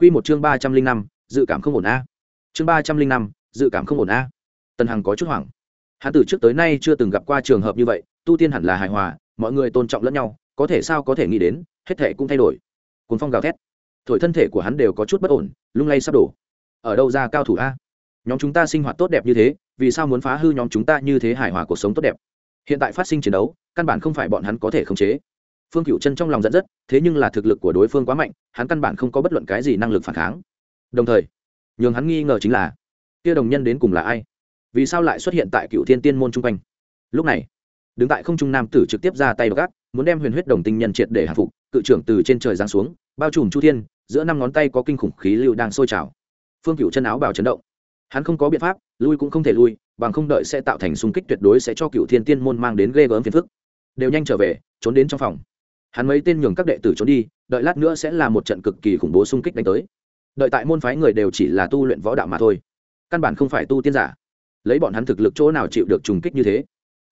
Quy một chương ba trăm linh năm, dự cảm không ổn a. Chương ba trăm linh năm, dự cảm không ổn a. Tần hằng có chút hoảng. Hắn từ trước tới nay chưa từng gặp qua trường hợp như vậy, tu tiên hẳn là hài hòa, mọi người tôn trọng lẫn nhau, có thể sao có thể nghĩ đến, hết thảy cũng thay đổi. Cuốn phong gào thét. Thổi thân thể của hắn đều có chút bất ổn, lung lay sắp đổ. Ở đâu ra cao thủ a? Nhóm chúng ta sinh hoạt tốt đẹp như thế, vì sao muốn phá hư nhóm chúng ta như thế hài hòa cuộc sống tốt đẹp? Hiện tại phát sinh chiến đấu, căn bản không phải bọn hắn có thể khống chế phương cựu chân trong lòng dẫn dắt thế nhưng là thực lực của đối phương quá mạnh, hắn căn bản không có bất luận cái gì năng lực phản kháng. Đồng thời, nhường hắn nghi ngờ chính là, kia đồng nhân đến cùng là ai? Vì sao lại xuất hiện tại cựu thiên tiên môn chung quanh? Lúc này, đứng tại không trung nam tử trực tiếp ra tay gác, muốn đem huyền huyết đồng tinh nhân triệt để hạ phục, cự trưởng từ trên trời giáng xuống, bao trùm chu thiên, giữa năm ngón tay có kinh khủng khí lưu đang sôi trào. Phương cựu chân áo bào chấn động. Hắn không có biện pháp, lui cũng không thể lui, bằng không đợi sẽ tạo thành xung kích tuyệt đối sẽ cho cựu thiên tiên môn mang đến ghê gớm phiền phức. Đều nhanh trở về, trốn đến trong phòng hắn mấy tên nhường các đệ tử trốn đi, đợi lát nữa sẽ là một trận cực kỳ khủng bố xung kích đánh tới. Đợi tại môn phái người đều chỉ là tu luyện võ đạo mà thôi. Căn bản không phải tu tiên giả. Lấy bọn hắn thực lực chỗ nào chịu được trùng kích như thế?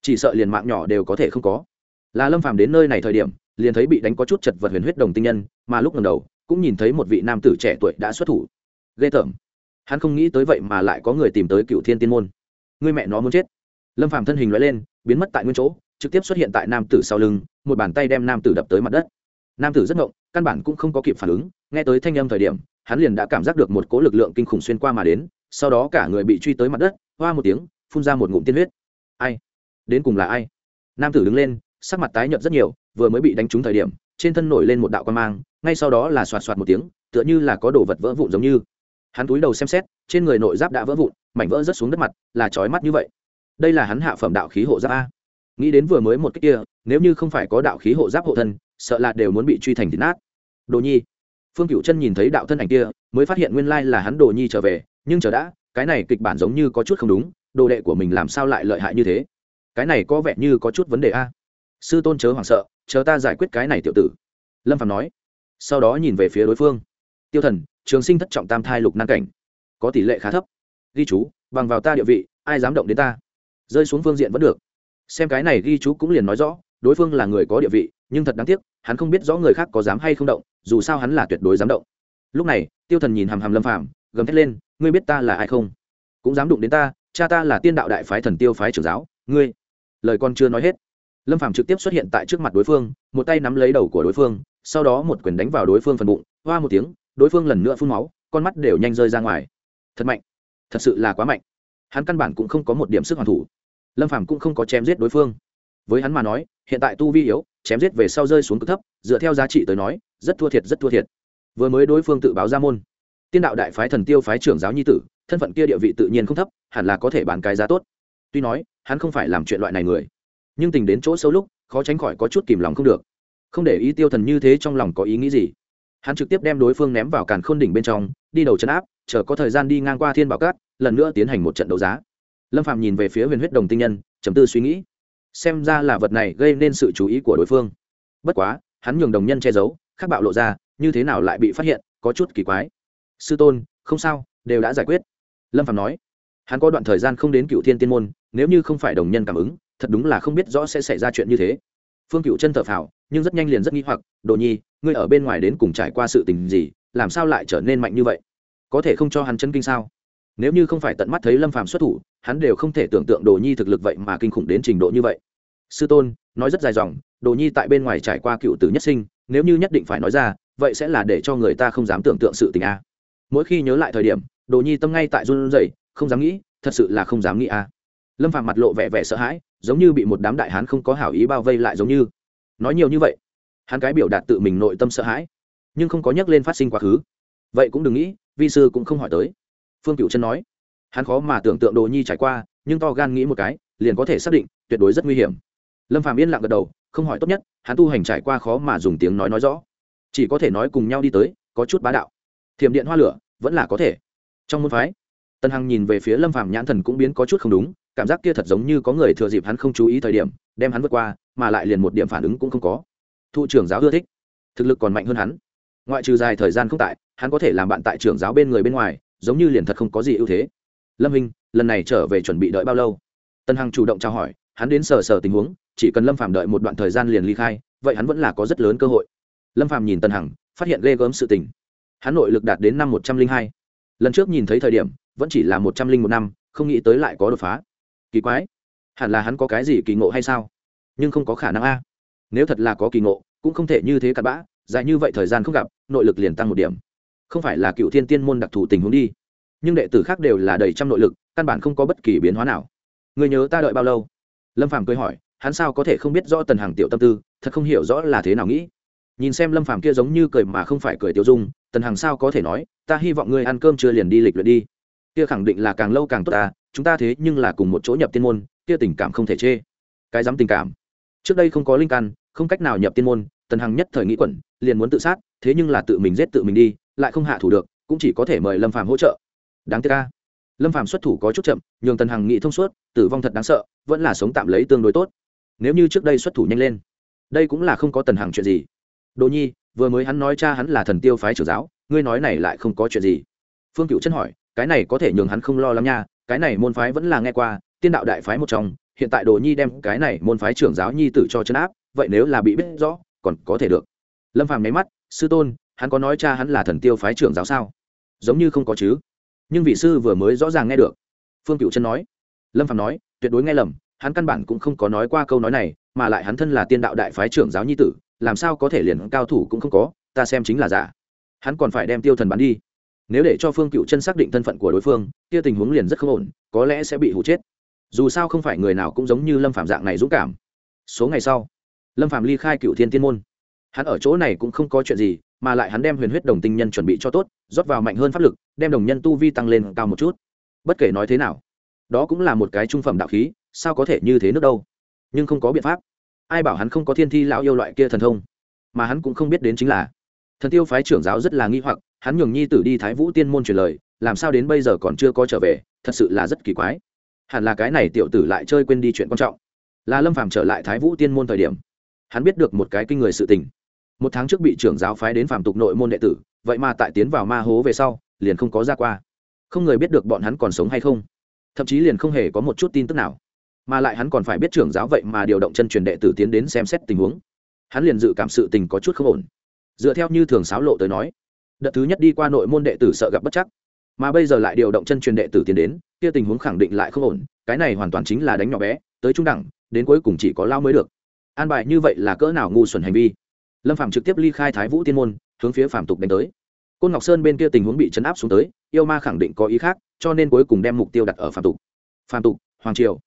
Chỉ sợ liền mạng nhỏ đều có thể không có. Là lâm phàm đến nơi này thời điểm, liền thấy bị đánh có chút chật vật huyền huyết đồng tinh nhân, mà lúc lần đầu, cũng nhìn thấy một vị nam tử trẻ tuổi đã xuất thủ. Ghê tởm. Hắn không nghĩ tới vậy mà lại có người tìm tới cựu thiên tiên môn. Người mẹ nó muốn chết. Lâm phàm thân hình loại lên, biến mất tại nguyên chỗ trực tiếp xuất hiện tại nam tử sau lưng, một bàn tay đem nam tử đập tới mặt đất. Nam tử rất ngộng, căn bản cũng không có kịp phản ứng, nghe tới thanh âm thời điểm, hắn liền đã cảm giác được một cỗ lực lượng kinh khủng xuyên qua mà đến, sau đó cả người bị truy tới mặt đất, hoa một tiếng, phun ra một ngụm tiên huyết. Ai? Đến cùng là ai? Nam tử đứng lên, sắc mặt tái nhợt rất nhiều, vừa mới bị đánh trúng thời điểm, trên thân nổi lên một đạo quan mang, ngay sau đó là xoạt xoạt một tiếng, tựa như là có đồ vật vỡ vụn giống như. Hắn túi đầu xem xét, trên người nội giáp đã vỡ vụn, mảnh vỡ rớt xuống đất mặt, là trói mắt như vậy. Đây là hắn hạ phẩm đạo khí hộ giáp a nghĩ đến vừa mới một cách kia, nếu như không phải có đạo khí hộ giáp hộ thân, sợ là đều muốn bị truy thành thịt nát. Đồ nhi. Phương cựu chân nhìn thấy đạo thân ảnh kia, mới phát hiện nguyên lai là hắn đồ nhi trở về, nhưng chờ đã, cái này kịch bản giống như có chút không đúng, đồ đệ của mình làm sao lại lợi hại như thế? Cái này có vẻ như có chút vấn đề a. Sư tôn chớ hoảng sợ, chờ ta giải quyết cái này tiểu tử. Lâm phạm nói. Sau đó nhìn về phía đối phương. Tiêu thần, trường sinh thất trọng tam thai lục năng cảnh. Có tỷ lệ khá thấp. Ghi chú, bằng vào ta địa vị, ai dám động đến ta? Rơi xuống phương diện vẫn được xem cái này ghi chú cũng liền nói rõ, đối phương là người có địa vị, nhưng thật đáng tiếc, hắn không biết rõ người khác có dám hay không động, dù sao hắn là tuyệt đối dám động. Lúc này, tiêu thần nhìn hàm hàm lâm phàm, gầm thét lên, ngươi biết ta là ai không? Cũng dám đụng đến ta, cha ta là tiên đạo đại phái thần tiêu phái trưởng giáo, ngươi. Lời con chưa nói hết, lâm phàm trực tiếp xuất hiện tại trước mặt đối phương, một tay nắm lấy đầu của đối phương, sau đó một quyền đánh vào đối phương phần bụng, hoa một tiếng, đối phương lần nữa phun máu, con mắt đều nhanh rơi ra ngoài. Thật mạnh, thật sự là quá mạnh. Hắn căn bản cũng không có một điểm sức hoàn thủ lâm phàm cũng không có chém giết đối phương với hắn mà nói hiện tại tu vi yếu chém giết về sau rơi xuống cực thấp dựa theo giá trị tới nói rất thua thiệt rất thua thiệt vừa mới đối phương tự báo ra môn tiên đạo đại phái thần tiêu phái trưởng giáo nhi tử thân phận kia địa vị tự nhiên không thấp hẳn là có thể bán cái giá tốt tuy nói hắn không phải làm chuyện loại này người nhưng tình đến chỗ sâu lúc khó tránh khỏi có chút kìm lòng không được không để ý tiêu thần như thế trong lòng có ý nghĩ gì hắn trực tiếp đem đối phương ném vào càn khôn đỉnh bên trong đi đầu chân áp chờ có thời gian đi ngang qua thiên bảo cát lần nữa tiến hành một trận đấu giá lâm phạm nhìn về phía huyền huyết đồng tinh nhân chấm tư suy nghĩ. Xem ra là vật này gây nên sự chú ý của đối phương. Bất quá, hắn nhường đồng nhân che giấu, khắc bạo lộ ra, như thế nào lại bị phát hiện, có chút kỳ quái. Sư tôn, không sao, đều đã giải quyết. Lâm phạm nói. Hắn có đoạn thời gian không đến cựu thiên tiên môn, nếu như không phải đồng nhân cảm ứng, thật đúng là không biết rõ sẽ xảy ra chuyện như thế. Phương cựu chân thở phào, nhưng rất nhanh liền rất nghi hoặc, đồ nhi, ngươi ở bên ngoài đến cùng trải qua sự tình gì, làm sao lại trở nên mạnh như vậy? Có thể không cho hắn chân kinh sao? Nếu như không phải tận mắt thấy lâm phàm xuất thủ, hắn đều không thể tưởng tượng đồ nhi thực lực vậy mà kinh khủng đến trình độ như vậy. Sư tôn, nói rất dài dòng, đồ nhi tại bên ngoài trải qua cựu tử nhất sinh, nếu như nhất định phải nói ra, vậy sẽ là để cho người ta không dám tưởng tượng sự tình a. Mỗi khi nhớ lại thời điểm, đồ nhi tâm ngay tại run rẩy, không dám nghĩ, thật sự là không dám nghĩ a. Lâm phàm mặt lộ vẻ vẻ sợ hãi, giống như bị một đám đại hán không có hảo ý bao vây lại giống như. Nói nhiều như vậy, hắn cái biểu đạt tự mình nội tâm sợ hãi, nhưng không có nhắc lên phát sinh quá khứ. Vậy cũng đừng nghĩ, vi sư cũng không hỏi tới phương cựu chân nói. Hắn khó mà tưởng tượng đồ nhi trải qua, nhưng to gan nghĩ một cái, liền có thể xác định, tuyệt đối rất nguy hiểm. Lâm phàm yên lặng gật đầu, không hỏi tốt nhất, hắn tu hành trải qua khó mà dùng tiếng nói nói rõ. Chỉ có thể nói cùng nhau đi tới, có chút bá đạo. Thiểm điện hoa lửa, vẫn là có thể. Trong môn phái tân hằng nhìn về phía lâm phàm nhãn thần cũng biến có chút không đúng, cảm giác kia thật giống như có người thừa dịp hắn không chú ý thời điểm, đem hắn vượt qua, mà lại liền một điểm phản ứng cũng không có. Thụ trưởng giáo ưa thích. Thực lực còn mạnh hơn hắn. Ngoại trừ dài thời gian không tại, hắn có thể làm bạn tại trưởng giáo bên người bên ngoài giống như liền thật không có gì ưu thế. Lâm hình lần này trở về chuẩn bị đợi bao lâu? Tân hằng chủ động trao hỏi, hắn đến sờ sờ tình huống, chỉ cần lâm phạm đợi một đoạn thời gian liền ly khai, vậy hắn vẫn là có rất lớn cơ hội. Lâm phạm nhìn tân hằng, phát hiện ghê gớm sự tình. Hắn nội lực đạt đến năm một trăm linh hai. Lần trước nhìn thấy thời điểm, vẫn chỉ là một trăm linh một năm, không nghĩ tới lại có đột phá. Kỳ quái. Hẳn là hắn có cái gì kỳ ngộ hay sao? Nhưng không có khả năng a. Nếu thật là có kỳ ngộ, cũng không thể như thế cặn bã, dài như vậy thời gian không gặp, nội lực liền tăng một điểm không phải là cựu thiên tiên môn đặc thù tình huống đi. Nhưng đệ tử khác đều là đầy trăm nội lực, căn bản không có bất kỳ biến hóa nào. Người nhớ ta đợi bao lâu? Lâm phàm cười hỏi, hắn sao có thể không biết rõ tần hàng tiểu tâm tư, thật không hiểu rõ là thế nào nghĩ. Nhìn xem lâm phàm kia giống như cười mà không phải cười tiêu dung, tần hàng sao có thể nói, ta hy vọng ngươi ăn cơm chưa liền đi lịch luyện đi. Kia khẳng định là càng lâu càng tốt ta, chúng ta thế nhưng là cùng một chỗ nhập tiên môn, kia tình cảm không thể chê. Cái dám tình cảm. Trước đây không có linh căn, không cách nào nhập tiên môn, tần hằng nhất thời nghĩ quẩn, liền muốn tự sát, thế nhưng là tự mình giết tự mình đi lại không hạ thủ được, cũng chỉ có thể mời lâm phàm hỗ trợ. Đáng tiếc ca lâm phàm xuất thủ có chút chậm, nhường tần hằng nghĩ thông suốt, tử vong thật đáng sợ, vẫn là sống tạm lấy tương đối tốt. Nếu như trước đây xuất thủ nhanh lên, đây cũng là không có tần hằng chuyện gì. Đồ nhi, vừa mới hắn nói cha hắn là thần tiêu phái trưởng giáo, ngươi nói này lại không có chuyện gì. Phương cựu chân hỏi, cái này có thể nhường hắn không lo lắng nha, cái này môn phái vẫn là nghe qua, tiên đạo đại phái một trong, hiện tại đồ nhi đem cái này môn phái trưởng giáo nhi tử cho chân áp, vậy nếu là bị biết rõ, còn có thể được. Lâm phàm nháy mắt, sư tôn hắn có nói cha hắn là thần tiêu phái trưởng giáo sao? Giống như không có chứ. Nhưng vị sư vừa mới rõ ràng nghe được. Phương cựu chân nói. Lâm phạm nói, tuyệt đối nghe lầm, hắn căn bản cũng không có nói qua câu nói này, mà lại hắn thân là tiên đạo đại phái trưởng giáo nhi tử, làm sao có thể liền cao thủ cũng không có, ta xem chính là giả. Hắn còn phải đem tiêu thần bắn đi. Nếu để cho phương cựu chân xác định thân phận của đối phương, kia tình huống liền rất không ổn, có lẽ sẽ bị hụ chết. Dù sao không phải người nào cũng giống như lâm phạm dạng này dũng cảm. Số ngày sau, lâm phạm ly khai cựu thiên tiên môn. Hắn ở chỗ này cũng không có chuyện gì mà lại hắn đem huyền huyết đồng tinh nhân chuẩn bị cho tốt, rót vào mạnh hơn pháp lực, đem đồng nhân tu vi tăng lên cao một chút. Bất kể nói thế nào, đó cũng là một cái trung phẩm đạo khí, sao có thể như thế nước đâu? Nhưng không có biện pháp. Ai bảo hắn không có thiên thi lão yêu loại kia thần thông? Mà hắn cũng không biết đến chính là, thần tiêu phái trưởng giáo rất là nghi hoặc, hắn nhường nhi tử đi thái vũ tiên môn truyền lời, làm sao đến bây giờ còn chưa có trở về, thật sự là rất kỳ quái. Hẳn là cái này tiểu tử lại chơi quên đi chuyện quan trọng. Là lâm phàm trở lại thái vũ tiên môn thời điểm, hắn biết được một cái kinh người sự tình một tháng trước bị trưởng giáo phái đến phạm tục nội môn đệ tử, vậy mà tại tiến vào ma hố về sau, liền không có ra qua. Không người biết được bọn hắn còn sống hay không. Thậm chí liền không hề có một chút tin tức nào. Mà lại hắn còn phải biết trưởng giáo vậy mà điều động chân truyền đệ tử tiến đến xem xét tình huống. Hắn liền dự cảm sự tình có chút không ổn. Dựa theo như thường sáo lộ tới nói, đợt thứ nhất đi qua nội môn đệ tử sợ gặp bất chắc. Mà bây giờ lại điều động chân truyền đệ tử tiến đến, kia tình huống khẳng định lại không ổn, cái này hoàn toàn chính là đánh nhỏ bé, tới trung đẳng, đến cuối cùng chỉ có lao mới được. An bài như vậy là cỡ nào ngu xuẩn hành vi? Lâm phạm trực tiếp ly khai thái vũ tiên môn hướng phía phạm tục đánh tới côn ngọc sơn bên kia tình huống bị chấn áp xuống tới yêu ma khẳng định có ý khác cho nên cuối cùng đem mục tiêu đặt ở phạm tục phạm tục hoàng triều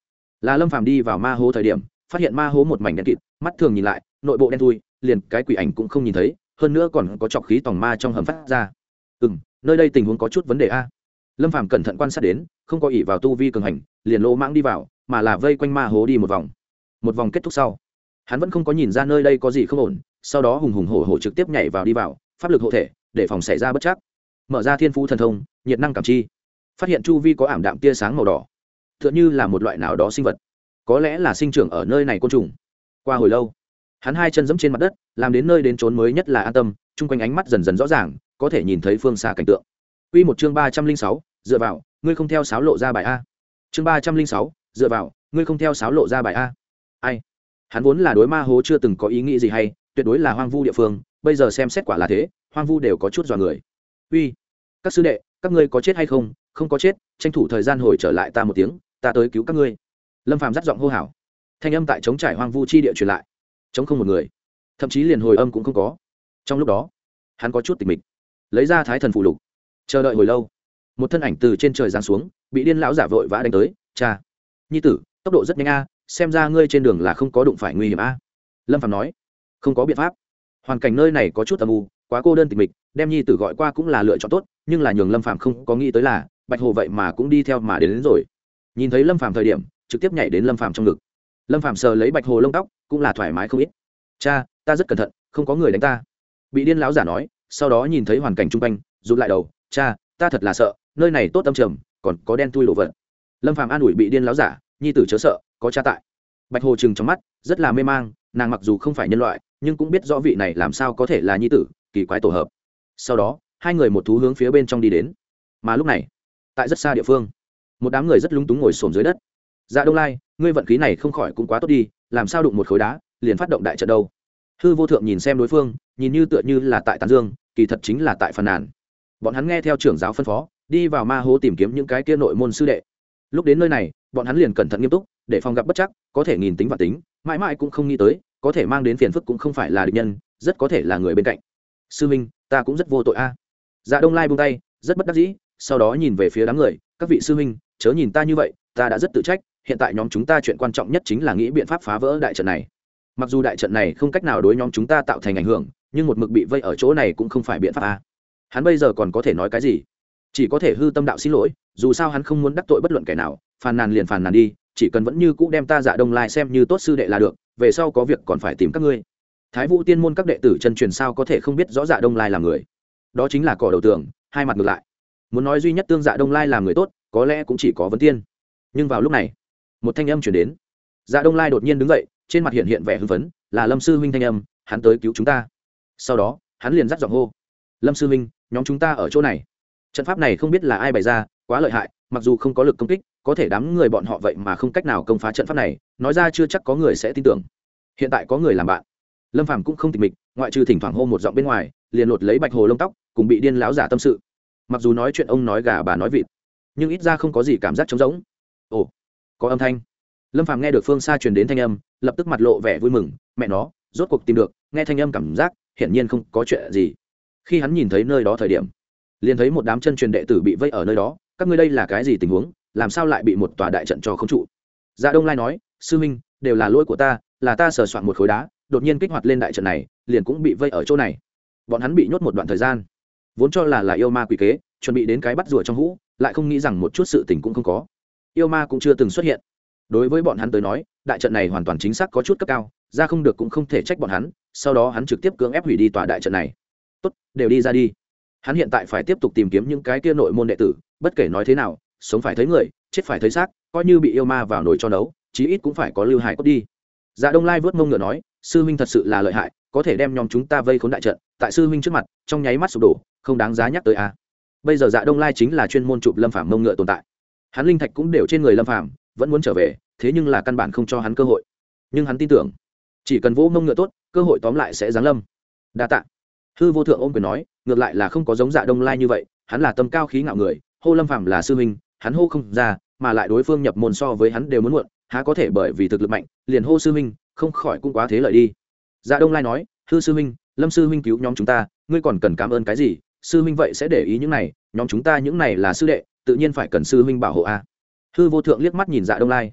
là lâm phạm đi vào ma hố thời điểm phát hiện ma hố một mảnh đen kịt mắt thường nhìn lại nội bộ đen thui liền cái quỷ ảnh cũng không nhìn thấy hơn nữa còn có trọc khí tòng ma trong hầm phát ra ừ m nơi đây tình huống có chút vấn đề a lâm phàm cẩn thận quan sát đến không có ỉ vào tu vi cường hành liền lỗ mãng đi vào mà là vây quanh ma hố đi một vòng một vòng kết thúc sau hắn vẫn không có nhìn ra nơi đây có gì không ổn sau đó hùng hùng hổ hổ trực tiếp nhảy vào đi vào, pháp lực hộ thể, để phòng xảy ra bất chắc. Mở ra thiên phú thần thông, nhiệt năng cảm chi. Phát hiện chu vi có ảm đạm tia sáng màu đỏ. T h ư ợ n h ư là một loại nào đó sinh vật. Có lẽ là sinh trưởng ở nơi này côn trùng. Qua hồi lâu, hắn hai chân dẫm trên mặt đất, làm đến nơi đến trốn mới nhất là an tâm, chung quanh ánh mắt dần dần rõ ràng, có thể nhìn thấy phương xa cảnh tượng. Quy một chương ba trăm linh sáu, dựa vào, ngươi không theo sáo lộ ra bài a. Chương ba trăm linh sáu, dựa vào, ngươi không theo sáo lộ ra bài a. Ai? Hắn vốn là đối ma hố chưa từng có ý nghĩ gì hay tuyệt đối là hoang vu địa phương, bây giờ xem xét quả là thế, hoang vu đều có chút dọa người. Uy, các sư đệ, các ngươi có chết hay không? Không có chết, tranh thủ thời gian hồi trở lại ta một tiếng, ta tới cứu các ngươi. Lâm phàm dắt giọng hô hào. Thanh âm tại chống trải hoang vu chi địa truyền lại. Chống không một người. Thậm chí liền hồi âm cũng không có. Trong lúc đó, hắn có chút tịch mịch. Lấy ra thái thần phụ lục. Chờ đợi hồi lâu, một thân ảnh từ trên trời giáng xuống, bị điên lão giả vội vã đánh tới. Cha, nhi tử, tốc độ rất nhanh a, xem ra ngươi trên đường là không có đụng phải nguy hiểm a. Lâm phạm nói không có biện pháp. Hoàn cảnh nơi này có chút âm u quá cô đơn tịch mịch đem nhi tử gọi qua cũng là lựa chọn tốt nhưng là nhường lâm phạm không có nghĩ tới là bạch hồ vậy mà cũng đi theo mà đến, đến rồi. Nhìn thấy lâm phạm thời điểm trực tiếp nhảy đến lâm phạm trong ngực. Lâm phạm sờ lấy bạch hồ lông tóc cũng là thoải mái không ít. Cha ta rất cẩn thận không có người đánh ta. Bị điên lão giả nói sau đó nhìn thấy hoàn cảnh chung quanh rụt lại đầu cha ta thật là sợ nơi này tốt tâm trầm còn có đen tui lộ vật. Lâm phạm an ủi bị điên láo giả nhi tử chớ sợ có cha tại. Bạch hồ chừng trong mắt rất là mê mang nàng mặc dù không phải nhân loại nhưng cũng biết rõ vị này làm sao có thể là nhi tử, kỳ quái tổ hợp. Sau đó, hai người một thú hướng phía bên trong đi đến. Mà lúc này, tại rất xa địa phương, một đám người rất lúng túng ngồi xổm dưới đất. Dạ đông lai, ngươi vận khí này không khỏi cũng quá tốt đi, làm sao đụng một khối đá, liền phát động đại trận đâu? Hư vô thượng nhìn xem đối phương, nhìn như tựa như là tại tàn dương, kỳ thật chính là tại phần nàn. Bọn hắn nghe theo trưởng giáo phân phó, đi vào ma hố tìm kiếm những cái kia nội môn sư đệ. Lúc đến nơi này, bọn hắn liền cẩn thận nghiêm túc, để phòng gặp bất chắc, có thể nghìn tính và tính, mãi mãi cũng không nghĩ tới có thể mang đến phiền phức cũng không phải là địch nhân, rất có thể là người bên cạnh. Sư minh, ta cũng rất vô tội a. Dạ đông lai buông tay, rất bất đắc dĩ, sau đó nhìn về phía đám người, các vị sư minh, chớ nhìn ta như vậy, ta đã rất tự trách, hiện tại nhóm chúng ta chuyện quan trọng nhất chính là nghĩ biện pháp phá vỡ đại trận này. Mặc dù đại trận này không cách nào đối nhóm chúng ta tạo thành ảnh hưởng, nhưng một mực bị vây ở chỗ này cũng không phải biện pháp a. Hắn bây giờ còn có thể nói cái gì? Chỉ có thể hư tâm đạo xin lỗi, dù sao hắn không muốn đắc tội bất luận kẻ nào, phàn nàn liền phàn nàn đi, chỉ cần vẫn như cũ đem ta dạ đông lai xem như tốt sư đệ là được về sau có việc còn phải tìm các ngươi. Thái vũ tiên môn các đệ tử chân truyền sao có thể không biết rõ dạ đông lai là người? Đó chính là cỏ đầu tường, hai mặt ngược lại. Muốn nói duy nhất tương dạ đông lai là người tốt, có lẽ cũng chỉ có vấn tiên. Nhưng vào lúc này, một thanh âm chuyển đến. Dạ đông lai đột nhiên đứng dậy, trên mặt hiện hiện vẻ hưng phấn, là lâm sư huynh thanh âm, hắn tới cứu chúng ta. Sau đó, hắn liền dắt giọng hô. Lâm sư huynh, nhóm chúng ta ở chỗ này. Trận pháp này không biết là ai bày ra, quá lợi hại mặc dù không có lực công kích, có thể đám người bọn họ vậy mà không cách nào công phá trận pháp này, nói ra chưa chắc có người sẽ tin tưởng. Hiện tại có người làm bạn. Lâm phàm cũng không tịch mịch, ngoại trừ thỉnh thoảng hô một giọng bên ngoài, liền lột lấy bạch hồ lông tóc, cùng bị điên láo giả tâm sự. Mặc dù nói chuyện ông nói gà bà nói vịt, nhưng ít ra không có gì cảm giác trống rỗng. Ồ, có âm thanh. Lâm phàm nghe được phương xa truyền đến thanh âm, lập tức mặt lộ vẻ vui mừng, mẹ nó, rốt cuộc tìm được. Nghe thanh âm cảm giác, hiển nhiên không có chuyện gì. Khi hắn nhìn thấy nơi đó thời điểm, liền thấy một đám chân truyền đệ tử bị vây ở nơi đó các ngươi đây là cái gì tình huống, làm sao lại bị một tòa đại trận cho không trụ? Dạ đông lai nói, sư minh đều là lỗi của ta, là ta sờ soạn một khối đá, đột nhiên kích hoạt lên đại trận này, liền cũng bị vây ở chỗ này. Bọn hắn bị nhốt một đoạn thời gian. Vốn cho là là yêu ma quỷ kế, chuẩn bị đến cái bắt rùa trong hũ, lại không nghĩ rằng một chút sự tình cũng không có. Yêu ma cũng chưa từng xuất hiện. Đối với bọn hắn tới nói, đại trận này hoàn toàn chính xác có chút cấp cao, ra không được cũng không thể trách bọn hắn, sau đó hắn trực tiếp cưỡng ép hủy đi tòa đại trận này. Tốt, đều đi ra đi hắn hiện tại phải tiếp tục tìm kiếm những cái kia nội môn đệ tử, bất kể nói thế nào, sống phải thấy người, chết phải thấy xác, coi như bị yêu ma vào nồi cho nấu, chí ít cũng phải có lưu hải cốt đi. Dạ đông lai vớt mông ngựa nói, sư huynh thật sự là lợi hại, có thể đem nhóm chúng ta vây khốn đại trận, tại sư huynh trước mặt, trong nháy mắt sụp đổ, không đáng giá nhắc tới a. À. bây giờ dạ đông lai chính là chuyên môn chụp lâm phàm mông ngựa tồn tại. Hắn linh thạch cũng đều trên người lâm phàm, vẫn muốn trở về, thế nhưng là căn bản không cho hắn cơ hội. Nhưng hắn tin tưởng, chỉ cần vỗ mông ngựa tốt, cơ hội tóm lại sẽ giáng lâm. Đa tạ hư vô thượng ôm quyền nói, ngược lại là không có giống dạ đông lai như vậy, hắn là tâm cao khí ngạo người, hô lâm phạm là sư huynh, hắn hô không ra, mà lại đối phương nhập môn so với hắn đều muốn muộn, há có thể bởi vì thực lực mạnh, liền hô sư huynh, không khỏi cũng quá thế lợi đi. Dạ đông lai nói, hư sư huynh, lâm sư huynh cứu nhóm chúng ta, ngươi còn cần cảm ơn cái gì? Sư huynh vậy sẽ để ý những này, nhóm chúng ta những này là sư đệ, tự nhiên phải cần sư huynh bảo hộ a. Hư vô thượng liếc mắt nhìn dạ đông lai.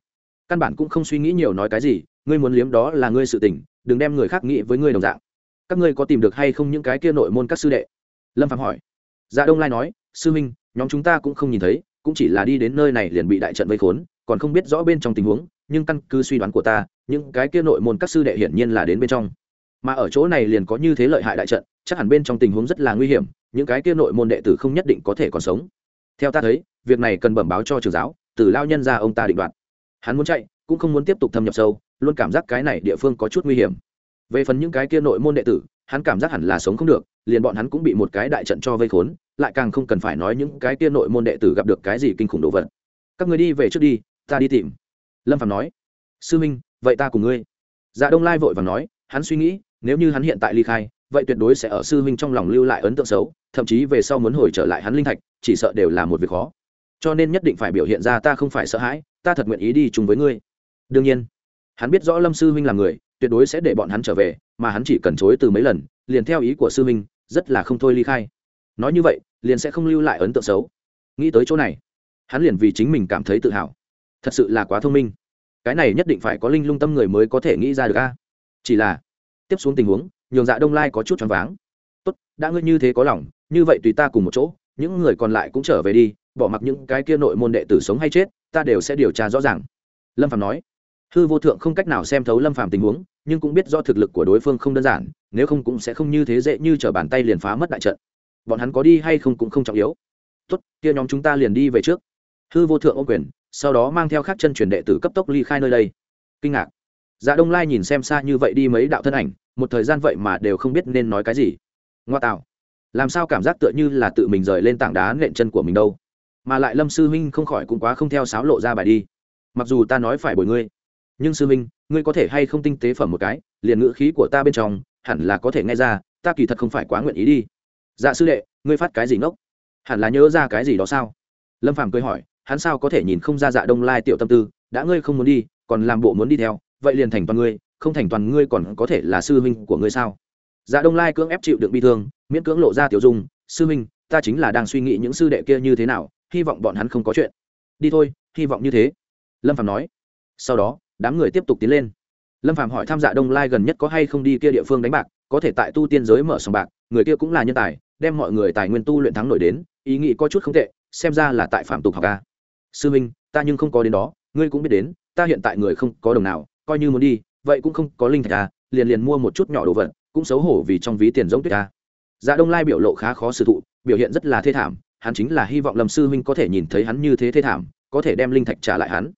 Căn bản cũng không suy nghĩ nhiều nói cái gì, ngươi muốn liếm đó là ngươi sự tình, đừng đem người khác nghĩ với ngươi đồng dạng các ngươi có tìm được hay không những cái kia nội môn các sư đệ? Lâm phạm hỏi. Dạ đông lai nói, sư minh nhóm chúng ta cũng không nhìn thấy, cũng chỉ là đi đến nơi này liền bị đại trận vây khốn, còn không biết rõ bên trong tình huống, nhưng căn cứ suy đoán của ta, những cái kia nội môn các sư đệ hiển nhiên là đến bên trong. Mà ở chỗ này liền có như thế lợi hại đại trận, chắc hẳn bên trong tình huống rất là nguy hiểm, những cái kia nội môn đệ tử không nhất định có thể còn sống. Theo ta thấy, việc này cần bẩm báo cho trường giáo, từ lao nhân ra ông ta định đoạt. Hắn muốn chạy, cũng không muốn tiếp tục thâm nhập sâu, luôn cảm giác cái này địa phương có chút nguy hiểm về phần những cái kia nội môn đệ tử, hắn cảm giác hẳn là sống không được, liền bọn hắn cũng bị một cái đại trận cho vây khốn, lại càng không cần phải nói những cái kia nội môn đệ tử gặp được cái gì kinh khủng đồ vật. Các người đi về trước đi, ta đi tìm. Lâm phạm nói. Sư minh, vậy ta cùng ngươi. Dạ đông lai vội và nói, hắn suy nghĩ, nếu như hắn hiện tại ly khai, vậy tuyệt đối sẽ ở sư huynh trong lòng lưu lại ấn tượng xấu, thậm chí về sau muốn hồi trở lại hắn linh thạch, chỉ sợ đều là một việc khó. Cho nên nhất định phải biểu hiện ra ta không phải sợ hãi, ta thật nguyện ý đi chung với ngươi. Đương nhiên, hắn biết rõ lâm sư huynh là người tuyệt đối sẽ để bọn hắn trở về mà hắn chỉ cần chối từ mấy lần liền theo ý của sư minh, rất là không thôi ly khai. Nói như vậy liền sẽ không lưu lại ấn tượng xấu. Nghĩ tới chỗ này hắn liền vì chính mình cảm thấy tự hào. Thật sự là quá thông minh. Cái này nhất định phải có linh lung tâm người mới có thể nghĩ ra được a. Chỉ là tiếp xuống tình huống nhường dạ đông lai có chút choáng váng. Tốt đã ngươi như thế có lòng như vậy tùy ta cùng một chỗ những người còn lại cũng trở về đi bỏ mặc những cái kia nội môn đệ tử sống hay chết ta đều sẽ điều tra rõ ràng. Lâm phạm nói hư vô thượng không cách nào xem thấu lâm phàm tình huống, nhưng cũng biết do thực lực của đối phương không đơn giản, nếu không cũng sẽ không như thế dễ như t r ở bàn tay liền phá mất đại trận. Bọn hắn có đi hay không cũng không trọng yếu. Tốt, kia nhóm chúng ta liền đi về trước. Hư vô thượng ô quyền, sau đó mang theo các chân truyền đệ tử cấp tốc ly khai nơi đây. Kinh ngạc. Dạ đông lai nhìn xem xa như vậy đi mấy đạo thân ảnh, một thời gian vậy mà đều không biết nên nói cái gì. Ngoa tạo. Làm sao cảm giác tựa như là tự mình rời lên tảng đá nện chân của mình đâu? Mà lại lâm sư huynh không khỏi cũng quá không theo sáo lộ ra bài đi. Mặc dù ta nói phải bồi ngươi nhưng sư minh, ngươi có thể hay không tinh tế phẩm một cái liền ngữ khí của ta bên trong hẳn là có thể nghe ra ta kỳ thật không phải quá nguyện ý đi. Dạ sư đệ ngươi phát cái gì ngốc? Hẳn là nhớ ra cái gì đó sao? Lâm phàm cười hỏi hắn sao có thể nhìn không ra dạ đông lai tiểu tâm tư đã ngươi không muốn đi còn làm bộ muốn đi theo vậy liền thành toàn ngươi không thành toàn ngươi còn có thể là sư huynh của ngươi sao? Dạ đông lai cưỡng ép chịu đựng bi thương miễn cưỡng lộ ra tiểu dung sư huynh ta chính là đang suy nghĩ những sư đệ kia như thế nào hy vọng bọn hắn không có chuyện. Đi thôi hy vọng như thế. Lâm phàm nói. Sau đó đám người tiếp tục tiến lên. Lâm phạm hỏi tham dạ đông lai gần nhất có hay không đi kia địa phương đánh bạc, có thể tại tu tiên giới mở sòng bạc, người kia cũng là nhân tài, đem mọi người tài nguyên tu luyện thắng nổi đến, ý nghĩ có chút không tệ, xem ra là tại phạm tục học ca sư minh, ta nhưng không có đến đó, ngươi cũng biết đến, ta hiện tại người không có đồng nào, coi như muốn đi, vậy cũng không có linh thạch à liền liền mua một chút nhỏ đồ vật, cũng xấu hổ vì trong ví tiền giống tuyết à. dạ đông lai biểu lộ khá khó xử thụ, biểu hiện rất là thê thảm, hắn chính là hy vọng lâm sư huynh có thể nhìn thấy hắn như thế thê thảm, có thể đem linh thạch trả lại hắn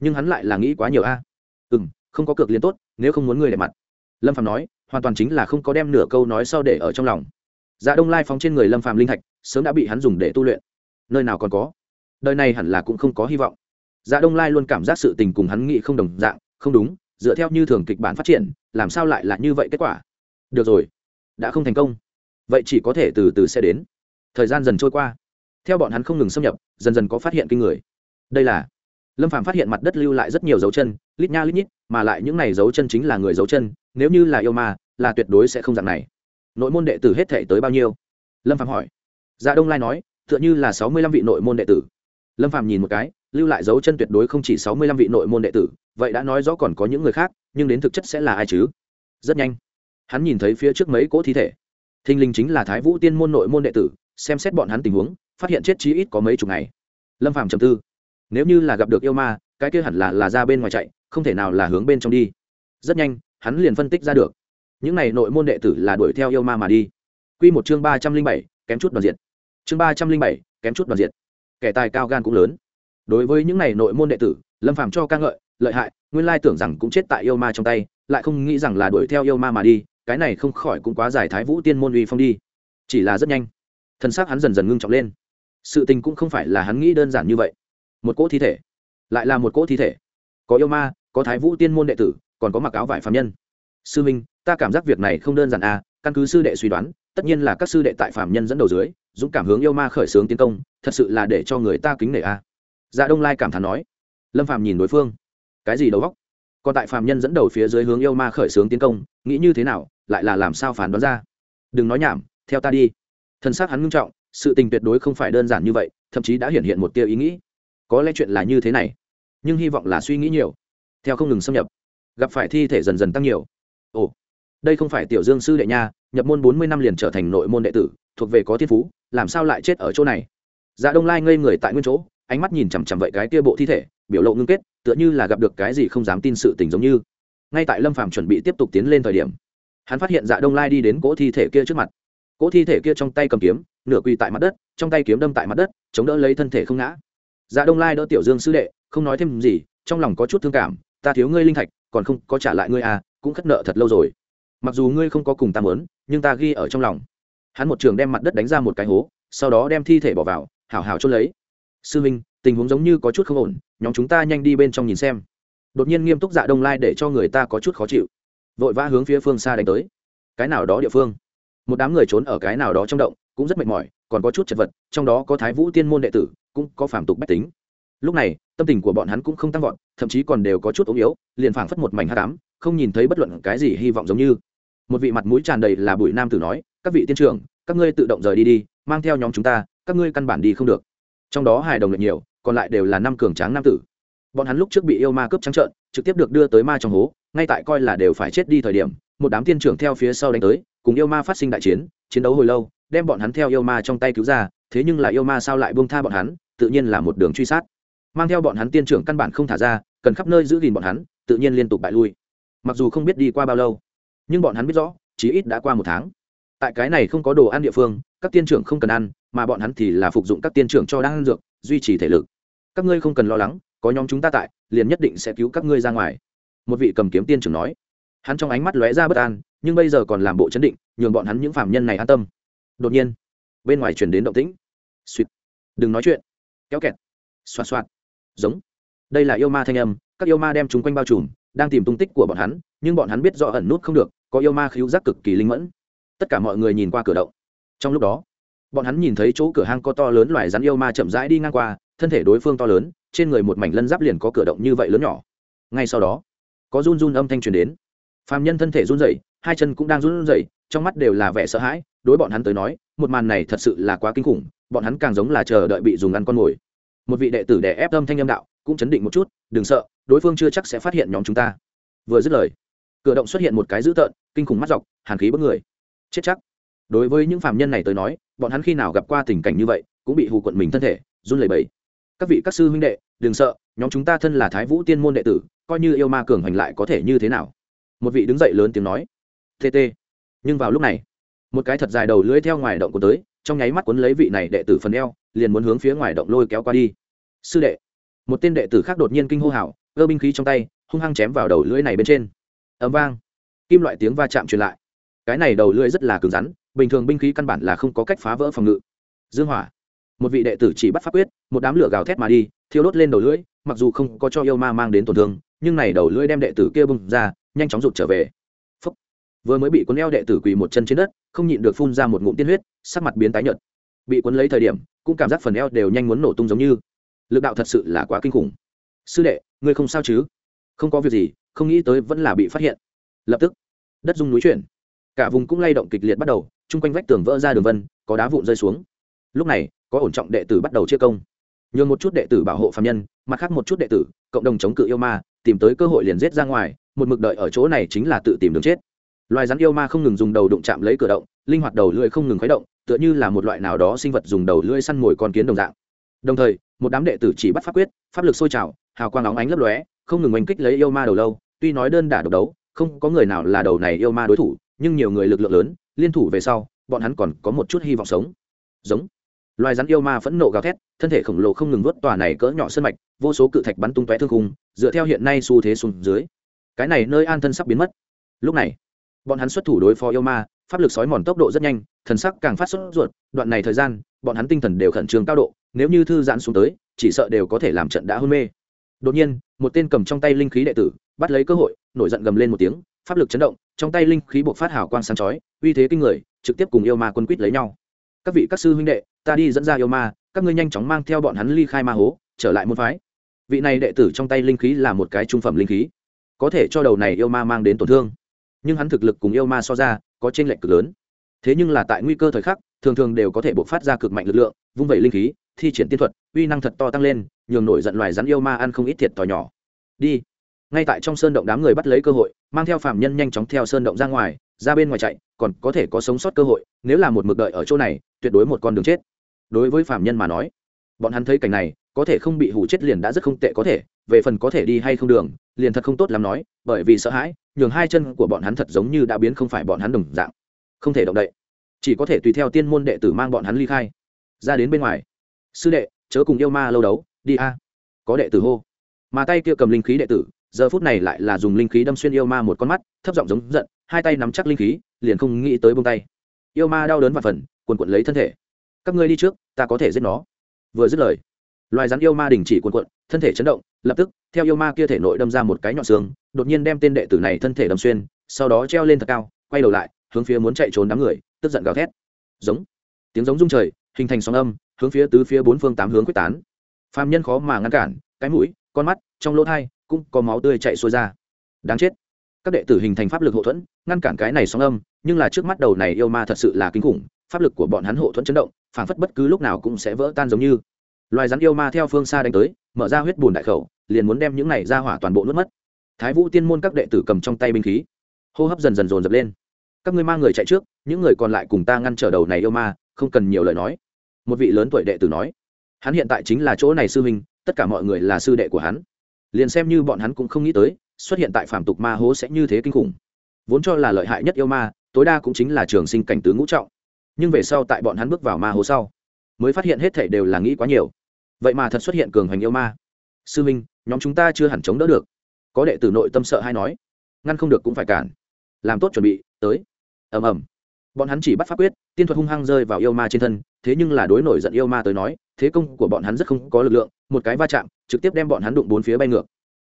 nhưng hắn lại là nghĩ quá nhiều a. À. ừ m không có cược liền tốt, nếu không muốn người đẹp mặt. Lâm phạm nói, hoàn toàn chính là không có đem nửa câu nói sau để ở trong lòng. Dạ đông lai phóng trên người lâm phạm linh thạch, sớm đã bị hắn dùng để tu luyện. Nơi nào còn có? Đời này hẳn là cũng không có hy vọng. Dạ đông lai luôn cảm giác sự tình cùng hắn nghĩ không đồng dạng, không đúng, dựa theo như thường kịch bản phát triển, làm sao lại là như vậy kết quả? Được rồi, đã không thành công. Vậy chỉ có thể từ từ sẽ đến. Thời gian dần trôi qua. Theo bọn hắn không ngừng xâm nhập, dần dần có phát hiện kinh người. Đây là lâm phạm phát hiện mặt đất lưu lại rất nhiều dấu chân, lít nha lít nhít, mà lại những này dấu chân chính là người dấu chân, nếu như là yêu ma, là tuyệt đối sẽ không dạng này. Nội môn đệ tử hết thể tới bao nhiêu? Lâm phạm hỏi. Dạ đông lai nói, tựa như là sáu mươi lăm vị nội môn đệ tử. Lâm phạm nhìn một cái, lưu lại dấu chân tuyệt đối không chỉ sáu mươi lăm vị nội môn đệ tử, vậy đã nói rõ còn có những người khác, nhưng đến thực chất sẽ là ai chứ? Rất nhanh. Hắn nhìn thấy phía trước mấy cỗ thi thể. Thình linh chính là thái vũ tiên môn nội môn đệ tử, xem xét bọn hắn tình huống, phát hiện chết chí ít có mấy chục ngày. Lâm phạm trầm tư nếu như là gặp được yêu ma, cái kia hẳn là là ra bên ngoài chạy, không thể nào là hướng bên trong đi. Rất nhanh, hắn liền phân tích ra được. Những này nội môn đệ tử là đuổi theo yêu ma mà đi. Q một chương ba trăm linh bảy, kém chút đoàn diện chương ba trăm linh bảy, kém chút đoàn diện kẻ tài cao gan cũng lớn. Đối với những này nội môn đệ tử, lâm phàm cho ca ngợi, lợi hại, nguyên lai tưởng rằng cũng chết tại yêu ma trong tay, lại không nghĩ rằng là đuổi theo yêu ma mà đi, cái này không khỏi cũng quá giải thái vũ tiên môn uy phong đi. Chỉ là rất nhanh. Thân xác hắn dần dần ngưng trọng lên. Sự tình cũng không phải là hắn nghĩ đơn giản như vậy một cỗ thi thể. Lại là một cỗ thi thể. Có yêu ma, có thái vũ tiên môn đệ tử, còn có mặc áo vải phạm nhân. Sư minh, ta cảm giác việc này không đơn giản à căn cứ sư đệ suy đoán, tất nhiên là các sư đệ tại phạm nhân dẫn đầu dưới, dũng cảm hướng yêu ma khởi xướng tiến công, thật sự là để cho người ta kính nể a à. dạ đông lai cảm thán nói. Lâm phạm nhìn đối phương. Cái gì đầu góc còn tại phạm nhân dẫn đầu phía dưới hướng yêu ma khởi xướng tiến công, nghĩ như thế nào, lại là làm sao phán đoán ra? Đừng nói nhảm, theo ta đi. Thân xác hắn ngưng trọng, sự tình tuyệt đối không phải đơn giản như vậy, thậm chí đã hiện hiện một tia ý nghĩ có lẽ chuyện là như thế này, nhưng hy vọng là suy nghĩ nhiều, theo không ngừng xâm nhập, gặp phải thi thể dần dần tăng nhiều. Ồ, đây không phải tiểu dương sư đệ nha, nhập môn bốn mươi năm liền trở thành nội môn đệ tử, thuộc về có thiên phú, làm sao lại chết ở chỗ này? Dạ đông lai ngây người tại nguyên chỗ, ánh mắt nhìn chằm chằm vậy cái kia bộ thi thể, biểu lộ ngưng kết, tựa như là gặp được cái gì không dám tin sự tình giống như. Ngay tại lâm phàm chuẩn bị tiếp tục tiến lên thời điểm, hắn phát hiện dạ đông lai đi đến cỗ thi thể kia trước mặt. Cỗ thi thể kia trong tay cầm kiếm, nửa quỳ tại mặt đất, trong tay kiếm đâm tại mặt đất, chống đỡ lấy thân thể không ngã dạ đông lai đỡ tiểu dương sư đệ, không nói thêm gì, trong lòng có chút thương cảm, ta thiếu ngươi linh thạch, còn không có trả lại ngươi à cũng khất nợ thật lâu rồi. Mặc dù ngươi không có cùng ta mớn nhưng ta ghi ở trong lòng. Hắn một trường đem mặt đất đánh ra một cái hố, sau đó đem thi thể bỏ vào, hảo hảo chôn lấy. Sư minh, tình huống giống như có chút không ổn, nhóm chúng ta nhanh đi bên trong nhìn xem. Đột nhiên nghiêm túc dạ đông lai để cho người ta có chút khó chịu. Vội vã hướng phía phương xa đánh tới. Cái nào đó địa phương? Một đám người trốn ở cái nào đó trong động, cũng rất mệt mỏi, còn có chút chật vật, trong đó có thái vũ tiên môn đệ tử cũng có phản tục bách tính. Lúc này, tâm tình của bọn hắn cũng không tăng vọt, thậm chí còn đều có chút ống yếu, liền phảng phất một mảnh hát cám không nhìn thấy bất luận cái gì hy vọng giống như. Một vị mặt mũi tràn đầy là bụi nam tử nói, các vị tiên trưởng, các ngươi tự động rời đi đi, mang theo nhóm chúng ta, các ngươi căn bản đi không được. Trong đó hài đồng lượt nhiều, còn lại đều là năm cường tráng nam tử. Bọn hắn lúc trước bị yêu ma cướp trắng trợn, trực tiếp được đưa tới ma trong hố, ngay tại coi là đều phải chết đi thời điểm, một đám tiên trưởng theo phía sau đánh tới, cùng yêu ma phát sinh đại chiến chiến đấu hồi lâu, đem bọn hắn theo yêu ma trong tay cứu ra, thế nhưng là yêu ma sao lại buông tha bọn hắn tự nhiên là một đường truy sát. Mang theo bọn hắn tiên trưởng căn bản không thả ra, cần khắp nơi giữ gìn bọn hắn, tự nhiên liên tục bại lui. Mặc dù không biết đi qua bao lâu, nhưng bọn hắn biết rõ, chí ít đã qua một tháng. Tại cái này không có đồ ăn địa phương, các tiên trưởng không cần ăn, mà bọn hắn thì là phục dụng các tiên trưởng cho đang ăn dược, duy trì thể lực. Các ngươi không cần lo lắng, có nhóm chúng ta tại, liền nhất định sẽ cứu các ngươi ra ngoài. Một vị cầm kiếm tiên trưởng nói. Hắn trong ánh mắt lóe ra bất an, nhưng bây giờ còn làm bộ chấn định, nhường bọn hắn những phạm nhân này an tâm. Đột nhiên, bên ngoài chuyển đến động tĩnh. Suýt. Đừng nói chuyện kéo kẹt xoa xoa giống. Đây là yêu ma thanh âm, các yêu ma đem chúng quanh bao trùm, đang tìm tung tích của bọn hắn, nhưng bọn hắn biết rõ ẩn nút không được, có yêu ma khíu giác cực kỳ linh mẫn. Tất cả mọi người nhìn qua cửa động. Trong lúc đó, bọn hắn nhìn thấy chỗ cửa hang có to lớn loài rắn yêu ma chậm rãi đi ngang qua, thân thể đối phương to lớn, trên người một mảnh lân giáp liền có cửa động như vậy lớn nhỏ. Ngay sau đó, có run run âm thanh truyền đến. Phàm nhân thân thể run rẩy, hai chân cũng đang run rẩy, trong mắt đều là vẻ sợ hãi, đối bọn hắn tới nói, một màn này thật sự là quá kinh khủng bọn hắn càng giống là chờ đợi bị dùng ăn con mồi. Một vị đệ tử đè ép âm thanh âm đạo, cũng chấn định một chút, đừng sợ, đối phương chưa chắc sẽ phát hiện nhóm chúng ta. Vừa dứt lời, cửa động xuất hiện một cái dữ tợn, kinh khủng mắt dọc, hàn khí bất người. Chết chắc. Đối với những phạm nhân này tới nói, bọn hắn khi nào gặp qua tình cảnh như vậy, cũng bị hù quận mình thân thể, run lẩy bẩy. Các vị các sư huynh đệ, đừng sợ, nhóm chúng ta thân là thái vũ tiên môn đệ tử, coi như yêu ma cường hành lại có thể như thế nào? Một vị đứng dậy lớn tiếng nói tt nhưng vào lúc này, một cái thật dài đầu lưỡi theo ngoài động của tới trong nháy mắt cuốn lấy vị này đệ tử phần eo, liền muốn hướng phía ngoài động lôi kéo qua đi. Sư đệ, một tên đệ tử khác đột nhiên kinh hô hào gơ binh khí trong tay, hung hăng chém vào đầu lưỡi này bên trên. Ấm vang. Kim loại tiếng va chạm truyền lại. Cái này đầu lưỡi rất là cứng rắn, bình thường binh khí căn bản là không có cách phá vỡ phòng ngự. Dương hỏa, một vị đệ tử chỉ bắt pháp quyết, một đám lửa gào thét mà đi, thiêu đốt lên đầu lưỡi, mặc dù không có cho yêu ma mang đến tổn thương, nhưng này đầu lưỡi đem đệ tử kia bung ra, nhanh chóng rụt trở về vừa mới bị cuốn eo đệ tử quỳ một chân trên đất, không nhịn được phun ra một ngụm tiên huyết, sắc mặt biến tái nhợt. Bị cuốn lấy thời điểm, cũng cảm giác phần eo đều nhanh muốn nổ tung giống như. Lực đạo thật sự là quá kinh khủng. Sư đệ, ngươi không sao chứ? Không có việc gì, không nghĩ tới vẫn là bị phát hiện. Lập tức, đất dung núi chuyển. Cả vùng cũng lay động kịch liệt bắt đầu, chung quanh vách tường vỡ ra đường vân, có đá vụn rơi xuống. Lúc này, có ổn trọng đệ tử bắt đầu chia công. Nhường một chút đệ tử bảo hộ phạm nhân, mặt khác một chút đệ tử, cộng đồng chống cự yêu ma, tìm tới cơ hội liền giết ra ngoài, một mực đợi ở chỗ này chính là tự tìm đường chết loài rắn yêu ma không ngừng dùng đầu đụng chạm lấy cửa động, linh hoạt đầu lưỡi không ngừng khuấy động, tựa như là một loại nào đó sinh vật dùng đầu lưỡi săn mồi con kiến đồng dạng. Đồng thời, một đám đệ tử chỉ bắt pháp quyết, pháp lực sôi trào, hào quang óng ánh lấp lóe, không ngừng oanh kích lấy yêu ma đầu lâu, tuy nói đơn đả độc đấu, không có người nào là đầu này yêu ma đối thủ, nhưng nhiều người lực lượng lớn, liên thủ về sau, bọn hắn còn có một chút hy vọng sống. Giống. Loài rắn yêu ma phẫn nộ gào thét, thân thể khổng lồ không ngừng vớt tòa này cỡ nhỏ sân mạch, vô số cự thạch bắn tung tóe thương khung, dựa theo hiện nay xu thế xuống dưới. Cái này nơi an thân sắp biến mất. Lúc này bọn hắn xuất thủ đối phó yêu ma, pháp lực sói mòn tốc độ rất nhanh, thần sắc càng phát sốt ruột, đoạn này thời gian, bọn hắn tinh thần đều khẩn trương cao độ, nếu như thư giãn xuống tới, chỉ sợ đều có thể làm trận đã hôn mê. Đột nhiên, một tên cầm trong tay linh khí đệ tử, bắt lấy cơ hội, nổi giận gầm lên một tiếng, pháp lực chấn động, trong tay linh khí buộc phát hào quang sáng chói, uy thế kinh người, trực tiếp cùng yêu ma quân quýt lấy nhau. Các vị các sư huynh đệ, ta đi dẫn ra yêu ma, các ngươi nhanh chóng mang theo bọn hắn ly khai ma hố, trở lại môn phái. Vị này đệ tử trong tay linh khí là một cái trung phẩm linh khí, có thể cho đầu này yêu ma mang đến tổn thương nhưng hắn thực lực cùng yêu ma so ra, có t r ê n lệch cực lớn. Thế nhưng là tại nguy cơ thời khắc, thường thường đều có thể bộc phát ra cực mạnh lực lượng, vung vẩy linh khí, thi triển tiên thuật, uy năng thật to tăng lên, nhường nổi giận loài rắn yêu ma ăn không ít thiệt t nhỏ. Đi. Ngay tại trong sơn động đám người bắt lấy cơ hội, mang theo phạm nhân nhanh chóng theo sơn động ra ngoài, ra bên ngoài chạy, còn có thể có sống sót cơ hội, nếu là một mực đợi ở chỗ này, tuyệt đối một con đường chết. Đối với phạm nhân mà nói, bọn hắn thấy cảnh này, có thể không bị hủ chết liền đã rất không tệ có thể, về phần có thể đi hay không đường, liền thật không tốt lắm nói, bởi vì sợ hãi nhường hai chân của bọn hắn thật giống như đã biến không phải bọn hắn đồng dạng. Không thể động đậy. Chỉ có thể tùy theo tiên môn đệ tử mang bọn hắn ly khai. Ra đến bên ngoài. Sư đệ, chớ cùng yêu ma lâu đấu, đi a. Có đệ tử hô. Mà tay kia cầm linh khí đệ tử, giờ phút này lại là dùng linh khí đâm xuyên yêu ma một con mắt, thấp giọng giống giận, hai tay nắm chắc linh khí, liền không nghĩ tới bông tay. Yêu ma đau đớn và phần quần quận lấy thân thể. Các ngươi đi trước, ta có thể giết nó. Vừa dứt lời loài rắn yêu ma đình chỉ cuộn cuộn, thân thể chấn động, lập tức, theo yêu ma kia thể nội đâm ra một cái nhọn xương, đột nhiên đem tên đệ tử này thân thể đâm xuyên, sau đó treo lên thật cao, quay đầu lại, hướng phía muốn chạy trốn đám người, tức giận gào thét. Giống. Tiếng giống rung trời, hình thành sóng âm, hướng phía tứ phía bốn phương tám hướng quyết tán. Phàm nhân khó mà ngăn cản, cái mũi, con mắt, trong lỗ thai, cũng có máu tươi chạy xuôi ra. Đáng chết. Các đệ tử hình thành pháp lực hậu thuẫn, ngăn cản cái này sóng âm, nhưng là trước mắt đầu này yêu ma thật sự là kinh khủng, pháp lực của bọn hắn hộ thuẫn chấn động, phảng phất bất cứ lúc nào cũng sẽ vỡ tan giống như loài rắn yêu ma theo phương xa đánh tới, mở ra huyết bùn đại khẩu, liền muốn đem những này ra hỏa toàn bộ nuốt mất. Thái vũ tiên môn các đệ tử cầm trong tay binh khí, hô hấp dần dần dồn dập lên. Các ngươi mang người chạy trước, những người còn lại cùng ta ngăn trở đầu này yêu ma, không cần nhiều lời nói. Một vị lớn tuổi đệ tử nói, hắn hiện tại chính là chỗ này sư huynh, tất cả mọi người là sư đệ của hắn. Liền xem như bọn hắn cũng không nghĩ tới, xuất hiện tại phạm tục ma hố sẽ như thế kinh khủng. Vốn cho là lợi hại nhất yêu ma, tối đa cũng chính là trường sinh cảnh tứ ngũ trọng. Nhưng về sau tại bọn hắn bước vào ma hố sau mới phát hiện hết thể đều là nghĩ quá nhiều. Vậy mà thật xuất hiện cường hành yêu ma. Sư minh, nhóm chúng ta chưa hẳn chống đỡ được. Có đệ tử nội tâm sợ hay nói. Ngăn không được cũng phải cản. Làm tốt chuẩn bị, tới. Ầm ầm. Bọn hắn chỉ bắt pháp quyết, tiên thuật hung hăng rơi vào yêu ma trên thân, thế nhưng là đối nổi giận yêu ma tới nói, thế công của bọn hắn rất không có lực lượng, một cái va chạm, trực tiếp đem bọn hắn đụng bốn phía bay ngược.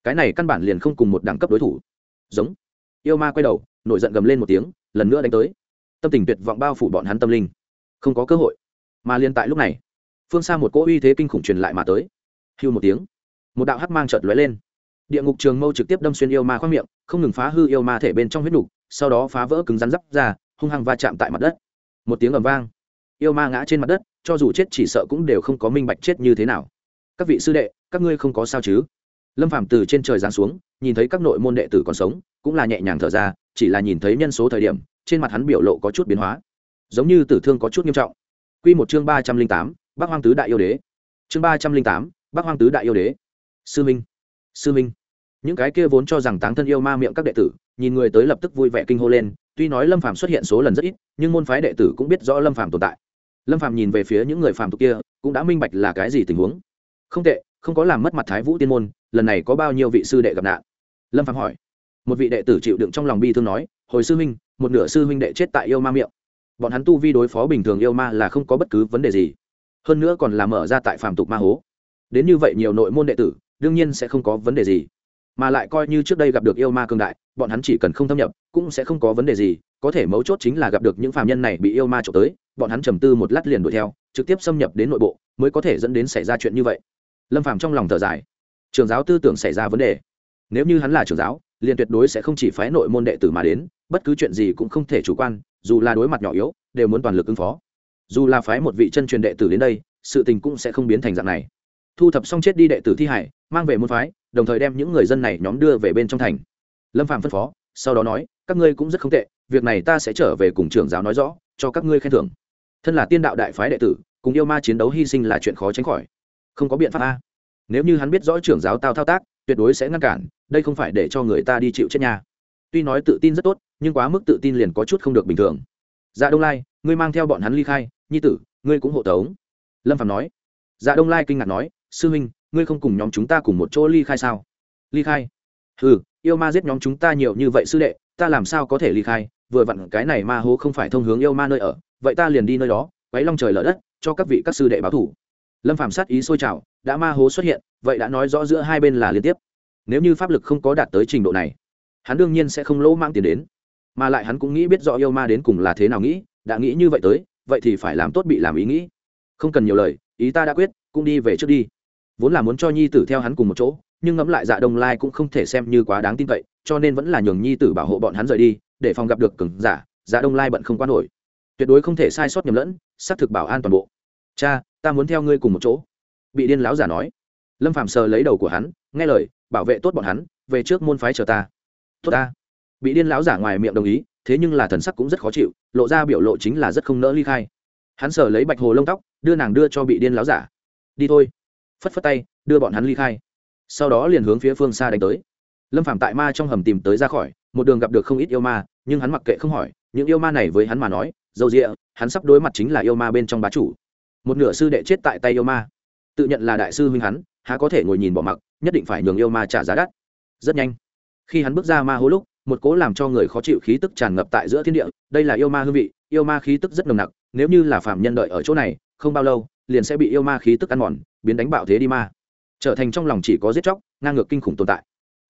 Cái này căn bản liền không cùng một đẳng cấp đối thủ. Giống. Yêu ma quay đầu, nổi giận gầm lên một tiếng, lần nữa đánh tới. Tâm tình tuyệt vọng bao phủ bọn hắn tâm linh. Không có cơ hội mà liên tại lúc này phương xa một cỗ uy thế kinh khủng truyền lại mà tới. Hưu một tiếng một đạo hắc mang chợt lóe lên. Địa ngục trường mâu trực tiếp đâm xuyên yêu ma khoác miệng không ngừng phá hư yêu ma thể bên trong huyết đủ, sau đó phá vỡ cứng rắn dắp ra hung hăng va chạm tại mặt đất. Một tiếng ầm vang yêu ma ngã trên mặt đất cho dù chết chỉ sợ cũng đều không có minh bạch chết như thế nào. Các vị sư đệ các ngươi không có sao chứ? Lâm phàm từ trên trời giáng xuống nhìn thấy các nội môn đệ tử còn sống cũng là nhẹ nhàng thở ra chỉ là nhìn thấy nhân số thời điểm trên mặt hắn biểu lộ có chút biến hóa. Giống như tử thương có chút nghiêm trọng quy một chương ba trăm linh tám, bắc hoang tứ đại yêu đế. Chương ba trăm linh tám, bắc hoang tứ đại yêu đế. Sư minh sư minh. Những cái kia vốn cho rằng táng thân yêu ma miệng các đệ tử, nhìn người tới lập tức vui vẻ kinh hô lên, tuy nói lâm phàm xuất hiện số lần rất ít, nhưng môn phái đệ tử cũng biết rõ lâm phàm tồn tại. Lâm phàm nhìn về phía những người phàm tục kia, cũng đã minh bạch là cái gì tình huống. Không tệ, không có làm mất mặt thái vũ tiên môn, lần này có bao nhiêu vị sư đệ gặp nạn? Lâm phàm hỏi. Một vị đệ tử chịu đựng trong lòng bi thương nói, hồi sư huynh một nửa sư huynh đệ chết tại yêu ma miệng bọn hắn tu vi đối phó bình thường yêu ma là không có bất cứ vấn đề gì. Hơn nữa còn là mở ra tại phàm tục ma hố. Đến như vậy nhiều nội môn đệ tử, đương nhiên sẽ không có vấn đề gì. Mà lại coi như trước đây gặp được yêu ma cường đại, bọn hắn chỉ cần không thâm nhập, cũng sẽ không có vấn đề gì. Có thể mấu chốt chính là gặp được những phàm nhân này bị yêu ma trộm tới, bọn hắn trầm tư một lát liền đuổi theo, trực tiếp xâm nhập đến nội bộ, mới có thể dẫn đến xảy ra chuyện như vậy. Lâm phàm trong lòng thở dài. Trường giáo tư tưởng xảy ra vấn đề. Nếu như hắn là trường giáo, liền tuyệt đối sẽ không chỉ phái nội môn đệ tử mà đến, bất cứ chuyện gì cũng không thể chủ quan dù là đối mặt nhỏ yếu, đều muốn toàn lực ứng phó. Dù là phái một vị chân truyền đệ tử đến đây, sự tình cũng sẽ không biến thành dạng này. Thu thập xong chết đi đệ tử thi hải, mang về môn phái, đồng thời đem những người dân này nhóm đưa về bên trong thành. Lâm phạm phân phó, sau đó nói, các ngươi cũng rất không tệ, việc này ta sẽ trở về cùng trưởng giáo nói rõ, cho các ngươi khen thưởng. Thân là tiên đạo đại phái đệ tử, cùng yêu ma chiến đấu hy sinh là chuyện khó tránh khỏi. Không có biện pháp a. Nếu như hắn biết rõ trưởng giáo tao thao tác, tuyệt đối sẽ ngăn cản, đây không phải để cho người ta đi chịu chết nhà tuy nói tự tin rất tốt, nhưng quá mức tự tin liền có chút không được bình thường. Dạ đông lai, ngươi mang theo bọn hắn ly khai, nhi tử, ngươi cũng hộ tống. Lâm phạm nói. Dạ đông lai kinh ngạc nói, sư huynh, ngươi không cùng nhóm chúng ta cùng một chỗ ly khai sao? Ly khai? Ừ yêu ma giết nhóm chúng ta nhiều như vậy sư đệ, ta làm sao có thể ly khai? Vừa vặn cái này ma hố không phải thông hướng yêu ma nơi ở, vậy ta liền đi nơi đó, quấy long trời lở đất, cho các vị các sư đệ báo thủ. Lâm phạm sát ý sôi trào, đã ma hố xuất hiện, vậy đã nói rõ giữa hai bên là liên tiếp. Nếu như pháp lực không có đạt tới trình độ này hắn đương nhiên sẽ không lỗ mang tiền đến, mà lại hắn cũng nghĩ biết rõ yêu ma đến cùng là thế nào nghĩ, đã nghĩ như vậy tới, vậy thì phải làm tốt bị làm ý nghĩ. Không cần nhiều lời, ý ta đã quyết, cũng đi về trước đi. Vốn là muốn cho nhi tử theo hắn cùng một chỗ, nhưng ngẫm lại dạ đông lai cũng không thể xem như quá đáng tin cậy, cho nên vẫn là nhường nhi tử bảo hộ bọn hắn rời đi, để phòng gặp được cừng giả dạ đông lai bận không quan nổi. Tuyệt đối không thể sai sót nhầm lẫn, xác thực bảo an toàn bộ. Cha, ta muốn theo ngươi cùng một chỗ. Bị điên lão giả nói. Lâm phạm sờ lấy đầu của hắn, nghe lời, bảo vệ tốt bọn hắn, về trước môn phái chờ ta tốt ta. Bị điên lão giả ngoài miệng đồng ý, thế nhưng là thần sắc cũng rất khó chịu, lộ ra biểu lộ chính là rất không nỡ ly khai. Hắn sờ lấy bạch hồ lông tóc, đưa nàng đưa cho bị điên lão giả. Đi thôi. Phất phất tay, đưa bọn hắn ly khai. Sau đó liền hướng phía phương xa đánh tới. Lâm phạm tại ma trong hầm tìm tới ra khỏi, một đường gặp được không ít yêu ma, nhưng hắn mặc kệ không hỏi, những yêu ma này với hắn mà nói dầu rịa hắn sắp đối mặt chính là yêu ma bên trong bá chủ. Một nửa sư đệ chết tại tay yêu ma. Tự nhận là đại sư huynh hắn, há có thể ngồi nhìn bỏ mặc, nhất định phải nhường yêu ma trả giá đắt. Rất nhanh khi hắn bước ra ma hố lúc, một cố làm cho người khó chịu khí tức tràn ngập tại giữa thiên địa, đây là yêu ma hương vị, yêu ma khí tức rất nồng nặc, nếu như là phạm nhân đợi ở chỗ này, không bao lâu, liền sẽ bị yêu ma khí tức ăn mòn, biến đánh bạo thế đi ma. Trở thành trong lòng chỉ có giết chóc, ngang ngược kinh khủng tồn tại.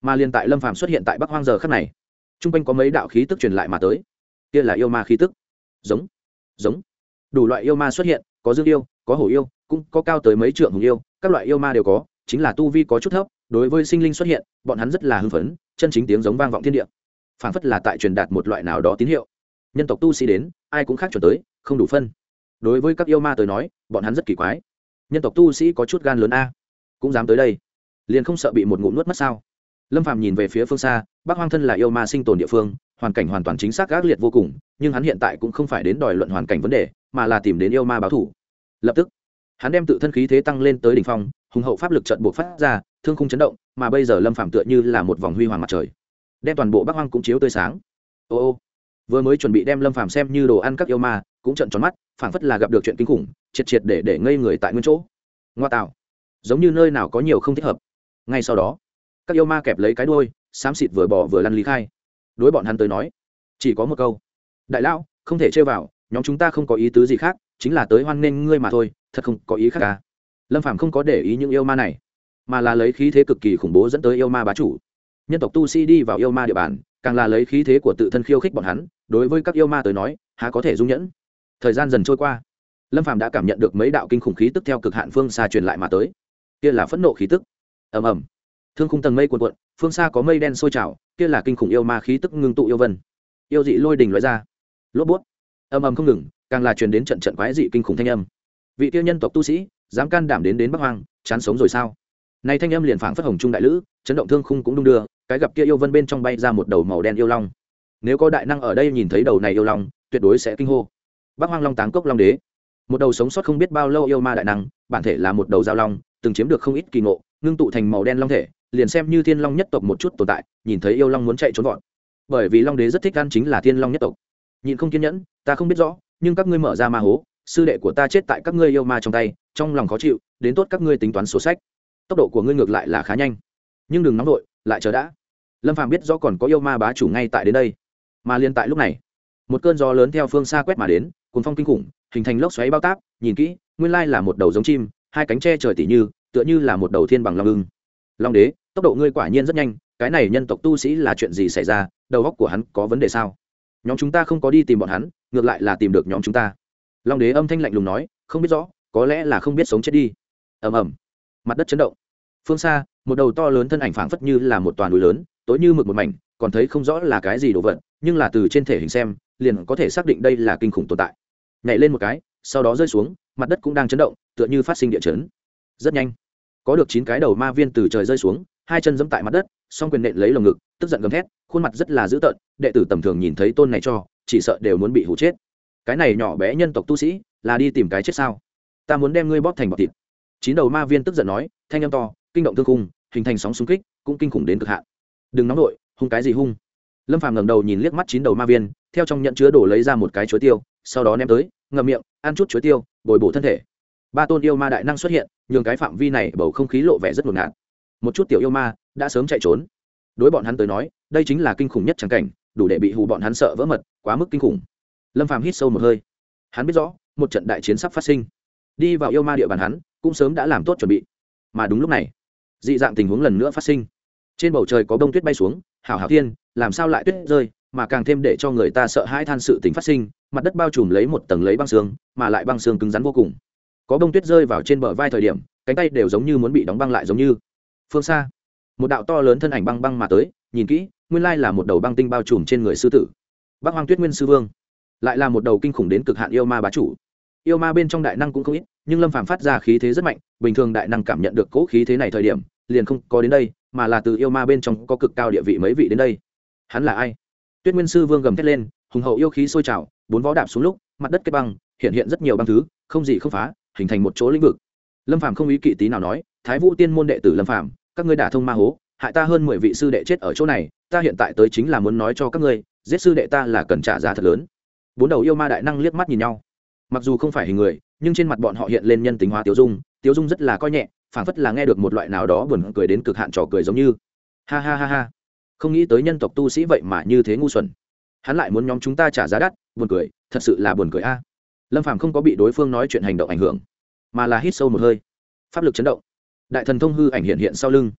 Mà liền tại lâm phàm xuất hiện tại bắc hoang giờ khắc này t r u n g quanh có mấy đạo khí tức truyền lại mà tới. Kia là yêu ma khí tức. Giống. Giống. Đủ loại yêu ma xuất hiện, có dương yêu, có hổ yêu, cũng có cao tới mấy trượng hùng yêu, các loại yêu ma đều có, chính là tu vi có chút thấp, đối với sinh linh xuất hiện, bọn hắn rất là hưng phấn chân chính tiếng giống vang vọng thiên địa. Phảng phất là tại truyền đạt một loại nào đó tín hiệu. Nhân tộc tu sĩ đến, ai cũng khác chuẩn tới, không đủ phân. Đối với các yêu ma tới nói, bọn hắn rất kỳ quái. Nhân tộc tu sĩ có chút gan lớn a. Cũng dám tới đây. Liền không sợ bị một ngụm nuốt mất sao? Lâm Phàm nhìn về phía phương xa, bắc hoang thân là yêu ma sinh tồn địa phương, hoàn cảnh hoàn toàn chính xác gác liệt vô cùng, nhưng hắn hiện tại cũng không phải đến đòi luận hoàn cảnh vấn đề, mà là tìm đến yêu ma báo thủ lập tức, hắn đem tự thân khí thế tăng lên tới đỉnh phong, hùng hậu pháp lực trận buộc phát ra thương khung chấn động mà bây giờ lâm Phàm tựa như là một vòng huy hoàng mặt trời. Đem toàn bộ bắc hoang cũng chiếu tươi sáng. Ô ô vừa mới chuẩn bị đem lâm Phàm xem như đồ ăn các yêu ma cũng trận tròn mắt phảng phất là gặp được chuyện kinh khủng triệt triệt để để ngây người tại nguyên chỗ. Ngoa tạo giống như nơi nào có nhiều không thích hợp. Ngay sau đó các yêu ma kẹp lấy cái đuôi, xám xịt vừa bỏ vừa lăn lý khai. Đối bọn hắn tới nói chỉ có một câu. Đại lão không thể chơi vào nhóm chúng ta không có ý tứ gì khác chính là tới hoan nghênh ngươi mà thôi thật không có ý khác cả lâm phàm không có để ý những yêu ma này mà là lấy khí thế cực kỳ khủng bố dẫn tới yêu ma bá chủ. Nhân tộc tu sĩ đi vào yêu ma địa bàn, càng là lấy khí thế của tự thân khiêu khích bọn hắn, đối với các yêu ma tới nói, há có thể dung nhẫn. Thời gian dần trôi qua, lâm phàm đã cảm nhận được mấy đạo kinh khủng khí tức theo cực hạn phương xa truyền lại mà tới. Kia là phẫn nộ khí tức. Ầm ầm. Thương khung tầng mây cuộn cuộn, phương xa có mây đen sôi trào, kia là kinh khủng yêu ma khí tức ngưng tụ yêu vân. Yêu dị lôi đình loại ra. Lốp bút. Ầm ầm không ngừng, càng là truyền đến trận trận quái dị kinh khủng thanh âm. Vị tiêu nhân tộc tu sĩ, dám can đảm đến đến bắc hoang, chán sống rồi sao? Này thanh âm liền phảng phất hồng trung đại lữ, chấn động thương khung cũng đung đưa, cái gặp kia yêu vân bên trong bay ra một đầu màu đen yêu long. Nếu có đại năng ở đây nhìn thấy đầu này yêu long, tuyệt đối sẽ kinh hô. Bắc hoang long táng cốc long đế. Một đầu sống sót không biết bao lâu yêu ma đại năng, bản thể là một đầu giao long, từng chiếm được không ít kỳ ngộ, ngưng tụ thành màu đen long thể, liền xem như thiên long nhất tộc một chút tồn tại, nhìn thấy yêu long muốn chạy trốn vọt. Bởi vì long đế rất thích ăn chính là thiên long nhất tộc. Nhìn không kiên nhẫn, ta không biết rõ, nhưng các ngươi mở ra ma hố, sư đệ của ta chết tại các ngươi yêu ma trong tay, trong lòng khó chịu, đến tốt các ngươi tính toán sổ sách tốc độ của ngươi ngược lại là khá nhanh. Nhưng đừng nóng vội, lại chờ đã. Lâm phàm biết rõ còn có yêu ma bá chủ ngay tại đến đây. Mà liên tại lúc này, một cơn gió lớn theo phương xa quét mà đến cuốn phong kinh khủng, hình thành lốc xoáy bao táp, nhìn kỹ, nguyên lai là một đầu giống chim, hai cánh tre trời tỉ như, tựa như là một đầu thiên bằng long ưng. Long đế, tốc độ ngươi quả nhiên rất nhanh, cái này nhân tộc tu sĩ là chuyện gì xảy ra, đầu óc của hắn có vấn đề sao? Nhóm chúng ta không có đi tìm bọn hắn, ngược lại là tìm được nhóm chúng ta. Long đế âm thanh lạnh lùng nói, không biết rõ, có lẽ là không biết sống chết đi. Ầm ầm. Mặt đất chấn động phương xa, một đầu to lớn thân ảnh phảng phất như là một toàn núi lớn, tối như mực một mảnh, còn thấy không rõ là cái gì đồ vật, nhưng là từ trên thể hình xem, liền có thể xác định đây là kinh khủng tồn tại. Nhảy lên một cái, sau đó rơi xuống, mặt đất cũng đang chấn động, tựa như phát sinh địa chấn. Rất nhanh, có được chín cái đầu ma viên từ trời rơi xuống, hai chân dẫm tại mặt đất, song quyền nện lấy lồng ngực, tức giận gầm thét, khuôn mặt rất là dữ tợn, đệ tử tầm thường nhìn thấy tôn này cho, chỉ sợ đều muốn bị hụ chết. Cái này nhỏ bé nhân tộc tu sĩ, là đi tìm cái chết sao? Ta muốn đem ngươi bóp thành bọt thịt. Chín đầu ma viên tức giận nói, thanh âm to kinh động thương khung, hình thành sóng xung kích, cũng kinh khủng đến cực hạn. Đừng nóng nổi hung cái gì hung? Lâm phàm ngẩng đầu nhìn liếc mắt chín đầu ma viên, theo trong nhận chứa đổ lấy ra một cái chuối tiêu, sau đó ném tới, ngậm miệng, ăn chút chuối tiêu, bồi bổ thân thể. Ba tôn yêu ma đại năng xuất hiện, nhường cái phạm vi này bầu không khí lộ vẻ rất ngột ngạt. Một chút tiểu yêu ma đã sớm chạy trốn. Đối bọn hắn tới nói, đây chính là kinh khủng nhất trắng cảnh, đủ để bị hù bọn hắn sợ vỡ mật, quá mức kinh khủng. Lâm phàm hít sâu một hơi. Hắn biết rõ, một trận đại chiến sắp phát sinh. Đi vào yêu ma địa bàn hắn, cũng sớm đã làm tốt chuẩn bị. Mà đúng lúc này dị dạng tình huống lần nữa phát sinh. Trên bầu trời có bông tuyết bay xuống, hảo hảo thiên, làm sao lại tuyết rơi, mà càng thêm để cho người ta sợ hãi than sự tình phát sinh, mặt đất bao trùm lấy một tầng lấy băng xương, mà lại băng xương cứng rắn vô cùng. Có bông tuyết rơi vào trên bờ vai thời điểm, cánh tay đều giống như muốn bị đóng băng lại giống như. Phương xa, một đạo to lớn thân ảnh băng băng mà tới, nhìn kỹ, nguyên lai là một đầu băng tinh bao trùm trên người sư tử. Bác hoang tuyết nguyên sư vương, lại là một đầu kinh khủng đến cực hạn yêu ma bá chủ. Yêu ma bên trong đại năng cũng không ít, nhưng lâm phàm phát ra khí thế rất mạnh, bình thường đại năng cảm nhận được cỗ khí thế này thời điểm liền không có đến đây, mà là từ yêu ma bên trong có cực cao địa vị mấy vị đến đây. Hắn là ai? Tuyết nguyên sư vương gầm thét lên, hùng hậu yêu khí sôi trào, bốn vó đạp xuống lúc, mặt đất kết băng, hiện hiện rất nhiều băng thứ, không gì không phá, hình thành một chỗ lĩnh vực. Lâm phàm không ý kỵ tí nào nói, thái vũ tiên môn đệ tử lâm phàm, các ngươi đả thông ma hố, hại ta hơn mười vị sư đệ chết ở chỗ này, ta hiện tại tới chính là muốn nói cho các ngươi, giết sư đệ ta là cần trả giá thật lớn. Bốn đầu yêu ma đại năng liếc mắt nhìn nhau. Mặc dù không phải hình người, nhưng trên mặt bọn họ hiện lên nhân tính hóa tiêu dung tiêu dung rất là coi nhẹ phảng phất là nghe được một loại nào đó buồn cười đến cực hạn trò cười giống như. Ha ha ha ha. Không nghĩ tới nhân tộc tu sĩ vậy mà như thế ngu xuẩn. Hắn lại muốn nhóm chúng ta trả giá đắt, buồn cười, thật sự là buồn cười a. Lâm phàm không có bị đối phương nói chuyện hành động ảnh hưởng, mà là hít sâu một hơi. Pháp lực chấn động. Đại thần thông hư ảnh hiện hiện sau lưng.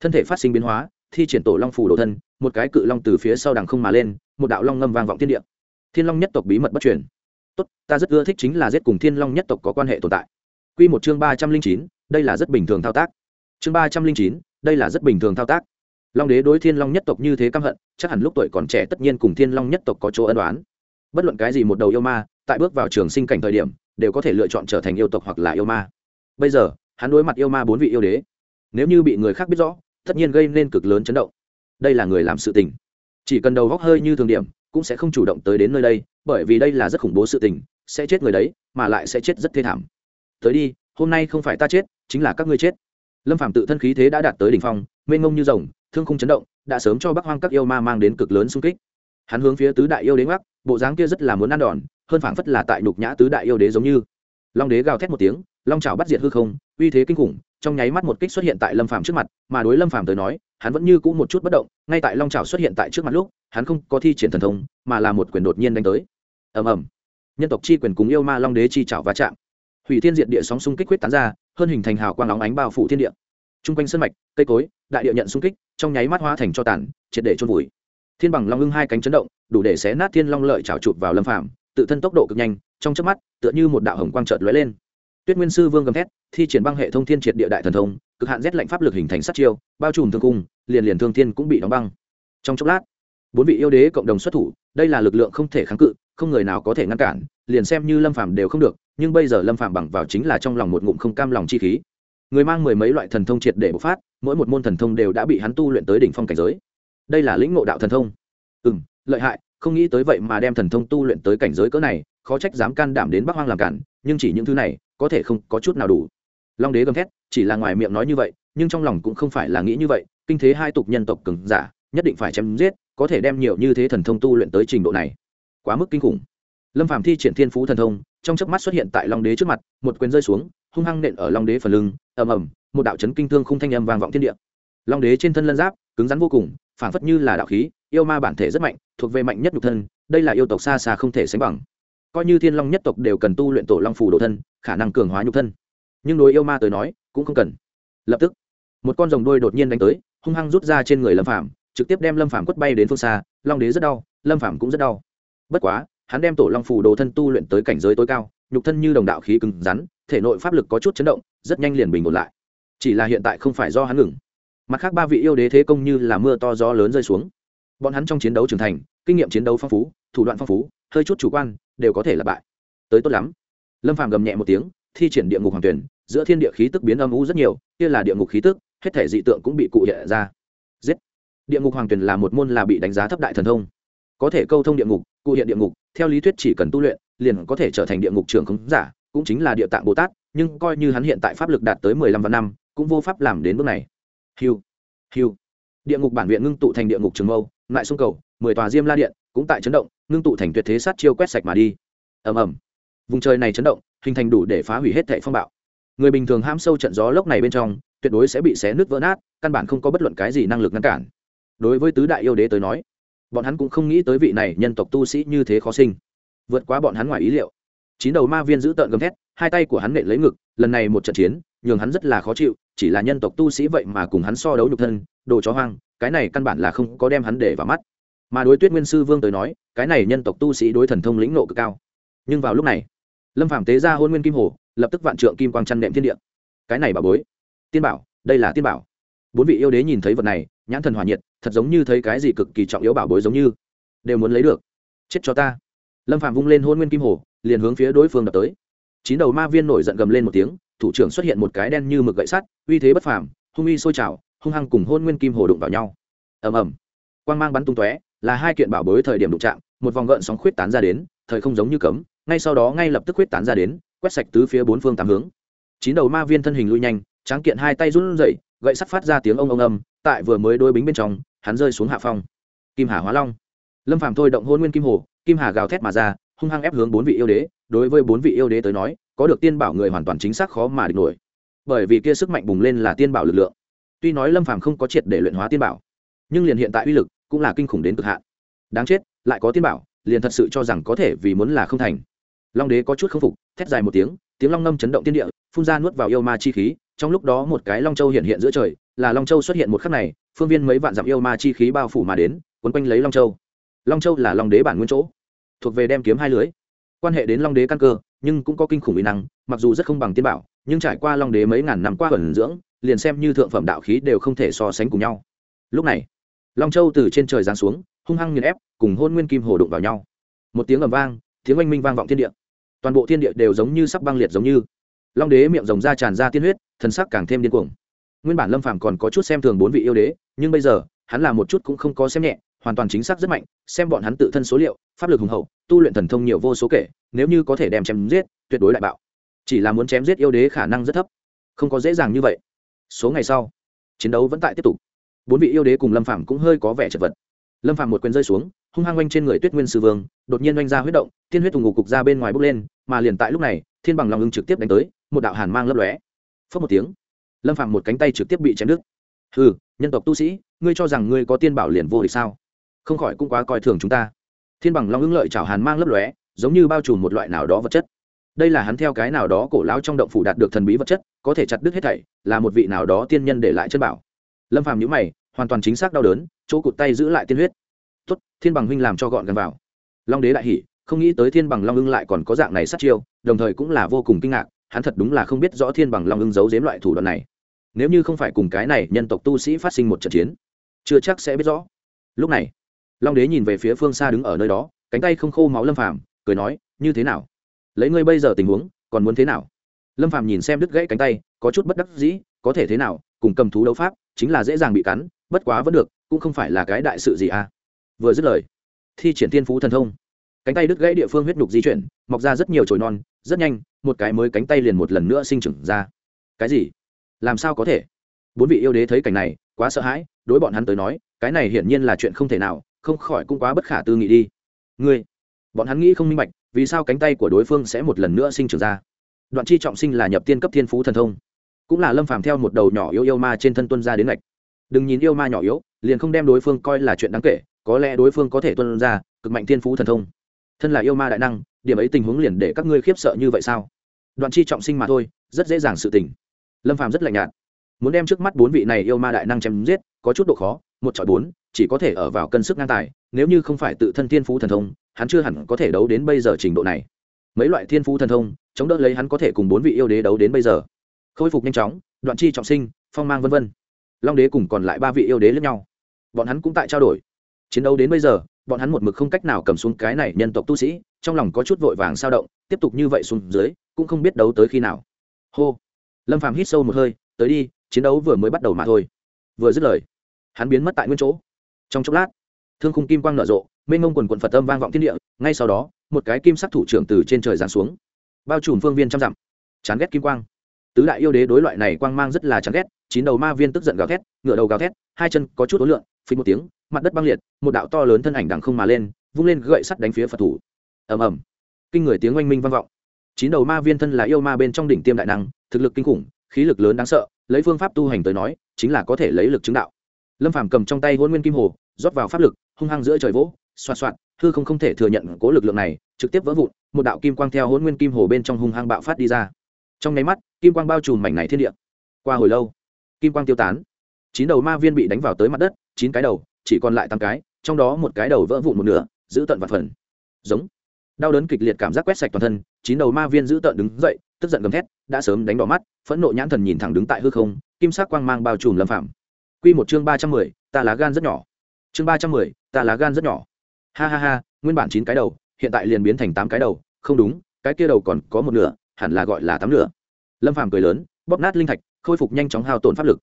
Thân thể phát sinh biến hóa, thi triển tổ long phủ đồ thân, một cái cự long từ phía sau đằng không mà lên, một đạo long ngâm vang vọng thiên địa. Thiên long nhất tộc bí mật bất truyền. Tốt, ta rất ưa thích chính là giết cùng thiên long nhất tộc có quan hệ tồn tại. Quy một chương ba trăm linh chín đây là rất bình thường thao tác. Chương ba trăm linh chín, đây là rất bình thường thao tác. Long đế đối thiên long nhất tộc như thế căm hận, chắc hẳn lúc tuổi còn trẻ tất nhiên cùng thiên long nhất tộc có chỗ ân đoán bất luận cái gì một đầu yêu ma, tại bước vào trường sinh cảnh thời điểm, đều có thể lựa chọn trở thành yêu tộc hoặc là yêu ma. Bây giờ, hắn đối mặt yêu ma bốn vị yêu đế, nếu như bị người khác biết rõ, tất nhiên gây nên cực lớn chấn động. Đây là người làm sự tình. Chỉ cần đầu góc hơi như thường điểm, cũng sẽ không chủ động tới đến nơi đây, bởi vì đây là rất khủng bố sự tình, sẽ chết người đấy, mà lại sẽ chết rất thê thảm. Tới đi hôm nay không phải ta chết, chính là các ngươi chết. Lâm phạm tự thân khí thế đã đạt tới đỉnh phong, mênh ngông như rồng, thương khung chấn động, đã sớm cho bắc hoang các yêu ma mang đến cực lớn sung kích. Hắn hướng phía tứ đại yêu đế ngoắc, bộ dáng kia rất là muốn ăn đòn, hơn phảng phất là tại nhục nhã tứ đại yêu đế giống như. Long đế gào thét một tiếng, long trào bắt diệt hư không, uy thế kinh khủng, trong nháy mắt một kích xuất hiện tại lâm phàm trước mặt, mà đối lâm phàm tới nói, hắn vẫn như cũ một chút bất động, ngay tại long trào xuất hiện tại trước mặt lúc, hắn không có thi triển thần thông, mà là một quyền đột nhiên đánh tới. Ầm ầm. Nhân tộc chi quyền cùng yêu ma long đế chi trào va chạm hủy thiên diệt địa sóng xung kích quyết tán ra, hơn hình thành hào quang óng ánh bao phủ thiên địa. Trung quanh sân mạch, cây cối, đại địa nhận xung kích, trong nháy mắt hóa thành cho tàn, triệt để chôn vùi. Thiên bằng long ưng hai cánh chấn động, đủ để xé nát thiên long lợi trào chụp vào lâm phàm, tự thân tốc độ cực nhanh, trong chớp mắt, tựa như một đạo hồng quang chợt lóe lên. Tuyết nguyên sư vương gầm thét, thi triển băng hệ thông thiên triệt địa đại thần thông, cực hạn rét lạnh pháp lực hình thành sát chiêu, bao trùm thương cung, liền liền thương thiên cũng bị đóng băng. Trong chốc lát, bốn vị yêu đế cộng đồng xuất thủ, đây là lực lượng không thể kháng cự, không người nào có thể ngăn cản, liền xem như lâm phàm đều không được nhưng bây giờ lâm phạm bằng vào chính là trong lòng một ngụm không cam lòng chi khí. Người mang mười mấy loại thần thông triệt để bộc phát, mỗi một môn thần thông đều đã bị hắn tu luyện tới đỉnh phong cảnh giới. Đây là lĩnh ngộ đạo thần thông. Ừ m lợi hại, không nghĩ tới vậy mà đem thần thông tu luyện tới cảnh giới cỡ này, khó trách dám can đảm đến bắc hoang làm cản, nhưng chỉ những thứ này, có thể không có chút nào đủ. Long đế gầm thét, chỉ là ngoài miệng nói như vậy, nhưng trong lòng cũng không phải là nghĩ như vậy, kinh thế hai tục nhân tộc cứng giả, nhất định phải chém giết, có thể đem nhiều như thế thần thông tu luyện tới trình độ này. Quá mức kinh khủng lâm phạm thi triển thiên phú thần thông, trong chớp mắt xuất hiện tại long đế trước mặt, một quyền rơi xuống, hung hăng nện ở long đế phần lưng, ầm ầm, một đạo chấn kinh thương khung thanh âm vang vọng thiên địa. Long đế trên thân lân giáp, cứng rắn vô cùng, phảng phất như là đạo khí, yêu ma bản thể rất mạnh, thuộc về mạnh nhất nhục thân, đây là yêu tộc xa xa không thể sánh bằng. Coi như thiên long nhất tộc đều cần tu luyện tổ long phủ đồ thân, khả năng cường hóa nhục thân. Nhưng đối yêu ma tới nói, cũng không cần. Lập tức, một con rồng đôi đột nhiên đánh tới, hung hăng rút ra trên người lâm phàm, trực tiếp đem lâm phàm quất bay đến phương xa, long đế rất đau, lâm phàm cũng rất đau. Bất quá hắn đem tổ long phù đồ thân tu luyện tới cảnh giới tối cao, nhục thân như đồng đạo khí cứng rắn, thể nội pháp lực có chút chấn động, rất nhanh liền bình ổn lại. Chỉ là hiện tại không phải do hắn ngừng. Mặt khác ba vị yêu đế thế công như là mưa to gió lớn rơi xuống. Bọn hắn trong chiến đấu trưởng thành, kinh nghiệm chiến đấu phong phú, thủ đoạn phong phú, hơi chút chủ quan, đều có thể là bại. Tới tốt lắm. Lâm phàm gầm nhẹ một tiếng, thi triển địa ngục hoàng tuyển, giữa thiên địa khí tức biến âm u rất nhiều, kia là địa ngục khí tức, hết thể dị tượng cũng bị cụ hiện ra. Giết. Địa ngục hoàng tuyển là một môn là bị đánh giá thấp đại thần thông có thể câu thông địa ngục, cụ hiện địa ngục, theo lý thuyết chỉ cần tu luyện, liền có thể trở thành địa ngục trưởng khống giả, cũng chính là địa tạng bồ tát, nhưng coi như hắn hiện tại pháp lực đạt tới mười lăm vạn năm, cũng vô pháp làm đến bước này. Hiu hiu. Địa ngục bản viện ngưng tụ thành địa ngục trường mâu lại sông cầu, mười tòa diêm la điện cũng tại chấn động, ngưng tụ thành tuyệt thế sát chiêu quét sạch mà đi. Ầm ầm. Vùng trời này chấn động, hình thành đủ để phá hủy hết thệ phong bạo. Người bình thường ham sâu trận gió lốc này bên trong, tuyệt đối sẽ bị xé nứt vỡ nát, căn bản không có bất luận cái gì năng lực ngăn cản. Đối với tứ đại yêu đế tới nói bọn hắn cũng không nghĩ tới vị này nhân tộc tu sĩ như thế khó sinh. Vượt quá bọn hắn ngoài ý liệu. Chín đầu ma viên giữ tợn gầm thét, hai tay của hắn nện lấy ngực, lần này một trận chiến, nhường hắn rất là khó chịu, chỉ là nhân tộc tu sĩ vậy mà cùng hắn so đấu nhục thân, đồ chó hoang, cái này căn bản là không có đem hắn để vào mắt. Mà đối tuyết nguyên sư vương tới nói, cái này nhân tộc tu sĩ đối thần thông lĩnh nộ cực cao. Nhưng vào lúc này, lâm phạm tế ra hôn nguyên kim hồ, lập tức vạn trượng kim quang chăn đệm thiên địa. Cái này bảo bối, tiên bảo, đây là tiên bảo. Bốn vị yêu đế nhìn thấy vật này, nhãn thần hòa nhiệt thật giống như thấy cái gì cực kỳ trọng yếu bảo bối giống như. Đều muốn lấy được. Chết cho ta. Lâm phạm vung lên hôn nguyên kim hồ, liền hướng phía đối phương đập tới. Chín đầu ma viên nổi giận gầm lên một tiếng, thủ trưởng xuất hiện một cái đen như mực gậy sắt, uy thế bất phàm, hung uy sôi trào, hung hăng cùng hôn nguyên kim hồ đụng vào nhau. Ầm ầm. Quang mang bắn tung tóe, là hai kiện bảo bối thời điểm đụng chạm, một vòng gợn sóng khuyết tán ra đến, thời không giống như cấm, ngay sau đó ngay lập tức khuyết tán ra đến, quét sạch tứ phía bốn phương tám hướng. Chín đầu ma viên thân hình lui nhanh, tráng kiện hai tay run rẩy, gậy sắt phát ra tiếng ông ông âm, tại vừa mới đôi bính bên trong hắn rơi xuống hạ phong. Kim hà hóa long. Lâm phàm thôi động hôn nguyên kim hồ, kim hà gào thét mà ra, hung hăng ép hướng bốn vị yêu đế, đối với bốn vị yêu đế tới nói, có được tiên bảo người hoàn toàn chính xác khó mà địch nổi. Bởi vì kia sức mạnh bùng lên là tiên bảo lực lượng. Tuy nói lâm phàm không có triệt để luyện hóa tiên bảo, nhưng liền hiện tại uy lực cũng là kinh khủng đến cực hạn. Đáng chết, lại có tiên bảo, liền thật sự cho rằng có thể vì muốn là không thành. Long đế có chút k phục, thét dài một tiếng tiếng long ngâm chấn động tiên địa, phun ra nuốt vào yêu ma chi khí, trong lúc đó một cái long châu hiện hiện giữa trời, là long châu xuất hiện một khắc này phương viên mấy vạn dặm yêu ma chi khí bao phủ mà đến, quấn quanh lấy long châu. Long châu là long đế bản nguyên chỗ, thuộc về đem kiếm hai lưới. Quan hệ đến long đế căn cơ, nhưng cũng có kinh khủng mỹ năng, mặc dù rất không bằng tiên bảo, nhưng trải qua long đế mấy ngàn năm qua ẩn dưỡng, liền xem như thượng phẩm đạo khí đều không thể so sánh cùng nhau. Lúc này, long châu từ trên trời giáng xuống, hung hăng nghiền ép, cùng hôn nguyên kim hồ đụng vào nhau. Một tiếng ầm vang, tiếng oanh minh vang vọng thiên địa. Toàn bộ thiên địa đều giống như sắp băng liệt giống như. Long đế miệng rồng ra tràn ra tiên huyết thần sắc càng thêm điên cuồng nguyên bản lâm phàm còn có chút xem thường bốn vị yêu đế, nhưng bây giờ, hắn là một chút cũng không có xem nhẹ, hoàn toàn chính xác rất mạnh, xem bọn hắn tự thân số liệu, pháp lực hùng hậu, tu luyện thần thông nhiều vô số kể, nếu như có thể đem chém giết, tuyệt đối đại bạo. Chỉ là muốn chém giết yêu đế khả năng rất thấp. Không có dễ dàng như vậy. Số ngày sau, chiến đấu vẫn tại tiếp tục. Bốn vị yêu đế cùng lâm phàm cũng hơi có vẻ chật vật. Lâm phàm một quyền rơi xuống, hung hăng oanh trên người tuyết nguyên sư vương, đột nhiên oanh ra huyết động, tiên huyết thùng ngục cục ra bên ngoài bốc lên, mà liền tại lúc này, thiên bằng lòng ưng trực tiếp đánh tới, một đạo hàn mang lấp lóe. Phớt một tiếng lâm phạm một cánh tay trực tiếp bị chém đứt. Ừ nhân tộc tu sĩ, ngươi cho rằng ngươi có tiên bảo liền vô địch sao? Không khỏi cũng quá coi thường chúng ta. Thiên bằng long ưng lợi chảo hàn mang lấp lóe, giống như bao trùm một loại nào đó vật chất. Đây là hắn theo cái nào đó cổ lão trong động phủ đạt được thần bí vật chất, có thể chặt đứt hết thảy, là một vị nào đó tiên nhân để lại chân bảo. Lâm phàm nhữ mày, hoàn toàn chính xác đau đớn, chỗ cụt tay giữ lại tiên huyết. Tuất thiên bằng huynh làm cho gọn gần vào. Long đế đại hỉ, không nghĩ tới thiên bằng long ưng lại còn có dạng này sát chiêu, đồng thời cũng là vô cùng kinh ngạc hắn thật đúng là không biết rõ thiên bằng long ưng giấu giếm loại thủ đoạn này. Nếu như không phải cùng cái này nhân tộc tu sĩ phát sinh một trận chiến, chưa chắc sẽ biết rõ. Lúc này, long đế nhìn về phía phương xa đứng ở nơi đó, cánh tay không khô máu lâm phàm, cười nói, như thế nào? Lấy ngươi bây giờ tình huống, còn muốn thế nào? Lâm phàm nhìn xem đứt gãy cánh tay, có chút bất đắc dĩ, có thể thế nào? Cùng cầm thú đấu pháp, chính là dễ dàng bị cắn, bất quá vẫn được, cũng không phải là cái đại sự gì à? Vừa dứt lời, thi triển tiên phú thần thông cánh tay đứt gãy địa phương huyết nhục di chuyển, mọc ra rất nhiều chồi non, rất nhanh, một cái mới cánh tay liền một lần nữa sinh trưởng ra. Cái gì? Làm sao có thể? Bốn vị yêu đế thấy cảnh này, quá sợ hãi, đối bọn hắn tới nói, cái này hiển nhiên là chuyện không thể nào, không khỏi cũng quá bất khả tư nghị đi. Ngươi, bọn hắn nghĩ không minh bạch, vì sao cánh tay của đối phương sẽ một lần nữa sinh trưởng ra? Đoạn chi trọng sinh là nhập tiên cấp thiên phú thần thông. Cũng là lâm phàm theo một đầu nhỏ yếu yêu ma trên thân tuân ra đến ngạch. Đừng nhìn yêu ma nhỏ yếu, liền không đem đối phương coi là chuyện đáng kể, có lẽ đối phương có thể tuân ra cực mạnh thiên phú thần thông thân là yêu ma đại năng, điểm ấy tình huống liền để các ngươi khiếp sợ như vậy sao? Đoạn chi trọng sinh mà thôi, rất dễ dàng sự tình. Lâm phàm rất lạnh nhạt. Muốn đem trước mắt bốn vị này yêu ma đại năng chém giết, có chút độ khó, một chọi bốn, chỉ có thể ở vào cân sức ngang tài, nếu như không phải tự thân thiên phú thần thông, hắn chưa hẳn có thể đấu đến bây giờ trình độ này. Mấy loại thiên phú thần thông, chống đỡ lấy hắn có thể cùng bốn vị yêu đế đấu đến bây giờ. Khôi phục nhanh chóng, đoạn chi trọng sinh, phong mang vân vân. Long đế cùng còn lại ba vị yêu đế lẫn nhau. Bọn hắn cũng tại trao đổi. Chiến đấu đến bây giờ bọn hắn một mực không cách nào cầm xuống cái này nhân tộc tu sĩ, trong lòng có chút vội vàng sao động, tiếp tục như vậy xuống dưới, cũng không biết đấu tới khi nào. Hô. Lâm phàm hít sâu một hơi, tới đi, chiến đấu vừa mới bắt đầu mà thôi. Vừa dứt lời, hắn biến mất tại nguyên chỗ. Trong chốc lát, thương khung kim quang nở rộ, mênh mông quần quần phật âm vang vọng thiên địa, ngay sau đó, một cái kim sắc thủ trưởng từ trên trời giáng xuống. Bao trùm phương viên trăm dặm. Chán ghét kim quang. Tứ đại yêu đế đối loại này quang mang rất là chán ghét chín đầu ma viên tức giận gào thét ngựa đầu gào thét hai chân có chút ối lượn, phí một tiếng mặt đất băng liệt một đạo to lớn thân ảnh đằng không mà lên vung lên gậy sắt đánh phía phật thủ. Ầm ầm. Kinh người tiếng oanh minh vang vọng. Chín đầu ma viên thân là yêu ma bên trong đỉnh tiêm đại năng thực lực kinh khủng khí lực lớn đáng sợ lấy phương pháp tu hành tới nói chính là có thể lấy lực chứng đạo. Lâm phàm cầm trong tay hôn nguyên kim hồ rót vào pháp lực hung hăng giữa trời vỗ xoạt xoạt hư không không thể thừa nhận cố lực lượng này trực tiếp vỡ vụn một đạo kim quang theo hôn nguyên kim hồ bên trong hung hăng bạo phát đi ra. Trong nháy mắt kim quang bao trùm mảnh này thiên địa. Qua hồi lâu kim quang tiêu tán. Chín đầu ma viên bị đánh vào tới mặt đất, chín cái đầu, chỉ còn lại tám cái, trong đó một cái đầu vỡ vụn một nửa, giữ tận vặt phần. Giống. Đau đớn kịch liệt cảm giác quét sạch toàn thân, chín đầu ma viên giữ tận đứng dậy, tức giận gầm thét, đã sớm đánh đỏ mắt, phẫn nộ nhãn thần nhìn thẳng đứng tại hư không, kim sắc quang mang bao trùm lâm phạm q một chương ba trăm mười, ta lá gan rất nhỏ. Chương ba trăm mười, ta lá gan rất nhỏ. Ha ha ha, nguyên bản chín cái đầu, hiện tại liền biến thành tám cái đầu, không đúng, cái kia đầu còn có một nửa, hẳn là gọi là tám nửa. Lâm phàm cười lớn, bóp nát linh thạch khôi phục nhanh chóng hao tổn pháp lực.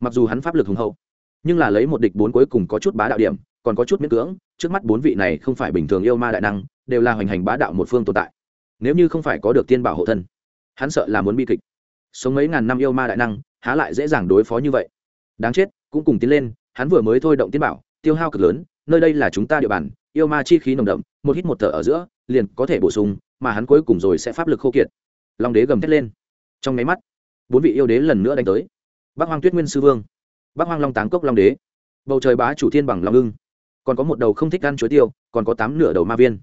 Mặc dù hắn pháp lực hùng hậu, nhưng là lấy một địch bốn cuối cùng có chút bá đạo điểm, còn có chút miễn cưỡng, trước mắt bốn vị này không phải bình thường yêu ma đại năng, đều là hoành hành bá đạo một phương tồn tại. Nếu như không phải có được tiên bảo hộ thân, hắn sợ là muốn bi kịch. Sống mấy ngàn năm yêu ma đại năng, há lại dễ dàng đối phó như vậy. Đáng chết, cũng cùng tiến lên, hắn vừa mới thôi động tiên bảo, tiêu hao cực lớn, nơi đây là chúng ta địa bàn, yêu ma chi khí nồng đậm, một hít một thở ở giữa, liền có thể bổ sung, mà hắn cuối cùng rồi sẽ pháp lực khô kiệt. Long đế gầm thét lên. Trong máy mắt bốn vị yêu đế lần nữa đánh tới. Bắc hoang tuyết nguyên sư vương, bắc hoang long táng cốc long đế, bầu trời bá chủ thiên bằng long ưng. Còn có một đầu không thích ăn chuối tiêu, còn có tám nửa đầu ma viên.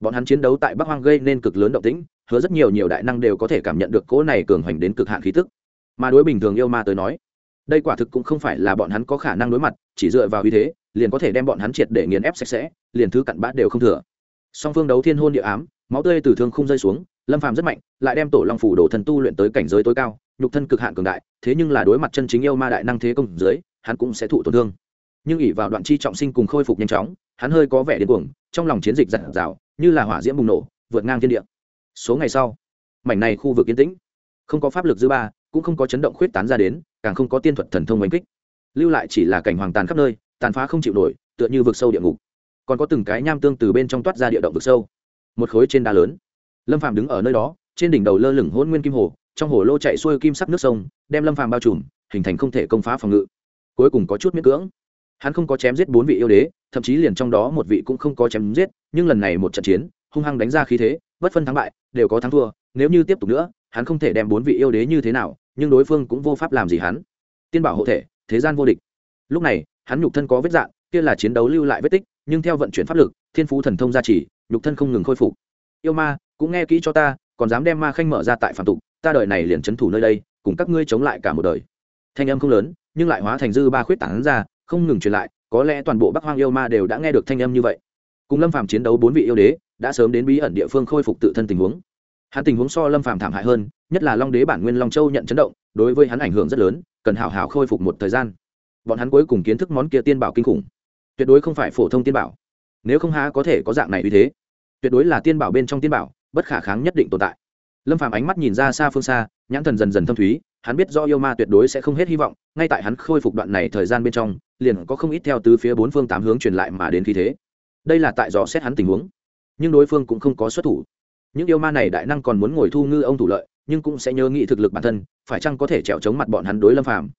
Bọn hắn chiến đấu tại bắc hoang gây nên cực lớn động tĩnh, hứa rất nhiều nhiều đại năng đều có thể cảm nhận được cỗ này cường hoành đến cực hạn khí tức. Mà đối bình thường yêu ma tới nói, đây quả thực cũng không phải là bọn hắn có khả năng đối mặt, chỉ dựa vào uy thế, liền có thể đem bọn hắn triệt để nghiền ép sạch sẽ, liền thứ cặn bã đều không thừa. Song phương đấu thiên hôn địa ám, máu tươi từ thương không rơi xuống lâm phàm rất mạnh, lại đem tổ long phủ đổ thần tu luyện tới cảnh giới tối cao, nhục thân cực hạn cường đại, thế nhưng là đối mặt chân chính yêu ma đại năng thế công dưới, hắn cũng sẽ thụ tổn thương. Nhưng ỉ vào đoạn chi trọng sinh cùng khôi phục nhanh chóng, hắn hơi có vẻ điên cuồng, trong lòng chiến dịch giặt rào như là hỏa diễm bùng nổ, vượt ngang thiên địa. Số ngày sau, mảnh này khu vực yên tĩnh. Không có pháp lực dư ba, cũng không có chấn động khuyết tán ra đến, càng không có tiên thuật thần thông oanh kích. Lưu lại chỉ là cảnh hoàng tàn khắp nơi, tàn phá không chịu nổi, tựa như vực sâu địa ngục. Còn có từng cái nham tương từ bên trong toát ra địa động vực sâu. Một khối trên đá lớn lâm phạm đứng ở nơi đó, trên đỉnh đầu lơ lửng hôn nguyên kim hồ, trong hồ lô chạy xuôi kim sắc nước sông, đem lâm phàm bao trùm, hình thành không thể công phá phòng ngự. Cuối cùng có chút miễn cưỡng. Hắn không có chém giết bốn vị yêu đế, thậm chí liền trong đó một vị cũng không có chém giết, nhưng lần này một trận chiến, hung hăng đánh ra khí thế, bất phân thắng bại, đều có thắng thua, nếu như tiếp tục nữa, hắn không thể đem bốn vị yêu đế như thế nào, nhưng đối phương cũng vô pháp làm gì hắn. Tiên bảo hộ thể, thế gian vô địch. Lúc này, hắn nhục thân có vết dạn kia là chiến đấu lưu lại vết tích, nhưng theo vận chuyển pháp lực, thiên phú thần thông gia trì, nhục thân không ngừng khôi phục. Yêu ma cũng nghe kỹ cho ta, còn dám đem ma khanh mở ra tại phạm tục, ta đời này liền c h ấ n thủ nơi đây, cùng các ngươi chống lại cả một đời. Thanh âm không lớn, nhưng lại hóa thành dư ba khuyết tảng ra, không ngừng truyền lại, có lẽ toàn bộ bắc hoang yêu ma đều đã nghe được thanh âm như vậy. Cùng lâm phàm chiến đấu bốn vị yêu đế, đã sớm đến bí ẩn địa phương khôi phục tự thân tình huống. Hắn tình huống so lâm phàm thảm hại hơn, nhất là long đế bản nguyên long châu nhận chấn động, đối với hắn ảnh hưởng rất lớn, cần hảo hảo khôi phục một thời gian. Bọn hắn cuối cùng kiến thức món kia tiên bảo kinh khủng. Tuyệt đối không phải phổ thông tiên bảo. Nếu không há có thể có dạng này uy thế. Tuyệt đối là tiên bảo bên trong tiên bảo bất khả kháng nhất định tồn tại. Lâm phàm ánh mắt nhìn ra xa phương xa, nhãn thần dần dần thâm thúy, hắn biết do yêu ma tuyệt đối sẽ không hết hy vọng, ngay tại hắn khôi phục đoạn này thời gian bên trong, liền có không ít theo từ phía bốn phương tám hướng truyền lại mà đến khí thế. Đây là tại dò xét hắn tình huống, nhưng đối phương cũng không có xuất thủ. Những yêu ma này đại năng còn muốn ngồi thu ngư ông thủ lợi, nhưng cũng sẽ nhớ nghị thực lực bản thân, phải chăng có thể trèo chống mặt bọn hắn đối lâm phàm?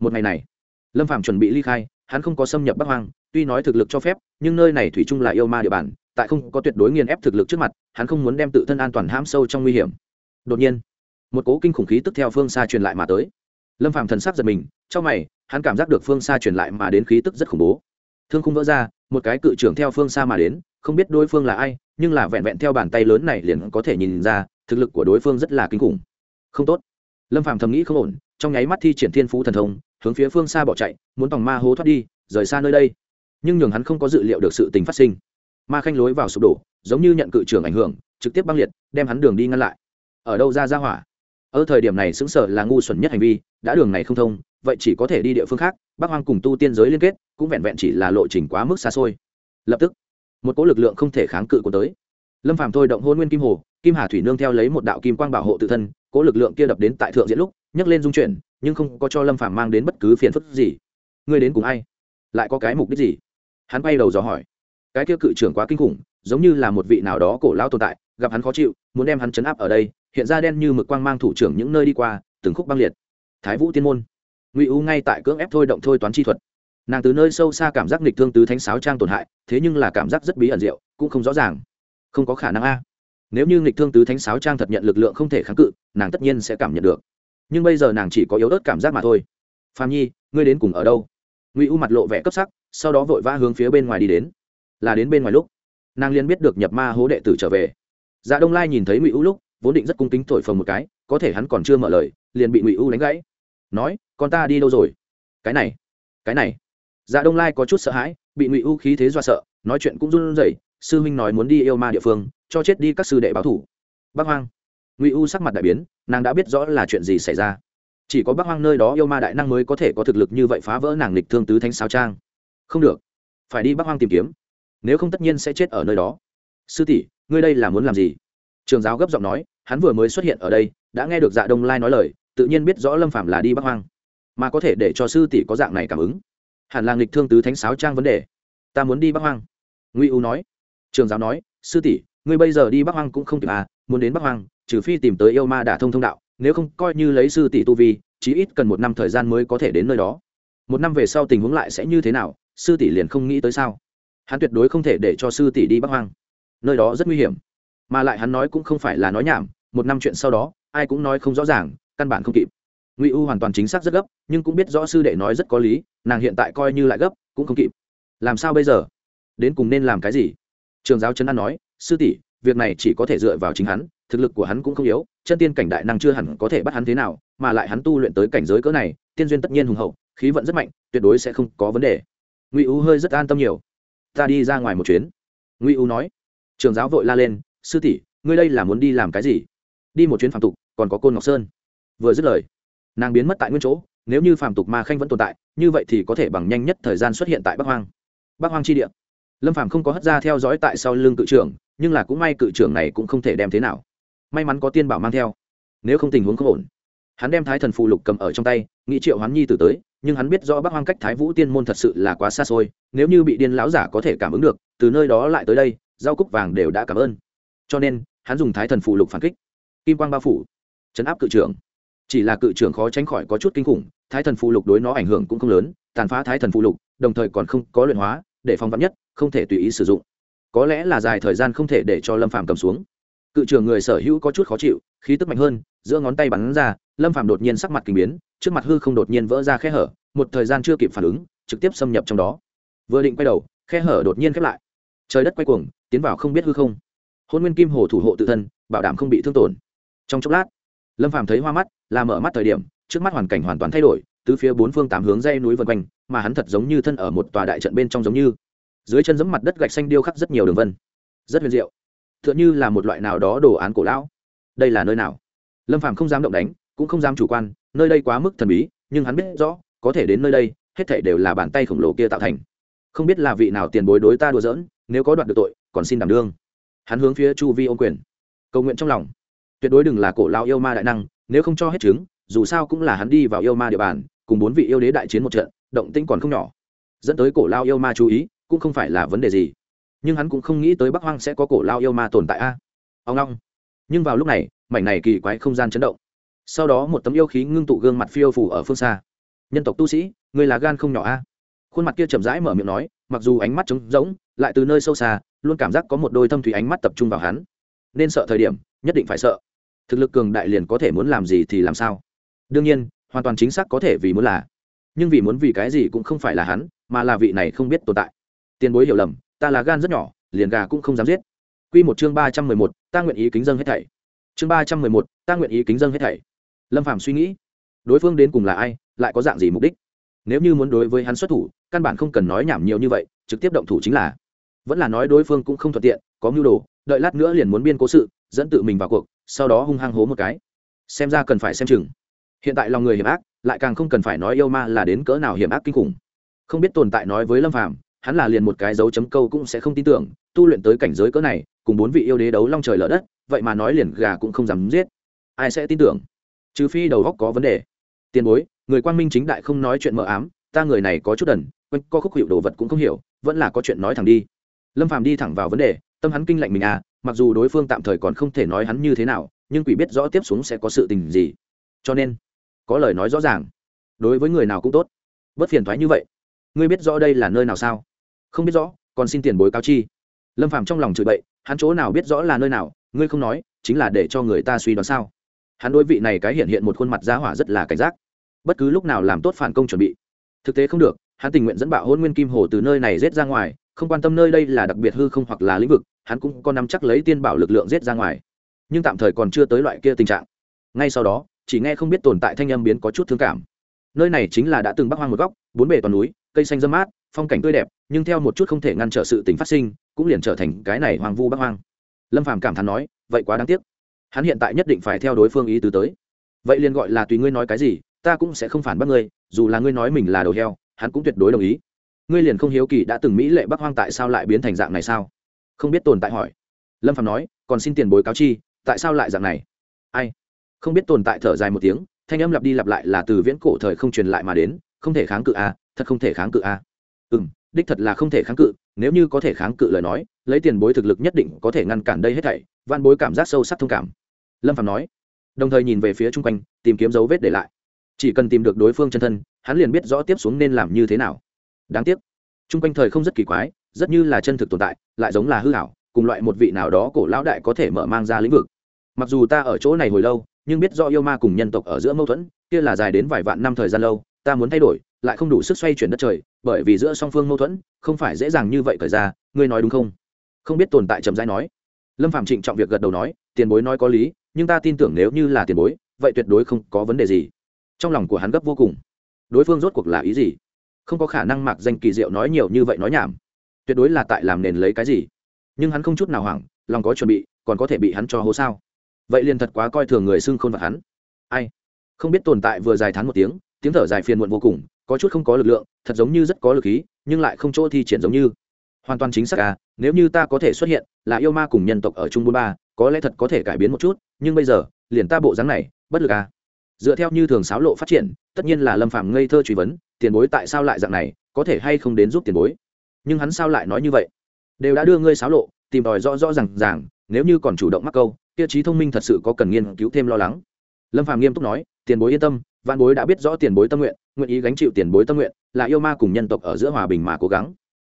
Một ngày này, lâm phàm chuẩn bị ly khai, hắn không có xâm nhập bắc hoang, tuy nói thực lực cho phép, nhưng nơi này thủy chung là yêu ma địa bàn tại không có tuyệt đối nghiền ép thực lực trước mặt, hắn không muốn đem tự thân an toàn hãm sâu trong nguy hiểm. Đột nhiên, một cố kinh khủng khí tức theo phương xa truyền lại mà tới. Lâm Phạm thần sắc giật mình, trong mày, hắn cảm giác được phương xa truyền lại mà đến khí tức rất khủng bố. Thương không vỡ ra, một cái cự trưởng theo phương xa mà đến, không biết đối phương là ai, nhưng là vẹn vẹn theo bàn tay lớn này liền có thể nhìn ra, thực lực của đối phương rất là kinh khủng. Không tốt. Lâm Phạm thầm nghĩ không ổn, trong nháy mắt thi triển thiên phú thần thông, hướng phía phương xa bỏ chạy, muốn tòng ma hố thoát đi, rời xa nơi đây. Nhưng nhường hắn không có dự liệu được sự tình phát sinh ma khanh lối vào sụp đổ, giống như nhận cự trưởng ảnh hưởng, trực tiếp băng liệt, đem hắn đường đi ngăn lại. Ở đâu ra ra hỏa? Ở thời điểm này xứng sở là ngu xuẩn nhất hành vi, đã đường này không thông, vậy chỉ có thể đi địa phương khác bác hoang cùng tu tiên giới liên kết, cũng vẹn vẹn chỉ là lộ trình quá mức xa xôi. Lập tức, một cỗ lực lượng không thể kháng cự của tới. Lâm phàm thôi động hôn nguyên kim hồ, kim hà thủy nương theo lấy một đạo kim quang bảo hộ tự thân, cỗ lực lượng kia đập đến tại thượng diễn lúc, nhấc lên dung chuyển, nhưng không có cho lâm phàm mang đến bất cứ phiền phức gì. Ngươi đến cùng ai? Lại có cái mục đích gì? Hắn quay đầu dò hỏi cái kia cự trưởng quá kinh khủng, giống như là một vị nào đó cổ lao tồn tại, gặp hắn khó chịu, muốn đem hắn chấn áp ở đây, hiện ra đen như mực quang mang thủ trưởng những nơi đi qua, từng khúc băng liệt. Thái vũ tiên môn. Ngụy u ngay tại cưỡng ép thôi động thôi toán chi thuật. Nàng từ nơi sâu xa cảm giác nghịch thương tứ thánh sáo trang tổn hại, thế nhưng là cảm giác rất bí ẩn diệu, cũng không rõ ràng. Không có khả năng a. Nếu như nghịch thương tứ thánh sáo trang thật nhận lực lượng không thể kháng cự, nàng tất nhiên sẽ cảm nhận được. Nhưng bây giờ nàng chỉ có yếu ớt cảm giác mà thôi. Phạm nhi, ngươi đến cùng ở đâu? Ngụy u mặt lộ vẻ cấp sắc, sau đó vội vã hướng phía bên ngoài đi đến là đến bên ngoài lúc, nàng liên biết được nhập ma hố đệ tử trở về. Dạ đông lai nhìn thấy ngụy u lúc, vốn định rất cung kính thổi phồng một cái, có thể hắn còn chưa mở lời, liền bị ngụy u đánh gãy. Nói, con ta đi đâu rồi? Cái này cái này. Dạ đông lai có chút sợ hãi, bị ngụy u khí thế do sợ, nói chuyện cũng run rẩy, sư huynh nói muốn đi yêu ma địa phương, cho chết đi các sư đệ báo thủ. Bác hoang. Ngụy u sắc mặt đại biến, nàng đã biết rõ là chuyện gì xảy ra. Chỉ có bác hoang nơi đó yêu ma đại năng mới có thể có thực lực như vậy phá vỡ nàng lịch thương tứ thánh sao trang. Không được, phải đi bác hoang tìm kiếm nếu không tất nhiên sẽ chết ở nơi đó. Sư tỷ, ngươi đây là muốn làm gì? Trường giáo gấp giọng nói, hắn vừa mới xuất hiện ở đây, đã nghe được dạ đông lai nói lời, tự nhiên biết rõ lâm phạm là đi bắc hoang. Mà có thể để cho sư tỷ có dạng này cảm ứng. Hẳn là nghịch thương tứ thánh sáo trang vấn đề. Ta muốn đi bắc hoang. Nguy u nói. Trường giáo nói, sư tỷ, ngươi bây giờ đi bắc hoang cũng không kịp à muốn đến bắc hoang, trừ phi tìm tới yêu ma đả thông thông đạo, nếu không coi như lấy sư tỷ tu vi, chí ít cần một năm thời gian mới có thể đến nơi đó. Một năm về sau tình huống lại sẽ như thế nào, sư tỷ liền không nghĩ tới sao? Hắn tuyệt đối không thể để cho sư tỷ đi bắc hoang. Nơi đó rất nguy hiểm. Mà lại hắn nói cũng không phải là nói nhảm, một năm chuyện sau đó, ai cũng nói không rõ ràng, căn bản không kịp. Ngụy u hoàn toàn chính xác rất gấp, nhưng cũng biết rõ sư đệ nói rất có lý, nàng hiện tại coi như lại gấp, cũng không kịp. Làm sao bây giờ? Đến cùng nên làm cái gì? Trường giáo trấn an nói, sư tỷ, việc này chỉ có thể dựa vào chính hắn, thực lực của hắn cũng không yếu, chân tiên cảnh đại năng chưa hẳn có thể bắt hắn thế nào, mà lại hắn tu luyện tới cảnh giới cỡ này, tiên duyên tất nhiên hùng hậu, khí vận rất mạnh, tuyệt đối sẽ không có vấn đề. Ngụy u hơi rất an tâm nhiều ta đi ra ngoài một chuyến. Ngụy u nói. Trường giáo vội la lên, sư tỷ, ngươi đây là muốn đi làm cái gì? Đi một chuyến phạm tục, còn có côn ngọc sơn. Vừa dứt lời, nàng biến mất tại nguyên chỗ, nếu như phạm tục ma khanh vẫn tồn tại, như vậy thì có thể bằng nhanh nhất thời gian xuất hiện tại bắc hoang. Bắc hoang chi địa. Lâm phạm không có hất ra theo dõi tại sau lưng cự trưởng, nhưng là cũng may cự trưởng này cũng không thể đem thế nào. May mắn có tiên bảo mang theo, nếu không tình huống không ổn. Hắn đem thái thần phù lục cầm ở trong tay, nghĩ triệu hoán nhi tử tới nhưng hắn biết rõ bắc hoang cách thái vũ tiên môn thật sự là quá xa xôi, nếu như bị điên lão giả có thể cảm ứng được, từ nơi đó lại tới đây, rau cúc vàng đều đã cảm ơn. Cho nên, hắn dùng thái thần phụ lục phản kích. Kim quang bao phủ. Chấn áp cự trưởng. Chỉ là cự trưởng khó tránh khỏi có chút kinh khủng, thái thần phụ lục đối nó ảnh hưởng cũng không lớn, tàn phá thái thần phụ lục, đồng thời còn không có luyện hóa, để phong vắn nhất, không thể tùy ý sử dụng. Có lẽ là dài thời gian không thể để cho lâm phàm cầm xuống cự trưởng người sở hữu có chút khó chịu, khí tức mạnh hơn, giữa ngón tay bắn ra, lâm phàm đột nhiên sắc mặt kinh biến, trước mặt hư không đột nhiên vỡ ra khe hở, một thời gian chưa kịp phản ứng, trực tiếp xâm nhập trong đó. Vừa định quay đầu, khe hở đột nhiên khép lại. Trời đất quay cuồng, tiến vào không biết hư không. Hôn nguyên kim hồ thủ hộ tự thân, bảo đảm không bị thương tổn. Trong chốc lát, lâm phàm thấy hoa mắt, là mở mắt thời điểm, trước mắt hoàn cảnh hoàn toàn thay đổi từ phía bốn phương tám hướng dây núi vân quanh, mà hắn thật giống như thân ở một tòa đại trận bên trong giống như. Dưới chân giẫm mặt đất gạch xanh điêu khắc rất nhiều đường vân, rất huyền diệu t h ư ợ n là một loại nào đó đồ án cổ lão. Đây là nơi nào? Lâm phàm không dám động đánh, cũng không dám chủ quan, nơi đây quá mức thần bí, nhưng hắn biết rõ, có thể đến nơi đây, hết thảy đều là bàn tay khổng lồ kia tạo thành. Không biết là vị nào tiền bối đối ta đùa giỡn, nếu có đoạt được tội, còn xin đảm đương. Hắn hướng phía chu vi ô quyền. Cầu nguyện trong lòng. Tuyệt đối đừng là cổ lao yêu ma đại năng, nếu không cho hết chứng, dù sao cũng là hắn đi vào yêu ma địa bàn, cùng bốn vị yêu đế đại chiến một trận, động tĩnh còn không nhỏ. Dẫn tới cổ lao yêu ma chú ý, cũng không phải là vấn đề gì nhưng hắn cũng không nghĩ tới bắc hoang sẽ có cổ lao yêu ma tồn tại a. À? ông long nhưng vào lúc này, mảnh này kỳ quái không gian chấn động. Sau đó một tấm yêu khí ngưng tụ gương mặt phiêu phủ ở phương xa. Nhân tộc tu sĩ người là gan không nhỏ a. Khuôn mặt kia chậm rãi mở miệng nói, mặc dù ánh mắt trống rỗng, lại từ nơi sâu xa, luôn cảm giác có một đôi thâm thủy ánh mắt tập trung vào hắn. Nên sợ thời điểm, nhất định phải sợ. Thực lực cường đại liền có thể muốn làm gì thì làm sao. Đương nhiên, hoàn toàn chính xác có thể vì muốn là. Nhưng vì muốn vì cái gì cũng không phải là hắn, mà là vị này không biết tồn tại. Tiền bối hiểu lầm ta là gan rất nhỏ, liền gà cũng không dám giết. Q một chương ba trăm mười một, ta nguyện ý kính dân hết thảy. Chương ba trăm mười một, ta nguyện ý kính dân hết thảy. Lâm phạm suy nghĩ, đối phương đến cùng là ai, lại có dạng gì mục đích? Nếu như muốn đối với hắn xuất thủ, căn bản không cần nói nhảm nhiều như vậy, trực tiếp động thủ chính là. Vẫn là nói đối phương cũng không thuận tiện, có mưu đồ, đợi lát nữa liền muốn biên cố sự, dẫn tự mình vào cuộc, sau đó hung hăng hố một cái. Xem ra cần phải xem chừng. Hiện tại lòng người hiểm ác, lại càng không cần phải nói yêu ma là đến cỡ nào hiểm ác kinh khủng. Không biết tồn tại nói với lâm phàm hắn là liền một cái dấu chấm câu cũng sẽ không tin tưởng, tu luyện tới cảnh giới cỡ này, cùng bốn vị yêu đế đấu long trời lở đất, vậy mà nói liền gà cũng không dám giết. Ai sẽ tin tưởng? Trừ phi đầu góc có vấn đề. Tiền bối, người quan minh chính đại không nói chuyện mờ ám, ta người này có chút đần, quanh co khúc hiệu đồ vật cũng không hiểu, vẫn là có chuyện nói thẳng đi. Lâm phàm đi thẳng vào vấn đề, tâm hắn kinh lạnh mình à mặc dù đối phương tạm thời còn không thể nói hắn như thế nào, nhưng quỷ biết rõ tiếp xuống sẽ có sự tình gì. Cho nên, có lời nói rõ ràng. Đối với người nào cũng tốt. Bất phiền thoái như vậy ngươi biết rõ đây là nơi nào sao? Không biết rõ, còn xin tiền bối cao chi. Lâm phàm trong lòng chửi bậy, hắn chỗ nào biết rõ là nơi nào, ngươi không nói, chính là để cho người ta suy đoán sao? Hắn đối vị này cái hiện hiện một khuôn mặt giá hỏa rất là cảnh giác. Bất cứ lúc nào làm tốt phản công chuẩn bị. Thực tế không được, hắn tình nguyện dẫn bạo hôn nguyên kim hồ từ nơi này rết ra ngoài, không quan tâm nơi đây là đặc biệt hư không hoặc là lĩnh vực, hắn cũng có nắm chắc lấy tiên bảo lực lượng rết ra ngoài. Nhưng tạm thời còn chưa tới loại kia tình trạng. Ngay sau đó, chỉ nghe không biết tồn tại thanh âm biến có chút thương cảm. Nơi này chính là đã từng bắc hoang một góc, bốn bề toàn núi cây xanh dâm mát, phong cảnh tươi đẹp, nhưng theo một chút không thể ngăn trở sự tình phát sinh, cũng liền trở thành cái này hoang vu bắc hoang. Lâm phàm cảm thán nói, vậy quá đáng tiếc. Hắn hiện tại nhất định phải theo đối phương ý tứ tới. Vậy liền gọi là tùy ngươi nói cái gì, ta cũng sẽ không phản bác ngươi, dù là ngươi nói mình là đầu heo, hắn cũng tuyệt đối đồng ý. Ngươi liền không hiếu kỳ đã từng mỹ lệ bắc hoang tại sao lại biến thành dạng này sao? Không biết tồn tại hỏi. Lâm phàm nói, còn xin tiền bối cáo chi, tại sao lại dạng này? Ai? Không biết tồn tại thở dài một tiếng, thanh âm lặp đi lặp lại là từ viễn cổ thời không truyền lại mà đến, không thể kháng cự à? Thật không thể kháng cự à? a ừ m đích thật là không thể kháng cự, nếu như có thể kháng cự lời nói, lấy tiền bối thực lực nhất định có thể ngăn cản đây hết thảy van bối cảm giác sâu sắc thông cảm. Lâm phạm nói, đồng thời nhìn về phía chung quanh, tìm kiếm dấu vết để lại. Chỉ cần tìm được đối phương chân thân, hắn liền biết rõ tiếp xuống nên làm như thế nào. Đáng tiếc, chung quanh thời không rất kỳ quái, rất như là chân thực tồn tại, lại giống là hư hảo cùng loại một vị nào đó cổ lão đại có thể mở mang ra lĩnh vực. Mặc dù ta ở chỗ này hồi lâu, nhưng biết do yêu ma cùng nhân tộc ở giữa mâu thuẫn, kia là dài đến vài vạn năm thời gian lâu, ta muốn thay đổi lại không đủ sức xoay chuyển đất trời, bởi vì giữa song phương mâu thuẫn, không phải dễ dàng như vậy thời ra, ngươi nói đúng không? Không biết tồn tại trầm dai nói. Lâm phạm trịnh trọng việc gật đầu nói, tiền bối nói có lý, nhưng ta tin tưởng nếu như là tiền bối, vậy tuyệt đối không có vấn đề gì. Trong lòng của hắn gấp vô cùng. Đối phương rốt cuộc là ý gì? Không có khả năng mặc danh kỳ diệu nói nhiều như vậy nói nhảm. Tuyệt đối là tại làm nền lấy cái gì? Nhưng hắn không chút nào hoảng, lòng có chuẩn bị, còn có thể bị hắn cho hố sao? Vậy liền thật quá coi thường người xưng khôn vật hắn. Ai? Không biết tồn tại vừa dài thán một tiếng tiếng thở dài phiền muộn vô cùng có chút không có lực lượng, thật giống như rất có lực khí, nhưng lại không chỗ thi triển giống như. Hoàn toàn chính xác à nếu như ta có thể xuất hiện, là yêu ma cùng nhân tộc ở trung bôn ba, có lẽ thật có thể cải biến một chút, nhưng bây giờ, liền ta bộ dáng này, bất lực à. Dựa theo như thường sáo lộ phát triển, tất nhiên là lâm phạm ngây thơ truy vấn, tiền bối tại sao lại dạng này, có thể hay không đến giúp tiền bối? Nhưng hắn sao lại nói như vậy? Đều đã đưa ngươi sáo lộ, tìm tòi rõ rõ r à n g ràng, nếu như còn chủ động mắc câu tiêu chí thông minh thật sự có cần nghiên cứu thêm lo lắng. Lâm phàm nghiêm túc nói, tiền bối yên tâm văn bối đã biết rõ tiền bối tâm nguyện nguyện ý gánh chịu tiền bối tâm nguyện, là yêu ma cùng nhân tộc ở giữa hòa bình mà cố gắng.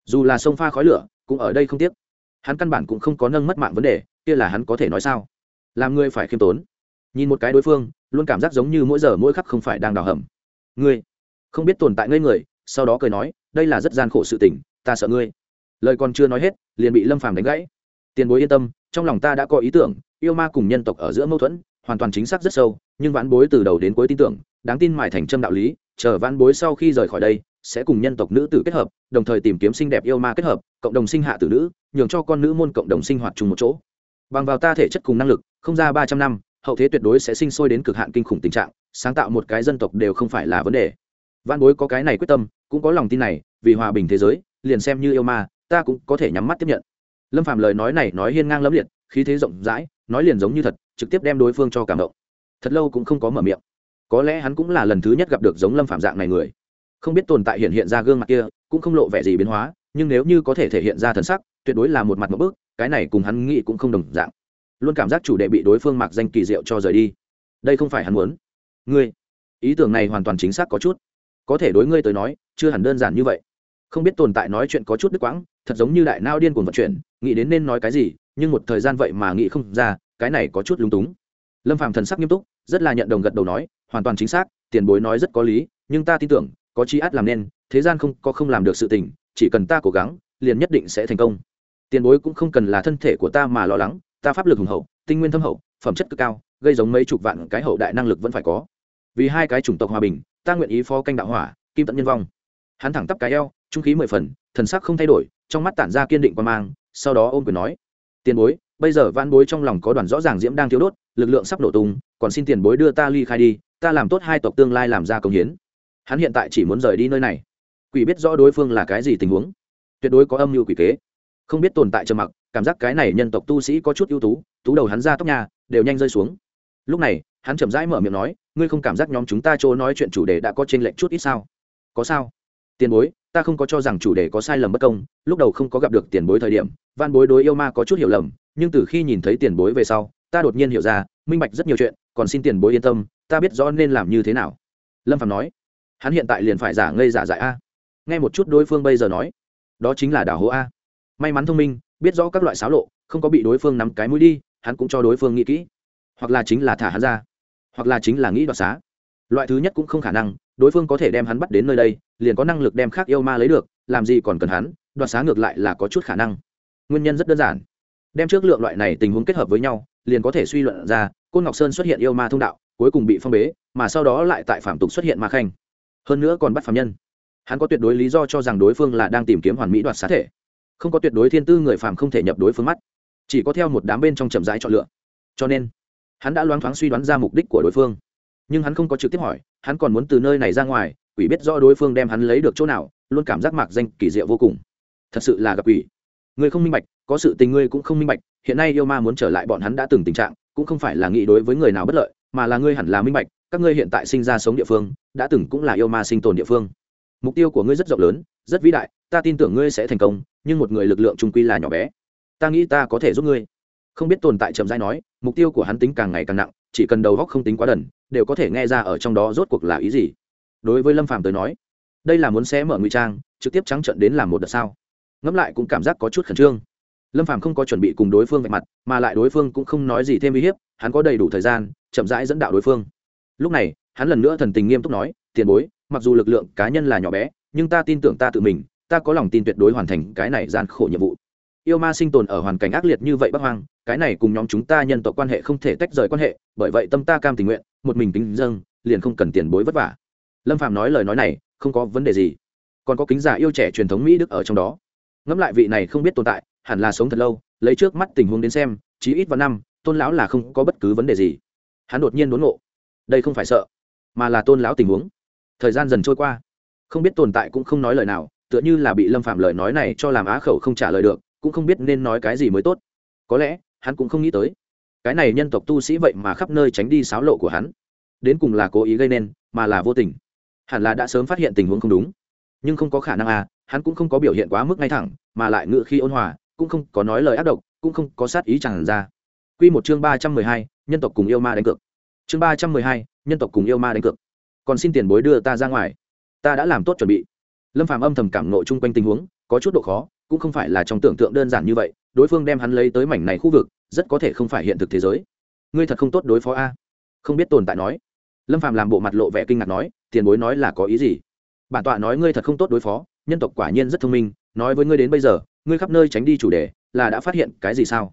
Dù là sông pha khói lửa, cũng ở đây không tiếc. Hắn căn bản cũng không có nâng mất mạng vấn đề, kia là hắn có thể nói sao? Làm ngươi phải khiêm tốn. Nhìn một cái đối phương, luôn cảm giác giống như mỗi giờ mỗi khắc không phải đang đào hầm. Ngươi không biết tồn tại ngây người, sau đó cười nói, đây là rất gian khổ sự tình, ta sợ ngươi. Lời còn chưa nói hết, liền bị lâm phàm đánh gãy. Tiền bối yên tâm, trong lòng ta đã có ý tưởng, yêu ma cùng nhân tộc ở giữa mâu thuẫn hoàn toàn chính xác rất sâu, nhưng vãn bối từ đầu đến cuối tin tưởng, đáng tin mài thành trâm đạo lý, chờ vãn bối sau khi rời khỏi đây, sẽ cùng nhân tộc nữ tử kết hợp, đồng thời tìm kiếm xinh đẹp yêu ma kết hợp, cộng đồng sinh hạ tử nữ, nhường cho con nữ môn cộng đồng sinh hoạt chung một chỗ. Bằng vào ta thể chất cùng năng lực, không ra ba trăm năm, hậu thế tuyệt đối sẽ sinh sôi đến cực hạn kinh khủng tình trạng, sáng tạo một cái dân tộc đều không phải là vấn đề. Văn bối có cái này quyết tâm, cũng có lòng tin này, vì hòa bình thế giới, liền xem như yêu ma, ta cũng có thể nhắm mắt tiếp nhận. Lâm phạm lời nói này nói hiên ngang lẫm liệt khí thế rộng rãi, nói liền giống như thật, trực tiếp đem đối phương cho cảm động. Thật lâu cũng không có mở miệng. Có lẽ hắn cũng là lần thứ nhất gặp được giống lâm phạm dạng này người. Không biết tồn tại hiện hiện ra gương mặt kia, cũng không lộ vẻ gì biến hóa, nhưng nếu như có thể thể hiện ra thần sắc, tuyệt đối là một mặt một bước, cái này cùng hắn nghĩ cũng không đồng dạng. Luôn cảm giác chủ đề bị đối phương mặc danh kỳ diệu cho rời đi. Đây không phải hắn muốn. Ngươi, ý tưởng này hoàn toàn chính xác có chút. Có thể đối ngươi tới nói, chưa hẳn đơn giản như vậy. Không biết tồn tại nói chuyện có chút đứt quãng, thật giống như đại nao điên cuồng vận chuyển, nghĩ đến nên nói cái gì nhưng một thời gian vậy mà nghĩ không ra, cái này có chút lúng túng. Lâm phàm thần sắc nghiêm túc, rất là nhận đồng gật đầu nói, hoàn toàn chính xác, tiền bối nói rất có lý, nhưng ta tin tưởng, có chi át làm nên, thế gian không có không làm được sự tình, chỉ cần ta cố gắng, liền nhất định sẽ thành công. Tiền bối cũng không cần là thân thể của ta mà lo lắng, ta pháp lực hùng hậu, tinh nguyên thâm hậu, phẩm chất cực cao, gây giống mấy chục vạn cái hậu đại năng lực vẫn phải có. Vì hai cái chủng tộc hòa bình, ta nguyện ý phó canh đạo hỏa, kim tận nhân vong. Hắn thẳng tắp cái eo, trung khí mười phần, thần sắc không thay đổi, trong mắt tản ra kiên định qua mang, sau đó ôm quyền nói tiền bối, bây giờ van bối trong lòng có đoàn rõ ràng diễm đang thiếu đốt, lực lượng sắp nổ tung, còn xin tiền bối đưa ta ly khai đi, ta làm tốt hai tộc tương lai làm ra công hiến. Hắn hiện tại chỉ muốn rời đi nơi này. Quỷ biết rõ đối phương là cái gì tình huống. Tuyệt đối có âm mưu quỷ kế. Không biết tồn tại trầm mặc, cảm giác cái này nhân tộc tu sĩ có chút ưu tú tú đầu hắn ra tóc nhà, đều nhanh rơi xuống. Lúc này, hắn chậm rãi mở miệng nói, ngươi không cảm giác nhóm chúng ta chỗ nói chuyện chủ đề đã có trinh lệch chút ít sao? Có sao. Tiền bối ta không có cho rằng chủ đề có sai lầm bất công, lúc đầu không có gặp được tiền bối thời điểm van bối đối yêu ma có chút hiểu lầm, nhưng từ khi nhìn thấy tiền bối về sau, ta đột nhiên hiểu ra, minh bạch rất nhiều chuyện, còn xin tiền bối yên tâm, ta biết rõ nên làm như thế nào. Lâm phạm nói. Hắn hiện tại liền phải giả ngây giả dại a. Nghe một chút đối phương bây giờ nói, đó chính là đảo hố a. May mắn thông minh, biết rõ các loại xáo lộ, không có bị đối phương nắm cái mũi đi, hắn cũng cho đối phương nghĩ kỹ. Hoặc là chính là thả hắn ra, hoặc là chính là nghĩ đoạt xá loại thứ nhất cũng không khả năng, đối phương có thể đem hắn bắt đến nơi đây, liền có năng lực đem khác yêu ma lấy được, làm gì còn cần hắn, đoạt xá ngược lại là có chút khả năng. Nguyên nhân rất đơn giản. Đem trước lượng loại này tình huống kết hợp với nhau, liền có thể suy luận ra, côn ngọc sơn xuất hiện yêu ma thông đạo, cuối cùng bị phong bế, mà sau đó lại tại phạm tục xuất hiện ma khanh. Hơn nữa còn bắt phạm nhân. Hắn có tuyệt đối lý do cho rằng đối phương là đang tìm kiếm hoàn mỹ đoạt xá thể. Không có tuyệt đối thiên tư người phạm không thể nhập đối phương mắt. Chỉ có theo một đám bên trong chậm rãi chọn lựa. Cho nên, hắn đã loáng thoáng suy đoán ra mục đích của đối phương nhưng hắn không có trực tiếp hỏi, hắn còn muốn từ nơi này ra ngoài, quỷ biết rõ đối phương đem hắn lấy được chỗ nào, luôn cảm giác mạc danh kỳ diệu vô cùng. Thật sự là gặp quỷ. Người không minh bạch, có sự tình ngươi cũng không minh bạch, hiện nay yêu ma muốn trở lại bọn hắn đã từng tình trạng, cũng không phải là nghĩ đối với người nào bất lợi, mà là ngươi hẳn là minh bạch, các ngươi hiện tại sinh ra sống địa phương, đã từng cũng là yêu ma sinh tồn địa phương. Mục tiêu của ngươi rất rộng lớn, rất vĩ đại, ta tin tưởng ngươi sẽ thành công, nhưng một người lực lượng trung quy là nhỏ bé. Ta nghĩ ta có thể giúp ngươi. Không biết tồn tại chậm rãi nói, mục tiêu của hắn tính càng ngày càng nặng chỉ cần đầu góc không tính quá đần, đều có thể nghe ra ở trong đó rốt cuộc là ý gì. Đối với lâm phàm tới nói, đây là muốn xé mở ngụy trang, trực tiếp trắng trận đến làm một đợt sao? Ngẫm lại cũng cảm giác có chút khẩn trương. Lâm phàm không có chuẩn bị cùng đối phương vạch mặt, mà lại đối phương cũng không nói gì thêm uy hiếp, hắn có đầy đủ thời gian, chậm rãi dẫn đạo đối phương. Lúc này, hắn lần nữa thần tình nghiêm túc nói, tiền bối, mặc dù lực lượng cá nhân là nhỏ bé, nhưng ta tin tưởng ta tự mình, ta có lòng tin tuyệt đối hoàn thành cái này gian khổ nhiệm vụ yêu ma sinh tồn ở hoàn cảnh ác liệt như vậy bắc hoang, cái này cùng nhóm chúng ta nhân tộc quan hệ không thể tách rời quan hệ, bởi vậy tâm ta cam tình nguyện, một mình tính dâng liền không cần tiền bối vất vả. Lâm phạm nói lời nói này, không có vấn đề gì. Còn có kính giả yêu trẻ truyền thống mỹ đức ở trong đó. Ngẫm lại vị này không biết tồn tại, hẳn là sống thật lâu, lấy trước mắt tình huống đến xem, chí ít vào năm, tôn lão là không có bất cứ vấn đề gì. Hắn đột nhiên đốn ngộ. Đây không phải sợ, mà là tôn lão tình huống. Thời gian dần trôi qua. Không biết tồn tại cũng không nói lời nào, tựa như là bị lâm phạm lời nói này cho làm á khẩu không trả lời được cũng không biết nên nói cái gì mới tốt. Có lẽ, hắn cũng không nghĩ tới. Cái này nhân tộc tu sĩ vậy mà khắp nơi tránh đi sáo lộ của hắn. Đến cùng là cố ý gây nên, mà là vô tình. Hẳn là đã sớm phát hiện tình huống không đúng. Nhưng không có khả năng à hắn cũng không có biểu hiện quá mức ngay thẳng, mà lại ngự khi ôn hòa, cũng không có nói lời ác độc, cũng không có sát ý chẳng ra. Quy một chương ba trăm mười hai, nhân tộc cùng yêu ma đánh cược. Chương ba trăm mười hai, nhân tộc cùng yêu ma đánh cược. Còn xin tiền bối đưa ta ra ngoài. Ta đã làm tốt chuẩn bị lâm Phạm âm thầm cảm nộ chung quanh tình huống, có chút độ khó, cũng không phải là trong tưởng tượng đơn giản như vậy, đối phương đem hắn lấy tới mảnh này khu vực, rất có thể không phải hiện thực thế giới. Ngươi thật không tốt đối phó a? Không biết tồn tại nói. Lâm Phạm làm bộ mặt lộ vẻ kinh ngạc nói, tiền bối nói là có ý gì? Bản tọa nói ngươi thật không tốt đối phó, nhân tộc quả nhiên rất thông minh, nói với ngươi đến bây giờ, ngươi khắp nơi tránh đi chủ đề, là đã phát hiện cái gì sao?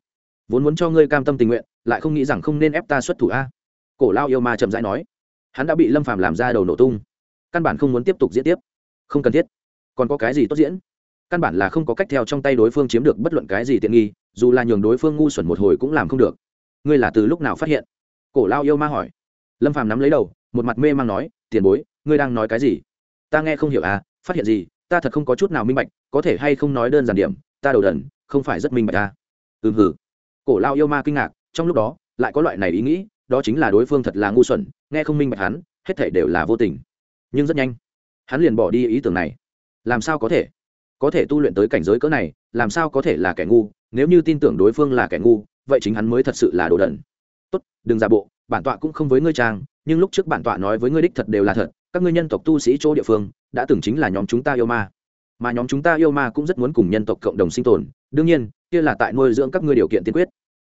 Vốn muốn cho ngươi cam tâm tình nguyện, lại không nghĩ rằng không nên ép ta xuất thủ a. Cổ lao yêu ma chậm rãi nói. Hắn đã bị lâm phàm làm ra đầu nổ tung. Căn bản không muốn tiếp tục diễn tiếp không cần thiết. Còn có cái gì tốt diễn? Căn bản là không có cách theo trong tay đối phương chiếm được bất luận cái gì tiện nghi, dù là nhường đối phương ngu xuẩn một hồi cũng làm không được. Ngươi là từ lúc nào phát hiện? Cổ lao yêu ma hỏi. Lâm phàm nắm lấy đầu, một mặt mê mang nói, tiền bối, ngươi đang nói cái gì? Ta nghe không hiểu à phát hiện gì? Ta thật không có chút nào minh bạch, có thể hay không nói đơn giản điểm, ta đầu đần, không phải rất minh bạch à? Ừ hử cổ lao yêu ma kinh ngạc, trong lúc đó, lại có loại này ý nghĩ, đó chính là đối phương thật là ngu xuẩn, nghe không minh bạch hắn, hết thể đều là vô tình. Nhưng rất nhanh hắn liền bỏ đi ý tưởng này. Làm sao có thể? Có thể tu luyện tới cảnh giới cỡ này, làm sao có thể là kẻ ngu? Nếu như tin tưởng đối phương là kẻ ngu, vậy chính hắn mới thật sự là đồ đần. Tốt, đừng giả bộ, bản tọa cũng không với ngươi trang, nhưng lúc trước bản tọa nói với ngươi đích thật đều là thật, các ngươi nhân tộc tu sĩ chỗ địa phương, đã từng chính là nhóm chúng ta yêu ma. Mà nhóm chúng ta yêu ma cũng rất muốn cùng nhân tộc cộng đồng sinh tồn, đương nhiên, kia là tại nuôi dưỡng các ngươi điều kiện tiên quyết.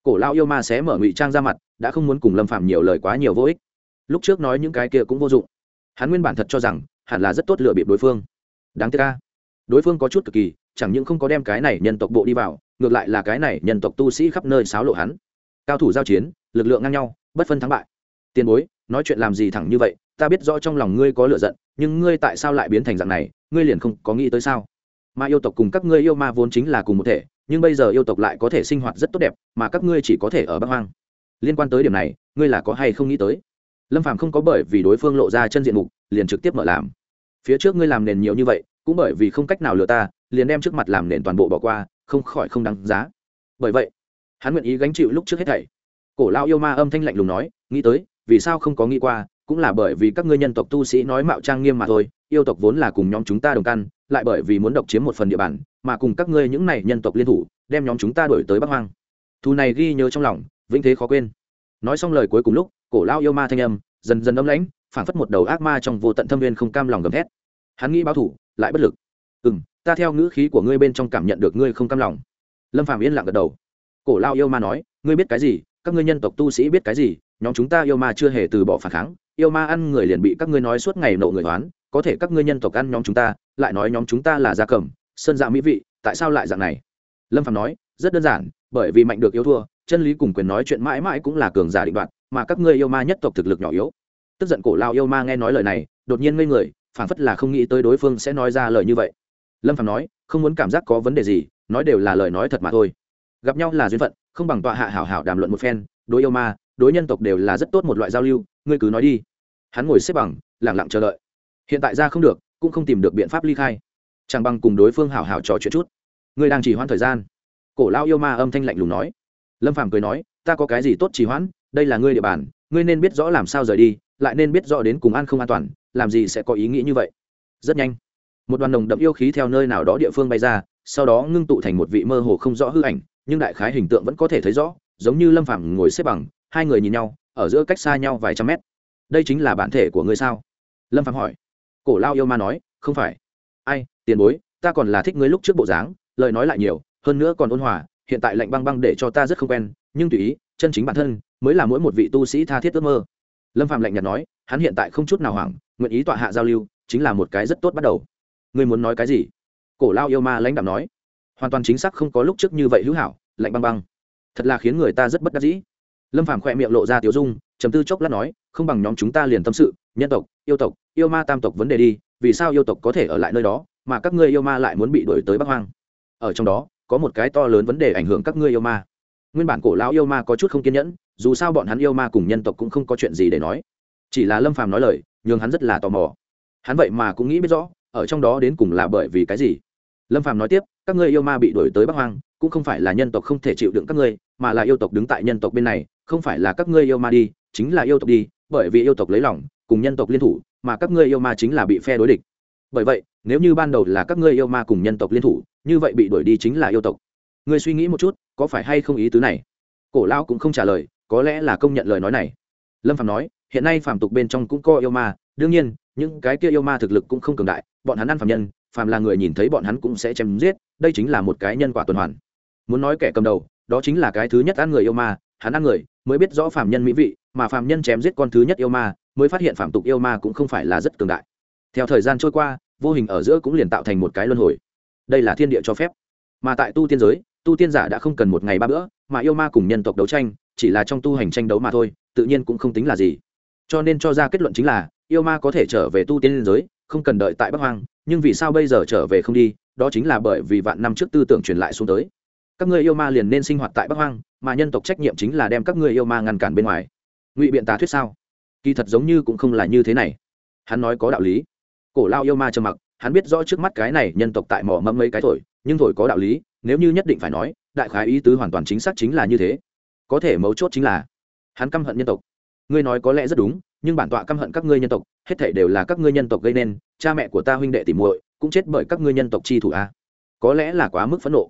Cổ lao yêu ma sẽ mở ngụy trang ra mặt, đã không muốn cùng lâm phạm nhiều lời quá nhiều vô ích. Lúc trước nói những cái kia cũng vô dụng. Hắn nguyên bản thật cho rằng hẳn là rất tốt lựa bịp đối phương. Đáng tiếc ca đối phương có chút cực kỳ, chẳng những không có đem cái này nhân tộc bộ đi vào, ngược lại là cái này nhân tộc tu sĩ khắp nơi xáo lộ hắn. Cao thủ giao chiến, lực lượng ngang nhau, bất phân thắng bại. Tiền bối, nói chuyện làm gì thẳng như vậy, ta biết rõ trong lòng ngươi có lựa giận, nhưng ngươi tại sao lại biến thành dạng này, ngươi liền không có nghĩ tới sao? Mà yêu tộc cùng các ngươi yêu ma vốn chính là cùng một thể, nhưng bây giờ yêu tộc lại có thể sinh hoạt rất tốt đẹp, mà các ngươi chỉ có thể ở bắc hoang. Liên quan tới điểm này, ngươi là có hay không nghĩ tới? Lâm phàm không có bởi vì đối phương lộ ra chân diện mục, liền trực tiếp mở làm phía trước ngươi làm nền nhiều như vậy, cũng bởi vì không cách nào lừa ta, liền đem trước mặt làm nền toàn bộ bỏ qua, không khỏi không đáng giá. Bởi vậy, hắn nguyện ý gánh chịu lúc trước hết thảy. Cổ lao yêu ma âm thanh lạnh lùng nói, nghĩ tới, vì sao không có nghĩ qua, cũng là bởi vì các ngươi nhân tộc tu sĩ nói mạo trang nghiêm mà thôi, yêu tộc vốn là cùng nhóm chúng ta đồng căn, lại bởi vì muốn độc chiếm một phần địa bàn, mà cùng các ngươi những này nhân tộc liên thủ, đem nhóm chúng ta đổi tới bắc hoang. Thù này ghi nhớ trong lòng, vĩnh thế khó quên. Nói xong lời cuối cùng lúc, cổ lao yêu ma thanh âm, dần dần âm lãnh phảng phất một đầu ác ma trong vô tận thâm viên không cam lòng gầm thét. Hắn nghĩ báo thủ, lại bất lực. Ừ m ta theo ngữ khí của ngươi bên trong cảm nhận được ngươi không cam lòng. Lâm phàm yên lặng gật đầu. Cổ lao yêu ma nói, ngươi biết cái gì? Các ngươi nhân tộc tu sĩ biết cái gì? Nhóm chúng ta yêu ma chưa hề từ bỏ phản kháng. Yêu ma ăn người liền bị các ngươi nói suốt ngày nộ người toán có thể các ngươi nhân tộc ăn nhóm chúng ta, lại nói nhóm chúng ta là gia cầm, sơn dạ mỹ vị, tại sao lại dạng này? Lâm phạm nói, rất đơn giản, bởi vì mạnh được yêu thua, chân lý cùng quyền nói chuyện mãi mãi cũng là cường giả định đoạt, mà các ngươi yêu ma nhất tộc thực lực nhỏ yếu tức giận cổ lao yêu ma nghe nói lời này, đột nhiên ngây người, phảng phất là không nghĩ tới đối phương sẽ nói ra lời như vậy. Lâm phàm nói, không muốn cảm giác có vấn đề gì, nói đều là lời nói thật mà thôi. Gặp nhau là duyên phận, không bằng tọa hạ hảo hảo đàm luận một phen, đối yêu ma, đối nhân tộc đều là rất tốt một loại giao lưu, ngươi cứ nói đi. Hắn ngồi xếp bằng lẳng lặng chờ đợi. Hiện tại ra không được, cũng không tìm được biện pháp ly khai. Chẳng bằng cùng đối phương hảo hảo trò chuyện chút. Ngươi đang chỉ hoãn thời gian. Cổ lao yêu ma âm thanh lạnh lùng nói. Lâm phàm cười nói, ta có cái gì tốt trì hoãn, đây là ngươi địa bàn, ngươi nên biết rõ làm sao rời đi lại nên biết rõ đến cùng ăn không an toàn, làm gì sẽ có ý nghĩ như vậy. Rất nhanh, một đoàn nồng đậm yêu khí theo nơi nào đó địa phương bay ra, sau đó ngưng tụ thành một vị mơ hồ không rõ hư ảnh, nhưng đại khái hình tượng vẫn có thể thấy rõ, giống như lâm phàm ngồi xếp bằng, hai người nhìn nhau, ở giữa cách xa nhau vài trăm mét. Đây chính là bản thể của ngươi sao? Lâm phàm hỏi. Cổ lao yêu ma nói, không phải. Ai, tiền bối, ta còn là thích ngươi lúc trước bộ dáng, lời nói lại nhiều, hơn nữa còn ôn hòa, hiện tại lạnh băng băng để cho ta rất không quen, nhưng tùy ý, chân chính bản thân mới là mỗi một vị tu sĩ tha thiết ước mơ lâm phạm lạnh nhạt nói, hắn hiện tại không chút nào hoảng, nguyện ý tọa hạ giao lưu, chính là một cái rất tốt bắt đầu. Ngươi muốn nói cái gì? Cổ lao yêu ma lãnh đạo nói. Hoàn toàn chính xác không có lúc trước như vậy hữu hảo, lạnh băng băng. Thật là khiến người ta rất bất đắc dĩ. Lâm phàm khỏe miệng lộ ra tiểu dung chấm tư chốc lát nói, không bằng nhóm chúng ta liền tâm sự, nhân tộc, yêu tộc, yêu ma tam tộc vấn đề đi, vì sao yêu tộc có thể ở lại nơi đó, mà các ngươi yêu ma lại muốn bị đuổi tới bắc hoang? Ở trong đó, có một cái to lớn vấn đề ảnh hưởng các ngươi yêu ma. Nguyên bản cổ lão yêu ma có chút không kiên nhẫn dù sao bọn hắn yêu ma cùng nhân tộc cũng không có chuyện gì để nói. Chỉ là lâm phàm nói lời nhưng hắn rất là tò mò. Hắn vậy mà cũng nghĩ biết rõ, ở trong đó đến cùng là bởi vì cái gì. Lâm phàm nói tiếp, các ngươi yêu ma bị đuổi tới bắc hoang, cũng không phải là nhân tộc không thể chịu đựng các ngươi, mà là yêu tộc đứng tại nhân tộc bên này, không phải là các ngươi yêu ma đi, chính là yêu tộc đi, bởi vì yêu tộc lấy lòng, cùng nhân tộc liên thủ, mà các ngươi yêu ma chính là bị phe đối địch. Bởi vậy, nếu như ban đầu là các ngươi yêu ma cùng nhân tộc liên thủ, như vậy bị đuổi đi chính là yêu tộc. Ngươi suy nghĩ một chút, có phải hay không ý tứ này? Cổ lão cũng không trả lời có lẽ là công nhận lời nói này. Lâm phạm nói, hiện nay phạm tục bên trong cũng có yêu ma, đương nhiên, những cái kia yêu ma thực lực cũng không cường đại, bọn hắn ăn phạm nhân phạm là người nhìn thấy bọn hắn cũng sẽ chém giết, đây chính là một cái nhân quả tuần hoàn. Muốn nói kẻ cầm đầu, đó chính là cái thứ nhất ăn người yêu ma, hắn ăn người, mới biết rõ phạm nhân mỹ vị, mà phạm nhân chém giết con thứ nhất yêu ma, mới phát hiện phạm tục yêu ma cũng không phải là rất cường đại. Theo thời gian trôi qua, vô hình ở giữa cũng liền tạo thành một cái luân hồi. Đây là thiên địa cho phép. Mà tại tu tiên giới, tu tiên giả đã không cần một ngày ba bữa, mà yêu ma cùng nhân tộc đấu tranh chỉ là trong tu hành tranh đấu mà thôi, tự nhiên cũng không tính là gì. Cho nên cho ra kết luận chính là, yêu ma có thể trở về tu tiên giới, không cần đợi tại bắc hoang, nhưng vì sao bây giờ trở về không đi, đó chính là bởi vì vạn năm trước tư tưởng truyền lại xuống tới. Các ngươi yêu ma liền nên sinh hoạt tại bắc hoang, mà nhân tộc trách nhiệm chính là đem các ngươi yêu ma ngăn cản bên ngoài. Ngụy biện tà thuyết sao? Kỳ thật giống như cũng không là như thế này. Hắn nói có đạo lý. Cổ lao yêu ma trầm mặc, hắn biết rõ trước mắt cái này nhân tộc tại mỏ mẫm mấy cái thổi, nhưng thổi có đạo lý, nếu như nhất định phải nói, đại khái ý tứ hoàn toàn chính xác chính là như thế có thể mấu chốt chính là hắn căm hận nhân tộc. Ngươi nói có lẽ rất đúng, nhưng bản tọa căm hận các ngươi nhân tộc, hết thể đều là các ngươi nhân tộc gây nên, cha mẹ của ta huynh đệ tỉ muội cũng chết bởi các ngươi nhân tộc chi thủ a. Có lẽ là quá mức phẫn nộ.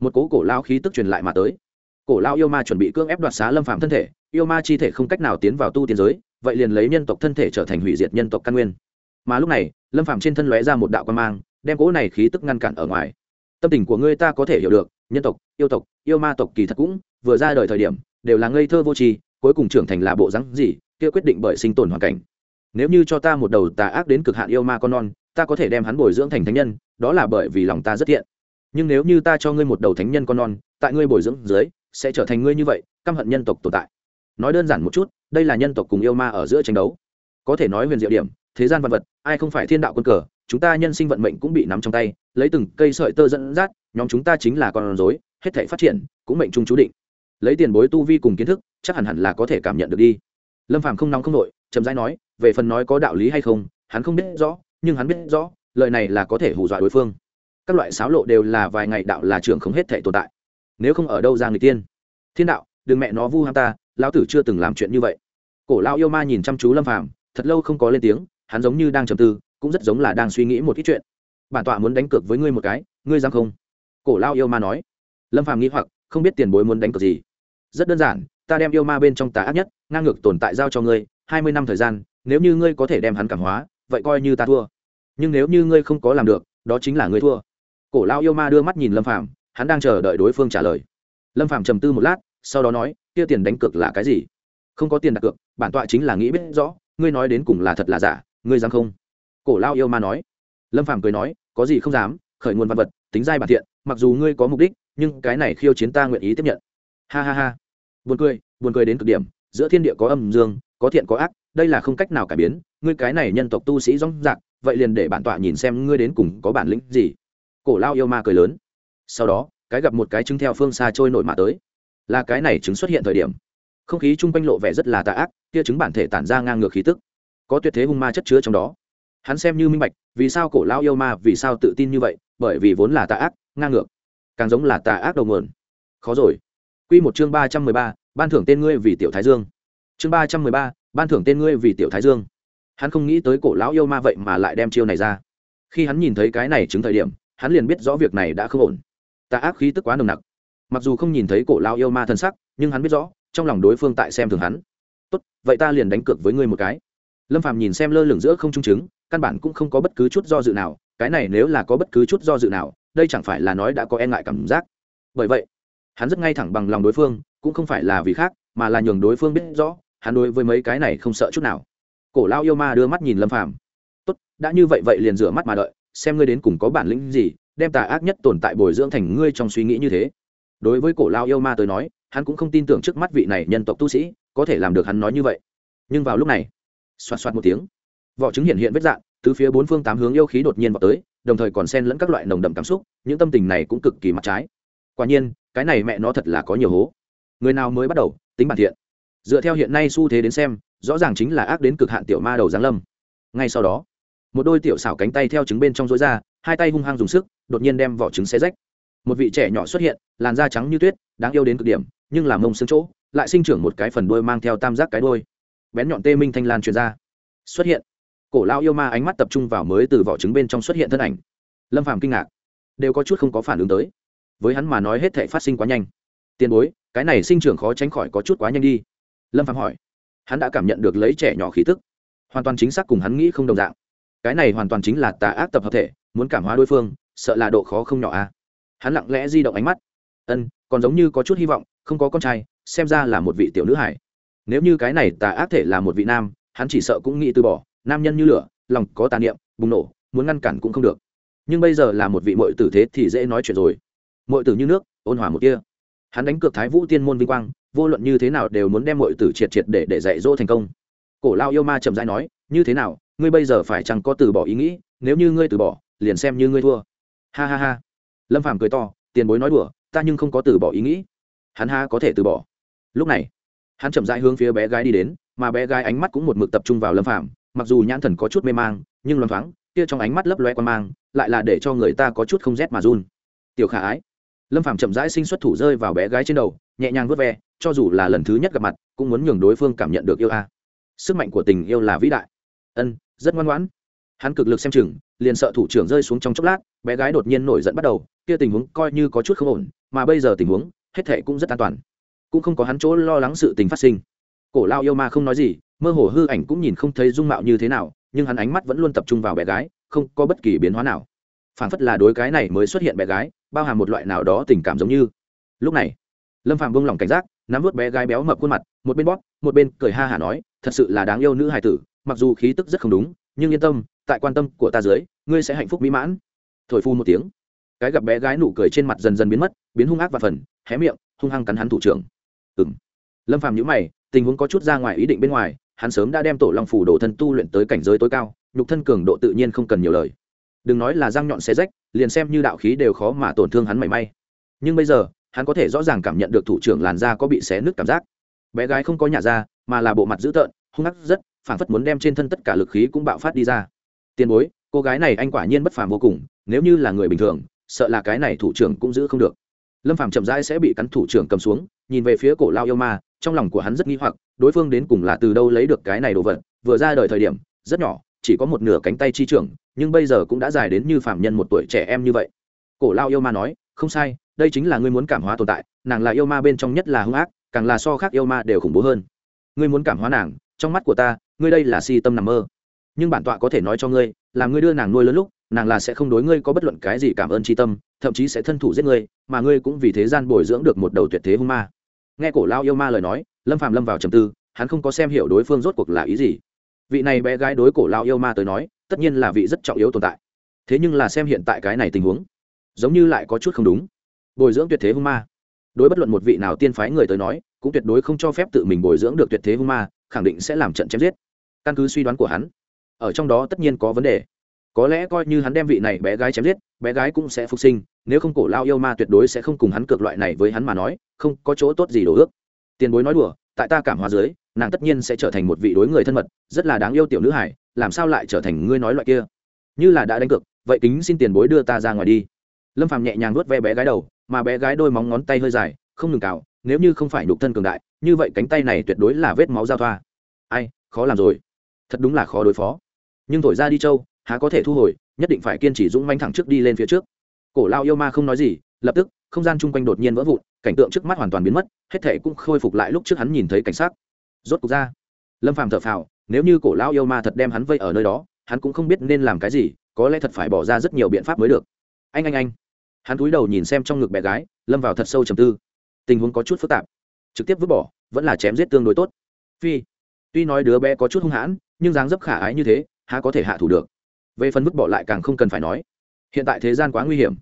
Một cố cổ lao khí tức truyền lại mà tới. Cổ lao yêu ma chuẩn bị cưỡng ép đoạt xá lâm phạm thân thể, yêu ma chi thể không cách nào tiến vào tu tiên giới, vậy liền lấy nhân tộc thân thể trở thành hủy diệt nhân tộc căn nguyên. Mà lúc này, lâm phạm trên thân lóe ra một đạo quan mang, đem cỗ này khí tức ngăn cản ở ngoài. Tâm tình của ngươi ta có thể hiểu được, nhân tộc, yêu tộc, yêu ma tộc kỳ thật cũng vừa ra đời thời điểm, đều là ngây thơ vô tri, cuối cùng trưởng thành là bộ rắn gì, kia quyết định bởi sinh tồn hoàn cảnh. Nếu như cho ta một đầu tà ác đến cực hạn yêu ma con non, ta có thể đem hắn bồi dưỡng thành thánh nhân, đó là bởi vì lòng ta rất thiện. Nhưng nếu như ta cho ngươi một đầu thánh nhân con non, tại ngươi bồi dưỡng dưới, sẽ trở thành ngươi như vậy, căm hận nhân tộc tồn tại. Nói đơn giản một chút, đây là nhân tộc cùng yêu ma ở giữa tranh đấu. Có thể nói huyền diệu điểm, thế gian vật vật, ai không phải thiên đạo quân cờ, chúng ta nhân sinh vận mệnh cũng bị nắm trong tay, lấy từng cây sợi tơ dẫn dắt, nhóm chúng ta chính là con rối, hết thể phát triển, cũng mệnh trung chú định lấy tiền bối tu vi cùng kiến thức, chắc hẳn hẳn là có thể cảm nhận được đi. Lâm phàm không nóng không nội, chậm rãi nói, về phần nói có đạo lý hay không, hắn không biết rõ, nhưng hắn biết rõ, lời này là có thể hù dọa đối phương. Các loại sáo lộ đều là vài ngày đạo là trưởng không hết thể tồn tại. Nếu không ở đâu ra người tiên? Thiên đạo, đừng mẹ nó vu ham ta, lão tử chưa từng làm chuyện như vậy. Cổ lão yêu ma nhìn chăm chú lâm phàm, thật lâu không có lên tiếng, hắn giống như đang trầm tư, cũng rất giống là đang suy nghĩ một ít chuyện. Bản tọa muốn đánh cược với ngươi một cái, ngươi dám không? Cổ lao yêu ma nói. Lâm phàm nghĩ hoặc, không biết tiền bối muốn đánh cược gì rất đơn giản, ta đem yêu ma bên trong tà ác nhất, ngang ngược tồn tại giao cho ngươi, hai mươi năm thời gian, nếu như ngươi có thể đem hắn cảm hóa, vậy coi như ta thua. Nhưng nếu như ngươi không có làm được, đó chính là ngươi thua. Cổ lao yêu ma đưa mắt nhìn lâm phàm, hắn đang chờ đợi đối phương trả lời. Lâm phàm trầm tư một lát, sau đó nói, kia tiền đánh cược là cái gì? Không có tiền đặt cược, bản tọa chính là nghĩ biết rõ, ngươi nói đến cùng là thật là giả, ngươi dám không? Cổ lao yêu ma nói. Lâm phàm cười nói, có gì không dám, khởi nguồn văn vật, tính giai bản thiện, mặc dù ngươi có mục đích, nhưng cái này khiêu chiến ta nguyện ý tiếp nhận ha ha ha. Buồn cười buồn cười đến cực điểm. Giữa thiên địa có âm dương, có thiện, có ác, đây là không cách nào cải biến. Ngươi cái này nhân tộc tu sĩ rong rạc, vậy liền để bản tọa nhìn xem ngươi đến cùng có bản lĩnh gì. Cổ lao yêu ma cười lớn. Sau đó, cái gặp một cái trứng theo phương xa trôi nổi mà tới. Là cái này trứng xuất hiện thời điểm. Không khí chung quanh lộ vẻ rất là tà ác, kia trứng bản thể tản ra ngang ngược khí tức. Có tuyệt thế hung ma chất chứa trong đó. Hắn xem như minh bạch, vì sao cổ lao yêu ma, vì sao tự tin như vậy, bởi vì vốn là tà ác, ngang ngược. Càng giống là tà ác đầu nguồn. Khó rồi. Quy một chương ba trăm mười ba, ban thưởng tên ngươi vì tiểu thái dương. Chương ba trăm mười ba, ban thưởng tên ngươi vì tiểu thái dương. Hắn không nghĩ tới cổ lão yêu ma vậy mà lại đem chiêu này ra. Khi hắn nhìn thấy cái này chứng thời điểm, hắn liền biết rõ việc này đã không ổn. Tà ác khí tức quá nồng nặc. Mặc dù không nhìn thấy cổ lão yêu ma thân sắc, nhưng hắn biết rõ, trong lòng đối phương tại xem thường hắn. Tốt, vậy ta liền đánh cược với ngươi một cái. Lâm phàm nhìn xem lơ lửng giữa không trung chứng, căn bản cũng không có bất cứ chút do dự nào, cái này nếu là có bất cứ chút do dự nào, đây chẳng phải là nói đã có e ngại cảm giác. Bởi vậy hắn rất ngay thẳng bằng lòng đối phương, cũng không phải là vì khác, mà là nhường đối phương biết rõ, hắn đối với mấy cái này không sợ chút nào. Cổ lao yêu ma đưa mắt nhìn lâm phàm. Tốt, đã như vậy vậy liền rửa mắt mà đợi, xem ngươi đến cùng có bản lĩnh gì, đem tà ác nhất tồn tại bồi dưỡng thành ngươi trong suy nghĩ như thế. Đối với cổ lao yêu ma tới nói, hắn cũng không tin tưởng trước mắt vị này nhân tộc tu sĩ, có thể làm được hắn nói như vậy. Nhưng vào lúc này, xoạt xoạt một tiếng, vỏ trứng hiện hiện vết dạng, từ phía bốn phương tám hướng yêu khí đột nhiên vào tới, đồng thời còn xen lẫn các loại nồng đậm cảm xúc, những tâm tình này cũng cực kỳ mặt trái. Quả nhiên cái này mẹ nó thật là có nhiều hố. Người nào mới bắt đầu, tính bản thiện. Dựa theo hiện nay xu thế đến xem, rõ ràng chính là ác đến cực hạn tiểu ma đầu giáng lâm. Ngay sau đó, một đôi tiểu xảo cánh tay theo trứng bên trong rối ra, hai tay hung hăng dùng sức, đột nhiên đem vỏ trứng xé rách. Một vị trẻ nhỏ xuất hiện, làn da trắng như tuyết, đáng yêu đến cực điểm, nhưng làm mông xương chỗ, lại sinh trưởng một cái phần đuôi mang theo tam giác cái đuôi. Bén nhọn tê minh thanh lan truyền ra. Xuất hiện. Cổ lao yêu ma ánh mắt tập trung vào mới từ vỏ trứng bên trong xuất hiện thân ảnh. Lâm phàm kinh ngạc. Đều có chút không có phản ứng tới với hắn mà nói hết thể phát sinh quá nhanh. Tiền bối, cái này sinh trưởng khó tránh khỏi có chút quá nhanh đi. Lâm phàm hỏi. Hắn đã cảm nhận được lấy trẻ nhỏ khí tức. Hoàn toàn chính xác cùng hắn nghĩ không đồng dạng. Cái này hoàn toàn chính là tà ác tập hợp thể, muốn cảm hóa đối phương, sợ là độ khó không nhỏ a. À? hắn lặng lẽ di động ánh mắt. Ân, còn giống như có chút hy vọng, không có con trai, xem ra là một vị tiểu nữ hải nếu như cái này tà ác thể là một vị nam, hắn chỉ sợ cũng nghĩ từ bỏ, nam nhân như lửa, lòng có tà niệm, bùng nổ, muốn ngăn cản cũng không được. Nhưng bây giờ là một vị mội tử thế thì dễ nói chuyện rồi mội tử như nước, ôn hòa một kia hắn đánh cược thái vũ tiên môn vinh quang, vô luận như thế nào đều muốn đem mội tử triệt triệt để để dạy dỗ thành công. Cổ lao yêu ma chậm rãi nói, như thế nào, ngươi bây giờ phải chẳng có từ bỏ ý nghĩ, nếu như ngươi từ bỏ, liền xem như ngươi thua. Ha ha ha. Lâm phàm cười to, tiền bối nói đùa, ta nhưng không có từ bỏ ý nghĩ. Hắn ha có thể từ bỏ. Lúc này, hắn chậm rãi hướng phía bé gái đi đến, mà bé gái ánh mắt cũng một mực tập trung vào lâm phạm mặc dù nhãn thần có chút mê mang, nhưng loang thoáng, kia trong ánh mắt lấp loe quan mang, lại là để cho người ta có chút không rét mà run. Tiểu khả ái lâm phạm chậm rãi sinh xuất thủ rơi vào bé gái trên đầu, nhẹ nhàng vớt ve, cho dù là lần thứ nhất gặp mặt, cũng muốn nhường đối phương cảm nhận được yêu a. Sức mạnh của tình yêu là vĩ đại. Ân, rất ngoan ngoãn. Hắn cực lực xem chừng, liền sợ thủ trưởng rơi xuống trong chốc lát, bé gái đột nhiên nổi giận bắt đầu, kia tình huống coi như có chút không ổn, mà bây giờ tình huống, hết thệ cũng rất an toàn. Cũng không có hắn chỗ lo lắng sự tình phát sinh. Cổ lao yêu ma không nói gì, mơ hồ hư ảnh cũng nhìn không thấy dung mạo như thế nào, nhưng hắn ánh mắt vẫn luôn tập trung vào bé gái, không có bất kỳ biến hóa nào phản phất là đối cái này mới xuất hiện bé gái, bao hàm một loại nào đó tình cảm giống như. Lúc này, lâm phạm buông lỏng cảnh giác, nắm vớt bé gái béo mập khuôn mặt, một bên bóp, một bên cười ha hả nói, thật sự là đáng yêu nữ hài tử, mặc dù khí tức rất không đúng, nhưng yên tâm, tại quan tâm của ta dưới, ngươi sẽ hạnh phúc mỹ mãn. Thổi phu một tiếng, cái gặp bé gái nụ cười trên mặt dần dần biến mất, biến hung ác và phần, hé miệng, hung hăng cắn hắn thủ trưởng. Ừ m lâm phàm nhữ mày, tình huống có chút ra ngoài ý định bên ngoài, hắn sớm đã đem tổ long phủ đổ thân tu luyện tới cảnh giới tối cao, nhục thân cường độ tự nhiên không cần nhiều lời đừng nói là răng nhọn xe rách, liền xem như đạo khí đều khó mà tổn thương hắn mảy may. Nhưng bây giờ, hắn có thể rõ ràng cảm nhận được thủ trưởng làn da có bị xé nứt cảm giác. Bé gái không có nhà da mà là bộ mặt dữ tợn, hung hắc rất phản phất muốn đem trên thân tất cả lực khí cũng bạo phát đi ra. Tiền bối, cô gái này anh quả nhiên bất phàm vô cùng, nếu như là người bình thường, sợ là cái này thủ trưởng cũng giữ không được. Lâm phàm chậm rãi sẽ bị cắn thủ trưởng cầm xuống, nhìn về phía cổ lao yêu ma, trong lòng của hắn rất nghi hoặc, đối phương đến cùng là từ đâu lấy được cái này đồ vật, vừa ra đời thời điểm, rất nhỏ, chỉ có một nửa cánh tay chi trưởng nhưng bây giờ cũng đã dài đến như phạm nhân một tuổi trẻ em như vậy. Cổ lao yêu ma nói, không sai, đây chính là ngươi muốn cảm hóa tồn tại, nàng là yêu ma bên trong nhất là hung ác, càng là so khác yêu ma đều khủng bố hơn. Ngươi muốn cảm hóa nàng, trong mắt của ta, ngươi đây là si tâm nằm mơ. Nhưng bản tọa có thể nói cho ngươi, là ngươi đưa nàng nuôi lớn lúc, nàng là sẽ không đối ngươi có bất luận cái gì cảm ơn tri tâm, thậm chí sẽ thân thủ giết ngươi, mà ngươi cũng vì thế gian bồi dưỡng được một đầu tuyệt thế hung ma. Nghe cổ lao yêu ma lời nói, lâm phàm lâm vào trầm tư, hắn không có xem hiểu đối phương rốt cuộc là ý gì. Vị này bé gái đối cổ lao yêu ma tới nói tất nhiên là vị rất trọng yếu tồn tại. Thế nhưng là xem hiện tại cái này tình huống, giống như lại có chút không đúng. Bồi dưỡng tuyệt thế hung ma. Đối bất luận một vị nào tiên phái người tới nói, cũng tuyệt đối không cho phép tự mình bồi dưỡng được tuyệt thế hung ma, khẳng định sẽ làm trận chém giết. Căn cứ suy đoán của hắn, ở trong đó tất nhiên có vấn đề. Có lẽ coi như hắn đem vị này bé gái chém giết, bé gái cũng sẽ phục sinh, nếu không cổ lao yêu ma tuyệt đối sẽ không cùng hắn cược loại này với hắn mà nói, không có chỗ tốt gì đổ ước. Tiền bối nói đùa, tại ta cảm hóa dưới, nàng tất nhiên sẽ trở thành một vị đối người thân mật, rất là đáng yêu tiểu nữ hải làm sao lại trở thành ngươi nói loại kia? Như là đã đánh cược, vậy tính xin tiền bối đưa ta ra ngoài đi. Lâm phàm nhẹ nhàng nuốt ve bé gái đầu, mà bé gái đôi móng ngón tay hơi dài, không ngừng cào, nếu như không phải nhục thân cường đại, như vậy cánh tay này tuyệt đối là vết máu giao thoa. Ai, khó làm rồi. Thật đúng là khó đối phó. Nhưng thổi ra đi châu há có thể thu hồi, nhất định phải kiên trì dũng manh thẳng trước đi lên phía trước. Cổ lao yêu ma không nói gì, lập tức, không gian chung quanh đột nhiên vỡ vụn, cảnh tượng trước mắt hoàn toàn biến mất, hết thể cũng khôi phục lại lúc trước hắn nhìn thấy cảnh sát rốt cục ra. Lâm phàm thở phào nếu như cổ lão yêu ma thật đem hắn vây ở nơi đó, hắn cũng không biết nên làm cái gì, có lẽ thật phải bỏ ra rất nhiều biện pháp mới được. Anh anh anh. Hắn cúi đầu nhìn xem trong ngực bé gái, lâm vào thật sâu trầm tư. Tình huống có chút phức tạp. Trực tiếp vứt bỏ, vẫn là chém giết tương đối tốt. Phi. Tuy nói đứa bé có chút hung hãn, nhưng dáng dấp khả ái như thế, há có thể hạ thủ được. Về phần vứt bỏ lại càng không cần phải nói. Hiện tại thế gian quá nguy hiểm.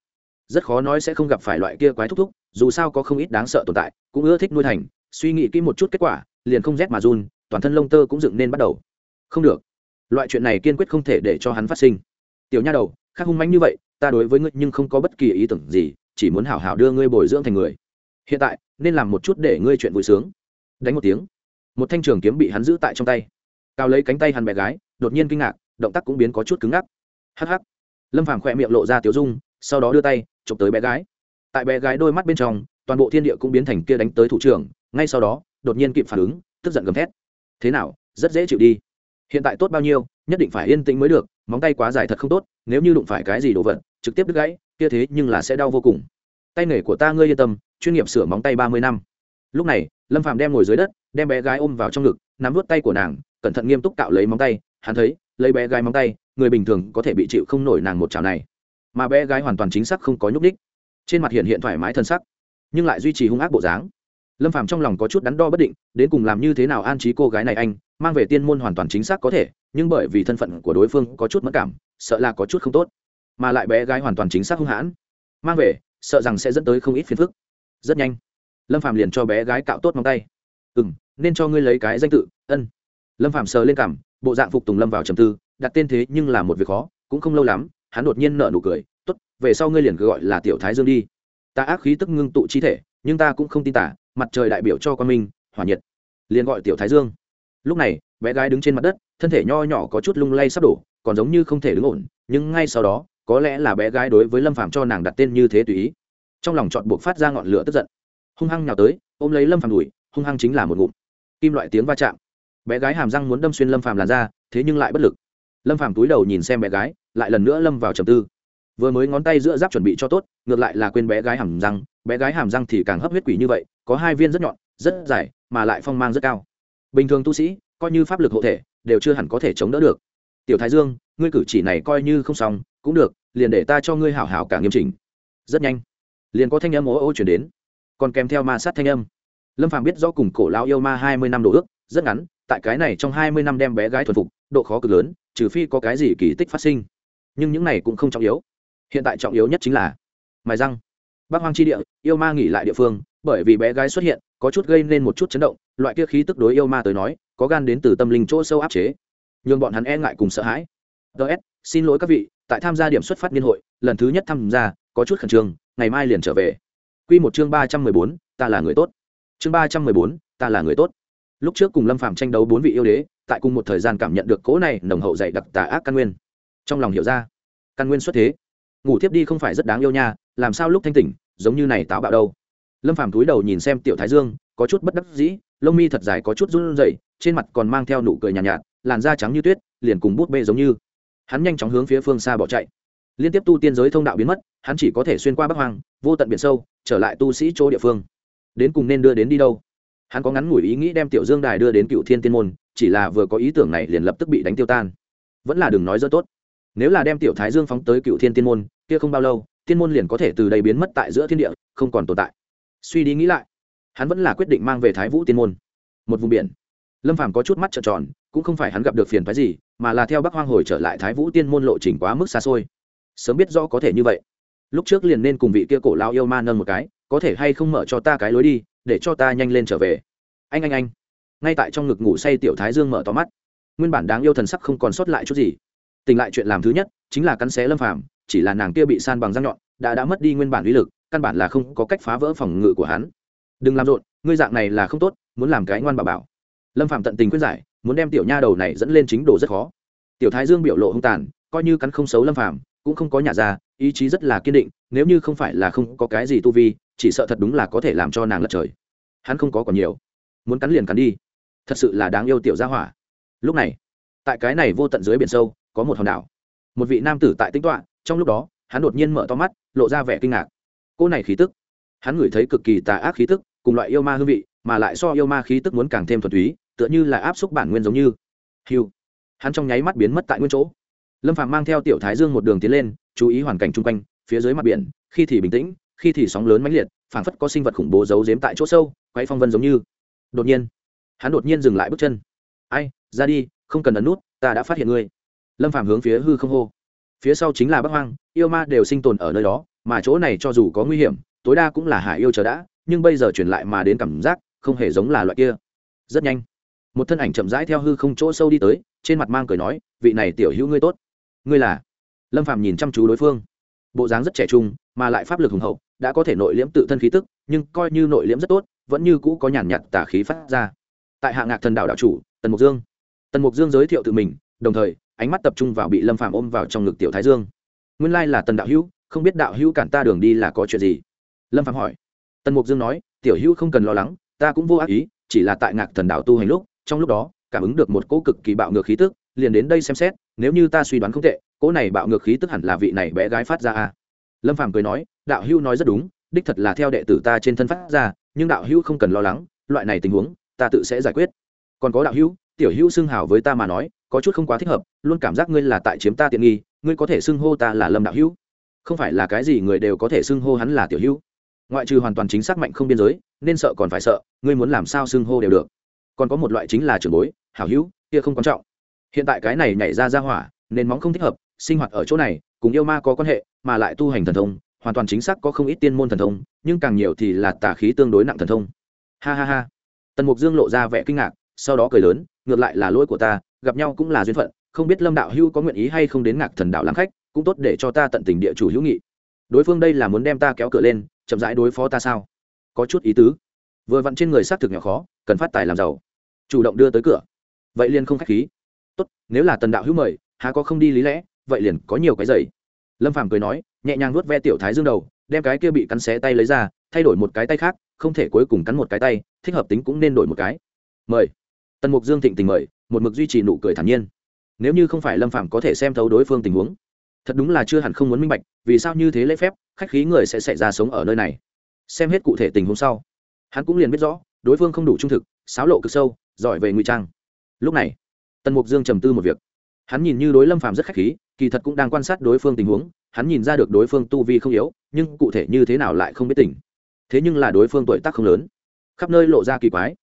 Rất khó nói sẽ không gặp phải loại kia quái thúc thúc, dù sao có không ít đáng sợ tồn tại, cũng ưa thích nuôi thành, suy nghĩ kỹ một chút kết quả, liền không rét mà run toàn thân lông tơ cũng dựng nên bắt đầu. Không được. Loại chuyện này kiên quyết không thể để cho hắn phát sinh. Tiểu nha đầu, khác hung mánh như vậy, ta đối với ngươi nhưng không có bất kỳ ý tưởng gì, chỉ muốn hảo hảo đưa ngươi bồi dưỡng thành người. Hiện tại, nên làm một chút để ngươi chuyện vui sướng. Đánh một tiếng. Một thanh trường kiếm bị hắn giữ tại trong tay. Cao lấy cánh tay hắn bé gái, đột nhiên kinh ngạc, động tác cũng biến có chút cứng ngắc. Hắc hắc. Lâm phàm khỏe miệng lộ ra tiểu dung, sau đó đưa tay, chụp tới bé gái. Tại bé gái đôi mắt bên trong, toàn bộ thiên địa cũng biến thành kia đánh tới thủ trưởng, ngay sau đó, đột nhiên kịp phản ứng, tức giận gầm thét thế nào, rất dễ chịu đi. Hiện tại tốt bao nhiêu, nhất định phải yên tĩnh mới được, móng tay quá dài thật không tốt, nếu như đụng phải cái gì đồ vật, trực tiếp đứt gãy, kia thế nhưng là sẽ đau vô cùng. Tay nghề của ta ngươi yên tâm, chuyên nghiệp sửa móng tay ba mươi năm. Lúc này, lâm phạm đem ngồi dưới đất, đem bé gái ôm vào trong ngực, nắm vút tay của nàng, cẩn thận nghiêm túc cạo lấy móng tay, hắn thấy, lấy bé gái móng tay, người bình thường có thể bị chịu không nổi nàng một chảo này. Mà bé gái hoàn toàn chính xác không có nhúc đích trên mặt hiện hiện thoải mái thân sắc, nhưng lại duy trì hung ác bộ dáng lâm phàm trong lòng có chút đắn đo bất định, đến cùng làm như thế nào an trí cô gái này anh, mang về tiên môn hoàn toàn chính xác có thể, nhưng bởi vì thân phận của đối phương có chút mất cảm, sợ là có chút không tốt. Mà lại bé gái hoàn toàn chính xác hung hãn. Mang về, sợ rằng sẽ dẫn tới không ít phiền phức. Rất nhanh, lâm phàm liền cho bé gái cạo tốt móng tay. Ừ m nên cho ngươi lấy cái danh tự, ân. Lâm phàm sờ lên cảm, bộ dạng phục tùng lâm vào trầm tư, đặt tên thế nhưng là một việc khó, cũng không lâu lắm, hắn đột nhiên nợ nụ cười, tốt, về sau ngươi liền cứ gọi là tiểu thái dương đi. Ta ác khí tức ngưng tụ chi thể nhưng ta cũng không tin tả, mặt trời đại biểu cho quan minh, hỏa nhiệt, liền gọi tiểu thái dương. Lúc này, bé gái đứng trên mặt đất, thân thể nho nhỏ có chút lung lay sắp đổ, còn giống như không thể đứng ổn, nhưng ngay sau đó, có lẽ là bé gái đối với lâm phàm cho nàng đặt tên như thế tùy ý. Trong lòng chọn buộc phát ra ngọn lửa tức giận. Hung hăng nhào tới, ôm lấy lâm phàm đùi hung hăng chính là một ngụm. Kim loại tiếng va chạm. Bé gái hàm răng muốn đâm xuyên lâm phàm làn ra thế nhưng lại bất lực. Lâm phàm túi đầu nhìn xem bé gái, lại lần nữa lâm vào trầm tư vừa mới ngón tay giữa giáp chuẩn bị cho tốt, ngược lại là quên bé gái hàm răng, bé gái hàm răng thì càng hấp huyết quỷ như vậy, có hai viên rất nhọn, rất dài, mà lại phong mang rất cao. Bình thường tu sĩ, coi như pháp lực hộ thể, đều chưa hẳn có thể chống đỡ được. Tiểu thái dương, ngươi cử chỉ này coi như không xong, cũng được, liền để ta cho ngươi hảo hảo cả nghiêm chỉnh. Rất nhanh, liền có thanh âm ố ô chuyển đến. Còn kèm theo ma sát thanh âm. Lâm phàm biết do cùng cổ lao yêu ma hai mươi năm đồ ước, rất ngắn, tại cái này trong hai mươi năm đem bé gái thuần phục, độ khó cực lớn, trừ phi có cái gì kỳ tích phát sinh. Nhưng những này cũng không trọng yếu hiện tại trọng yếu nhất chính là mài răng. Bác hoang chi địa, yêu ma nghỉ lại địa phương, bởi vì bé gái xuất hiện, có chút gây nên một chút chấn động, loại kia khí tức đối yêu ma tới nói, có gan đến từ tâm linh chỗ sâu áp chế. Nhường bọn hắn e ngại cùng sợ hãi. Ts xin lỗi các vị, tại tham gia điểm xuất phát niên hội, lần thứ nhất tham gia, có chút khẩn trương, ngày mai liền trở về. Quy một chương ba trăm mười bốn, ta là người tốt. Chương ba trăm mười bốn, ta là người tốt. Lúc trước cùng lâm phạm tranh đấu bốn vị yêu đế, tại cùng một thời gian cảm nhận được cỗ này nồng hậu dày đặc tà ác căn nguyên. Trong lòng hiểu ra, căn nguyên xuất thế ngủ tiếp đi không phải rất đáng yêu nha làm sao lúc thanh tỉnh giống như này táo bạo đâu. Lâm phàm túi đầu nhìn xem tiểu thái dương có chút bất đắc dĩ lông mi thật dài có chút run rẩy trên mặt còn mang theo nụ cười nhàn nhạt, nhạt làn da trắng như tuyết liền cùng bút bê giống như. Hắn nhanh chóng hướng phía phương xa bỏ chạy. Liên tiếp tu tiên giới thông đạo biến mất hắn chỉ có thể xuyên qua bắc hoang vô tận biển sâu trở lại tu sĩ chỗ địa phương. Đến cùng nên đưa đến đi đâu? Hắn có ngắn ngủi ý nghĩ đem tiểu dương đài đưa đến cựu thiên tiên môn chỉ là vừa có ý tưởng này liền lập tức bị đánh tiêu tan. Vẫn là đừng nói rất tốt nếu là đem tiểu thái dương phóng tới cựu thiên tiên môn, kia không bao lâu, tiên môn liền có thể từ đây biến mất tại giữa thiên địa, không còn tồn tại. Suy đi nghĩ lại, hắn vẫn là quyết định mang về thái vũ tiên môn. Một vùng biển. Lâm phàm có chút mắt trợn tròn, cũng không phải hắn gặp được phiền phái gì, mà là theo bắc hoang hồi trở lại thái vũ tiên môn lộ trình quá mức xa xôi. Sớm biết rõ có thể như vậy. Lúc trước liền nên cùng vị kia cổ lao yêu ma nâng một cái, có thể hay không mở cho ta cái lối đi, để cho ta nhanh lên trở về. Anh anh anh. Ngay tại trong ngực ngủ say tiểu thái dương mở to mắt. Nguyên bản đáng yêu thần sắc không còn sót lại chút gì tình lại chuyện làm thứ nhất chính là cắn xé lâm phàm, chỉ là nàng kia bị san bằng răng nhọn, đã đã mất đi nguyên bản uy lực, căn bản là không có cách phá vỡ phòng ngự của hắn. Đừng làm rộn, ngươi dạng này là không tốt, muốn làm cái ngoan bà bảo. Lâm phạm tận tình khuyên giải, muốn đem tiểu nha đầu này dẫn lên chính đồ rất khó. Tiểu thái dương biểu lộ hung tàn, coi như cắn không xấu lâm phạm cũng không có nhà ra, ý chí rất là kiên định, nếu như không phải là không có cái gì tu vi, chỉ sợ thật đúng là có thể làm cho nàng lật trời. Hắn không có còn nhiều. Muốn cắn liền cắn đi. Thật sự là đáng yêu tiểu gia hỏa. Lúc này, tại cái này vô tận dưới biển sâu có một hòn đảo. Một vị nam tử tại tính toạ trong lúc đó, hắn đột nhiên mở to mắt, lộ ra vẻ kinh ngạc. Cô này khí tức. Hắn ngửi thấy cực kỳ tà ác khí tức, cùng loại yêu ma hương vị, mà lại so yêu ma khí tức muốn càng thêm thuần túy, tựa như là áp xúc bản nguyên giống như. Hiu hắn trong nháy mắt biến mất tại nguyên chỗ. Lâm phạm mang theo tiểu thái dương một đường tiến lên, chú ý hoàn cảnh chung quanh, phía dưới mặt biển, khi thì bình tĩnh, khi thì sóng lớn mãnh liệt, phảng phất có sinh vật khủng bố giấu giếm tại chỗ sâu, quay phong vân giống như. Đột nhiên, hắn đột nhiên dừng lại bước chân. Ai, ra đi, không cần ấn nút, ta đã phát hiện ngươi lâm phạm hướng phía hư không hô. Phía sau chính là bắc hoang, yêu ma đều sinh tồn ở nơi đó, mà chỗ này cho dù có nguy hiểm, tối đa cũng là hải yêu chờ đã, nhưng bây giờ chuyển lại mà đến cảm giác, không hề giống là loại kia. Rất nhanh, một thân ảnh chậm rãi theo hư không chỗ sâu đi tới, trên mặt mang cười nói, vị này tiểu hữu ngươi tốt. Ngươi là? Lâm phạm nhìn chăm chú đối phương. Bộ dáng rất trẻ trung, mà lại pháp lực hùng hậu, đã có thể nội liễm tự thân khí tức, nhưng coi như nội liễm rất tốt, vẫn như cũ có nhàn nhạt tả khí phát ra. Tại hạ ngạc thần đạo đạo chủ, tần mục dương. Tần mục dương giới thiệu tự mình, đồng thời ánh mắt tập trung vào bị lâm phạm ôm vào trong ngực tiểu thái dương. Nguyên lai là tần đạo hữu, không biết đạo hữu cản ta đường đi là có chuyện gì? Lâm phạm hỏi. Tần mục dương nói, tiểu hữu không cần lo lắng, ta cũng vô ác ý, chỉ là tại ngạc thần đạo tu hành lúc, trong lúc đó, cảm ứng được một cỗ cực kỳ bạo ngược khí tức, liền đến đây xem xét, nếu như ta suy đoán không tệ, cỗ này bạo ngược khí tức hẳn là vị này bé gái phát ra a. Lâm phàm cười nói, đạo hữu nói rất đúng, đích thật là theo đệ tử ta trên thân phát ra, nhưng đạo hữu không cần lo lắng, loại này tình huống, ta tự sẽ giải quyết. Còn có đạo hữu, tiểu hữu xưng hào với ta mà nói có chút không quá thích hợp, luôn cảm giác ngươi là tại chiếm ta tiện nghi, ngươi có thể xưng hô ta là lâm đạo hữu. Không phải là cái gì người đều có thể xưng hô hắn là tiểu hữu. Ngoại trừ hoàn toàn chính xác mạnh không biên giới, nên sợ còn phải sợ, ngươi muốn làm sao xưng hô đều được. Còn có một loại chính là trưởng bối, hảo hữu, kia không quan trọng. Hiện tại cái này nhảy ra ra hỏa, nên móng không thích hợp, sinh hoạt ở chỗ này, cùng yêu ma có quan hệ, mà lại tu hành thần thông, hoàn toàn chính xác có không ít tiên môn thần thông, nhưng càng nhiều thì là tà khí tương đối nặng thần thông. Ha ha ha. Tần mục dương lộ ra vẻ kinh ngạc, sau đó cười lớn, ngược lại là lỗi của ta gặp nhau cũng là duyên phận, không biết lâm đạo hữu có nguyện ý hay không đến ngạc thần đạo làm khách, cũng tốt để cho ta tận tình địa chủ hữu nghị. Đối phương đây là muốn đem ta kéo cửa lên, chậm rãi đối phó ta sao? Có chút ý tứ. Vừa vặn trên người xác thực nhỏ khó, cần phát tài làm giàu. Chủ động đưa tới cửa. Vậy liền không k h á c h khí. Tốt, nếu là tần đạo hữu mời, há có không đi lý lẽ, vậy liền có nhiều cái giày. Lâm phàm cười nói, nhẹ nhàng nuốt ve tiểu thái dương đầu, đem cái kia bị cắn xé tay lấy ra, thay đổi một cái tay khác, không thể cuối cùng cắn một cái tay, thích hợp tính cũng nên đổi một cái. Mời. Tần mục dương thịnh tình mời một mực duy trì nụ cười thản nhiên. Nếu như không phải lâm phàm có thể xem thấu đối phương tình huống, thật đúng là chưa hẳn không muốn minh bạch, vì sao như thế lễ phép, khách khí người sẽ xảy ra sống ở nơi này. Xem hết cụ thể tình huống sau, hắn cũng liền biết rõ, đối phương không đủ trung thực, xáo lộ cực sâu, giỏi về ngụy trang. Lúc này, tần mục dương trầm tư một việc. Hắn nhìn như đối lâm phàm rất khách khí, kỳ thật cũng đang quan sát đối phương tình huống, hắn nhìn ra được đối phương tu vi không yếu, nhưng cụ thể như thế nào lại không biết tỉnh thế nhưng là đối phương tuổi tác không lớn, khắp nơi lộ ra kỳ quái.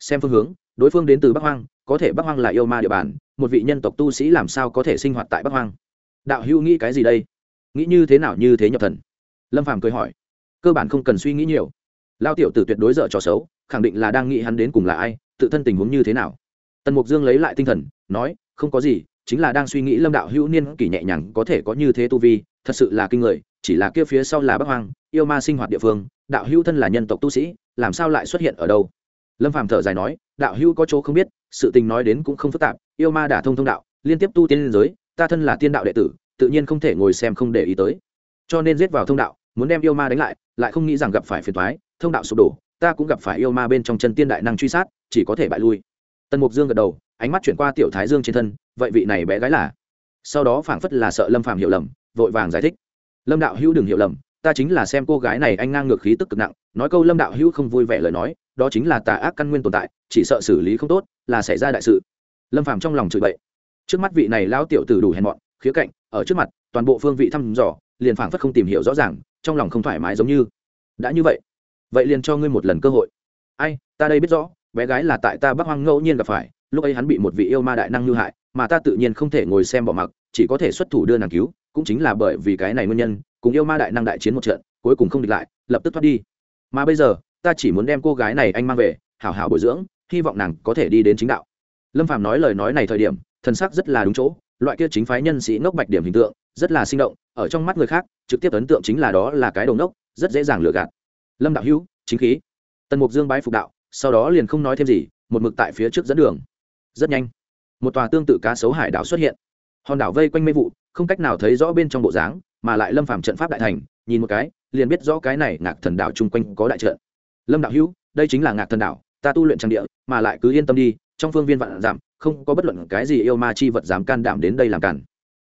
Xem phương hướng, đối phương đến từ bắc hoang có thể bắc hoang là yêu ma địa bàn, một vị nhân tộc tu sĩ làm sao có thể sinh hoạt tại bắc hoang? Đạo hữu nghĩ cái gì đây? Nghĩ như thế nào như thế nhập thần? Lâm phàm cười hỏi. Cơ bản không cần suy nghĩ nhiều. Lao tiểu tử tuyệt đối dở trò xấu, khẳng định là đang nghĩ hắn đến cùng là ai, tự thân tình huống như thế nào. Tần mục dương lấy lại tinh thần, nói, không có gì, chính là đang suy nghĩ lâm đạo hữu niên kỷ nhẹ nhàng có thể có như thế tu vi, thật sự là kinh người, chỉ là kia phía sau là bắc hoang, yêu ma sinh hoạt địa phương, đạo hữu thân là nhân tộc tu sĩ, làm sao lại xuất hiện ở đâu? Lâm phàm thở dài nói, đạo hữu có chỗ không biết sự tình nói đến cũng không phức tạp, yêu ma đả thông thông đạo, liên tiếp tu tiên liên giới, ta thân là tiên đạo đệ tử, tự nhiên không thể ngồi xem không để ý tới. Cho nên giết vào thông đạo, muốn đem yêu ma đánh lại lại không nghĩ rằng gặp phải phiền thoái thông đạo sụp đổ, ta cũng gặp phải yêu ma bên trong chân tiên đại năng truy sát, chỉ có thể bại lui. Tần mục dương gật đầu, ánh mắt chuyển qua tiểu thái dương trên thân, vậy vị này bé gái là? Sau đó phảng phất là sợ lâm phạm hiểu lầm, vội vàng giải thích. Lâm đạo hữu đừng hiểu lầm, ta chính là xem cô gái này anh ngang ngược khí tức cực nặng, nói câu lâm đạo hữu không vui vẻ lời nói, đó chính là tà ác căn nguyên tồn tại, chỉ sợ xử lý không tốt là xảy ra đại sự. Lâm phàm trong lòng chửi bậy. Trước mắt vị này lão tiểu tử đủ hèn mọn, khía cạnh, ở trước mặt, toàn bộ phương vị thăm dò, liền phảng phất không tìm hiểu rõ ràng, trong lòng không thoải mái giống như. Đã như vậy vậy liền cho ngươi một lần cơ hội. Ai, ta đây biết rõ, bé gái là tại ta bắc hoang ngẫu nhiên gặp phải, lúc ấy hắn bị một vị yêu ma đại năng như hại, mà ta tự nhiên không thể ngồi xem bỏ mặc, chỉ có thể xuất thủ đưa nàng cứu, cũng chính là bởi vì cái này nguyên nhân, cùng yêu ma đại năng đại chiến một trận, cuối cùng không địch lại, lập tức thoát đi. Mà bây giờ, ta chỉ muốn đem cô gái này anh mang về, hảo hảo bồi dưỡng hy vọng nàng có thể đi đến chính đạo. Lâm phạm nói lời nói này thời điểm thân sắc rất là đúng chỗ, loại kia chính phái nhân sĩ ngốc bạch điểm hình tượng, rất là sinh động, ở trong mắt người khác, trực tiếp ấn tượng chính là đó là cái đầu ngốc, rất dễ dàng lừa gạt. Lâm đạo hữu, chính khí. Tần mục dương bái phục đạo, sau đó liền không nói thêm gì, một mực tại phía trước dẫn đường. Rất nhanh, một tòa tương tự cá sấu hải đảo xuất hiện. Hòn đảo vây quanh mê vụ, không cách nào thấy rõ bên trong bộ dáng, mà lại lâm phàm trận pháp đại thành, nhìn một cái, liền biết rõ cái này ngạc thần đảo chung quanh có đại trận. Lâm đạo hữu, đây chính là ngạc thần đảo ta tu luyện trang địa, mà lại cứ yên tâm đi, trong phương viên vạn giảm, không có bất luận cái gì yêu ma chi vật dám can đảm đến đây làm cản.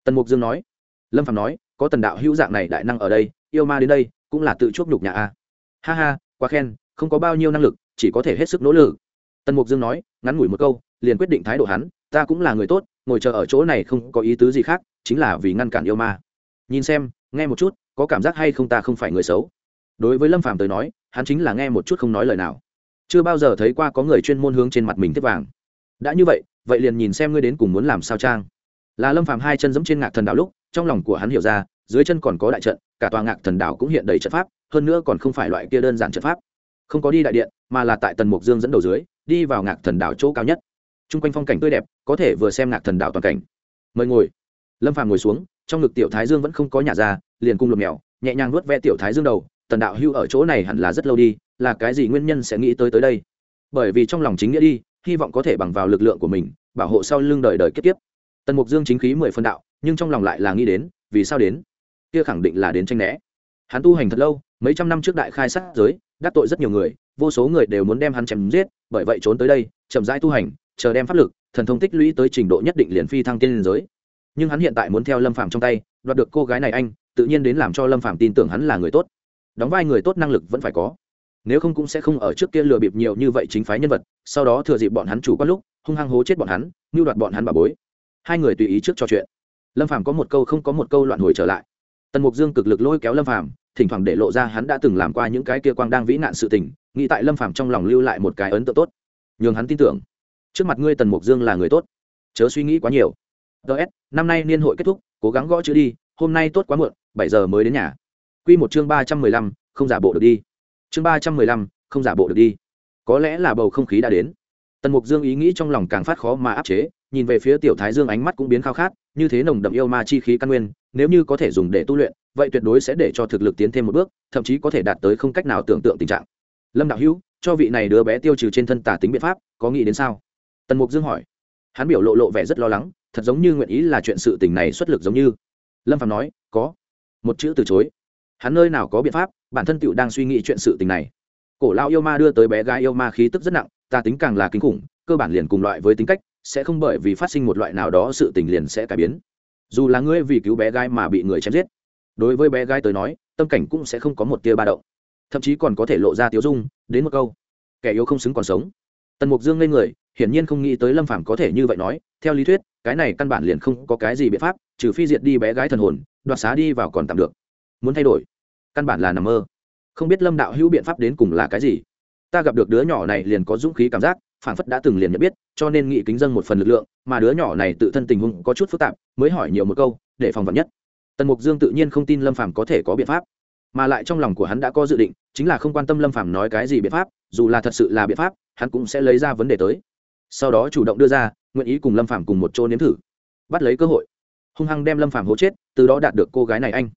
Tần mục dương nói. Lâm phàm nói, có tần đạo hữu dạng này đại năng ở đây, yêu ma đến đây cũng là tự chuốc nhục nhà a. Ha ha, quá khen, không có bao nhiêu năng lực, chỉ có thể hết sức nỗ lực. Tần mục dương nói, ngắn ngủi một câu, liền quyết định thái độ hắn, ta cũng là người tốt, ngồi chờ ở chỗ này không có ý tứ gì khác, chính là vì ngăn cản yêu ma. Nhìn xem, nghe một chút, có cảm giác hay không ta không phải người xấu? Đối với lâm phàm tới nói, hắn chính là nghe một chút không nói lời nào chưa bao giờ thấy qua có người chuyên môn hướng trên mặt mình tiếp vàng. Đã như vậy vậy liền nhìn xem ngươi đến cùng muốn làm sao trang là lâm phàm hai chân giẫm trên ngạc thần đảo lúc, trong lòng của hắn hiểu ra, dưới chân còn có đại trận, cả tòa ngạc thần đảo cũng hiện đầy trận pháp, hơn nữa còn không phải loại kia đơn giản trận pháp. Không có đi đại điện, mà là tại tần mục dương dẫn đầu dưới, đi vào ngạc thần đảo chỗ cao nhất. Chung quanh phong cảnh tươi đẹp, có thể vừa xem ngạc thần đảo toàn cảnh. Mời ngồi. Lâm phàm ngồi xuống, trong ngực tiểu thái dương vẫn không có nhà ra, liền cung lục mèo, nhẹ nhàng nuốt ve tiểu thái dương đầu, tần đạo hưu ở chỗ này hẳn là rất lâu đi là cái gì nguyên nhân sẽ nghĩ tới tới đây? Bởi vì trong lòng chính nghĩa đi, hy vọng có thể bằng vào lực lượng của mình, bảo hộ sau lưng đời đời kết tiếp tần mục dương chính khí mười phân đạo, nhưng trong lòng lại là nghĩ đến, vì sao đến? Kia khẳng định là đến tranh né. Hắn tu hành thật lâu, mấy trăm năm trước đại khai sát giới, đắc tội rất nhiều người, vô số người đều muốn đem hắn chém giết, bởi vậy trốn tới đây, chậm rãi tu hành, chờ đem pháp lực, thần thông tích lũy tới trình độ nhất định liền phi thăng tiên liên giới. Nhưng hắn hiện tại muốn theo lâm phàm trong tay, đoạt được cô gái này anh, tự nhiên đến làm cho lâm phàm tin tưởng hắn là người tốt. Đóng vai người tốt năng lực vẫn phải có nếu không cũng sẽ không ở trước kia lừa bịp nhiều như vậy chính phái nhân vật, sau đó thừa dịp bọn hắn chủ quan lúc, hung hăng hố chết bọn hắn, mưu đoạt bọn hắn bà bối. Hai người tùy ý trước trò chuyện. Lâm phàm có một câu không có một câu loạn hồi trở lại. Tần mục dương cực lực lôi kéo lâm phàm, thỉnh thoảng để lộ ra hắn đã từng làm qua những cái kia quang đang vĩ nạn sự tình, nghĩ tại lâm phàm trong lòng lưu lại một cái ấn tượng tốt. Nhường hắn tin tưởng. Trước mặt ngươi tần mục dương là người tốt. Chớ suy nghĩ quá nhiều. Ts năm nay niên hội kết thúc, cố gắng gõ chữ đi, hôm nay tốt quá muộn, bảy giờ mới đến nhà. Q một chương ba trăm mười lăm, không giả bộ được đi chương ba trăm mười lăm, không giả bộ được đi. Có lẽ là bầu không khí đã đến. Tần mục dương ý nghĩ trong lòng càng phát khó mà áp chế, nhìn về phía tiểu thái dương ánh mắt cũng biến khao khát, như thế nồng đậm yêu ma chi khí căn nguyên, nếu như có thể dùng để tu luyện, vậy tuyệt đối sẽ để cho thực lực tiến thêm một bước, thậm chí có thể đạt tới không cách nào tưởng tượng tình trạng. Lâm đạo hữu, cho vị này đứa bé tiêu trừ trên thân tả tính biện pháp, có nghĩ đến sao? Tần mục dương hỏi. Hắn biểu lộ lộ vẻ rất lo lắng, thật giống như nguyện ý là chuyện sự tình này xuất lực giống như. Lâm phạm nói, có. Một chữ từ chối. Hắn nơi nào có biện pháp bản thân tựu đang suy nghĩ chuyện sự tình này. Cổ lao yêu ma đưa tới bé gái yêu ma khí tức rất nặng, ta tính càng là kinh khủng, cơ bản liền cùng loại với tính cách, sẽ không bởi vì phát sinh một loại nào đó sự tình liền sẽ cải biến. Dù là ngươi vì cứu bé gái mà bị người chém giết, đối với bé gái tới nói, tâm cảnh cũng sẽ không có một tia ba động. Thậm chí còn có thể lộ ra tiếu dung, đến một câu, kẻ yếu không xứng còn sống. Tần mục dương lên người, hiển nhiên không nghĩ tới lâm phàm có thể như vậy nói, theo lý thuyết, cái này căn bản liền không có cái gì biện pháp, trừ phi diệt đi bé gái thần hồn, đoạt xá đi vào còn tạm được. Muốn thay đổi căn bản là nằm mơ. Không biết lâm đạo hữu biện pháp đến cùng là cái gì. Ta gặp được đứa nhỏ này liền có dũng khí cảm giác phản phất đã từng liền nhận biết, cho nên nghị kính dân một phần lực lượng, mà đứa nhỏ này tự thân tình huống có chút phức tạp, mới hỏi nhiều một câu, để phòng vật nhất. Tần mục dương tự nhiên không tin lâm phàm có thể có biện pháp, mà lại trong lòng của hắn đã có dự định, chính là không quan tâm lâm phàm nói cái gì biện pháp, dù là thật sự là biện pháp, hắn cũng sẽ lấy ra vấn đề tới. Sau đó chủ động đưa ra, nguyện ý cùng lâm phàm cùng một chỗ nếm thử, bắt lấy cơ hội. Hung hăng đem lâm phàm hố chết, từ đó đạt được cô gái này anh.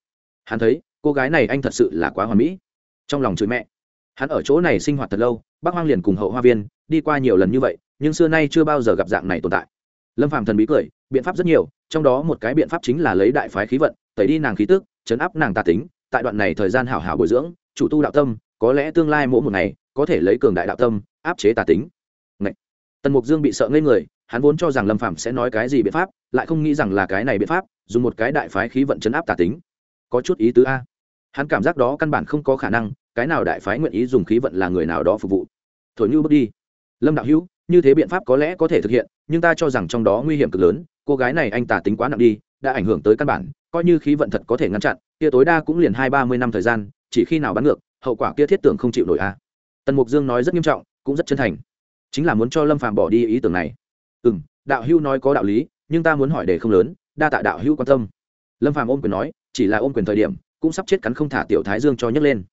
Hắn thấy cô gái này anh thật sự là quá hoàn mỹ. Trong lòng chửi mẹ. Hắn ở chỗ này sinh hoạt thật lâu, bác hoang liền cùng hậu hoa viên, đi qua nhiều lần như vậy, nhưng xưa nay chưa bao giờ gặp dạng này tồn tại. Lâm phàm thần bí cười, biện pháp rất nhiều, trong đó một cái biện pháp chính là lấy đại phái khí vận, tẩy đi nàng khí tức, chấn áp nàng tà tính, tại đoạn này thời gian hảo hảo bồi dưỡng, chủ tu đạo tâm, có lẽ tương lai mỗi một ngày, có thể lấy cường đại đạo tâm, áp chế tà tính. Ngậy! tần mục dương bị sợ ngây người, hắn vốn cho rằng lâm Phàm sẽ nói cái gì biện pháp, lại không nghĩ rằng là cái này biện pháp, dùng một cái đại phái khí vận chấn áp tà tính. Có chút ý tứ a hắn cảm giác đó căn bản không có khả năng, cái nào đại phái nguyện ý dùng khí vận là người nào đó phục vụ. Thổi như bước đi. Lâm đạo hữu, như thế biện pháp có lẽ có thể thực hiện, nhưng ta cho rằng trong đó nguy hiểm cực lớn, cô gái này anh ta tính quá nặng đi, đã ảnh hưởng tới căn bản, coi như khí vận thật có thể ngăn chặn, kia tối đa cũng liền hai ba mươi năm thời gian, chỉ khi nào bắn ngược, hậu quả kia thiết tưởng không chịu nổi a. Tần mục dương nói rất nghiêm trọng, cũng rất chân thành. Chính là muốn cho lâm phàm bỏ đi ý tưởng này. Ừ m đạo hưu nói có đạo lý, nhưng ta muốn hỏi để không lớn, đa tạ đạo hưu quan tâm. Lâm phàm ôm quyền nói, chỉ là ôm quyền thời điểm cũng sắp chết cắn không thả tiểu thái dương cho nhấc lên.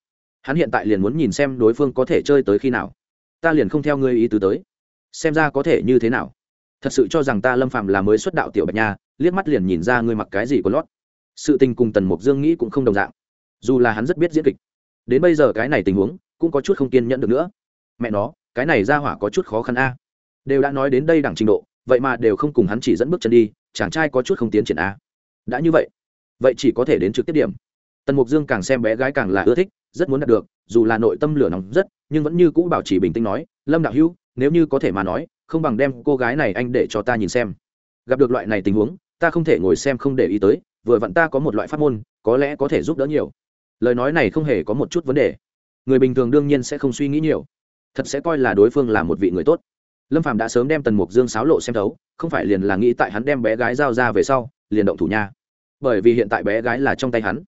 Hắn hiện tại liền muốn nhìn xem đối phương có thể chơi tới khi nào. Ta liền không theo ngươi ý tứ tới. Xem ra có thể như thế nào. Thật sự cho rằng ta lâm phàm là mới xuất đạo tiểu bạch nha, liếc mắt liền nhìn ra ngươi mặc cái gì có lót. Sự tình cùng tần mục dương nghĩ cũng không đồng dạng. Dù là hắn rất biết diễn kịch, đến bây giờ cái này tình huống cũng có chút không kiên nhẫn được nữa. Mẹ nó, cái này ra hỏa có chút khó khăn a. Đều đã nói đến đây đẳng trình độ, vậy mà đều không cùng hắn chỉ dẫn bước chân đi, chàng trai có chút không tiến triển a. Đã như vậy vậy chỉ có thể đến trực tiếp điểm tần mục dương càng xem bé gái càng là ưa thích, rất muốn đạt được, dù là nội tâm lửa nóng rất, nhưng vẫn như cũ bảo trì bình tĩnh nói, lâm đạo hữu, nếu như có thể mà nói, không bằng đem cô gái này anh để cho ta nhìn xem. Gặp được loại này tình huống, ta không thể ngồi xem không để ý tới, vừa vặn ta có một loại pháp môn, có lẽ có thể giúp đỡ nhiều. Lời nói này không hề có một chút vấn đề. Người bình thường đương nhiên sẽ không suy nghĩ nhiều. Thật sẽ coi là đối phương là một vị người tốt. Lâm phạm đã sớm đem tần mục dương sáo lộ xem thấu, không phải liền là nghĩ tại hắn đem bé gái giao ra về sau, liền động thủ nha. Bởi vì hiện tại bé gái là trong tay hắn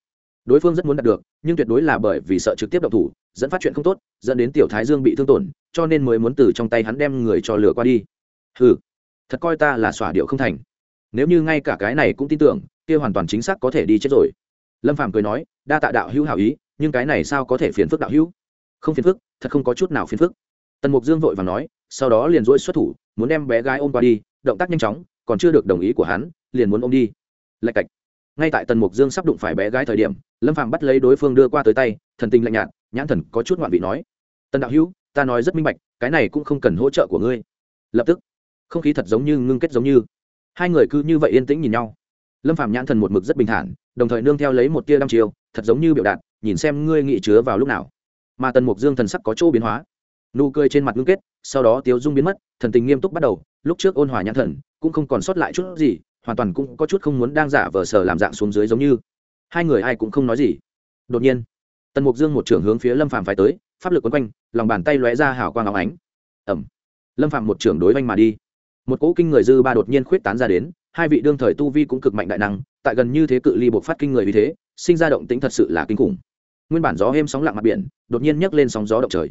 đối phương rất muốn đạt được, nhưng tuyệt đối là bởi vì sợ trực tiếp động thủ, dẫn phát chuyện không tốt, dẫn đến tiểu thái dương bị thương tổn, cho nên mới muốn từ trong tay hắn đem người cho lừa qua đi. Ừ thật coi ta là xỏa điệu không thành. Nếu như ngay cả cái này cũng tin tưởng, kia hoàn toàn chính xác có thể đi chết rồi. Lâm phàm cười nói, đa tạ đạo hữu hảo ý, nhưng cái này sao có thể phiền phức đạo hữu? Không phiền phức, thật không có chút nào phiền phức. Tần mục dương vội và nói, sau đó liền dỗi xuất thủ, muốn đem bé gái ôm qua đi, động tác nhanh chóng, còn chưa được đồng ý của hắn, liền muốn ôm đi. Lạch cạch ngay tại tần mục dương sắp đụng phải bé gái thời điểm, lâm phàm bắt lấy đối phương đưa qua tới tay, thần tình lạnh nhạt, nhãn thần có chút ngoạn vị nói, tần đạo hữu, ta nói rất minh bạch, cái này cũng không cần hỗ trợ của ngươi. Lập tức, không khí thật giống như ngưng kết giống như. Hai người cứ như vậy yên tĩnh nhìn nhau. Lâm phàm nhãn thần một mực rất bình thản, đồng thời nương theo lấy một tia đăm chiều thật giống như biểu đạt, nhìn xem ngươi nghị chứa vào lúc nào. Mà tần mục dương thần sắc có chỗ biến hóa. Nụ cười trên mặt ngưng kết, sau đó tiếu dung biến mất, thần tình nghiêm túc bắt đầu, lúc trước ôn hòa nhãn thần, cũng không còn sót lại chút gì hoàn toàn cũng có chút không muốn đang giả vờ sờ làm dạng xuống dưới giống như. Hai người ai cũng không nói gì. Đột nhiên, tần mục dương một trưởng hướng phía lâm phàm phải tới, pháp lực quấn quanh, lòng bàn tay lóe ra hào quang óng ánh. Ẩm lâm phàm một trưởng đối oanh mà đi. Một cỗ kinh người dư ba đột nhiên khuyết tán ra đến, hai vị đương thời tu vi cũng cực mạnh đại năng, tại gần như thế cự ly buộc phát kinh người vì thế, sinh ra động tĩnh thật sự là kinh khủng. Nguyên bản gió êm sóng lặng mặt biển, đột nhiên nhấc lên sóng gió động trời.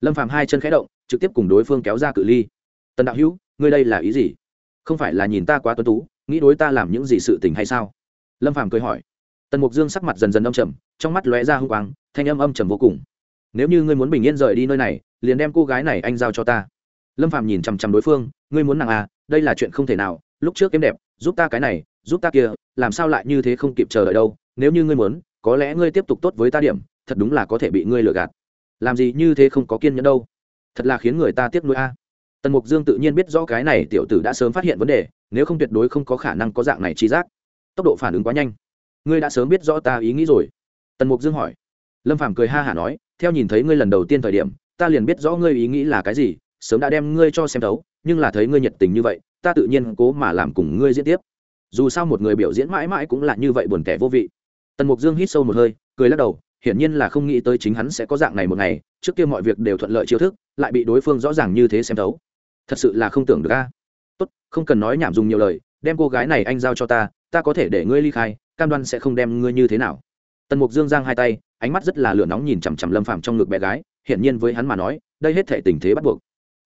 Lâm phàm hai chân khẽ động, trực tiếp cùng đối phương kéo ra cự ly. Tần đạo hữu, ngươi đây là ý gì? Không phải là nhìn ta quá tuấn tú nghĩ đối ta làm những gì sự tình hay sao? Lâm phàm cười hỏi. Tần mục dương sắc mặt dần dần âm trầm, trong mắt lóe ra hung quang, thanh âm âm trầm vô cùng. Nếu như ngươi muốn bình yên rời đi nơi này, liền đem cô gái này anh giao cho ta. Lâm phàm nhìn chằm chằm đối phương, ngươi muốn nàng à đây là chuyện không thể nào, lúc trước em đẹp, giúp ta cái này, giúp ta kia, làm sao lại như thế không kịp chờ đợi đâu, nếu như ngươi muốn, có lẽ ngươi tiếp tục tốt với ta điểm, thật đúng là có thể bị ngươi lừa gạt. Làm gì như thế không có kiên nhẫn đâu. Thật là khiến người ta tiếc nuối a tần mục dương tự nhiên biết rõ cái này tiểu tử đã sớm phát hiện vấn đề, nếu không tuyệt đối không có khả năng có dạng này chi giác. Tốc độ phản ứng quá nhanh. Ngươi đã sớm biết rõ ta ý nghĩ rồi. Tần mục dương hỏi. Lâm phàm cười ha hả nói, theo nhìn thấy ngươi lần đầu tiên thời điểm, ta liền biết rõ ngươi ý nghĩ là cái gì, sớm đã đem ngươi cho xem thấu, nhưng là thấy ngươi nhiệt tình như vậy, ta tự nhiên cố mà làm cùng ngươi diễn tiếp. Dù sao một người biểu diễn mãi mãi cũng là như vậy buồn tẻ vô vị. Tần mục dương hít sâu một hơi, cười lắc đầu, hiển nhiên là không nghĩ tới chính hắn sẽ có dạng này một ngày, trước kia mọi việc đều thuận lợi chiêu thức, lại bị đối phương rõ ràng như thế xem thấu thật sự là không tưởng được a. Tốt, không cần nói nhảm dùng nhiều lời, đem cô gái này anh giao cho ta ta có thể để ngươi ly khai, cam đoan sẽ không đem ngươi như thế nào. Tần mục dương giang hai tay, ánh mắt rất là lửa nóng nhìn chằm chằm lâm phạm trong ngực bé gái, hiển nhiên với hắn mà nói, đây hết thể tình thế bắt buộc.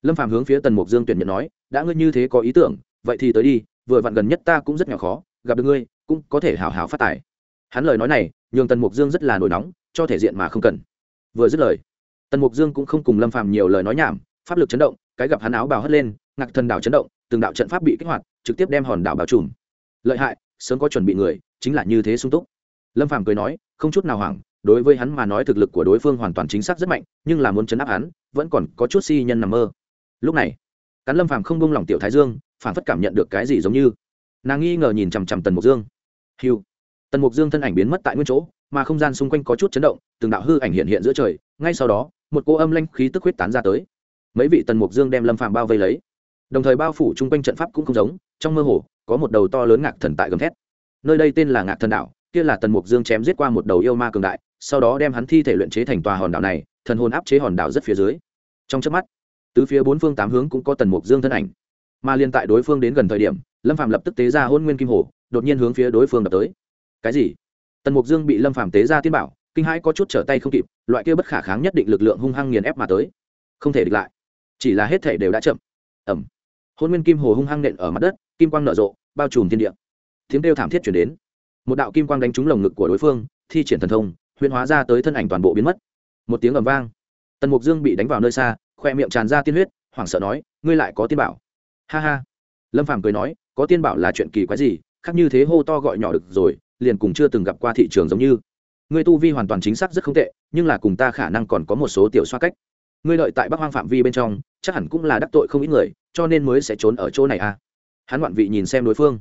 Lâm phạm hướng phía tần mục dương tuyển nhận nói, đã ngươi như thế có ý tưởng, vậy thì tới đi, vừa vặn gần nhất ta cũng rất nhỏ khó, gặp được ngươi, cũng có thể hào hào phát tài. Hắn lời nói này, nhường tần mục dương rất là nổi nóng, cho thể diện mà không cần. Vừa dứt lời, tần mục dương cũng không cùng lâm phạm nhiều lời nói nhảm, pháp lực chấn động cái gặp hắn áo bào hất lên, ngạc thần đảo chấn động, từng đạo trận pháp bị kích hoạt, trực tiếp đem hòn đảo bào trùm. Lợi hại, sớm có chuẩn bị người, chính là như thế sung túc. Lâm phàm cười nói, không chút nào hoảng, đối với hắn mà nói thực lực của đối phương hoàn toàn chính xác rất mạnh, nhưng là muốn chấn áp hắn, vẫn còn có chút si nhân nằm mơ. Lúc này, cắn lâm phàm không bông lòng tiểu thái dương phản phất cảm nhận được cái gì giống như. Nàng nghi ngờ nhìn chằm chằm tần mục dương. Hiu tần mục dương thân ảnh biến mất tại nguyên chỗ, mà không gian xung quanh có chút chấn động, từng đạo hư ảnh hiện hiện giữa trời, ngay sau đó, một cô âm lanh khí tức huyết tán ra tới mấy vị tần mục dương đem lâm phàm bao vây lấy đồng thời bao phủ chung quanh trận pháp cũng không giống trong mơ hồ có một đầu to lớn ngạc thần tại gầm thét nơi đây tên là ngạc thần đảo kia là tần mục dương chém giết qua một đầu yêu ma cường đại sau đó đem hắn thi thể luyện chế thành tòa hòn đảo này thần hồn áp chế hòn đảo rất phía dưới trong trước mắt tứ phía bốn phương tám hướng cũng có tần mục dương thân ảnh mà liên tại đối phương đến gần thời điểm lâm phạm lập tức tế ra hôn nguyên kim hồ đột nhiên hướng phía đối phương đập tới cái gì tần mục dương bị lâm phạm tế ra tiên bảo kinh hãi có chút trở tay không kịp loại kia bất khả kháng nhất định lực lượng hung hăng nghiền ép mà tới không thể địch lại chỉ là hết thể đều đã chậm. Ẩm hôn nguyên kim hồ hung hăng nện ở mặt đất, kim quang nở rộ, bao trùm thiên địa. Tiếng kêu thảm thiết chuyển đến. Một đạo kim quang đánh trúng lồng ngực của đối phương, thi triển thần thông huyên hóa ra tới thân ảnh toàn bộ biến mất. Một tiếng ầm vang. Tần mục dương bị đánh vào nơi xa, khoe miệng tràn ra tiên huyết, hoảng sợ nói, ngươi lại có tiên bảo. Ha ha. Lâm phàm cười nói, có tiên bảo là chuyện kỳ quái gì, khác như thế hô to gọi nhỏ được rồi, liền cùng chưa từng gặp qua thị trường giống như. Ngươi tu vi hoàn toàn chính xác rất không tệ, nhưng là cùng ta khả năng còn có một số tiểu xoa cách ngươi lợi tại bắc hoang phạm vi bên trong, chắc hẳn cũng là đắc tội không ít người, cho nên mới sẽ trốn ở chỗ này à? Hắn ngoạn vị nhìn xem đối phương.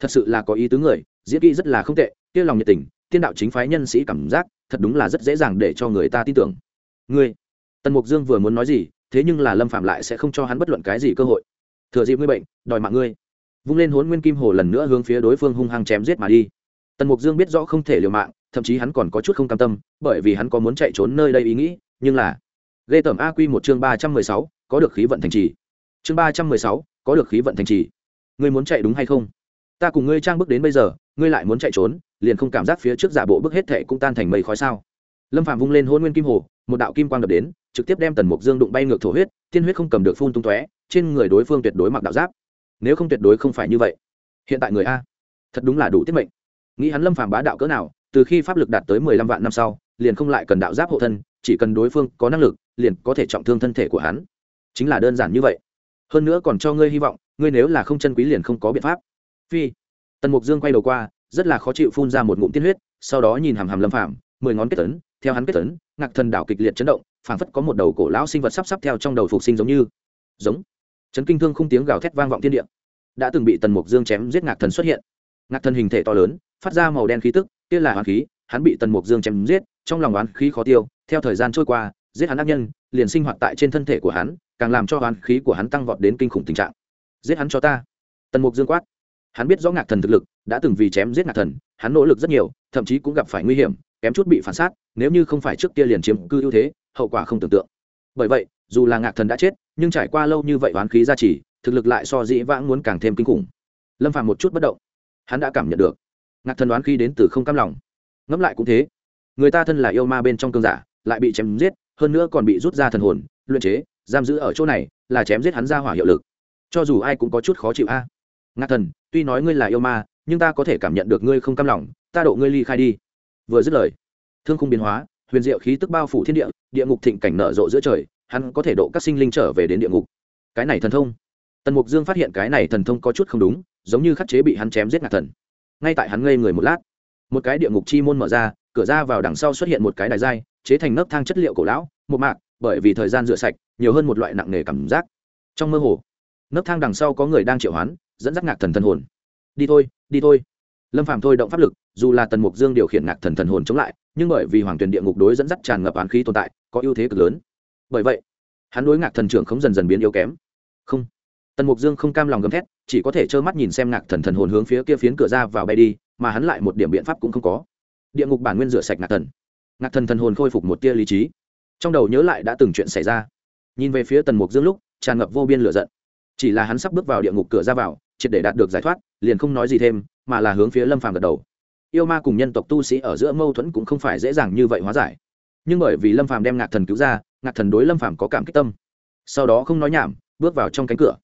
Thật sự là có ý tứ người, diễn kỹ rất là không tệ, kia lòng nhiệt tình, tiên đạo chính phái nhân sĩ cảm giác, thật đúng là rất dễ dàng để cho người ta tin tưởng. Ngươi, tần mục dương vừa muốn nói gì, thế nhưng là lâm phạm lại sẽ không cho hắn bất luận cái gì cơ hội. Thừa dịp ngươi bệnh, đòi mạng ngươi. Vung lên hốn nguyên kim hồ lần nữa hướng phía đối phương hung hăng chém giết mà đi. Tần mục dương biết rõ không thể liều mạng, thậm chí hắn còn có chút không cam tâm, bởi vì hắn có muốn chạy trốn nơi đây ý nghĩ, nhưng là ghê tởm a quy một chương ba trăm mười sáu, có được khí vận thành trì. Chương ba trăm mười sáu, có được khí vận thành trì. Ngươi muốn chạy đúng hay không? Ta cùng ngươi trang bước đến bây giờ, ngươi lại muốn chạy trốn, liền không cảm giác phía trước giả bộ bước hết thệ cũng tan thành mây khói sao? Lâm phạm vung lên hôn nguyên kim hồ, một đạo kim quang đập đến, trực tiếp đem tần mục dương đụng bay ngược thổ huyết, tiên huyết không cầm được phun tung tóe, trên người đối phương tuyệt đối mặc đạo giáp. Nếu không tuyệt đối không phải như vậy. Hiện tại người a, thật đúng là đủ tiết mệnh. Nghĩ hắn lâm phàm bá đạo cỡ nào, từ khi pháp lực đạt tới mười lăm vạn năm sau, liền không lại cần đạo giáp hộ thân chỉ cần đối phương có năng lực, liền có thể trọng thương thân thể của hắn. Chính là đơn giản như vậy. Hơn nữa còn cho ngươi hy vọng, ngươi nếu là không chân quý liền không có biện pháp. Phi. Tần mục dương quay đầu qua, rất là khó chịu phun ra một ngụm tiên huyết, sau đó nhìn hàm hàm lâm phạm mười ngón kết tấn theo hắn kết tấn ngạc thần đảo kịch liệt chấn động, phảng phất có một đầu cổ lão sinh vật sắp sắp theo trong đầu phục sinh giống như. Giống. Chấn kinh thương không tiếng gào thét vang vọng thiên địa. Đã từng bị tần mục dương chém giết ngạc thần xuất hiện. Ngạc thần hình thể to lớn, phát ra màu đen khí tức, kia là hoàng khí, hắn bị tần mục dương chém giết trong lòng oán khí khó tiêu, theo thời gian trôi qua, giết hắn ác nhân, liền sinh hoạt tại trên thân thể của hắn, càng làm cho oán khí của hắn tăng vọt đến kinh khủng tình trạng. Giết hắn cho ta. Tần mục dương quát. Hắn biết rõ ngạc thần thực lực, đã từng vì chém giết ngạc thần, hắn nỗ lực rất nhiều, thậm chí cũng gặp phải nguy hiểm, kém chút bị phản sát, nếu như không phải trước kia liền chiếm cư ưu thế, hậu quả không tưởng tượng. Bởi vậy, dù là ngạc thần đã chết, nhưng trải qua lâu như vậy oán khí gia trì, thực lực lại so dĩ vãng muốn càng thêm kinh khủng. Lâm phàm một chút bất động. Hắn đã cảm nhận được. Ngạc thần đoán khí đến từ không cam lòng. Ngẫm lại cũng thế người ta thân là yêu ma bên trong cơn giả, lại bị chém giết, hơn nữa còn bị rút ra thần hồn, luyện chế, giam giữ ở chỗ này, là chém giết hắn ra hỏa hiệu lực. Cho dù ai cũng có chút khó chịu a. Ngạc thần, tuy nói ngươi là yêu ma, nhưng ta có thể cảm nhận được ngươi không cam lòng, ta độ ngươi ly khai đi. Vừa dứt lời, thương khung biến hóa, huyền diệu khí tức bao phủ thiên địa địa ngục thịnh cảnh nở rộ giữa trời, hắn có thể độ các sinh linh trở về đến địa ngục. Cái này thần thông. Tần mục dương phát hiện cái này thần thông có chút không đúng, giống như khắc chế bị hắn chém giết ngạc thần. Ngay tại hắn ngây người một lát, một cái địa ngục chi môn mở ra cửa ra vào đằng sau xuất hiện một cái đài dai, chế thành nấc thang chất liệu cổ lão, một mạc, bởi vì thời gian rửa sạch, nhiều hơn một loại nặng nề cảm giác. Trong mơ hồ, nấc thang đằng sau có người đang triệu hoán, dẫn dắt ngạc thần thần hồn. Đi thôi đi thôi. Lâm phạm thôi động pháp lực, dù là tần mục dương điều khiển ngạc thần thần hồn chống lại, nhưng bởi vì hoàng tuyền địa ngục đối dẫn dắt tràn ngập án khí tồn tại, có ưu thế cực lớn. Bởi vậy, hắn đối ngạc thần trưởng không dần dần biến yếu kém. Không. Tần mục dương không cam lòng gầm thét, chỉ có thể trơ mắt nhìn xem ngạc thần thần hồn hướng phía kia phiến cửa ra vào bay đi, mà hắn lại một điểm biện pháp cũng không có địa ngục bản nguyên rửa sạch ngạc thần. Ngạc thần thần hồn khôi phục một tia lý trí. Trong đầu nhớ lại đã từng chuyện xảy ra. Nhìn về phía tần mục dương lúc, tràn ngập vô biên lửa giận. Chỉ là hắn sắp bước vào địa ngục cửa ra vào, triệt để đạt được giải thoát, liền không nói gì thêm, mà là hướng phía lâm phàm gật đầu. Yêu ma cùng nhân tộc tu sĩ ở giữa mâu thuẫn cũng không phải dễ dàng như vậy hóa giải. Nhưng bởi vì lâm phàm đem ngạc thần cứu ra, ngạc thần đối lâm phàm có cảm kích tâm. Sau đó không nói nhảm, bước vào trong cánh cửa.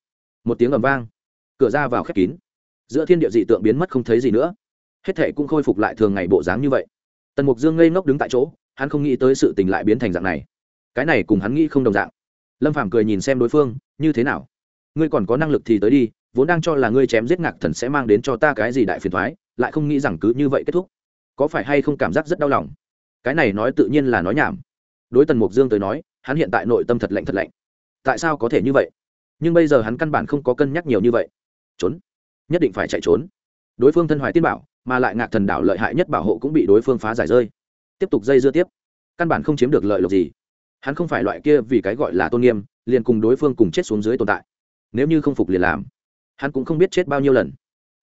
Một tiếng ầm vang. Cửa ra vào khép kín. Giữa thiên địa dị tượng biến mất không thấy gì nữa hết thệ cũng khôi phục lại thường ngày bộ dáng như vậy. Tần mục dương ngây ngốc đứng tại chỗ, hắn không nghĩ tới sự tình lại biến thành dạng này. Cái này cùng hắn nghĩ không đồng dạng. Lâm phàm cười nhìn xem đối phương, như thế nào? Ngươi còn có năng lực thì tới đi, vốn đang cho là ngươi chém giết ngạc thần sẽ mang đến cho ta cái gì đại phiền thoái lại không nghĩ rằng cứ như vậy kết thúc. Có phải hay không cảm giác rất đau lòng? Cái này nói tự nhiên là nói nhảm. Đối tần mục dương tới nói, hắn hiện tại nội tâm thật lạnh thật lạnh. Tại sao có thể như vậy? Nhưng bây giờ hắn căn bản không có cân nhắc nhiều như vậy. Trốn. Nhất định phải chạy trốn. Đối phương thân hoài tiên bảo mà lại ngạc thần đảo lợi hại nhất bảo hộ cũng bị đối phương phá giải rơi. Tiếp tục dây dưa tiếp. Căn bản không chiếm được lợi lộc gì. Hắn không phải loại kia vì cái gọi là tôn nghiêm, liền cùng đối phương cùng chết xuống dưới tồn tại. Nếu như không phục liền làm. Hắn cũng không biết chết bao nhiêu lần.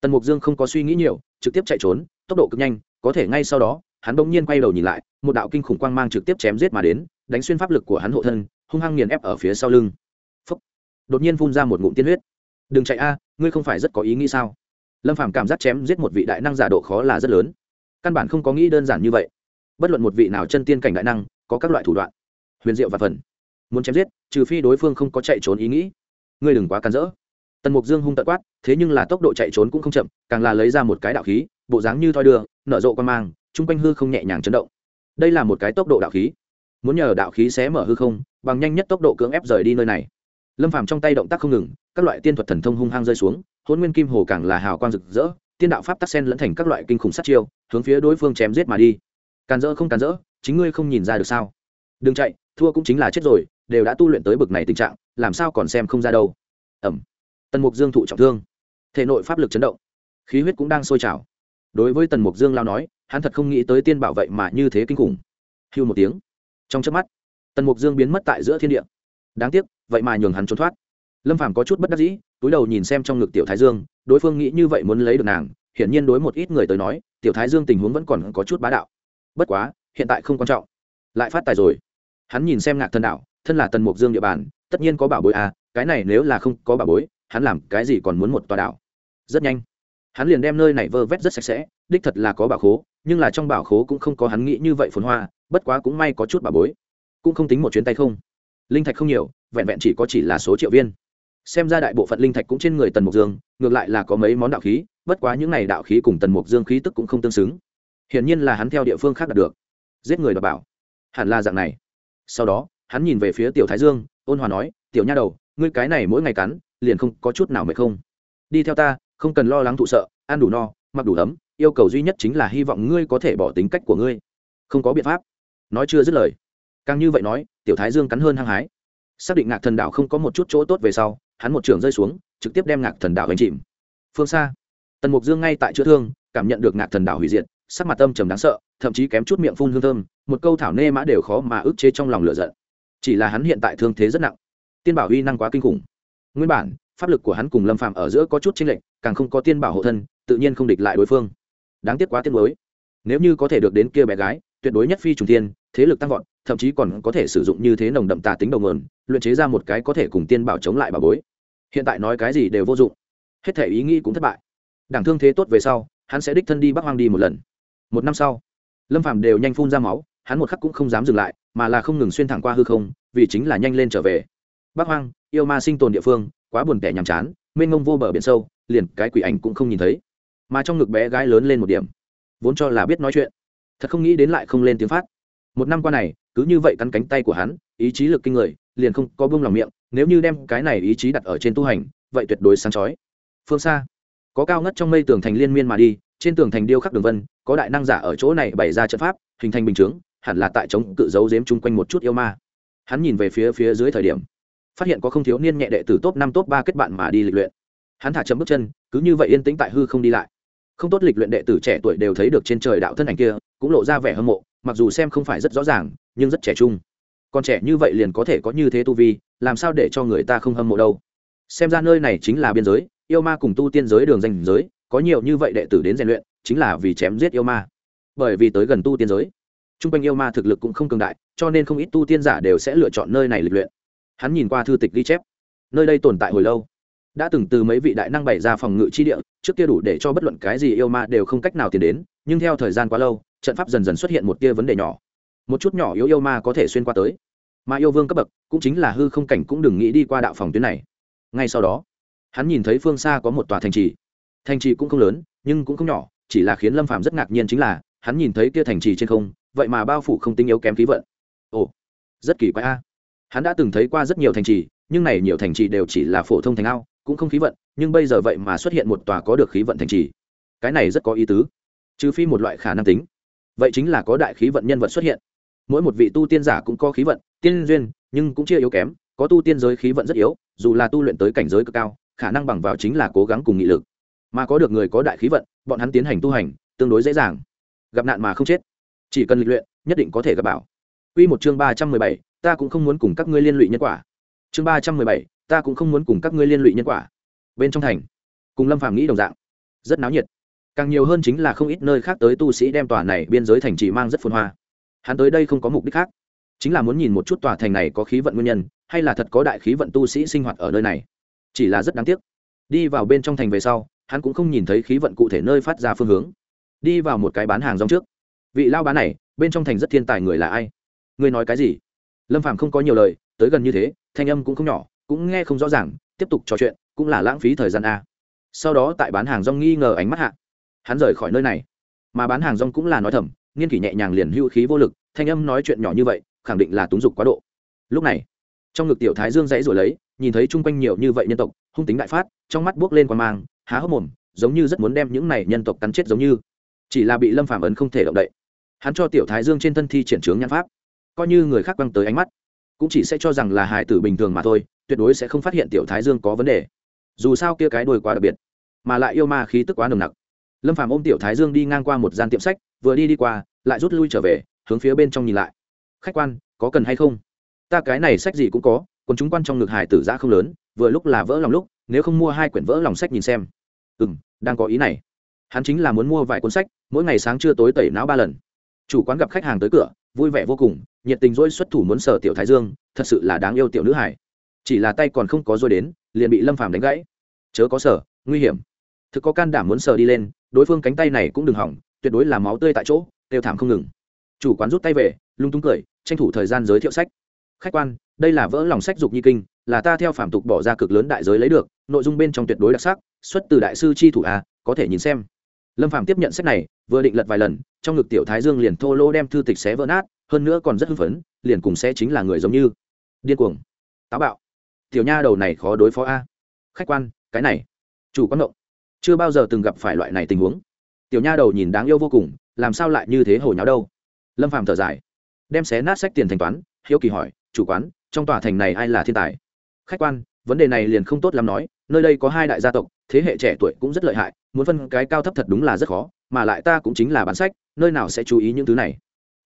Tần mục dương không có suy nghĩ nhiều, trực tiếp chạy trốn, tốc độ cực nhanh, có thể ngay sau đó, hắn bỗng nhiên quay đầu nhìn lại, một đạo kinh khủng quang mang trực tiếp chém giết mà đến, đánh xuyên pháp lực của hắn hộ thân, hung hăng nghiền ép ở phía sau lưng. Phúc. đột nhiên phun ra một ngụm tiên huyết. Đừng chạy a, ngươi không phải rất có ý nghĩ sao? Lâm phàm cảm giác chém giết một vị đại năng giả độ khó là rất lớn căn bản không có nghĩ đơn giản như vậy bất luận một vị nào chân tiên cảnh đại năng có các loại thủ đoạn huyền diệu và phần muốn chém giết trừ phi đối phương không có chạy trốn ý nghĩ ngươi đừng quá cắn rỡ tần mục dương hung tận quát thế nhưng là tốc độ chạy trốn cũng không chậm càng là lấy ra một cái đạo khí bộ dáng như thoi đưa nở rộ quan mang chung quanh hư không nhẹ nhàng chấn động đây là một cái tốc độ đạo khí muốn nhờ đạo khí xé mở hư không bằng nhanh nhất tốc độ cưỡng ép rời đi nơi này lâm phàm trong tay động tác không ngừng, các loại tiên thuật thần thông hung hăng rơi xuống hôn nguyên kim hồ càng là hào quang rực rỡ, tiên đạo pháp tắc sen lẫn thành các loại kinh khủng sát chiêu, hướng phía đối phương chém giết mà đi. Càn rỡ không càn rỡ, chính ngươi không nhìn ra được sao? Đừng chạy, thua cũng chính là chết rồi, đều đã tu luyện tới bực này tình trạng, làm sao còn xem không ra đâu. Ẩm tần mục dương thụ trọng thương. Thể nội pháp lực chấn động. Khí huyết cũng đang sôi trào. Đối với tần mục dương lao nói, hắn thật không nghĩ tới tiên bảo vậy mà như thế kinh khủng. Hưu một tiếng. Trong chớp mắt, tần mục dương biến mất tại giữa thiên địa đáng tiếc, vậy mà nhường hắn trốn thoát. Lâm phàm có chút bất đắc dĩ, túi đầu nhìn xem trong ngực tiểu thái dương, đối phương nghĩ như vậy muốn lấy được nàng, hiển nhiên đối một ít người tới nói, tiểu thái dương tình huống vẫn còn có chút bá đạo. Bất quá, hiện tại không quan trọng. Lại phát tài rồi. Hắn nhìn xem ngạc thân đạo, thân là tần mục dương địa bàn, tất nhiên có bảo bối à cái này nếu là không có bảo bối, hắn làm cái gì còn muốn một tòa đảo? Rất nhanh. Hắn liền đem nơi này vơ vét rất sạch sẽ, đích thật là có bảo khố, nhưng là trong bảo khố cũng không có hắn nghĩ như vậy phồn hoa, bất quá cũng may có chút bảo bối. Cũng không tính một chuyến tay không linh thạch không nhiều, vẹn vẹn chỉ có chỉ là số triệu viên. Xem ra đại bộ phận linh thạch cũng trên người tần mục dương, ngược lại là có mấy món đạo khí, bất quá những n à y đạo khí cùng tần mục dương khí tức cũng không tương xứng. Hiển nhiên là hắn theo địa phương khác đạt được. Giết người đọc bảo. Hẳn là dạng này. Sau đó, hắn nhìn về phía tiểu thái dương, ôn hòa nói, tiểu nha đầu, ngươi cái này mỗi ngày cắn, liền không có chút nào mệt không? Đi theo ta, không cần lo lắng thụ sợ, ăn đủ no, mặc đủ ấm, yêu cầu duy nhất chính là hy vọng ngươi có thể bỏ tính cách của ngươi. Không có biện pháp. Nói chưa dứt lời càng như vậy nói, tiểu thái dương cắn hơn hăng hái. Xác định ngạc thần đạo không có một chút chỗ tốt về sau, hắn một trường rơi xuống, trực tiếp đem ngạc thần đạo đánh chìm. Phương xa, tần mục dương ngay tại chữa thương, cảm nhận được ngạc thần đạo hủy diệt, sắc mặt tâm trầm đáng sợ, thậm chí kém chút miệng phun hương thơm, một câu thảo nê mã đều khó mà ức chế trong lòng lửa giận. Chỉ là hắn hiện tại thương thế rất nặng. Tiên bảo uy năng quá kinh khủng. Nguyên bản, pháp lực của hắn cùng lâm phạm ở giữa có chút chênh lệch, càng không có tiên bảo hộ thân, tự nhiên không địch lại đối phương. Đáng tiếc quá tiếc mới nếu như có thể được đến kia bé gái, tuyệt đối nhất phi trùng tiên thế lực tăng vọt thậm chí còn có thể sử dụng như thế nồng đậm tà tính đầu nguồn, luyện chế ra một cái có thể cùng tiên bảo chống lại bà bối. Hiện tại nói cái gì đều vô dụng. Hết thể ý nghĩ cũng thất bại. Đảng thương thế tốt về sau, hắn sẽ đích thân đi bắc hoang đi một lần. Một năm sau, lâm phạm đều nhanh phun ra máu, hắn một khắc cũng không dám dừng lại, mà là không ngừng xuyên thẳng qua hư không, vì chính là nhanh lên trở về. Bắc hoang, yêu ma sinh tồn địa phương, quá buồn tẻ nhàm chán, mênh ngông vô bờ biển sâu, liền cái quỷ ảnh cũng không nhìn thấy. Mà trong ngực bé gái lớn lên một điểm, vốn cho là biết nói chuyện, thật không nghĩ đến lại không lên tiếng phát một năm qua này, cứ như vậy cắn cánh tay của hắn, ý chí lực kinh người, liền không có bông lòng miệng, nếu như đem cái này ý chí đặt ở trên tu hành, vậy tuyệt đối sáng chói. Phương xa, có cao ngất trong mây tường thành liên miên mà đi, trên tường thành điêu khắc đường vân, có đại năng giả ở chỗ này bày ra trận pháp, hình thành bình chướng, hẳn là tại chống cự giấu giếm chung quanh một chút yêu ma. Hắn nhìn về phía phía dưới thời điểm, phát hiện có không thiếu niên nhẹ đệ từ top năm top ba kết bạn mà đi lịch luyện. Hắn thả chấm bước chân, cứ như vậy yên tĩnh tại hư không đi lại. Không tốt lịch luyện đệ tử trẻ tuổi đều thấy được trên trời đạo thân ảnh kia, cũng lộ ra vẻ hâm mộ mặc dù xem không phải rất rõ ràng, nhưng rất trẻ trung. Còn trẻ như vậy liền có thể có như thế tu vi, làm sao để cho người ta không hâm mộ đâu? Xem ra nơi này chính là biên giới, yêu ma cùng tu tiên giới đường danh giới, có nhiều như vậy đệ tử đến rèn luyện, chính là vì chém giết yêu ma. Bởi vì tới gần tu tiên giới t r u n g quanh yêu ma thực lực cũng không cường đại, cho nên không ít tu tiên giả đều sẽ lựa chọn nơi này lịch luyện. Hắn nhìn qua thư tịch ghi chép, nơi đây tồn tại hồi lâu, đã từng từ mấy vị đại năng bày ra phòng ngự chi địa, trước kia đủ để cho bất luận cái gì yêu ma đều không cách nào tiến đến, nhưng theo thời gian quá lâu trận pháp dần dần xuất hiện một tia vấn đề nhỏ. Một chút nhỏ yếu yêu ma có thể xuyên qua tới. Mà yêu vương cấp bậc cũng chính là hư không cảnh cũng đừng nghĩ đi qua đạo phòng tuyến này. Ngay sau đó, hắn nhìn thấy phương xa có một tòa thành trì. Thành trì cũng không lớn, nhưng cũng không nhỏ, chỉ là khiến lâm phàm rất ngạc nhiên chính là, hắn nhìn thấy kia thành trì trên không, vậy mà bao phủ không tinh yếu kém khí vận. Ồ, rất kỳ quái a. Hắn đã từng thấy qua rất nhiều thành trì, nhưng này nhiều thành trì đều chỉ là phổ thông thành ao, cũng không khí vận, nhưng bây giờ vậy mà xuất hiện một tòa có được khí vận thành trì. Cái này rất có ý tứ. Trừ phi một loại khả năng tính vậy chính là có đại khí vận nhân vật xuất hiện. Mỗi một vị tu tiên giả cũng có khí vận tiên duyên nhưng cũng chia yếu kém. Có tu tiên giới khí vận rất yếu dù là tu luyện tới cảnh giới cực cao khả năng bằng vào chính là cố gắng cùng nghị lực. Mà có được người có đại khí vận bọn hắn tiến hành tu hành tương đối dễ dàng. Gặp nạn mà không chết. Chỉ cần lịch luyện nhất định có thể gặp bảo Quy một chương ba trăm mười bảy, ta cũng không muốn cùng các ngươi liên lụy nhân quả. Chương ba trăm mười bảy, ta cũng không muốn cùng các ngươi liên lụy nhân quả. Bên trong thành, cùng Lâm Phàm nghĩ đồng dạng, rất náo nhiệt. Càng nhiều hơn chính là không ít nơi khác tới tu sĩ đem tòa này biên giới thành trì mang rất phồn hoa. Hắn tới đây không có mục đích khác, chính là muốn nhìn một chút tòa thành này có khí vận nguyên nhân, hay là thật có đại khí vận tu sĩ sinh hoạt ở nơi này. Chỉ là rất đáng tiếc. Đi vào bên trong thành về sau, hắn cũng không nhìn thấy khí vận cụ thể nơi phát ra phương hướng đi vào một cái bán hàng rong trước vị lao bán này bên trong thành rất thiên tài người là ai người nói cái gì lâm phàm không có nhiều lời tới gần như thế thanh âm cũng không nhỏ cũng nghe không rõ ràng tiếp tục trò chuyện cũng là lãng phí thời gian a sau đó tại bán hàng rong nghi ngờ ánh mắt hạ hắn rời khỏi nơi này. Mà bán hàng rong cũng là nói thầm, nghiên kỷ nhẹ nhàng liền hưu khí vô lực, thanh âm nói chuyện nhỏ như vậy, khẳng định là túng dục quá độ. Lúc này, trong ngực tiểu thái dương dãy rồi lấy, nhìn thấy chung quanh nhiều như vậy nhân tộc, hung tính đại phát, trong mắt buốc lên quan mang, há hốc mồm, giống như rất muốn đem những này nhân tộc cắn chết giống như. Chỉ là bị lâm phạm ấn không thể động đậy. Hắn cho tiểu thái dương trên thân thi triển trướng nhan pháp, coi như người khác quăng tới ánh mắt, cũng chỉ sẽ cho rằng là hải tử bình thường mà thôi, tuyệt đối sẽ không phát hiện tiểu thái dương có vấn đề. Dù sao kia cái đôi quá đặc biệt, mà lại yêu ma khí tức quá nồng nặc lâm phàm ôm tiểu thái dương đi ngang qua một gian tiệm sách, vừa đi đi qua, lại rút lui trở về, hướng phía bên trong nhìn lại. Khách quan, có cần hay không? Ta cái này sách gì cũng có, còn chúng quan trong ngực hải tử giã không lớn, vừa lúc là vỡ lòng lúc, nếu không mua hai quyển vỡ lòng sách nhìn xem. Ừ m đang có ý này. Hắn chính là muốn mua vài cuốn sách, mỗi ngày sáng trưa tối tẩy não ba lần. Chủ quán gặp khách hàng tới cửa, vui vẻ vô cùng, nhiệt tình dỗi xuất thủ muốn sở tiểu thái dương, thật sự là đáng yêu tiểu nữ hải chỉ là tay còn không có dôi đến, liền bị lâm phàm đánh gãy. Chớ có sở nguy hiểm thực có can đảm muốn sờ đi lên, đối phương cánh tay này cũng đừng hỏng, tuyệt đối là máu tươi tại chỗ đều thảm không ngừng. Chủ quán rút tay về, lung tung cười, tranh thủ thời gian giới thiệu sách. Khách quan, đây là vỡ lòng sách dục nhi kinh, là ta theo phạm tục bỏ ra cực lớn đại giới lấy được, nội dung bên trong tuyệt đối đặc sắc, xuất từ đại sư chi thủ a, có thể nhìn xem. Lâm phạm tiếp nhận sách này, vừa định lật vài lần, trong ngực tiểu thái dương liền thô lô đem thư tịch xé vỡ nát, hơn nữa còn rất hưng phấn, liền cùng sẽ chính là người giống như. Điên cuồng. Táo bạo. Tiểu nha đầu này khó đối phó a. Khách quan, cái này. Chủ quán động chưa bao giờ từng gặp phải loại này tình huống. Tiểu nha đầu nhìn đáng yêu vô cùng, làm sao lại như thế hồi nháo đâu? Lâm phàm thở dài, đem xé nát sách tiền thanh toán, hiếu kỳ hỏi, chủ quán, trong tòa thành này ai là thiên tài? Khách quan, vấn đề này liền không tốt lắm nói, nơi đây có hai đại gia tộc, thế hệ trẻ tuổi cũng rất lợi hại, muốn phân cái cao thấp thật đúng là rất khó, mà lại ta cũng chính là bán sách, nơi nào sẽ chú ý những thứ này?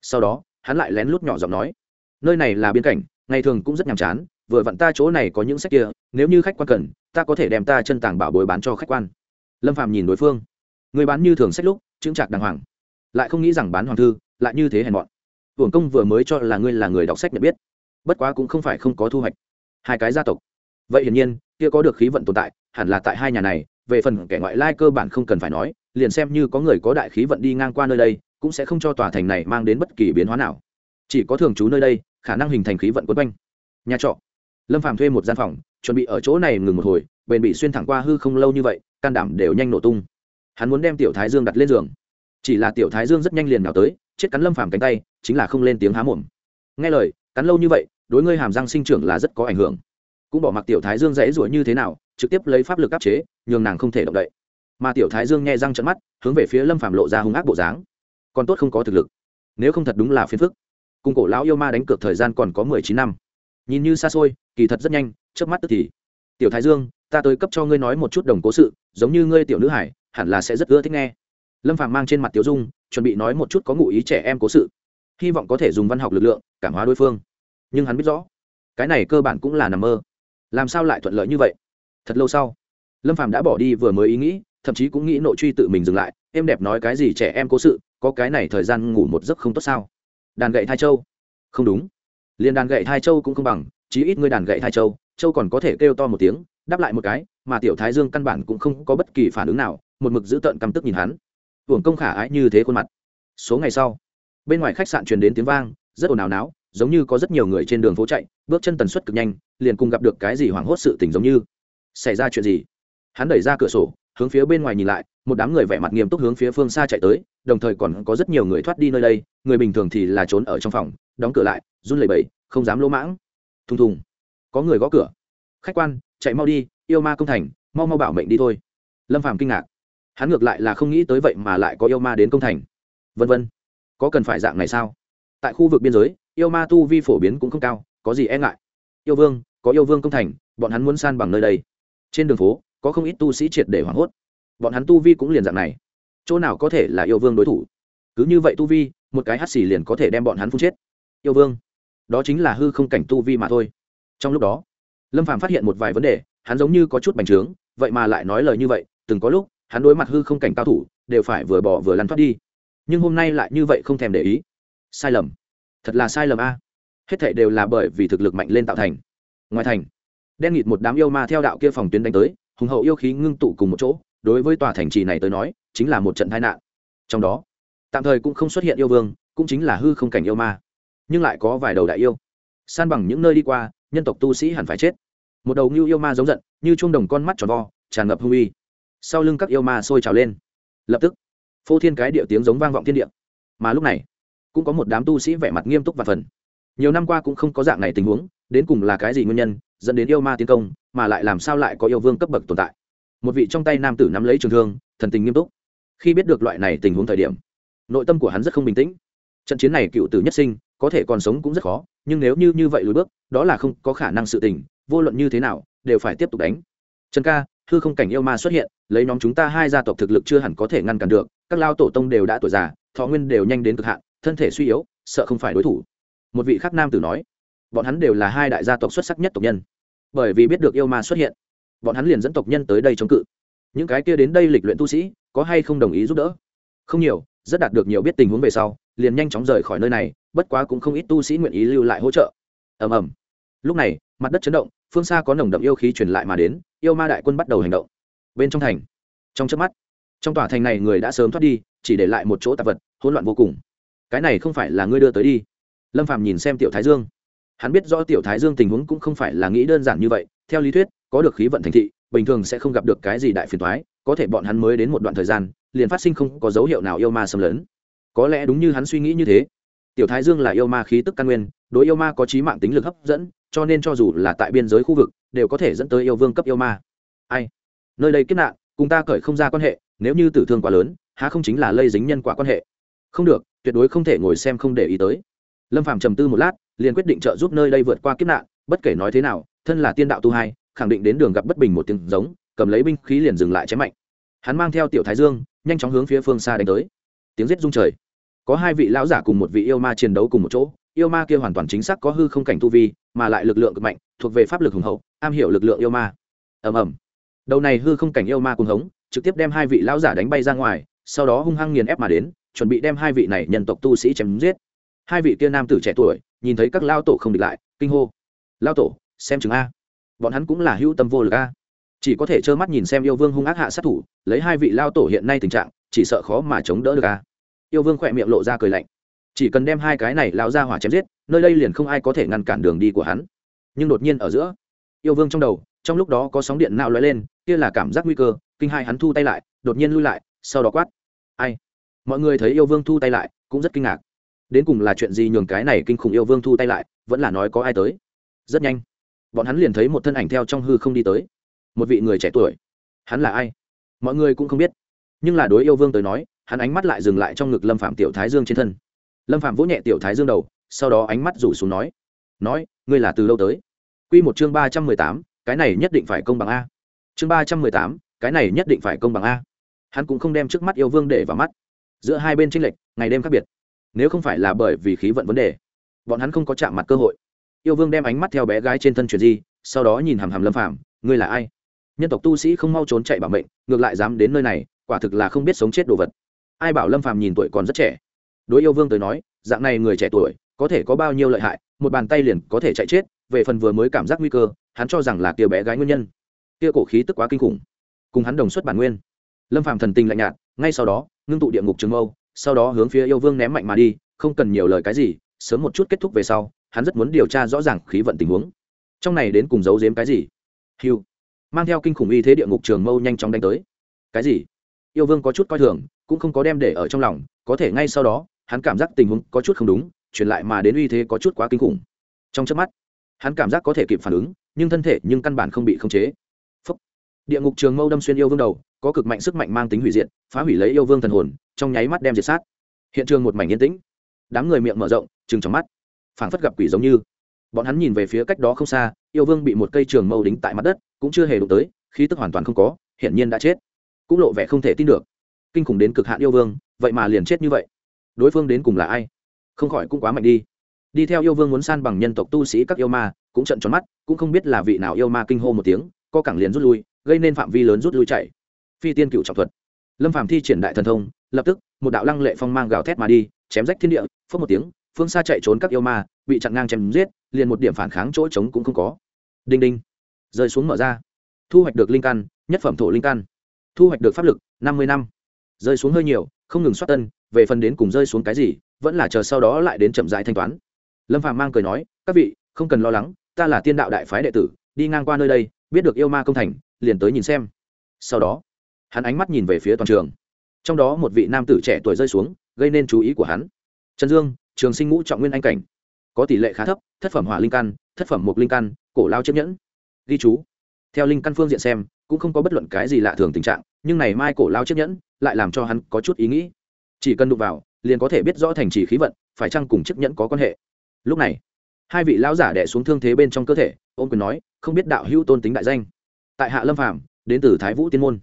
Sau đó, hắn lại lén lút nhỏ giọng nói, nơi này là biên cảnh, ngày thường cũng rất nhàm chán, vừa vặn ta chỗ này có những sách kia, nếu như khách quan cần, ta có thể đem ta chân tàng bảo bối bán cho khách quan lâm phạm nhìn đối phương người bán như thường sách lúc chững chạc đàng hoàng lại không nghĩ rằng bán hoàng thư lại như thế hèn mọn hưởng công vừa mới cho là ngươi là người đọc sách nhận biết bất quá cũng không phải không có thu hoạch hai cái gia tộc vậy hiển nhiên kia có được khí vận tồn tại hẳn là tại hai nhà này về phần kẻ ngoại lai cơ bản không cần phải nói liền xem như có người có đại khí vận đi ngang qua nơi đây cũng sẽ không cho tòa thành này mang đến bất kỳ biến hóa nào chỉ có thường trú nơi đây khả năng hình thành khí vận quấn quanh nhà trọ lâm phàm thuê một gian phòng chuẩn bị ở chỗ này ngừng một hồi bền bị xuyên thẳng qua hư không lâu như vậy can đảm đều nhanh nổ tung. Hắn muốn đem tiểu thái dương đặt lên giường. Chỉ là tiểu thái dương rất nhanh liền nào tới, chết cắn lâm phàm cánh tay, chính là không lên tiếng há mồm. Nghe lời, cắn lâu như vậy, đối ngươi hàm răng sinh trưởng là rất có ảnh hưởng. Cũng bỏ mặc tiểu thái dương dễ ruổi như thế nào, trực tiếp lấy pháp lực áp chế, nhường nàng không thể động đậy. Mà tiểu thái dương nghe răng trận mắt, hướng về phía lâm phàm lộ ra hung ác bộ dáng. Còn tốt không có thực lực. Nếu không thật đúng là phiền phức. Cùng cổ lão yêu ma đánh cược thời gian còn có mười chín năm. Nhìn như xa xôi, kỳ thật rất nhanh trước mắt tức thì. Tiểu thái dương ta tới cấp cho ngươi nói một chút đồng cố sự, giống như ngươi tiểu nữ hải, hẳn là sẽ rất ưa thích nghe. Lâm phàm mang trên mặt tiểu dung, chuẩn bị nói một chút có ngụ ý trẻ em cố sự. Hy vọng có thể dùng văn học lực lượng, cảm hóa đối phương. Nhưng hắn biết rõ, cái này cơ bản cũng là nằm mơ. Làm sao lại thuận lợi như vậy? Thật lâu sau, lâm phàm đã bỏ đi vừa mới ý nghĩ, thậm chí cũng nghĩ nội truy tự mình dừng lại em đẹp nói cái gì trẻ em cố sự, có cái này thời gian ngủ một giấc không tốt sao? Đàn gậy thai châu. Không đúng. Liền đàn gậy thai châu cũng không bằng, chí ít ngươi đàn gậy thai châu châu còn có thể kêu to một tiếng đáp lại một cái, mà tiểu thái dương căn bản cũng không có bất kỳ phản ứng nào, một mực giữ tợn căm tức nhìn hắn. Hưởng công khả ái như thế khuôn mặt. Số ngày sau, bên ngoài khách sạn truyền đến tiếng vang, rất ồn ào náo, giống như có rất nhiều người trên đường phố chạy, bước chân tần suất cực nhanh, liền cùng gặp được cái gì hoảng hốt sự tình giống như xảy ra chuyện gì. Hắn đẩy ra cửa sổ, hướng phía bên ngoài nhìn lại, một đám người vẻ mặt nghiêm túc hướng phía phương xa chạy tới, đồng thời còn có rất nhiều người thoát đi nơi đây, người bình thường thì là trốn ở trong phòng, đóng cửa lại, run lẩy bẩy, không dám lỗ mãng. Thùng thùng, có người gõ cửa. Khách quan chạy mau đi, yêu ma công thành, mau mau bảo mệnh đi thôi. Lâm phàm kinh ngạc. Hắn ngược lại là không nghĩ tới vậy mà lại có yêu ma đến công thành. Vân vân, có cần phải dạng này sao? Tại khu vực biên giới, yêu ma tu vi phổ biến cũng không cao, có gì e ngại? Yêu vương, có yêu vương công thành, bọn hắn muốn san bằng nơi đây. Trên đường phố, có không ít tu sĩ triệt để hoảng hốt. Bọn hắn tu vi cũng liền dạng này. Chỗ nào có thể là yêu vương đối thủ? Cứ như vậy tu vi, một cái hắt xì liền có thể đem bọn hắn phun chết. Yêu vương, đó chính là hư không cảnh tu vi mà thôi. Trong lúc đó lâm phàm phát hiện một vài vấn đề, hắn giống như có chút bành trướng, vậy mà lại nói lời như vậy, từng có lúc, hắn đối mặt hư không cảnh cao thủ, đều phải vừa bỏ vừa lăn thoát đi. Nhưng hôm nay lại như vậy không thèm để ý. Sai lầm. Thật là sai lầm a. Hết thảy đều là bởi vì thực lực mạnh lên tạo thành. Ngoài thành, đen nghịt một đám yêu ma theo đạo kia phòng tuyến đánh tới, hùng hậu yêu khí ngưng tụ cùng một chỗ, đối với tòa thành trì này tới nói, chính là một trận tai nạn. Trong đó, tạm thời cũng không xuất hiện yêu vương, cũng chính là hư không cảnh yêu ma. Nhưng lại có vài đầu đại yêu. San bằng những nơi đi qua, nhân tộc tu sĩ hẳn phải chết một đầu như yêu ma giống giận, như chuông đồng con mắt tròn vo, tràn ngập hung uy. Sau lưng các yêu ma sôi trào lên. Lập tức, phô thiên cái địa tiếng giống vang vọng thiên địa. Mà lúc này, cũng có một đám tu sĩ vẻ mặt nghiêm túc và phần. Nhiều năm qua cũng không có dạng này tình huống, đến cùng là cái gì nguyên nhân, dẫn đến yêu ma tiến công, mà lại làm sao lại có yêu vương cấp bậc tồn tại. Một vị trong tay nam tử nắm lấy trường thương, thần tình nghiêm túc. Khi biết được loại này tình huống thời điểm, nội tâm của hắn rất không bình tĩnh. Trận chiến này cựu tử nhất sinh, có thể còn sống cũng rất khó, nhưng nếu như như vậy lùi bước, đó là không có khả năng sự tình vô luận như thế nào, đều phải tiếp tục đánh. Trần ca, hư không cảnh yêu ma xuất hiện, lấy nhóm chúng ta hai gia tộc thực lực chưa hẳn có thể ngăn cản được, các lao tổ tông đều đã tuổi già, thọ nguyên đều nhanh đến cực hạn, thân thể suy yếu, sợ không phải đối thủ. Một vị khắc nam tử nói, bọn hắn đều là hai đại gia tộc xuất sắc nhất tộc nhân. Bởi vì biết được yêu ma xuất hiện, bọn hắn liền dẫn tộc nhân tới đây chống cự. Những cái kia đến đây lịch luyện tu sĩ, có hay không đồng ý giúp đỡ? Không nhiều, rất đạt được nhiều biết tình huống về sau, liền nhanh chóng rời khỏi nơi này, bất quá cũng không ít tu sĩ nguyện ý lưu lại hỗ trợ. Ầm ầm. Lúc này mặt đất chấn động, phương xa có nồng đậm yêu khí truyền lại mà đến, yêu ma đại quân bắt đầu hành động. Bên trong thành, trong chớp mắt, trong tòa thành này người đã sớm thoát đi, chỉ để lại một chỗ tạp vật, hỗn loạn vô cùng. Cái này không phải là ngươi đưa tới đi. Lâm phàm nhìn xem tiểu thái dương. Hắn biết rõ tiểu thái dương tình huống cũng không phải là nghĩ đơn giản như vậy, theo lý thuyết, có được khí vận thành thị, bình thường sẽ không gặp được cái gì đại phiền toái, có thể bọn hắn mới đến một đoạn thời gian, liền phát sinh không có dấu hiệu nào yêu ma xâm lấn. Có lẽ đúng như hắn suy nghĩ như thế tiểu thái dương là yêu ma khí tức căn nguyên, đối yêu ma có trí mạng tính lực hấp dẫn, cho nên cho dù là tại biên giới khu vực, đều có thể dẫn tới yêu vương cấp yêu ma. Ai? Nơi đây kết nạn, cùng ta cởi không ra quan hệ, nếu như tử thương quá lớn, há không chính là lây dính nhân quả quan hệ? Không được, tuyệt đối không thể ngồi xem không để ý tới. Lâm phàm trầm tư một lát, liền quyết định trợ giúp nơi đây vượt qua kiếp nạn, bất kể nói thế nào, thân là tiên đạo tu hai, khẳng định đến đường gặp bất bình một tiếng giống, cầm lấy binh khí liền dừng lại chém mạnh. Hắn mang theo tiểu thái dương, nhanh chóng hướng phía phương xa đánh tới. Tiếng giết rung trời có hai vị lão giả cùng một vị yêu ma chiến đấu cùng một chỗ, yêu ma kia hoàn toàn chính xác có hư không cảnh tu vi, mà lại lực lượng cực mạnh, thuộc về pháp lực hùng hậu, am hiểu lực lượng yêu ma. Ầm ầm. Đầu này hư không cảnh yêu ma cùng hống, trực tiếp đem hai vị lão giả đánh bay ra ngoài, sau đó hung hăng nghiền ép mà đến, chuẩn bị đem hai vị này nhân tộc tu sĩ chém giết. Hai vị kia nam tử trẻ tuổi, nhìn thấy các lao tổ không địch lại, kinh hô. Lao tổ, xem chừng a. Bọn hắn cũng là hữu tâm vô lực a. Chỉ có thể trơ mắt nhìn xem yêu vương hung ác hạ sát thủ, lấy hai vị lao tổ hiện nay tình trạng, chỉ sợ khó mà chống đỡ được a yêu vương khỏe miệng lộ ra cười lạnh. Chỉ cần đem hai cái này lao ra hỏa chém giết, nơi đây liền không ai có thể ngăn cản đường đi của hắn. Nhưng đột nhiên ở giữa, yêu vương trong đầu, trong lúc đó có sóng điện nào lóe lên, kia là cảm giác nguy cơ, kinh hai hắn thu tay lại, đột nhiên lui lại, sau đó quát. Ai? Mọi người thấy yêu vương thu tay lại, cũng rất kinh ngạc. Đến cùng là chuyện gì nhường cái này kinh khủng yêu vương thu tay lại, vẫn là nói có ai tới? Rất nhanh, bọn hắn liền thấy một thân ảnh theo trong hư không đi tới. Một vị người trẻ tuổi. Hắn là ai? Mọi người cũng không biết. Nhưng là đối yêu vương tới nói hắn ánh mắt lại dừng lại trong ngực lâm phạm tiểu thái dương trên thân. Lâm phạm vỗ nhẹ tiểu thái dương đầu, sau đó ánh mắt rủ xuống nói nói, ngươi là từ lâu tới? Quy một chương ba trăm mười tám, cái này nhất định phải công bằng a. Chương ba trăm mười tám, cái này nhất định phải công bằng a. Hắn cũng không đem trước mắt yêu vương để vào mắt. Giữa hai bên tranh lệch, ngày đêm khác biệt. Nếu không phải là bởi vì khí vận vấn đề, bọn hắn không có chạm mặt cơ hội. Yêu vương đem ánh mắt theo bé gái trên thân chuyển di, sau đó nhìn hàm hàm lâm phạm ngươi là ai? Nhân tộc tu sĩ không mau trốn chạy bảo mệnh, ngược lại dám đến nơi này, quả thực là không biết sống chết đồ vật ai bảo lâm phàm nhìn tuổi còn rất trẻ. Đối yêu vương tới nói, dạng này người trẻ tuổi, có thể có bao nhiêu lợi hại, một bàn tay liền có thể chạy chết, về phần vừa mới cảm giác nguy cơ, hắn cho rằng là kia bé gái nguyên nhân. Kia cổ khí tức quá kinh khủng. Cùng hắn đồng xuất bản nguyên. Lâm phàm thần tình lạnh nhạt, ngay sau đó, ngưng tụ địa ngục trường mâu, sau đó hướng phía yêu vương ném mạnh mà đi, không cần nhiều lời cái gì, sớm một chút kết thúc về sau, hắn rất muốn điều tra rõ ràng khí vận tình huống. Trong này đến cùng giấu giếm cái gì? Hiu mang theo kinh khủng y thế địa ngục trường mâu nhanh chóng đánh tới. Cái gì? Yêu vương có chút coi thường cũng không có đem để ở trong lòng, có thể ngay sau đó, hắn cảm giác tình huống có chút không đúng, truyền lại mà đến uy thế có chút quá kinh khủng. Trong chớp mắt, hắn cảm giác có thể kịp phản ứng, nhưng thân thể nhưng căn bản không bị khống chế. Phúc. địa ngục trường mâu đâm xuyên yêu vương đầu, có cực mạnh sức mạnh mang tính hủy diệt, phá hủy lấy yêu vương thần hồn, trong nháy mắt đem diệt sát. Hiện trường một mảnh yên tĩnh. Đám người miệng mở rộng chừng trong mắt. Phảng phất gặp quỷ giống như. Bọn hắn nhìn về phía cách đó không xa, yêu vương bị một cây trường mâu đính tại mặt đất, cũng chưa hề đụng tới, khí tức hoàn toàn không có, hiển nhiên đã chết. Cũng lộ vẻ không thể tin được kinh khủng đến cực hạn yêu vương, vậy mà liền chết như vậy. Đối phương đến cùng là ai? Không khỏi cũng quá mạnh đi. Đi theo yêu vương muốn san bằng nhân tộc tu sĩ các yêu ma, cũng trận tròn mắt, cũng không biết là vị nào yêu ma kinh hô một tiếng, co cẳng liền rút lui, gây nên phạm vi lớn rút lui chạy. Phi tiên cựu trọng thuật. Lâm phạm thi triển đại thần thông, lập tức, một đạo lăng lệ phong mang gào thét mà đi, chém rách thiên địa phớt một tiếng, phương xa chạy trốn các yêu ma, bị chặn ngang chém giết, liền một điểm phản kháng chỗ trống cũng không có. Đinh đinh. Rơi xuống mở ra. Thu hoạch được linh căn, nhất phẩm thổ linh căn. Thu hoạch được pháp lực, năm mươi năm rơi xuống hơi nhiều, không ngừng xoát tân, về phần đến cùng rơi xuống cái gì, vẫn là chờ sau đó lại đến chậm rãi thanh toán. Lâm phàm mang cười nói, các vị, không cần lo lắng, ta là tiên đạo đại phái đệ tử, đi ngang qua nơi đây, biết được yêu ma công thành, liền tới nhìn xem. Sau đó, hắn ánh mắt nhìn về phía toàn trường. Trong đó một vị nam tử trẻ tuổi rơi xuống, gây nên chú ý của hắn. Trần dương, trường sinh ngũ trọng nguyên anh cảnh, có tỷ lệ khá thấp, thất phẩm hỏa linh căn, thất phẩm mục linh căn, cổ lao chiếc nhẫn. Ghi chú. Theo linh căn phương diện xem, cũng không có bất luận cái gì lạ thường tình trạng nhưng này mai cổ lao chiếc nhẫn lại làm cho hắn có chút ý nghĩ. Chỉ cần đụng vào, liền có thể biết rõ thành trì khí vận, phải chăng cùng chiếc nhẫn có quan hệ? Lúc này, hai vị lão giả đẻ xuống thương thế bên trong cơ thể, ôm quyền nói, không biết đạo hữu tôn tính đại danh. Tại hạ lâm phạm đến từ thái vũ tiên môn.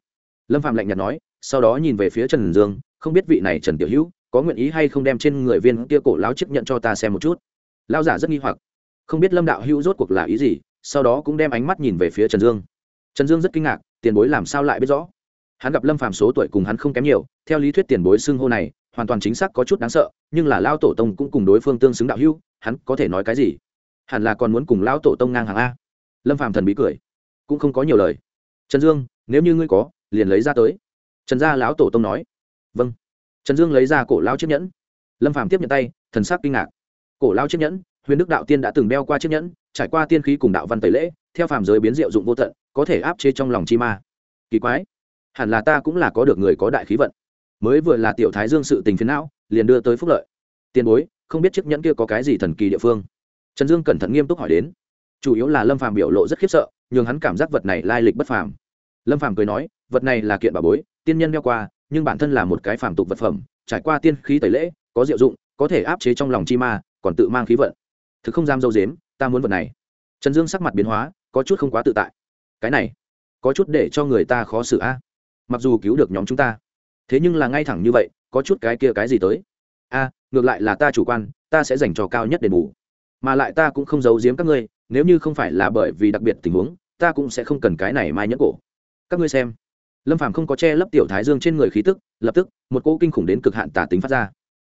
Lâm phạm lạnh nhạt nói, sau đó nhìn về phía trần dương, không biết vị này trần tiểu hữu có nguyện ý hay không đem trên người viên kia cổ lão chiếc nhận cho ta xem một chút. Lao giả rất nghi hoặc, không biết lâm đạo hữu rốt cuộc là ý gì, sau đó cũng đem ánh mắt nhìn về phía trần dương. Trần dương rất kinh ngạc, tiền bối làm sao lại biết rõ? Hắn gặp lâm phàm số tuổi cùng hắn không kém nhiều, theo lý thuyết tiền bối xưng hô này, hoàn toàn chính xác có chút đáng sợ, nhưng là lao tổ tông cũng cùng đối phương tương xứng đạo hưu hắn có thể nói cái gì? Hẳn là còn muốn cùng lao tổ tông ngang hàng a. Lâm phàm thần bí cười. Cũng không có nhiều lời. Trần dương, nếu như ngươi có, liền lấy ra tới. Trần gia lão tổ tông nói. Vâng. Trần dương lấy ra cổ lao chiếc nhẫn. Lâm phàm tiếp nhận tay, thần sắc kinh ngạc. Cổ lao chiếc nhẫn, huyền đức đạo tiên đã từng đeo qua chiếc nhẫn, trải qua tiên khí cùng đạo văn tẩy lễ, theo phàm giới biến diệu dụng vô tận, có thể áp chế trong lòng chi ma. Kỳ quái hẳn là ta cũng là có được người có đại khí vận. Mới vừa là tiểu thái dương sự tình phiến não, liền đưa tới phúc lợi. Tiền bối, không biết chiếc nhẫn kia có cái gì thần kỳ địa phương? Trần dương cẩn thận nghiêm túc hỏi đến. Chủ yếu là lâm phàm biểu lộ rất khiếp sợ, nhường hắn cảm giác vật này lai lịch bất phàm. Lâm phàm cười nói, vật này là kiện bà bối, tiên nhân đeo qua, nhưng bản thân là một cái phàm tục vật phẩm, trải qua tiên khí tẩy lễ, có diệu dụng, có thể áp chế trong lòng chi ma, còn tự mang khí vận. Thực không dám dâu dếm, ta muốn vật này. Trần dương sắc mặt biến hóa, có chút không quá tự tại. Cái này, có chút để cho người ta khó xử a mặc dù cứu được nhóm chúng ta, thế nhưng là ngay thẳng như vậy, có chút cái kia cái gì tới? A, ngược lại là ta chủ quan, ta sẽ dành cho cao nhất đền bù. Mà lại ta cũng không giấu giếm các ngươi, nếu như không phải là bởi vì đặc biệt tình huống, ta cũng sẽ không cần cái này mai nhẫn cổ. Các ngươi xem. Lâm phàm không có che lấp tiểu thái dương trên người khí tức, lập tức, một cỗ kinh khủng đến cực hạn tả tính phát ra.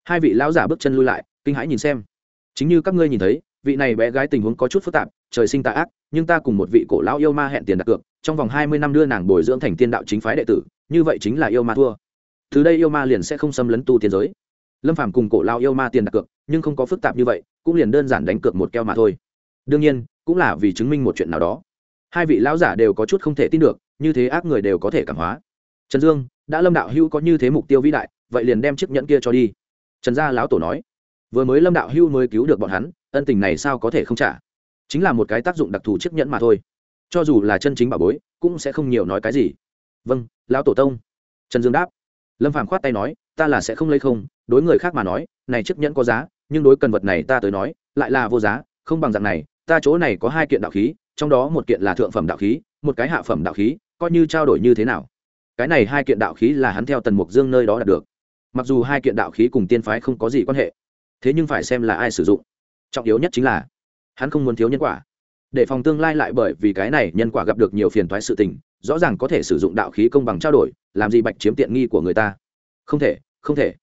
Hai vị lão giả bước chân lui lại, kinh hãi nhìn xem. Chính như các ngươi nhìn thấy, vị này bé gái tình huống có chút phức tạp, trời sinh tà ác, nhưng ta cùng một vị cổ lão yêu ma hẹn tiền đặt cược trong vòng hai mươi năm đưa nàng bồi dưỡng thành tiên đạo chính phái đệ tử, như vậy chính là yêu ma thua. Từ đây yêu ma liền sẽ không xâm lấn tu tiên giới. Lâm phàm cùng cổ lao yêu ma tiền đặt cược, nhưng không có phức tạp như vậy, cũng liền đơn giản đánh cược một keo mà thôi. Đương nhiên, cũng là vì chứng minh một chuyện nào đó. Hai vị lão giả đều có chút không thể tin được, như thế ác người đều có thể cảm hóa. Trần dương, đã lâm đạo hưu có như thế mục tiêu vĩ đại, vậy liền đem chiếc nhẫn kia cho đi. Trần gia lão tổ nói. Vừa mới lâm đạo hưu mới cứu được bọn hắn, ân tình này sao có thể không trả? Chính là một cái tác dụng đặc thù chiếc nhẫn mà thôi cho dù là chân chính bảo bối, cũng sẽ không nhiều nói cái gì. Vâng lão tổ tông. Trần dương đáp. Lâm phàm khoát tay nói, ta là sẽ không lấy không, đối người khác mà nói, này chiếc nhẫn có giá, nhưng đối cần vật này ta tới nói, lại là vô giá, không bằng dạng này, ta chỗ này có hai kiện đạo khí, trong đó một kiện là thượng phẩm đạo khí, một cái hạ phẩm đạo khí, coi như trao đổi như thế nào. Cái này hai kiện đạo khí là hắn theo tần mục dương nơi đó đạt được. Mặc dù hai kiện đạo khí cùng tiên phái không có gì quan hệ, thế nhưng phải xem là ai sử dụng. Trọng yếu nhất chính là, hắn không muốn thiếu nhân quả để phòng tương lai lại bởi vì cái này nhân quả gặp được nhiều phiền toái sự tình, rõ ràng có thể sử dụng đạo khí công bằng trao đổi, làm gì bạch chiếm tiện nghi của người ta. Không thể không thể.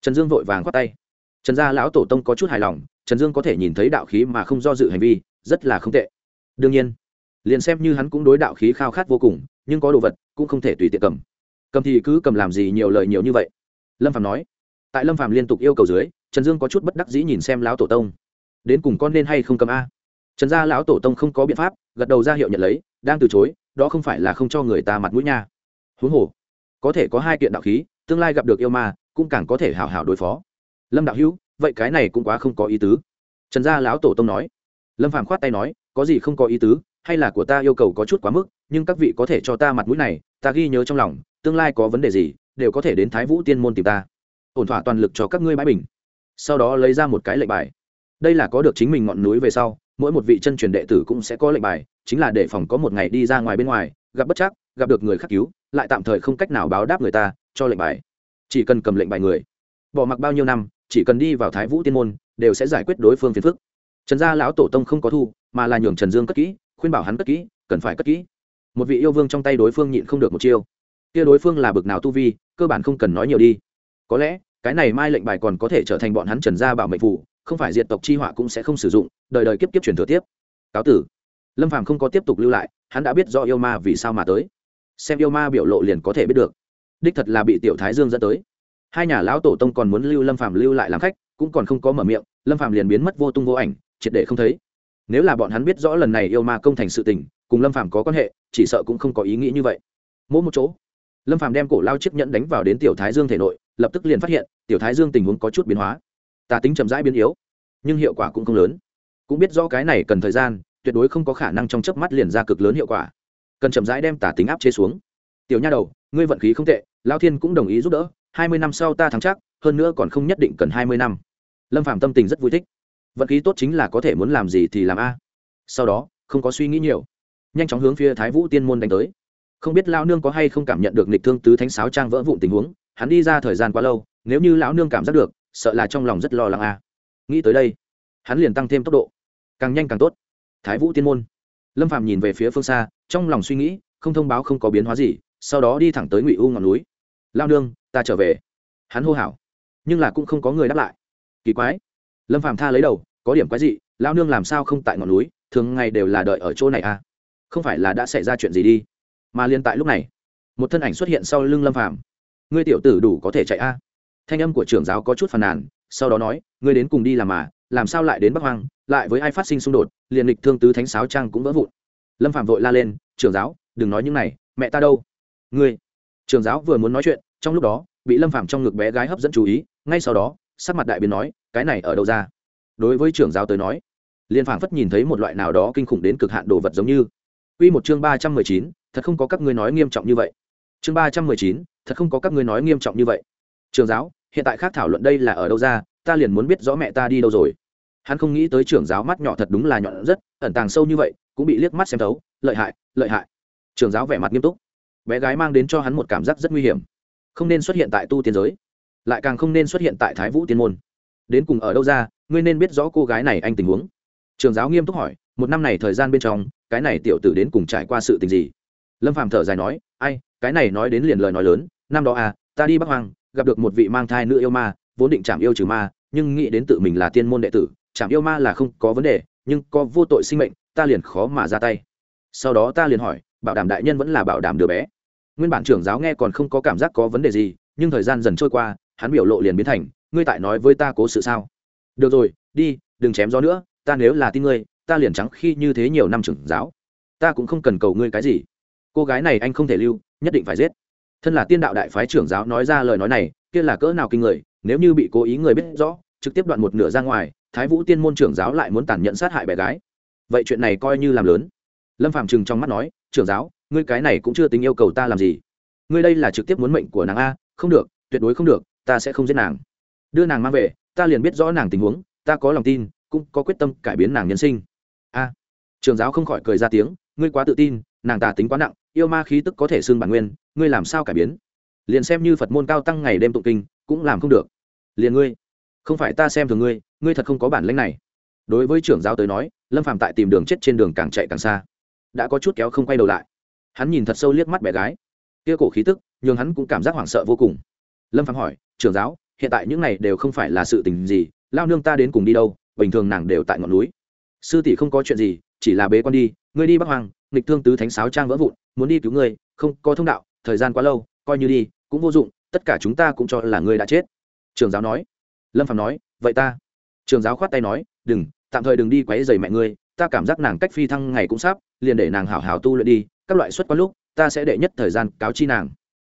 Trần dương vội vàng khoát tay. Trần gia lão tổ tông có chút hài lòng, trần dương có thể nhìn thấy đạo khí mà không do dự hành vi, rất là không tệ. Đương nhiên, liền xem như hắn cũng đối đạo khí khao khát vô cùng, nhưng có đồ vật cũng không thể tùy tiện cầm. Cầm thì cứ cầm làm gì nhiều lời nhiều như vậy. Lâm phạm nói. Tại lâm phạm liên tục yêu cầu dưới, trần dương có chút bất đắc dĩ nhìn xem lão tổ tông. Đến cùng con nên hay không cầm a? Trần gia lão tổ tông không có biện pháp, gật đầu ra hiệu nhận lấy, đang từ chối, đó không phải là không cho người ta mặt mũi nha. Huống hồ, có thể có hai kiện đạo khí, tương lai gặp được yêu ma, cũng càng có thể hào hào đối phó. Lâm đạo hữu, vậy cái này cũng quá không có ý tứ. Trần gia lão tổ tông nói. Lâm phàm khoát tay nói, có gì không có ý tứ, hay là của ta yêu cầu có chút quá mức, nhưng các vị có thể cho ta mặt mũi này, ta ghi nhớ trong lòng, tương lai có vấn đề gì, đều có thể đến thái vũ tiên môn tìm ta. Ổn thỏa toàn lực cho các ngươi bãi bình. Sau đó lấy ra một cái lệnh bài. Đây là có được chính mình ngọn núi về sau mỗi một vị chân truyền đệ tử cũng sẽ có lệnh bài, chính là để phòng có một ngày đi ra ngoài bên ngoài, gặp bất chắc, gặp được người khắc cứu, lại tạm thời không cách nào báo đáp người ta, cho lệnh bài. Chỉ cần cầm lệnh bài người. Bỏ mặc bao nhiêu năm, chỉ cần đi vào thái vũ tiên môn, đều sẽ giải quyết đối phương phiền phức. Trần gia lão tổ tông không có thu, mà là nhường trần dương cất kỹ, khuyên bảo hắn cất kỹ, cần phải cất kỹ. Một vị yêu vương trong tay đối phương nhịn không được một chiêu. Kia đối phương là bực nào tu vi, cơ bản không cần nói nhiều đi. Có lẽ, cái này mai lệnh bài còn có thể trở thành bọn hắn trần gia bảo mệnh phủ không phải diệt tộc chi họa cũng sẽ không sử dụng, đời đời kiếp kiếp truyền thừa tiếp. Cáo tử. Lâm phàm không có tiếp tục lưu lại, hắn đã biết do yêu ma vì sao mà tới. Xem yêu ma biểu lộ liền có thể biết được. Đích thật là bị tiểu thái dương dẫn tới. Hai nhà lão tổ tông còn muốn lưu lâm phàm lưu lại làm khách, cũng còn không có mở miệng, lâm phàm liền biến mất vô tung vô ảnh, triệt để không thấy. Nếu là bọn hắn biết rõ lần này yêu ma công thành sự tình, cùng lâm phàm có quan hệ, chỉ sợ cũng không có ý nghĩ như vậy. Mỗi một chỗ, lâm phàm đem cổ lao chiếc nhẫn đánh vào đến tiểu thái dương thể nội, lập tức liền phát hiện, tiểu thái dương tình huống có chút biến hóa tà tính chậm rãi biến yếu, nhưng hiệu quả cũng không lớn. Cũng biết rõ cái này cần thời gian, tuyệt đối không có khả năng trong chớp mắt liền ra cực lớn hiệu quả. Cần chậm rãi đem tà tính áp chế xuống. Tiểu nha đầu, ngươi vận khí không tệ lao thiên cũng đồng ý giúp đỡ, hai mươi năm sau ta thắng chắc, hơn nữa còn không nhất định cần hai mươi năm. Lâm phạm tâm tình rất vui thích. Vận khí tốt chính là có thể muốn làm gì thì làm a. Sau đó, không có suy nghĩ nhiều. Nhanh chóng hướng phía thái vũ tiên môn đánh tới. Không biết lão nương có hay không cảm nhận được nịch thương tứ thánh sáo trang vỡ vụn tình huống, hắn đi ra thời gian quá lâu, nếu như lão nương cảm giác được sợ là trong lòng rất lo lắng a nghĩ tới đây, hắn liền tăng thêm tốc độ. Càng nhanh càng tốt. Thái vũ tiên môn. Lâm phạm nhìn về phía phương xa, trong lòng suy nghĩ, không thông báo không có biến hóa gì, sau đó đi thẳng tới ngụy u ngọn núi. Lao nương, ta trở về. Hắn hô hào, nhưng là cũng không có người đáp lại. Kỳ quái. Lâm phạm tha lấy đầu, có điểm quái gì lao nương làm sao không tại ngọn núi, thường ngày đều là đợi ở chỗ này à? Không phải là đã xảy ra chuyện gì đi? Mà liên tại lúc này, một thân ảnh xuất hiện sau lưng lâm phạm ngươi tiểu tử đủ có thể chạy a. à? Thanh âm của trưởng giáo có chút phàn nàn sau đó nói ngươi đến cùng đi làm mà làm sao lại đến bắc hoang lại với ai phát sinh xung đột liền lịch thương tứ thánh sáo trang cũng vỡ vụn. Lâm phạm vội la lên trưởng giáo đừng nói những này mẹ ta đâu? Ngươi. Trưởng giáo vừa muốn nói chuyện trong lúc đó bị lâm phạm trong ngực bé gái hấp dẫn chú ý ngay sau đó sắc mặt đại biến nói cái này ở đâu ra? Đối với trưởng giáo tới nói liên phảng phất nhìn thấy một loại nào đó kinh khủng đến cực hạn đồ vật giống như. Quy một chương ba trăm mười chín, thật không có các ngươi nói nghiêm trọng như vậy. Chương ba trăm mười chín, thật không có các ngươi nói nghiêm trọng như vậy. Trường giáo, hiện tại khác thảo luận đây là ở đâu ra, ta liền muốn biết rõ mẹ ta đi đâu rồi. Hắn không nghĩ tới trưởng giáo mắt nhỏ thật đúng là nhọn rất, ẩn tàng sâu như vậy, cũng bị liếc mắt xem thấu, lợi hại, lợi hại. Trưởng giáo vẻ mặt nghiêm túc. Bé gái mang đến cho hắn một cảm giác rất nguy hiểm. Không nên xuất hiện tại tu tiên giới, lại càng không nên xuất hiện tại Thái Vũ tiên môn. Đến cùng ở đâu ra, ngươi nên biết rõ cô gái này anh tình huống. Trưởng giáo nghiêm túc hỏi, một năm này thời gian bên trong, cái này tiểu tử đến cùng trải qua sự tình gì? Lâm Phàm thở dài nói, ai, cái này nói đến liền lời nói lớn, năm đó à, ta đi Bắc Hoàng, gặp được một vị mang thai nữ yêu ma, vốn định chạm yêu trừ ma, nhưng nghĩ đến tự mình là tiên môn đệ tử, chạm yêu ma là không có vấn đề, nhưng có vô tội sinh mệnh, ta liền khó mà ra tay. Sau đó ta liền hỏi, bảo đảm đại nhân vẫn là bảo đảm đứa bé. Nguyên bản trưởng giáo nghe còn không có cảm giác có vấn đề gì, nhưng thời gian dần trôi qua, hắn biểu lộ liền biến thành, ngươi tại nói với ta cố sự sao? Được rồi, đi, đừng chém gió nữa, ta nếu là tin ngươi, ta liền trắng khi như thế nhiều năm trưởng giáo, ta cũng không cần cầu ngươi cái gì. Cô gái này anh không thể lưu, nhất định phải giết thân là tiên đạo đại phái trưởng giáo nói ra lời nói này, kia là cỡ nào kinh người, nếu như bị cố ý người biết rõ, trực tiếp đoạn một nửa ra ngoài, thái vũ tiên môn trưởng giáo lại muốn tàn nhẫn sát hại bé gái. Vậy chuyện này coi như làm lớn. Lâm phạm trừng trong mắt nói, trưởng giáo, ngươi cái này cũng chưa tính yêu cầu ta làm gì. Ngươi đây là trực tiếp muốn mệnh của nàng a, không được, tuyệt đối không được, ta sẽ không giết nàng. Đưa nàng mang về, ta liền biết rõ nàng tình huống, ta có lòng tin, cũng có quyết tâm cải biến nàng nhân sinh. A. Trưởng giáo không khỏi cười ra tiếng, ngươi quá tự tin, nàng tà tính quá nặng yêu ma khí tức có thể xương bản nguyên, ngươi làm sao cải biến? Liền xem như phật môn cao tăng ngày đêm tụng kinh, cũng làm không được. Liền ngươi, không phải ta xem thường ngươi ngươi thật không có bản lãnh này. Đối với trưởng giáo tới nói, lâm phạm tại tìm đường chết trên đường càng chạy càng xa. Đã có chút kéo không quay đầu lại. Hắn nhìn thật sâu liếc mắt bé gái. Kia cổ khí tức nhưng hắn cũng cảm giác hoảng sợ vô cùng. Lâm phạm hỏi, trưởng giáo, hiện tại những này đều không phải là sự tình gì, lao nương ta đến cùng đi đâu, bình thường nàng đều tại ngọn núi. Sư tỷ không có chuyện gì, chỉ là bế con đi, ngươi đi bắc hoàng nghịch thương tứ thánh sáo trang vỡ vụn muốn đi cứu người, không có thông đạo thời gian quá lâu coi như đi cũng vô dụng tất cả chúng ta cũng cho là người đã chết. Trường giáo nói. Lâm phạm nói vậy ta. Trường giáo khoát tay nói đừng tạm thời đừng đi quấy dày mẹ ngươi ta cảm giác nàng cách phi thăng ngày cũng sắp liền để nàng hảo hảo tu luyện đi các loại xuất quá lúc ta sẽ đệ nhất thời gian cáo chi nàng.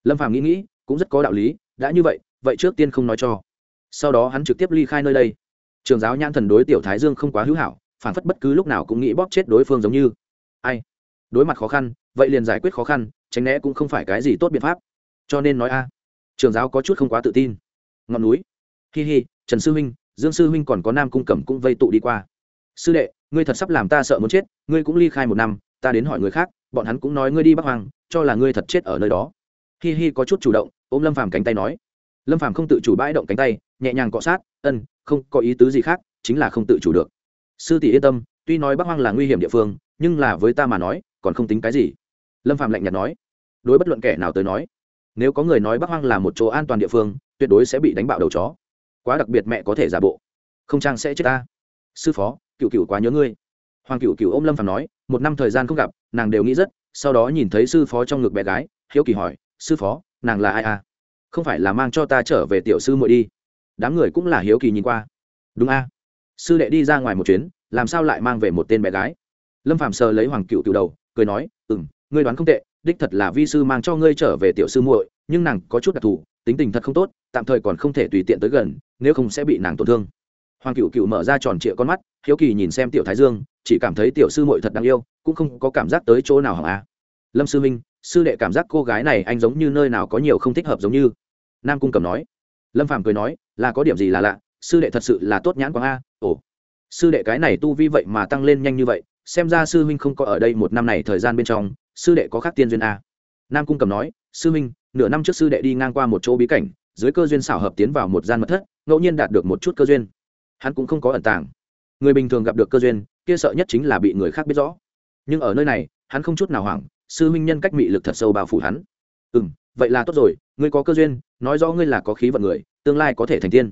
Lâm phạm nghĩ nghĩ cũng rất có đạo lý đã như vậy vậy trước tiên không nói cho. Sau đó hắn trực tiếp ly khai nơi đây. Trường giáo nhãn thần đối tiểu thái dương không quá hữu hảo phản phất bất cứ lúc nào cũng nghĩ bóp chết đối phương giống như. Ai? Đối mặt khó khăn, vậy liền giải quyết khó khăn, tránh né cũng không phải cái gì tốt biện pháp. Cho nên nói a, trường giáo có chút không quá tự tin. Ngọn núi. Hi hi, trần sư huynh, dương sư huynh còn có nam cung cẩm cũng vây tụ đi qua. Sư đệ, ngươi thật sắp làm ta sợ muốn chết, ngươi cũng ly khai một năm, ta đến hỏi người khác, bọn hắn cũng nói ngươi đi bắc hoàng, cho là ngươi thật chết ở nơi đó. Hi hi có chút chủ động, ôm lâm phàm cánh tay nói. Lâm phàm không tự chủ bãi động cánh tay, nhẹ nhàng cọ sát, ân, không có ý tứ gì khác, chính là không tự chủ được. Sư tỷ yên tâm, tuy nói bắc hoang là nguy hiểm địa phương, nhưng là với ta mà nói còn không tính cái gì. Lâm phàm lạnh nhạt nói, đối bất luận kẻ nào tới nói, nếu có người nói bắc hoang là một chỗ an toàn địa phương, tuyệt đối sẽ bị đánh bạo đầu chó. Quá đặc biệt mẹ có thể giả bộ. Không trang sẽ chết ta? Sư phó cựu cựu quá nhớ ngươi. Hoàng cựu cựu ô m lâm phàm nói, một năm thời gian không gặp, nàng đều nghĩ rất, sau đó nhìn thấy sư phó trong ngực bé gái, hiếu kỳ hỏi, sư phó, nàng là ai à? Không phải là mang cho ta trở về tiểu sư muội đi? Đám người cũng là hiếu kỳ nhìn qua. Đúng a. Sư đệ đi ra ngoài một chuyến, làm sao lại mang về một tên bé gái? Lâm phạm sờ lấy hoàng cựu cựu đầu cười nói ừ m ngươi đoán không tệ, đích thật là vi sư mang cho ngươi trở về tiểu sư muội, nhưng nàng có chút đặc thù, tính tình thật không tốt, tạm thời còn không thể tùy tiện tới gần, nếu không sẽ bị nàng tổn thương. Hoàng cựu cựu mở ra tròn trịa con mắt, hiếu kỳ nhìn xem tiểu thái dương, chỉ cảm thấy tiểu sư muội thật đáng yêu, cũng không có cảm giác tới chỗ nào hỏng a lâm sư minh sư đệ cảm giác cô gái này anh giống như nơi nào có nhiều không thích hợp giống như. Nam cung cầm nói. Lâm phàm cười nói, là có điểm gì là lạ, sư đệ thật sự là tốt nhãn quang a, ồ, sư đệ cái này tu vi vậy mà tăng lên nhanh như vậy xem ra sư huynh không có ở đây một năm này thời gian bên trong, sư đệ có khác tiên duyên a. Nam cung cầm nói, sư huynh, nửa năm trước sư đệ đi ngang qua một chỗ bí cảnh, dưới cơ duyên xảo hợp tiến vào một gian mật thất, ngẫu nhiên đạt được một chút cơ duyên. Hắn cũng không có ẩn tàng. Người bình thường gặp được cơ duyên, kia sợ nhất chính là bị người khác biết rõ. Nhưng ở nơi này, hắn không chút nào hoảng, sư huynh nhân cách mị lực thật sâu bao phủ hắn. Ừ m vậy là tốt rồi, ngươi có cơ duyên, nói rõ ngươi là có khí vận người, tương lai có thể thành tiên.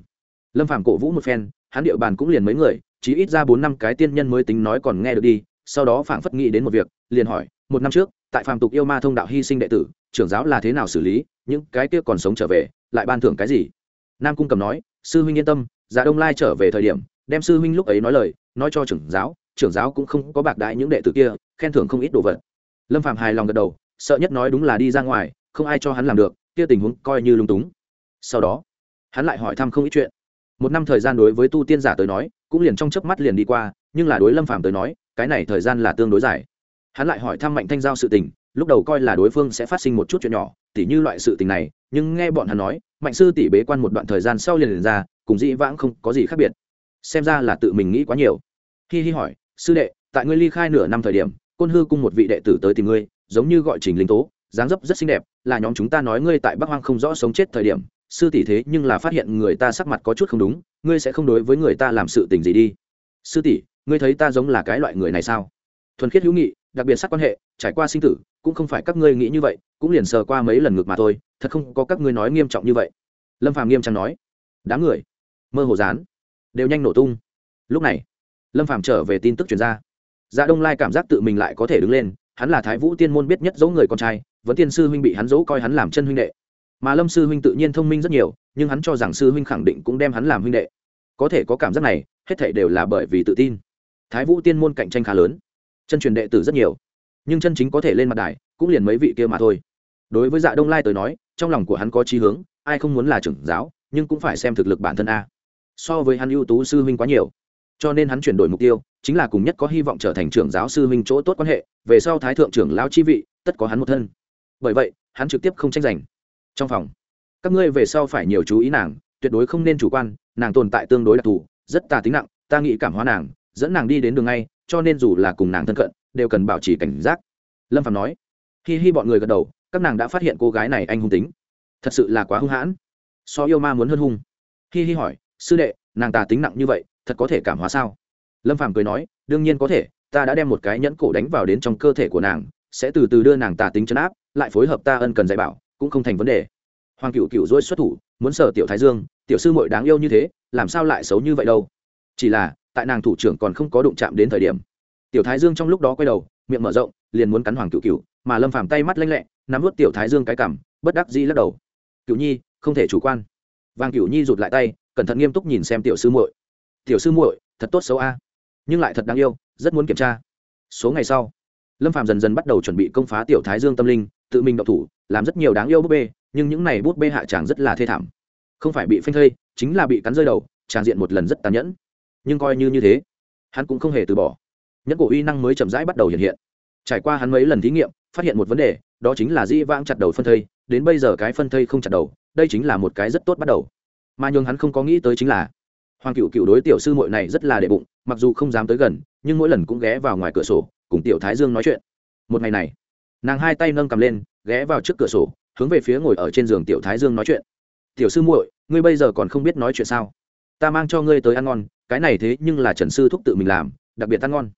Lâm phạm cổ vũ một phen, hắn địa bàn cũng liền mấy người chỉ ít ra bốn năm cái tiên nhân mới tính nói còn nghe được đi sau đó phảng phất nghĩ đến một việc, liền hỏi, một năm trước, tại phàm tục yêu ma thông đạo hy sinh đệ tử, trưởng giáo là thế nào xử lý? Những cái kia còn sống trở về, lại ban thưởng cái gì? Nam cung cầm nói, sư huynh yên tâm giả đông lai trở về thời điểm, đem sư huynh lúc ấy nói lời, nói cho trưởng giáo trưởng giáo cũng không có bạc đại những đệ tử kia, khen thưởng không ít đồ vật. Lâm phạm hài lòng gật đầu, sợ nhất nói đúng là đi ra ngoài, không ai cho hắn làm được, kia tình huống coi như lung túng. Sau đó, hắn lại hỏi thăm không ít chuyện. Một năm thời gian đối với tu tiên giả tới nói, cũng liền trong chớp mắt liền đi qua, nhưng là đối lâm phàm tới nói cái này thời gian là tương đối dài. Hắn lại hỏi thăm mạnh thanh giao sự tình lúc đầu coi là đối phương sẽ phát sinh một chút chuyện nhỏ tỉ như loại sự tình này nhưng nghe bọn hắn nói mạnh sư tỷ bế quan một đoạn thời gian sau liền, liền ra cùng dĩ vãng không có gì khác biệt. Xem ra là tự mình nghĩ quá nhiều. Hi hi hỏi sư đệ tại ngươi ly khai nửa năm thời điểm côn hư cung một vị đệ tử tới tìm ngươi giống như gọi trình linh tố dáng dấp rất xinh đẹp là nhóm chúng ta nói ngươi tại bắc hoang không rõ sống chết thời điểm. Sư tỷ thế nhưng là phát hiện người ta sắc mặt có chút không đúng ngươi sẽ không đối với người ta làm sự tình gì đi. Sư tỷ ngươi thấy ta giống là cái loại người này sao? Thuần khiết hữu nghị, đặc biệt sắc quan hệ, trải qua sinh tử, cũng không phải các ngươi nghĩ như vậy, cũng liền sờ qua mấy lần ngược mà thôi, thật không có các ngươi nói nghiêm trọng như vậy. Lâm phàm nghiêm trang nói. Đám người. Mơ hồ dán. Đều nhanh nổ tung. Lúc này, lâm phàm trở về tin tức chuyển ra. Dạ đông lai cảm giác tự mình lại có thể đứng lên, hắn là thái vũ tiên môn biết nhất dấu người con trai, vẫn tiên sư huynh bị hắn dỗ coi hắn làm chân huynh đệ. Mà lâm sư huynh tự nhiên thông minh rất nhiều, nhưng hắn cho rằng sư huynh khẳng định cũng đem hắn làm huynh đệ. Có thể có cảm giác này, hết thể đều là bởi vì tự tin thái vũ tiên môn cạnh tranh khá lớn. Chân truyền đệ tử rất nhiều, nhưng chân chính có thể lên mặt đài cũng liền mấy vị kia mà thôi. Đối với dạ đông lai tới nói, trong lòng của hắn có chí hướng, ai không muốn là trưởng giáo, nhưng cũng phải xem thực lực bản thân a. So với hắn ưu tú sư huynh quá nhiều, cho nên hắn chuyển đổi mục tiêu, chính là cùng nhất có hy vọng trở thành trưởng giáo sư huynh chỗ tốt quan hệ, về sau thái thượng trưởng lao chi vị, tất có hắn một thân. Bởi vậy, hắn trực tiếp không tranh giành. Trong phòng, các ngươi về sau phải nhiều chú ý nàng, tuyệt đối không nên chủ quan, nàng tồn tại tương đối đặc thù, rất tà tính nặng, ta nghĩ cảm hóa nàng dẫn nàng đi đến đường ngay, cho nên dù là cùng nàng thân cận, đều cần bảo trì cảnh giác. Lâm phạm nói. Khi hi bọn người gật đầu, các nàng đã phát hiện cô gái này anh hung tính. Thật sự là quá hung hãn. So yêu ma muốn hơn hung. Hi hi hỏi, sư đệ, nàng tà tính nặng như vậy, thật có thể cảm hóa sao? Lâm phàm cười nói, đương nhiên có thể, ta đã đem một cái nhẫn cổ đánh vào đến trong cơ thể của nàng, sẽ từ từ đưa nàng tà tính chấn áp, lại phối hợp ta ân cần dạy bảo, cũng không thành vấn đề. Hoàng cựu cựu dối xuất thủ, muốn sở tiểu thái dương, tiểu sư mội đáng yêu như thế, làm sao lại xấu như vậy đâu? Chỉ là tại nàng thủ trưởng còn không có đụng chạm đến thời điểm. Tiểu thái dương trong lúc đó quay đầu, miệng mở rộng, liền muốn cắn hoàng cựu cựu mà lâm phàm tay mắt lanh lẹ, nắm vút tiểu thái dương cái cảm bất đắc dĩ lắc đầu. Cựu nhi, không thể chủ quan. Vàng cựu nhi rụt lại tay, cẩn thận nghiêm túc nhìn xem tiểu sư muội. Tiểu sư muội, thật tốt xấu a, nhưng lại thật đáng yêu, rất muốn kiểm tra. Số ngày sau, lâm Phàm dần dần bắt đầu chuẩn bị công phá tiểu thái dương tâm linh, tự mình động thủ, làm rất nhiều đáng yêu bút bê, nhưng những này bút bê hạ tràng rất là thê thảm. Không phải bị phanh thây, chính là bị cắn rơi đầu, tràng diện một lần rất tàn nhẫn nhưng coi như như thế, hắn cũng không hề từ bỏ. Nhẫn cổ uy năng mới chậm rãi bắt đầu hiện hiện. Trải qua hắn mấy lần thí nghiệm, phát hiện một vấn đề, đó chính là di vãng chặt đầu phân thây, đến bây giờ cái phân thây không chặt đầu, đây chính là một cái rất tốt bắt đầu. Mà nhường hắn không có nghĩ tới chính là, hoàng cựu cựu đối tiểu sư muội này rất là đệ bụng, mặc dù không dám tới gần, nhưng mỗi lần cũng ghé vào ngoài cửa sổ, cùng tiểu thái dương nói chuyện. Một ngày này, nàng hai tay nâng cầm lên, ghé vào trước cửa sổ, hướng về phía ngồi ở trên giường tiểu thái dương nói chuyện. Tiểu sư muội, ngươi bây giờ còn không biết nói chuyện sao? Ta mang cho ngươi tới ăn ngon cái này thế nhưng là trần sư thúc tự mình làm, đặc biệt ăn ngon.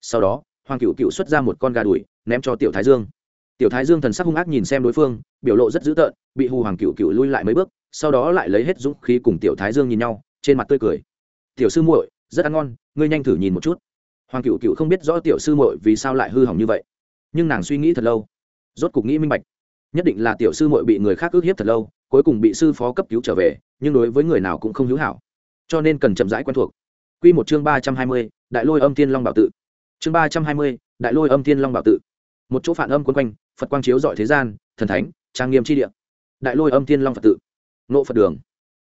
Sau đó, hoàng cựu cựu xuất ra một con gà đùi ném cho tiểu thái dương. Tiểu thái dương thần sắc hung ác nhìn xem đối phương, biểu lộ rất dữ tợn, bị hù hoàng cựu cựu lui lại mấy bước, sau đó lại lấy hết dũng khí cùng tiểu thái dương nhìn nhau, trên mặt tươi cười. Tiểu sư muội, rất ăn ngon, ngươi nhanh thử nhìn một chút. Hoàng cựu cựu không biết rõ tiểu sư muội vì sao lại hư hỏng như vậy, nhưng nàng suy nghĩ thật lâu, rốt cục nghĩ minh bạch. Nhất định là tiểu sư muội bị người khác ức hiếp thật lâu, cuối cùng bị sư phó cấp cứu trở về, nhưng đối với người nào cũng không hữu hảo cho nên cần chậm rãi quen thuộc Quy một chương ba trăm hai mươi, Đại Lôi Âm Tiên Long Bảo tự. Chương ba trăm hai mươi, Đại Lôi Âm Tiên Long Bảo tự. Một chỗ phản âm cuốn quanh, Phật quang chiếu rọi thế gian, thần thánh, trang nghiêm chi địa. Đại Lôi Âm Tiên Long Phật tự. Ngộ Phật đường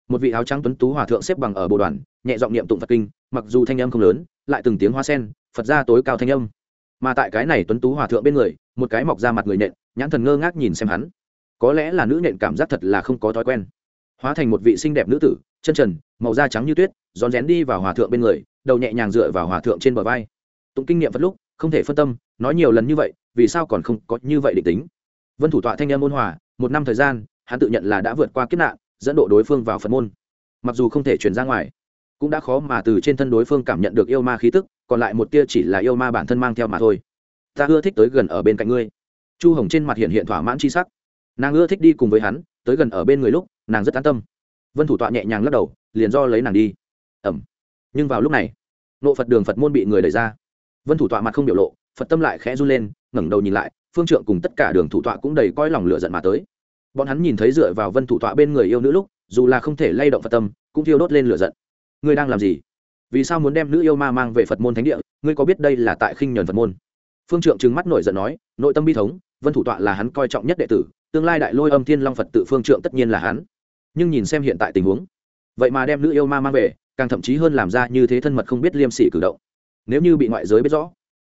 một vị áo trắng tuấn tú hòa thượng xếp bằng ở bồ đoàn nhẹ giọng niệm tụng phật kinh mặc dù thanh âm không lớn lại từng tiếng hoa sen phật ra tối cao thanh âm mà tại cái này tuấn tú hòa thượng bên người một cái mọc ra mặt người nện nhãn thần ngơ ngác nhìn xem hắn có lẽ là nữ nện cảm giác thật là không có thói quen hóa thành một vị xinh đẹp nữ tử, chân trần, màu da trắng như tuyết, rón rén đi vào hòa thượng bên người, đầu nhẹ nhàng dựa vào hòa thượng trên bờ vai. Tụng kinh nghiệm phật lúc, không thể phân tâm, nói nhiều lần như vậy, vì sao còn không có như vậy định tính? Vân thủ tọa thanh âm ôn hòa, một năm thời gian, hắn tự nhận là đã vượt qua kiếp nạn, dẫn độ đối phương vào phật môn. Mặc dù không thể chuyển ra ngoài, cũng đã khó mà từ trên thân đối phương cảm nhận được yêu ma khí tức, còn lại một tia chỉ là yêu ma bản thân mang theo mà thôi. Ta ưa thích tới gần ở bên cạnh ngươi. Chu hồng trên mặt hiện hiện thỏa mãn c h i sắc. Nàng ưa thích đi cùng với hắn, tới gần ở bên người lúc nàng rất an tâm. Vân thủ tọa nhẹ nhàng lắc đầu, liền do lấy nàng đi. Ẩm. Nhưng vào lúc này, nộ phật đường phật môn bị người đẩy ra. Vân thủ tọa mặt không biểu lộ, phật tâm lại khẽ run lên, ngẩng đầu nhìn lại, phương trượng cùng tất cả đường thủ tọa cũng đầy coi lòng lửa giận mà tới. Bọn hắn nhìn thấy dựa vào vân thủ tọa bên người yêu nữ lúc, dù là không thể lay động phật tâm, cũng thiêu đốt lên lửa giận. Ngươi đang làm gì? Vì sao muốn đem nữ yêu ma mang về phật môn thánh địa? Ngươi có biết đây là tại khinh nhuần phật môn? Phương trượng trừng mắt nổi giận nói, nội tâm bi thống, vân thủ tọa là hắn coi trọng nhất đệ tử, tương lai đại lôi âm thiên long phật tự phương trượng tất nhiên là hắn nhưng nhìn xem hiện tại tình huống. Vậy mà đem nữ yêu ma mang về, càng thậm chí hơn làm ra như thế thân mật không biết liêm sỉ cử động. Nếu như bị ngoại giới biết rõ,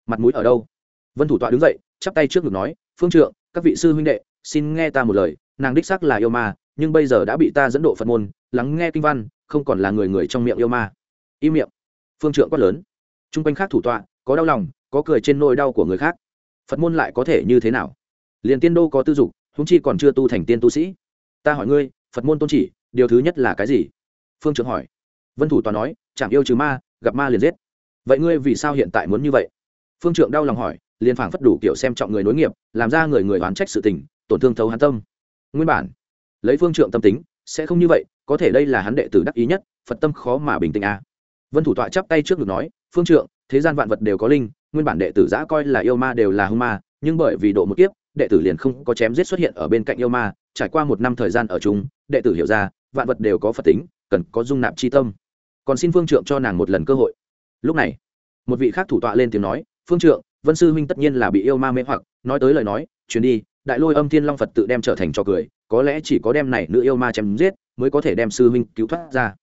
mặt mũi ở đâu? Vân thủ tọa đứng dậy, chắp tay trước ngực nói, phương trượng, các vị sư huynh đệ, xin nghe ta một lời, nàng đích xác là yêu ma, nhưng bây giờ đã bị ta dẫn độ phật môn, lắng nghe kinh văn, không còn là người người trong miệng yêu ma. Im miệng. Phương trượng quát lớn. T r u n g quanh khác thủ tọa, có đau lòng, có cười trên nỗi đau của người khác. Phật môn lại có thể như thế nào? Liền tiên đô có tư dục húng chi còn chưa tu thành tiên tu sĩ. Ta hỏi ngươi phật môn tôn chỉ, điều thứ nhất là cái gì? Phương trưởng hỏi. Vân thủ toàn nói, chẳng yêu trừ ma, gặp ma liền giết. Vậy ngươi vì sao hiện tại muốn như vậy? Phương trượng đau lòng hỏi, liền phảng phất đủ kiểu xem trọng người nối nghiệp, làm ra người người oán trách sự tình, tổn thương thấu hắn tâm. Nguyên bản, lấy phương trượng tâm tính, sẽ không như vậy, có thể đây là hắn đệ tử đắc ý nhất, phật tâm khó mà bình tĩnh à. vân thủ tọa chắp tay trước ngực nói, phương trượng, thế gian vạn vật đều có linh, nguyên bản đệ tử giã coi là yêu ma đều là hung ma, nhưng bởi vì độ một kiếp, đệ tử liền không có chém giết xuất hiện ở bên cạnh yêu ma trải qua một năm thời gian ở chung, đệ tử hiểu ra, vạn vật đều có phật tính, cần có dung nạp c h i tâm. Còn xin phương trượng cho nàng một lần cơ hội. Lúc này, một vị khác thủ tọa lên tiếng nói, phương trượng, vân sư huynh tất nhiên là bị yêu ma mê hoặc, nói tới lời nói chuyến đi, đại lôi âm thiên long phật tự đem trở thành trò cười, có lẽ chỉ có đem này nữ yêu ma chém giết, mới có thể đem sư huynh cứu thoát ra.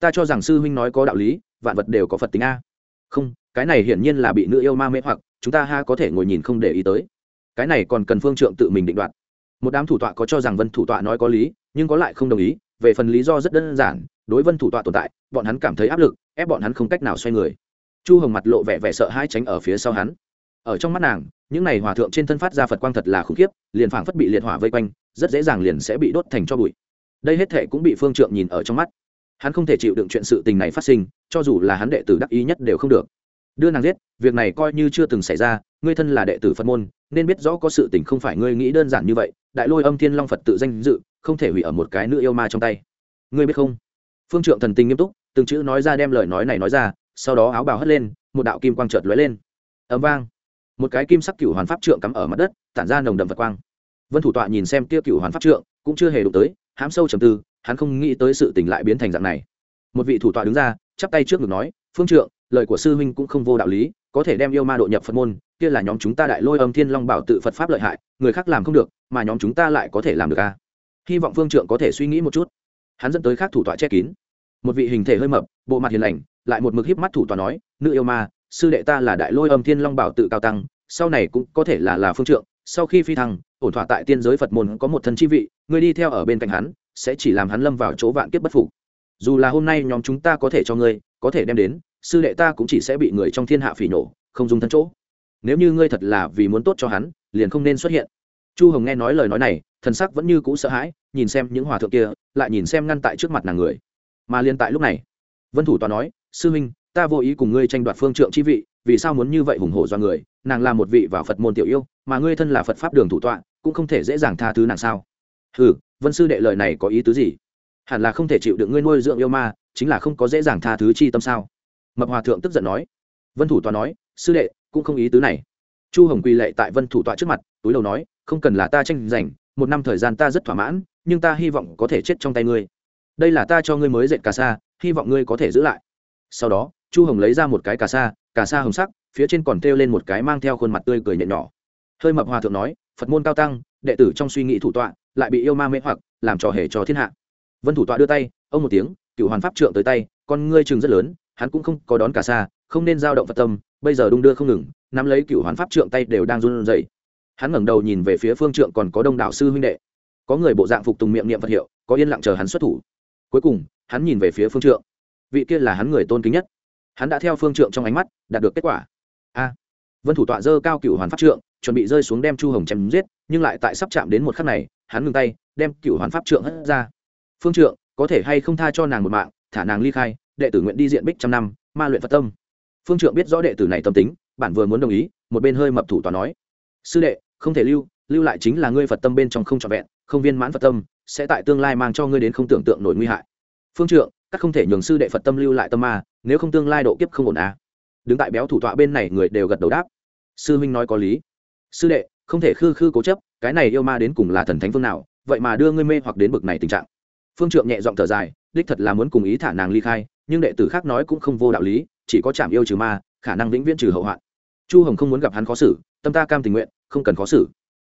Ta cho rằng sư huynh nói có đạo lý, vạn vật đều có phật tính a. Không, cái này hiển nhiên là bị nữ yêu ma mê hoặc, chúng ta ha có thể ngồi nhìn không để ý tới. Cái này còn cần phương trượng tự mình định đoạt một đám thủ tọa có cho rằng vân thủ tọa nói có lý, nhưng có lại không đồng ý, về phần lý do rất đơn giản, đối vân thủ tọa tồn tại, bọn hắn cảm thấy áp lực, ép bọn hắn không cách nào xoay người. Chu hồng mặt lộ vẻ vẻ sợ hai tránh ở phía sau hắn. Ở trong mắt nàng, những này hòa thượng trên thân phát ra phật quang thật là khủng khiếp, liền phảng phất bị liệt hỏa vây quanh, rất dễ dàng liền sẽ bị đốt thành cho bụi. Đây hết thệ cũng bị phương trượng nhìn ở trong mắt. Hắn không thể chịu đựng chuyện sự tình này phát sinh, cho dù là hắn đệ tử đắc ý nhất đều không được. Đưa nàng giết, việc này coi như chưa từng xảy ra ngươi thân là đệ tử phật môn, nên biết rõ có sự tình không phải ngươi nghĩ đơn giản như vậy, đại lôi âm thiên long phật tự danh dự, không thể hủy ở một cái nữ yêu ma trong tay. Ngươi biết không? Phương trượng thần tình nghiêm túc, từng chữ nói ra đem lời nói này nói ra, sau đó áo bào hất lên, một đạo kim quang chợt lóe lên. Ấm vang. Một cái kim sắc cửu hoàn pháp trượng cắm ở mặt đất, tản ra nồng đậm vật quang. Vân thủ tọa nhìn xem tia cửu hoàn pháp trượng, cũng chưa hề đụng tới hám sâu trầm tư, hắn không nghĩ tới sự tình lại biến thành dạng này. Một vị thủ tọa đứng ra, chắp tay trước ngực nói, phương trượng, lời của sư huynh cũng không vô đạo lý có thể đem yêu ma độ nhập phật môn, kia là nhóm chúng ta đại lôi âm thiên long bảo tự phật pháp lợi hại, người khác làm không được, mà nhóm chúng ta lại có thể làm được a à? hy vọng phương trượng có thể suy nghĩ một chút. Hắn dẫn tới khác thủ tọa che kín. Một vị hình thể hơi mập, bộ mặt hiền lành, lại một mực híp mắt thủ tọa nói, nữ yêu ma, sư đệ ta là đại lôi âm thiên long bảo tự cao tăng, sau này cũng có thể là là phương trượng, sau khi phi thăng, ổn thỏa tại tiên giới phật môn có một thân chi vị, người đi theo ở bên cạnh hắn, sẽ chỉ làm hắn lâm vào chỗ vạn kiếp bất phục. Dù là hôm nay nhóm chúng ta có thể cho ngươi, có thể đem đến sư đệ ta cũng chỉ sẽ bị người trong thiên hạ phỉ nổ, không dùng thân chỗ. Nếu như ngươi thật là vì muốn tốt cho hắn, liền không nên xuất hiện. Chu hồng nghe nói lời nói này, thần sắc vẫn như cũ sợ hãi, nhìn xem những hòa thượng kia, lại nhìn xem ngăn tại trước mặt nàng người. Mà liên tại lúc này, vân thủ tòa nói, sư huynh, ta vô ý cùng ngươi tranh đoạt phương trượng chi vị, vì sao muốn như vậy hùng hổ do người? Nàng là một vị vào phật môn tiểu yêu, mà ngươi thân là phật pháp đường thủ tọa, cũng không thể dễ dàng tha thứ nàng sao? Ừ vân sư đệ lời này có ý tứ gì? Hẳn là không thể chịu được ngươi nuôi dưỡng yêu ma, chính là không có dễ dàng tha thứ chi tâm sao? Mập hòa thượng tức giận nói, vân thủ tọa nói, sư đệ, cũng không ý tứ này. Chu hồng quỳ lệ tại vân thủ tọa trước mặt, túi đầu nói, không cần là ta tranh giành, một năm thời gian ta rất thỏa mãn, nhưng ta hy vọng có thể chết trong tay ngươi. Đây là ta cho ngươi mới dệt cà sa, hy vọng ngươi có thể giữ lại. Sau đó, chu hồng lấy ra một cái cà sa cà sa hồng sắc, phía trên còn treo lên một cái mang theo khuôn mặt tươi cười nhẹ nhỏ. Hơi mập hòa thượng nói, phật môn cao tăng, đệ tử trong suy nghĩ thủ tọa, lại bị yêu ma mê hoặc, làm trò hề cho thiên hạ. Vân thủ tọa đưa tay, ông một tiếng cựu hoàn pháp trượng tới tay, con ngươi chừng rất lớn hắn cũng không có đón cả xa, không nên giao động phật tâm, bây giờ đung đưa không ngừng, nắm lấy cựu hoàn pháp trượng tay đều đang run rẩy. Hắn ngẩng đầu nhìn về phía phương trượng còn có đông đảo sư huynh đệ. Có người bộ dạng phục tùng miệng niệm vật hiệu, có yên lặng chờ hắn xuất thủ. Cuối cùng, hắn nhìn về phía phương trượng. Vị kia là hắn người tôn kính nhất. Hắn đã theo phương trượng trong ánh mắt, đạt được kết quả. A. Vân thủ tọa dơ cao cựu hoàn pháp trượng, chuẩn bị rơi xuống đem chu hồng chém giết, nhưng lại tại sắp chạm đến một khắc này, hắn ngừng tay, đem cựu hoàn pháp trượng hất ra. Phương trượng, có thể hay không tha cho nàng một mạng, thả nàng ly khai đệ tử nguyện đi diện bích trăm năm, ma luyện phật tâm. Phương trượng biết rõ đệ tử này tâm tính, bản vừa muốn đồng ý, một bên hơi mập thủ tòa nói, sư đệ, không thể lưu lưu lại chính là ngươi phật tâm bên trong không trọn vẹn, không viên mãn phật tâm, sẽ tại tương lai mang cho ngươi đến không tưởng tượng nổi nguy hại. Phương trượng, các không thể nhường sư đệ phật tâm lưu lại tâm ma, nếu không tương lai độ kiếp không ổn à. Đứng tại béo thủ tọa bên này người đều gật đầu đáp. Sư huynh nói có lý. Sư đệ, không thể khư khư cố chấp, cái này yêu ma đến cùng là thần thánh phương nào, vậy mà đưa ngươi mê hoặc đến bực này tình trạng. Phương trượng nhẹ giọng thở dài, đích thật là muốn cùng ý thả nàng ly khai nhưng đệ tử khác nói cũng không vô đạo lý, chỉ có chạm yêu trừ ma, khả năng vĩnh viễn trừ hậu hoạn. Chu hồng không muốn gặp hắn khó xử, tâm ta cam tình nguyện, không cần khó xử.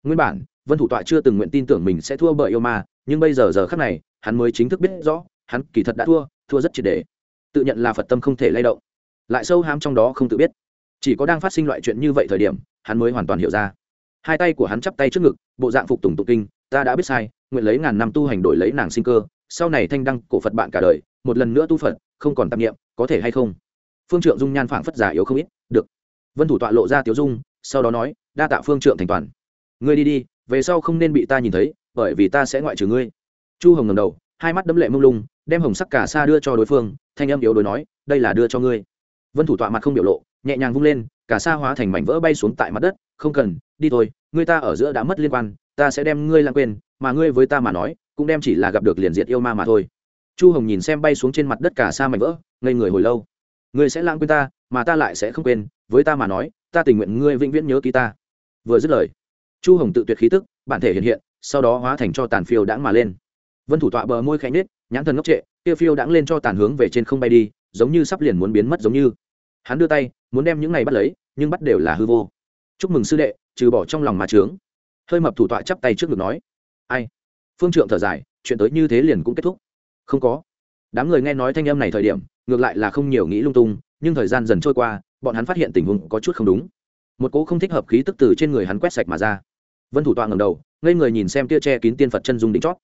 Nguyên bản, vân thủ tọa chưa từng nguyện tin tưởng mình sẽ thua bởi yêu ma, nhưng bây giờ giờ khác này, hắn mới chính thức biết rõ, hắn kỳ thật đã thua thua rất triệt đề tự nhận là phật tâm không thể lay động. Lại sâu ham trong đó không tự biết. Chỉ có đang phát sinh loại chuyện như vậy thời điểm, hắn mới hoàn toàn hiểu ra. Hai tay của hắn chắp tay trước ngực, bộ dạng phục tùng tụng kinh, ta đã biết sai, nguyện lấy ngàn năm tu hành đổi lấy nàng sinh cơ, sau này thanh đăng cổ phật bạn cả đời, một lần nữa tu phật không còn tạp nghiệm có thể hay không? Phương trượng dung nhan phảng phất giả yếu không ít, được. Vân thủ tọa lộ ra tiếu dung, sau đó nói, đa tạ phương trượng thành toàn. Ngươi đi đi, về sau không nên bị ta nhìn thấy, bởi vì ta sẽ ngoại trừ ngươi. Chu hồng ngầm đầu, hai mắt đấm lệ mông lung, đem hồng sắc cả xa đưa cho đối phương, thanh âm yếu đối nói, đây là đưa cho ngươi. Vân thủ tọa mặt không biểu lộ, nhẹ nhàng vung lên, cả xa hóa thành mảnh vỡ bay xuống tại mặt đất, không cần, đi thôi ngươi ta ở giữa đã mất liên quan, ta sẽ đem ngươi lãng quên, mà ngươi với ta mà nói, cũng đem chỉ là gặp được liền diệt yêu ma mà thôi chu hồng nhìn xem bay xuống trên mặt đất cả xa mảnh vỡ, ngây người hồi lâu. Ngươi sẽ lãng quên ta, mà ta lại sẽ không quên, với ta mà nói, ta tình nguyện ngươi vĩnh viễn nhớ ký ta. Vừa dứt lời, chu hồng tự tuyệt khí tức, bản thể hiện hiện, sau đó hóa thành cho tàn phiêu đãng mà lên. Vân thủ tọa bờ môi khẽ nết nhãn thần ngốc trệ, kia phiêu đãng lên cho tàn hướng về trên không bay đi, giống như sắp liền muốn biến mất giống như. Hắn đưa tay, muốn đem những này bắt lấy, nhưng bắt đều là hư vô. Chúc mừng sư đệ, trừ bỏ trong lòng mà trướng. Hơi mập thủ tọa chắp tay trước ngực nói, ai? Phương trượng thở dài, chuyện tới như thế liền cũng kết thúc không có. Đám người nghe nói thanh âm này thời điểm, ngược lại là không nhiều nghĩ lung tung, nhưng thời gian dần trôi qua, bọn hắn phát hiện tình huống có chút không đúng. Một cỗ không thích hợp khí tức từ trên người hắn quét sạch mà ra. Vân thủ tọa ngầm đầu, ngây người nhìn xem tia che kín tiên phật chân dung đỉnh chót.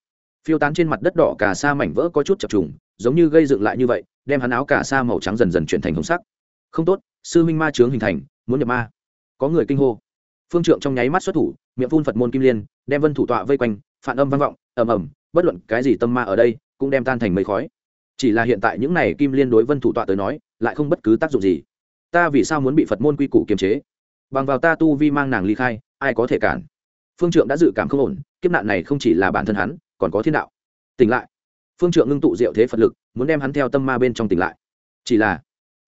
Phiêu tán trên mặt đất đỏ cả sa mảnh vỡ có chút chập trùng, giống như gây dựng lại như vậy, đem hắn áo cả sa màu trắng dần dần chuyển thành hồng sắc. Không tốt, sư minh ma trướng hình thành, muốn nhập ma. Có người kinh hô. Phương trượng trong nháy mắt xuất thủ, miệng phun phật môn kim liên, đem vân thủ tọa vây quanh, phản âm vang vọng, ầm ầm, bất luận cái gì tâm ma ở đây cũng đem tan thành mây khói. Chỉ là hiện tại những này kim liên đối vân thủ tọa tới nói lại không bất cứ tác dụng gì. Ta vì sao muốn bị phật môn quy củ kiềm chế? Bằng vào ta tu vi mang nàng ly khai ai có thể cản? Phương trượng đã dự cảm không ổn kiếp nạn này không chỉ là bản thân hắn còn có thiên đạo. Tỉnh lại. Phương trượng ngưng tụ diệu thế phật lực muốn đem hắn theo tâm ma bên trong tỉnh lại. Chỉ là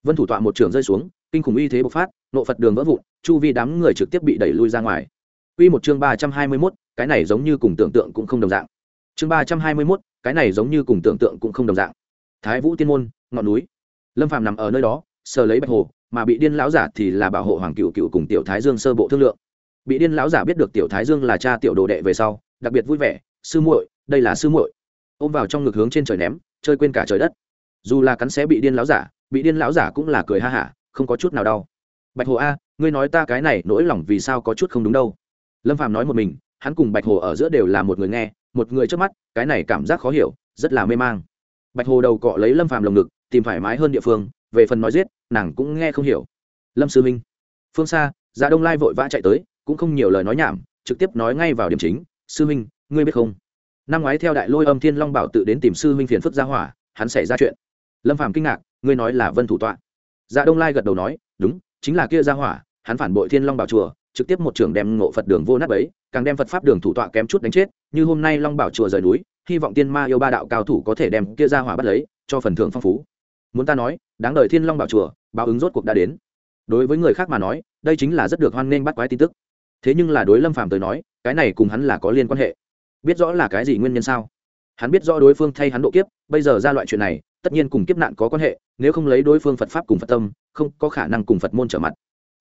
vân thủ tọa một trường rơi xuống kinh khủng uy thế bộc phát nộ phật đường vỡ vụn chu vi đám người trực tiếp bị đẩy lui ra ngoài. Quy một chương ba trăm hai mươi 321, cái này giống như cùng tưởng tượng cũng không đồng dạng. Chương ba trăm hai mươi mốt cái này giống như cùng tưởng tượng cũng không đồng dạng. Thái Vũ Tiên môn, ngọn núi. Lâm Phàm nằm ở nơi đó, sờ lấy bạch hồ, mà bị điên lão giả thì là bảo hộ hoàng cựu cựu cùng tiểu thái dương sơ bộ thương lượng. Bị điên lão giả biết được tiểu thái dương là cha tiểu đồ đệ về sau, đặc biệt vui vẻ, sư muội, đây là sư muội. Ôm vào trong ngực hướng trên trời ném, chơi quên cả trời đất. Dù là cắn xé bị điên lão giả, bị điên lão giả cũng là cười ha hả, không có chút nào đau. Bạch Hồ a, ngươi nói ta cái này nỗi lòng vì sao có chút không đúng đâu lâm phàm nói một mình hắn cùng bạch hồ ở giữa đều là một người nghe một người trước mắt, cái này cảm giác khó hiểu, rất là mê mang. Bạch hồ đầu cọ lấy lâm phàm lồng ngực, tìm thoải mái hơn địa phương, về phần nói giết, nàng cũng nghe không hiểu. Lâm sư minh, phương xa dạ đông lai vội vã chạy tới, cũng không nhiều lời nói nhảm, trực tiếp nói ngay vào điểm chính, sư minh, ngươi biết không? Năm ngoái theo đại lôi âm thiên long bảo tự đến tìm sư minh phiền phức gia hỏa, hắn xảy ra chuyện. Lâm phàm kinh ngạc, ngươi nói là vân thủ tọa. Dạ đông lai gật đầu nói, đúng, chính là kia gia hỏa, hắn phản bội thiên long bảo chùa trực tiếp một trưởng đem ngộ phật đường vô nát ấy càng đem phật pháp đường thủ tọa kém chút đánh chết, như hôm nay long bảo chùa rời núi, hy vọng tiên ma yêu ba đạo cao thủ có thể đem kia ra hỏa bắt lấy, cho phần thưởng phong phú. Muốn ta nói, đáng đời thiên long bảo chùa, báo ứng rốt cuộc đã đến. Đối với người khác mà nói, đây chính là rất được hoan nghênh bắt quái tin tức. Thế nhưng là đối lâm phàm tới nói, cái này cùng hắn là có liên quan hệ. Biết rõ là cái gì nguyên nhân sao? Hắn biết rõ đối phương thay hắn độ kiếp, bây giờ ra loại chuyện này, tất nhiên cùng kiếp nạn có quan hệ, nếu không lấy đối phương phật pháp cùng phật tâm, không có khả năng cùng phật môn trở mặt.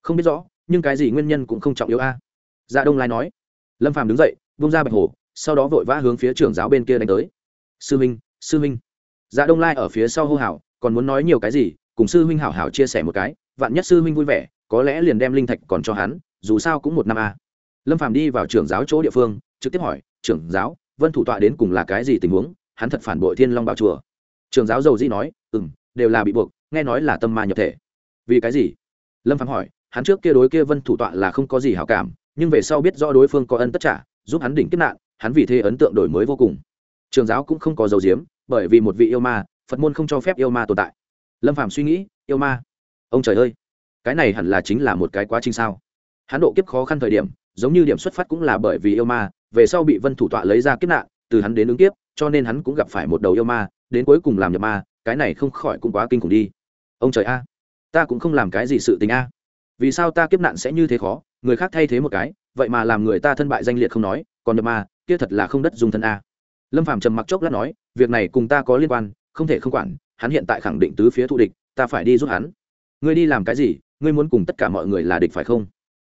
Không biết rõ nhưng cái gì nguyên nhân cũng không trọng yếu a. Dạ đông lai nói. Lâm phàm đứng dậy vung ra bạch hồ sau đó vội vã hướng phía trưởng giáo bên kia đánh tới. Sư minh sư minh. Dạ đông lai ở phía sau hô hào, còn muốn nói nhiều cái gì, cùng sư huynh hảo hảo chia sẻ một cái, vạn nhất sư huynh vui vẻ, có lẽ liền đem linh thạch còn cho hắn, dù sao cũng một năm a. Lâm phàm đi vào trưởng giáo chỗ địa phương, trực tiếp hỏi, trưởng giáo, vân thủ tọa đến cùng là cái gì tình huống? Hắn thật phản bội thiên long bảo chùa. Trưởng giáo dầu di nói ừ m đều là bị buộc, nghe nói là tâm ma nhập thể. Vì cái gì? Lâm phàm hỏi hắn trước kia đối kia vân thủ tọa là không có gì hảo cảm, nhưng về sau biết rõ đối phương có ân tất trả, giúp hắn đỉnh kiếp nạn, hắn vì thế ấn tượng đổi mới vô cùng. Trường giáo cũng không có dầu diếm, bởi vì một vị yêu ma, phật môn không cho phép yêu ma tồn tại. Lâm phạm suy nghĩ, yêu ma, ông trời ơi, cái này hẳn là chính là một cái quá trình sao? Hắn độ kiếp khó khăn thời điểm, giống như điểm xuất phát cũng là bởi vì yêu ma, về sau bị vân thủ tọa lấy ra kiếp nạn, từ hắn đến ứng kiếp, cho nên hắn cũng gặp phải một đầu yêu ma, đến cuối cùng làm nhập ma, cái này không khỏi cũng quá kinh khủng đi. Ông trời a, ta cũng không làm cái gì sự tình a vì sao ta kiếp nạn sẽ như thế khó? Người khác thay thế một cái, vậy mà làm người ta thân bại danh liệt không nói, còn nhập ma kia thật là không đất dùng thân a. Lâm phàm trầm mặc chốc lát nói, việc này cùng ta có liên quan, không thể không quản, hắn hiện tại khẳng định tứ phía thù địch, ta phải đi giúp hắn. Ngươi đi làm cái gì? Ngươi muốn cùng tất cả mọi người là địch phải không?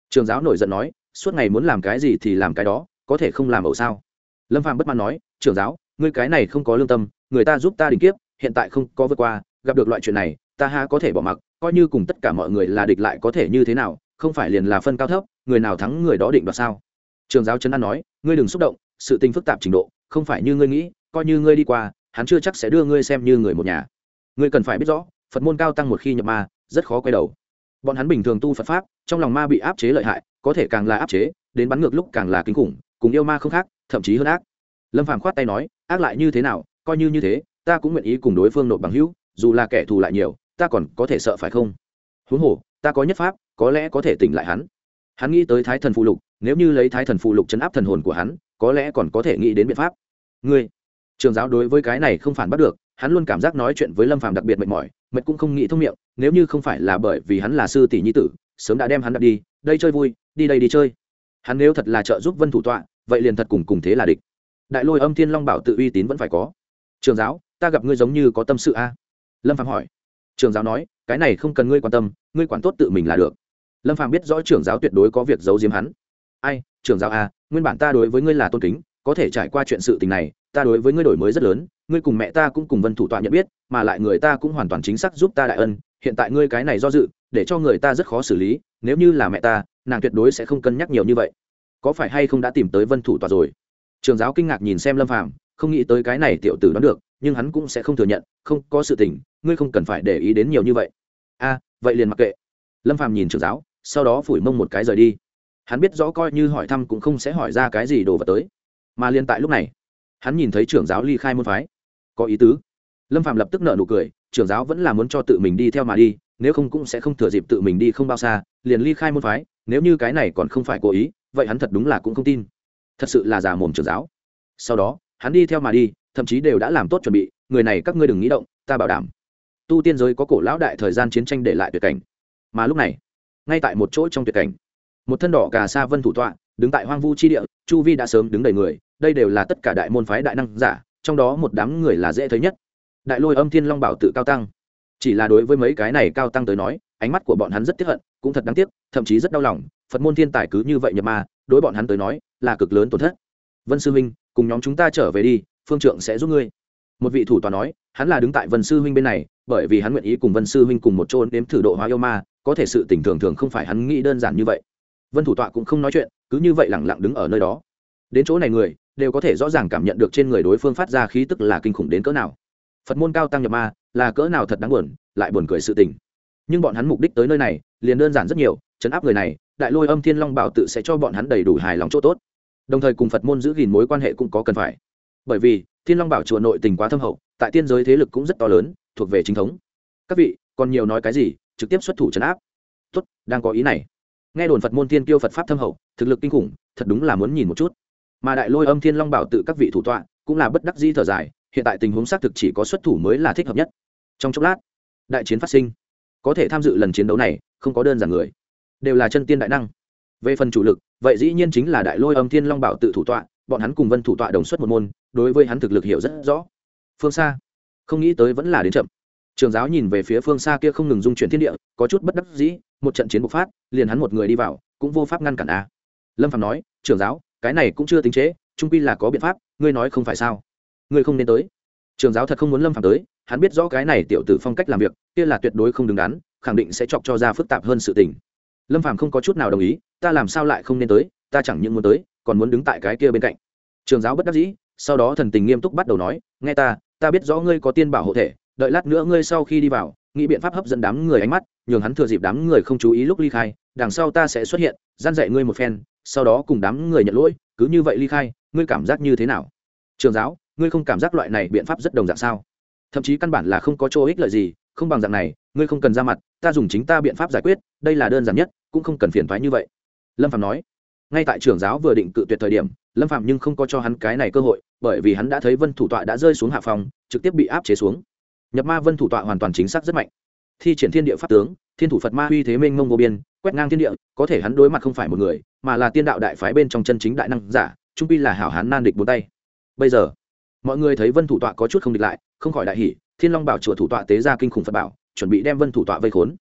Trường giáo nổi giận nói, suốt ngày muốn làm cái gì thì làm cái đó, có thể không làm ẩu sao? Lâm phàm bất mãn nói, trường giáo, ngươi cái này không có lương tâm, người ta giúp ta đình kiếp, hiện tại không có vượt qua, gặp được loại chuyện này, ta ha có thể bỏ mặc coi như cùng tất cả mọi người là địch lại có thể như thế nào, không phải liền là phân cao thấp, người nào thắng người đó định đoạt sao? Trường giáo trấn an nói, ngươi đừng xúc động, sự tình phức tạp trình độ, không phải như ngươi nghĩ, coi như ngươi đi qua, hắn chưa chắc sẽ đưa ngươi xem như người một nhà. Ngươi cần phải biết rõ, phật môn cao tăng một khi nhập ma, rất khó quay đầu. Bọn hắn bình thường tu phật pháp, trong lòng ma bị áp chế lợi hại, có thể càng là áp chế, đến bắn ngược lúc càng là kinh khủng, cùng yêu ma không khác, thậm chí hơn ác. Lâm phàm khoát tay nói, ác lại như thế nào, coi như như thế, ta cũng nguyện ý cùng đối phương nộp bằng hữu, dù là kẻ thù lại nhiều ta còn có thể sợ phải không? Huống hồ, ta có nhất pháp, có lẽ có thể tỉnh lại hắn. Hắn nghĩ tới thái thần phụ lục, nếu như lấy thái thần phụ lục chấn áp thần hồn của hắn, có lẽ còn có thể nghĩ đến biện pháp. Ngươi, trường giáo đối với cái này không phản bắt được, hắn luôn cảm giác nói chuyện với lâm phàm đặc biệt mệt mỏi, mệt cũng không nghĩ thông miệng, nếu như không phải là bởi vì hắn là sư tỷ nhi tử, sớm đã đem hắn đặt đi, đây chơi vui, đi đây đi chơi. Hắn nếu thật là trợ giúp vân thủ tọa, vậy liền thật cùng cùng thế là địch. Đại lôi âm thiên long bảo tự uy tín vẫn phải có. Trường giáo, ta gặp ngươi giống như có tâm sự a. Lâm phàm hỏi trường giáo nói, cái này không cần ngươi quan tâm, ngươi quản tốt tự mình là được. Lâm phàm biết rõ trưởng giáo tuyệt đối có việc giấu giếm hắn. Ai trưởng giáo à nguyên bản ta đối với ngươi là tôn kính, có thể trải qua chuyện sự tình này, ta đối với ngươi đổi mới rất lớn, ngươi cùng mẹ ta cũng cùng vân thủ tọa nhận biết, mà lại người ta cũng hoàn toàn chính xác giúp ta đại ân, hiện tại ngươi cái này do dự, để cho người ta rất khó xử lý, nếu như là mẹ ta, nàng tuyệt đối sẽ không cân nhắc nhiều như vậy. Có phải hay không đã tìm tới vân thủ tọa rồi? Trường giáo kinh ngạc nhìn xem lâm phàm, không nghĩ tới cái này tiểu tử đoán được nhưng hắn cũng sẽ không thừa nhận, không có sự tình, ngươi không cần phải để ý đến nhiều như vậy. A, vậy liền mặc kệ. Lâm phàm nhìn trưởng giáo, sau đó phủi mông một cái rời đi. Hắn biết rõ coi như hỏi thăm cũng không sẽ hỏi ra cái gì đồ vật tới. Mà liên tại lúc này, hắn nhìn thấy trưởng giáo ly khai môn phái. Có ý tứ. Lâm phạm lập tức nợ nụ cười, trưởng giáo vẫn là muốn cho tự mình đi theo mà đi, nếu không cũng sẽ không thừa dịp tự mình đi không bao xa, liền ly khai môn phái, nếu như cái này còn không phải cố ý, vậy hắn thật đúng là cũng không tin. Thật sự là già mồm trưởng giáo. Sau đó, hắn đi theo mà đi thậm chí đều đã làm tốt chuẩn bị, người này các ngươi đừng nghĩ động, ta bảo đảm. Tu tiên giới có cổ lão đại thời gian chiến tranh để lại tuyệt cảnh. Mà lúc này, ngay tại một chỗ trong tuyệt cảnh, một thân đỏ cà sa vân thủ tọa, đứng tại hoang vu chi địa, chu vi đã sớm đứng đầy người, đây đều là tất cả đại môn phái đại năng giả, trong đó một đám người là dễ thấy nhất. Đại lôi âm thiên long bảo tự cao tăng. Chỉ là đối với mấy cái này cao tăng tới nói, ánh mắt của bọn hắn rất tiếc hận, cũng thật đáng tiếc, thậm chí rất đau lòng, phật môn thiên tài cứ như vậy nhập ma, đối bọn hắn tới nói, là cực lớn tổn thất. Vân sư huynh, cùng nhóm chúng ta trở về đi phương trượng sẽ giúp ngươi. Một vị thủ tòa nói, hắn là đứng tại vân sư huynh bên này, bởi vì hắn nguyện ý cùng vân sư huynh cùng một chỗ đếm thử độ hóa yêu ma, có thể sự tình thường thường không phải hắn nghĩ đơn giản như vậy. Vân thủ tọa cũng không nói chuyện, cứ như vậy lẳng lặng đứng ở nơi đó. Đến chỗ này người, đều có thể rõ ràng cảm nhận được trên người đối phương phát ra khí tức là kinh khủng đến cỡ nào. Phật môn cao tăng nhập ma, là cỡ nào thật đáng buồn, lại buồn cười sự tình. Nhưng bọn hắn mục đích tới nơi này, liền đơn giản rất nhiều chấn áp người này, đại lôi âm thiên long bảo tự sẽ cho bọn hắn đầy đủ hài lòng chỗ tốt. Đồng thời cùng phật môn giữ gìn mối quan hệ cũng có cần phải bởi vì, thiên long bảo chùa nội tình quá thâm hậu, tại tiên giới thế lực cũng rất to lớn, thuộc về chính thống. Các vị, còn nhiều nói cái gì, trực tiếp xuất thủ chấn áp. Tốt, đang có ý này. Nghe đồn phật môn tiên kiêu phật pháp thâm hậu, thực lực kinh khủng, thật đúng là muốn nhìn một chút. Mà đại lôi âm thiên long bảo tự các vị thủ tọa, cũng là bất đắc di thở dài, hiện tại tình huống xác thực chỉ có xuất thủ mới là thích hợp nhất. Trong chốc lát, đại chiến phát sinh. Có thể tham dự lần chiến đấu này, không có đơn giản người. Đều là chân tiên đại năng. Về phần chủ lực, vậy dĩ nhiên chính là đại lôi âm thiên long bảo tự thủ tọa, bọn hắn cùng vân thủ tọa đồng xuất một môn đối với hắn thực lực hiểu rất rõ. Phương xa không nghĩ tới vẫn là đến chậm. Trường giáo nhìn về phía phương xa kia không ngừng dung chuyển thiên địa, có chút bất đắc dĩ, một trận chiến bộc phát, liền hắn một người đi vào, cũng vô pháp ngăn cản a. À. lâm phạm nói, trường giáo, cái này cũng chưa tính chế trung quy là có biện pháp, ngươi nói không phải sao? Ngươi không nên tới. Trường giáo thật không muốn lâm phạm tới, hắn biết rõ cái này tiểu tử phong cách làm việc, kia là tuyệt đối không đứng đắn, khẳng định sẽ chọc cho ra phức tạp hơn sự tình. Lâm phạm không có chút nào đồng ý, ta làm sao lại không nên tới, ta chẳng những muốn tới, còn muốn đứng tại cái kia bên cạnh. Trường giáo bất đắc dĩ sau đó thần tình nghiêm túc bắt đầu nói, nghe ta ta biết rõ ngươi có tiên bảo hộ thể, đợi lát nữa ngươi sau khi đi vào, nghĩ biện pháp hấp dẫn đám người ánh mắt, nhường hắn thừa dịp đám người không chú ý lúc ly khai, đằng sau ta sẽ xuất hiện, gian dạy ngươi một phen, sau đó cùng đám người nhận lỗi, cứ như vậy ly khai, ngươi cảm giác như thế nào? Trường giáo, ngươi không cảm giác loại này biện pháp rất đồng dạng sao? Thậm chí căn bản là không có chỗ ích lợi gì, không bằng dạng này, ngươi không cần ra mặt, ta dùng chính ta biện pháp giải quyết, đây là đơn giản nhất, cũng không cần phiền thoái như vậy. Lâm phạm nói ngay tại trưởng giáo vừa định cự tuyệt thời điểm, lâm phạm nhưng không có cho hắn cái này cơ hội, bởi vì hắn đã thấy vân thủ tọa đã rơi xuống hạ phòng, trực tiếp bị áp chế xuống. Nhập ma vân thủ tọa hoàn toàn chính xác rất mạnh. Thi triển thiên địa pháp tướng, thiên thủ phật ma uy thế mênh mông vô biên, quét ngang thiên địa, có thể hắn đối mặt không phải một người, mà là tiên đạo đại phái bên trong chân chính đại năng giả, trung pi là hảo hán nan địch bốn tay. Bây giờ, mọi người thấy vân thủ tọa có chút không địch lại, không khỏi đại hỉ, thiên long bảo chùa thủ tọa tế ra kinh khủng phật bảo, chuẩn bị đem vân thủ tọa vây khốn.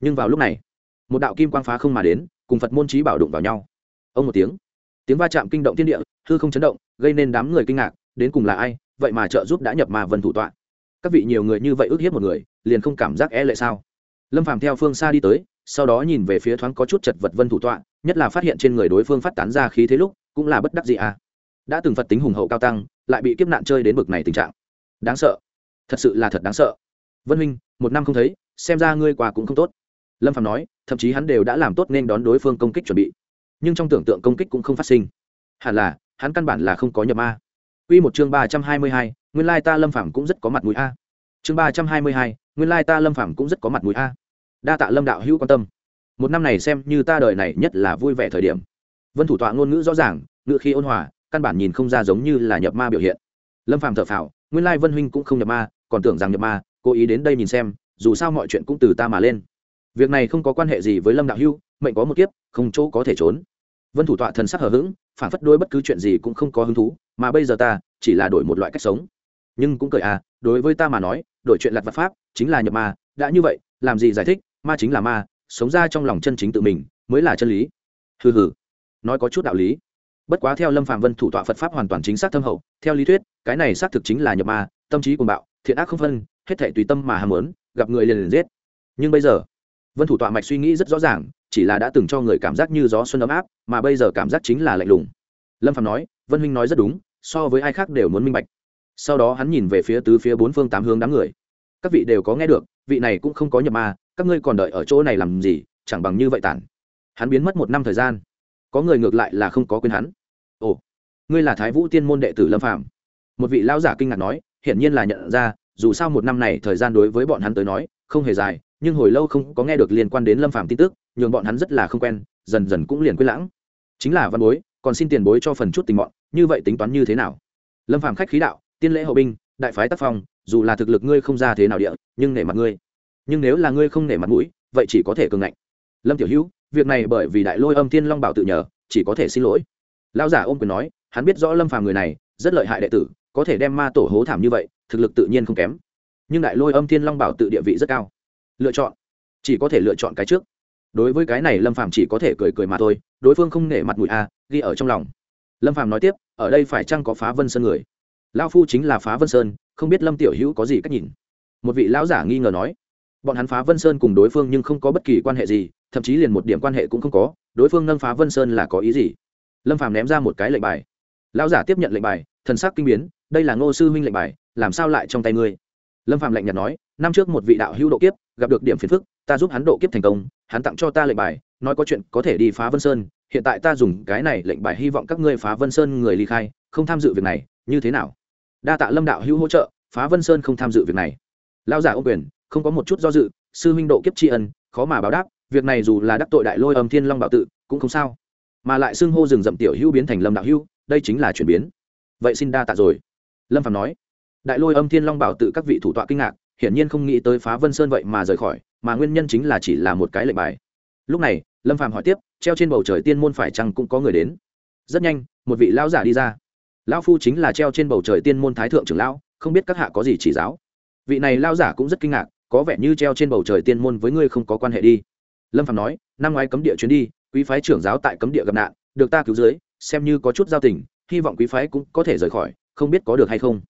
Nhưng vào lúc này, một đạo kim quang phá không mà đến, cùng phật môn trí bảo đụng vào nhau ông một tiếng. Tiếng va chạm kinh động thiên địa, hư không chấn động, gây nên đám người kinh ngạc, đến cùng là ai, vậy mà trợ giúp đã nhập mà vân thủ tọa. Các vị nhiều người như vậy ước hiếp một người, liền không cảm giác e lệ sao? Lâm phàm theo phương xa đi tới, sau đó nhìn về phía thoáng có chút chật vật vân thủ tọa, nhất là phát hiện trên người đối phương phát tán ra khí thế lúc, cũng là bất đắc gì à. Đã từng phật tính hùng hậu cao tăng, lại bị kiếp nạn chơi đến bực này tình trạng. Đáng sợ. Thật sự là thật đáng sợ. Vân huynh, một năm không thấy, xem ra ngươi quà cũng không tốt. Lâm phạm nói, thậm chí hắn đều đã làm tốt nên đón đối phương công kích chuẩn bị nhưng trong tưởng tượng công kích cũng không phát sinh. Hẳn là hắn căn bản là không có nhập ma. Quy một chương ba trăm hai mươi hai, nguyên lai ta lâm phạm cũng rất có mặt mũi a. Chương ba trăm hai mươi hai, nguyên lai ta lâm phạm cũng rất có mặt mũi a. Đa tạ lâm đạo hữu quan tâm. Một năm này xem như ta đời này nhất là vui vẻ thời điểm. Vân thủ tọa ngôn ngữ rõ ràng ngữ khi ôn hòa căn bản nhìn không ra giống như là nhập ma biểu hiện. Lâm phàm thở phào nguyên lai vân huynh cũng không nhập ma còn tưởng rằng nhập ma cố ý đến đây nhìn xem dù sao mọi chuyện cũng từ ta mà lên. Việc này không có quan hệ gì với lâm đạo hưu mệnh có một kiếp không chỗ có thể trốn vân thủ tọa thần sắc hờ hững, phản phất đôi bất cứ chuyện gì cũng không có hứng thú, mà bây giờ ta chỉ là đổi một loại cách sống. Nhưng cũng cười à đối với ta mà nói, đổi chuyện lặt vặt pháp chính là nhập ma, đã như vậy, làm gì giải thích, ma chính là ma, sống ra trong lòng chân chính tự mình mới là chân lý. Hừ hừ, nói có chút đạo lý. Bất quá theo lâm phạm vân thủ tọa phật pháp hoàn toàn chính xác thâm hậu, theo lý thuyết, cái này xác thực chính là nhập ma, tâm trí cuồng bạo, thiện ác không phân, hết thể tùy tâm mà ham muốn, gặp người liền liền giết. Nhưng bây giờ, vân thủ tọa mạch suy nghĩ rất rõ ràng chỉ là đã từng cho người cảm giác như gió xuân ấm áp, mà bây giờ cảm giác chính là lạnh lùng. Lâm phạm nói, vân huynh nói rất đúng, so với ai khác đều muốn minh bạch. Sau đó hắn nhìn về phía tứ phía bốn phương tám hướng đám người. Các vị đều có nghe được, vị này cũng không có nhập ma, các ngươi còn đợi ở chỗ này làm gì, chẳng bằng như vậy tản. Hắn biến mất một năm thời gian. Có người ngược lại là không có quên hắn. Ồ, ngươi là thái vũ tiên môn đệ tử lâm phạm một vị lão giả kinh ngạc nói, hiển nhiên là nhận ra, dù sao một năm này thời gian đối với bọn hắn tới nói, không hề dài nhưng hồi lâu không có nghe được liên quan đến lâm phạm tin tức, nhường bọn hắn rất là không quen, dần dần cũng liền quên lãng. Chính là văn bối, còn xin tiền bối cho phần chút tình bọn như vậy tính toán như thế nào? Lâm phạm khách khí đạo, tiên lễ hậu binh, đại phái tác phong, dù là thực lực ngươi không ra thế nào địa, nhưng nể mặt ngươi. Nhưng nếu là ngươi không nể mặt mũi, vậy chỉ có thể cường ngạnh. Lâm tiểu hữu, việc này bởi vì đại lôi âm thiên long bảo tự nhờ, chỉ có thể xin lỗi. Lão giả ôm quyền nói, hắn biết rõ lâm phàm người này, rất lợi hại đệ tử, có thể đem ma tổ hố thảm như vậy, thực lực tự nhiên không kém. Nhưng đại lôi âm thiên long bảo tự địa vị rất cao lựa chọn. Chỉ có thể lựa chọn cái trước. Đối với cái này lâm phạm chỉ có thể cười cười mà thôi, đối phương không nể mặt mũi a ghi ở trong lòng. Lâm phạm nói tiếp, ở đây phải chăng có phá vân sơn người? Lão phu chính là phá vân sơn, không biết lâm tiểu hữu có gì cách nhìn. Một vị lão giả nghi ngờ nói, bọn hắn phá vân sơn cùng đối phương nhưng không có bất kỳ quan hệ gì, thậm chí liền một điểm quan hệ cũng không có, đối phương nâng phá vân sơn là có ý gì? Lâm phàm ném ra một cái lệnh bài. Lão giả tiếp nhận lệnh bài, thần sắc kinh biến, đây là ngô sư huynh lệnh bài, làm sao lại trong tay ngươi? Lâm phàm lạnh nhạt nói năm trước một vị đạo hữu độ kiếp, gặp được điểm phiền phức, ta giúp hắn độ kiếp thành công, hắn tặng cho ta lệnh bài, nói có chuyện có thể đi phá vân sơn, hiện tại ta dùng cái này lệnh bài hy vọng các ngươi phá vân sơn người ly khai, không tham dự việc này, như thế nào? Đa tạ lâm đạo hữu hỗ trợ, phá vân sơn không tham dự việc này. Lao giả ô quyền, không có một chút do dự, sư huynh độ kiếp tri ân, khó mà báo đáp, việc này dù là đắc tội đại lôi âm thiên long bảo tự, cũng không sao. Mà lại xưng hô rừng rậm tiểu hữu biến thành lâm đạo hữu, đây chính là chuyển biến. Vậy xin đa tạ rồi. Lâm phạm nói. Đại lôi âm thiên long bảo tự các vị thủ tọa kinh ngạc hiển nhiên không nghĩ tới phá vân sơn vậy mà rời khỏi, mà nguyên nhân chính là chỉ là một cái lệnh bài. Lúc này, lâm phàm hỏi tiếp, treo trên bầu trời tiên môn phải chăng cũng có người đến? Rất nhanh, một vị lão giả đi ra. Lão phu chính là treo trên bầu trời tiên môn thái thượng trưởng lão, không biết các hạ có gì chỉ giáo. Vị này lao giả cũng rất kinh ngạc, có vẻ như treo trên bầu trời tiên môn với ngươi không có quan hệ đi. Lâm phàm nói, năm ngoái cấm địa chuyến đi, quý phái trưởng giáo tại cấm địa gặp nạn, được ta cứu dưới, xem như có chút giao tình, hy vọng quý phái cũng có thể rời khỏi, không biết có được hay không.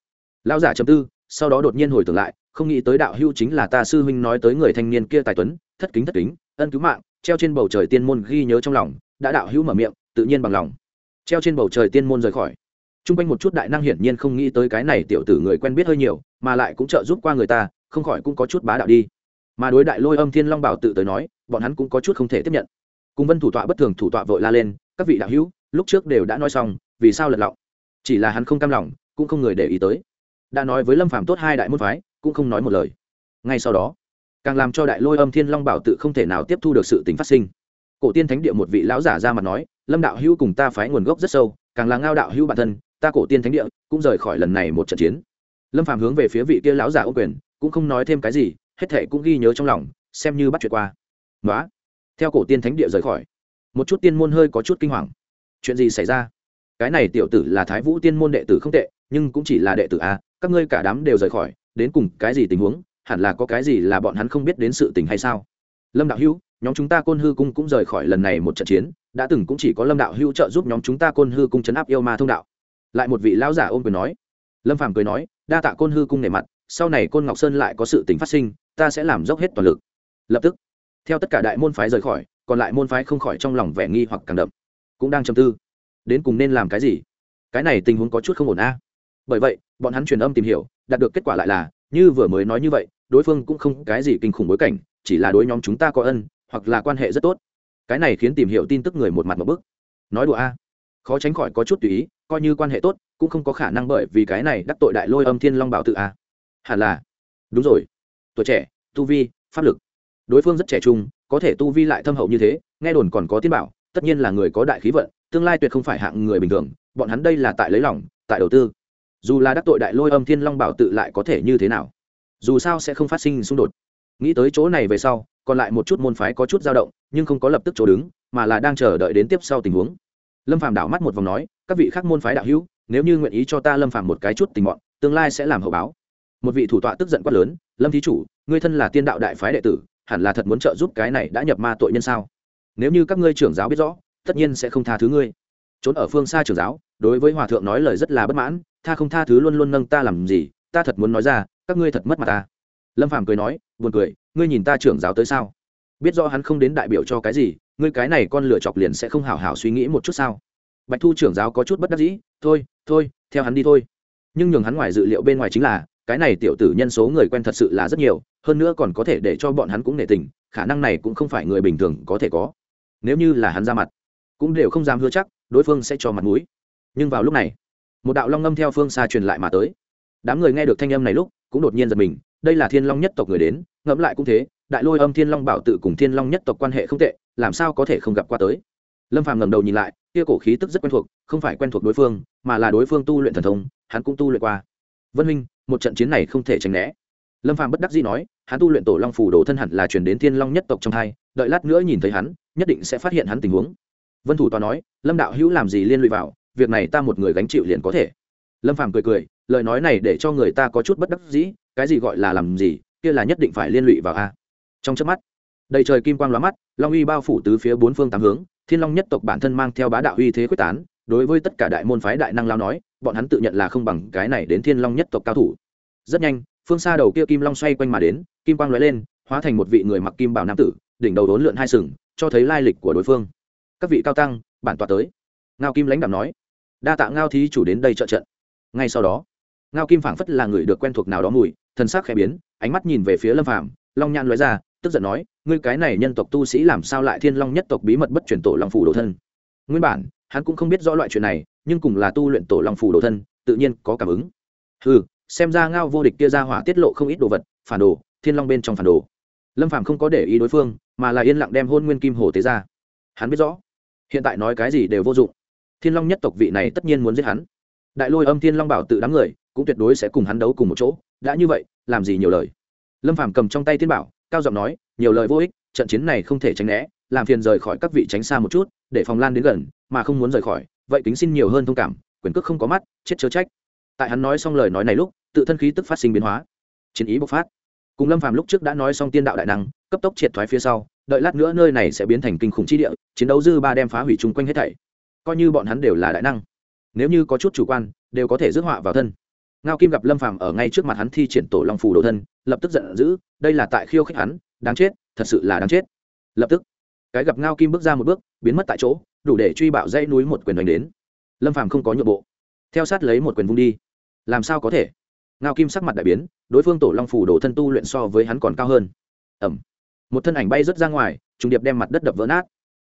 Lão giả chấm tư, sau đó đột nhiên hồi tưởng lại không nghĩ tới đạo hưu chính là ta sư huynh nói tới người thanh niên kia tài tuấn, thất kính thất kính, ân cứu mạng, treo trên bầu trời tiên môn ghi nhớ trong lòng, đã đạo hữu mở miệng, tự nhiên bằng lòng. Treo trên bầu trời tiên môn rời khỏi. T r u n g quanh một chút đại năng hiển nhiên không nghĩ tới cái này tiểu tử người quen biết hơi nhiều, mà lại cũng trợ giúp qua người ta, không khỏi cũng có chút bá đạo đi. Mà đối đại lôi âm thiên long bảo tự tới nói, bọn hắn cũng có chút không thể tiếp nhận. Cùng vân thủ tọa bất thường thủ tọa vội la lên, các vị đạo hữu, lúc trước đều đã nói xong, vì sao lật lọng? Chỉ là hắn không cam lòng, cũng không người để ý tới. Đã nói với lâm phàm tốt hai đại môn phái cũng không nói một lời. Ngay sau đó, càng làm cho đại lôi âm thiên long bảo tự không thể nào tiếp thu được sự tình phát sinh. Cổ tiên thánh địa một vị lão giả ra mặt nói, lâm đạo hữu cùng ta phái nguồn gốc rất sâu, càng là ngao đạo hữu bản thân, ta cổ tiên thánh địa cũng rời khỏi lần này một trận chiến. Lâm phàm hướng về phía vị kia lão giả ô quyền, cũng không nói thêm cái gì, hết thệ cũng ghi nhớ trong lòng, xem như bắt chuyện qua. Nói theo cổ tiên thánh địa rời khỏi, một chút tiên môn hơi có chút kinh hoàng. Chuyện gì xảy ra? Cái này tiểu tử là thái vũ tiên môn đệ tử không tệ, nhưng cũng chỉ là đệ tử a, các ngươi cả đám đều rời khỏi đến cùng cái gì tình huống, hẳn là có cái gì là bọn hắn không biết đến sự tình hay sao? Lâm đạo hữu, nhóm chúng ta côn hư cung cũng rời khỏi lần này một trận chiến, đã từng cũng chỉ có lâm đạo hữu trợ giúp nhóm chúng ta côn hư cung chấn áp yêu ma thông đạo. Lại một vị lão giả ôm quyền nói. Lâm phàm cười nói, đa tạ côn hư cung nề mặt, sau này côn ngọc sơn lại có sự tình phát sinh, ta sẽ làm dốc hết toàn lực. Lập tức, theo tất cả đại môn phái rời khỏi, còn lại môn phái không khỏi trong lòng vẻ nghi hoặc càng đậm, cũng đang chầm tư. Đến cùng nên làm cái gì? Cái này tình huống có chút không ổn a. Bởi vậy, bọn hắn truyền âm tìm hiểu đạt được kết quả lại là, như vừa mới nói như vậy, đối phương cũng không cái gì kinh khủng bối cảnh, chỉ là đối nhóm chúng ta có ân, hoặc là quan hệ rất tốt. Cái này khiến tìm hiểu tin tức người một mặt một bức. Nói đùa a. Khó tránh khỏi có chút tùy ý, coi như quan hệ tốt, cũng không có khả năng bởi vì cái này đắc tội đại lôi âm thiên long bảo tự a. Hẳn là. Đúng rồi. Tuổi trẻ, tu vi, pháp lực. Đối phương rất trẻ trung, có thể tu vi lại thâm hậu như thế, nghe đồn còn có tiên bảo, tất nhiên là người có đại khí vận, tương lai tuyệt không phải hạng người bình thường, bọn hắn đây là tại lấy lòng, tại đầu tư dù là đắc tội đại lôi âm thiên long bảo tự lại có thể như thế nào? Dù sao sẽ không phát sinh xung đột. Nghĩ tới chỗ này về sau, còn lại một chút môn phái có chút dao động, nhưng không có lập tức chỗ đứng, mà là đang chờ đợi đến tiếp sau tình huống. Lâm phàm đảo mắt một vòng nói, các vị khác môn phái đạo hữu, nếu như nguyện ý cho ta lâm phàm một cái chút tình bọn, tương lai sẽ làm hậu báo. Một vị thủ tọa tức giận quát lớn, lâm thí chủ, ngươi thân là tiên đạo đại phái đệ tử, hẳn là thật muốn trợ giúp cái này đã nhập ma tội nhân sao? Nếu như các ngươi trưởng giáo biết rõ, tất nhiên sẽ không tha thứ ngươi. Trốn ở phương xa trưởng giáo đối với hòa thượng nói lời rất là bất mãn, tha không tha thứ luôn luôn nâng ta làm gì, ta thật muốn nói ra, các ngươi thật mất mặt ta. Lâm phàm cười nói, buồn cười, ngươi nhìn ta trưởng giáo tới sao? Biết do hắn không đến đại biểu cho cái gì, ngươi cái này con lửa chọc liền sẽ không hảo hảo suy nghĩ một chút sao? Bạch thu trưởng giáo có chút bất đắc dĩ, thôi thôi, theo hắn đi thôi. Nhưng nhường hắn ngoài dự liệu bên ngoài chính là, cái này tiểu tử nhân số người quen thật sự là rất nhiều, hơn nữa còn có thể để cho bọn hắn cũng nể tình, khả năng này cũng không phải người bình thường có thể có. Nếu như là hắn ra mặt, cũng đều không dám hứa chắc, đối phương sẽ cho mặt mũi nhưng vào lúc này, một đạo long ngâm theo phương xa truyền lại mà tới. Đám người nghe được thanh âm này lúc, cũng đột nhiên giật mình, đây là thiên long nhất tộc người đến, ngẫm lại cũng thế, đại lôi âm thiên long bảo tự cùng thiên long nhất tộc quan hệ không tệ, làm sao có thể không gặp qua tới. Lâm phàm ngẩng đầu nhìn lại, kia cổ khí tức rất quen thuộc, không phải quen thuộc đối phương, mà là đối phương tu luyện thần thông, hắn cũng tu luyện qua. Vân huynh, một trận chiến này không thể tránh né. Lâm phàm bất đắc dĩ nói, hắn tu luyện tổ long phủ đồ thân hẳn là truyền đến thiên long nhất tộc trong hai, đợi lát nữa nhìn thấy hắn, nhất định sẽ phát hiện hắn tình huống. Vân thủ tòa nói, lâm đạo hữu làm gì liên lụy vào? Việc này ta một người gánh chịu liền có thể. Lâm phàm cười cười, lời nói này để cho người ta có chút bất đắc dĩ, cái gì gọi là làm gì, kia là nhất định phải liên lụy vào a. Trong chớp mắt, đầy trời kim quang lóa mắt, long uy bao phủ tứ phía bốn phương tám hướng, thiên long nhất tộc bản thân mang theo bá đạo uy thế quyết tán, đối với tất cả đại môn phái đại năng lao nói, bọn hắn tự nhận là không bằng cái này đến thiên long nhất tộc cao thủ. Rất nhanh, phương xa đầu kia kim long xoay quanh mà đến, kim quang lóe lên, hóa thành một vị người mặc kim bảo nam tử, đỉnh đầu đốn lượn hai sừng, cho thấy lai lịch của đối phương. Các vị cao tăng, bản tọa tới. Ngao kim lãnh đạo nói đa tạ ngao thí chủ đến đây trợ trận. Ngay sau đó, ngao kim phảng phất là người được quen thuộc nào đó mùi thân xác khẽ biến, ánh mắt nhìn về phía lâm phàm, long nhan nói ra, tức giận nói, ngươi cái này nhân tộc tu sĩ làm sao lại thiên long nhất tộc bí mật bất chuyển tổ long phủ đồ thân? Nguyên bản, hắn cũng không biết rõ loại chuyện này, nhưng cùng là tu luyện tổ long phủ đồ thân, tự nhiên có cảm ứng. Ừ xem ra ngao vô địch kia ra hỏa tiết lộ không ít đồ vật, phản đồ, thiên long bên trong phản đồ. Lâm phàm không có để ý đối phương, mà là yên lặng đem hôn nguyên kim hồ tế ra. Hắn biết rõ, hiện tại nói cái gì đều vô dụng thiên long nhất tộc vị này tất nhiên muốn giết hắn. Đại lôi âm thiên long bảo tự đám người, cũng tuyệt đối sẽ cùng hắn đấu cùng một chỗ. Đã như vậy, làm gì nhiều lời? Lâm phàm cầm trong tay thiên bảo, cao giọng nói, nhiều lời vô ích, trận chiến này không thể tránh né, làm phiền rời khỏi các vị tránh xa một chút, để phòng lan đến gần, mà không muốn rời khỏi, vậy kính xin nhiều hơn thông cảm, quyền cước không có mắt, chết chớ trách. Tại hắn nói xong lời nói này lúc, tự thân khí tức phát sinh biến hóa. Chiến ý bộc phát. Cùng lâm phàm lúc trước đã nói xong tiên đạo đại năng, cấp tốc triệt thoái phía sau, đợi lát nữa nơi này sẽ biến thành kinh khủng chi địa, chiến đấu dư ba đem phá hủy chung quanh hết thảy coi như bọn hắn đều là đại năng. Nếu như có chút chủ quan, đều có thể rước họa vào thân. Ngao kim gặp lâm phàm ở ngay trước mặt hắn thi triển tổ long phù đồ thân, lập tức giận dữ, đây là tại khiêu khích hắn, đáng chết, thật sự là đáng chết. Lập tức, cái gặp ngao kim bước ra một bước, biến mất tại chỗ, đủ để truy bạo dãy núi một quyền đánh đến. Lâm phàm không có nhượng bộ, theo sát lấy một quyền vung đi. Làm sao có thể? Ngao kim sắc mặt đại biến, đối phương tổ long phủ đổ thân tu luyện so với hắn còn cao hơn. Ẩm một thân ảnh bay rớt ra ngoài, trùng điệp đem mặt đất đập vỡ nát.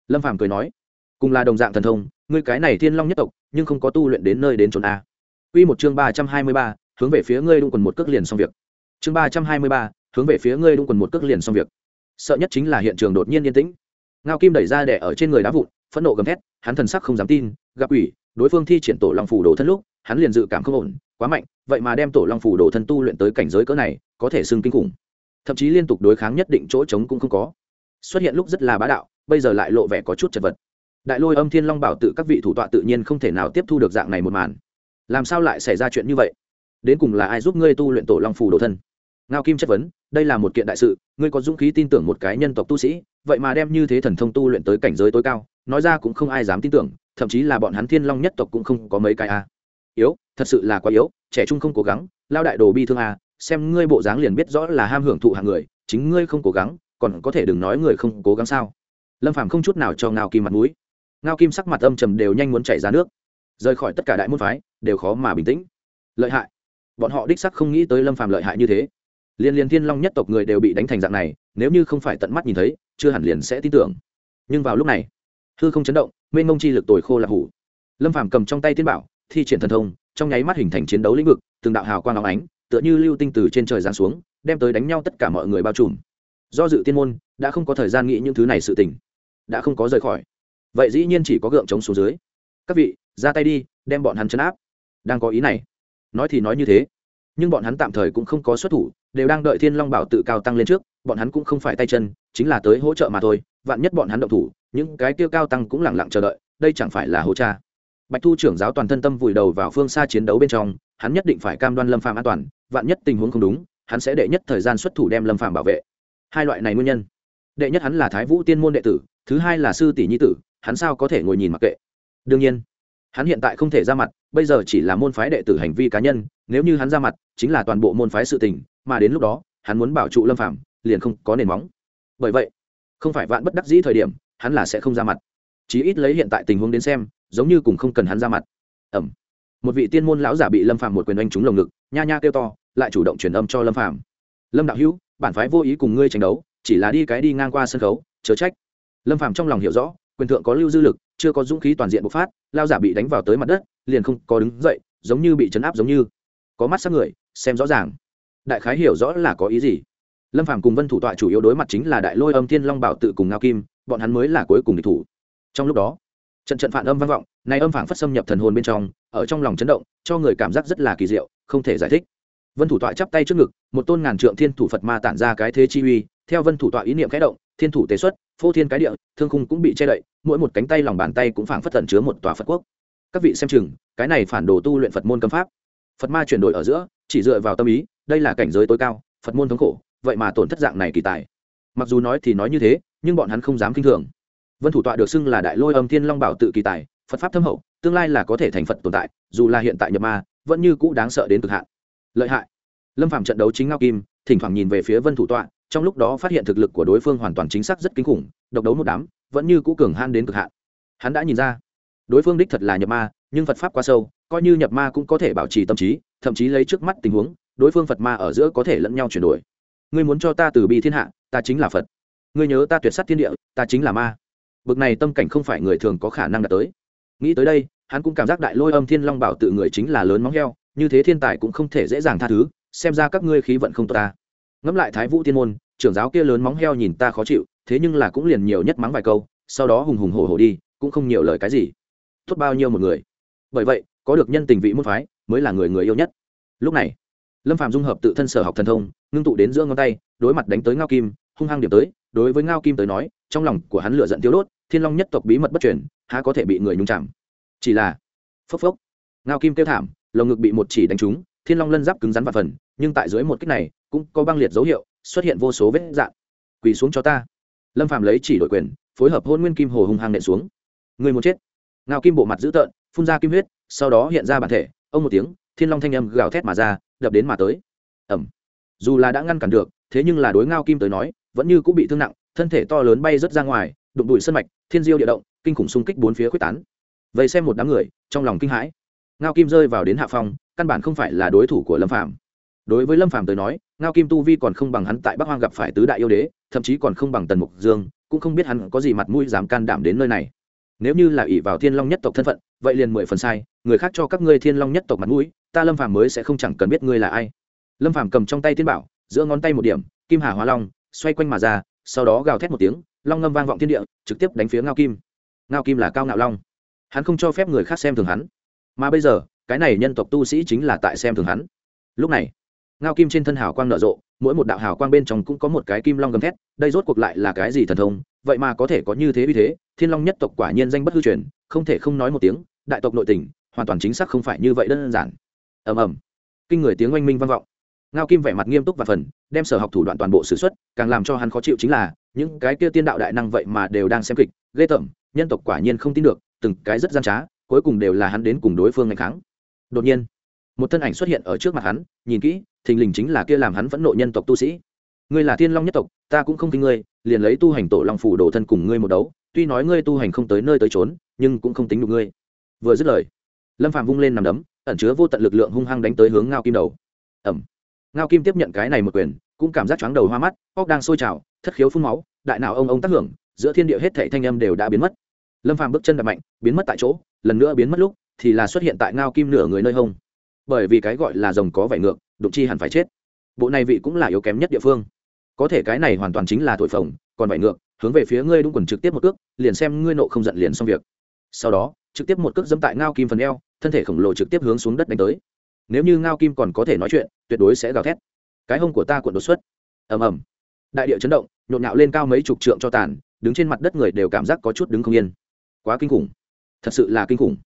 Lâm phàm cười nói, cùng là đồng dạng thần thông ngươi cái này thiên long nhất tộc nhưng không có tu luyện đến nơi đến chốn a Quy một chương ba trăm hai mươi ba, hướng về phía ngươi đung quần một cước liền xong việc. Chương ba trăm hai mươi ba, hướng về phía ngươi đung quần một cước liền xong việc. Sợ nhất chính là hiện trường đột nhiên yên tĩnh. Ngao Kim đẩy ra đẻ ở trên người đá vụn, phẫn nộ gầm thét, hắn thần sắc không dám tin, gặp ủy, đối phương thi triển tổ long phủ đồ thân lúc, hắn liền dự cảm không ổn, quá mạnh, vậy mà đem tổ long phủ đồ thân tu luyện tới cảnh giới cỡ này, có thể xưng kinh khủng. Thậm chí liên tục đối kháng nhất định chỗ trống cũng không có. Xuất hiện lúc rất là bá đạo, bây giờ lại lộ vẻ có chút chật vật. Đại Lôi Âm Thiên Long bảo tự các vị thủ tọa tự nhiên không thể nào tiếp thu được dạng này một màn. Làm sao lại xảy ra chuyện như vậy? Đến cùng là ai giúp ngươi tu luyện tổ long phù đồ thân? Ngao kim chất vấn, đây là một kiện đại sự, ngươi có dũng khí tin tưởng một cái nhân tộc tu sĩ, vậy mà đem như thế thần thông tu luyện tới cảnh giới tối cao, nói ra cũng không ai dám tin tưởng, thậm chí là bọn hắn thiên long nhất tộc cũng không có mấy cái a. Yếu, thật sự là quá yếu, trẻ trung không cố gắng, lao đại đồ bi thương a, xem ngươi bộ dáng liền biết rõ là ham hưởng thụ hàng người, chính ngươi không cố gắng, còn có thể đừng nói người không cố gắng sao? Lâm phàm không chút nào cho ngao kim mặt mũi ngao kim sắc mặt âm trầm đều nhanh muốn chảy ra nước. Rời khỏi tất cả đại môn phái, đều khó mà bình tĩnh. Lợi hại. Bọn họ đích sắc không nghĩ tới lâm phàm lợi hại như thế. Liên liên thiên long nhất tộc người đều bị đánh thành dạng này, nếu như không phải tận mắt nhìn thấy, chưa hẳn liền sẽ tin tưởng. Nhưng vào lúc này, hư không chấn động, mênh mông chi lực tồi khô là hủ. Lâm phàm cầm trong tay tiên bảo, thi triển thần thông, trong nháy mắt hình thành chiến đấu lĩnh vực, từng đạo hào quang óng ánh, tựa như lưu tinh từ trên trời giáng xuống, đem tới đánh nhau tất cả mọi người bao trùm. Do dự tiên môn, đã không có thời gian nghĩ những thứ này sự tình. Đã không có rời khỏi vậy dĩ nhiên chỉ có gượng chống xuống dưới. Các vị, ra tay đi, đem bọn hắn chấn áp. Đang có ý này. Nói thì nói như thế. Nhưng bọn hắn tạm thời cũng không có xuất thủ, đều đang đợi thiên long bảo tự cao tăng lên trước, bọn hắn cũng không phải tay chân, chính là tới hỗ trợ mà thôi, vạn nhất bọn hắn động thủ, những cái tiêu cao tăng cũng lẳng lặng chờ đợi, đây chẳng phải là hỗ cha. Bạch thu trưởng giáo toàn thân tâm vùi đầu vào phương xa chiến đấu bên trong, hắn nhất định phải cam đoan lâm phàm an toàn, vạn nhất tình huống không đúng, hắn sẽ đệ nhất thời gian xuất thủ đem lâm phàm bảo vệ. Hai loại này nguyên nhân. Đệ nhất hắn là thái vũ tiên môn đệ tử, thứ hai là sư tỷ nhi tử hắn sao có thể ngồi nhìn mặc kệ? Đương nhiên, hắn hiện tại không thể ra mặt, bây giờ chỉ là môn phái đệ tử hành vi cá nhân, nếu như hắn ra mặt, chính là toàn bộ môn phái sự tình, mà đến lúc đó, hắn muốn bảo trụ lâm phạm liền không có nền móng. Bởi vậy, không phải vạn bất đắc dĩ thời điểm, hắn là sẽ không ra mặt. Chí ít lấy hiện tại tình huống đến xem, giống như cùng không cần hắn ra mặt. Ẩm. Một vị tiên môn lão giả bị lâm phàm một quyền oanh trúng lồng ngực, nha nha kêu to, lại chủ động truyền âm cho lâm phàm. Lâm đạo hữu, bản phái vô ý cùng ngươi tranh đấu, chỉ là đi cái đi ngang qua sân khấu, chớ trách. Lâm phàm trong lòng hiểu rõ quyền thượng có lưu dư lực, chưa có dũng khí toàn diện bộc phát, lao giả bị đánh vào tới mặt đất, liền không có đứng dậy, giống như bị chấn áp giống như. Có mắt sắc người, xem rõ ràng. Đại khái hiểu rõ là có ý gì. Lâm phàm cùng vân thủ tọa chủ yếu đối mặt chính là đại lôi âm thiên long bảo tự cùng ngao kim, bọn hắn mới là cuối cùng địch thủ. Trong lúc đó, trận trận phản âm vang vọng này âm phảng phất xâm nhập thần hồn bên trong, ở trong lòng chấn động, cho người cảm giác rất là kỳ diệu, không thể giải thích. Vân thủ tọa chắp tay trước ngực, một tôn ngàn trượng thiên thủ phật ma tản ra cái thế chi uy, theo vân thủ tọa ý niệm khẽ động, thiên thủ tế xuất phô thiên cái địa, thương khung cũng bị che đậy, mỗi một cánh tay lòng bàn tay cũng phảng phất tẩn chứa một tòa phật quốc. Các vị xem chừng, cái này phản đồ tu luyện phật môn cấm pháp. Phật ma chuyển đổi ở giữa, chỉ dựa vào tâm ý, đây là cảnh giới tối cao, phật môn thống khổ, vậy mà tổn thất dạng này kỳ tài. Mặc dù nói thì nói như thế, nhưng bọn hắn không dám kinh thường. Vân thủ tọa được xưng là đại lôi âm thiên long bảo tự kỳ tài, phật pháp thâm hậu, tương lai là có thể thành phật tồn tại, dù là hiện tại nhập ma, vẫn như cũ đáng sợ đến cực hạn. Lợi hại. Lâm phạm trận đấu chính ngao kim, thỉnh thoảng nhìn về phía vân thủ tọa trong lúc đó phát hiện thực lực của đối phương hoàn toàn chính xác rất kinh khủng, độc đấu một đám, vẫn như cũ cường han đến cực hạn. Hắn đã nhìn ra, đối phương đích thật là nhập ma, nhưng phật pháp quá sâu, coi như nhập ma cũng có thể bảo trì tâm trí, thậm chí lấy trước mắt tình huống, đối phương phật ma ở giữa có thể lẫn nhau chuyển đổi. Ngươi muốn cho ta từ bi thiên hạ, ta chính là phật. Ngươi nhớ ta tuyệt s á t thiên địa, ta chính là ma. Bực này tâm cảnh không phải người thường có khả năng đạt tới. Nghĩ tới đây, hắn cũng cảm giác đại lôi âm thiên long bảo tự người chính là lớn móng heo, như thế thiên tài cũng không thể dễ dàng tha thứ, xem ra các ngươi khí vận không tốt ta ngẫm lại thái vũ tiên môn, trưởng giáo kia lớn móng heo nhìn ta khó chịu, thế nhưng là cũng liền nhiều nhất mắng vài câu, sau đó hùng hùng hổ hổ đi, cũng không nhiều lời cái gì. Tốt bao nhiêu một người. Bởi vậy, có được nhân tình vị môn phái, mới là người người yêu nhất. Lúc này, lâm phạm dung hợp tự thân sở học thần thông, ngưng tụ đến giữa ngón tay, đối mặt đánh tới ngao kim, hung hăng điểm tới, đối với ngao kim tới nói, trong lòng của hắn lựa giận tiêu đốt, thiên long nhất tộc bí mật bất truyền, há có thể bị người nhung chạm chỉ là, phốc phốc, ngao kim kêu thảm, lồng ngực bị một chỉ đánh trúng, thiên long lân giáp cứng rắn và phần nhưng tại dưới một kích này, cũng có băng liệt dấu hiệu, xuất hiện vô số vết dạn. Quỳ xuống cho ta. Lâm phạm lấy chỉ đội quyền, phối hợp hôn nguyên kim hồ hung hăng nện xuống. Người muốn chết. Ngao kim bộ mặt dữ tợn, phun ra kim huyết, sau đó hiện ra bản thể, ông một tiếng, thiên long thanh âm gào thét mà ra, đập đến mà tới. Ẩm dù là đã ngăn cản được, thế nhưng là đối ngao kim tới nói, vẫn như cũng bị thương nặng, thân thể to lớn bay rớt ra ngoài, đụng bụi sân mạch, thiên diêu địa động, kinh khủng xung kích bốn phía quyết tán. Vậy xem một đám người, trong lòng kinh hãi. Ngao kim rơi vào đến hạ phong căn bản không phải là đối thủ của lâm phạm đối với lâm Phàm tới nói, ngao kim tu vi còn không bằng hắn tại bắc hoang gặp phải tứ đại yêu đế, thậm chí còn không bằng tần mục dương, cũng không biết hắn có gì mặt mũi dám can đảm đến nơi này. Nếu như là ỷ vào thiên long nhất tộc thân phận, vậy liền mười phần sai, người khác cho các ngươi thiên long nhất tộc mặt mũi, ta lâm phàm mới sẽ không chẳng cần biết ngươi là ai. Lâm phàm cầm trong tay thiên bảo, giữa ngón tay một điểm, kim hà hóa long, xoay quanh mà ra, sau đó gào thét một tiếng, long ngâm vang vọng thiên địa, trực tiếp đánh phía ngao kim. Ngao kim là cao ngạo long. Hắn không cho phép người khác xem thường hắn. Mà bây giờ, cái này nhân tộc tu sĩ chính là tại xem thường hắn. Lúc này ngao kim trên thân hào quang nở rộ, mỗi một đạo hào quang bên trong cũng có một cái kim long gầm thét, đây rốt cuộc lại là cái gì thần thông? Vậy mà có thể có như thế uy thế, thiên long nhất tộc quả nhiên danh bất hư truyền, không thể không nói một tiếng, đại tộc nội tình, hoàn toàn chính xác không phải như vậy đơn giản. Ầm ầm. Kinh người tiếng oanh minh vang vọng. Ngao kim vẻ mặt nghiêm túc và phần, đem sở học thủ đoạn toàn bộ s ử x u ấ t càng làm cho hắn khó chịu chính là, những cái kia tiên đạo đại năng vậy mà đều đang xem kịch, ghê tởm, nhân tộc quả nhiên không tin được, từng cái rất gian trá, cuối cùng đều là hắn đến cùng đối phương ngày kháng. Đột nhiên một thân ảnh xuất hiện ở trước mặt hắn, nhìn kỹ, thình lình chính là kia làm hắn phẫn nộ nhân tộc tu sĩ. Ngươi là thiên long nhất tộc, ta cũng không tin ngươi, liền lấy tu hành tổ long phủ đổ thân cùng ngươi một đấu, tuy nói ngươi tu hành không tới nơi tới trốn nhưng cũng không tính được ngươi. Vừa dứt lời, lâm phạm vung lên nằm đấm, ẩn chứa vô tận lực lượng hung hăng đánh tới hướng ngao kim đầu. Ẩm. Ngao kim tiếp nhận cái này một quyền, cũng cảm giác chóng đầu hoa mắt, óc đang sôi trào, thất khiếu phun máu, đại nào ông ông tác hưởng, giữa thiên địa hết thảy thanh âm đều đã biến mất. Lâm phàm bước chân đập mạnh, biến mất tại chỗ, lần nữa biến mất lúc, thì là xuất hiện tại ngao kim nửa người nơi hông bởi vì cái gọi là rồng có vải ngược, đụng chi hẳn phải chết. Bộ này vị cũng là yếu kém nhất địa phương. Có thể cái này hoàn toàn chính là thổi phồng, còn vải ngược, hướng về phía ngươi đúng quần trực tiếp một cước, liền xem ngươi nộ không giận liền xong việc. Sau đó, trực tiếp một cước dẫm tại ngao kim phần eo, thân thể khổng lồ trực tiếp hướng xuống đất đánh tới. Nếu như ngao kim còn có thể nói chuyện, tuyệt đối sẽ gào thét. Cái hông của ta cuộn đột xuất. Ầm ầm. Đại địa chấn động, nhộn nhạo lên cao mấy chục trượng cho tàn, đứng trên mặt đất người đều cảm giác có chút đứng không yên. Quá kinh khủng. Thật sự là kinh khủng.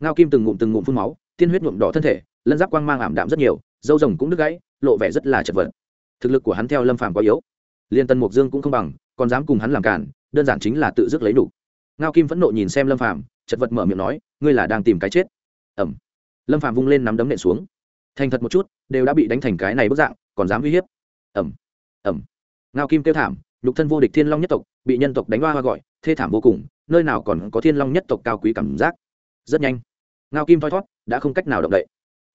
Ngao kim từng ngụm từng ngụm phun máu, tiên huyết nhuộm đỏ thân thể lân giáp quang mang ảm đạm rất nhiều, dâu rồng cũng đứt gãy, lộ vẻ rất là chật vật. Thực lực của hắn theo lâm phàm quá yếu. Liên tân mục dương cũng không bằng, còn dám cùng hắn làm cản, đơn giản chính là tự dứt lấy đủ. Ngao kim phẫn nộ nhìn xem lâm phàm, chật vật mở miệng nói, ngươi là đang tìm cái chết. Ẩm lâm phàm vung lên nắm đấm nện xuống. Thành thật một chút, đều đã bị đánh thành cái này bức dạng, còn dám uy hiếp. Ẩm ẩm ngao kim kêu thảm, nhục thân vô địch thiên long nhất tộc, bị nhân tộc đánh hoa hoa gọi, thê thảm vô cùng, nơi nào còn có thiên long nhất tộc cao quý cảm giác. Rất nhanh. Ngao kim thoi thót, đã không cách nào động đậy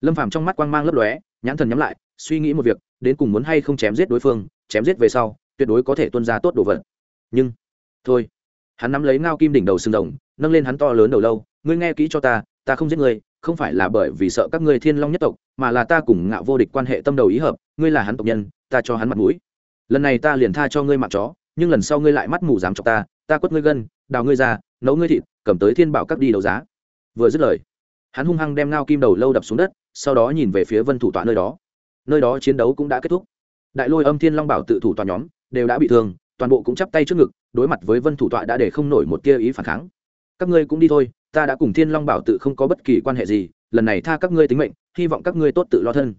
lâm phàm trong mắt quang mang lấp lóe, nhãn thần nhắm lại, suy nghĩ một việc, đến cùng muốn hay không chém giết đối phương, chém giết về sau, tuyệt đối có thể tuân ra tốt đồ vật. Nhưng, thôi. Hắn nắm lấy ngao kim đỉnh đầu xương rồng, nâng lên hắn to lớn đầu lâu, ngươi nghe kỹ cho ta ta không giết ngươi, không phải là bởi vì sợ các ngươi thiên long nhất tộc, mà là ta cùng ngạo vô địch quan hệ tâm đầu ý hợp, ngươi là hắn tộc nhân, ta cho hắn mặt mũi. Lần này ta liền tha cho ngươi mạng chó, nhưng lần sau ngươi lại mắt mù dám chọc ta ta quất ngươi gân, đào ngươi ra, nấu ngươi thịt, cầm tới thiên bảo các đi đấu giá. Vừa dứt lời, hắn hung hăng đem ngao kim đầu lâu đập xuống đất sau đó nhìn về phía vân thủ tọa nơi đó. Nơi đó chiến đấu cũng đã kết thúc. Đại lôi âm thiên long bảo tự thủ tọa nhóm đều đã bị thương, toàn bộ cũng chắp tay trước ngực, đối mặt với vân thủ tọa đã để không nổi một tia ý phản kháng. Các ngươi cũng đi thôi, ta đã cùng thiên long bảo tự không có bất kỳ quan hệ gì, lần này tha các ngươi tính mệnh, hy vọng các ngươi tốt tự lo thân.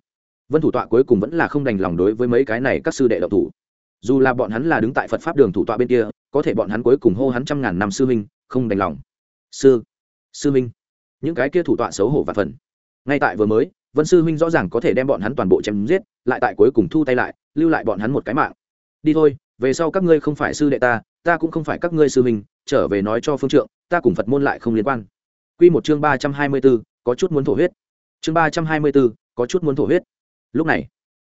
Vân thủ tọa cuối cùng vẫn là không đành lòng đối với mấy cái này các sư đệ độc thủ. Dù là bọn hắn là đứng tại phật pháp đường thủ tọa bên kia, có thể bọn hắn cuối cùng hô hắn trăm ngàn năm sư minh không đành lòng. Sư sư minh những cái kia thủ tọa xấu hổ và phần ngay tại vừa mới vân sư huynh rõ ràng có thể đem bọn hắn toàn bộ chém giết lại tại cuối cùng thu tay lại lưu lại bọn hắn một cái mạng đi thôi về sau các ngươi không phải sư đệ ta ta cũng không phải các ngươi sư huynh trở về nói cho phương trượng ta cùng phật môn lại không liên quan Quy một chương ba trăm hai mươi 324, có chút muốn thổ huyết. Chương ba trăm hai mươi 324, có chút muốn thổ huyết. Lúc này,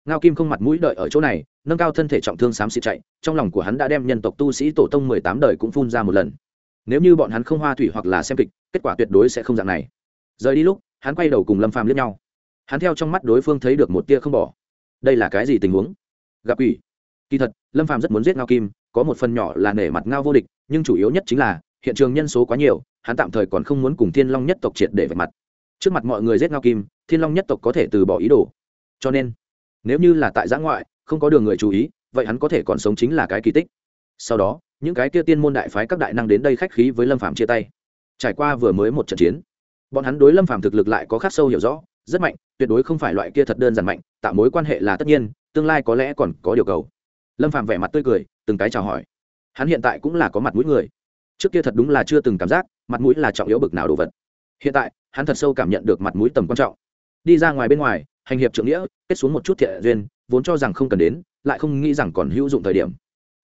Ngao Kim không mặt mũi đợi ở chỗ này, nâng cao thân thể trọng thương xám xịt chạy, trong lòng của hắn đã đem nhân tộc tu sĩ tổ tông mười tám đời cũng phun ra một lần. Nếu như bọn hắn không hoa thủy hoặc là xem kịch, kết quả tuyệt đối sẽ không dạng này. Rời đi lúc, hắn quay đầu cùng Lâm Phàm liếc nhau. Hắn theo trong mắt đối phương thấy được một tia không bỏ. Đây là cái gì tình huống? Gặp quỷ. Kỳ thật, Lâm Phàm rất muốn giết Ngao Kim, có một phần nhỏ là nể mặt Ngao vô địch, nhưng chủ yếu nhất chính là hiện trường nhân số quá nhiều, hắn tạm thời còn không muốn cùng thiên long nhất tộc triệt để vạch mặt trước mặt mọi người giết ngao kim thiên long nhất tộc có thể từ bỏ ý đồ cho nên nếu như là tại giã ngoại không có đường người chú ý vậy hắn có thể còn sống chính là cái kỳ tích sau đó những cái kia tiên môn đại phái các đại năng đến đây khách khí với lâm Phàm chia tay trải qua vừa mới một trận chiến bọn hắn đối lâm phạm thực lực lại có khắc sâu hiểu rõ, rất mạnh, tuyệt đối không phải loại kia thật đơn giản mạnh, tạo mối quan hệ là tất nhiên, tương lai có lẽ còn có điều cầu. Lâm phạm vẻ mặt tươi cười, từng cái chào hỏi. Hắn hiện tại cũng là có mặt mũi người. Trước kia thật đúng là chưa từng cảm giác, mặt mũi là trọng yếu bực nào đồ vật. Hiện tại, hắn thật sâu cảm nhận được mặt mũi tầm quan trọng. Đi ra ngoài bên ngoài, hành hiệp trưởng nghĩa, kết xuống một chút thiện duyên, vốn cho rằng không cần đến, lại không nghĩ rằng còn hữu dụng thời điểm.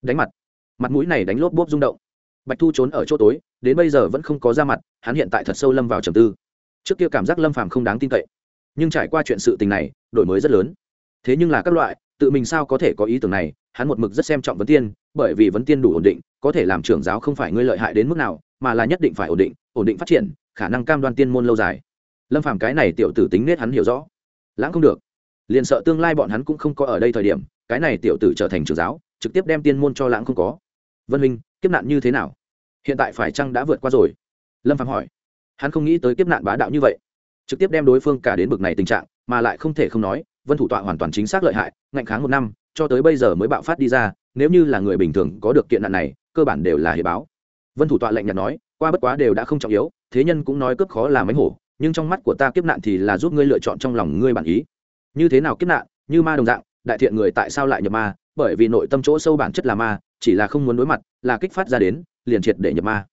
Đánh mặt. Mặt mũi này đánh lốp bốp rung động. Bạch thu trốn ở chỗ tối đến bây giờ vẫn không có ra mặt, hắn hiện tại thật sâu lâm vào trầm tư. Trước kia cảm giác lâm phàm không đáng tin cậy, nhưng trải qua chuyện sự tình này, đổi mới rất lớn. Thế nhưng là các loại, tự mình sao có thể có ý tưởng này, hắn một mực rất xem trọng vấn tiên, bởi vì vấn tiên đủ ổn định, có thể làm trưởng giáo không phải ngươi lợi hại đến mức nào, mà là nhất định phải ổn định ổn định phát triển, khả năng cam đoan tiên môn lâu dài. Lâm phàm cái này tiểu tử tính nết hắn hiểu rõ. Lãng không được. Liền sợ tương lai bọn hắn cũng không có ở đây thời điểm, cái này tiểu tử trở thành trưởng giáo, trực tiếp đem tiên môn cho lãng không có. Vân minh, kiếp nạn như thế nào? Hiện tại phải chăng đã vượt qua rồi? Lâm phạm hỏi. Hắn không nghĩ tới kiếp nạn bá đạo như vậy. Trực tiếp đem đối phương cả đến bực này tình trạng, mà lại không thể không nói, vân thủ tọa hoàn toàn chính xác lợi hại, ngạnh kháng một năm, cho tới bây giờ mới bạo phát đi ra, nếu như là người bình thường có được kiện nạn này, cơ bản đều là hiệp báo. Vân thủ tọa lệnh nhạt nói, qua bất quá đều đã không trọng yếu, thế nhân cũng nói cướp khó là mánh hổ, nhưng trong mắt của ta kiếp nạn thì là giúp ngươi lựa chọn trong lòng ngươi bản ý. Như thế nào kiếp nạn? Như ma đồng dạng, đại thiện người tại sao lại nhập ma? Bởi vì nội tâm chỗ sâu bản chất là ma, chỉ là không muốn đối mặt, là kích phát ra đến liền triệt để nhập ma.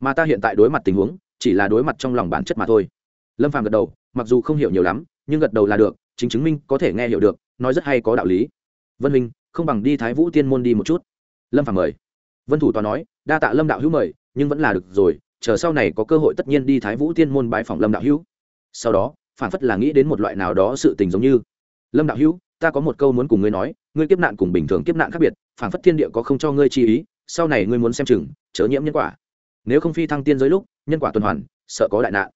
Mà ta hiện tại đối mặt tình huống, chỉ là đối mặt trong lòng bản chất mà thôi. Lâm phàm gật đầu, mặc dù không hiểu nhiều lắm, nhưng gật đầu là được, chính chứng minh có thể nghe hiểu được, nói rất hay có đạo lý. Vân minh không bằng đi thái vũ tiên môn đi một chút. Lâm phàm mời. Vân thủ tòa nói, đa tạ lâm đạo hữu mời, nhưng vẫn là được rồi, chờ sau này có cơ hội tất nhiên đi thái vũ tiên môn bái phòng lâm đạo hữu. Sau đó phản phất là nghĩ đến một loại nào đó sự tình giống như. Lâm đạo hữu, ta có một câu muốn cùng ngươi nói, ngươi kiếp nạn cùng bình thường kiếp nạn khác biệt phản phất thiên địa có không cho ngươi chi ý sau này ngươi muốn xem chừng, chớ nhiễm nhân quả. Nếu không phi thăng tiên giới lúc, nhân quả tuần hoàn, sợ có đại nạn.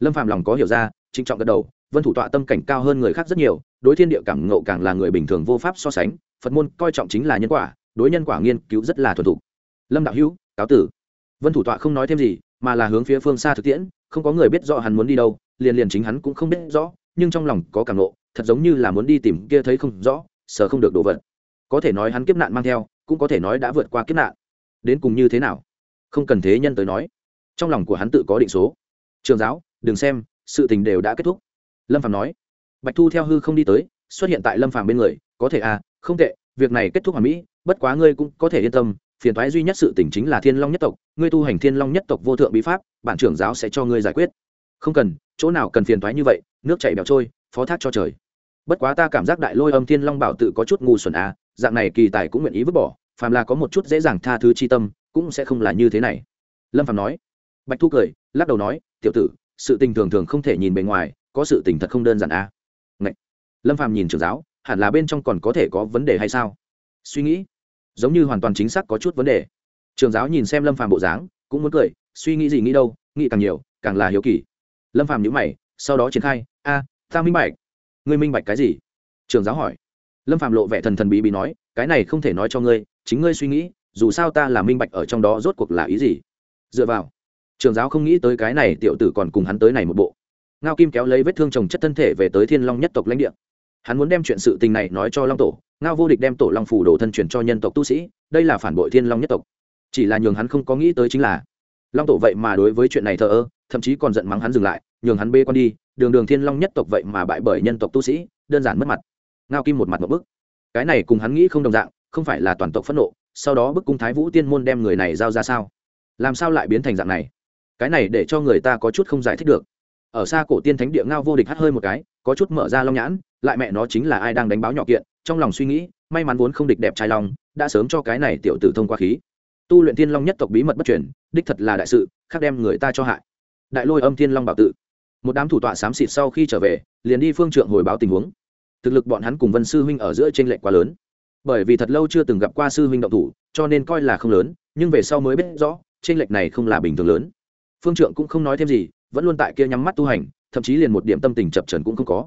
Lâm phạm lòng có hiểu ra, trịnh trọng gật đầu, vân thủ tọa tâm cảnh cao hơn người khác rất nhiều, đối thiên địa cảm ngộ càng là người bình thường vô pháp so sánh, phật môn coi trọng chính là nhân quả, đối nhân quả nghiên cứu rất là thuần thục. Lâm đạo hữu, cáo tử. Vân thủ tọa không nói thêm gì, mà là hướng phía phương xa thực tiễn, không có người biết rõ hắn muốn đi đâu, liền liền chính hắn cũng không biết rõ, nhưng trong lòng có cảm nộ thật giống như là muốn đi tìm kia thấy không rõ, sợ không được đồ vật. Có thể nói hắn kiếp nạn mang theo, cũng có thể nói đã vượt qua kiếp nạn đến cùng như thế nào? Không cần thế nhân tới nói. Trong lòng của hắn tự có định số. Trường giáo, đừng xem, sự tình đều đã kết thúc. Lâm phạm nói. Bạch thu theo hư không đi tới, xuất hiện tại lâm phàm bên người, có thể à không tệ, việc này kết thúc hoàn mỹ, bất quá ngươi cũng có thể yên tâm, phiền toái duy nhất sự tình chính là thiên long nhất tộc, ngươi tu hành thiên long nhất tộc vô thượng bí pháp, bản trưởng giáo sẽ cho ngươi giải quyết. Không cần, chỗ nào cần phiền toái như vậy, nước chảy bẹo trôi, phó thác cho trời. Bất quá ta cảm giác đại lôi âm thiên long bảo tự có chút ngu xuẩn à dạng này kỳ tài cũng nguyện ý vứt bỏ phàm là có một chút dễ dàng tha thứ chi tâm, cũng sẽ không là như thế này. Lâm phàm nói. Bạch thu cười, lắc đầu nói, tiểu tử, sự tình thường thường không thể nhìn bề ngoài, có sự tình thật không đơn giản a à? Ngậy. lâm phàm nhìn trưởng giáo, hẳn là bên trong còn có thể có vấn đề hay sao? Suy nghĩ. Giống như hoàn toàn chính xác có chút vấn đề. Trường giáo nhìn xem lâm phàm bộ dáng, cũng muốn cười, suy nghĩ gì nghĩ đâu, nghĩ càng nhiều, càng là hiếu kỳ. Lâm phàm nhíu mày, sau đó triển khai, a, ta minh bạch. Ngươi minh bạch cái gì? Trường giáo hỏi. Lâm phàm lộ vẻ thần thần bí bí nói, cái này không thể nói cho ngươi chính ngươi suy nghĩ, dù sao ta là minh bạch ở trong đó rốt cuộc là ý gì. Dựa vào, trường giáo không nghĩ tới cái này tiểu tử còn cùng hắn tới này một bộ. Ngao kim kéo lấy vết thương trồng chất thân thể về tới thiên long nhất tộc lãnh địa. Hắn muốn đem chuyện sự tình này nói cho long tổ, ngao vô địch đem tổ long phủ đồ thân truyền cho nhân tộc tu sĩ, đây là phản bội thiên long nhất tộc. Chỉ là nhường hắn không có nghĩ tới chính là, long tổ vậy mà đối với chuyện này thờ ơ, thậm chí còn giận mắng hắn dừng lại, nhường hắn bê con đi, đường đường thiên long nhất tộc vậy mà bại bởi nhân tộc tu sĩ, đơn giản mất mặt. Ngao kim một mặt một bức. Cái này cùng hắn nghĩ không đồng dạng không phải là toàn tộc phẫn nộ sau đó bức cung thái vũ tiên môn đem người này giao ra sao? Làm sao lại biến thành dạng này? Cái này để cho người ta có chút không giải thích được. Ở xa cổ tiên thánh địa ngao vô địch hắt hơi một cái có chút mở ra long nhãn lại mẹ nó chính là ai đang đánh báo nhỏ kiện trong lòng suy nghĩ may mắn vốn không địch đẹp trai lòng, đã sớm cho cái này tiểu tử thông qua khí. Tu luyện thiên long nhất tộc bí mật bất chuyển đích thật là đại sự khác đem người ta cho hại. Đại lôi âm thiên long bảo tự. Một đám thủ tọa xám xịt sau khi trở về liền đi phương trượng hồi báo tình huống. Thực lực bọn hắn cùng vân sư huynh ở giữa t r ê n lệch quá lớn bởi vì thật lâu chưa từng gặp qua sư huynh động thủ, cho nên coi là không lớn, nhưng về sau mới biết rõ t r ê n lệch này không là bình thường lớn. Phương trượng cũng không nói thêm gì, vẫn luôn tại kia nhắm mắt tu hành, thậm chí liền một điểm tâm tình chập trần cũng không có.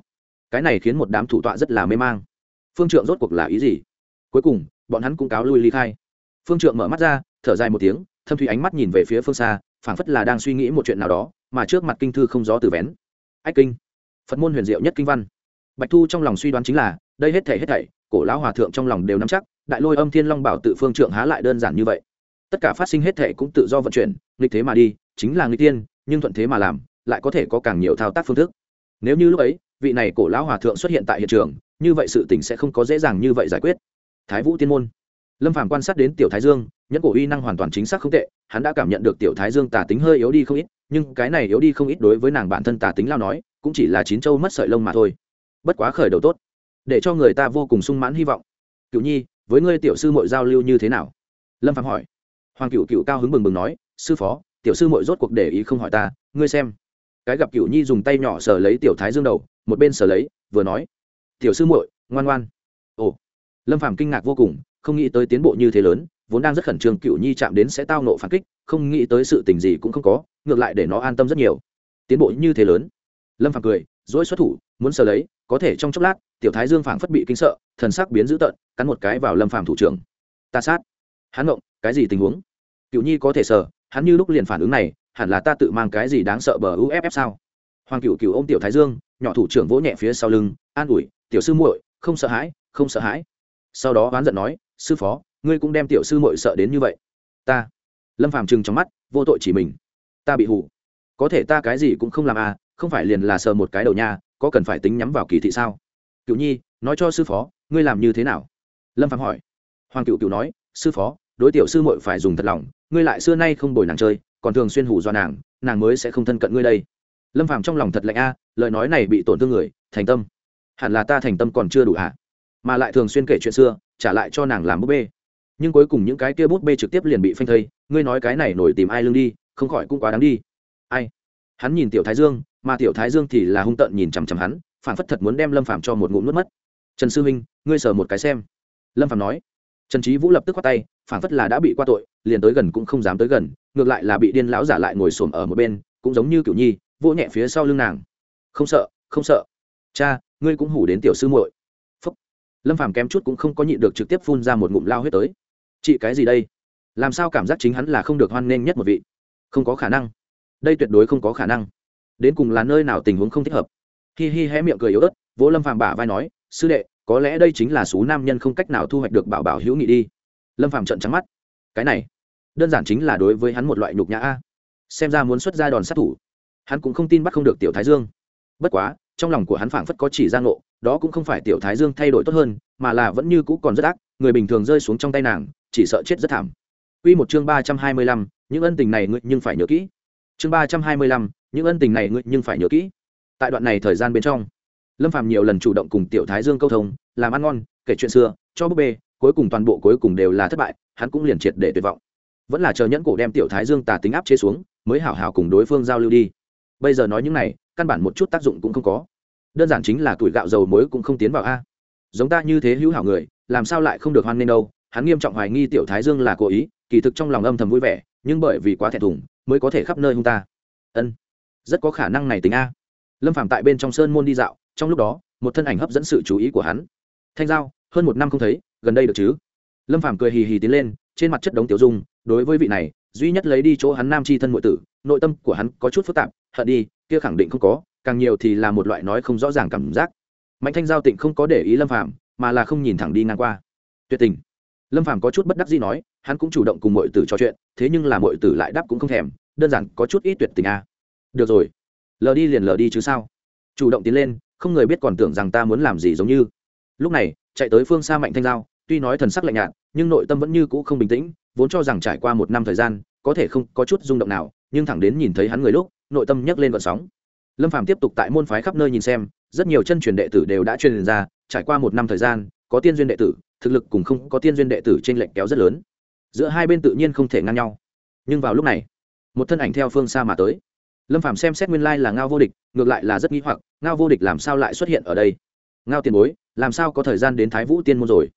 Cái này khiến một đám thủ tọa rất là mê mang. Phương trượng rốt cuộc là ý gì? Cuối cùng, bọn hắn cũng cáo lui ly khai. Phương trượng mở mắt ra, thở dài một tiếng, thâm thủy ánh mắt nhìn về phía phương xa, phảng phất là đang suy nghĩ một chuyện nào đó, mà trước mặt kinh thư không gió từ vén. Ách kinh. Phật môn huyền diệu nhất kinh văn. Bạch thu trong lòng suy đoán chính là, đây hết thể hết thảy cổ lão hòa thượng trong lòng đều nắm chắc, đại lôi âm thiên long bảo tự phương trượng há lại đơn giản như vậy. Tất cả phát sinh hết thảy cũng tự do vận chuyển, nghịch thế mà đi, chính là nghịch tiên, nhưng thuận thế mà làm, lại có thể có càng nhiều thao tác phương thức. Nếu như lúc ấy, vị này cổ lão hòa thượng xuất hiện tại hiện trường, như vậy sự tình sẽ không có dễ dàng như vậy giải quyết. Thái vũ tiên môn. Lâm phàm quan sát đến tiểu thái dương, nhẫn cổ uy năng hoàn toàn chính xác không tệ, hắn đã cảm nhận được tiểu thái dương tà tính hơi yếu đi không ít, nhưng cái này yếu đi không ít đối với nàng bản thân tà tính lao nói, cũng chỉ là chín châu mất sợi lông mà thôi. Bất quá khởi đầu tốt để cho người ta vô cùng sung mãn hy vọng. Cựu nhi, với ngươi tiểu sư mội giao lưu như thế nào? Lâm phạm hỏi. Hoàng cựu cựu cao hứng bừng bừng nói, sư phó, tiểu sư mội rốt cuộc để ý không hỏi ta, ngươi xem. Cái gặp cựu nhi dùng tay nhỏ sờ lấy tiểu thái dương đầu, một bên sờ lấy, vừa nói, tiểu sư muội, ngoan ngoan. Ồ. Lâm Phàm kinh ngạc vô cùng, không nghĩ tới tiến bộ như thế lớn, vốn đang rất khẩn trương cựu nhi chạm đến sẽ tao nộ phản kích, không nghĩ tới sự tình gì cũng không có, ngược lại để nó an tâm rất nhiều. Tiến bộ như thế lớn. Lâm Phàm cười dỗi xuất thủ, muốn sờ lấy, có thể trong chốc lát tiểu thái dương phảng phất bị kinh sợ thần sắc biến dữ tợn cắn một cái vào lâm phàm thủ trưởng. Ta sát. Hắn ngộng cái gì tình huống? Cựu nhi có thể sợ, hắn như lúc liền phản ứng này hẳn là ta tự mang cái gì đáng sợ bờ uff sao? Hoàng cựu cựu ông tiểu thái dương nhỏ thủ trưởng vỗ nhẹ phía sau lưng an ủi tiểu sư muội không sợ hãi không sợ hãi. Sau đó oán giận nói sư phó ngươi cũng đem tiểu sư muội sợ đến như vậy. Ta. Lâm phàm trừng trong mắt vô tội chỉ mình. Ta bị hủ có thể ta cái gì cũng không làm à không phải liền là sờ một cái đầu nha có cần phải tính nhắm vào kỳ thị sao? Cựu nhi, nói cho sư phó, ngươi làm như thế nào? Lâm phạm hỏi. Hoàng cựu cựu nói, sư phó, đối tiểu sư muội phải dùng thật lòng, ngươi lại xưa nay không bồi nàng chơi, còn thường xuyên hủ do nàng nàng mới sẽ không thân cận ngươi đây. Lâm phạm trong lòng thật lạnh a, lời nói này bị tổn thương người, thành tâm. Hẳn là ta thành tâm còn chưa đủ hả? Mà lại thường xuyên kể chuyện xưa, trả lại cho nàng làm búp bê. Nhưng cuối cùng những cái kia bút bê trực tiếp liền bị phanh thây, ngươi nói cái này nổi tìm ai lương đi, không khỏi cũng quá đáng đi. Ai? Hắn nhìn tiểu thái dương, mà tiểu thái dương thì là hung tợn nhìn chằm chằm hắn phản phất thật muốn đem lâm phạm cho một ngụm nuốt mất. Trần sư huynh, ngươi sờ một cái xem. Lâm phạm nói. Trần trí vũ lập tức khoát tay phản phất là đã bị qua tội, liền tới gần cũng không dám tới gần, ngược lại là bị điên lão giả lại ngồi xổm ở một bên, cũng giống như kiểu nhi, vỗ nhẹ phía sau lưng nàng. Không sợ không sợ. Cha, ngươi cũng hủ đến tiểu sư muội. Phúc. Lâm phàm kém chút cũng không có nhịn được trực tiếp phun ra một ngụm lao huyết tới. Chị cái gì đây? Làm sao cảm giác chính hắn là không được hoan nghênh nhất một vị? Không có khả năng. Đây tuyệt đối không có khả năng. Đến cùng là nơi nào tình huống không thích hợp? Hi hi hé miệng cười yếu ớt vỗ lâm phàm bả vai nói sư đệ có lẽ đây chính là số nam nhân không cách nào thu hoạch được bảo bảo hữu nghị đi. Lâm phàm trận trắng mắt. Cái này đơn giản chính là đối với hắn một loại nhục nhã a. Xem ra muốn xuất ra đòn sát thủ hắn cũng không tin bắt không được tiểu thái dương. Bất quá trong lòng của hắn phảng phất có chỉ ra ngộ đó cũng không phải tiểu thái dương thay đổi tốt hơn mà là vẫn như cũ còn rất ác người bình thường rơi xuống trong tay nàng chỉ sợ chết rất thảm. Quy một chương ba trăm hai mươi lăm, những ân tình này ngươi nhưng phải nhớ kỹ. Chương ba trăm hai mươi lăm, những ân tình này ngươi nhưng phải nhớ kỹ tại đoạn này thời gian bên trong, lâm phàm nhiều lần chủ động cùng tiểu thái dương câu thông, làm ăn ngon, kể chuyện xưa, cho búp bê, cuối cùng toàn bộ cuối cùng đều là thất bại, hắn cũng liền triệt để tuyệt vọng. Vẫn là chờ nhẫn cổ đem tiểu thái dương tà tính áp chế xuống, mới hảo hảo cùng đối phương giao lưu đi. Bây giờ nói những này, căn bản một chút tác dụng cũng không có. Đơn giản chính là tuổi gạo dầu muối cũng không tiến vào a. Giống ta như thế hữu hảo người, làm sao lại không được hoan nghênh đâu? Hắn nghiêm trọng hoài nghi tiểu thái dương là cố ý, kỳ thực trong lòng âm thầm vui vẻ, nhưng bởi vì quá thẹn thùng, mới có thể khắp nơi hung ta. Ân, rất có khả năng này tính a lâm phạm tại bên trong sơn môn đi dạo trong lúc đó một thân ảnh hấp dẫn sự chú ý của hắn thanh giao hơn một năm không thấy gần đây được chứ lâm phạm cười hì hì tiến lên trên mặt chất đống tiểu dung đối với vị này duy nhất lấy đi chỗ hắn nam chi thân nội tử nội tâm của hắn có chút phức tạp hận đi kia khẳng định không có càng nhiều thì là một loại nói không rõ ràng cảm giác mạnh thanh giao tịnh không có để ý lâm phạm mà là không nhìn thẳng đi ngang qua tuyệt tình lâm phạm có chút bất đắc gì nói hắn cũng chủ động cùng mọi tử trò chuyện thế nhưng là mọi tử lại đáp cũng không thèm đơn giản có chút ít tuyệt tình à. được rồi lờ đi liền lờ đi chứ sao? Chủ động tiến lên, không người biết còn tưởng rằng ta muốn làm gì giống như. Lúc này, chạy tới phương xa mạnh thanh giao, tuy nói thần sắc lạnh nhạt, nhưng nội tâm vẫn như cũ không bình tĩnh, vốn cho rằng trải qua một năm thời gian, có thể không có chút rung động nào, nhưng thẳng đến nhìn thấy hắn người lúc, nội tâm nhấc lên vận sóng. Lâm phàm tiếp tục tại môn phái khắp nơi nhìn xem, rất nhiều chân truyền đệ tử đều đã truyền ra, trải qua một năm thời gian, có tiên duyên đệ tử, thực lực cùng không có tiên duyên đệ tử trên lệnh kéo rất lớn. Giữa hai bên tự nhiên không thể ngăn nhau. Nhưng vào lúc này, một thân ảnh theo phương xa mà tới lâm phàm xem xét nguyên lai là ngao vô địch, ngược lại là rất nghĩ hoặc, ngao vô địch làm sao lại xuất hiện ở đây? Ngao tiền bối, làm sao có thời gian đến thái vũ tiên môn rồi?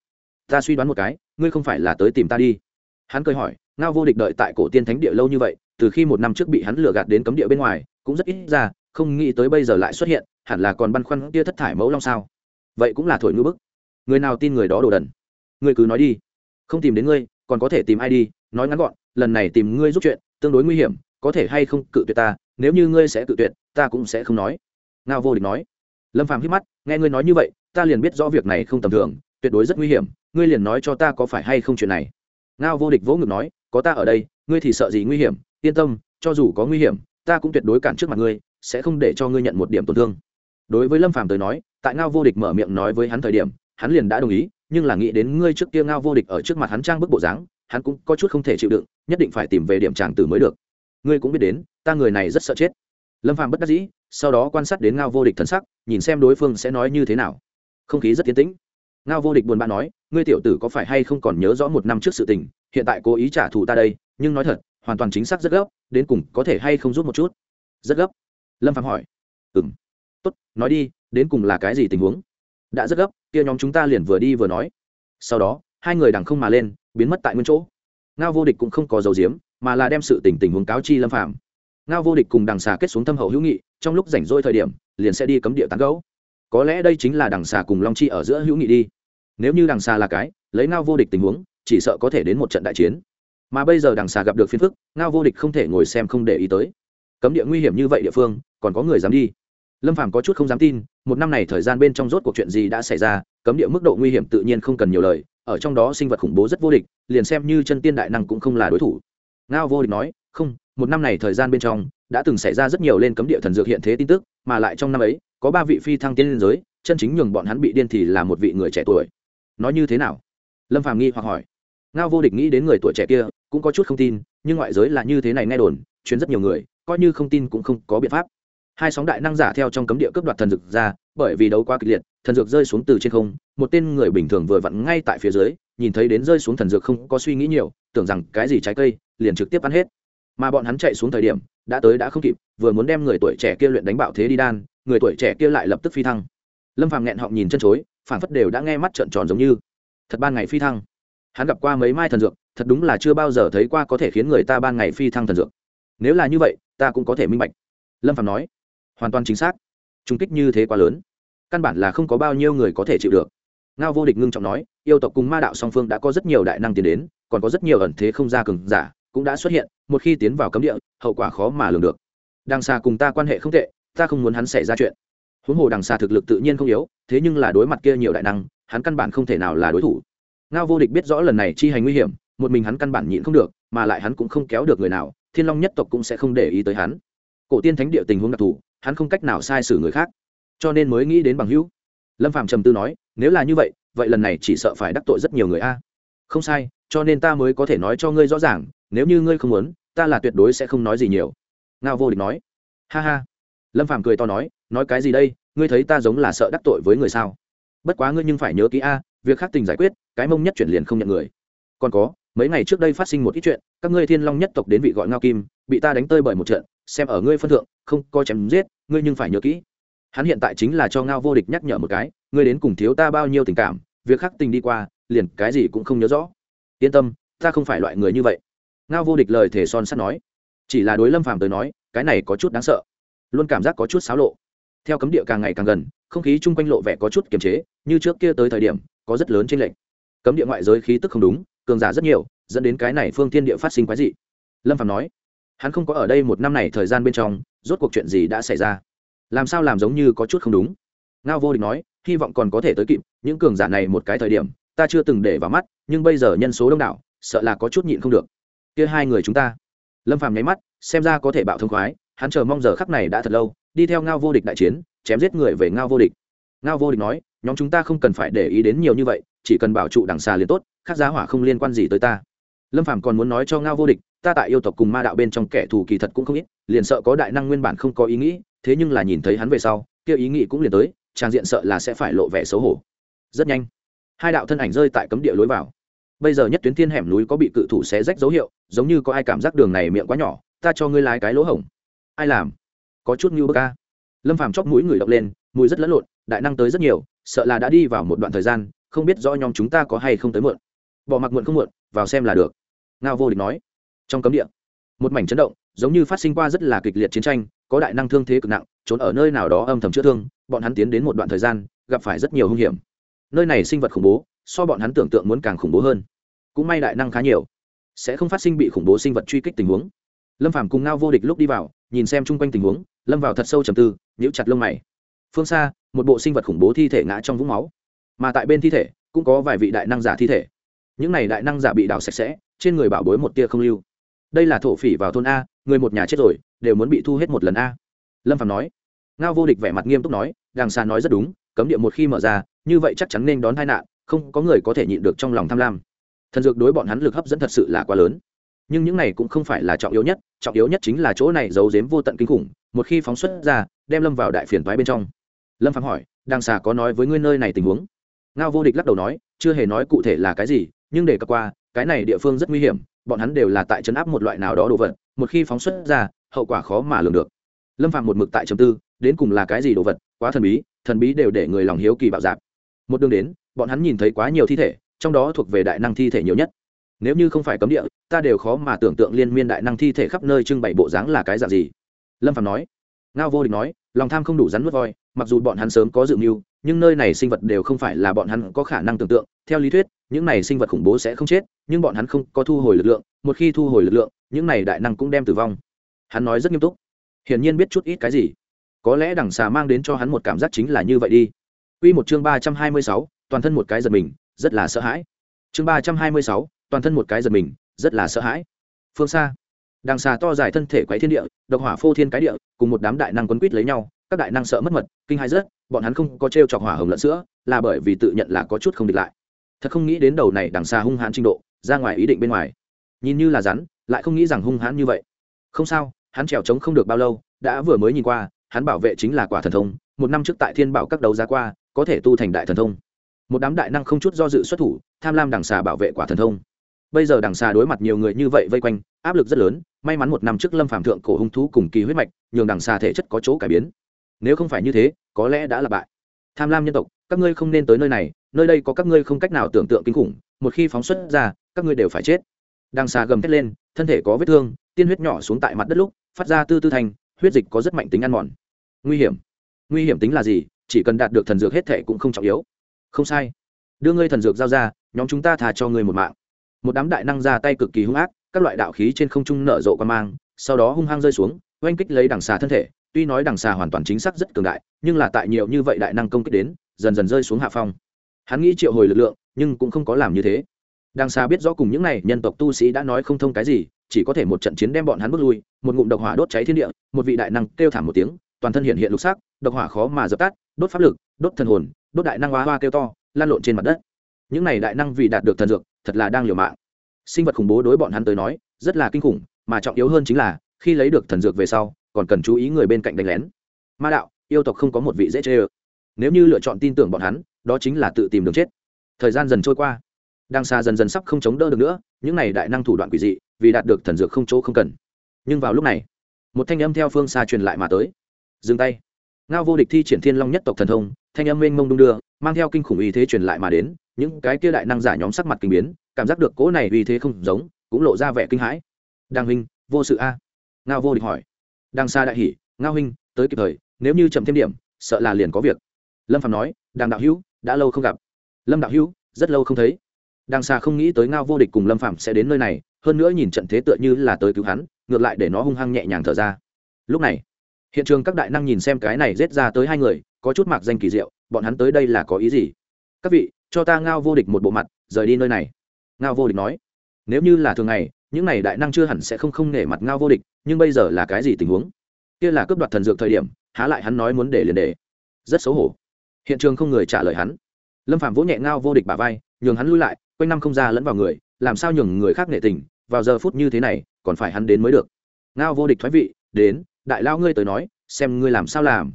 Ta suy đoán một cái, ngươi không phải là tới tìm ta đi. Hắn cười hỏi, ngao vô địch đợi tại cổ tiên thánh địa lâu như vậy, từ khi một năm trước bị hắn lừa gạt đến cấm địa bên ngoài, cũng rất ít ra, không nghĩ tới bây giờ lại xuất hiện, hẳn là còn băn khoăn kia thất thải mẫu long sao? Vậy cũng là thổi ngư bức. Người nào tin người đó đồ đần? Ngươi cứ nói đi. Không tìm đến ngươi, còn có thể tìm ai đi? Nói ngắn gọn, lần này tìm ngươi giúp chuyện, tương đối nguy hiểm, có thể hay không cự tuyệt ta nếu như ngươi sẽ tự tuyệt, ta cũng sẽ không nói. Ngao vô địch nói. Lâm phàm hít mắt, nghe ngươi nói như vậy, ta liền biết rõ việc này không tầm thường, tuyệt đối rất nguy hiểm, ngươi liền nói cho ta có phải hay không chuyện này. Ngao vô địch vỗ ngực nói, có ta ở đây, ngươi thì sợ gì nguy hiểm, yên tâm, cho dù có nguy hiểm, ta cũng tuyệt đối cản trước mặt ngươi, sẽ không để cho ngươi nhận một điểm tổn thương. Đối với lâm phàm tới nói, tại ngao vô địch mở miệng nói với hắn thời điểm, hắn liền đã đồng ý, nhưng là nghĩ đến ngươi trước kia ngao vô địch ở trước mặt hắn trang bức bộ dáng, hắn cũng có chút không thể chịu đựng, nhất định phải tìm về điểm tràng tử mới được ngươi cũng biết đến, ta người này rất sợ chết. Lâm phàm bất đắc dĩ, sau đó quan sát đến ngao vô địch thần sắc, nhìn xem đối phương sẽ nói như thế nào. Không khí rất tiến tĩnh. Ngao vô địch buồn bã nói, ngươi tiểu tử có phải hay không còn nhớ rõ một năm trước sự tình, hiện tại cố ý trả thù ta đây, nhưng nói thật, hoàn toàn chính xác rất gấp, đến cùng có thể hay không giúp một chút? Rất gấp? Lâm phạm hỏi. Ừ m tốt, nói đi, đến cùng là cái gì tình huống? Đã rất gấp, kia nhóm chúng ta liền vừa đi vừa nói. Sau đó, hai người đằng không mà lên, biến mất tại nguyên chỗ. Ngao vô địch cũng không có dầu diếm mà là đem sự tình tình huống cáo chi lâm phạm ngao vô địch cùng đằng xà kết xuống thâm hậu hữu nghị, trong lúc rảnh rỗi thời điểm, liền sẽ đi cấm địa tán gấu có lẽ đây chính là đằng xà cùng long chi ở giữa hữu nghị đi. Nếu như đằng xà là cái, lấy ngao vô địch tình huống, chỉ sợ có thể đến một trận đại chiến. Mà bây giờ đằng xà gặp được phiên phức, ngao vô địch không thể ngồi xem không để ý tới. Cấm địa nguy hiểm như vậy địa phương, còn có người dám đi. Lâm phàm có chút không dám tin, một năm này thời gian bên trong rốt cuộc chuyện gì đã xảy ra, cấm địa mức độ nguy hiểm tự nhiên không cần nhiều lời, ở trong đó sinh vật khủng bố rất vô địch, liền xem như chân tiên đại năng cũng không là đối thủ ngao vô địch nói, không, một năm này thời gian bên trong, đã từng xảy ra rất nhiều lên cấm địa thần dược hiện thế tin tức, mà lại trong năm ấy, có ba vị phi thăng tiên liên giới, chân chính nhường bọn hắn bị điên thì là một vị người trẻ tuổi. Nói như thế nào? Lâm phàm nghi hoặc hỏi. Ngao vô địch nghĩ đến người tuổi trẻ kia, cũng có chút không tin, nhưng ngoại giới là như thế này nghe đồn chuyến rất nhiều người, coi như không tin cũng không có biện pháp. Hai sóng đại năng giả theo trong cấm địa cướp đoạt thần dược ra, bởi vì đấu quá kịch liệt, thần dược rơi xuống từ trên không, một tên người bình thường vừa vặn ngay tại phía dưới, nhìn thấy đến rơi xuống thần dược không có suy nghĩ nhiều, tưởng rằng cái gì trái cây liền trực tiếp ăn hết. Mà bọn hắn chạy xuống thời điểm, đã tới đã không kịp, vừa muốn đem người tuổi trẻ kia luyện đánh bạo thế đi đan, người tuổi trẻ kia lại lập tức phi thăng. Lâm phàm nghẹn họng nhìn chân chối, phản phất đều đã nghe mắt trợn tròn giống như. Thật ban ngày phi thăng. Hắn gặp qua mấy mai thần dược, thật đúng là chưa bao giờ thấy qua có thể khiến người ta ban ngày phi thăng thần dược. Nếu là như vậy, ta cũng có thể minh bạch. Lâm Phàm nói, hoàn toàn chính xác. Trung kích như thế quá lớn, căn bản là không có bao nhiêu người có thể chịu được. Ngao vô địch ngưng trọng nói, yêu tộc cùng ma đạo song phương đã có rất nhiều đại năng tiến đến, còn có rất nhiều ẩn thế không ra cường giả cũng đã xuất hiện, một khi tiến vào cấm địa, hậu quả khó mà lường được. Đằng xa cùng ta quan hệ không tệ, ta không muốn hắn xảy ra chuyện. Huống hồ đằng xa thực lực tự nhiên không yếu, thế nhưng là đối mặt kia nhiều đại năng, hắn căn bản không thể nào là đối thủ. Ngao vô địch biết rõ lần này chi hành nguy hiểm, một mình hắn căn bản nhịn không được, mà lại hắn cũng không kéo được người nào, thiên long nhất tộc cũng sẽ không để ý tới hắn. Cổ tiên thánh địa tình huống đặc thù, hắn không cách nào sai xử người khác. Cho nên mới nghĩ đến bằng hữu. Lâm phạm trầm tư nói, nếu là như vậy vậy lần này chỉ sợ phải đắc tội rất nhiều người a. Không sai, cho nên ta mới có thể nói cho ngươi rõ ràng nếu như ngươi không muốn, ta là tuyệt đối sẽ không nói gì nhiều. Ngao vô địch nói. Ha ha. Lâm Phàm cười to nói nói cái gì đây? Ngươi thấy ta giống là sợ đắc tội với người sao? Bất quá ngươi nhưng phải nhớ kỹ a, việc khác tình giải quyết, cái mông nhất chuyển liền không nhận người. Còn có, mấy ngày trước đây phát sinh một ít chuyện, các ngươi thiên long nhất tộc đến vị gọi ngao kim, bị ta đánh tơi bởi một trận, xem ở ngươi phân thượng, không coi chém giết, ngươi nhưng phải nhớ kỹ. Hắn hiện tại chính là cho ngao vô địch nhắc nhở một cái, ngươi đến cùng thiếu ta bao nhiêu tình cảm, việc khác tình đi qua, liền cái gì cũng không nhớ rõ. Yên tâm, ta không phải loại người như vậy ngao vô địch lời thể son sắt nói. Chỉ là đối lâm phàm tới nói, cái này có chút đáng sợ. Luôn cảm giác có chút xáo lộ. Theo cấm địa càng ngày càng gần, không khí chung quanh lộ vẻ có chút kiềm chế, như trước kia tới thời điểm, có rất lớn trên lệnh cấm địa ngoại giới khí tức không đúng, cường giả rất nhiều, dẫn đến cái này phương thiên địa phát sinh quái dị. Lâm phàm nói, hắn không có ở đây một năm này thời gian bên trong, rốt cuộc chuyện gì đã xảy ra? Làm sao làm giống như có chút không đúng? Ngao vô địch nói, hy vọng còn có thể tới kịp, những cường giả này một cái thời điểm, ta chưa từng để vào mắt, nhưng bây giờ nhân số đông đảo, sợ là có chút nhịn không được kia hai người chúng ta. Lâm phàm nháy mắt, xem ra có thể bạo thông khoái, hắn chờ mong giờ khắc này đã thật lâu, đi theo ngao vô địch đại chiến, chém giết người về ngao vô địch. Ngao vô địch nói, nhóm chúng ta không cần phải để ý đến nhiều như vậy, chỉ cần bảo trụ đằng xa liền tốt, khác giá hỏa không liên quan gì tới ta. Lâm phàm còn muốn nói cho ngao vô địch, ta tại yêu tộc cùng ma đạo bên trong kẻ thù kỳ thật cũng không ít, liền sợ có đại năng nguyên bản không có ý nghĩ, thế nhưng là nhìn thấy hắn về sau, kia ý nghĩ cũng liền tới trang diện sợ là sẽ phải lộ vẻ xấu hổ. Rất nhanh, hai đạo thân ảnh rơi tại cấm địa lối vào. Bây giờ nhất tuyến thiên hẻm núi có bị cự thủ xé rách dấu hiệu giống như có ai cảm giác đường này miệng quá nhỏ, ta cho ngươi lái cái lỗ hổng. Ai làm? Có chút như bơ ca. Lâm phàm chóp mũi người đọc lên, mùi rất lẫn lộn, đại năng tới rất nhiều, sợ là đã đi vào một đoạn thời gian, không biết rõ nhóm chúng ta có hay không tới muộn. Bỏ mặc muộn không muộn, vào xem là được. Ngao vô địch nói. Trong cấm địa, một mảnh chấn động, giống như phát sinh qua rất là kịch liệt chiến tranh, có đại năng thương thế cực nặng, trốn ở nơi nào đó âm thầm chữa thương, bọn hắn tiến đến một đoạn thời gian, gặp phải rất nhiều hung hiểm. Nơi này sinh vật khủng bố, so bọn hắn tưởng tượng muốn càng khủng bố hơn. Cũng may đại năng khá nhiều sẽ không phát sinh bị khủng bố sinh vật truy kích tình huống. Lâm phàm cùng ngao vô địch lúc đi vào, nhìn xem chung quanh tình huống, lâm vào thật sâu trầm tư, nhíu chặt lông mày. Phương xa, một bộ sinh vật khủng bố thi thể ngã trong vũng máu. Mà tại bên thi thể, cũng có vài vị đại năng giả thi thể. Những này đại năng giả bị đào sạch sẽ, trên người bảo bối một tia không lưu. Đây là thổ phỉ vào thôn a, người một nhà chết rồi, đều muốn bị thu hết một lần a. Lâm phạm nói. Ngao vô địch vẻ mặt nghiêm túc nói đàng xa nói rất đúng, cấm địa một khi mở ra, như vậy chắc chắn nên đón tai nạn, không có người có thể nhịn được trong lòng tham lam thần dược đối bọn hắn lực hấp dẫn thật sự là quá lớn. Nhưng những này cũng không phải là trọng yếu nhất, trọng yếu nhất chính là chỗ này giấu giếm vô tận kinh khủng, một khi phóng xuất ra, đem lâm vào đại phiền toái bên trong. Lâm phạm hỏi đàng xà có nói với ngươi nơi này tình huống? Ngao vô địch lắc đầu nói, chưa hề nói cụ thể là cái gì, nhưng để cập qua, cái này địa phương rất nguy hiểm, bọn hắn đều là tại chấn áp một loại nào đó đồ vật, một khi phóng xuất ra, hậu quả khó mà lường được. Lâm phạm một mực tại chấm tư, đến cùng là cái gì đồ vật, quá thần bí thần bí đều để người lòng hiếu kỳ bạo dạp. Một đường đến, bọn hắn nhìn thấy quá nhiều thi thể trong đó thuộc về đại năng thi thể nhiều nhất. Nếu như không phải cấm địa ta đều khó mà tưởng tượng liên miên đại năng thi thể khắp nơi trưng bày bộ dáng là cái dạng gì. Lâm phạm nói. Ngao vô địch nói lòng tham không đủ rắn nuốt voi mặc dù bọn hắn sớm có dự mưu nhưng nơi này sinh vật đều không phải là bọn hắn có khả năng tưởng tượng. Theo lý thuyết những này sinh vật khủng bố sẽ không chết nhưng bọn hắn không có thu hồi lực lượng một khi thu hồi lực lượng những này đại năng cũng đem tử vong. Hắn nói rất nghiêm túc. Hiển nhiên biết chút ít cái gì. Có lẽ đằng xà mang đến cho hắn một cảm giác chính là như vậy đi. Quy một chương ba trăm hai mươi sáu, toàn thân một cái giật mình, rất là sợ hãi. Chương ba trăm hai mươi sáu, toàn thân một cái giật mình, rất là sợ hãi. Phương xa, đằng xà to dài thân thể quấy thiên địa, độc hỏa phô thiên cái địa, cùng một đám đại năng quấn quýt lấy nhau, các đại năng sợ mất mật, kinh hãi rất, bọn hắn không có trêu chọc hỏa hồng lẫn sữa, là bởi vì tự nhận là có chút không địch lại. Thật không nghĩ đến đầu này đằng xà hung hãn trình độ, ra ngoài ý định bên ngoài. Nhìn như là rắn, lại không nghĩ rằng hung hãn như vậy. Không sao, hắn trèo trống không được bao lâu, đã vừa mới nhìn qua, hắn bảo vệ chính là quả thần thông, một năm trước tại Thiên Bảo các đấu giá qua, có thể tu thành đại thần thông. Một đám đại năng không chút do dự xuất thủ, tham lam đằng xà bảo vệ quả thần thông. Bây giờ đằng xà đối mặt nhiều người như vậy vây quanh, áp lực rất lớn, may mắn một năm trước Lâm Phàm thượng cổ hung thú cùng kỳ huyết mạch, nhường đằng xà thể chất có chỗ cải biến. Nếu không phải như thế, có lẽ đã là bại. Tham lam nhân tộc, các ngươi không nên tới nơi này, nơi đây có các ngươi không cách nào tưởng tượng kinh khủng, một khi phóng xuất ra, các ngươi đều phải chết. Đằng xà gầm thét lên, thân thể có vết thương, tiên huyết nhỏ xuống tại mặt đất lúc, phát ra tư tư thành, huyết dịch có rất mạnh tính ăn mòn. Nguy hiểm. Nguy hiểm tính là gì? chỉ cần đạt được thần dược hết thể cũng không trọng yếu không sai. Đưa ngươi thần dược giao ra, nhóm chúng ta thà cho ngươi một mạng. Một đám đại năng ra tay cực kỳ hung ác, các loại đạo khí trên không trung nở rộ quan mang, sau đó hung hăng rơi xuống, oanh kích lấy đằng xà thân thể, tuy nói đằng xà hoàn toàn chính xác rất cường đại, nhưng là tại nhiều như vậy đại năng công kích đến, dần dần rơi xuống hạ phong. Hắn nghĩ triệu hồi lực lượng, nhưng cũng không có làm như thế. Đằng xà biết rõ cùng những này nhân tộc tu sĩ đã nói không thông cái gì, chỉ có thể một trận chiến đem bọn hắn bước lui, một ngụm độc hỏa đốt cháy thiên địa, một vị đại năng kêu thảm một tiếng, toàn thân hiện hiện lục sắc, độc hỏa khó mà dập tắt, đốt pháp lực, đốt thần hồn đốt đại năng hoa hoa kêu to, lan lộn trên mặt đất. Những này đại năng vì đạt được thần dược, thật là đang liều mạng. Sinh vật khủng bố đối bọn hắn tới nói, rất là kinh khủng, mà trọng yếu hơn chính là, khi lấy được thần dược về sau, còn cần chú ý người bên cạnh đánh lén. Ma đạo, yêu tộc không có một vị dễ chê ơ. Nếu như lựa chọn tin tưởng bọn hắn, đó chính là tự tìm đường chết. Thời gian dần trôi qua. Đang xa dần dần sắp không chống đỡ được nữa, những này đại năng thủ đoạn quỷ dị, vì đạt được thần dược không chỗ không cần. Nhưng vào lúc này, một thanh âm theo phương xa truyền lại mà tới. Dừng tay. Ngao vô địch thi triển thiên long nhất tộc thần thông thanh âm mênh mông đung đưa, mang theo kinh khủng uy thế truyền lại mà đến, những cái kia đại năng giả nhóm sắc mặt kinh biến, cảm giác được cỗ này uy thế không giống, cũng lộ ra vẻ kinh hãi. Đàng huynh, vô sự a. Ngao vô địch hỏi. Đang xa đại hỉ, ngao huynh, tới kịp thời, nếu như chậm thêm điểm, sợ là liền có việc. Lâm phạm nói đàng đạo hữu, đã lâu không gặp. Lâm đạo hữu, rất lâu không thấy. Đàng xa không nghĩ tới ngao vô địch cùng lâm phạm sẽ đến nơi này, hơn nữa nhìn trận thế tựa như là tới cứu hắn, ngược lại để nó hung hăng nhẹ nhàng thở ra. Lúc này, hiện trường các đại năng nhìn xem cái này rết ra tới hai người có chút mạc danh kỳ diệu, bọn hắn tới đây là có ý gì? Các vị, cho ta ngao vô địch một bộ mặt, rời đi nơi này. Ngao vô địch nói. Nếu như là thường ngày, những này đại năng chưa hẳn sẽ không không nể mặt ngao vô địch, nhưng bây giờ là cái gì tình huống? Kia là cướp đoạt thần dược thời điểm, há lại hắn nói muốn để liền để. Rất xấu hổ. Hiện trường không người trả lời hắn. Lâm phạm vỗ nhẹ ngao vô địch bà vai, nhường hắn lui lại, quanh năm không ra lẫn vào người, làm sao nhường người khác nghệ tình, vào giờ phút như thế này, còn phải hắn đến mới được. Ngao vô địch thoái vị, đến, đại lao ngươi tới nói, xem ngươi làm sao làm.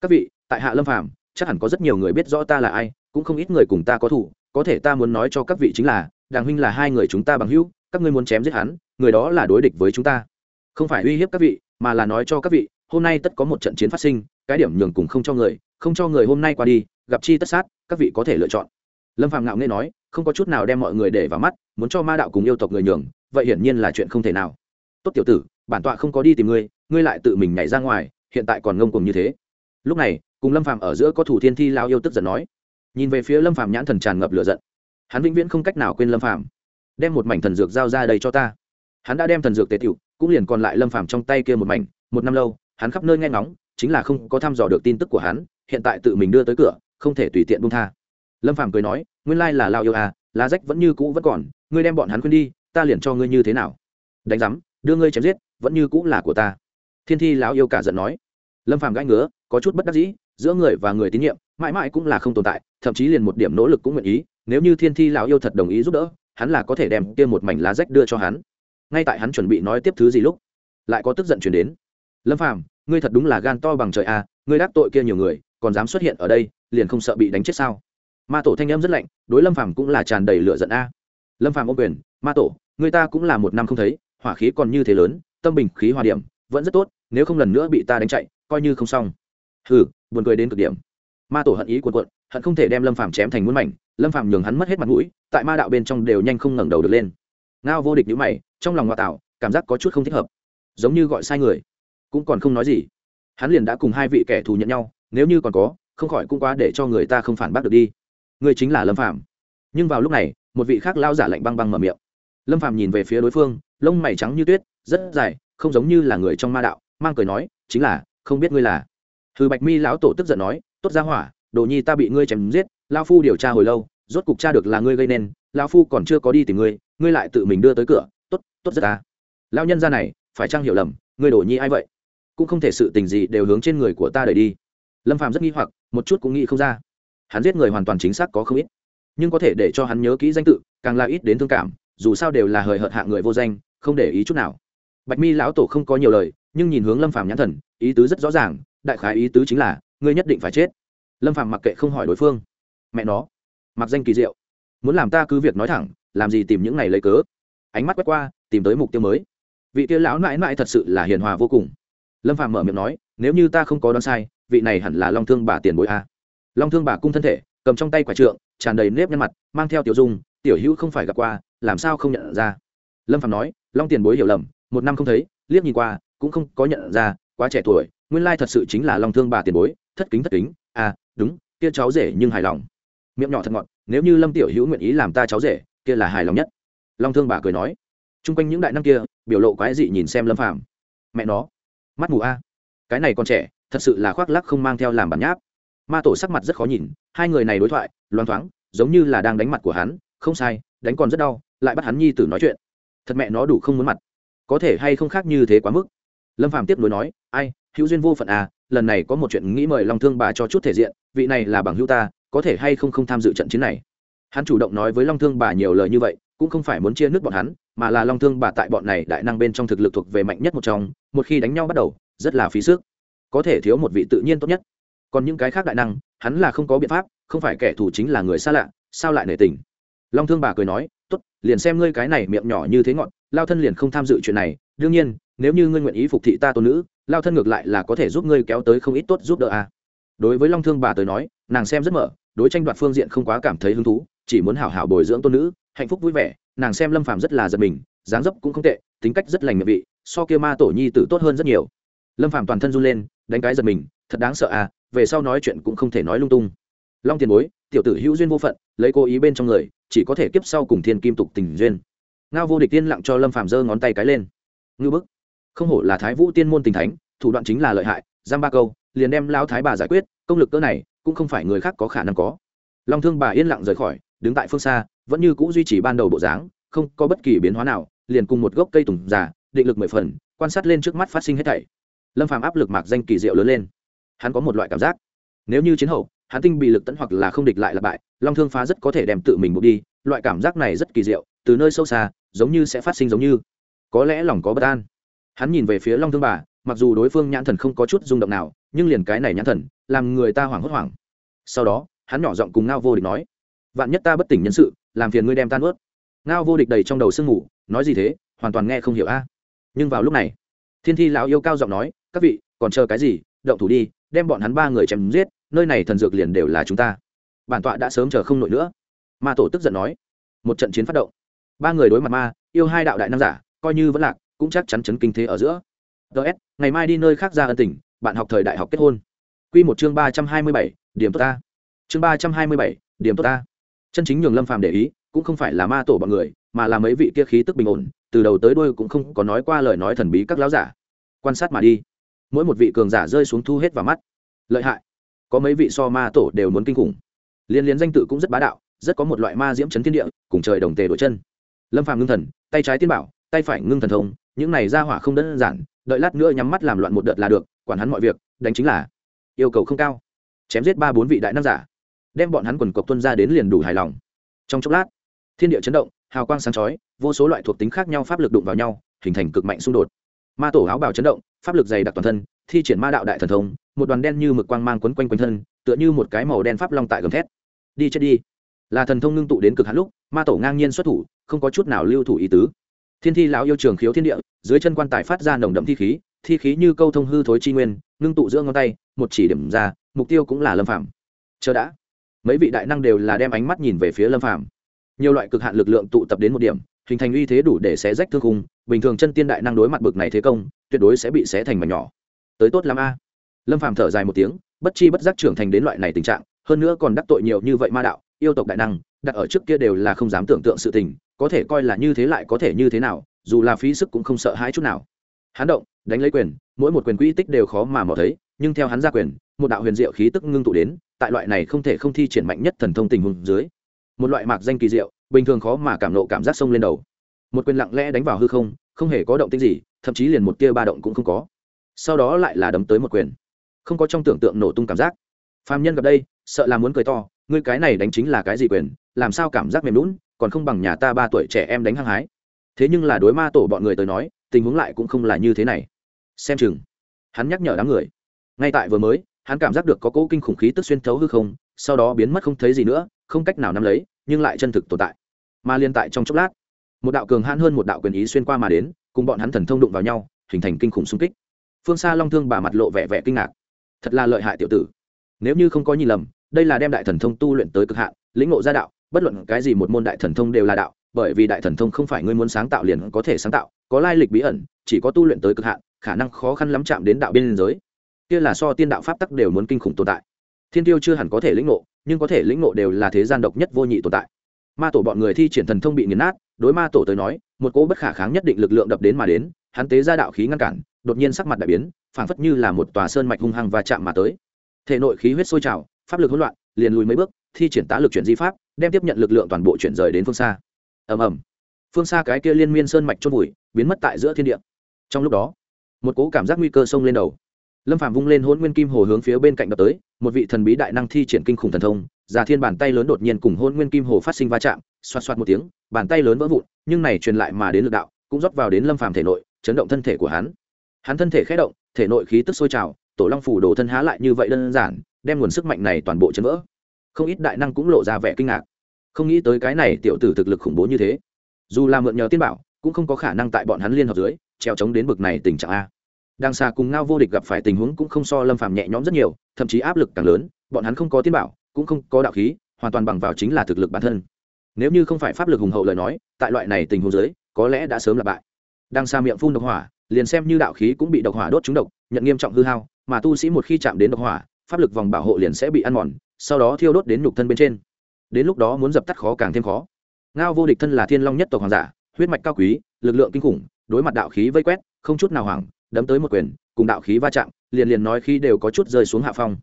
Các vị tại hạ lâm phàm, chắc hẳn có rất nhiều người biết rõ ta là ai, cũng không ít người cùng ta có thủ có thể ta muốn nói cho các vị chính là, đàng huynh là hai người chúng ta bằng hữu, các ngươi muốn chém giết hắn, người đó là đối địch với chúng ta. Không phải uy hiếp các vị, mà là nói cho các vị, hôm nay tất có một trận chiến phát sinh, cái điểm nhường cùng không cho người, không cho người hôm nay qua đi, gặp chi tất sát, các vị có thể lựa chọn. Lâm phạm ngạo nghe nói, không có chút nào đem mọi người để vào mắt, muốn cho ma đạo cùng yêu tộc người nhường, vậy hiển nhiên là chuyện không thể nào. Tốt tiểu tử, bản tọa không có đi tìm ngươi ngươi lại tự mình nhảy ra ngoài, hiện tại còn ngông cùng như thế. Lúc này cùng lâm phàm ở giữa có thủ thiên thi lao yêu tức giận nói. Nhìn về phía lâm phàm nhãn thần tràn ngập lửa giận. Hắn vĩnh viễn không cách nào quên lâm phàm. Đem một mảnh thần dược giao ra đây cho ta. Hắn đã đem thần dược tế tiểu, cũng liền còn lại lâm phàm trong tay kia một mảnh. Một năm lâu, hắn khắp nơi nghe ngóng, chính là không có thăm dò được tin tức của hắn, hiện tại tự mình đưa tới cửa, không thể tùy tiện buông tha. Lâm phàm cười nói, nguyên lai là lao yêu à lá rách vẫn như cũ vẫn còn, ngươi đem bọn hắn khuyên đi, ta liền cho ngươi như thế nào? Đánh giám, đưa ngươi chém giết, vẫn như cũ là của ta. Thiên thi lão yêu cả giận nói. Lâm phàm gãi ngứa, có chút bất đắc dĩ giữa người và người tín nhiệm mãi mãi cũng là không tồn tại thậm chí liền một điểm nỗ lực cũng nguyện ý nếu như thiên thi lão yêu thật đồng ý giúp đỡ hắn là có thể đem kia một mảnh lá rách đưa cho hắn. Ngay tại hắn chuẩn bị nói tiếp thứ gì lúc lại có tức giận chuyển đến. Lâm phàm ngươi thật đúng là gan to bằng trời a à, ngươi đắc tội kia nhiều người còn dám xuất hiện ở đây liền không sợ bị đánh chết sao? Ma tổ thanh em rất lạnh đối lâm phàm cũng là tràn đầy lửa giận a. Lâm phàm ô quyền ma tổ người ta cũng là một năm không thấy hỏa khí còn như thế lớn tâm bình khí hòa điểm vẫn rất tốt nếu không lần nữa bị ta đánh chạy coi như không xong. Hừ buồn cười đến cực điểm. Ma tổ hận ý cuộn cuộn, hận không thể đem lâm phàm chém thành muôn mảnh, lâm phàm nhường hắn mất hết mặt mũi, tại ma đạo bên trong đều nhanh không ngẩng đầu được lên. Ngao vô địch nhíu mày, trong lòng ngoại tạo, cảm giác có chút không thích hợp. Giống như gọi sai người, cũng còn không nói gì. Hắn liền đã cùng hai vị kẻ thù nhận nhau, nếu như còn có, không khỏi cũng quá để cho người ta không phản bác được đi. Người chính là lâm phạm nhưng vào lúc này, một vị khác lao giả lạnh băng băng mở miệng. Lâm phạm nhìn về phía đối phương, lông mày trắng như tuyết, rất dài, không giống như là người trong ma đạo, mang cười nói, chính là, không biết ngươi là hư bạch mi lão tổ tức giận nói, tốt ra hỏa, đồ nhi ta bị ngươi chém giết lao phu điều tra hồi lâu, rốt cục tra được là ngươi gây nên lao phu còn chưa có đi tìm ngươi ngươi lại tự mình đưa tới cửa, tốt tốt rất ta. Lao nhân ra này, phải trang hiểu lầm, ngươi đồ nhi ai vậy? Cũng không thể sự tình gì đều hướng trên người của ta đẩy đi. Lâm phàm rất nghi hoặc, một chút cũng nghĩ không ra. Hắn giết người hoàn toàn chính xác có không ít, nhưng có thể để cho hắn nhớ kỹ danh tự, càng là ít đến thương cảm, dù sao đều là hời hợt hạ người vô danh, không để ý chút nào. Bạch mi lão tổ không có nhiều lời, nhưng nhìn hướng lâm phàm nhãn thần, ý tứ rất rõ ràng đại khái ý tứ chính là, ngươi nhất định phải chết. Lâm phàm mặc kệ không hỏi đối phương. Mẹ nó, mặc danh kỳ diệu. Muốn làm ta cứ việc nói thẳng, làm gì tìm những ngày lấy cớ? Ánh mắt quét qua, tìm tới mục tiêu mới. Vị kia lão mãi mãi thật sự là hiền hòa vô cùng. Lâm Phàm mở miệng nói, nếu như ta không có đoán sai, vị này hẳn là long thương bà tiền bối a. Long thương bà cung thân thể, cầm trong tay quả trượng, tràn đầy nếp nhăn mặt, mang theo tiểu dung, tiểu hữu không phải gặp qua, làm sao không nhận ra? Lâm Phàm nói, long tiền bối hiểu lầm, một năm không thấy, liếc nhìn qua, cũng không có nhận ra quá trẻ tuổi, nguyên lai thật sự chính là long thương bà tiền bối, thất kính thất kính. À đúng, kia cháu rể nhưng hài lòng. Miệng nhỏ thật ngọt, nếu như lâm tiểu hữu nguyện ý làm ta cháu rể, kia là hài lòng nhất. Long thương bà cười nói. T r u n g quanh những đại năng kia, biểu lộ quái dị nhìn xem lâm phàm. Mẹ nó, mắt mù a. Cái này còn trẻ, thật sự là khoác lắc không mang theo làm bản nháp. Ma tổ sắc mặt rất khó nhìn, hai người này đối thoại, loang thoáng, giống như là đang đánh mặt của hắn, không sai, đánh còn rất đau, lại bắt hắn nhi tử nói chuyện. Thật mẹ nó đủ không muốn mặt. Có thể hay không khác như thế quá mức lâm phàm tiếp nối nói, ai, hữu duyên vô phận à lần này có một chuyện nghĩ mời lòng thương bà cho chút thể diện, vị này là bằng hữu ta, có thể hay không không tham dự trận chiến này? Hắn chủ động nói với long thương bà nhiều lời như vậy, cũng không phải muốn chia nước bọn hắn, mà là long thương bà tại bọn này đại năng bên trong thực lực thuộc về mạnh nhất một trong, một khi đánh nhau bắt đầu, rất là phí sức. Có thể thiếu một vị tự nhiên tốt nhất. Còn những cái khác đại năng, hắn là không có biện pháp, không phải kẻ thù chính là người xa lạ, sao lại nể tình? Long thương bà cười nói, tốt, liền xem ngươi cái này miệng nhỏ như thế ngọn lao thân liền không tham dự chuyện này, đương nhiên, nếu như ngươi nguyện ý phục thị ta tôn nữ, lao thân ngược lại là có thể giúp ngươi kéo tới không ít tốt giúp đỡ a. À. đối với long thương bà tới nói, nàng xem rất mở, đối tranh đoạt phương diện không quá cảm thấy hứng thú, chỉ muốn hảo hảo bồi dưỡng tôn nữ, hạnh phúc vui vẻ, nàng xem lâm phàm rất là giật mình, dáng dấp cũng không tệ, tính cách rất lành miệng vị, so kia ma tổ nhi tử tốt hơn rất nhiều. Lâm phàm toàn thân run lên, đánh cái giật mình, thật đáng sợ à về sau nói chuyện cũng không thể nói lung tung. Long tiền bối, tiểu tử hữu duyên vô phận, lấy cố ý bên trong người, chỉ có thể kiếp sau cùng thiên kim tục tình duyên ngao vô địch tiên lặng cho lâm phàm giơ ngón tay cái lên. Ngư bức. Không hổ là thái vũ tiên môn tình thánh, thủ đoạn chính là lợi hại, giam ba câu, liền đem lao thái bà giải quyết, công lực cỡ này, cũng không phải người khác có khả năng có. Long thương bà yên lặng rời khỏi, đứng tại phương xa, vẫn như cũ duy trì ban đầu bộ dáng, không có bất kỳ biến hóa nào, liền cùng một gốc cây tùng già, định lực mười phần, quan sát lên trước mắt phát sinh hết thảy. Lâm phàm áp lực mạc danh kỳ diệu lớn lên. Hắn có một loại cảm giác, nếu như chiến hậu, hắn tinh bị lực tẫn hoặc là không địch lại là bại, long thương phá rất có thể đem tự mình buộc đi, loại cảm giác này rất kỳ diệu, từ nơi sâu xa giống như sẽ phát sinh giống như. Có lẽ lòng có bất an. Hắn nhìn về phía long thương bà, mặc dù đối phương nhãn thần không có chút rung động nào, nhưng liền cái này nhãn thần, làm người ta hoảng hốt hoảng. Sau đó, hắn nhỏ giọng cùng ngao vô địch nói, vạn nhất ta bất tỉnh nhân sự, làm phiền ngươi đem tan ướt. Ngao vô địch đầy trong đầu sương ngủ nói gì thế, hoàn toàn nghe không hiểu a. Nhưng vào lúc này, thiên thi lão yêu cao giọng nói, các vị, còn chờ cái gì? Động thủ đi, đem bọn hắn ba người chém giết, nơi này thần dược liền đều là chúng ta. Bản tọa đã sớm chờ không nổi nữa. Ma tổ tức giận nói, một trận chiến phát động ba người đối mặt ma, yêu hai đạo đại nam giả, coi như vẫn lạc, cũng chắc chắn chấn kinh thế ở giữa. Ts ngày mai đi nơi khác ra ân tình, bạn học thời đại học kết hôn. Q một chương ba trăm hai mươi bảy, điểm tốt ta. Chương ba trăm hai mươi bảy, điểm tốt ta. Chân chính nhường lâm phàm để ý, cũng không phải là ma tổ bọn người, mà là mấy vị kia khí tức bình ổn, từ đầu tới đuôi cũng không có nói qua lời nói thần bí các lão giả. Quan sát mà đi. Mỗi một vị cường giả rơi xuống thu hết vào mắt. Lợi hại. Có mấy vị so ma tổ đều muốn kinh khủng. Liên liên danh tự cũng rất bá đạo, rất có một loại ma diễm chấn thiên địa, cùng trời đồng tề đổi chân lâm phàm ngưng thần, tay trái tiên bảo, tay phải ngưng thần thông, những này ra hỏa không đơn giản, đợi lát nữa nhắm mắt làm loạn một đợt là được, quản hắn mọi việc, đánh chính là yêu cầu không cao. Chém giết ba bốn vị đại nam giả, đem bọn hắn quần cộc tuân ra đến liền đủ hài lòng. Trong chốc lát, thiên địa chấn động, hào quang sáng chói, vô số loại thuộc tính khác nhau pháp lực đụng vào nhau, hình thành cực mạnh xung đột. Ma tổ áo bào chấn động, pháp lực dày đặc toàn thân, thi triển ma đạo đại thần thông, một đoàn đen như mực quang mang quấn quanh quanh thân, tựa như một cái màu đen pháp long tại gầm thét. Đi chết đi. Là thần thông ngưng tụ đến cực hạn lúc, ma tổ ngang nhiên xuất thủ không có chút nào lưu thủ ý tứ. Thiên thi lão yêu trường khiếu thiên địa, dưới chân quan tài phát ra nồng đậm thi khí thi khí như câu thông hư thối chi nguyên, ngưng tụ giữa ngón tay, một chỉ điểm ra, mục tiêu cũng là lâm phạm chờ đã. Mấy vị đại năng đều là đem ánh mắt nhìn về phía lâm phạm nhiều loại cực hạn lực lượng tụ tập đến một điểm, hình thành uy thế đủ để xé rách thương khung, bình thường chân tiên đại năng đối mặt bực này thế công, tuyệt đối sẽ bị xé thành mảnh nhỏ. Tới tốt lắm a. Lâm phạm thở dài một tiếng, bất chi bất giác trưởng thành đến loại này tình trạng, hơn nữa còn đắc tội nhiều như vậy ma đạo, yêu tộc đại năng, đặt ở trước kia đều là không dám tưởng tượng sự tình có thể coi là như thế lại có thể như thế nào, dù là phí sức cũng không sợ hãi chút nào. Hắn động, đánh lấy quyền, mỗi một quyền quỹ tích đều khó mà mò thấy, nhưng theo hắn ra quyền, một đạo huyền diệu khí tức ngưng tụ đến, tại loại này không thể không thi triển mạnh nhất thần thông tình huống dưới. Một loại mạc danh kỳ diệu, bình thường khó mà cảm nộ cảm giác sông lên đầu. Một quyền lặng lẽ đánh vào hư không không hề có động tĩnh gì, thậm chí liền một tia ba động cũng không có. Sau đó lại là đấm tới một quyền. Không có trong tưởng tượng nổ tung cảm giác. Phạm nhân gặp đây, sợ là muốn cười to, ngươi cái này đánh chính là cái gì quyền? Làm sao cảm giác mềm lún còn không bằng nhà ta ba tuổi trẻ em đánh hăng hái. Thế nhưng là đối ma tổ bọn người tới nói, tình huống lại cũng không là như thế này. Xem chừng, hắn nhắc nhở đám người. Ngay tại vừa mới, hắn cảm giác được có cỗ kinh khủng khí tức xuyên thấu hư không, sau đó biến mất không thấy gì nữa, không cách nào nắm lấy, nhưng lại chân thực tồn tại. Mà liên tại trong chốc lát, một đạo cường hãn hơn một đạo quyền ý xuyên qua mà đến, cùng bọn hắn thần thông đụng vào nhau, hình thành kinh khủng xung kích. Phương xa long thương bà mặt lộ vẻ vẻ kinh ngạc. Thật là lợi hại tiểu tử. Nếu như không có nhìn lầm, đây là đem đại thần thông tu luyện tới cực hạn, lĩnh ngộ ra đạo bất luận cái gì một môn đại thần thông đều là đạo, bởi vì đại thần thông không phải ngươi muốn sáng tạo liền có thể sáng tạo, có lai lịch bí ẩn, chỉ có tu luyện tới cực hạn, khả năng khó khăn lắm chạm đến đạo biên giới. Kia là so tiên đạo pháp tắc đều muốn kinh khủng tồn tại. Thiên tiêu chưa hẳn có thể lĩnh ngộ, nhưng có thể lĩnh ngộ đều là thế gian độc nhất vô nhị tồn tại. Ma tổ bọn người thi triển thần thông bị nghiền nát, đối ma tổ tới nói, một cỗ bất khả kháng nhất định lực lượng đập đến mà đến, hắn tế ra đạo khí ngăn cản, đột nhiên sắc mặt đại biến, phảng phất như là một tòa sơn mạch hung hăng và chạm mà tới. Thể nội khí huyết sôi trào, pháp lực hỗn loạn, liền lùi mấy bước, thi triển tá lực chuyển di pháp đem tiếp nhận lực lượng toàn bộ chuyển rời đến phương xa. Ầm ầm. Phương xa cái kia liên miên sơn mạch chôn vùi, biến mất tại giữa thiên địa. Trong lúc đó, một cỗ cảm giác nguy cơ xông lên đầu. Lâm phàm vung lên hôn nguyên kim hồ hướng phía bên cạnh đập tới, một vị thần bí đại năng thi triển kinh khủng thần thông già thiên bàn tay lớn đột nhiên cùng hôn nguyên kim hồ phát sinh va chạm, xoạt xoạt một tiếng, bàn tay lớn vỡ vụn, nhưng này truyền lại mà đến lực đạo, cũng rót vào đến lâm phàm thể nội, chấn động thân thể của hắn. Hắn thân thể khẽ động, thể nội khí tức sôi trào, tổ long phủ đồ thân há lại như vậy đơn giản, đem nguồn sức mạnh này toàn bộ chấn vỡ không ít đại năng cũng lộ ra vẻ kinh ngạc. Không nghĩ tới cái này tiểu tử thực lực khủng bố như thế. Dù là mượn nhờ tiên bảo, cũng không có khả năng tại bọn hắn liên hợp dưới treo chống đến bực này tình trạng a. Đang xa cùng ngao vô địch gặp phải tình huống cũng không so lâm phàm nhẹ nhõm rất nhiều, thậm chí áp lực càng lớn, bọn hắn không có tiên bảo, cũng không có đạo khí, hoàn toàn bằng vào chính là thực lực bản thân. Nếu như không phải pháp lực hùng hậu lời nói, tại loại này tình huống dưới, có lẽ đã sớm là bại. Đang xa miệng phun độc hỏa, liền xem như đạo khí cũng bị độc hỏa đốt trúng độc, nhận nghiêm trọng hư hao, mà tu sĩ một khi chạm đến độc hỏa, pháp lực vòng bảo hộ liền sẽ bị ăn mòn sau đó thiêu đốt đến nhục thân bên trên. Đến lúc đó muốn dập tắt khó càng thêm khó. Ngao vô địch thân là thiên long nhất tộc hoàng giả, huyết mạch cao quý, lực lượng kinh khủng, đối mặt đạo khí vây quét, không chút nào hoảng, đấm tới một quyền, cùng đạo khí va chạm, liền liền nói khi đều có chút rơi xuống hạ phong.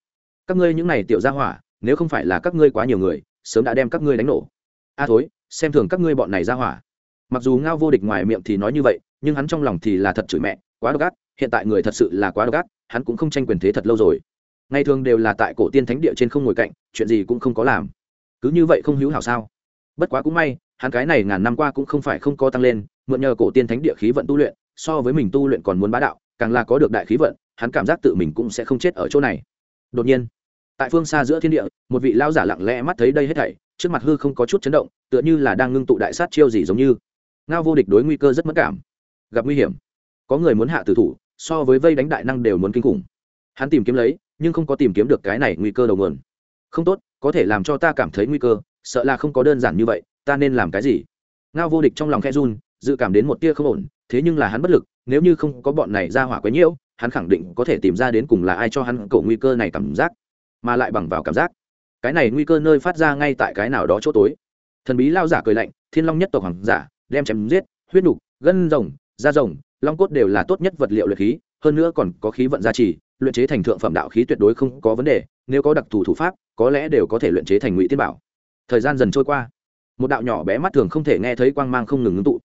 Các ngươi những này tiểu ra hỏa, nếu không phải là các ngươi quá nhiều người, sớm đã đem các ngươi đánh nổ. A thối, xem thường các ngươi bọn này ra hỏa. Mặc dù ngao vô địch ngoài miệng thì nói như vậy, nhưng hắn trong lòng thì là thật chửi mẹ, quá độc ác, hiện tại người thật sự là quá độc ác, hắn cũng không tranh quyền thế thật lâu rồi ngày thường đều là tại cổ tiên thánh địa trên không ngồi cạnh, chuyện gì cũng không có làm. Cứ như vậy không hữu hảo sao? Bất quá cũng may, hắn cái này ngàn năm qua cũng không phải không có tăng lên, mượn nhờ cổ tiên thánh địa khí vận tu luyện, so với mình tu luyện còn muốn bá đạo, càng là có được đại khí vận, hắn cảm giác tự mình cũng sẽ không chết ở chỗ này. Đột nhiên, tại phương xa giữa thiên địa, một vị lao giả lặng lẽ mắt thấy đây hết thảy, trước mặt hư không có chút chấn động, tựa như là đang ngưng tụ đại sát chiêu gì giống như. Ngao vô địch đối nguy cơ rất mất cảm. Gặp nguy hiểm. Có người muốn hạ tử thủ, so với vây đánh đại năng đều muốn kinh khủng hắn tìm kiếm lấy, nhưng không có tìm kiếm được cái này nguy cơ đầu nguồn. Không tốt, có thể làm cho ta cảm thấy nguy cơ, sợ là không có đơn giản như vậy, ta nên làm cái gì? Ngao vô địch trong lòng khe run, dự cảm đến một tia không ổn, thế nhưng là hắn bất lực, nếu như không có bọn này ra hỏa quấy nhiễu, hắn khẳng định có thể tìm ra đến cùng là ai cho hắn cổ nguy cơ này cảm giác, mà lại bằng vào cảm giác. Cái này nguy cơ nơi phát ra ngay tại cái nào đó chỗ tối. Thần bí lao giả cười lạnh, thiên long nhất tộc hoàng giả, đem chém giết, huyết nục, gân rồng, da rồng, long cốt đều là tốt nhất vật liệu luyện khí, hơn nữa còn có khí vận gia trì luyện chế thành thượng phẩm đạo khí tuyệt đối không có vấn đề, nếu có đặc thù thủ pháp, có lẽ đều có thể luyện chế thành ngụy tiên bảo. Thời gian dần trôi qua, một đạo nhỏ bé mắt thường không thể nghe thấy quang mang không ngừng ngưng tụ.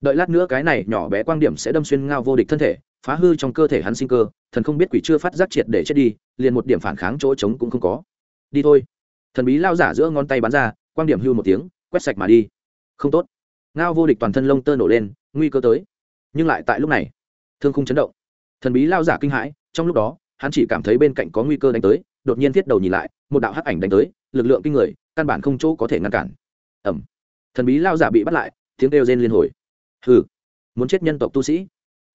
Đợi lát nữa cái này nhỏ bé quang điểm sẽ đâm xuyên ngao vô địch thân thể, phá hư trong cơ thể hắn sinh cơ, thần không biết quỷ chưa phát giác triệt để chết đi, liền một điểm phản kháng chỗ trống cũng không có. Đi thôi. Thần bí lao giả giữa ngón tay bắn ra, quang điểm hưu một tiếng, quét sạch mà đi. Không tốt. Ngao vô địch toàn thân lông tơ nổ lên, nguy cơ tới. Nhưng lại tại lúc này, thương không chấn động. Thần bí lao giả kinh hãi, trong lúc đó hắn chỉ cảm thấy bên cạnh có nguy cơ đánh tới, đột nhiên thiết đầu nhìn lại, một đạo hắc ảnh đánh tới, lực lượng kinh người, căn bản không chỗ có thể ngăn cản. Ẩm thần bí lao giả bị bắt lại, tiếng kêu rên liên hồi. Hừ. Muốn chết nhân tộc tu sĩ.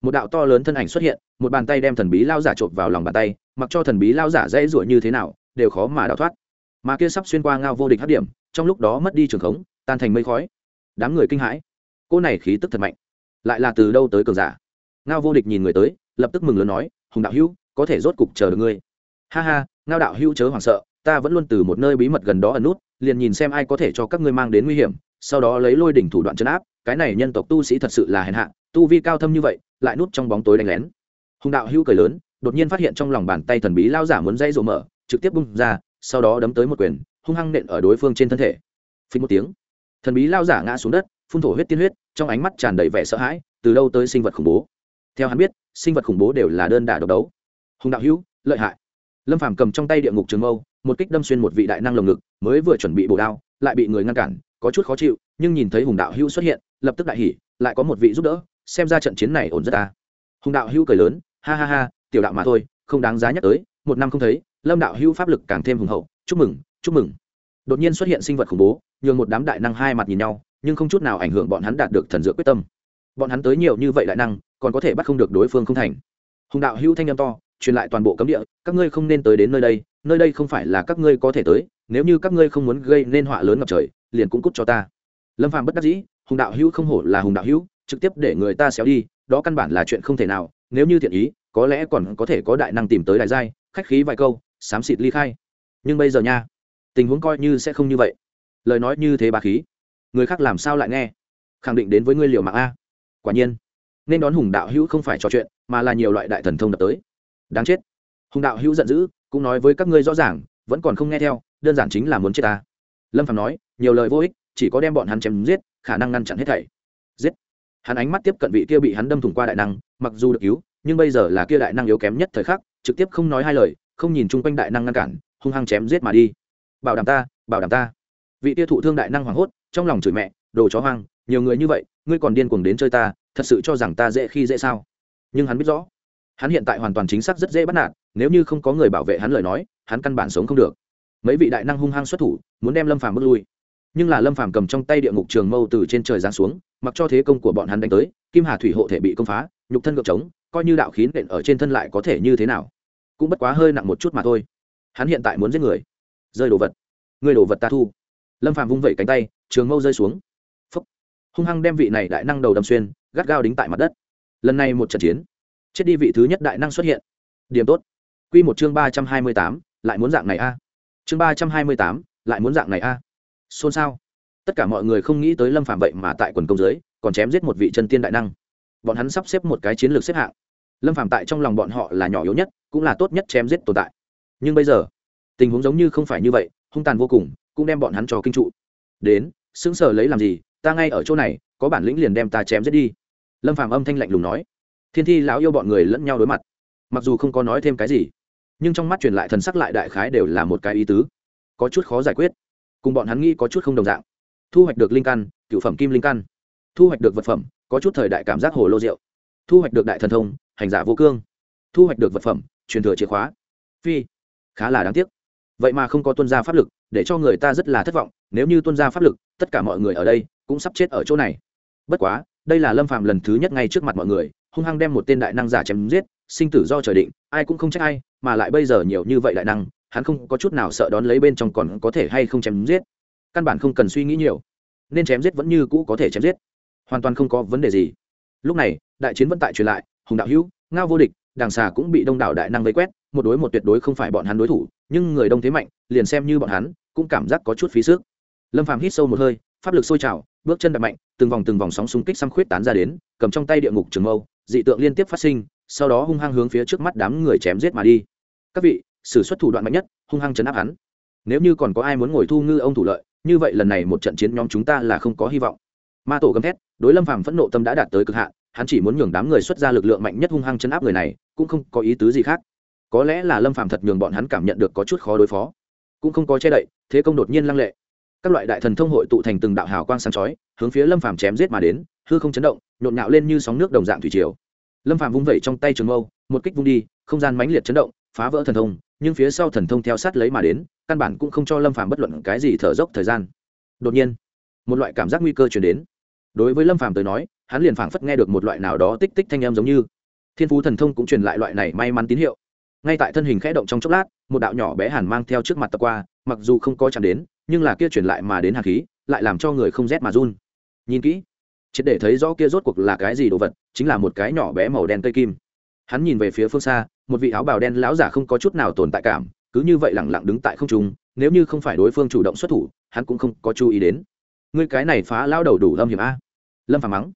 Một đạo to lớn thân ảnh xuất hiện, một bàn tay đem thần bí lao giả trộm vào lòng bàn tay, mặc cho thần bí lao giả dễ ruổi như thế nào, đều khó mà đào thoát. Mà kia sắp xuyên qua ngao vô địch hấp điểm, trong lúc đó mất đi trường khống, tan thành mây khói. Đám người kinh hãi. Cô này khí tức thật mạnh. Lại là từ đâu tới cường giả? Ngao vô địch nhìn người tới, lập tức mừng lớn nói, hùng đạo hữu có thể rốt cục chờ được ngươi. Ha ha, ngao đạo hữu chớ hoảng sợ, ta vẫn luôn từ một nơi bí mật gần đó ẩn nút, liền nhìn xem ai có thể cho các ngươi mang đến nguy hiểm, sau đó lấy lôi đỉnh thủ đoạn chấn áp, cái này nhân tộc tu sĩ thật sự là hèn hạ, tu vi cao thâm như vậy, lại nút trong bóng tối đánh lén. Hùng đạo hữu cười lớn, đột nhiên phát hiện trong lòng bàn tay thần bí lao giả muốn dây rộ mở, trực tiếp bung ra, sau đó đấm tới một quyền, hung hăng nện ở đối phương trên thân thể. Phí một tiếng, thần bí lao giả ngã xuống đất, phun thổ huyết tiên huyết, trong ánh mắt tràn đầy vẻ sợ hãi, từ đâu tới sinh vật khủng bố? Theo hắn biết, sinh vật khủng bố đều là đơn đả độc đấu hùng đạo hữu, lợi hại. Lâm phàm cầm trong tay địa ngục trường mâu, một kích đâm xuyên một vị đại năng lồng ngực, mới vừa chuẩn bị bổ đao, lại bị người ngăn cản, có chút khó chịu, nhưng nhìn thấy hùng đạo hữu xuất hiện, lập tức đại hỉ, lại có một vị giúp đỡ, xem ra trận chiến này ổn rất ta. Hùng đạo hữu cười lớn, ha ha ha, tiểu đạo mà thôi, không đáng giá nhắc tới, một năm không thấy, lâm đạo hữu pháp lực càng thêm hùng hậu, chúc mừng chúc mừng. Đột nhiên xuất hiện sinh vật khủng bố, nhường một đám đại năng hai mặt nhìn nhau, nhưng không chút nào ảnh hưởng bọn hắn đạt được thần dựa quyết tâm. Bọn hắn tới nhiều như vậy đại năng, còn có thể bắt không được đối phương không thành. Hùng đạo hữu thanh â m to truyền lại toàn bộ cấm địa, các ngươi không nên tới đến nơi đây nơi đây không phải là các ngươi có thể tới, nếu như các ngươi không muốn gây nên họa lớn ngập trời, liền cũng cút cho ta. Lâm phàm bất đắc dĩ, hùng đạo hữu không hổ là hùng đạo hữu, trực tiếp để người ta xéo đi, đó căn bản là chuyện không thể nào, nếu như thiện ý, có lẽ còn có thể có đại năng tìm tới đại giai, khách khí vài câu, xám xịt ly khai. Nhưng bây giờ nha, tình huống coi như sẽ không như vậy. Lời nói như thế bà khí, người khác làm sao lại nghe? Khẳng định đến với ngươi liều mạng a. Quả nhiên, nên đón hùng đạo hữu không phải trò chuyện, mà là nhiều loại đại thần thông đập tới đáng chết. Hùng đạo hữu giận dữ, cũng nói với các ngươi rõ ràng, vẫn còn không nghe theo, đơn giản chính là muốn chết ta. Lâm phạm nói, nhiều lời vô ích, chỉ có đem bọn hắn chém giết, khả năng ngăn chặn hết thảy. Giết. Hắn ánh mắt tiếp cận vị kia bị hắn đâm thủng qua đại năng, mặc dù được cứu, nhưng bây giờ là kia đại năng yếu kém nhất thời khắc, trực tiếp không nói hai lời, không nhìn chung quanh đại năng ngăn cản, hung hăng chém giết mà đi. Bảo đảm ta, bảo đảm ta. Vị kia thụ thương đại năng hoảng hốt, trong lòng chửi mẹ, đồ chó hoang, nhiều người như vậy, ngươi còn điên cuồng đến chơi ta, thật sự cho rằng ta dễ khi dễ sao? Nhưng hắn biết rõ hắn hiện tại hoàn toàn chính xác rất dễ bắt nạt, nếu như không có người bảo vệ hắn lời nói, hắn căn bản sống không được. Mấy vị đại năng hung hăng xuất thủ, muốn đem lâm phàm bước lui. Nhưng là lâm phàm cầm trong tay địa ngục trường mâu từ trên trời giáng xuống, mặc cho thế công của bọn hắn đánh tới, kim hà thủy hộ thể bị công phá, nhục thân gợp trống, coi như đạo khí nện ở trên thân lại có thể như thế nào? Cũng bất quá hơi nặng một chút mà thôi. Hắn hiện tại muốn giết người. Rơi đồ vật. Người đồ vật ta thu. Lâm phàm vung vẩy cánh tay, trường mâu rơi xuống. Phúc. hung hăng đem vị này đại năng đầu đâm xuyên, gắt gao đính tại mặt đất. Lần này một trận chiến chết đi vị thứ nhất đại năng xuất hiện. Điểm tốt. Quy một chương ba trăm hai mươi tám, lại muốn dạng này a. Chương ba trăm hai mươi tám, lại muốn dạng này a. Xôn xao. Tất cả mọi người không nghĩ tới lâm phạm vậy mà tại quần công giới, còn chém giết một vị chân tiên đại năng. Bọn hắn sắp xếp một cái chiến lược xếp hạng. Lâm phạm tại trong lòng bọn họ là nhỏ yếu nhất, cũng là tốt nhất chém giết tồn tại. Nhưng bây giờ, tình huống giống như không phải như vậy, hung tàn vô cùng, cũng đem bọn hắn cho kinh trụ. Đến, sững sờ lấy làm gì, ta ngay ở chỗ này, có bản lĩnh liền đem ta chém giết đi. Lâm phạm âm thanh lạnh lùng nói thiên thi lão yêu bọn người lẫn nhau đối mặt. Mặc dù không có nói thêm cái gì, nhưng trong mắt truyền lại thần sắc lại đại khái đều là một cái ý tứ. Có chút khó giải quyết. Cùng bọn hắn nghĩ có chút không đồng dạng. Thu hoạch được linh căn, cựu phẩm kim linh căn. Thu hoạch được vật phẩm, có chút thời đại cảm giác hồ lô rượu. Thu hoạch được đại thần thông, hành giả vô cương. Thu hoạch được vật phẩm, truyền thừa chìa khóa. Phi, khá là đáng tiếc. Vậy mà không có tuân gia pháp lực, để cho người ta rất là thất vọng, nếu như tuân gia pháp lực, tất cả mọi người ở đây cũng sắp chết ở chỗ này. Bất quá, đây là lâm phạm lần thứ nhất ngay trước mặt mọi người hung hăng đem một tên đại năng giả chém giết, sinh tử do trời định, ai cũng không trách ai, mà lại bây giờ nhiều như vậy đại năng, hắn không có chút nào sợ đón lấy bên trong còn có thể hay không chém giết. Căn bản không cần suy nghĩ nhiều. Nên chém giết vẫn như cũ có thể chém giết. Hoàn toàn không có vấn đề gì. Lúc này, đại chiến vẫn tại truyền lại, hùng đạo hữu, ngao vô địch đàng xà cũng bị đông đảo đại năng vây quét, một đối một tuyệt đối không phải bọn hắn đối thủ, nhưng người đông thế mạnh, liền xem như bọn hắn, cũng cảm giác có chút phí sức. Lâm phàm hít sâu một hơi, pháp lực sôi trào, bước chân đập mạnh, từng vòng từng vòng sóng xung kích xăm khuyết tán ra đến, cầm trong tay địa ngục trường mâu dị tượng liên tiếp phát sinh, sau đó hung hăng hướng phía trước mắt đám người chém giết mà đi. Các vị sử xuất thủ đoạn mạnh nhất, hung hăng chấn áp hắn. Nếu như còn có ai muốn ngồi thu ngư ông thủ lợi, như vậy lần này một trận chiến nhóm chúng ta là không có hy vọng. Ma tổ gầm thét, đối lâm phàm phẫn nộ tâm đã đạt tới cực hạn, hắn chỉ muốn nhường đám người xuất ra lực lượng mạnh nhất hung hăng chấn áp người này, cũng không có ý tứ gì khác. Có lẽ là lâm phàm thật nhường bọn hắn cảm nhận được có chút khó đối phó. Cũng không có che đậy, thế công đột nhiên lăng lệ. Các loại đại thần thông hội tụ thành từng đạo hào quang sáng chói, hướng phía lâm phàm chém giết mà đến, hư không chấn động nhộn nhạo lên như sóng nước đồng dạng thủy triều. Lâm phàm vung vẩy trong tay trường mâu, một kích vung đi, không gian mãnh liệt chấn động, phá vỡ thần thông, nhưng phía sau thần thông theo sát lấy mà đến, căn bản cũng không cho lâm phàm bất luận cái gì thở dốc thời gian. Đột nhiên, một loại cảm giác nguy cơ chuyển đến. Đối với lâm phàm tới nói, hắn liền phảng phất nghe được một loại nào đó tích tích thanh em giống như. Thiên phú thần thông cũng truyền lại loại này may mắn tín hiệu. Ngay tại thân hình khẽ động trong chốc lát, một đạo nhỏ bé hàn mang theo trước mặt tập qua, mặc dù không có chạm đến, nhưng là kia truyền lại mà đến hàn khí, lại làm cho người không rét mà run. Nhìn kỹ triệt để thấy rõ kia rốt cuộc là cái gì đồ vật, chính là một cái nhỏ bé màu đen cây kim. Hắn nhìn về phía phương xa, một vị áo bào đen lão giả không có chút nào tồn tại cảm, cứ như vậy lẳng lặng đứng tại không trung, nếu như không phải đối phương chủ động xuất thủ, hắn cũng không có chú ý đến. Ngươi cái này phá lao đầu đủ lâm hiểm a. Lâm phàm mắng.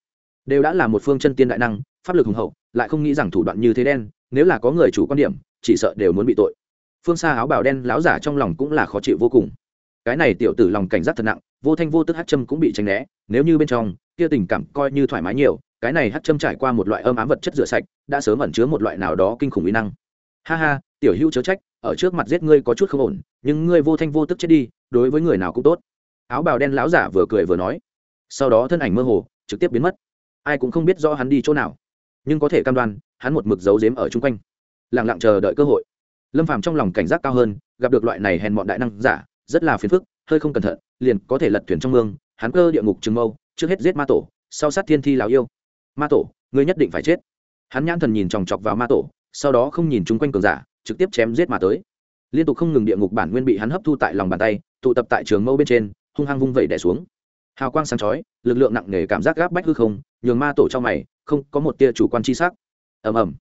Đều đã là một phương chân tiên đại năng, pháp lực hùng hậu, lại không nghĩ rằng thủ đoạn như thế đen, nếu là có người chủ quan điểm, chỉ sợ đều muốn bị tội. Phương xa áo bào đen lão giả trong lòng cũng là khó chịu vô cùng. Cái này tiểu tử lòng cảnh giác thật nặng, vô thanh vô tức hát châm cũng bị tránh né, nếu như bên trong kia tình cảm coi như thoải mái nhiều, cái này hát châm trải qua một loại âm ám vật chất rửa sạch, đã sớm ẩn chứa một loại nào đó kinh khủng uy năng. Ha ha, tiểu hữu chớ trách, ở trước mặt giết ngươi có chút không ổn, nhưng ngươi vô thanh vô tức chết đi, đối với người nào cũng tốt. Áo bào đen lão giả vừa cười vừa nói. Sau đó thân ảnh mơ hồ, trực tiếp biến mất. Ai cũng không biết rõ hắn đi chỗ nào. Nhưng có thể cam đoan, hắn một mực giấu giếm ở chung quanh. Lẳng lặng chờ đợi cơ hội. Lâm phàm trong lòng cảnh giác cao hơn, gặp được loại này hèn mọn đại năng giả, rất là phiền phức, hơi không cẩn thận, liền có thể lật thuyền trong mương, hắn cơ địa ngục trừng mâu trước hết giết ma tổ, sau sát thiên thi lào yêu. Ma tổ, ngươi nhất định phải chết. Hắn nhãn thần nhìn chòng chọc vào ma tổ, sau đó không nhìn chung quanh cường giả, trực tiếp chém giết mà tới. Liên tục không ngừng địa ngục bản nguyên bị hắn hấp thu tại lòng bàn tay, tụ tập tại trường mâu bên trên, hung hăng vung vẩy đẻ xuống. Hào quang sáng chói, lực lượng nặng nề cảm giác gáp bách hư không, nhường ma tổ trong mày, không có một tia chủ quan chi sắc. Ầm ầm.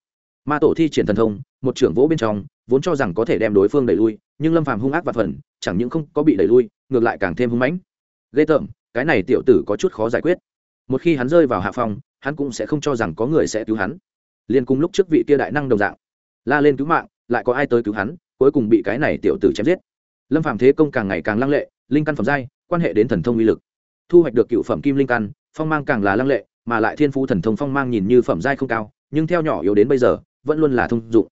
Ma tổ thi triển thần thông, một trưởng vỗ bên trong, vốn cho rằng có thể đem đối phương đẩy lui, nhưng lâm phàm hung ác và phần, chẳng những không có bị đẩy lui, ngược lại càng thêm hung mãnh. Ghê tởm cái này tiểu tử có chút khó giải quyết. Một khi hắn rơi vào hạ phong, hắn cũng sẽ không cho rằng có người sẽ cứu hắn. Liên cùng lúc trước vị kia đại năng đồng dạng, la lên cứu mạng, lại có ai tới cứu hắn, cuối cùng bị cái này tiểu tử chém giết. Lâm phàm thế công càng ngày càng lăng lệ, linh căn phẩm giai, quan hệ đến thần thông uy lực. Thu hoạch được cựu phẩm kim linh căn, phong mang càng là lăng lệ, mà lại thiên phú thần thông phong mang nhìn như phẩm giai không cao, nhưng theo nhỏ yếu đến bây giờ, vẫn luôn là thông dụng.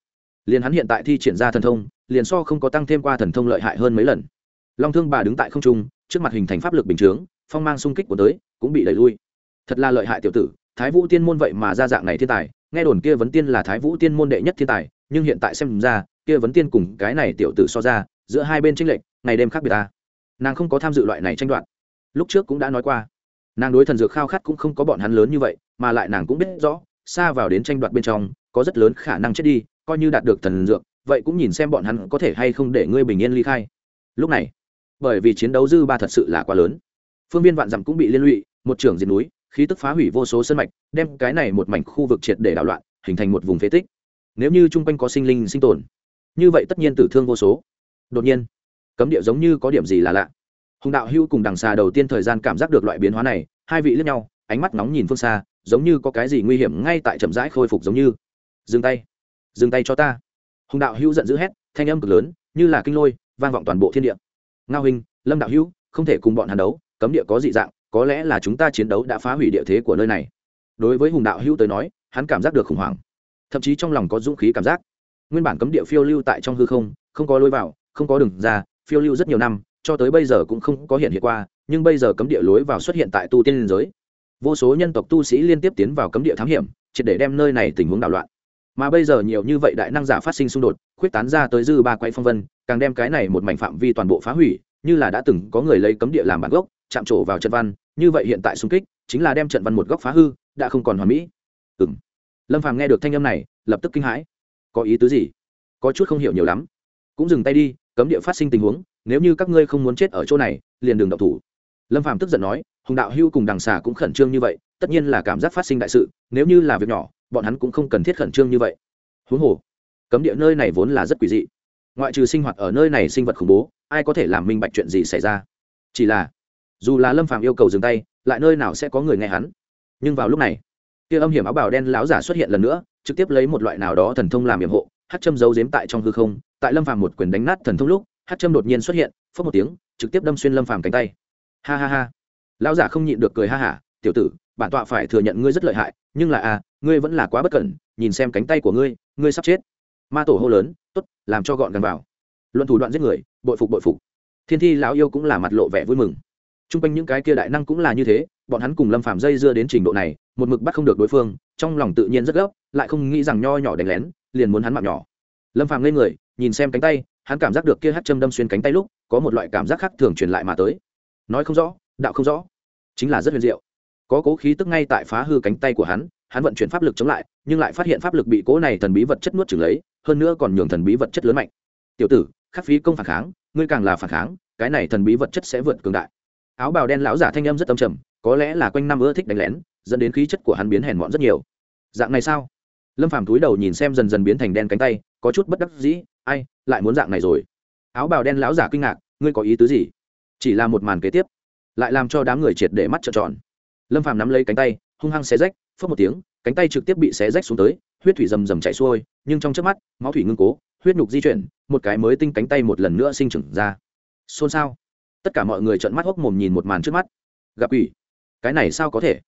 Liền hắn hiện tại thi triển ra thần thông, liền so không có tăng thêm qua thần thông lợi hại hơn mấy lần. Long thương bà đứng tại không trung, trước mặt hình thành pháp lực bình chướng phong mang xung kích của tới, cũng bị đẩy lui. Thật là lợi hại tiểu tử, thái vũ tiên môn vậy mà ra dạng này thiên tài, nghe đồn kia vấn tiên là thái vũ tiên môn đệ nhất thiên tài, nhưng hiện tại xem ra, kia vấn tiên cùng cái này tiểu tử so ra, giữa hai bên tranh lệch, ngày đêm khác biệt ta. Nàng không có tham dự loại này tranh đoạt. Lúc trước cũng đã nói qua, nàng đối thần dược khao khát cũng không có bọn hắn lớn như vậy, mà lại nàng cũng biết rõ, xa vào đến tranh đoạt bên trong, có rất lớn khả năng chết đi, coi như đạt được thần dược, vậy cũng nhìn xem bọn hắn có thể hay không để ngươi bình yên ly khai. Lúc này, bởi vì chiến đấu dư ba thật sự là quá lớn phương viên vạn dặm cũng bị liên lụy, một trưởng diệt núi, khí tức phá hủy vô số sân mạch, đem cái này một mảnh khu vực triệt để đảo loạn, hình thành một vùng phế tích. Nếu như chung quanh có sinh linh sinh tồn, như vậy tất nhiên tử thương vô số. Đột nhiên, cấm địa giống như có điểm gì là lạ. Hùng đạo hưu cùng đằng xà đầu tiên thời gian cảm giác được loại biến hóa này, hai vị lướt nhau, ánh mắt nóng nhìn phương xa, giống như có cái gì nguy hiểm ngay tại chậm rãi khôi phục giống như. Dừng tay dừng tay cho ta. Hùng đạo hưu giận dữ hét, thanh âm cực lớn, như là kinh lôi, vang vọng toàn bộ thiên địa. Ngao hình lâm đạo hưu không thể cùng bọn hàn đấu cấm địa có dị dạng, có lẽ là chúng ta chiến đấu đã phá hủy địa thế của nơi này. Đối với hùng đạo hưu tới nói, hắn cảm giác được khủng hoảng. Thậm chí trong lòng có dũng khí cảm giác. Nguyên bản cấm địa phiêu lưu tại trong hư không không có lối vào, không có đường ra, phiêu lưu rất nhiều năm, cho tới bây giờ cũng không có hiện hiện qua, nhưng bây giờ cấm địa lối vào xuất hiện tại tu tiên liên giới. Vô số nhân tộc tu sĩ liên tiếp tiến vào cấm địa thám hiểm, triệt để đem nơi này tình huống đảo loạn. Mà bây giờ nhiều như vậy đại năng giả phát sinh xung đột, khuyết tán ra tới dư ba quay phong vân, càng đem cái này một mảnh phạm vi toàn bộ phá hủy, như là đã từng có người lấy cấm địa làm bản gốc chạm trổ vào trận văn, như vậy hiện tại xung kích chính là đem trận văn một góc phá hư, đã không còn hoàn mỹ. Ừng lâm phàm nghe được thanh âm này, lập tức kinh hãi. Có ý tứ gì? Có chút không hiểu nhiều lắm. Cũng dừng tay đi, cấm địa phát sinh tình huống, nếu như các ngươi không muốn chết ở chỗ này, liền đường độc thủ. Lâm phàm tức giận nói, hùng đạo hưu cùng đằng xà cũng khẩn trương như vậy, tất nhiên là cảm giác phát sinh đại sự, nếu như là việc nhỏ, bọn hắn cũng không cần thiết khẩn trương như vậy. Huống hồ, cấm địa nơi này vốn là rất quỷ dị. Ngoại trừ sinh hoạt ở nơi này sinh vật khủng bố, ai có thể làm minh bạch chuyện gì xảy ra? Chỉ là dù là lâm phàm yêu cầu dừng tay lại nơi nào sẽ có người nghe hắn. Nhưng vào lúc này kia âm hiểm áo bào đen láo giả xuất hiện lần nữa trực tiếp lấy một loại nào đó thần thông làm hiểm hộ hát châm giấu giếm tại trong hư không tại lâm phàm một quyền đánh nát thần thông lúc hát châm đột nhiên xuất hiện phớt một tiếng trực tiếp đâm xuyên lâm phàm cánh tay. Ha ha ha. Lão giả không nhịn được cười ha hả tiểu tử bản tọa phải thừa nhận ngươi rất lợi hại nhưng là a à, ngươi vẫn là quá bất cẩn nhìn xem cánh tay của ngươi ngươi sắp chết. Ma tổ hô lớn tốt làm cho gọn gần vào. Luận thủ đoạn giết người bội phục bội phục. Thiên thi lão yêu cũng là mặt lộ vẻ vui mừng t r u n g quanh những cái kia đại năng cũng là như thế, bọn hắn cùng lâm phàm dây dưa đến trình độ này, một mực bắt không được đối phương, trong lòng tự nhiên rất gấp, lại không nghĩ rằng nho nhỏ đánh lén, liền muốn hắn mạng nhỏ. Lâm phàm lên người, nhìn xem cánh tay, hắn cảm giác được kia hát châm đâm xuyên cánh tay lúc, có một loại cảm giác khác thường truyền lại mà tới. Nói không rõ, đạo không rõ, chính là rất huyền diệu. Có cố khí tức ngay tại phá hư cánh tay của hắn hắn vận chuyển pháp lực chống lại, nhưng lại phát hiện pháp lực bị cố này thần bí vật chất nuốt trừng lấy, hơn nữa còn nhường thần bí vật chất lớn mạnh. Tiểu tử, khắc phí công phản kháng, ngươi càng là phản kháng, cái này thần bí vật chất sẽ vượt cường đại áo bào đen lão giả thanh âm rất âm trầm, có lẽ là quanh năm ưa thích đánh lén, dẫn đến khí chất của hắn biến hèn mọn rất nhiều. Dạng này sao? Lâm phàm túi đầu nhìn xem dần dần biến thành đen cánh tay, có chút bất đắc dĩ, ai, lại muốn dạng này rồi? Áo bào đen lão giả kinh ngạc, ngươi có ý tứ gì? Chỉ là một màn kế tiếp, lại làm cho đám người triệt để mắt trợn tròn. Lâm phàm nắm lấy cánh tay, hung hăng xé rách phớt một tiếng, cánh tay trực tiếp bị xé rách xuống tới, huyết thủy rầm rầm chảy xuôi, nhưng trong trước mắt, máu thủy ngưng cố, huyết nhục di chuyển, một cái mới tinh cánh tay một lần nữa sinh trưởng ra. Xôn xao tất cả mọi người trợn mắt hốc mồm nhìn một màn trước mắt. Gặp ủy cái này sao có thể?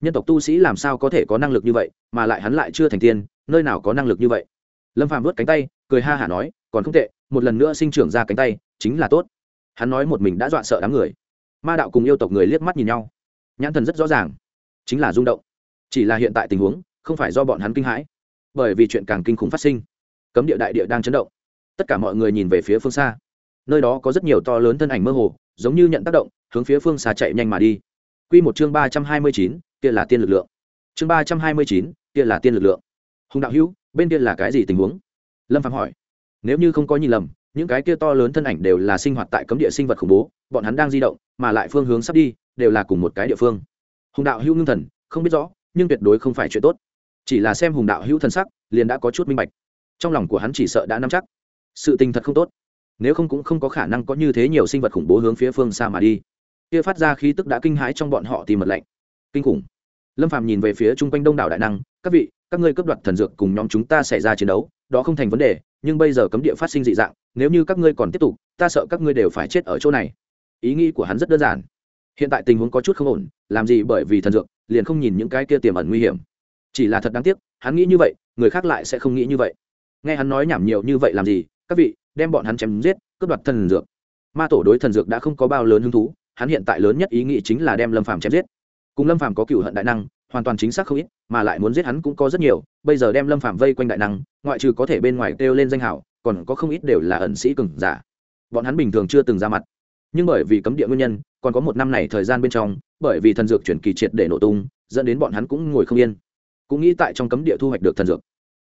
Nhân tộc tu sĩ làm sao có thể có năng lực như vậy, mà lại hắn lại chưa thành tiên, nơi nào có năng lực như vậy? Lâm phàm vớt cánh tay, cười ha hả nói, còn không tệ, một lần nữa sinh trưởng ra cánh tay, chính là tốt. Hắn nói một mình đã dọa sợ đám người. Ma đạo cùng yêu tộc người liếc mắt nhìn nhau. Nhãn thần rất rõ ràng. Chính là rung động. Chỉ là hiện tại tình huống, không phải do bọn hắn kinh hãi. Bởi vì chuyện càng kinh khủng phát sinh. Cấm địa đại địa đang chấn động. Tất cả mọi người nhìn về phía phương xa. Nơi đó có rất nhiều to lớn thân ảnh mơ hồ giống như nhận tác động, hướng phía phương xa chạy nhanh mà đi. Q một chương ba trăm hai mươi chín, kia là tiên lực lượng. Chương ba trăm hai mươi chín, kia là tiên lực lượng. Hùng đạo hữu, bên kia là cái gì tình huống? Lâm phạm hỏi. Nếu như không có nhìn lầm, những cái kia to lớn thân ảnh đều là sinh hoạt tại cấm địa sinh vật khủng bố, bọn hắn đang di động, mà lại phương hướng sắp đi, đều là cùng một cái địa phương. Hùng đạo hữu ngưng thần, không biết rõ, nhưng tuyệt đối không phải chuyện tốt. Chỉ là xem hùng đạo hữu thân sắc, liền đã có chút minh bạch. Trong lòng của hắn chỉ sợ đã nắm chắc. Sự tình thật không tốt nếu không cũng không có khả năng có như thế nhiều sinh vật khủng bố hướng phía phương xa mà đi. Kia phát ra khí tức đã kinh hãi trong bọn họ tìm mật lạnh. Kinh khủng. Lâm phàm nhìn về phía chung quanh đông đảo đại năng, các vị, các ngươi cấp đoạt thần dược cùng nhóm chúng ta xảy ra chiến đấu, đó không thành vấn đề, nhưng bây giờ cấm địa phát sinh dị dạng, nếu như các ngươi còn tiếp tục, ta sợ các ngươi đều phải chết ở chỗ này. Ý nghĩ của hắn rất đơn giản. Hiện tại tình huống có chút không ổn, làm gì bởi vì thần dược, liền không nhìn những cái kia tiềm ẩn nguy hiểm. Chỉ là thật đáng tiếc, hắn nghĩ như vậy, người khác lại sẽ không nghĩ như vậy. Nghe hắn nói nhảm nhiều như vậy làm gì các vị, đem bọn hắn chém giết, cướp đoạt thần dược. Ma tổ đối thần dược đã không có bao lớn hứng thú, hắn hiện tại lớn nhất ý nghĩ chính là đem lâm phàm chém giết. Cùng lâm phàm có cựu hận đại năng, hoàn toàn chính xác không ít, mà lại muốn giết hắn cũng có rất nhiều, bây giờ đem lâm phàm vây quanh đại năng, ngoại trừ có thể bên ngoài kêu lên danh hảo còn có không ít đều là ẩn sĩ cừng giả. Bọn hắn bình thường chưa từng ra mặt. Nhưng bởi vì cấm địa nguyên nhân, còn có một năm này thời gian bên trong, bởi vì thần dược chuyển kỳ triệt để nổ tung, dẫn đến bọn hắn cũng ngồi không yên. Cũng nghĩ tại trong cấm địa thu hoạch được thần dược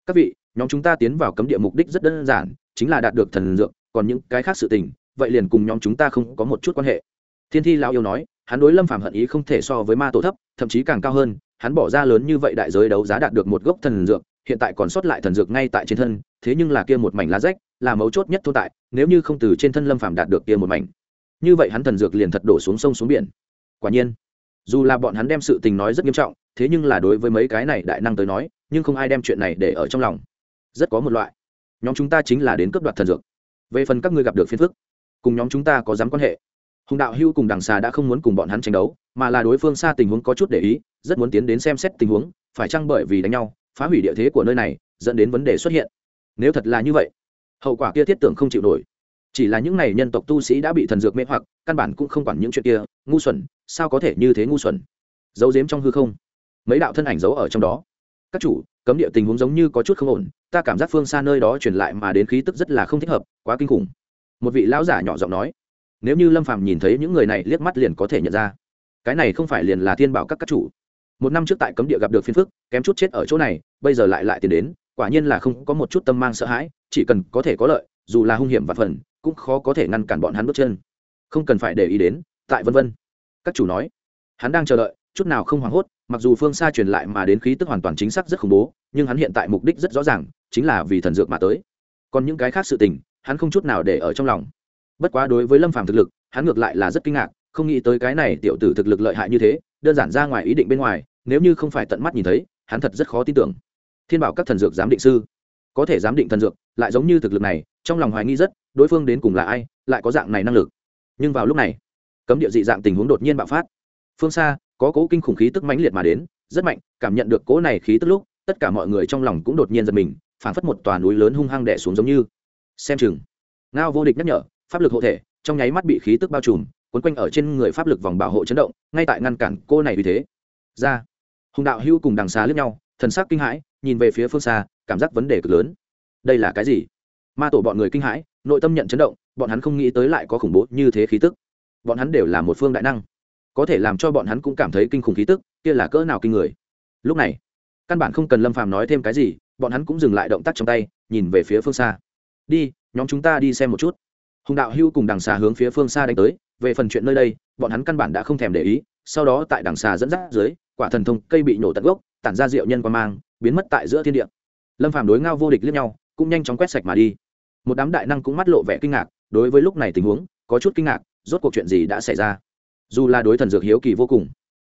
các vị, nhóm chúng ta tiến vào cấm địa mục đích rất đơn giản, chính là đạt được thần dược, còn những cái khác sự tình, vậy liền cùng nhóm chúng ta không có một chút quan hệ. Thiên thi lão yêu nói, hắn đối lâm phàm hận ý không thể so với ma tổ thấp, thậm chí càng cao hơn, hắn bỏ ra lớn như vậy đại giới đấu giá đạt được một gốc thần dược, hiện tại còn sót lại thần dược ngay tại trên thân, thế nhưng là kia một mảnh lá rách, là mấu chốt nhất tồn tại, nếu như không từ trên thân lâm phàm đạt được kia một mảnh. Như vậy hắn thần dược liền thật đổ xuống sông xuống biển. Quả nhiên, dù là bọn hắn đem sự tình nói rất nghiêm trọng, thế nhưng là đối với mấy cái này đại năng tới nói nhưng không ai đem chuyện này để ở trong lòng. Rất có một loại. Nhóm chúng ta chính là đến cướp đoạt thần dược. Về phần các ngươi gặp được phiền phức, cùng nhóm chúng ta có dám quan hệ. Hùng đạo hưu cùng đằng xà đã không muốn cùng bọn hắn tranh đấu, mà là đối phương xa tình huống có chút để ý, rất muốn tiến đến xem xét tình huống, phải chăng bởi vì đánh nhau, phá hủy địa thế của nơi này, dẫn đến vấn đề xuất hiện. Nếu thật là như vậy, hậu quả kia thiết tưởng không chịu nổi. Chỉ là những n à y nhân tộc tu sĩ đã bị thần dược mê hoặc, căn bản cũng không quản những chuyện kia, ngu xuẩn, sao có thể như thế ngu xuẩn? Giấu giếm trong hư không, mấy đạo thân ảnh giấu ở trong đó các chủ, cấm địa tình huống giống như có chút không ổn, ta cảm giác phương xa nơi đó truyền lại mà đến khí tức rất là không thích hợp, quá kinh khủng. Một vị lão giả nhỏ giọng nói. Nếu như lâm phàm nhìn thấy những người này, liếc mắt liền có thể nhận ra. Cái này không phải liền là thiên bảo các các chủ. Một năm trước tại cấm địa gặp được phiên phức, kém chút chết ở chỗ này, bây giờ lại lại tiền đến, quả nhiên là không có một chút tâm mang sợ hãi, chỉ cần có thể có lợi, dù là hung hiểm và phần, cũng khó có thể ngăn cản bọn hắn bước chân. Không cần phải để ý đến, tại vân vân. Các chủ nói. Hắn đang chờ đợi chút nào không hoảng hốt, mặc dù phương xa truyền lại mà đến khí tức hoàn toàn chính xác rất khủng bố, nhưng hắn hiện tại mục đích rất rõ ràng, chính là vì thần dược mà tới. Còn những cái khác sự tình, hắn không chút nào để ở trong lòng. Bất quá đối với lâm phàm thực lực, hắn ngược lại là rất kinh ngạc, không nghĩ tới cái này tiểu tử thực lực lợi hại như thế, đơn giản ra ngoài ý định bên ngoài, nếu như không phải tận mắt nhìn thấy, hắn thật rất khó tin tưởng. Thiên bảo các thần dược giám định sư, có thể giám định thần dược, lại giống như thực lực này, trong lòng hoài nghi rất, đối phương đến cùng là ai, lại có dạng này năng lực. Nhưng vào lúc này, cấm địa dị dạng tình huống đột nhiên bạo phát. Phương xa có cố kinh khủng khí tức mãnh liệt mà đến, rất mạnh, cảm nhận được cố này khí tức lúc, tất cả mọi người trong lòng cũng đột nhiên giật mình, phảng phất một tòa núi lớn hung hăng đẻ xuống giống như. Xem chừng. Ngao vô địch nhắc nhở, pháp lực hộ thể, trong nháy mắt bị khí tức bao trùm quấn quanh ở trên người pháp lực vòng bảo hộ chấn động, ngay tại ngăn cản cô này vì thế. Ra. Hùng đạo hưu cùng đằng xa lướt nhau, thần sắc kinh hãi, nhìn về phía phương xa, cảm giác vấn đề cực lớn. Đây là cái gì? Ma tổ bọn người kinh hãi, nội tâm nhận chấn động, bọn hắn không nghĩ tới lại có khủng bố như thế khí tức. Bọn hắn đều là một phương đại năng có thể làm cho bọn hắn cũng cảm thấy kinh khủng khí tức, kia là cỡ nào kinh người. Lúc này, căn bản không cần lâm phàm nói thêm cái gì, bọn hắn cũng dừng lại động tác trong tay, nhìn về phía phương xa. Đi, nhóm chúng ta đi xem một chút. Hùng đạo hưu cùng đằng xà hướng phía phương xa đánh tới, về phần chuyện nơi đây, bọn hắn căn bản đã không thèm để ý, sau đó tại đằng xà dẫn dắt dưới, quả thần thông cây bị nổ tận gốc, tản ra rượu nhân quan mang, biến mất tại giữa thiên địa. Lâm phàm đối ngao vô địch liếc nhau, cũng nhanh chóng quét sạch mà đi. Một đám đại năng cũng mắt lộ vẻ kinh ngạc, đối với lúc này tình huống, có chút kinh ngạc, rốt cuộc chuyện gì đã xảy ra? Dù là đối thần dược hiếu kỳ vô cùng,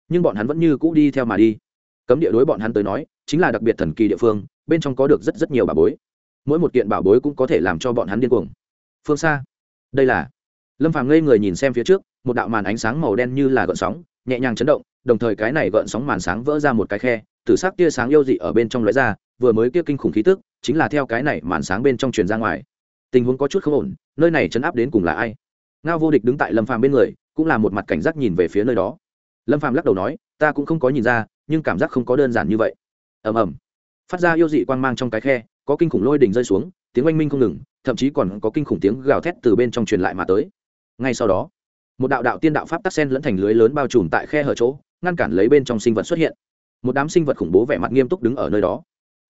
nhưng bọn hắn vẫn như cũ đi theo mà đi. Cấm địa đối bọn hắn tới nói, chính là đặc biệt thần kỳ địa phương, bên trong có được rất rất nhiều bảo bối. Mỗi một kiện bảo bối cũng có thể làm cho bọn hắn điên cuồng. Phương xa, đây là lâm phàm ngây người nhìn xem phía trước, một đạo màn ánh sáng màu đen như là gợn sóng, nhẹ nhàng chấn động, đồng thời cái này gợn sóng màn sáng vỡ ra một cái khe, tử sắc tia sáng yêu dị ở bên trong lóe ra, vừa mới kia kinh khủng khí tức, chính là theo cái này màn sáng bên trong truyền ra ngoài. Tình huống có chút không ổn, nơi này chấn áp đến cùng là ai? Ngao vô địch đứng tại lâm phàm bên người, cũng là một mặt cảnh giác nhìn về phía nơi đó. Lâm phàm lắc đầu nói, ta cũng không có nhìn ra, nhưng cảm giác không có đơn giản như vậy. Ầm ầm. Phát ra yêu dị quang mang trong cái khe, có kinh khủng lôi đỉnh rơi xuống, tiếng oanh minh không ngừng, thậm chí còn có kinh khủng tiếng gào thét từ bên trong truyền lại mà tới. Ngay sau đó, một đạo đạo tiên đạo pháp tắc sen lẫn thành lưới lớn bao trùm tại khe hở chỗ, ngăn cản lấy bên trong sinh vật xuất hiện. Một đám sinh vật khủng bố vẻ mặt nghiêm túc đứng ở nơi đó.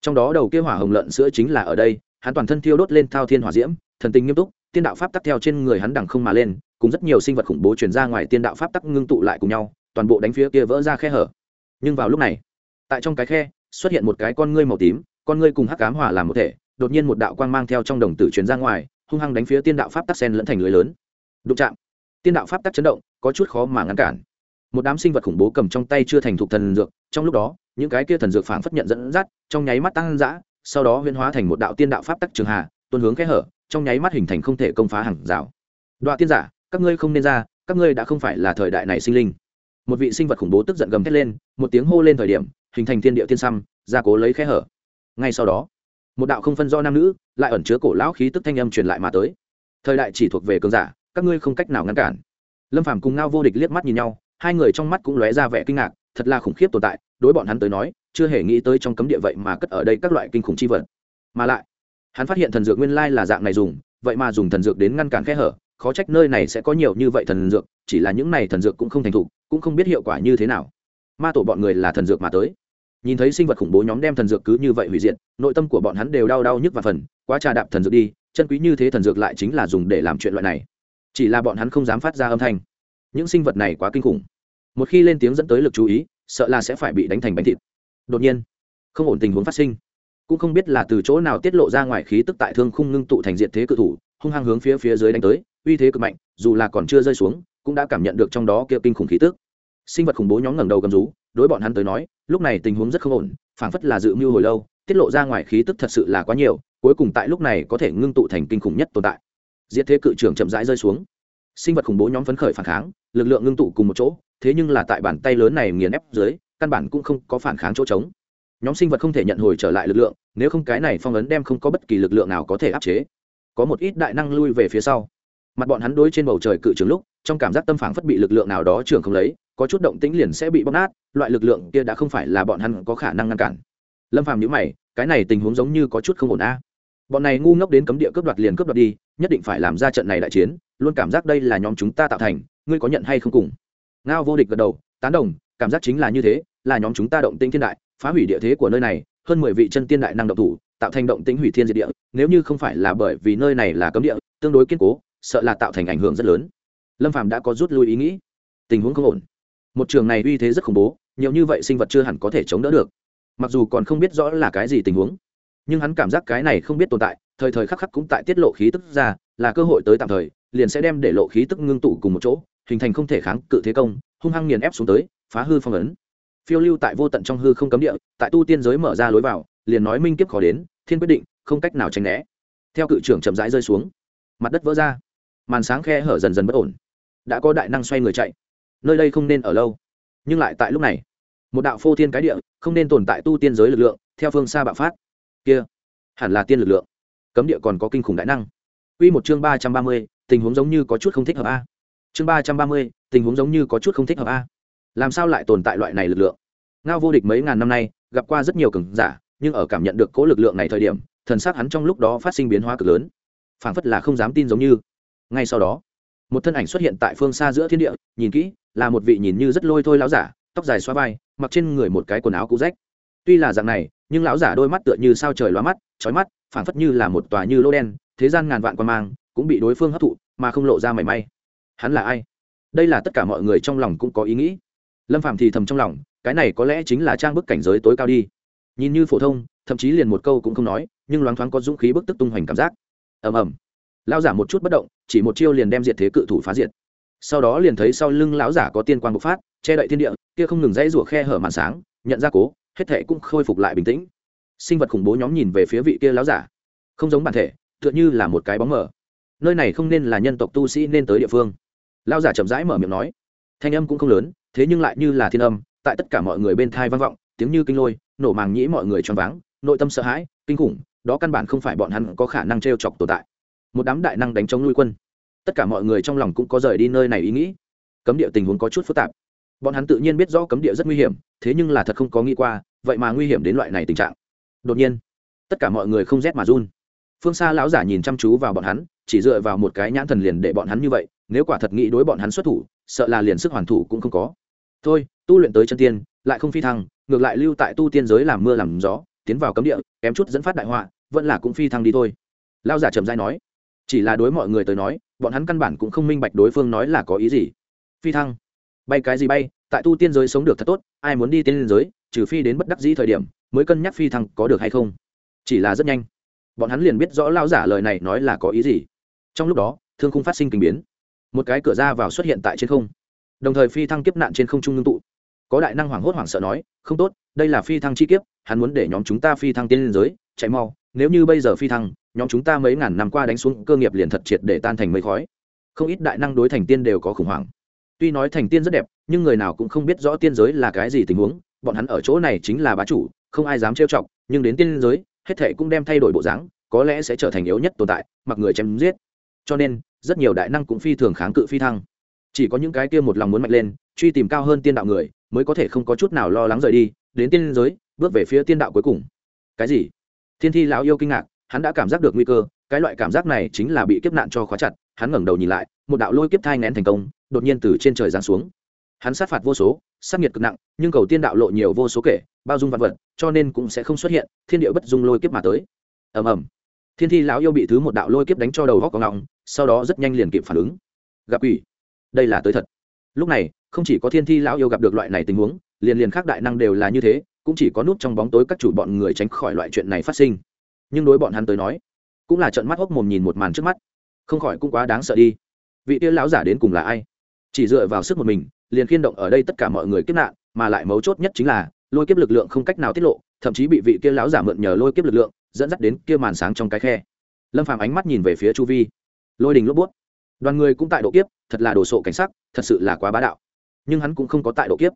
Trong đó đầu kia hỏa hồng lợn sữa chính là ở đây, hắn toàn thân thiêu đốt lên thao thiên hỏa diễm, thần tình nghiêm túc tiên đạo pháp tắc theo trên người hắn đằng không mà lên, cùng rất nhiều sinh vật khủng bố truyền ra ngoài tiên đạo pháp tắc ngưng tụ lại cùng nhau, toàn bộ đánh phía kia vỡ ra khe hở. Nhưng vào lúc này, tại trong cái khe, xuất hiện một cái con ngươi màu tím, con ngươi cùng hắc ám hòa làm một thể, đột nhiên một đạo quang mang theo trong đồng tử truyền ra ngoài, hung hăng đánh phía tiên đạo pháp tắc sen lẫn thành lưới lớn. Đụng chạm. Tiên đạo pháp tắc chấn động, có chút khó mà ngăn cản. Một đám sinh vật khủng bố cầm trong tay chưa thành thục thần dược, trong lúc đó, những cái kia thần dược phảng phất nhận dẫn dắt, trong nháy mắt tăng dã, sau đó huyễn hóa thành một đạo tiên đạo pháp tắc trường hà, tuôn hướng kẽ hở trong nháy mắt hình thành không thể công phá hàng rào. Đoạn tiên giả, các ngươi không nên ra, các ngươi đã không phải là thời đại này sinh linh. Một vị sinh vật khủng bố tức giận gầm thét lên, một tiếng hô lên thời điểm, hình thành thiên địa tiên xăm ra cố lấy khe hở. Ngay sau đó, một đạo không phân do nam nữ, lại ẩn chứa cổ lão khí tức thanh âm truyền lại mà tới. Thời đại chỉ thuộc về cường giả, các ngươi không cách nào ngăn cản. Lâm phàm cùng ngao vô địch liếc mắt nhìn nhau, hai người trong mắt cũng lóe ra vẻ kinh ngạc, thật là khủng khiếp tồn tại, đối bọn hắn tới nói, chưa hề nghĩ tới trong cấm địa vậy mà cất ở đây các loại kinh khủng chi vật. Mà lại hắn phát hiện thần dược nguyên lai là dạng này dùng, vậy mà dùng thần dược đến ngăn cản khe hở, khó trách nơi này sẽ có nhiều như vậy thần dược, chỉ là những này thần dược cũng không thành thục, cũng không biết hiệu quả như thế nào. Ma tổ bọn người là thần dược mà tới. Nhìn thấy sinh vật khủng bố nhóm đem thần dược cứ như vậy hủy diệt, nội tâm của bọn hắn đều đau đau nhức và phần, quá trà đạp thần dược đi, chân quý như thế thần dược lại chính là dùng để làm chuyện loại này. Chỉ là bọn hắn không dám phát ra âm thanh. Những sinh vật này quá kinh khủng. Một khi lên tiếng dẫn tới lực chú ý, sợ là sẽ phải bị đánh thành bánh thịt. Đột nhiên, không ổn tình huống phát sinh cũng không biết là từ chỗ nào tiết lộ ra ngoài khí tức tại thương khung ngưng tụ thành diện thế cự thủ, hung hăng hướng phía phía dưới đánh tới, uy thế cực mạnh, dù là còn chưa rơi xuống, cũng đã cảm nhận được trong đó kia kinh khủng khí tức. Sinh vật khủng bố nhóm ngẩng đầu cầm rú, đối bọn hắn tới nói, lúc này tình huống rất không ổn, phảng phất là dự mưu hồi lâu, tiết lộ ra ngoài khí tức thật sự là quá nhiều, cuối cùng tại lúc này có thể ngưng tụ thành kinh khủng nhất tồn tại. Diệt thế cự trưởng chậm rãi rơi xuống. Sinh vật khủng bố nhóm phấn khởi phản kháng, lực lượng ngưng tụ cùng một chỗ, thế nhưng là tại bàn tay lớn này nghiền ép dưới, căn bản cũng không có phản kháng chỗ trống nhóm sinh vật không thể nhận hồi trở lại lực lượng, nếu không cái này phong ấn đem không có bất kỳ lực lượng nào có thể áp chế. Có một ít đại năng lui về phía sau. Mặt bọn hắn đối trên bầu trời cự trường lúc, trong cảm giác tâm phản phất bị lực lượng nào đó trường không lấy, có chút động tĩnh liền sẽ bị bóc nát, loại lực lượng kia đã không phải là bọn hắn có khả năng ngăn cản. Lâm phàm nhữ mày, cái này tình huống giống như có chút không ổn a. Bọn này ngu ngốc đến cấm địa cướp đoạt liền cướp đoạt đi, nhất định phải làm ra trận này đại chiến, luôn cảm giác đây là nhóm chúng ta tạo thành, ngươi có nhận hay không cùng? Ngao vô địch gật đầu, tán đồng, cảm giác chính là như thế, là nhóm chúng ta động tĩnh thiên đại phá hủy địa thế của nơi này, hơn mười vị chân tiên đại năng động thủ, tạo thành động tĩnh hủy thiên diệt địa, nếu như không phải là bởi vì nơi này là cấm địa, tương đối kiên cố, sợ là tạo thành ảnh hưởng rất lớn. Lâm phàm đã có rút lui ý nghĩ. Tình huống không ổn. Một trường này uy thế rất khủng bố, nhiều như vậy sinh vật chưa hẳn có thể chống đỡ được. Mặc dù còn không biết rõ là cái gì tình huống, nhưng hắn cảm giác cái này không biết tồn tại, thời thời khắc khắc cũng tại tiết lộ khí tức ra, là cơ hội tới tạm thời, liền sẽ đem để lộ khí tức ngưng tụ cùng một chỗ, hình thành không thể kháng cự thế công, hung hăng nghiền ép xuống tới, phá hư phong ấn phiêu lưu tại vô tận trong hư không cấm địa tại tu tiên giới mở ra lối vào liền nói minh kiếp khó đến thiên quyết định không cách nào tránh né. Theo cự trưởng chậm rãi rơi xuống mặt đất vỡ ra màn sáng khe hở dần dần bất ổn. Đã có đại năng xoay người chạy nơi đây không nên ở lâu. Nhưng lại tại lúc này một đạo phô thiên cái địa không nên tồn tại tu tiên giới lực lượng theo phương xa bạo phát. Kia hẳn là tiên lực lượng. Cấm địa còn có kinh khủng đại năng. Quy một chương ba trăm ba mươi, tình huống giống như có chút không thích hợp a. Chương ba trăm ba mươi, tình huống giống như có chút không thích hợp a. Làm sao lại tồn tại loại này lực lượng? Ngao vô địch mấy ngàn năm nay, gặp qua rất nhiều cường giả, nhưng ở cảm nhận được cố lực lượng này thời điểm, thần sắc hắn trong lúc đó phát sinh biến hóa cực lớn. Phảng phất là không dám tin giống như. Ngay sau đó, một thân ảnh xuất hiện tại phương xa giữa thiên địa, nhìn kỹ, là một vị nhìn như rất lôi thôi lão giả, tóc dài xóa vai, mặc trên người một cái quần áo cũ rách. Tuy là dạng này, nhưng lão giả đôi mắt tựa như sao trời loa mắt, chói mắt, phảng phất như là một tòa như lô đen, thế gian ngàn vạn quan mang cũng bị đối phương hấp thụ mà không lộ ra mảy may hắn là ai đây là tất cả mọi người trong lòng cũng có ý nghĩ lâm phạm thì thầm trong lòng, cái này có lẽ chính là trang bức cảnh giới tối cao đi. Nhìn như phổ thông, thậm chí liền một câu cũng không nói, nhưng loáng thoáng có dũng khí bức tức tung hoành cảm giác. Ầm ầm. Lão giả một chút bất động, chỉ một chiêu liền đem diệt thế cự thủ phá diệt. Sau đó liền thấy sau lưng lão giả có tiên quang bộc phát, che đậy thiên địa, kia không ngừng dãy rủa khe hở màn sáng, nhận ra cố, hết thệ cũng khôi phục lại bình tĩnh. Sinh vật khủng bố nhóm nhìn về phía vị kia lão giả. Không giống bản thể, tựa như là một cái bóng mờ. nơi này không nên là nhân tộc tu sĩ nên tới địa phương. Lao giả chậm rãi mở miệng nói. Thanh âm cũng không lớn thế nhưng lại như là thiên âm, tại tất cả mọi người bên thai vang vọng, tiếng như kinh lôi, nổ màng nhĩ mọi người choáng váng, nội tâm sợ hãi, kinh khủng, đó căn bản không phải bọn hắn có khả năng t r e o chọc tồn tại. Một đám đại năng đánh chống nuôi quân. Tất cả mọi người trong lòng cũng có rời đi nơi này ý nghĩ. Cấm địa tình huống có chút phức tạp. Bọn hắn tự nhiên biết rõ cấm địa rất nguy hiểm, thế nhưng là thật không có nghĩ qua, vậy mà nguy hiểm đến loại này tình trạng. Đột nhiên, tất cả mọi người không rét mà run. Phương xa lão giả nhìn chăm chú vào bọn hắn, chỉ dựa vào một cái nhãn thần liền để bọn hắn như vậy nếu quả thật nghĩ đối bọn hắn xuất thủ, sợ là liền sức hoàn thủ cũng không có. Thôi, tu luyện tới chân tiên, lại không phi thăng, ngược lại lưu tại tu tiên giới làm mưa làm gió, tiến vào cấm địa, kém chút dẫn phát đại họa, vẫn là cũng phi thăng đi thôi. Lao giả trầm dai nói, chỉ là đối mọi người tới nói, bọn hắn căn bản cũng không minh bạch đối phương nói là có ý gì. Phi thăng, bay cái gì bay, tại tu tiên giới sống được thật tốt, ai muốn đi tiên giới, trừ phi đến bất đắc dĩ thời điểm, mới cân nhắc phi thăng có được hay không. Chỉ là rất nhanh. Bọn hắn liền biết rõ lao giả lời này nói là có ý gì. Trong lúc đó, thương khung phát sinh kinh biến một cái cửa ra vào xuất hiện tại trên không. Đồng thời phi thăng kiếp nạn trên không trung ngưng tụ. Có đại năng hoảng hốt hoảng sợ nói, không tốt, đây là phi thăng chi kiếp, hắn muốn để nhóm chúng ta phi thăng tiên liên giới, chạy mau, nếu như bây giờ phi thăng, nhóm chúng ta mấy ngàn năm qua đánh xuống cơ nghiệp liền thật triệt để tan thành mây khói. Không ít đại năng đối thành tiên đều có khủng hoảng. Tuy nói thành tiên rất đẹp, nhưng người nào cũng không biết rõ tiên giới là cái gì tình huống, bọn hắn ở chỗ này chính là bá chủ, không ai dám trêu chọc, nhưng đến tiên giới, hết thệ cũng đem thay đổi bộ dáng, có lẽ sẽ trở thành yếu nhất tồn tại, mặc người chém giết. Cho nên rất nhiều đại năng cũng phi thường kháng cự phi thăng. Chỉ có những cái kia một lòng muốn mạnh lên, truy tìm cao hơn tiên đạo người, mới có thể không có chút nào lo lắng rời đi, đến tiên giới, bước về phía tiên đạo cuối cùng. Cái gì? Thiên thi lão yêu kinh ngạc, hắn đã cảm giác được nguy cơ, cái loại cảm giác này chính là bị kiếp nạn cho khóa chặt, hắn ngẩng đầu nhìn lại, một đạo lôi kiếp thai nén thành công, đột nhiên từ trên trời giáng xuống. Hắn sát phạt vô số, sát nhiệt cực nặng, nhưng cầu tiên đạo lộ nhiều vô số kể, bao dung vật vật, cho nên cũng sẽ không xuất hiện, thiên địa bất dung lôi kiếp mà tới. Ầm ầm thiên thi lão yêu bị thứ một đạo lôi kiếp đánh cho đầu góc có ngọng sau đó rất nhanh liền kịp phản ứng. Gặp quỷ. Đây là tới thật. Lúc này, không chỉ có thiên thi lão yêu gặp được loại này tình huống, liền liền khác đại năng đều là như thế, cũng chỉ có nút trong bóng tối các chủ bọn người tránh khỏi loại chuyện này phát sinh. Nhưng đối bọn hắn tới nói, cũng là trận mắt hốc mồm nhìn một màn trước mắt. Không khỏi cũng quá đáng sợ đi. Vị tiên lão giả đến cùng là ai? Chỉ dựa vào sức một mình, liền khiên động ở đây tất cả mọi người kiếp nạn, mà lại mấu chốt nhất chính là, lôi kiếp lực lượng không cách nào tiết lộ, thậm chí bị vị kia lão giả mượn nhờ lôi kiếp lực lượng dẫn dắt đến kia màn sáng trong cái khe. Lâm phàm ánh mắt nhìn về phía chu vi. Lôi đình lốp bút. Đoàn người cũng tại độ kiếp, thật là đồ sộ cảnh sắc, thật sự là quá bá đạo. Nhưng hắn cũng không có tại độ kiếp.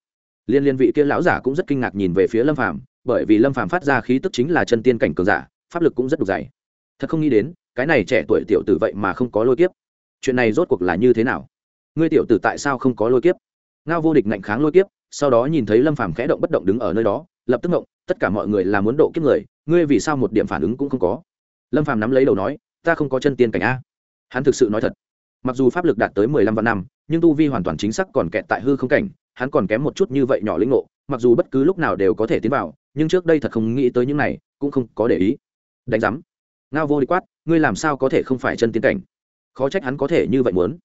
Liên liên vị kia lão giả cũng rất kinh ngạc nhìn về phía lâm phàm, bởi vì lâm phàm phát ra khí tức chính là chân tiên cảnh cường giả, pháp lực cũng rất đục dày. Thật không nghĩ đến, cái này trẻ tuổi tiểu tử vậy mà không có lôi kiếp. Chuyện này rốt cuộc là như thế nào? Ngươi tiểu tử tại sao không có lôi kiếp? Ngao vô địch ngạnh kháng lôi kiếp, sau đó nhìn thấy lâm phàm khẽ động bất động đứng ở nơi đó, lập tức ngộng, tất cả mọi người là muốn độ kiếp người ngươi vì sao một điểm phản ứng cũng không có? Lâm phàm nắm lấy đầu nói, ta không có chân tiên cảnh a. Hắn thực sự nói thật. Mặc dù pháp lực đạt tới mười lăm vạn năm, nhưng tu vi hoàn toàn chính xác còn kẹt tại hư không cảnh, hắn còn kém một chút như vậy nhỏ lĩnh ngộ, mặc dù bất cứ lúc nào đều có thể tiến vào, nhưng trước đây thật không nghĩ tới những này, cũng không có để ý. Đánh giám. Ngao vô địch quát, ngươi làm sao có thể không phải chân tiến cảnh? Khó trách hắn có thể như vậy muốn.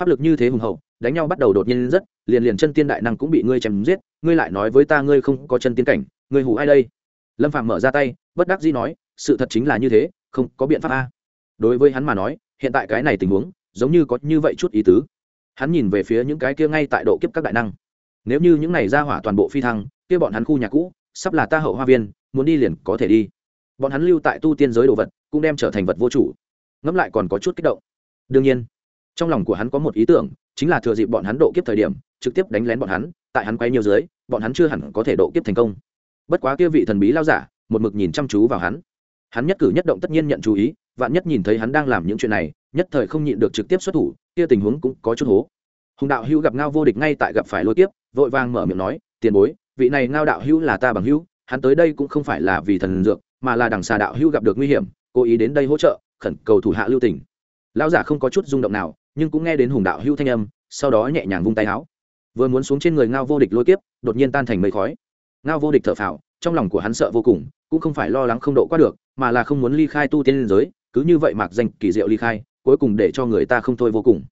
Pháp lực như thế hùng hậu, đánh nhau bắt đầu đột nhiên rất, liền liền chân tiên đại năng cũng bị ngươi chém giết, ngươi lại nói với ta ngươi không có chân tiên cảnh, ngươi hủ ai đây? Lâm phạm mở ra tay, bất đắc dĩ nói, sự thật chính là như thế, không có biện pháp a. Đối với hắn mà nói, hiện tại cái này tình huống, giống như có như vậy chút ý tứ. Hắn nhìn về phía những cái kia ngay tại độ kiếp các đại năng. Nếu như những này ra hỏa toàn bộ phi thăng, kia bọn hắn khu nhà cũ, sắp là ta hậu hoa viên, muốn đi liền có thể đi. Bọn hắn lưu tại tu tiên giới đồ vật, cũng đem trở thành vật vô chủ. Ngẫm lại còn có chút kích động. Đương nhiên, trong lòng của hắn có một ý tưởng, chính là thừa dịp bọn hắn độ kiếp thời điểm, trực tiếp đánh lén bọn hắn, tại hắn quay nhiều dưới, bọn hắn chưa hẳn có thể độ kiếp thành công bất quá kia vị thần bí lao giả, một mực nhìn chăm chú vào hắn. Hắn nhất cử nhất động tất nhiên nhận chú ý, vạn nhất nhìn thấy hắn đang làm những chuyện này, nhất thời không nhịn được trực tiếp xuất thủ, kia tình huống cũng có chút hố. Hùng đạo hữu gặp ngao vô địch ngay tại gặp phải lôi tiếp vội vàng mở miệng nói, tiền bối, vị này ngao đạo hữu là ta bằng hữu, hắn tới đây cũng không phải là vì thần dược, mà là đằng xà đạo hữu gặp được nguy hiểm, cố ý đến đây hỗ trợ, khẩn cầu thủ hạ lưu tỉnh lão giả không có chút rung động nào, nhưng cũng nghe đến hùng đạo hữu thanh âm, sau đó nhẹ nhàng vung tay áo. Vừa muốn xuống trên người ngao vô địch lôi kiếp, đột nhiên tan thành mây khói ngao vô địch thở phào, trong lòng của hắn sợ vô cùng, cũng không phải lo lắng không độ qua được, mà là không muốn ly khai tu tiên liên giới, cứ như vậy mặc danh kỳ diệu ly khai, cuối cùng để cho người ta không thôi vô cùng.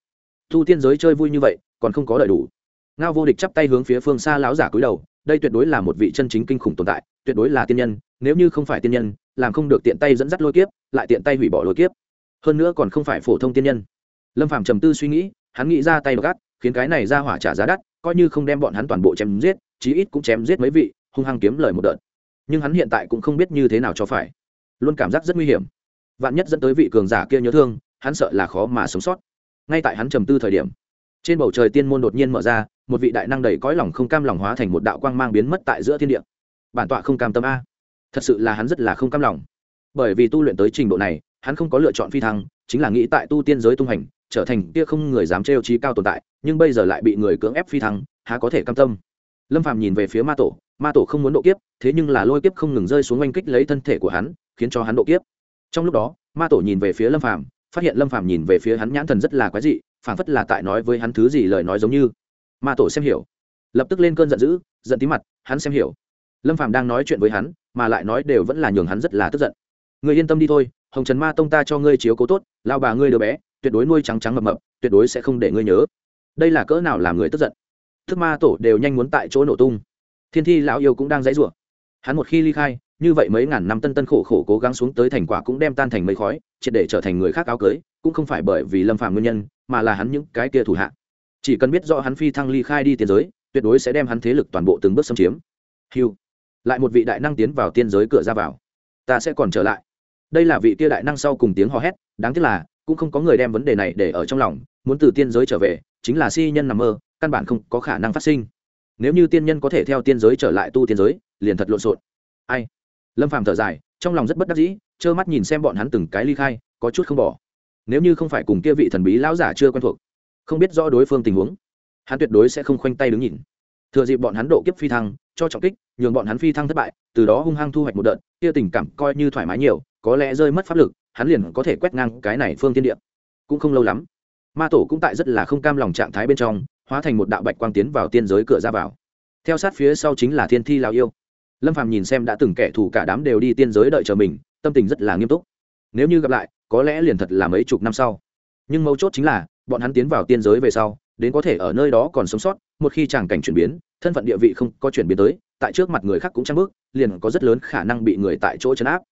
Tu tiên giới chơi vui như vậy, còn không có đầy đủ. Ngao vô địch chắp tay hướng phía phương xa lão giả cúi đầu, đây tuyệt đối là một vị chân chính kinh khủng tồn tại, tuyệt đối là tiên nhân, nếu như không phải tiên nhân, làm không được tiện tay dẫn dắt lôi kiếp, lại tiện tay hủy bỏ lôi kiếp. Hơn nữa còn không phải phổ thông tiên nhân. Lâm phạm trầm tư suy nghĩ, hắn nghĩ ra tay gắt, khiến cái này ra hỏa trả giá đắt, coi như không đem bọn hắn toàn bộ chém giết, chí ít cũng chém giết mấy vị hung hăng kiếm lời một đợt. Nhưng hắn hiện tại cũng không biết như thế nào cho phải. Luôn cảm giác rất nguy hiểm. Vạn nhất dẫn tới vị cường giả kia nhớ thương, hắn sợ là khó mà sống sót. Ngay tại hắn trầm tư thời điểm, trên bầu trời tiên môn đột nhiên mở ra, một vị đại năng đầy cõi lòng không cam lòng hóa thành một đạo quang mang biến mất tại giữa thiên địa. Bản tọa không cam tâm a. Thật sự là hắn rất là không cam lòng. Bởi vì tu luyện tới trình độ này, hắn không có lựa chọn phi thăng, chính là nghĩ tại tu tiên giới tung hành, trở thành kia không người dám trêu trí cao tồn tại, nhưng bây giờ lại bị người cưỡng ép phi thăng, há có thể cam tâm? Lâm phàm nhìn về phía ma tổ ma tổ không muốn độ kiếp, thế nhưng là lôi kiếp không ngừng rơi xuống oanh kích lấy thân thể của hắn, khiến cho hắn độ kiếp. Trong lúc đó, ma tổ nhìn về phía lâm phàm, phát hiện lâm phàm nhìn về phía hắn nhãn thần rất là quái dị, phảng phất là tại nói với hắn thứ gì lời nói giống như. Ma tổ xem hiểu, lập tức lên cơn giận dữ, giận tí mặt, hắn xem hiểu. Lâm phàm đang nói chuyện với hắn, mà lại nói đều vẫn là nhường hắn rất là tức giận. Người yên tâm đi thôi, hồng trần ma tông ta cho ngươi chiếu cố tốt lao bà ngươi đứa bé, tuyệt đối nuôi trắng trắng mập mập, tuyệt đối sẽ không để ngươi nhớ. Đây là cỡ nào làm người tức giận. Thức ma tổ đều nhanh muốn tại chỗ nổ tung thiên thi lão yêu cũng đang dãy rủa. Hắn một khi ly khai, như vậy mấy ngàn năm tân tân khổ khổ cố gắng xuống tới thành quả cũng đem tan thành mấy khói, triệt để trở thành người khác áo cưới, cũng không phải bởi vì lâm phàm nguyên nhân, mà là hắn những cái kia thủ hạ. Chỉ cần biết rõ hắn phi thăng ly khai đi tiên giới, tuyệt đối sẽ đem hắn thế lực toàn bộ từng bước xâm chiếm. Hiu lại một vị đại năng tiến vào tiên giới cửa ra vào. Ta sẽ còn trở lại. Đây là vị kia đại năng sau cùng tiếng hò hét, đáng tiếc là, cũng không có người đem vấn đề này để ở trong lòng, muốn từ tiên giới trở về, chính là si nhân nằm mơ, căn bản không có khả năng phát sinh nếu như tiên nhân có thể theo tiên giới trở lại tu tiên giới, liền thật lộn xộn. Ai? Lâm phàm thở dài, trong lòng rất bất đắc dĩ, trơ mắt nhìn xem bọn hắn từng cái ly khai, có chút không bỏ. Nếu như không phải cùng kia vị thần bí lão giả chưa quen thuộc, không biết rõ đối phương tình huống, hắn tuyệt đối sẽ không khoanh tay đứng nhìn. Thừa dịp bọn hắn độ kiếp phi thăng, cho trọng kích, nhường bọn hắn phi thăng thất bại, từ đó hung hăng thu hoạch một đợt, kia tình cảm coi như thoải mái nhiều, có lẽ rơi mất pháp lực, hắn liền có thể quét ngang cái này phương tiên địa. Cũng không lâu lắm, ma tổ cũng tại rất là không cam lòng trạng thái bên trong hóa thành một đạo bạch quang tiến vào tiên giới cửa ra vào. Theo sát phía sau chính là thiên thi lào yêu. Lâm phàm nhìn xem đã từng kẻ thù cả đám đều đi tiên giới đợi chờ mình, tâm tình rất là nghiêm túc. Nếu như gặp lại, có lẽ liền thật là mấy chục năm sau. Nhưng mấu chốt chính là, bọn hắn tiến vào tiên giới về sau, đến có thể ở nơi đó còn sống sót, một khi tràng cảnh chuyển biến, thân phận địa vị không có chuyển biến tới, tại trước mặt người khác cũng trang bước, liền có rất lớn khả năng bị người tại chỗ chấn áp.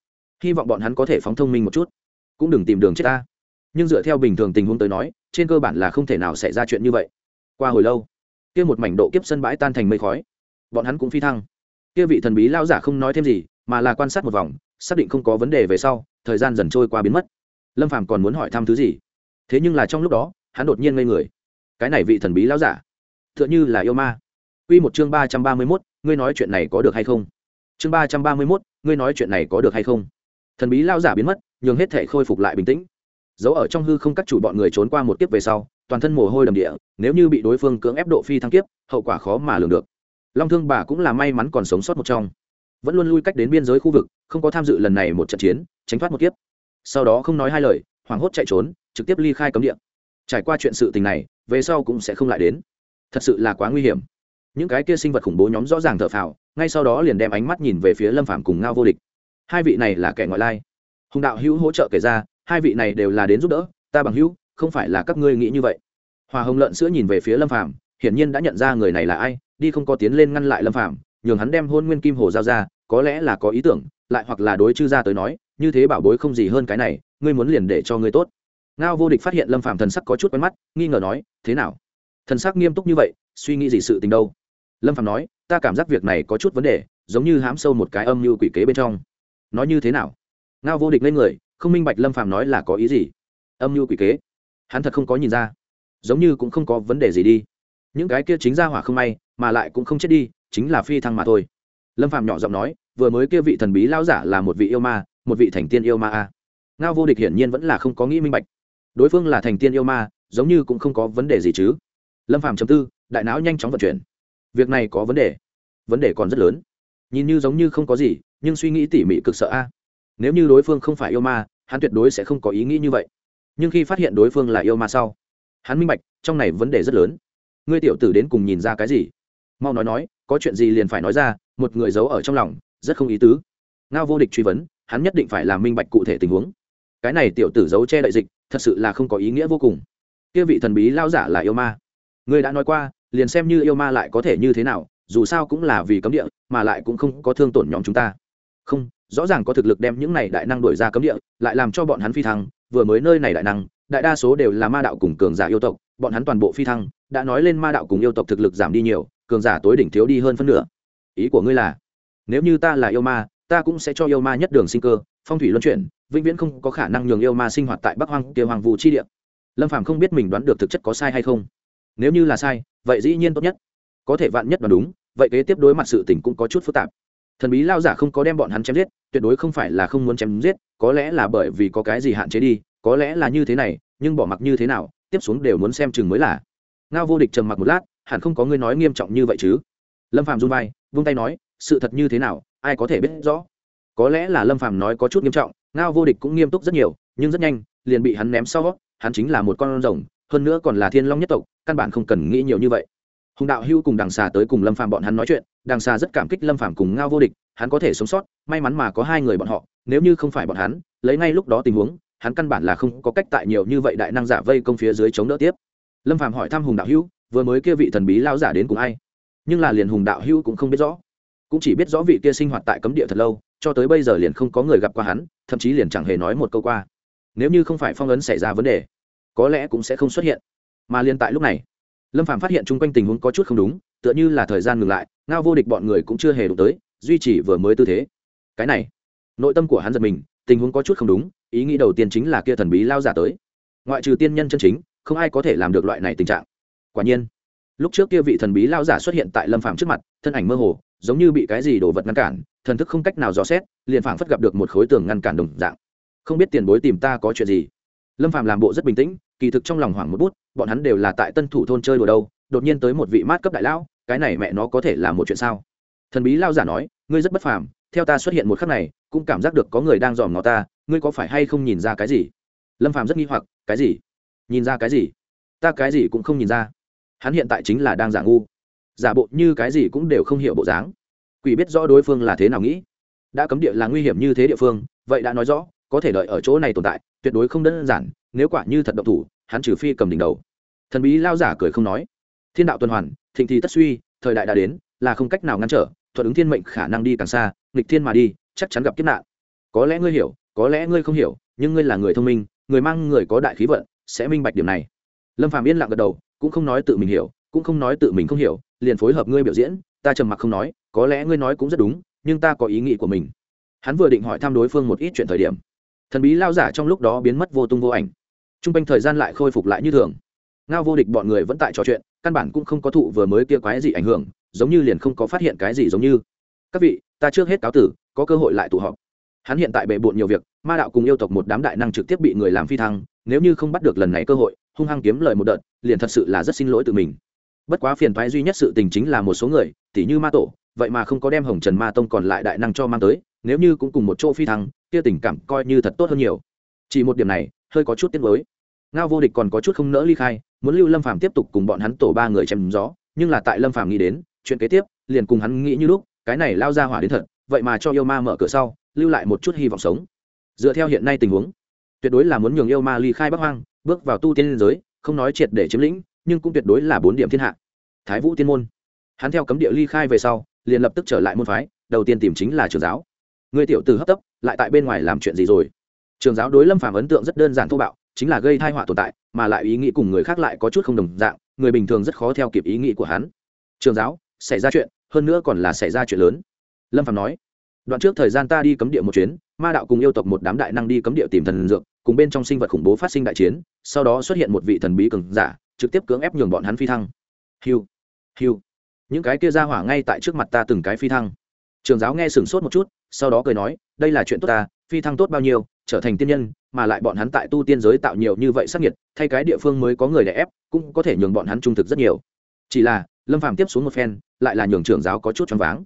Hy vọng bọn hắn có thể phóng thông minh một chút. Cũng đừng tìm đường chết ta. Nhưng dựa theo bình thường tình huống tới nói, trên cơ bản là không thể nào xảy ra chuyện như vậy qua hồi lâu, kia một mảnh độ kiếp sân bãi tan thành mây khói. Bọn hắn cũng phi thăng. Kia vị thần bí lao giả không nói thêm gì, mà là quan sát một vòng, xác định không có vấn đề về sau, thời gian dần trôi qua biến mất. Lâm phàm còn muốn hỏi thăm thứ gì? Thế nhưng là trong lúc đó, hắn đột nhiên ngây người. Cái này vị thần bí lao giả t h ư ợ n h ư là yêu ma. Uy một chương ba trăm ba mươi mốt, ngươi nói chuyện này có được hay không? Chương ba trăm ba mươi mốt, ngươi nói chuyện này có được hay không? Thần bí lao giả biến mất, nhường hết thể khôi phục lại bình tĩnh giấu ở trong hư không các chủ bọn người trốn qua một kiếp về sau, toàn thân mồ hôi đầm địa, nếu như bị đối phương cưỡng ép độ phi thăng kiếp, hậu quả khó mà lường được. Long thương bà cũng là may mắn còn sống sót một trong. Vẫn luôn lui cách đến biên giới khu vực, không có tham dự lần này một trận chiến, tránh thoát một kiếp. Sau đó không nói hai lời, hoảng hốt chạy trốn, trực tiếp ly khai cấm địa. Trải qua chuyện sự tình này, về sau cũng sẽ không lại đến. Thật sự là quá nguy hiểm. Những cái kia sinh vật khủng bố nhóm rõ ràng thở phào, ngay sau đó liền đem ánh mắt nhìn về phía lâm phạm cùng ngao vô địch. Hai vị này là kẻ ngoại lai. Hùng đạo hữu hỗ trợ kể ra hai vị này đều là đến giúp đỡ ta bằng hữu không phải là các ngươi nghĩ như vậy. Hòa hồng lợn sữa nhìn về phía lâm Phàm, hiển nhiên đã nhận ra người này là ai đi không có tiến lên ngăn lại lâm Phàm, nhường hắn đem hôn nguyên kim hồ giao ra có lẽ là có ý tưởng lại hoặc là đối chư gia tới nói như thế bảo bối không gì hơn cái này ngươi muốn liền để cho ngươi tốt. Ngao vô địch phát hiện lâm Phàm thần sắc có chút quen mắt nghi ngờ nói thế nào? Thần sắc nghiêm túc như vậy suy nghĩ gì sự tình đâu? Lâm Phàm nói ta cảm giác việc này có chút vấn đề giống như hám sâu một cái âm như quỷ kế bên trong. Nói như thế nào? Ngao vô địch lên người không minh bạch lâm phạm nói là có ý gì. Âm mưu quỷ kế. Hắn thật không có nhìn ra. Giống như cũng không có vấn đề gì đi. Những cái kia chính ra hỏa không may, mà lại cũng không chết đi, chính là phi thăng mà thôi. Lâm phạm nhỏ giọng nói, vừa mới kia vị thần bí lao giả là một vị yêu ma, một vị thành tiên yêu ma a. Ngao vô địch hiển nhiên vẫn là không có nghĩ minh bạch. Đối phương là thành tiên yêu ma, giống như cũng không có vấn đề gì chứ. Lâm phạm chấm tư, đại não nhanh chóng vận chuyển. Việc này có vấn đề. Vấn đề còn rất lớn. Nhìn như giống như không có gì, nhưng suy nghĩ tỉ mỉ cực sợ a nếu như đối phương không phải yêu ma, hắn tuyệt đối sẽ không có ý nghĩ như vậy. Nhưng khi phát hiện đối phương là yêu ma sau, hắn minh bạch, trong này vấn đề rất lớn. Ngươi tiểu tử đến cùng nhìn ra cái gì? Mau nói nói, có chuyện gì liền phải nói ra, một người giấu ở trong lòng, rất không ý tứ. Ngao vô địch truy vấn, hắn nhất định phải làm minh bạch cụ thể tình huống. Cái này tiểu tử giấu che đại dịch, thật sự là không có ý nghĩa vô cùng. Kia vị thần bí lao giả là yêu ma. Ngươi đã nói qua, liền xem như yêu ma lại có thể như thế nào, dù sao cũng là vì cấm địa, mà lại cũng không có thương tổn nhóm chúng ta không, rõ ràng có thực lực đem những này đại năng đổi ra cấm địa, lại làm cho bọn hắn phi thăng, vừa mới nơi này đại năng, đại đa số đều là ma đạo cùng cường giả yêu tộc, bọn hắn toàn bộ phi thăng, đã nói lên ma đạo cùng yêu tộc thực lực giảm đi nhiều, cường giả tối đỉnh thiếu đi hơn phân nửa. Ý của ngươi là, nếu như ta là yêu ma, ta cũng sẽ cho yêu ma nhất đường sinh cơ, phong thủy luân chuyển, vĩnh viễn không có khả năng nhường yêu ma sinh hoạt tại bắc hoang, kia hoàng vũ chi địa. Lâm phàm không biết mình đoán được thực chất có sai hay không. Nếu như là sai, vậy dĩ nhiên tốt nhất. Có thể vạn nhất đoán đúng, vậy kế tiếp đối mặt sự tình cũng có chút phức tạp thần bí lao giả không có đem bọn hắn chém giết, tuyệt đối không phải là không muốn chém giết, có lẽ là bởi vì có cái gì hạn chế đi, có lẽ là như thế này, nhưng bỏ mặc như thế nào, tiếp xuống đều muốn xem chừng mới là. Ngao vô địch trầm mặc một lát, hẳn không có ngươi nói nghiêm trọng như vậy chứ. Lâm phàm run vai, vung tay nói, sự thật như thế nào, ai có thể biết rõ. Có lẽ là lâm phàm nói có chút nghiêm trọng, ngao vô địch cũng nghiêm túc rất nhiều, nhưng rất nhanh, liền bị hắn ném sau, hắn chính là một con rồng, hơn nữa còn là thiên long nhất tộc, căn bản không cần nghĩ nhiều như vậy hùng đạo hưu cùng đằng xà tới cùng lâm phàm bọn hắn nói chuyện đằng xà rất cảm kích lâm phàm cùng ngao vô địch hắn có thể sống sót may mắn mà có hai người bọn họ nếu như không phải bọn hắn lấy ngay lúc đó tình huống hắn căn bản là không có cách tại nhiều như vậy đại năng giả vây công phía dưới chống đỡ tiếp. Lâm phàm hỏi thăm hùng đạo hưu, vừa mới kia vị thần bí lao giả đến cùng ai? Nhưng là liền hùng đạo hưu cũng không biết rõ. Cũng chỉ biết rõ vị kia sinh hoạt tại cấm địa thật lâu cho tới bây giờ liền không có người gặp qua hắn thậm chí liền chẳng hề nói một câu qua. Nếu như không phải phong ấn xảy ra vấn đề có lẽ cũng sẽ không xuất hiện. Mà liền tại lúc này lâm Phạm phát hiện chung quanh tình huống có chút không đúng, tựa như là thời gian ngừng lại, ngao vô địch bọn người cũng chưa hề đụng tới, duy trì vừa mới tư thế. Cái này, nội tâm của hắn giật mình, tình huống có chút không đúng, ý nghĩ đầu tiên chính là kia thần bí lao giả tới. Ngoại trừ tiên nhân chân chính, không ai có thể làm được loại này tình trạng. Quả nhiên, lúc trước kia vị thần bí lao giả xuất hiện tại lâm phàm trước mặt, thân ảnh mơ hồ, giống như bị cái gì đổ vật ngăn cản, thần thức không cách nào dò xét, liền phảng phất gặp được một khối tường ngăn cản đồng dạng. Không biết tiền bối tìm ta có chuyện gì? Lâm Phạm làm bộ rất bình tĩnh, kỳ thực trong lòng hoảng một bút, bọn hắn đều là tại tân thủ thôn chơi đùa đâu, đột nhiên tới một vị mát cấp đại lão, cái này mẹ nó có thể là một chuyện sao? Thần bí lao giả nói, ngươi rất bất phàm, theo ta xuất hiện một khắc này, cũng cảm giác được có người đang dòm ngó ta, ngươi có phải hay không nhìn ra cái gì? Lâm Phạm rất nghi hoặc, cái gì? Nhìn ra cái gì? Ta cái gì cũng không nhìn ra. Hắn hiện tại chính là đang giả ngu. Giả bộ như cái gì cũng đều không hiểu bộ dáng. Quỷ biết rõ đối phương là thế nào nghĩ. Đã cấm địa là nguy hiểm như thế địa phương, vậy đã nói rõ, có thể đợi ở chỗ này tồn tại tuyệt đối không đơn giản, nếu quả như thật độc thủ, hắn trừ phi cầm đỉnh đầu. Thần bí lao giả cười không nói. Thiên đạo tuần hoàn, thịnh thì tất suy, thời đại đã đến, là không cách nào ngăn trở, thuận ứng thiên mệnh khả năng đi càng xa, nghịch thiên mà đi, chắc chắn gặp kiếp nạn. Có lẽ ngươi hiểu, có lẽ ngươi không hiểu, nhưng ngươi là người thông minh, người mang người có đại khí vận, sẽ minh bạch điểm này. Lâm phàm yên lặng gật đầu, cũng không nói tự mình hiểu, cũng không nói tự mình không hiểu, liền phối hợp ngươi biểu diễn, ta trầm mặc không nói, có lẽ ngươi nói cũng rất đúng, nhưng ta có ý nghĩ của mình. Hắn vừa định hỏi thăm đối phương một ít chuyện thời điểm thần bí lao giả trong lúc đó biến mất vô tung vô ảnh. T r u n g quanh thời gian lại khôi phục lại như thường. Ngao vô địch bọn người vẫn tại trò chuyện, căn bản cũng không có thụ vừa mới kia quái gì ảnh hưởng, giống như liền không có phát hiện cái gì giống như. Các vị, ta trước hết cáo tử, có cơ hội lại tụ họp. Hắn hiện tại bề bộn nhiều việc, ma đạo cùng yêu tộc một đám đại năng trực tiếp bị người làm phi thăng, nếu như không bắt được lần này cơ hội, hung hăng kiếm lời một đợt, liền thật sự là rất xin lỗi tự mình. Bất quá phiền thoái duy nhất sự tình chính là một số người tỷ như ma tổ, vậy mà không có đem hồng trần ma tông còn lại đại năng cho mang tới, nếu như cũng cùng một chỗ phi thăng kia tình cảm coi như thật tốt hơn nhiều. Chỉ một điểm này, hơi có chút tiếc mới ngao vô địch còn có chút không nỡ ly khai, muốn lưu lâm phàm tiếp tục cùng bọn hắn tổ ba người chém gió, nhưng là tại lâm phàm nghĩ đến, chuyện kế tiếp, liền cùng hắn nghĩ như lúc, cái này lao ra hỏa đến thật, vậy mà cho yêu ma mở cửa sau, lưu lại một chút hy vọng sống. Dựa theo hiện nay tình huống, tuyệt đối là muốn nhường yêu ma ly khai bắc hoang, bước vào tu tiên giới, không nói triệt để chiếm lĩnh, nhưng cũng tuyệt đối là bốn điểm thiên hạ. Thái vũ tiên môn. Hắn theo cấm địa ly khai về sau, liền lập tức trở lại môn phái, đầu tiên tìm chính là trường giáo người tiểu tử hấp tấp, lại tại bên ngoài làm chuyện gì rồi? Trường giáo đối lâm phàm ấn tượng rất đơn giản thô bạo, chính là gây thai họa tồn tại, mà lại ý nghĩ cùng người khác lại có chút không đồng dạng, người bình thường rất khó theo kịp ý nghĩ của hắn. Trường giáo, xảy ra chuyện, hơn nữa còn là xảy ra chuyện lớn. Lâm phàm nói, đoạn trước thời gian ta đi cấm địa một chuyến, ma đạo cùng yêu tộc một đám đại năng đi cấm địa tìm thần dược, cùng bên trong sinh vật khủng bố phát sinh đại chiến, sau đó xuất hiện một vị thần bí cường giả, trực tiếp cưỡng ép nhường bọn hắn phi thăng. Hiu hiu. Những cái kia ra hỏa ngay tại trước mặt ta từng cái phi thăng trường giáo nghe sửng sốt một chút, sau đó cười nói, đây là chuyện tốt ta, phi thăng tốt bao nhiêu, trở thành tiên nhân, mà lại bọn hắn tại tu tiên giới tạo nhiều như vậy sắc nhiệt thay cái địa phương mới có người để ép, cũng có thể nhường bọn hắn trung thực rất nhiều. Chỉ là, lâm phàm tiếp xuống một phen, lại là nhường trưởng giáo có chút choáng váng.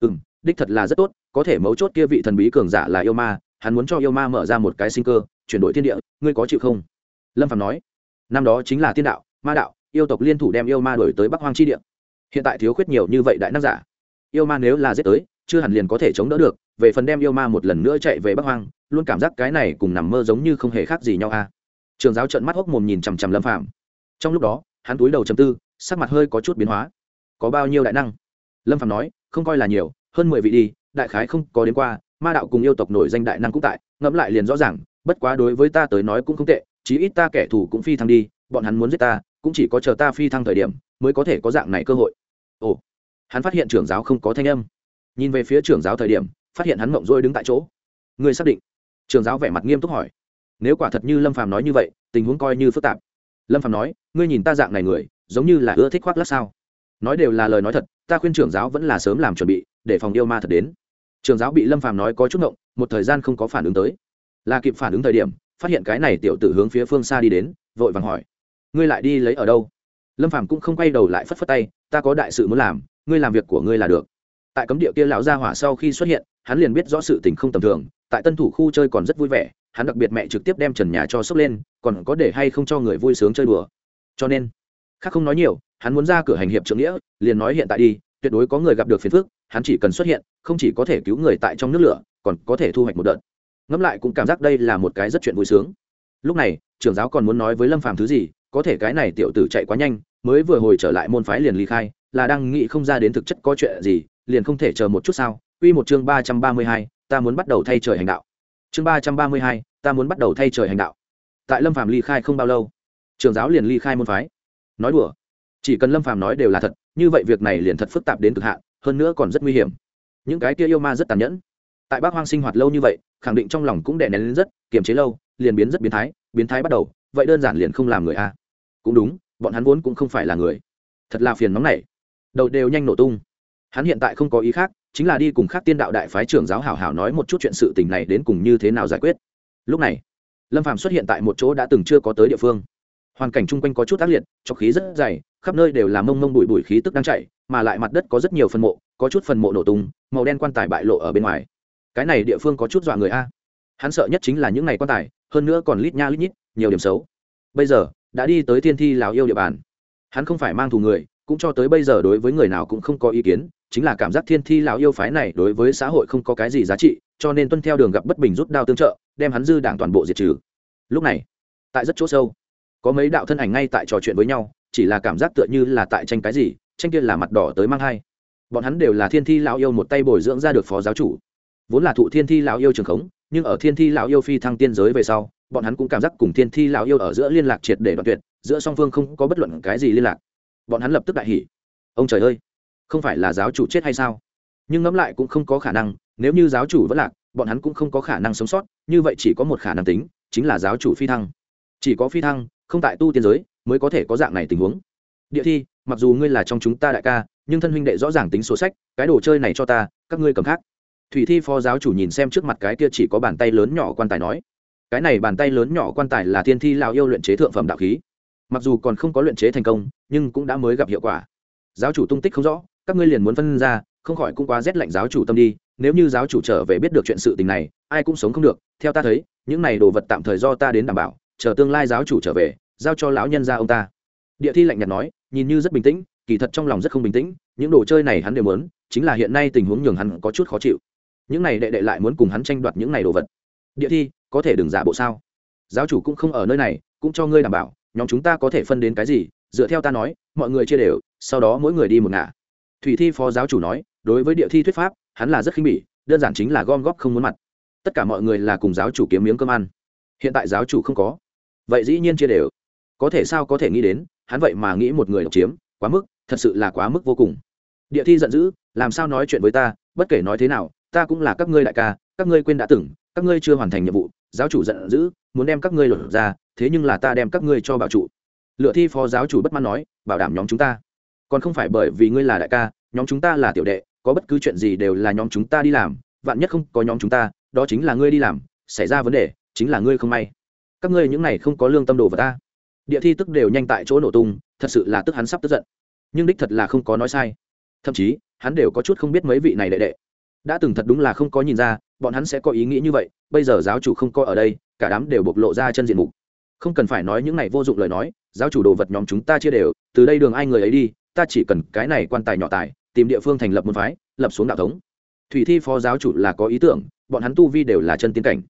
Ừ m đích thật là rất tốt, có thể mấu chốt kia vị thần bí cường giả là yêu ma, hắn muốn cho yêu ma mở ra một cái sinh cơ, chuyển đổi thiên địa, ngươi có chịu không? Lâm phàm nói, năm đó chính là tiên đạo, ma đạo, yêu tộc liên thủ đem yêu ma đổi tới bắc hoang chi địa. Hiện tại thiếu khuyết nhiều như vậy đại năng giả. Yêu ma nếu là giết tới chưa hẳn liền có thể chống đỡ được, về phần đem yêu ma một lần nữa chạy về bắc hoang, luôn cảm giác cái này cùng nằm mơ giống như không hề khác gì nhau a. Trường giáo trận mắt hốc mồm nhìn chằm chằm lâm phạm trong lúc đó, hắn túi đầu chầm tư, sắc mặt hơi có chút biến hóa. Có bao nhiêu đại năng? Lâm phạm nói, không coi là nhiều, hơn mười vị đi, đại khái không có đến qua, ma đạo cùng yêu tộc nổi danh đại năng cũng tại, ngẫm lại liền rõ ràng, bất quá đối với ta tới nói cũng không tệ, chí ít ta kẻ thù cũng phi thăng đi, bọn hắn muốn giết ta, cũng chỉ có chờ ta phi thăng thời điểm, mới có thể có dạng này cơ hội. Ồ, hắn phát hiện trưởng giáo không có thanh âm nhìn về phía trưởng giáo thời điểm, phát hiện hắn mộng rôi đứng tại chỗ. Người xác định? Trưởng giáo vẻ mặt nghiêm túc hỏi. Nếu quả thật như lâm phàm nói như vậy, tình huống coi như phức tạp. Lâm phàm nói, ngươi nhìn ta dạng này người, giống như là ưa thích khoác lát sao? Nói đều là lời nói thật, ta khuyên trưởng giáo vẫn là sớm làm chuẩn bị, để phòng yêu ma thật đến. Trưởng giáo bị lâm phàm nói có chút ngộng, một thời gian không có phản ứng tới. Là kịp phản ứng thời điểm, phát hiện cái này tiểu tử hướng phía phương xa đi đến, vội vàng hỏi. Ngươi lại đi lấy ở đâu? Lâm phàm cũng không quay đầu lại phất phất tay, ta có đại sự muốn làm, ngươi làm việc của ngươi là được tại cấm địa kia lão gia hỏa sau khi xuất hiện, hắn liền biết rõ sự tình không tầm thường, tại tân thủ khu chơi còn rất vui vẻ, hắn đặc biệt mẹ trực tiếp đem trần nhà cho sốc lên, còn có để hay không cho người vui sướng chơi đùa. Cho nên, khác không nói nhiều, hắn muốn ra cửa hành hiệp trưởng nghĩa, liền nói hiện tại đi, tuyệt đối có người gặp được phiền phức, hắn chỉ cần xuất hiện, không chỉ có thể cứu người tại trong nước lửa, còn có thể thu hoạch một đợt. Ngẫm lại cũng cảm giác đây là một cái rất chuyện vui sướng. Lúc này, trưởng giáo còn muốn nói với lâm phàm thứ gì, có thể cái này tiểu tử chạy quá nhanh, mới vừa hồi trở lại môn phái liền ly khai, là đang nghĩ không ra đến thực chất có chuyện gì liền không thể chờ một chút sao? Quy một chương ba trăm ba mươi hai, ta muốn bắt đầu thay trời hành đạo. Chương ba trăm ba mươi hai, ta muốn bắt đầu thay trời hành đạo. Tại lâm phàm ly khai không bao lâu, trường giáo liền ly khai môn phái. Nói đùa, chỉ cần lâm phàm nói đều là thật, như vậy việc này liền thật phức tạp đến cực hạn, hơn nữa còn rất nguy hiểm. Những cái kia yêu ma rất tàn nhẫn. Tại Bắc hoang sinh hoạt lâu như vậy, khẳng định trong lòng cũng đè nén lên rất, kiềm chế lâu, liền biến rất biến thái biến thái bắt đầu, vậy đơn giản liền không làm người a. Cũng đúng, bọn hắn vốn cũng không phải là người. Thật là phiền nóng này. Đầu đều nhanh nổ tung hắn hiện tại không có ý khác, chính là đi cùng khác tiên đạo đại phái trưởng giáo hảo hảo nói một chút chuyện sự tình này đến cùng như thế nào giải quyết. Lúc này, lâm phàm xuất hiện tại một chỗ đã từng chưa có tới địa phương. Hoàn cảnh chung quanh có chút tác liệt, cho khí rất dày, khắp nơi đều là mông mông bụi bụi khí tức đang chạy mà lại mặt đất có rất nhiều phần mộ, có chút phần mộ nổ tung, màu đen quan tài bại lộ ở bên ngoài. Cái này địa phương có chút dọa người a. Hắn sợ nhất chính là những ngày quan tài, hơn nữa còn lít nha lít nhít, nhiều điểm xấu. Bây giờ, đã đi tới thiên thi lào yêu địa bàn. Hắn không phải mang thù người, cũng cho tới bây giờ đối với người nào cũng không có ý kiến chính là cảm giác thiên thi lão yêu phái này đối với xã hội không có cái gì giá trị, cho nên tuân theo đường gặp bất bình rút đao tương trợ, đem hắn dư đảng toàn bộ diệt trừ. Lúc này, tại rất chỗ sâu, có mấy đạo thân ảnh ngay tại trò chuyện với nhau, chỉ là cảm giác tựa như là tại tranh cái gì, tranh kia là mặt đỏ tới mang hai. Bọn hắn đều là thiên thi lão yêu một tay bồi dưỡng ra được phó giáo chủ. Vốn là thụ thiên thi lão yêu trường khống, nhưng ở thiên thi lão yêu phi thăng tiên giới về sau, bọn hắn cũng cảm giác cùng thiên thi lão yêu ở giữa liên lạc triệt để đoạn tuyệt, giữa song phương không có bất luận cái gì liên lạc. Bọn hắn lập tức đại hỉ. Ông trời ơi! Không phải là giáo chủ chết hay sao? Nhưng ngẫm lại cũng không có khả năng, nếu như giáo chủ vẫn lạc, bọn hắn cũng không có khả năng sống sót, như vậy chỉ có một khả năng tính, chính là giáo chủ phi thăng. Chỉ có phi thăng, không tại tu tiên giới, mới có thể có dạng này tình huống. Địa thi, mặc dù ngươi là trong chúng ta đại ca, nhưng thân huynh đệ rõ ràng tính số sách, cái đồ chơi này cho ta, các ngươi cầm khác. Thủy thi phó giáo chủ nhìn xem trước mặt cái kia chỉ có bàn tay lớn nhỏ quan tài nói, cái này bàn tay lớn nhỏ quan tài là thiên thi lào yêu luyện chế thượng phẩm đạo khí. Mặc dù còn không có luyện chế thành công, nhưng cũng đã mới gặp hiệu quả. Giáo chủ tung tích không rõ các ngươi liền muốn phân ra, không khỏi cũng quá rét lạnh giáo chủ tâm đi, nếu như giáo chủ trở về biết được chuyện sự tình này, ai cũng sống không được. Theo ta thấy, những này đồ vật tạm thời do ta đến đảm bảo, chờ tương lai giáo chủ trở về, giao cho lão nhân ra ông ta. Địa thi lạnh nhạt nói, nhìn như rất bình tĩnh, kỳ thật trong lòng rất không bình tĩnh, những đồ chơi này hắn đều muốn, chính là hiện nay tình huống nhường hắn có chút khó chịu. Những này đệ đệ lại muốn cùng hắn tranh đoạt những này đồ vật. Địa thi, có thể đừng giả bộ sao? Giáo chủ cũng không ở nơi này, cũng cho ngươi đảm bảo, nhóm chúng ta có thể phân đến cái gì? Dựa theo ta nói, mọi người chia đều, sau đó mỗi người đi một ngả thủy thi phó giáo chủ nói, đối với địa thi thuyết pháp, hắn là rất khinh bỉ, đơn giản chính là gom góp không muốn mặt. Tất cả mọi người là cùng giáo chủ kiếm miếng cơm ăn. Hiện tại giáo chủ không có. Vậy dĩ nhiên chia đều. Có thể sao có thể nghĩ đến, hắn vậy mà nghĩ một người độc chiếm, quá mức, thật sự là quá mức vô cùng. Địa thi giận dữ, làm sao nói chuyện với ta, bất kể nói thế nào, ta cũng là các ngươi đại ca, các ngươi quên đã từng, các ngươi chưa hoàn thành nhiệm vụ, giáo chủ giận dữ, muốn đem các ngươi lột ra, thế nhưng là ta đem các ngươi cho bảo trụ. Lựa thi phó giáo chủ bất mãn nói, bảo đảm nhóm chúng ta còn không phải bởi vì ngươi là đại ca, nhóm chúng ta là tiểu đệ, có bất cứ chuyện gì đều là nhóm chúng ta đi làm, vạn nhất không có nhóm chúng ta, đó chính là ngươi đi làm, xảy ra vấn đề, chính là ngươi không may. Các ngươi những này không có lương tâm đồ vào ta. Địa thi tức đều nhanh tại chỗ nổ tung, thật sự là tức hắn sắp tức giận. Nhưng đích thật là không có nói sai. Thậm chí, hắn đều có chút không biết mấy vị này đệ đệ. Đã từng thật đúng là không có nhìn ra, bọn hắn sẽ có ý nghĩ như vậy, bây giờ giáo chủ không coi ở đây, cả đám đều bộc lộ ra chân diện mục. Không cần phải nói những này vô dụng lời nói, giáo chủ đồ vật nhóm chúng ta chia đều, từ đây đường ai người ấy đi ta chỉ cần cái này quan tài nhỏ tài, tìm địa phương thành lập môn phái, lập xuống đạo thống. Thủy thi phó giáo chủ là có ý tưởng, bọn hắn tu vi đều là chân tiến cảnh.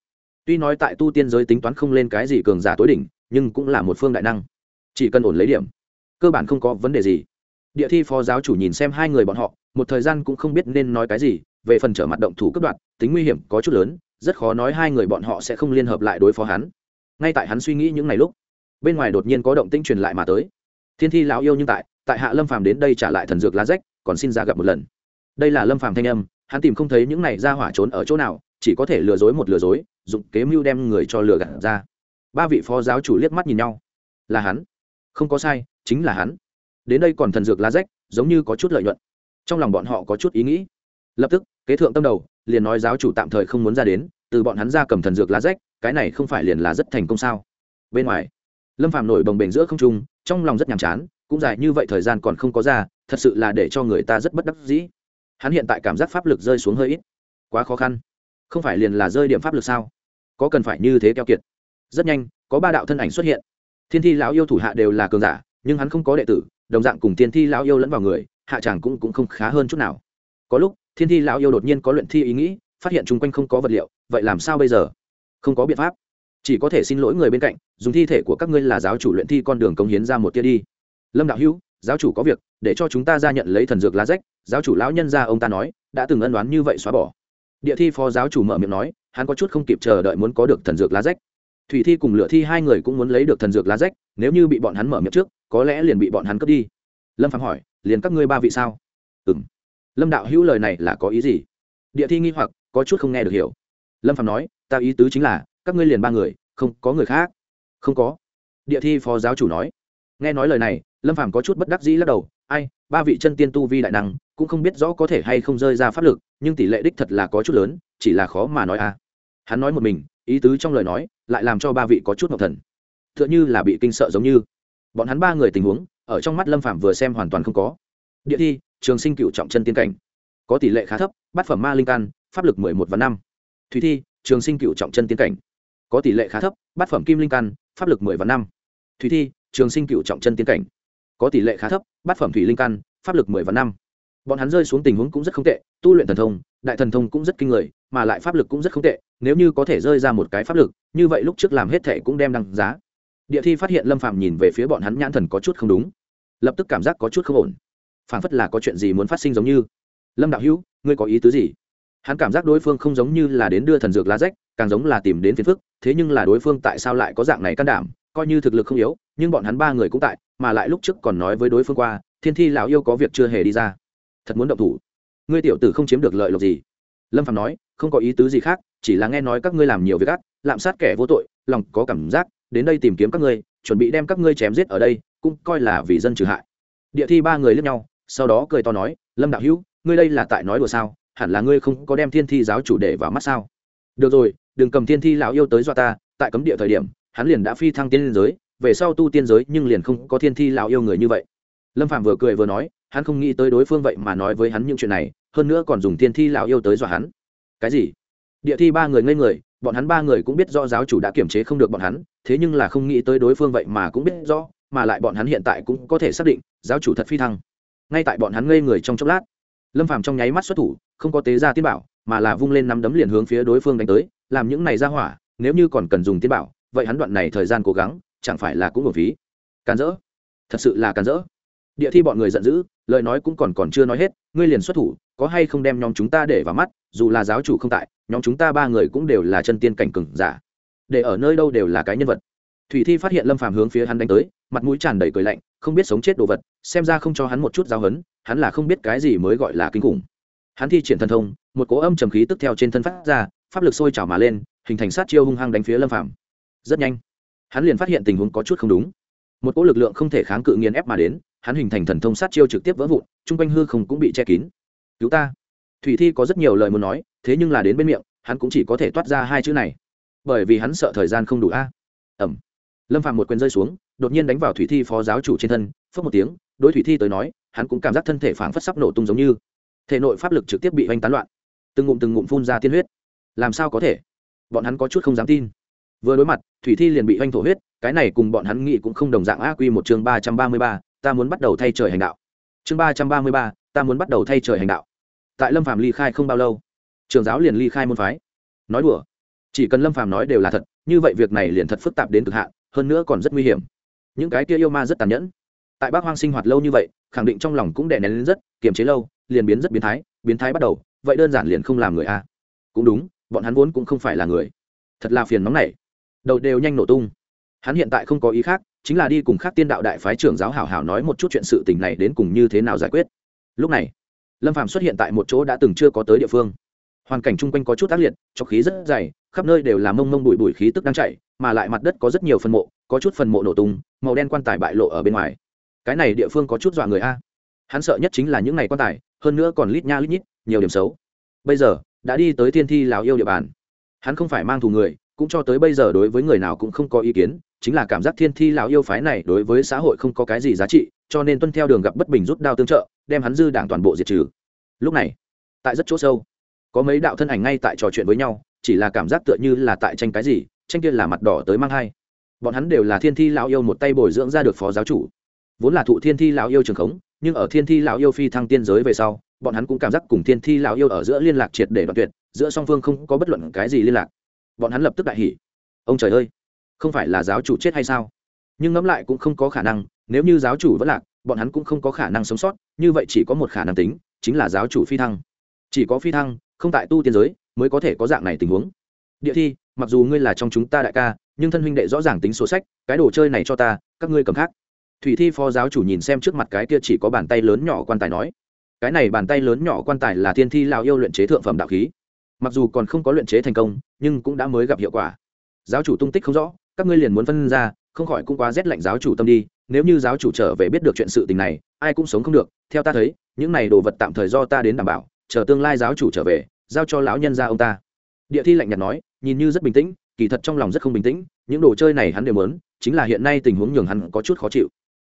Tuy nói tại tu tiên giới tính toán không lên cái gì cường giả tối đỉnh, nhưng cũng là một phương đại năng. Chỉ cần ổn lấy điểm, cơ bản không có vấn đề gì. Địa thi phó giáo chủ nhìn xem hai người bọn họ, một thời gian cũng không biết nên nói cái gì, về phần trở mặt động thủ cấp đoạn, tính nguy hiểm có chút lớn, rất khó nói hai người bọn họ sẽ không liên hợp lại đối phó hắn. Ngay tại hắn suy nghĩ những ngày lúc, bên ngoài đột nhiên có động tĩnh truyền lại mà tới. Thiên thi lão yêu nhưng tại tại hạ lâm phàm đến đây trả lại thần dược lá rách, còn xin ra gặp một lần. Đây là lâm phàm thanh âm, hắn tìm không thấy những này ra hỏa trốn ở chỗ nào, chỉ có thể lừa dối một lừa dối, dụng kế mưu đem người cho lừa gạt ra. Ba vị phó giáo chủ liếc mắt nhìn nhau. Là hắn. Không có sai, chính là hắn. Đến đây còn thần dược lá rách, giống như có chút lợi nhuận. Trong lòng bọn họ có chút ý nghĩ. Lập tức, kế thượng tâm đầu, liền nói giáo chủ tạm thời không muốn ra đến, từ bọn hắn ra cầm thần dược lá rách, cái này không phải liền là rất thành công sao? Bên ngoài, lâm phàm nổi bồng bềnh giữa không trung, trong lòng rất nhàm chán cũng dài như vậy thời gian còn không có ra, thật sự là để cho người ta rất bất đắc dĩ. Hắn hiện tại cảm giác pháp lực rơi xuống hơi ít. Quá khó khăn. Không phải liền là rơi điểm pháp lực sao? Có cần phải như thế keo kiệt. Rất nhanh, có ba đạo thân ảnh xuất hiện. Thiên thi lão yêu thủ hạ đều là cường giả, nhưng hắn không có đệ tử, đồng dạng cùng thiên thi lão yêu lẫn vào người, hạ tràng cũng cũng không khá hơn chút nào. Có lúc, thiên thi lão yêu đột nhiên có luyện thi ý nghĩ, phát hiện chung quanh không có vật liệu, vậy làm sao bây giờ? Không có biện pháp. Chỉ có thể xin lỗi người bên cạnh, dùng thi thể của các ngươi là giáo chủ luyện thi con đường công hiến ra một tia đi lâm đạo hữu giáo chủ có việc để cho chúng ta ra nhận lấy thần dược lá rách giáo chủ lão nhân ra ông ta nói đã từng ân đoán như vậy xóa bỏ địa thi phó giáo chủ mở miệng nói hắn có chút không kịp chờ đợi muốn có được thần dược lá rách thủy thi cùng lựa thi hai người cũng muốn lấy được thần dược lá rách nếu như bị bọn hắn mở miệng trước có lẽ liền bị bọn hắn cướp đi lâm phạm hỏi liền các ngươi ba vị sao ừ m lâm đạo hữu lời này là có ý gì địa thi nghi hoặc có chút không nghe được hiểu lâm phạm nói ta ý tứ chính là các ngươi liền ba người không có người khác không có địa thi phó giáo chủ nói nghe nói lời này, lâm phàm có chút bất đắc dĩ lắc đầu, ai, ba vị chân tiên tu vi đại năng, cũng không biết rõ có thể hay không rơi ra pháp lực, nhưng tỷ lệ đích thật là có chút lớn, chỉ là khó mà nói à hắn nói một mình, ý tứ trong lời nói, lại làm cho ba vị có chút ngọc thần. T h ư ợ n h ư là bị kinh sợ giống như. Bọn hắn ba người tình huống, ở trong mắt lâm phạm vừa xem hoàn toàn không có. Địa thi, trường sinh cựu trọng chân tiên cảnh. Có tỷ lệ khá thấp, bát phẩm ma linh căn pháp lực mười một và năm. Thủy thi, trường sinh cựu trọng chân tiên cảnh. Có tỷ lệ khá thấp, bát phẩm kim linh căn pháp lực mười và năm. Thủy thi trường sinh cựu trọng chân tiến cảnh. Có tỷ lệ khá thấp, bát phẩm thủy linh căn, pháp lực mười vạn năm. Bọn hắn rơi xuống tình huống cũng rất không tệ, tu luyện thần thông, đại thần thông cũng rất kinh người, mà lại pháp lực cũng rất không tệ, nếu như có thể rơi ra một cái pháp lực, như vậy lúc trước làm hết thệ cũng đem đăng giá. Địa thi phát hiện lâm phạm nhìn về phía bọn hắn nhãn thần có chút không đúng. Lập tức cảm giác có chút không ổn. Phảng phất là có chuyện gì muốn phát sinh giống như. Lâm đạo hữu, ngươi có ý tứ gì? Hắn cảm giác đối phương không giống như là đến đưa thần dược lá rách, càng giống là tìm đến phiền phức, thế nhưng là đối phương tại sao lại có dạng này can đảm? Coi như thực lực không yếu, nhưng bọn hắn ba người cũng tại, mà lại lúc trước còn nói với đối phương qua, thiên thi lão yêu có việc chưa hề đi ra. Thật muốn động thủ. Ngươi tiểu tử không chiếm được lợi lộc gì. Lâm phạm nói, không có ý tứ gì khác, chỉ là nghe nói các ngươi làm nhiều việc ác, lạm sát kẻ vô tội, lòng có cảm giác, đến đây tìm kiếm các ngươi, chuẩn bị đem các ngươi chém giết ở đây, cũng coi là vì dân trừ hại. Địa thi ba người lướt nhau, sau đó cười to nói, lâm đạo hữu, ngươi đây là tại nói đùa sao? Hẳn là ngươi không có đem thiên thi giáo chủ để vào mắt sao? Được rồi, đừng cầm thiên thi lão yêu tới dọa ta, tại cấm địa thời điểm hắn liền đã phi thăng tiên giới, về sau tu tiên giới nhưng liền không có thiên thi lão yêu người như vậy. Lâm phạm vừa cười vừa nói, hắn không nghĩ tới đối phương vậy mà nói với hắn những chuyện này, hơn nữa còn dùng thiên thi lão yêu tới dọa hắn. Cái gì? Địa thi ba người ngây người, bọn hắn ba người cũng biết do giáo chủ đã kiểm chế không được bọn hắn, thế nhưng là không nghĩ tới đối phương vậy mà cũng biết rõ, mà lại bọn hắn hiện tại cũng có thể xác định, giáo chủ thật phi thăng. Ngay tại bọn hắn ngây người trong chốc lát, lâm phàm trong nháy mắt xuất thủ, không có tế ra tiên bảo, mà là vung lên nắm đấm liền hướng phía đối phương đánh tới, làm những này ra hỏa, nếu như còn cần dùng tiên bảo vậy hắn đoạn này thời gian cố gắng, chẳng phải là cũng một phí? Càn rỡ thật sự là càn rỡ địa thi bọn người giận dữ, lời nói cũng còn còn chưa nói hết, ngươi liền xuất thủ, có hay không đem nhóm chúng ta để vào mắt, dù là giáo chủ không tại, nhóm chúng ta ba người cũng đều là chân tiên cảnh cừng giả. Để ở nơi đâu đều là cái nhân vật. Thủy thi phát hiện lâm phàm hướng phía hắn đánh tới, mặt mũi tràn đầy cười lạnh, không biết sống chết đồ vật, xem ra không cho hắn một chút giáo hấn hắn là không biết cái gì mới gọi là kinh khủng. Hắn thi triển thần thông, một cỗ âm trầm khí tức theo trên thân phát ra, pháp lực sôi trào mà lên, hình thành sát chiêu hung hăng đánh phía lâm phàm rất nhanh, hắn liền phát hiện tình huống có chút không đúng. Một cỗ lực lượng không thể kháng cự nghiền ép mà đến, hắn hình thành thần thông sát chiêu trực tiếp vỡ vụn, chung quanh hư không cũng bị che kín. Cứu ta. Thủy thi có rất nhiều lời muốn nói, thế nhưng là đến bên miệng, hắn cũng chỉ có thể toát ra hai chữ này. Bởi vì hắn sợ thời gian không đủ a. Ẩm lâm phạm một quyền rơi xuống, đột nhiên đánh vào thủy thi phó giáo chủ trên thân phớt một tiếng, đối thủy thi tới nói, hắn cũng cảm giác thân thể phảng phất sắp nổ tung giống như. Thể nội pháp lực trực tiếp bị oanh tán loạn. Từng ngụm từng ngụm phun ra tiên huyết. Làm sao có thể? Bọn hắn có chút không dám tin vừa đối mặt, thủy thi liền bị oanh thổ huyết, cái này cùng bọn hắn nghĩ cũng không đồng dạng a quy một chương ba trăm ba mươi ba, ta muốn bắt đầu thay trời hành đạo. Chương ba trăm ba mươi ba, ta muốn bắt đầu thay trời hành đạo. Tại lâm phạm ly khai không bao lâu, trường giáo liền ly khai môn phái. Nói đùa, chỉ cần lâm phạm nói đều là thật, như vậy việc này liền thật phức tạp đến cực hạn, hơn nữa còn rất nguy hiểm. Những cái kia yêu ma rất tàn nhẫn. Tại bác hoang sinh hoạt lâu như vậy, khẳng định trong lòng cũng đè nén lên rất, kiềm chế lâu, liền biến rất biến thái biến thái bắt đầu, vậy đơn giản liền không làm người a. Cũng đúng, bọn hắn vốn cũng không phải là người. Thật là phiền nóng này đầu đều nhanh nổ tung. Hắn hiện tại không có ý khác, chính là đi cùng khác tiên đạo đại phái trưởng giáo hảo hảo nói một chút chuyện sự tình này đến cùng như thế nào giải quyết. Lúc này, lâm phàm xuất hiện tại một chỗ đã từng chưa có tới địa phương. Hoàn cảnh chung quanh có chút tác liệt, cho khí rất dày, khắp nơi đều là mông mông bụi bụi khí tức đang chạy mà lại mặt đất có rất nhiều phần mộ, có chút phần mộ nổ tung, màu đen quan tài bại lộ ở bên ngoài. Cái này địa phương có chút dọa người a. Hắn sợ nhất chính là những ngày quan tài, hơn nữa còn lít nha lít nhít, nhiều điểm xấu. Bây giờ, đã đi tới thiên thi lào yêu địa bàn. Hắn không phải mang thù người cũng cho tới bây giờ đối với người nào cũng không có ý kiến, chính là cảm giác thiên thi lão yêu phái này đối với xã hội không có cái gì giá trị, cho nên tuân theo đường gặp bất bình rút đao tương trợ, đem hắn dư đảng toàn bộ diệt trừ. Lúc này, tại rất chỗ sâu, có mấy đạo thân ảnh ngay tại trò chuyện với nhau, chỉ là cảm giác tựa như là tại tranh cái gì, tranh kia là mặt đỏ tới mang hai. Bọn hắn đều là thiên thi lão yêu một tay bồi dưỡng ra được phó giáo chủ. Vốn là thụ thiên thi lão yêu trường khống, nhưng ở thiên thi lão yêu phi thăng tiên giới về sau, bọn hắn cũng cảm giác cùng thiên thi lão yêu ở giữa liên lạc triệt để đoạn tuyệt, giữa song phương không có bất luận cái gì liên lạc bọn hắn lập tức đại hỉ. Ông trời ơi, không phải là giáo chủ chết hay sao? Nhưng ngẫm lại cũng không có khả năng, nếu như giáo chủ vẫn lạc, bọn hắn cũng không có khả năng sống sót, như vậy chỉ có một khả năng tính, chính là giáo chủ phi thăng. Chỉ có phi thăng, không tại tu tiên giới, mới có thể có dạng này tình huống. Địa thi, mặc dù ngươi là trong chúng ta đại ca, nhưng thân huynh đệ rõ ràng tính sổ sách, cái đồ chơi này cho ta, các ngươi cầm khác. Thủy thi phó giáo chủ nhìn xem trước mặt cái kia chỉ có bàn tay lớn nhỏ quan tài nói, cái này bàn tay lớn nhỏ quan tài là thiên thi lao yêu luyện chế thượng phẩm đạo khí mặc dù còn không có luyện chế thành công, nhưng cũng đã mới gặp hiệu quả. Giáo chủ tung tích không rõ, các ngươi liền muốn phân ra, không khỏi cũng quá rét lạnh giáo chủ tâm đi. Nếu như giáo chủ trở về biết được chuyện sự tình này, ai cũng sống không được. Theo ta thấy, những này đồ vật tạm thời do ta đến đảm bảo, chờ tương lai giáo chủ trở về, giao cho lão nhân ra ông ta. Địa thi lạnh nhạt nói, nhìn như rất bình tĩnh, kỳ thật trong lòng rất không bình tĩnh, những đồ chơi này hắn đều muốn, chính là hiện nay tình huống nhường hắn có chút khó chịu.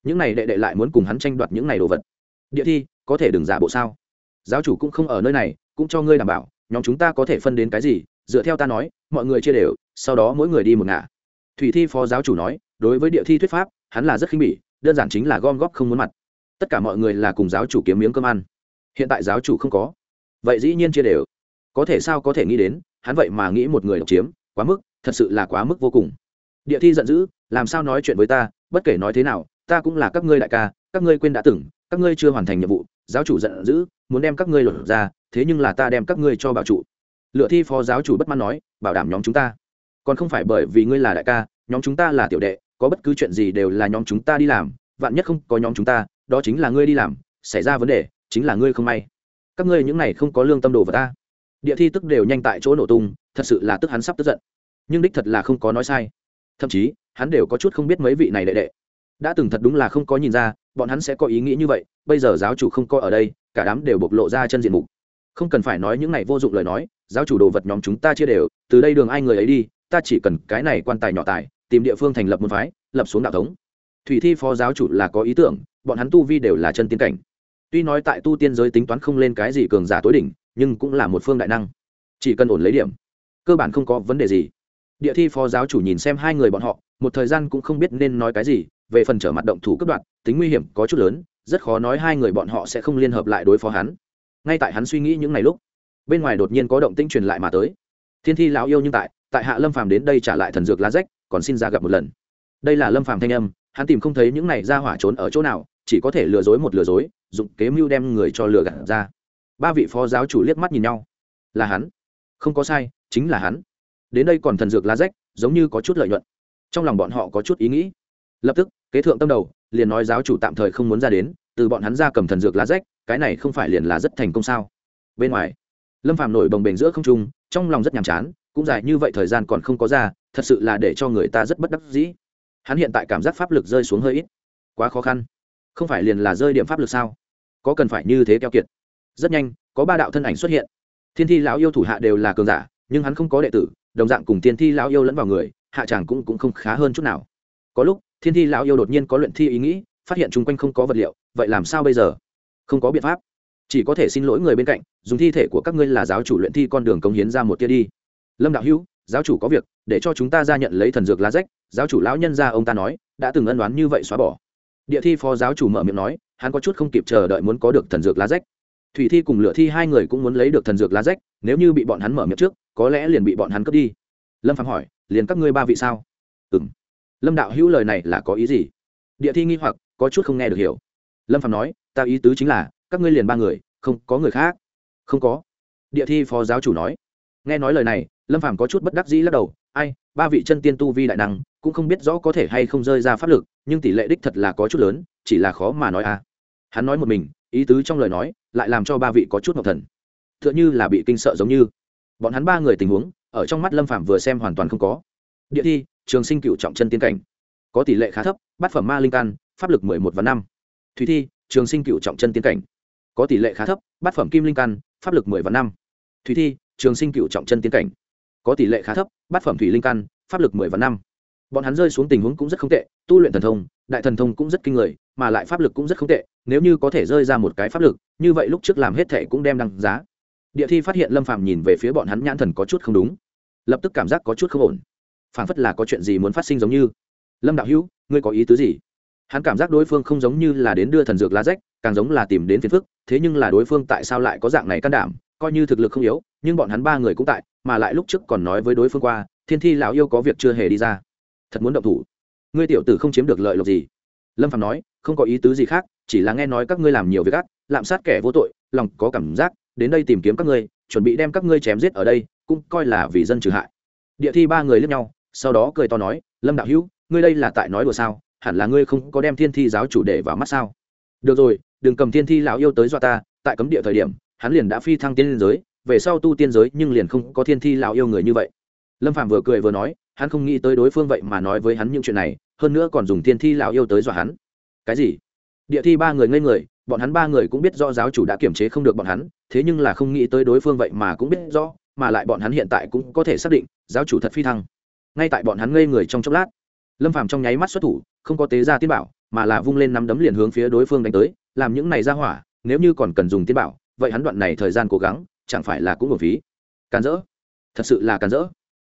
Những này đệ đệ lại muốn cùng hắn tranh đoạt những này đồ vật. Địa thi, có thể đừng giả bộ sao? Giáo chủ cũng không ở nơi này, cũng cho ngươi đảm bảo nhóm chúng ta có thể phân đến cái gì? Dựa theo ta nói, mọi người chia đều, sau đó mỗi người đi một ngả. Thủy thi phó giáo chủ nói, đối với địa thi thuyết pháp, hắn là rất khinh bỉ, đơn giản chính là gom góp không muốn mặt. Tất cả mọi người là cùng giáo chủ kiếm miếng cơm ăn. Hiện tại giáo chủ không có. Vậy dĩ nhiên chia đều. Có thể sao có thể nghĩ đến, hắn vậy mà nghĩ một người độc chiếm, quá mức, thật sự là quá mức vô cùng. Địa thi giận dữ, làm sao nói chuyện với ta, bất kể nói thế nào, ta cũng là các ngươi đại ca, các ngươi quên đã từng, các ngươi chưa hoàn thành nhiệm vụ giáo chủ giận dữ, muốn đem các ngươi lột ra, thế nhưng là ta đem các ngươi cho bảo trụ. Lựa thi phó giáo chủ bất mãn nói, bảo đảm nhóm chúng ta. Còn không phải bởi vì ngươi là đại ca, nhóm chúng ta là tiểu đệ, có bất cứ chuyện gì đều là nhóm chúng ta đi làm, vạn nhất không có nhóm chúng ta, đó chính là ngươi đi làm, xảy ra vấn đề, chính là ngươi không may. Các ngươi những này không có lương tâm đồ vào ta. Địa thi tức đều nhanh tại chỗ nổ tung, thật sự là tức hắn sắp tức giận. Nhưng đích thật là không có nói sai. Thậm chí, hắn đều có chút không biết mấy vị này đệ đệ đã từng thật đúng là không có nhìn ra, bọn hắn sẽ có ý nghĩ như vậy, bây giờ giáo chủ không coi ở đây, cả đám đều bộc lộ ra chân diện mục. Không cần phải nói những này vô dụng lời nói, giáo chủ đồ vật nhóm chúng ta chia đều, từ đây đường ai người ấy đi, ta chỉ cần cái này quan tài nhỏ tài, tìm địa phương thành lập môn phái, lập xuống đạo thống. Thủy thi phó giáo chủ là có ý tưởng, bọn hắn tu vi đều là chân tiến cảnh. Tuy nói tại tu tiên giới tính toán không lên cái gì cường giả tối đỉnh, nhưng cũng là một phương đại năng. Chỉ cần ổn lấy điểm, cơ bản không có vấn đề gì. Địa thi phó giáo chủ nhìn xem hai người bọn họ, một thời gian cũng không biết nên nói cái gì về phần trở mặt động thủ cấp đoạn tính nguy hiểm có chút lớn, rất khó nói hai người bọn họ sẽ không liên hợp lại đối phó hắn. Ngay tại hắn suy nghĩ những ngày lúc, bên ngoài đột nhiên có động tĩnh truyền lại mà tới. Thiên thi lão yêu nhưng tại tại hạ lâm phàm đến đây trả lại thần dược lá rách, còn xin ra gặp một lần. Đây là lâm phàm thanh âm, hắn tìm không thấy những này ra hỏa trốn ở chỗ nào, chỉ có thể lừa dối một lừa dối, dụng kế mưu đem người cho lừa gạt ra. Ba vị phó giáo chủ liếc mắt nhìn nhau. Là hắn. Không có sai, chính là hắn. Đến đây còn thần dược lá rách, giống như có chút lợi nhuận. Trong lòng bọn họ có chút ý nghĩ. Lập tức kế thượng tâm đầu, liền nói giáo chủ tạm thời không muốn ra đến, từ bọn hắn ra cầm thần dược lá rách, cái này không phải liền là rất thành công sao? Bên ngoài, lâm phàm nổi bồng bềnh giữa không trung, trong lòng rất nhàm chán, cũng dài như vậy thời gian còn không có ra, thật sự là để cho người ta rất bất đắc dĩ. Hắn hiện tại cảm giác pháp lực rơi xuống hơi ít. Quá khó khăn. Không phải liền là rơi điểm pháp lực sao? Có cần phải như thế keo kiệt. Rất nhanh, có ba đạo thân ảnh xuất hiện. Thiên thi lão yêu thủ hạ đều là cường giả, nhưng hắn không có đệ tử, đồng dạng cùng thiên thi lão yêu lẫn vào người, hạ tràng cũng cũng không khá hơn chút nào. Có lúc thiên thi lão yêu đột nhiên có luyện thi ý nghĩ, phát hiện chung quanh không có vật liệu, vậy làm sao bây giờ? Không có biện pháp. Chỉ có thể xin lỗi người bên cạnh, dùng thi thể của các ngươi là giáo chủ luyện thi con đường cống hiến ra một tia đi. Lâm đạo hữu, giáo chủ có việc, để cho chúng ta ra nhận lấy thần dược lá rách, giáo chủ lão nhân ra ông ta nói, đã từng ân đoán như vậy xóa bỏ. Địa thi phó giáo chủ mở miệng nói, hắn có chút không kịp chờ đợi muốn có được thần dược lá rách. Thủy thi cùng lựa thi hai người cũng muốn lấy được thần dược lá rách, nếu như bị bọn hắn mở miệng trước, có lẽ liền bị bọn hắn cướp đi. Lâm phạm hỏi, liền các ngươi ba vị sao? Ừ m lâm đạo hữu lời này là có ý gì? Địa thi nghi hoặc, có chút không nghe được hiểu. Lâm phạm nói, ta ý tứ chính là, các ngươi liền ba người, không có người khác. Không có. Địa thi phó giáo chủ nói. Nghe nói lời này, lâm phạm có chút bất đắc dĩ lắc đầu, ai, ba vị chân tiên tu vi đại năng, cũng không biết rõ có thể hay không rơi ra pháp lực, nhưng tỷ lệ đích thật là có chút lớn, chỉ là khó mà nói à hắn nói một mình, ý tứ trong lời nói, lại làm cho ba vị có chút ngọc thần. T h ư ợ n h ư là bị kinh sợ giống như. Bọn hắn ba người tình huống, ở trong mắt lâm phạm vừa xem hoàn toàn không có. Địa thi trường sinh cựu trọng chân tiên cảnh. Có tỷ lệ khá thấp, bát phẩm ma linh căn pháp lực mười một và năm. Thủy thi, trường sinh cựu trọng chân tiên cảnh. Có tỷ lệ khá thấp, bát phẩm kim linh căn pháp lực mười và năm. Thủy thi, trường sinh cựu trọng chân tiên cảnh. Có tỷ lệ khá thấp, bát phẩm thủy linh căn pháp lực mười và năm. Bọn hắn rơi xuống tình huống cũng rất không tệ, tu luyện thần thông, đại thần thông cũng rất kinh người, mà lại pháp lực cũng rất không tệ, nếu như có thể rơi ra một cái pháp lực, như vậy lúc trước làm hết thệ cũng đem đăng giá. Địa thi phát hiện lâm phạm nhìn về phía bọn hắn nhãn thần có chút không đúng. Lập tức cảm giác có chút không ổn phảng phất là có chuyện gì muốn phát sinh giống như. Lâm đạo hữu, ngươi có ý tứ gì? Hắn cảm giác đối phương không giống như là đến đưa thần dược lá rách, càng giống là tìm đến phiền phức, thế nhưng là đối phương tại sao lại có dạng này can đảm, coi như thực lực không yếu, nhưng bọn hắn ba người cũng tại, mà lại lúc trước còn nói với đối phương qua, thiên thi lão yêu có việc chưa hề đi ra. Thật muốn động thủ. Ngươi tiểu tử không chiếm được lợi lộc gì. Lâm phạm nói, không có ý tứ gì khác, chỉ là nghe nói các ngươi làm nhiều việc ác, lạm sát kẻ vô tội, lòng có cảm giác, đến đây tìm kiếm các ngươi, chuẩn bị đem các ngươi chém giết ở đây, cũng coi là vì dân trừ hại. Địa thi ba người lướt nhau sau đó cười to nói, lâm đạo hữu, ngươi đây là tại nói đùa sao? Hẳn là ngươi không có đem thiên thi giáo chủ để vào mắt sao? Được rồi, đừng cầm thiên thi lão yêu tới dọa ta, tại cấm địa thời điểm, hắn liền đã phi thăng tiên giới, về sau tu tiên giới nhưng liền không có thiên thi lão yêu người như vậy. Lâm phạm vừa cười vừa nói, hắn không nghĩ tới đối phương vậy mà nói với hắn những chuyện này, hơn nữa còn dùng thiên thi lão yêu tới dọa hắn. Cái gì? Địa thi ba người ngây người, bọn hắn ba người cũng biết do giáo chủ đã kiểm chế không được bọn hắn, thế nhưng là không nghĩ tới đối phương vậy mà cũng biết rõ, mà lại bọn hắn hiện tại cũng có thể xác định, giáo chủ thật phi thăng ngay tại bọn hắn ngây người trong chốc lát. Lâm phàm trong nháy mắt xuất thủ, không có tế ra tiên bảo, mà là vung lên nắm đấm liền hướng phía đối phương đánh tới. Làm những này ra hỏa, nếu như còn cần dùng tiên bảo, vậy hắn đoạn này thời gian cố gắng, chẳng phải là cũng một phí. Càn rỡ. Thật sự là càn rỡ.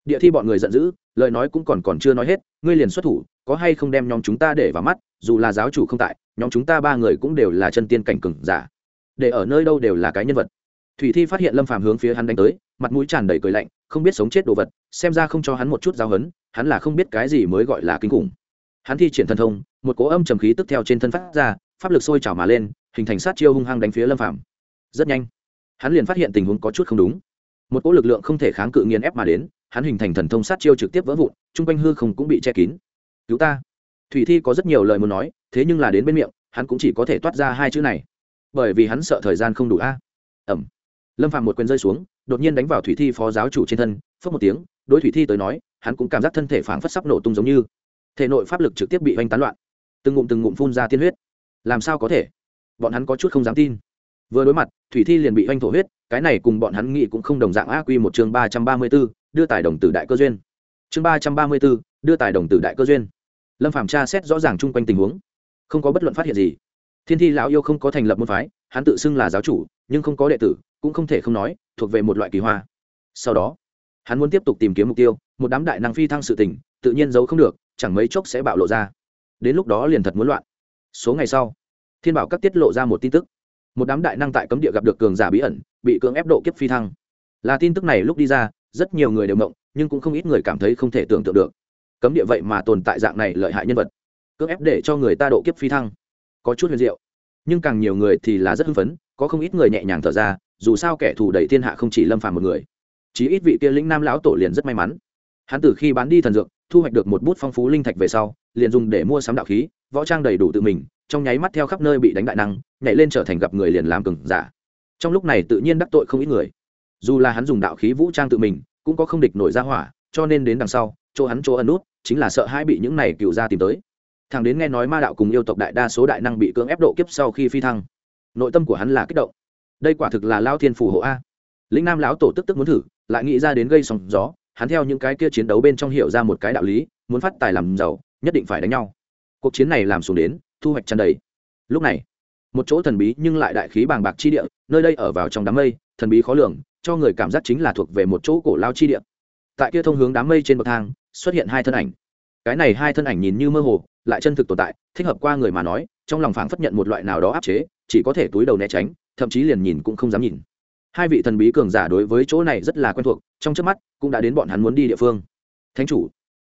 Địa thi bọn người giận dữ, lời nói cũng còn còn chưa nói hết, ngươi liền xuất thủ, có hay không đem nhóm chúng ta để vào mắt, dù là giáo chủ không tại, nhóm chúng ta ba người cũng đều là chân tiên cảnh cừng giả. Để ở nơi đâu đều là cái nhân vật. Thủy thi phát hiện lâm phàm hướng phía hắn đánh tới mặt mũi tràn đầy cười lạnh, không biết sống chết đồ vật, xem ra không cho hắn một chút giáo hấn hắn là không biết cái gì mới gọi là kinh khủng. Hắn thi triển thần thông, một cỗ âm trầm khí tức theo trên thân phát ra, pháp lực sôi trào mà lên, hình thành sát chiêu hung hăng đánh phía lâm phàm. Rất nhanh, hắn liền phát hiện tình huống có chút không đúng. Một cỗ lực lượng không thể kháng cự nghiền ép mà đến, hắn hình thành thần thông sát chiêu trực tiếp vỡ vụn, chung quanh hư không cũng bị che kín. Cứu ta. Thủy thi có rất nhiều lời muốn nói, thế nhưng là đến bên miệng, hắn cũng chỉ có thể toát ra hai chữ này. Bởi vì hắn sợ thời gian không đủ a. Ẩm lâm phạm một quyền rơi xuống đột nhiên đánh vào thủy thi phó giáo chủ trên thân phớt một tiếng, đối thủy thi tới nói, hắn cũng cảm giác thân thể phảng phất sắp nổ tung giống như. Thể nội pháp lực trực tiếp bị oanh tán loạn. Từng ngụm từng ngụm phun ra tiên huyết. Làm sao có thể? Bọn hắn có chút không dám tin. Vừa đối mặt, thủy thi liền bị oanh thổ huyết, cái này cùng bọn hắn nghĩ cũng không đồng dạng A quy một chương ba trăm ba mươi b ố đưa tài đồng tử đại cơ duyên. Chương ba trăm ba mươi b ố đưa tài đồng tử đại cơ duyên. Lâm phạm tra xét rõ ràng chung quanh tình huống. Không có bất luận phát hiện gì. Thiên thi lão yêu không có thành lập môn phái, hắn tự xưng là giáo chủ, nhưng không có đệ tử, cũng không thể không nói thuộc về một loại kỳ hoa. Sau đó hắn muốn tiếp tục tìm kiếm mục tiêu một đám đại năng phi thăng sự tỉnh, tự nhiên giấu không được chẳng mấy chốc sẽ bạo lộ ra. Đến lúc đó liền thật muốn loạn. Số ngày sau thiên bảo các tiết lộ ra một tin tức. Một đám đại năng tại cấm địa gặp được cường giả bí ẩn bị cưỡng ép độ kiếp phi thăng. Là tin tức này lúc đi ra rất nhiều người đều mộng nhưng cũng không ít người cảm thấy không thể tưởng tượng được. Cấm địa vậy mà tồn tại dạng này lợi hại nhân vật cưỡng ép để cho người ta độ kiếp phi thăng. Có chút huyền diệu nhưng càng nhiều người thì là rất hưng phấn có không ít người nhẹ nhàng thở ra dù sao kẻ thù đẩy thiên hạ không chỉ lâm phàm một người. Chí ít vị kia lĩnh nam lão tổ liền rất may mắn. Hắn từ khi bán đi thần dược, thu hoạch được một bút phong phú linh thạch về sau, liền dùng để mua sắm đạo khí, võ trang đầy đủ tự mình, trong nháy mắt theo khắp nơi bị đánh đại năng, nhảy lên trở thành gặp người liền làm cừng giả. Trong lúc này tự nhiên đắc tội không ít người. Dù là hắn dùng đạo khí vũ trang tự mình, cũng có không địch nổi ra hỏa, cho nên đến đằng sau, chỗ hắn chỗ ẩn nút, chính là sợ hai bị những này cựu ra tìm tới. Thằng đến nghe nói ma đạo cùng yêu tộc đại đa số đại năng bị cưỡng ép độ kiếp sau khi phi thăng, nội tâm của hắn là kích động đây quả thực là lao thiên phù hộ a. Lĩnh nam lão tổ tức tức muốn thử, lại nghĩ ra đến gây sóng gió, hắn theo những cái kia chiến đấu bên trong hiểu ra một cái đạo lý, muốn phát tài làm giàu, nhất định phải đánh nhau. Cuộc chiến này làm xuống đến, thu hoạch tràn đầy. Lúc này, một chỗ thần bí nhưng lại đại khí bàng bạc chi địa, nơi đây ở vào trong đám mây, thần bí khó lường, cho người cảm giác chính là thuộc về một chỗ cổ lao chi địa. Tại kia thông hướng đám mây trên bậc thang, xuất hiện hai thân ảnh. Cái này hai thân ảnh nhìn như mơ hồ, lại chân thực tồn tại, thích hợp qua người mà nói, trong lòng phảng phất nhận một loại nào đó áp chế, chỉ có thể túi đầu né tránh thậm chí liền nhìn cũng không dám nhìn. Hai vị thần bí cường giả đối với chỗ này rất là quen thuộc, trong trước mắt cũng đã đến bọn hắn muốn đi địa phương. Thánh chủ!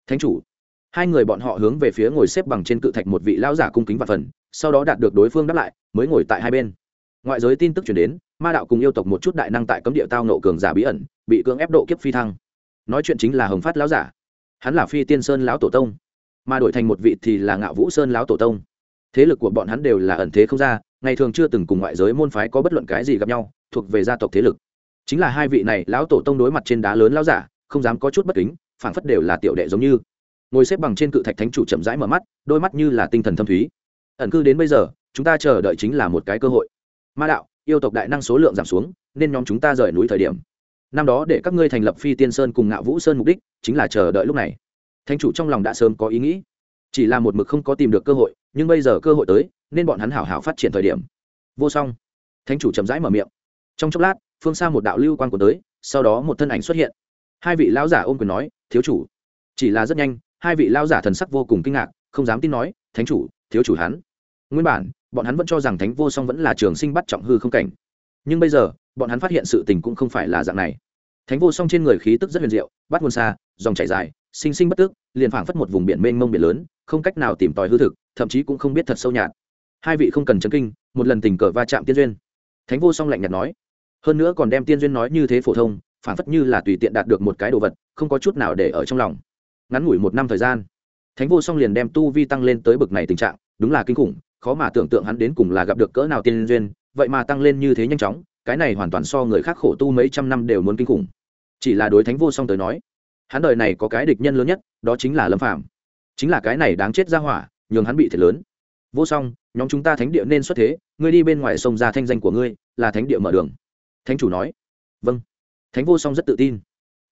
Thánh chủ! Hai người bọn họ hướng về phía ngồi xếp bằng trên cự thạch một vị lão giả cung kính và phần, sau đó đạt được đối phương đáp lại, mới ngồi tại hai bên. Ngoại giới tin tức chuyển đến, ma đạo cùng yêu tộc một chút đại năng tại cấm địa tao nộ cường giả bí ẩn, bị cưỡng ép độ kiếp phi thăng. Nói chuyện chính là hồng phát lão giả. Hắn là phi tiên sơn lão tổ tông. Mà đổi thành một vị thì là ngạo vũ sơn lão tổ tông. Thế lực của bọn hắn đều là ẩn thế không ra ngày thường chưa từng cùng ngoại giới môn phái có bất luận cái gì gặp nhau, thuộc về gia tộc thế lực. Chính là hai vị này lão tổ tông đối mặt trên đá lớn lão giả, không dám có chút bất kính, phảng phất đều là tiểu đệ giống như. Ngồi xếp bằng trên cự thạch thánh chủ chậm rãi mở mắt, đôi mắt như là tinh thần thâm thúy. Ẩn cư đến bây giờ, chúng ta chờ đợi chính là một cái cơ hội. Ma đạo, yêu tộc đại năng số lượng giảm xuống, nên nhóm chúng ta rời núi thời điểm. Năm đó để các ngươi thành lập phi tiên sơn cùng ngạo vũ sơn mục đích, chính là chờ đợi lúc này. Thánh chủ trong lòng đã sớm có ý nghĩ. Chỉ là một mực không có tìm được cơ hội nhưng bây giờ cơ hội tới, nên bọn hắn hảo hảo phát triển thời điểm. Vô song. Thánh chủ chậm rãi mở miệng. Trong chốc lát, phương xa một đạo lưu quan của tới, sau đó một thân ảnh xuất hiện. Hai vị lão giả ôm quyền nói, thiếu chủ. Chỉ là rất nhanh, hai vị lão giả thần sắc vô cùng kinh ngạc, không dám tin nói, thánh chủ, thiếu chủ hắn. Nguyên bản, bọn hắn vẫn cho rằng thánh vô song vẫn là trường sinh bắt trọng hư không cảnh. Nhưng bây giờ, bọn hắn phát hiện sự tình cũng không phải là dạng này. Thánh vô song trên người khí tức rất huyền diệu, bắt nguồn xa, dòng chảy dài sinh sinh bất tức, liền phảng phất một vùng biển mênh mông biển lớn, không cách nào tìm tòi hư thực, thậm chí cũng không biết thật sâu nhạt. Hai vị không cần chấn kinh, một lần tình cờ va chạm tiên duyên. Thánh vô song lạnh nhạt nói. Hơn nữa còn đem tiên duyên nói như thế phổ thông, phảng phất như là tùy tiện đạt được một cái đồ vật, không có chút nào để ở trong lòng. Ngắn ngủi một năm thời gian, thánh vô song liền đem tu vi tăng lên tới bực này tình trạng, đúng là kinh khủng, khó mà tưởng tượng hắn đến cùng là gặp được cỡ nào tiên duyên, vậy mà tăng lên như thế nhanh chóng, cái này hoàn toàn so người khác khổ tu mấy trăm năm đều muốn kinh khủng. Chỉ là đối thánh vô song tới nói hắn đời này có cái địch nhân lớn nhất, đó chính là lâm phạm chính là cái này đáng chết ra hỏa, nhường hắn bị thiệt lớn. Vô song, nhóm chúng ta thánh địa nên xuất thế, ngươi đi bên ngoài sông ra thanh danh của ngươi, là thánh địa mở đường. Thánh chủ nói. Vâng. Thánh vô song rất tự tin.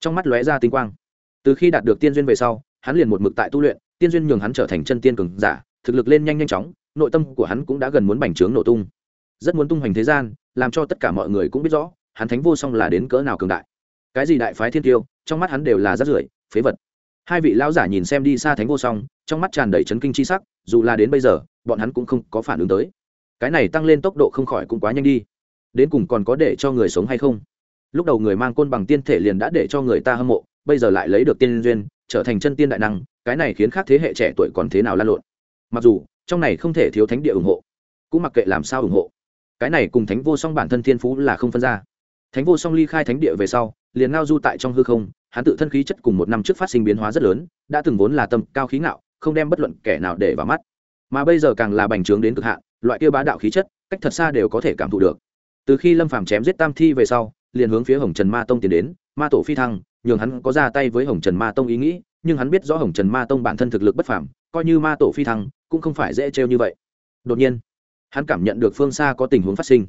Trong mắt lóe ra tinh quang. Từ khi đạt được tiên duyên về sau, hắn liền một mực tại tu luyện, tiên duyên nhường hắn trở thành chân tiên cường giả, thực lực lên nhanh nhanh chóng, nội tâm của hắn cũng đã gần muốn bành trướng nổ tung. Rất muốn tung hoành thế gian, làm cho tất cả mọi người cũng biết rõ, hắn thánh vô song là đến cỡ nào cường đại. Cái gì đại phái thiên tiêu trong mắt hắn đều là rác rưởi, phế vật. Hai vị lão giả nhìn xem đi xa thánh vô song, trong mắt tràn đầy chấn kinh chi sắc, dù là đến bây giờ, bọn hắn cũng không có phản ứng tới. Cái này tăng lên tốc độ không khỏi cũng quá nhanh đi. Đến cùng còn có để cho người sống hay không? Lúc đầu người mang côn bằng tiên thể liền đã để cho người ta hâm mộ, bây giờ lại lấy được tiên duyên, trở thành chân tiên đại năng, cái này khiến khác thế hệ trẻ tuổi còn thế nào lan lộn? Mặc dù, trong này không thể thiếu thánh địa ủng hộ, cũng mặc kệ làm sao ủng hộ. Cái này cùng thánh vô song bản thân thiên phú là không phân ra. Thánh vô song ly khai thánh địa về sau liền ngao du tại trong hư không, hắn tự thân khí chất cùng một năm trước phát sinh biến hóa rất lớn, đã từng vốn là tâm cao khí ngạo, không đem bất luận kẻ nào để vào mắt. Mà bây giờ càng là bành trướng đến cực hạn, loại kia bá đạo khí chất, cách thật xa đều có thể cảm thụ được. Từ khi lâm phàm chém giết tam thi về sau, liền hướng phía hồng trần ma tông tiến đến, ma tổ phi thăng, nhường hắn có ra tay với hồng trần ma tông ý nghĩ, nhưng hắn biết rõ hồng trần ma tông bản thân thực lực bất phàm, coi như ma tổ phi thăng, cũng không phải dễ trêu như vậy. Đột nhiên, hắn cảm nhận được phương xa có tình huống phát sinh.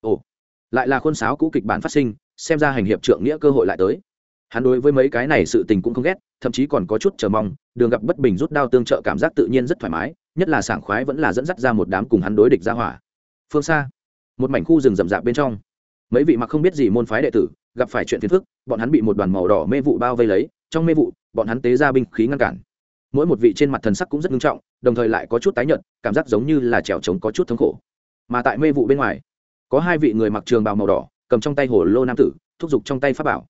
Ồ, lại là khuôn sáo cũ kịch bản phát sinh xem ra hành hiệp trượng nghĩa cơ hội lại tới. Hắn đối với mấy cái này sự tình cũng không ghét, thậm chí còn có chút chờ mong, đường gặp bất bình rút đao tương trợ cảm giác tự nhiên rất thoải mái, nhất là sảng khoái vẫn là dẫn dắt ra một đám cùng hắn đối địch ra hỏa. Phương xa, một mảnh khu rừng rậm rạp bên trong. Mấy vị mặc không biết gì môn phái đệ tử, gặp phải chuyện phiền phức, bọn hắn bị một đoàn màu đỏ mê vụ bao vây lấy, trong mê vụ, bọn hắn tế ra binh khí ngăn cản. Mỗi một vị trên mặt thần sắc cũng rất nghiêm trọng, đồng thời lại có chút tái nhợt, cảm giác giống như là trèo trống có chút thống khổ. Mà tại mê vụ bên ngoài, có hai vị người mặc trường bào màu đỏ cầm trong tay hồ lô nam tử, thúc giục trong tay pháp bảo.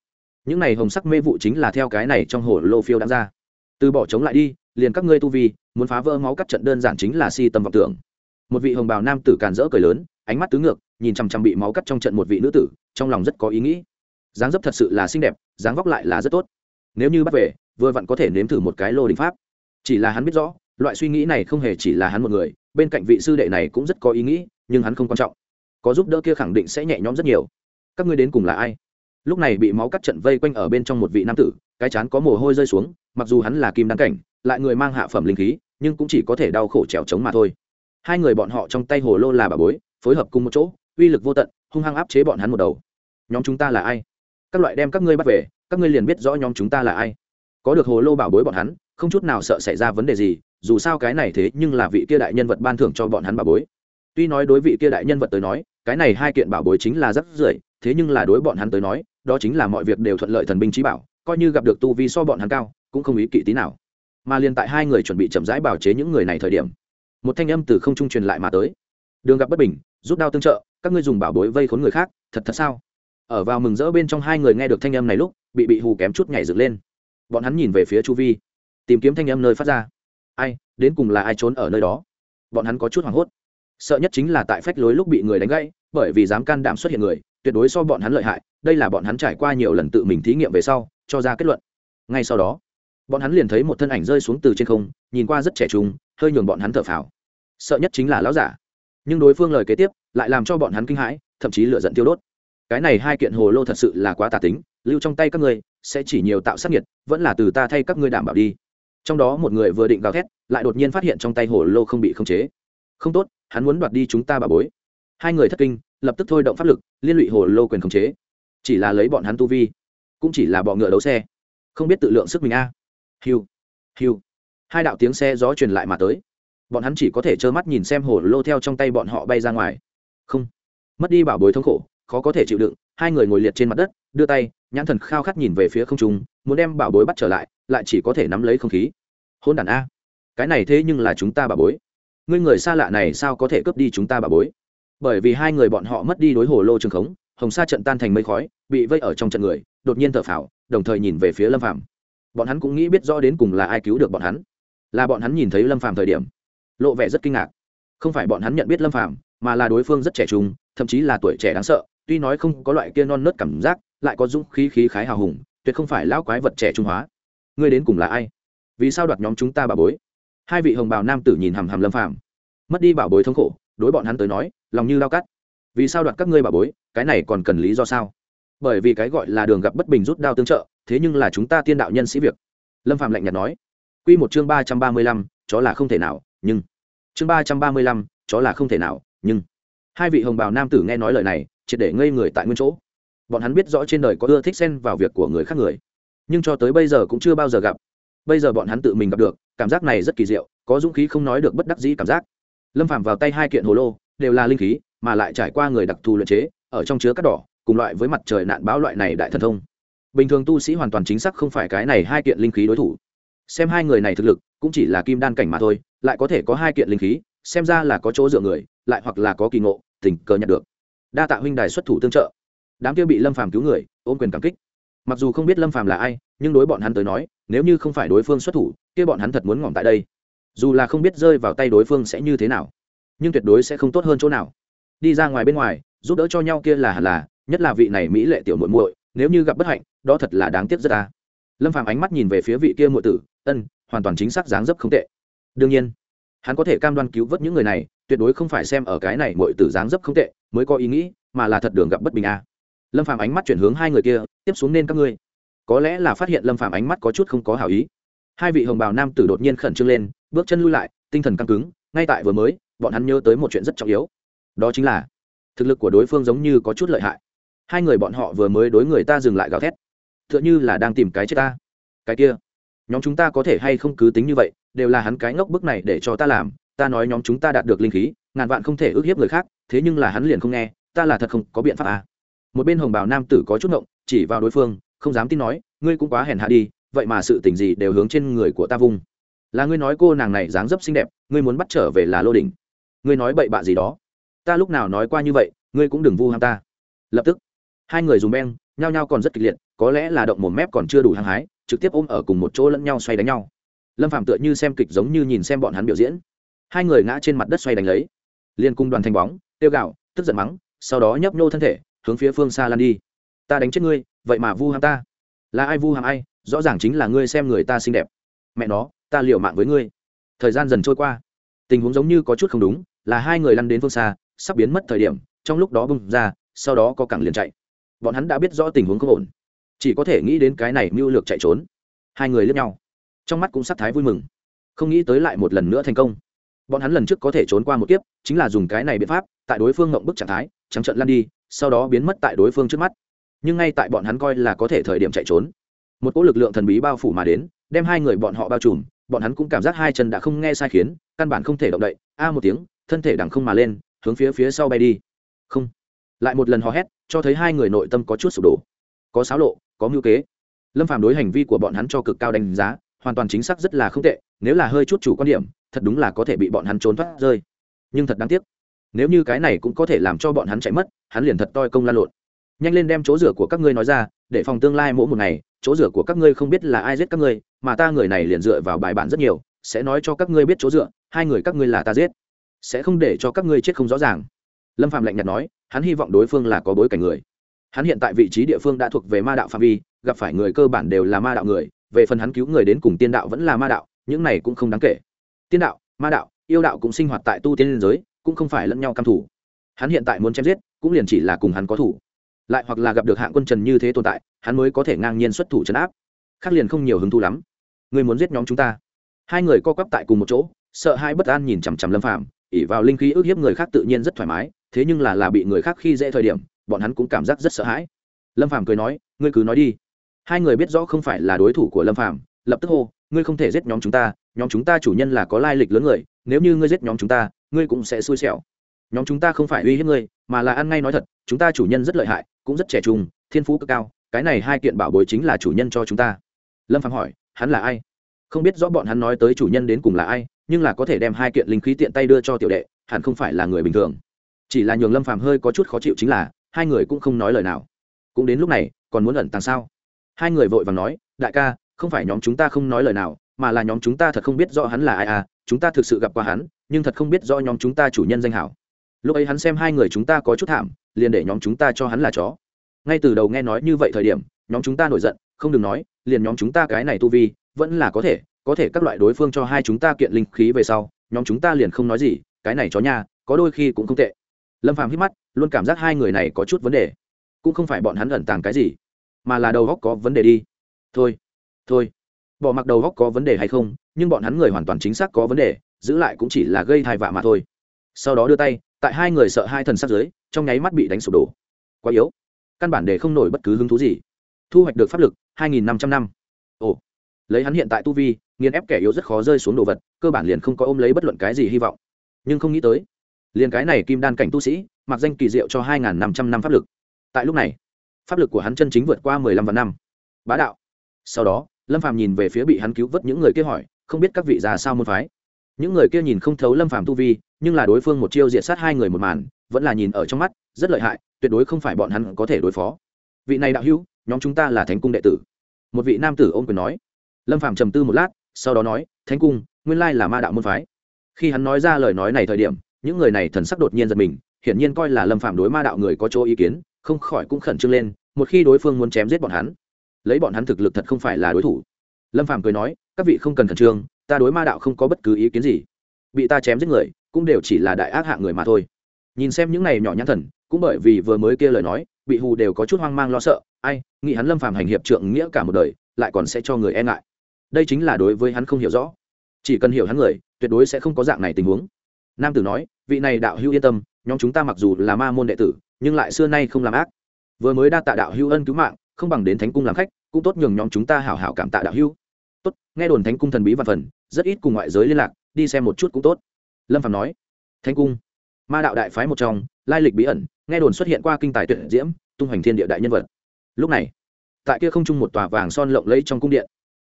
Những này hồng sắc mê vụ chính là theo cái này trong hồ lô phiêu đã ra. Từ bỏ chống lại đi, liền các ngươi tu vi, muốn phá vỡ máu cắt trận đơn giản chính là si tâm vọng tưởng. Một vị hồng bào nam tử càn rỡ cười lớn, ánh mắt tứ ngược, nhìn chằm chằm bị máu cắt trong trận một vị nữ tử, trong lòng rất có ý nghĩ. Dáng dấp thật sự là xinh đẹp, dáng vóc lại là rất tốt. Nếu như bắt về, vừa vặn có thể nếm thử một cái lô đình pháp. Chỉ là hắn biết rõ, loại suy nghĩ này không hề chỉ là hắn một người, bên cạnh vị sư đệ này cũng rất có ý nghĩ, nhưng hắn không quan trọng. Có giúp đỡ kia khẳng định sẽ nhẹ nhõm rất nhiều các ngươi đến cùng là ai? Lúc này bị máu cắt trận vây quanh ở bên trong một vị nam tử, cái chán có mồ hôi rơi xuống, mặc dù hắn là kim đăng cảnh, lại người mang hạ phẩm linh khí, nhưng cũng chỉ có thể đau khổ trèo trống mà thôi. Hai người bọn họ trong tay hồ lô là bà bối, phối hợp cùng một chỗ, uy lực vô tận, hung hăng áp chế bọn hắn một đầu. Nhóm chúng ta là ai? Các loại đem các ngươi bắt về, các ngươi liền biết rõ nhóm chúng ta là ai. Có được hồ lô bảo bối bọn hắn, không chút nào sợ xảy ra vấn đề gì, dù sao cái này thế nhưng là vị kia đại nhân vật ban thưởng cho bọn hắn bảo bối. Tuy nói đối vị kia đại nhân vật tới nói, cái này hai kiện bảo bối chính là rất rưởi thế nhưng là đối bọn hắn tới nói, đó chính là mọi việc đều thuận lợi thần binh trí bảo, coi như gặp được tu vi so bọn hắn cao, cũng không ý kỵ tí nào. Mà liền tại hai người chuẩn bị chậm rãi bảo chế những người này thời điểm, một thanh âm từ không trung truyền lại mà tới. Đường gặp bất bình, rút đao tương trợ, các ngươi dùng bảo bối vây khốn người khác, thật thật sao? Ở vào mừng rỡ bên trong hai người nghe được thanh âm này lúc, bị bị hù kém chút nhảy dựng lên. Bọn hắn nhìn về phía chu vi, tìm kiếm thanh âm nơi phát ra. Ai, đến cùng là ai trốn ở nơi đó? Bọn hắn có chút hoảng hốt. Sợ nhất chính là tại phách lối lúc bị người đánh gãy, bởi vì dám can đảm xuất hiện người tuyệt đối so bọn hắn lợi hại, đây là bọn hắn trải qua nhiều lần tự mình thí nghiệm về sau, cho ra kết luận. Ngay sau đó, bọn hắn liền thấy một thân ảnh rơi xuống từ trên không, nhìn qua rất trẻ trung, hơi nhường bọn hắn thở phào. Sợ nhất chính là lão giả. Nhưng đối phương lời kế tiếp lại làm cho bọn hắn kinh hãi, thậm chí lựa giận tiêu đốt. Cái này hai kiện hồ lô thật sự là quá tà tính, lưu trong tay các ngươi, sẽ chỉ nhiều tạo sát nhiệt vẫn là từ ta thay các ngươi đảm bảo đi. Trong đó một người vừa định gào thét, lại đột nhiên phát hiện trong tay hồ lô không bị khống chế. Không tốt, hắn muốn đoạt đi chúng ta bà bối. Hai người thất kinh lập tức thôi động pháp lực, liên lụy hồ lô quyền khống chế. Chỉ là lấy bọn hắn tu vi, cũng chỉ là bọ ngựa đấu xe. Không biết tự lượng sức mình a. À. hiu hiu. Hai đạo tiếng xe gió truyền lại mà tới. Bọn hắn chỉ có thể trơ mắt nhìn xem hồ lô theo trong tay bọn họ bay ra ngoài. Không. Mất đi bảo bối thống khổ, khó có thể chịu đựng, hai người ngồi liệt trên mặt đất, đưa tay, nhãn thần khao khát nhìn về phía không trung, muốn đem bảo bối bắt trở lại lại chỉ có thể nắm lấy không khí. Hôn đàn a. Cái này thế nhưng là chúng ta bảo bối. Ngươi người xa lạ này sao có thể cướp đi chúng ta bảo bối? Bởi vì hai người bọn họ mất đi đối hồ lô trường khống, hồng sa trận tan thành mây khói, bị vây ở trong trận người, đột nhiên thở phào, đồng thời nhìn về phía lâm phàm. Bọn hắn cũng nghĩ biết rõ đến cùng là ai cứu được bọn hắn. Là bọn hắn nhìn thấy lâm phàm thời điểm, lộ vẻ rất kinh ngạc. Không phải bọn hắn nhận biết lâm phàm, mà là đối phương rất trẻ trung, thậm chí là tuổi trẻ đáng sợ, tuy nói không có loại kia non nớt cảm giác, lại có dũng khí khí khái hào hùng, tuyệt không phải lão quái vật trẻ trung hóa. Ngươi đến cùng là ai? Vì sao đoạt nhóm chúng ta bà bối? Hai vị hồng bào nam tử nhìn hàm hàm lâm phàm. Mất đi bảo bối thống khổ đối bọn hắn tới nói, lòng như lao cắt. Vì sao đoạt các ngươi bảo bối, cái này còn cần lý do sao? Bởi vì cái gọi là đường gặp bất bình rút đao tương trợ, thế nhưng là chúng ta tiên đạo nhân sĩ việc. Lâm phạm lạnh nhạt nói. Q một chương ba trăm ba mươi lăm, chó là không thể nào, nhưng. Chương ba trăm ba mươi lăm, chó là không thể nào, nhưng. Hai vị hồng bào nam tử nghe nói lời này, triệt để ngây người tại nguyên chỗ. Bọn hắn biết rõ trên đời có ưa thích xen vào việc của người khác người. Nhưng cho tới bây giờ cũng chưa bao giờ gặp. Bây giờ bọn hắn tự mình gặp được, cảm giác này rất kỳ diệu, có dũng khí không nói được bất đắc dĩ cảm giác lâm phạm vào tay hai kiện hồ lô, đều là linh khí, mà lại trải qua người đặc thù luyện chế, ở trong chứa cắt đỏ, cùng loại với mặt trời nạn báo loại này đại thần thông. Bình thường tu sĩ hoàn toàn chính xác không phải cái này hai kiện linh khí đối thủ. Xem hai người này thực lực, cũng chỉ là kim đan cảnh mà thôi, lại có thể có hai kiện linh khí, xem ra là có chỗ dựa người, lại hoặc là có kỳ ngộ, tình cờ nhận được. Đa tạ huynh đài xuất thủ tương trợ. Đám kia bị lâm phàm cứu người, ôm quyền cảm kích. Mặc dù không biết lâm phàm là ai, nhưng đối bọn hắn tới nói, nếu như không phải đối phương xuất thủ, kia bọn hắn thật muốn ngỏm tại đây dù là không biết rơi vào tay đối phương sẽ như thế nào, nhưng tuyệt đối sẽ không tốt hơn chỗ nào. Đi ra ngoài bên ngoài, giúp đỡ cho nhau kia là hẳn là, nhất là vị này mỹ lệ tiểu muội muội, nếu như gặp bất hạnh, đó thật là đáng tiếc rất ta lâm phàm ánh mắt nhìn về phía vị kia muội tử, ân, hoàn toàn chính xác dáng dấp không tệ. Đương nhiên, hắn có thể cam đoan cứu vớt những người này, tuyệt đối không phải xem ở cái này muội tử dáng dấp không tệ, mới có ý nghĩ, mà là thật đường gặp bất bình a lâm phàm ánh mắt chuyển hướng hai người kia, tiếp xuống nên các ngươi. Có lẽ là phát hiện lâm phàm ánh mắt có chút không có hảo ý hai vị hồng bào nam tử đột nhiên khẩn trương lên, bước chân lui lại, tinh thần căng cứng, ngay tại vừa mới, bọn hắn nhớ tới một chuyện rất trọng yếu. Đó chính là, thực lực của đối phương giống như có chút lợi hại. Hai người bọn họ vừa mới đối người ta dừng lại gào thét. T h ư ợ n h ư là đang tìm cái chết ta. Cái kia, nhóm chúng ta có thể hay không cứ tính như vậy, đều là hắn cái ngốc bức này để cho ta làm, ta nói nhóm chúng ta đạt được linh khí, ngàn vạn không thể ức hiếp người khác, thế nhưng là hắn liền không nghe, ta là thật không có biện pháp à. một bên hồng bào nam tử có chút ngộng, chỉ vào đối phương, không dám tin nói, ngươi cũng quá hèn hạ đi vậy mà sự tình gì đều hướng trên người của ta vung. Là ngươi nói cô nàng này dáng dấp xinh đẹp, ngươi muốn bắt trở về là lô đình ngươi nói bậy bạ gì đó. Ta lúc nào nói qua như vậy, ngươi cũng đừng vu ham ta. Lập tức, hai người dùng beng, nhao nhao còn rất kịch liệt, có lẽ là động một mép còn chưa đủ hăng hái, trực tiếp ôm ở cùng một chỗ lẫn nhau xoay đánh nhau. Lâm phạm tựa như xem kịch giống như nhìn xem bọn hắn biểu diễn. Hai người ngã trên mặt đất xoay đánh lấy. Liên cung đoàn thanh bóng, tiêu gạo, tức giận mắng, sau đó nhấp nhô thân thể, hướng phía phương xa lan đi. Ta đánh chết ngươi, vậy mà vu ham ta là ai vu hàm ai, rõ ràng chính là ngươi xem người ta xinh đẹp. Mẹ nó, ta liều mạng với ngươi. Thời gian dần trôi qua. Tình huống giống như có chút không đúng, là hai người lăn đến phương xa, sắp biến mất thời điểm, trong lúc đó bung ra, sau đó có cẳng liền chạy. Bọn hắn đã biết rõ tình huống không ổn. Chỉ có thể nghĩ đến cái này mưu lược chạy trốn. Hai người lướt nhau. Trong mắt cũng sắc thái vui mừng. Không nghĩ tới lại một lần nữa thành công. Bọn hắn lần trước có thể trốn qua một kiếp, chính là dùng cái này biện pháp, tại đối phương ngộng bức trạng thái, trắng trận lan đi, sau đó biến mất tại đối phương trước mắt nhưng ngay tại bọn hắn coi là có thể thời điểm chạy trốn. Một cỗ lực lượng thần bí bao phủ mà đến, đem hai người bọn họ bao trùm, bọn hắn cũng cảm giác hai chân đã không nghe sai khiến, căn bản không thể động đậy, a một tiếng, thân thể đằng không mà lên, hướng phía phía sau bay đi. Không. Lại một lần hò hét, cho thấy hai người nội tâm có chút sụp đổ. Có xáo lộ, có mưu kế. Lâm phàm đối hành vi của bọn hắn cho cực cao đánh giá, hoàn toàn chính xác rất là không tệ, nếu là hơi chút chủ quan điểm, thật đúng là có thể bị bọn hắn trốn thoát rơi. Nhưng thật đáng tiếc, nếu như cái này cũng có thể làm cho bọn hắn chạy mất, hắn liền thật toi công lan lộn nhanh lên đem chỗ rửa của các ngươi nói ra, để phòng tương lai mỗi một ngày, chỗ rửa của các ngươi không biết là ai giết các ngươi, mà ta người này liền dựa vào bài bản rất nhiều, sẽ nói cho các ngươi biết chỗ dựa hai người các ngươi là ta giết. Sẽ không để cho các ngươi chết không rõ ràng. Lâm phạm lạnh nhạt nói, hắn hy vọng đối phương là có bối cảnh người. Hắn hiện tại vị trí địa phương đã thuộc về ma đạo phạm vi, gặp phải người cơ bản đều là ma đạo người, về phần hắn cứu người đến cùng tiên đạo vẫn là ma đạo, những này cũng không đáng kể. Tiên đạo, ma đạo, yêu đạo cũng sinh hoạt tại tu tiên liên giới, cũng không phải lẫn nhau căm thủ hắn hiện tại muốn chém giết, cũng liền chỉ là cùng hắn có thủ lại hoặc là gặp được hạng quân trần như thế tồn tại, hắn mới có thể ngang nhiên xuất thủ trấn áp. Khác liền không nhiều hứng thú lắm. Người muốn giết nhóm chúng ta? Hai người co quắp tại cùng một chỗ, sợ hai bất an nhìn chằm chằm lâm phạm ỉ vào linh khí ức hiếp người khác tự nhiên rất thoải mái, thế nhưng là là bị người khác khi dễ thời điểm, bọn hắn cũng cảm giác rất sợ hãi. Lâm phàm cười nói, ngươi cứ nói đi. Hai người biết rõ không phải là đối thủ của lâm phàm, lập tức hô, ngươi không thể giết nhóm chúng ta, nhóm chúng ta chủ nhân là có lai lịch lớn người, nếu như ngươi giết nhóm chúng ta, ngươi cũng sẽ xui xẻo. Nhóm chúng ta không phải uy hiếp ngươi, mà là ăn ngay nói thật, chúng ta chủ nhân rất lợi hại cũng rất trẻ trung, thiên phú cực cao, cái này hai kiện bảo bối chính là chủ nhân cho chúng ta. Lâm phạm hỏi, hắn là ai? Không biết rõ bọn hắn nói tới chủ nhân đến cùng là ai, nhưng là có thể đem hai kiện linh khí tiện tay đưa cho tiểu đệ, hẳn không phải là người bình thường. Chỉ là nhường lâm phàm hơi có chút khó chịu chính là, hai người cũng không nói lời nào. Cũng đến lúc này, còn muốn ẩn tàng sao? Hai người vội vàng nói, đại ca, không phải nhóm chúng ta không nói lời nào, mà là nhóm chúng ta thật không biết rõ hắn là ai à chúng ta thực sự gặp qua hắn, nhưng thật không biết rõ nhóm chúng ta chủ nhân danh hảo. Lúc ấy hắn xem hai người chúng ta có chút thảm liền để nhóm chúng ta cho hắn là chó. Ngay từ đầu nghe nói như vậy thời điểm, nhóm chúng ta nổi giận, không đừng nói, liền nhóm chúng ta cái này tu vi, vẫn là có thể có thể các loại đối phương cho hai chúng ta kiện linh khí về sau, nhóm chúng ta liền không nói gì, cái này chó nha, có đôi khi cũng không tệ. Lâm phàm hít mắt, luôn cảm giác hai người này có chút vấn đề. Cũng không phải bọn hắn ẩn tàng cái gì, mà là đầu góc có vấn đề đi. Thôi thôi, bỏ mặc đầu góc có vấn đề hay không, nhưng bọn hắn người hoàn toàn chính xác có vấn đề, giữ lại cũng chỉ là gây thai vạ mà thôi. Sau đó đưa tay, tại hai người sợ hai thần sắc dưới trong nháy mắt bị đánh sụp đổ. Quá yếu. Căn bản để không nổi bất cứ hứng thú gì. Thu hoạch được pháp lực, hai nghìn năm trăm năm. Ồ. Lấy hắn hiện tại tu vi, nghiền ép kẻ yếu rất khó rơi xuống đồ vật, cơ bản liền không có ôm lấy bất luận cái gì hy vọng. Nhưng không nghĩ tới, liền cái này kim đan cảnh tu sĩ, mặc danh kỳ diệu cho hai năm trăm năm pháp lực. Tại lúc này, pháp lực của hắn chân chính vượt qua mười lăm vạn năm. Bá đạo. Sau đó, lâm phàm nhìn về phía bị hắn cứu vớt những người kia hỏi, không biết các vị già sao môn phái? Những người kia nhìn không thấu lâm phàm tu vi, nhưng là đối phương một chiêu diệt sát hai người một màn vẫn là nhìn ở trong mắt, rất lợi hại, tuyệt đối không phải bọn hắn có thể đối phó. Vị này đạo hữu, nhóm chúng ta là thánh cung đệ tử. Một vị nam tử ôm quyền nói. Lâm phàm trầm tư một lát, sau đó nói, thánh cung, nguyên lai là ma đạo môn phái. Khi hắn nói ra lời nói này thời điểm, những người này thần sắc đột nhiên giật mình, hiển nhiên coi là lâm phàm đối ma đạo người có chỗ ý kiến, không khỏi cũng khẩn trương lên, một khi đối phương muốn chém giết bọn hắn, lấy bọn hắn thực lực thật không phải là đối thủ. Lâm phàm cười nói, các vị không cần khẩn trương, ta đối ma đạo không có bất cứ ý kiến gì. Bị ta chém giết người, cũng đều chỉ là đại ác hạng người mà thôi nhìn xem những này nhỏ nhãn thần, cũng bởi vì vừa mới kia lời nói, bị hù đều có chút hoang mang lo sợ, ai, nghĩ hắn lâm phàm hành hiệp trượng nghĩa cả một đời, lại còn sẽ cho người e ngại. Đây chính là đối với hắn không hiểu rõ. Chỉ cần hiểu hắn người, tuyệt đối sẽ không có dạng này tình huống. Nam tử nói, vị này đạo hữu yên tâm, nhóm chúng ta mặc dù là ma môn đệ tử, nhưng lại xưa nay không làm ác. Vừa mới đa tạ đạo hữu ân cứu mạng, không bằng đến thánh cung làm khách, cũng tốt nhường nhóm chúng ta hảo hảo cảm tạ đạo hữu. Tốt, nghe đồn thánh cung thần bí và phần, rất ít cùng ngoại giới liên lạc, đi xem một chút cũng tốt. Lâm phạm nói, thánh cung ma đạo đại phái một trong, lai lịch bí ẩn, nghe đồn xuất hiện qua kinh tài tuyệt diễm, tung hoành thiên địa đại nhân vật. Lúc này, tại kia không chung một tòa vàng son lộng lẫy trong cung điện,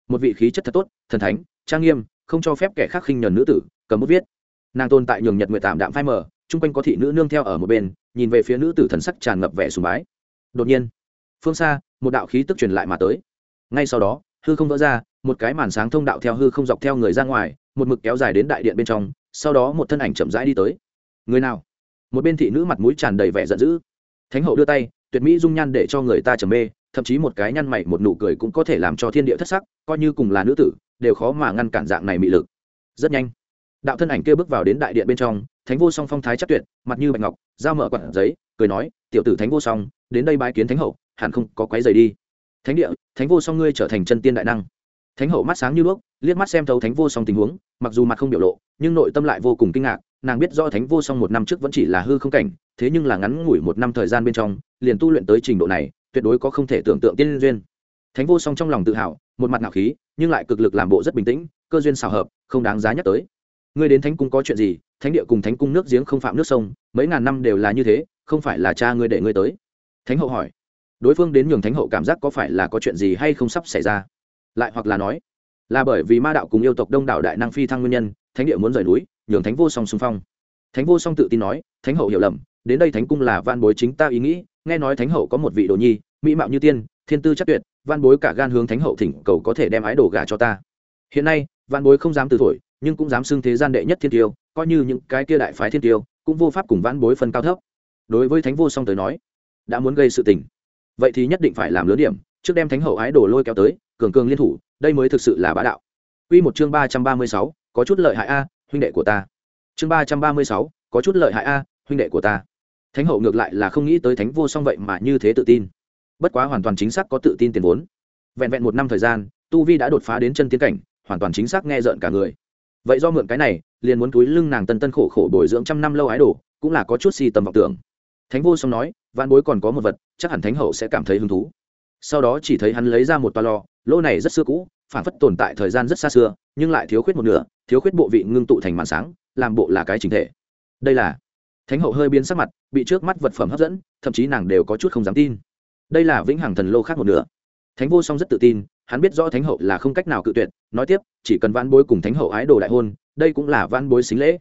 một vị khí chất thật tốt, thần thánh, trang nghiêm, không cho phép kẻ khác khinh nhờn nữ tử, cầm bút viết. Nàng tồn tại nhường nhật nguyện tạm đạm phai mờ, chung quanh có thị nữ nương theo ở một bên, nhìn về phía nữ tử thần sắc tràn ngập vẻ sùng bái. Đột nhiên, phương xa, một đạo khí tức truyền lại mà tới. Ngay sau đó, hư không vỡ ra, một cái màn sáng thông đạo theo hư không dọc theo người ra ngoài, một mực kéo dài đến đại điện bên trong, sau đó một thân ảnh chậm rãi đi tới người nào? Một bên thị nữ mặt mũi tràn đầy vẻ giận dữ. Thánh hậu đưa tay, tuyệt mỹ dung nhan để cho người ta trầm mê, thậm chí một cái nhăn mày, một nụ cười cũng có thể làm cho thiên địa thất sắc, coi như cùng là nữ tử, đều khó mà ngăn cản dạng này mị lực. Rất nhanh, đạo thân ảnh kia bước vào đến đại điện bên trong, thánh vô song phong thái chắc tuyệt, mặt như bạch ngọc, dao mở quặn giấy, cười nói, tiểu tử thánh vô song, đến đây bái kiến thánh hậu, hẳn không có quái dày đi. Thánh địa, thánh vô song ngươi trở thành chân tiên đại năng. Thánh hậu mắt sáng như đuốc, liếc mắt xem thấu thánh vô song tình huống, mặc dù mặt không biểu lộ, nhưng nội tâm lại vô cùng kinh ngạc nàng biết do thánh vô song một năm trước vẫn chỉ là hư không cảnh, thế nhưng là ngắn ngủi một năm thời gian bên trong, liền tu luyện tới trình độ này, tuyệt đối có không thể tưởng tượng tiên duyên. Thánh vô song trong lòng tự hào, một mặt ngạo khí, nhưng lại cực lực làm bộ rất bình tĩnh, cơ duyên xào hợp, không đáng giá nhắc tới. Ngươi đến thánh cung có chuyện gì, thánh địa cùng thánh cung nước giếng không phạm nước sông, mấy ngàn năm đều là như thế, không phải là cha ngươi để ngươi tới? Thánh hậu hỏi. Đối phương đến nhường thánh hậu cảm giác có phải là có chuyện gì hay không sắp xảy ra? Lại hoặc là nói là bởi vì ma đạo cùng yêu tộc đông đảo đại năng phi thăng nguyên nhân, thánh địa muốn rời núi, nhường thánh vô song xung phong. Thánh vô song tự tin nói, thánh hậu hiểu lầm, đến đây thánh cung là van bối chính ta ý nghĩ, nghe nói thánh hậu có một vị đồ nhi, mỹ mạo như tiên, thiên tư chắc tuyệt, van bối cả gan hướng thánh hậu thỉnh cầu có thể đem ái đồ gà cho ta. Hiện nay, van bối không dám từ thổi, nhưng cũng dám xưng thế gian đệ nhất thiên tiêu, coi như những cái kia đại phái thiên tiêu, cũng vô pháp cùng van bối phân cao thấp. Đối với thánh vô song tới nói, đã muốn gây sự tình. Vậy thì nhất định phải làm lớn điểm, trước đem thánh hậu ái đồ lôi kéo tới, cường cường liên thủ đây mới thực sự là bá đạo. Quy một chương ba trăm ba mươi sáu, có chút lợi hại a, huynh đệ của ta. Chương ba trăm ba mươi sáu, có chút lợi hại a, huynh đệ của ta. Thánh hậu ngược lại là không nghĩ tới thánh vô song vậy mà như thế tự tin. Bất quá hoàn toàn chính xác có tự tin tiền vốn. Vẹn vẹn một năm thời gian, tu vi đã đột phá đến chân tiến cảnh, hoàn toàn chính xác nghe rợn cả người. Vậy do mượn cái này, liền muốn túi lưng nàng tân tân khổ khổ bồi dưỡng trăm năm lâu ái đồ, cũng là có chút si tầm vọng tưởng. Thánh vô song nói, vạn bối còn có một vật, chắc hẳn thánh hậu sẽ cảm thấy hứng thú. Sau đó chỉ thấy hắn lấy ra một toa lò lô này rất xưa cũ phản phất tồn tại thời gian rất xa xưa, nhưng lại thiếu khuyết một nửa, thiếu khuyết bộ vị ngưng tụ thành màn sáng, làm bộ là cái chính thể. Đây là thánh hậu hơi biến sắc mặt, bị trước mắt vật phẩm hấp dẫn, thậm chí nàng đều có chút không dám tin. Đây là vĩnh hằng thần lô khác một nửa. Thánh vô song rất tự tin, hắn biết rõ thánh hậu là không cách nào cự tuyệt, nói tiếp, chỉ cần van bối cùng thánh hậu ái đồ đại hôn, đây cũng là van bối xính lễ.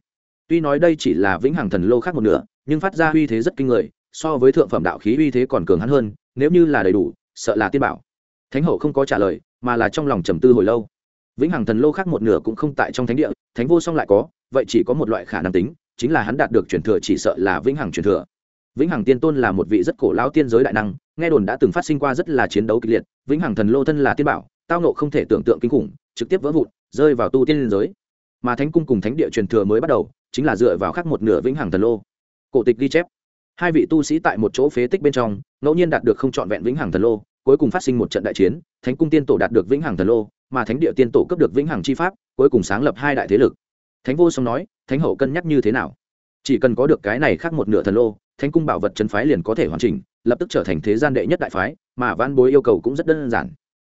Tuy nói đây chỉ là vĩnh hằng thần lô khác một nửa, nhưng phát ra uy thế rất kinh người, so với thượng phẩm đạo khí uy thế còn cường hắn hơn, nếu như là đầy đủ, sợ là tiên bảo thánh hậu không có trả lời, mà là trong lòng trầm tư hồi lâu. Vĩnh hằng thần lô khác một nửa cũng không tại trong thánh địa, thánh vô song lại có, vậy chỉ có một loại khả năng tính, chính là hắn đạt được truyền thừa chỉ sợ là vĩnh hằng truyền thừa. Vĩnh hằng tiên tôn là một vị rất cổ lão tiên giới đại năng, nghe đồn đã từng phát sinh qua rất là chiến đấu kịch liệt, vĩnh hằng thần lô thân là tiên bảo, tao nộ không thể tưởng tượng kinh khủng, trực tiếp vỡ vụn, rơi vào tu tiên liên giới. Mà thánh cung cùng thánh địa truyền thừa mới bắt đầu, chính là dựa vào khác một nửa vĩnh hằng thần lô. Cổ tịch ghi chép. Hai vị tu sĩ tại một chỗ phế tích bên trong, ngẫu nhiên đạt được không trọn vẹn vĩnh hằng thần lô cuối cùng phát sinh một trận đại chiến, thánh cung tiên tổ đạt được vĩnh hằng thần lô, mà thánh địa tiên tổ cấp được vĩnh hằng chi pháp, cuối cùng sáng lập hai đại thế lực. Thánh vô song nói, thánh hậu cân nhắc như thế nào? Chỉ cần có được cái này khác một nửa thần lô, thánh cung bảo vật chân phái liền có thể hoàn chỉnh, lập tức trở thành thế gian đệ nhất đại phái, mà văn bối yêu cầu cũng rất đơn giản.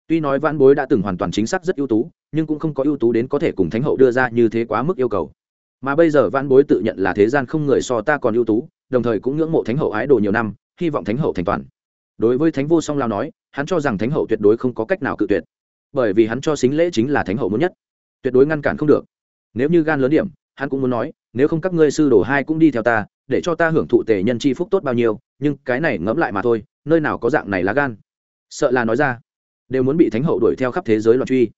Tuy nói văn bối đã từng hoàn toàn chính xác rất ưu tú, nhưng cũng không có ưu tú đến có thể cùng thánh hậu đưa ra như thế quá mức yêu cầu. Mà bây giờ văn bối tự nhận là thế gian không người so ta còn ưu tú, đồng thời cũng ngưỡng mộ thánh hậu ái đồ nhiều năm, hy vọng thánh hậu thành toàn đối với thánh vô song lao nói, hắn cho rằng thánh hậu tuyệt đối không có cách nào cự tuyệt. Bởi vì hắn cho xính lễ chính là thánh hậu muốn nhất. Tuyệt đối ngăn cản không được. Nếu như gan lớn điểm, hắn cũng muốn nói, nếu không các ngươi sư đồ hai cũng đi theo ta, để cho ta hưởng thụ tề nhân chi phúc tốt bao nhiêu, nhưng cái này ngẫm lại mà thôi, nơi nào có dạng này lá gan? Sợ là nói ra, đều muốn bị thánh hậu đuổi theo khắp thế giới loạn truy.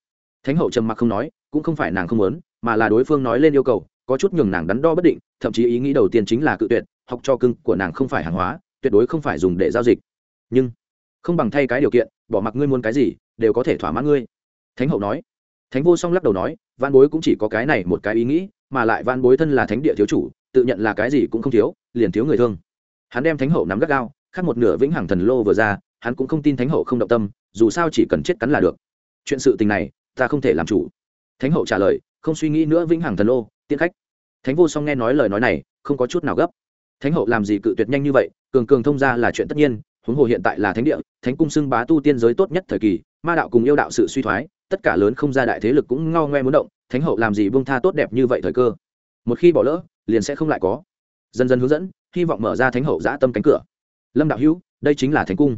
Thánh hậu trầm mặc không nói, cũng không phải nàng không muốn, mà là đối phương nói lên yêu cầu, có chút nhường nàng đắn đo bất định, thậm chí ý nghĩ đầu tiên chính là cự tuyệt, học cho cưng của nàng không phải hàng hóa, tuyệt đối không phải dùng để giao dịch nhưng không bằng thay cái điều kiện, bỏ mặc ngươi muốn cái gì, đều có thể thỏa mãn ngươi. Thánh hậu nói. Thánh vô song lắc đầu nói văn bối cũng chỉ có cái này một cái ý nghĩ, mà lại văn bối thân là thánh địa thiếu chủ, tự nhận là cái gì cũng không thiếu, liền thiếu người thương. Hắn đem thánh hậu nắm gắt gao, khắc một nửa vĩnh hằng thần lô vừa ra, hắn cũng không tin thánh hậu không động tâm, dù sao chỉ cần chết cắn là được. Chuyện sự tình này, ta không thể làm chủ. Thánh hậu trả lời, không suy nghĩ nữa vĩnh hằng thần lô tiên khách. Thánh vô song nghe nói lời nói này, không có chút nào gấp. Thánh hậu làm gì cự tuyệt nhanh như vậy, cường cường thông ra là chuyện tất nhiên huống hồ hiện tại là thánh địa, thánh cung xưng bá tu tiên giới tốt nhất thời kỳ, ma đạo cùng yêu đạo sự suy thoái, tất cả lớn không ra đại thế lực cũng ngao ngoe muốn động, thánh hậu làm gì bông tha tốt đẹp như vậy thời cơ? Một khi bỏ lỡ, liền sẽ không lại có. Dần dần hướng dẫn, hy vọng mở ra thánh hậu giã tâm cánh cửa. Lâm đạo hữu, đây chính là thánh cung.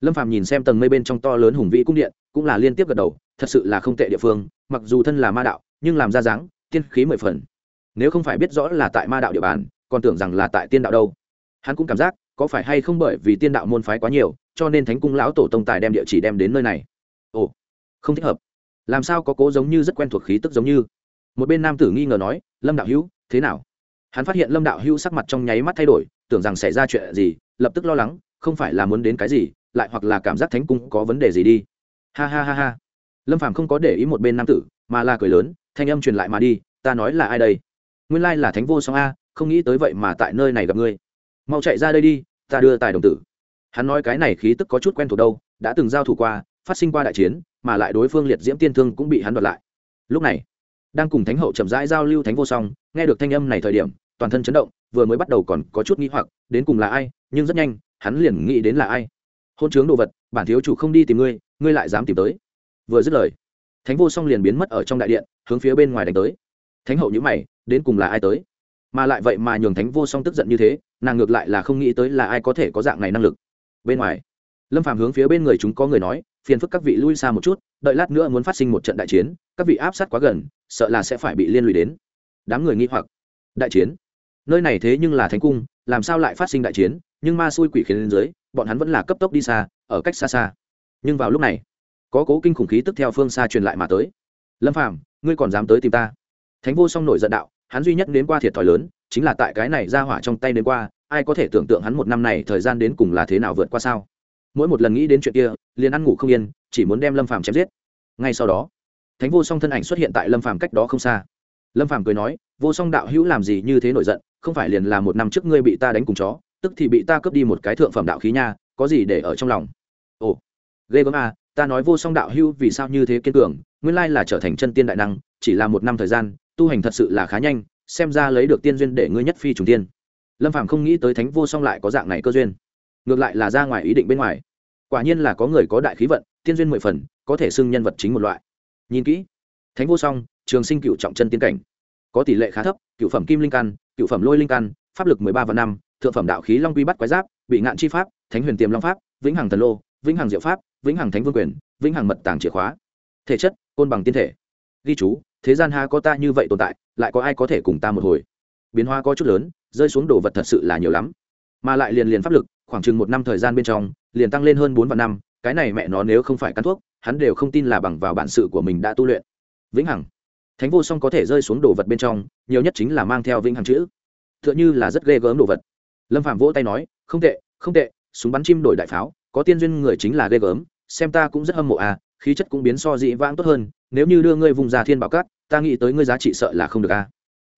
Lâm phàm nhìn xem tầng mây bên trong to lớn hùng vĩ cung điện, cũng là liên tiếp gật đầu, thật sự là không tệ địa phương, mặc dù thân là ma đạo, nhưng làm ra dáng, tiên khí mười phần. Nếu không phải biết rõ là tại ma đạo địa bàn, còn tưởng rằng là tại tiên đạo đâu. Hắn cũng cảm giác có phải hay không bởi vì tiên đạo môn phái quá nhiều, cho nên thánh cung lão tổ tông tài đem địa chỉ đem đến nơi này? Ồ, không thích hợp. Làm sao có cố giống như rất quen thuộc khí tức giống như? Một bên nam tử nghi ngờ nói, lâm đạo hữu, thế nào? Hắn phát hiện lâm đạo hữu sắc mặt trong nháy mắt thay đổi, tưởng rằng xảy ra chuyện gì, lập tức lo lắng, không phải là muốn đến cái gì, lại hoặc là cảm giác thánh cung có vấn đề gì đi. Ha ha ha ha. Lâm phàm không có để ý một bên nam tử, mà là cười lớn, thanh âm truyền lại mà đi, ta nói là ai đây? Nguyên lai là thánh vô song a, không nghĩ tới vậy mà tại nơi này gặp ngươi. Mau chạy ra đây đi ta đưa tài đồng tử. Hắn nói cái này khí tức có chút quen thuộc đâu, đã từng giao thủ qua, phát sinh qua đại chiến, mà lại đối phương liệt diễm tiên thương cũng bị hắn đoạt lại. Lúc này, đang cùng thánh hậu chậm rãi giao lưu thánh vô song, nghe được thanh âm này thời điểm, toàn thân chấn động, vừa mới bắt đầu còn có chút nghĩ hoặc, đến cùng là ai, nhưng rất nhanh, hắn liền nghĩ đến là ai. Hôn chướng đồ vật, bản thiếu chủ không đi tìm ngươi ngươi lại dám tìm tới. Vừa dứt lời, thánh vô song liền biến mất ở trong đại điện, hướng phía bên ngoài đánh tới. Thánh hậu nhữ mày, đến cùng là ai tới? Mà lại vậy mà nhường thánh vô song tức giận như thế nàng ngược lại là không nghĩ tới là ai có thể có dạng này năng lực. Bên ngoài, lâm phàm hướng phía bên người chúng có người nói, phiền phức các vị lui xa một chút, đợi lát nữa muốn phát sinh một trận đại chiến, các vị áp sát quá gần, sợ là sẽ phải bị liên lụy đến. Đám người nghi hoặc, đại chiến? Nơi này thế nhưng là thánh cung, làm sao lại phát sinh đại chiến? Nhưng ma xui quỷ khiến lên dưới, bọn hắn vẫn là cấp tốc đi xa, ở cách xa xa. Nhưng vào lúc này, có cố kinh khủng khí tức theo phương xa truyền lại mà tới. Lâm phàm, ngươi còn dám tới tìm ta? Thánh vô song nổi giận đạo, hắn duy nhất đến qua thiệt thòi lớn chính là tại cái này ra hỏa trong tay đến qua, ai có thể tưởng tượng hắn một năm này thời gian đến cùng là thế nào vượt qua sao? Mỗi một lần nghĩ đến chuyện kia, liền ăn ngủ không yên, chỉ muốn đem lâm phàm chém giết. Ngay sau đó, thánh vô song thân ảnh xuất hiện tại lâm phàm cách đó không xa. Lâm phàm cười nói, vô song đạo hữu làm gì như thế nổi giận, không phải liền là một năm trước ngươi bị ta đánh cùng chó, tức thì bị ta cướp đi một cái thượng phẩm đạo khí nha, có gì để ở trong lòng? Ồ, ghê gớm à ta nói vô song đạo hữu vì sao như thế kiên cường, nguyên lai là trở thành chân tiên đại năng, chỉ là một năm thời gian, tu hành thật sự là khá nhanh xem ra lấy được tiên duyên để ngươi nhất phi trùng tiên. Lâm phàm không nghĩ tới thánh vô song lại có dạng này cơ duyên. Ngược lại là ra ngoài ý định bên ngoài. Quả nhiên là có người có đại khí vận, tiên duyên mười phần, có thể xưng nhân vật chính một loại. Nhìn kỹ, thánh vô song, trường sinh cựu trọng chân tiến cảnh. Có tỷ lệ khá thấp, cựu phẩm kim linh căn, cựu phẩm lôi linh căn, pháp lực mười ba và năm, thượng phẩm đạo khí long quy bắt quái giáp, bị ngạn chi pháp, thánh huyền tiềm long pháp, vĩnh hằng thần lô, vĩnh hằng diệu pháp, vĩnh hằng thánh vương quyền, vĩnh hằng mật tàng chìa khóa. Thể chất, côn bằng tiên thể. Ghi chú thế gian ha có ta như vậy tồn tại, lại có ai có thể cùng ta một hồi? Biến hóa có chút lớn, rơi xuống đồ vật thật sự là nhiều lắm. Mà lại liền liền pháp lực, khoảng chừng một năm thời gian bên trong, liền tăng lên hơn bốn vạn năm, cái này mẹ nó nếu không phải căn thuốc, hắn đều không tin là bằng vào bản sự của mình đã tu luyện. Vĩnh hằng. Thánh vô song có thể rơi xuống đồ vật bên trong, nhiều nhất chính là mang theo vĩnh hằng chữ. T h ư ợ n h ư là rất ghê gớm đồ vật. Lâm phạm vỗ tay nói, không tệ không tệ, súng bắn chim đổi đại pháo, có tiên duyên người chính là ghê gớm, xem ta cũng rất hâm mộ à khí chất cũng biến so dị vãng tốt hơn, nếu như đưa ngươi vùng già thiên bảo cát, ta nghĩ tới ngươi giá trị sợ là không được à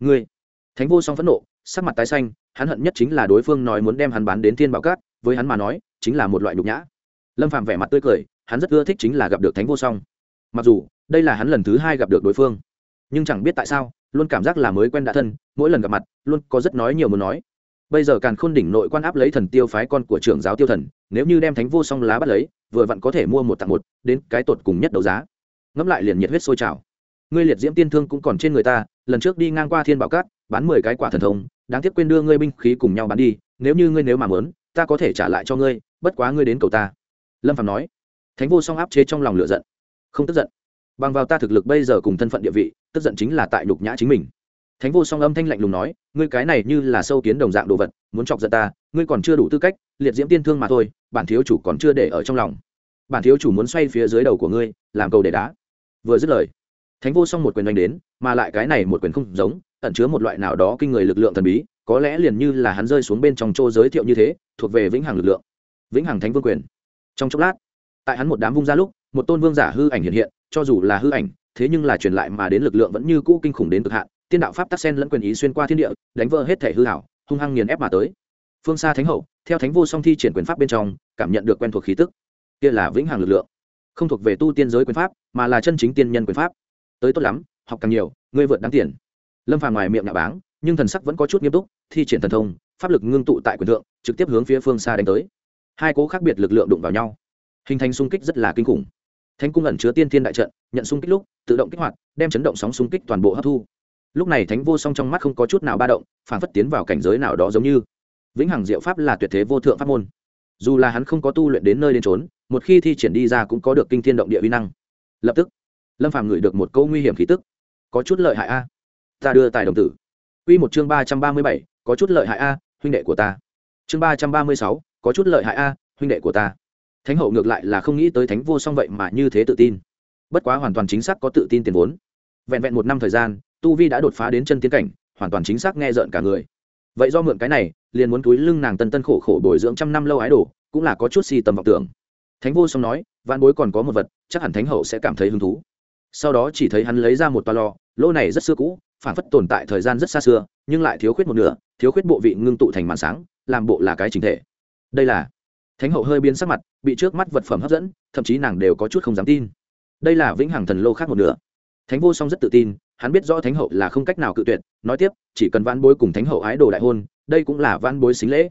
ngươi. Thánh vô song phẫn nộ, sắc mặt tái xanh, hắn hận nhất chính là đối phương nói muốn đem hắn bán đến thiên bảo cát, với hắn mà nói, chính là một loại nhục nhã. Lâm phạm vẻ mặt tươi cười, hắn rất ưa thích chính là gặp được thánh vô song. Mặc dù, đây là hắn lần thứ hai gặp được đối phương. Nhưng chẳng biết tại sao, luôn cảm giác là mới quen đã thân, mỗi lần gặp mặt, luôn có rất nói nhiều muốn nói. Bây giờ càn khôn đỉnh nội quan áp lấy thần tiêu phái con của trưởng giáo tiêu thần, nếu như đem thánh vô song lá bắt lấy vừa vặn có thể mua một tặng một, đến cái tột cùng nhất đấu giá. Ngẫm lại liền nhiệt huyết sôi trào. Ngươi liệt diễm tiên thương cũng còn trên người ta, lần trước đi ngang qua thiên bảo cát, bán mười cái quả thần thông, đáng tiếc quên đưa ngươi binh khí cùng nhau bán đi, nếu như ngươi nếu mà mớn ta có thể trả lại cho ngươi, bất quá ngươi đến cầu ta. Lâm phạm nói. Thánh vô song áp chế trong lòng lửa giận. Không tức giận. Bằng vào ta thực lực bây giờ cùng thân phận địa vị, tức giận chính là tại nhục nhã chính mình. Thánh vô song âm thanh lạnh lùng nói, ngươi cái này như là sâu kiến đồng dạng đồ vật, muốn chọc giận ta ngươi còn chưa đủ tư cách, liệt diễm tiên thương mà thôi, bản thiếu chủ còn chưa để ở trong lòng. Bản thiếu chủ muốn xoay phía dưới đầu của ngươi, làm cầu để đá. Vừa dứt lời, thánh vô song một quyền đánh đến, mà lại cái này một quyền không giống, ẩn chứa một loại nào đó kinh người lực lượng thần bí, có lẽ liền như là hắn rơi xuống bên trong chỗ giới thiệu như thế, thuộc về vĩnh hằng lực lượng. Vĩnh hằng thánh vương quyền. Trong chốc lát, tại hắn một đám vung ra lúc, một tôn vương giả hư ảnh hiện hiện, cho dù là hư ảnh, thế nhưng là truyền lại mà đến lực lượng vẫn như cũ kinh khủng đến cực hạn, tiên đạo pháp tắc sen lẫn quyền ý xuyên qua thiên địa, đánh vỡ hết thể hư hảo hung hăng nghiền ép mà tới phương xa thánh hậu, theo thánh vô song thi triển quyền pháp bên trong, cảm nhận được quen thuộc khí tức. Kia là vĩnh hằng lực lượng. Không thuộc về tu tiên giới quyền pháp, mà là chân chính tiên nhân quyền pháp. Tới tốt lắm, học càng nhiều, ngươi vượt đáng tiền. Lâm phàm ngoài miệng nạ báng, nhưng thần sắc vẫn có chút nghiêm túc, thi triển thần thông, pháp lực ngưng tụ tại quyền thượng, trực tiếp hướng phía phương xa đánh tới. Hai cố khác biệt lực lượng đụng vào nhau. Hình thành xung kích rất là kinh khủng. Thánh cung ẩn chứa tiên thiên đại trận, nhận xung kích lúc, tự động kích hoạt, đem chấn động sóng xung kích toàn bộ hấp thu. Lúc này thánh vô song trong mắt không có chút nào ba động phản phất tiến vào cảnh giới nào đó giống như vĩnh hằng diệu pháp là tuyệt thế vô thượng pháp môn. Dù là hắn không có tu luyện đến nơi đến trốn một khi thi triển đi ra cũng có được kinh thiên động địa uy năng. Lập tức, lâm phàm ngửi được một câu nguy hiểm khí tức. Có chút lợi hại a. Ta đưa tài đồng tử. Quy một chương ba trăm ba mươi bảy, có chút lợi hại a, huynh đệ của ta. Chương ba trăm ba mươi sáu, có chút lợi hại a, huynh đệ của ta. Thánh hậu ngược lại là không nghĩ tới thánh vô song vậy mà như thế tự tin. Bất quá hoàn toàn chính xác có tự tin tiền vốn. Vẹn vẹn một năm thời gian, tu vi đã đột phá đến chân tiến cảnh, hoàn toàn chính xác nghe rợn cả người vậy do mượn cái này, liền muốn túi lưng nàng tân tân khổ khổ bồi dưỡng trăm năm lâu ái đồ, cũng là có chút si tầm vọng tưởng. Thánh vô song nói, vạn bối còn có một vật, chắc hẳn thánh hậu sẽ cảm thấy hứng thú. Sau đó chỉ thấy hắn lấy ra một toa lò lô này rất xưa cũ, phản phất tồn tại thời gian rất xa xưa, nhưng lại thiếu khuyết một nửa, thiếu khuyết bộ vị ngưng tụ thành màn sáng, làm bộ là cái chính thể. Đây là thánh hậu hơi biến sắc mặt, bị trước mắt vật phẩm hấp dẫn, thậm chí nàng đều có chút không dám tin. Đây là vĩnh hằng thần lô khác một nửa thánh vô song rất tự tin, hắn biết rõ thánh hậu là không cách nào cự tuyệt, nói tiếp, chỉ cần vãn bối cùng thánh hậu ái đồ đại hôn, đây cũng là vãn bối xính lễ.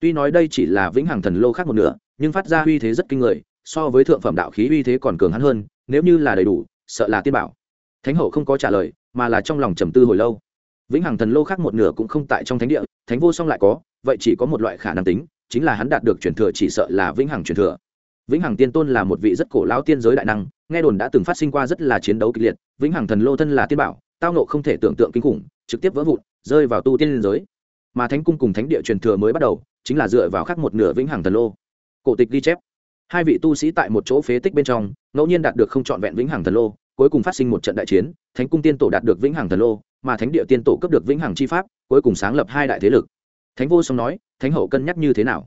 Tuy nói đây chỉ là vĩnh hằng thần lô khác một nửa, nhưng phát ra uy thế rất kinh người, so với thượng phẩm đạo khí uy thế còn cường hắn hơn, nếu như là đầy đủ, sợ là tiên bảo. Thánh hậu không có trả lời, mà là trong lòng trầm tư hồi lâu. Vĩnh hằng thần lô khác một nửa cũng không tại trong thánh địa, thánh vô song lại có, vậy chỉ có một loại khả năng tính, chính là hắn đạt được truyền thừa chỉ sợ là vĩnh hằng truyền thừa vĩnh hằng tiên tôn là một vị rất cổ lão tiên giới đại năng, nghe đồn đã từng phát sinh qua rất là chiến đấu kịch liệt, vĩnh hằng thần lô thân là tiên bảo, tao nộ không thể tưởng tượng kinh khủng, trực tiếp vỡ vụn, rơi vào tu tiên liên giới. Mà thánh cung cùng thánh địa truyền thừa mới bắt đầu, chính là dựa vào khắc một nửa vĩnh hằng thần lô. Cổ tịch ghi chép. Hai vị tu sĩ tại một chỗ phế tích bên trong, ngẫu nhiên đạt được không trọn vẹn vĩnh hằng thần lô, cuối cùng phát sinh một trận đại chiến, thánh cung tiên tổ đạt được vĩnh hằng thần lô, mà thánh địa tiên tổ cấp được vĩnh hằng chi pháp, cuối cùng sáng lập hai đại thế lực. Thánh vô song nói, thánh hậu cân nhắc như thế nào?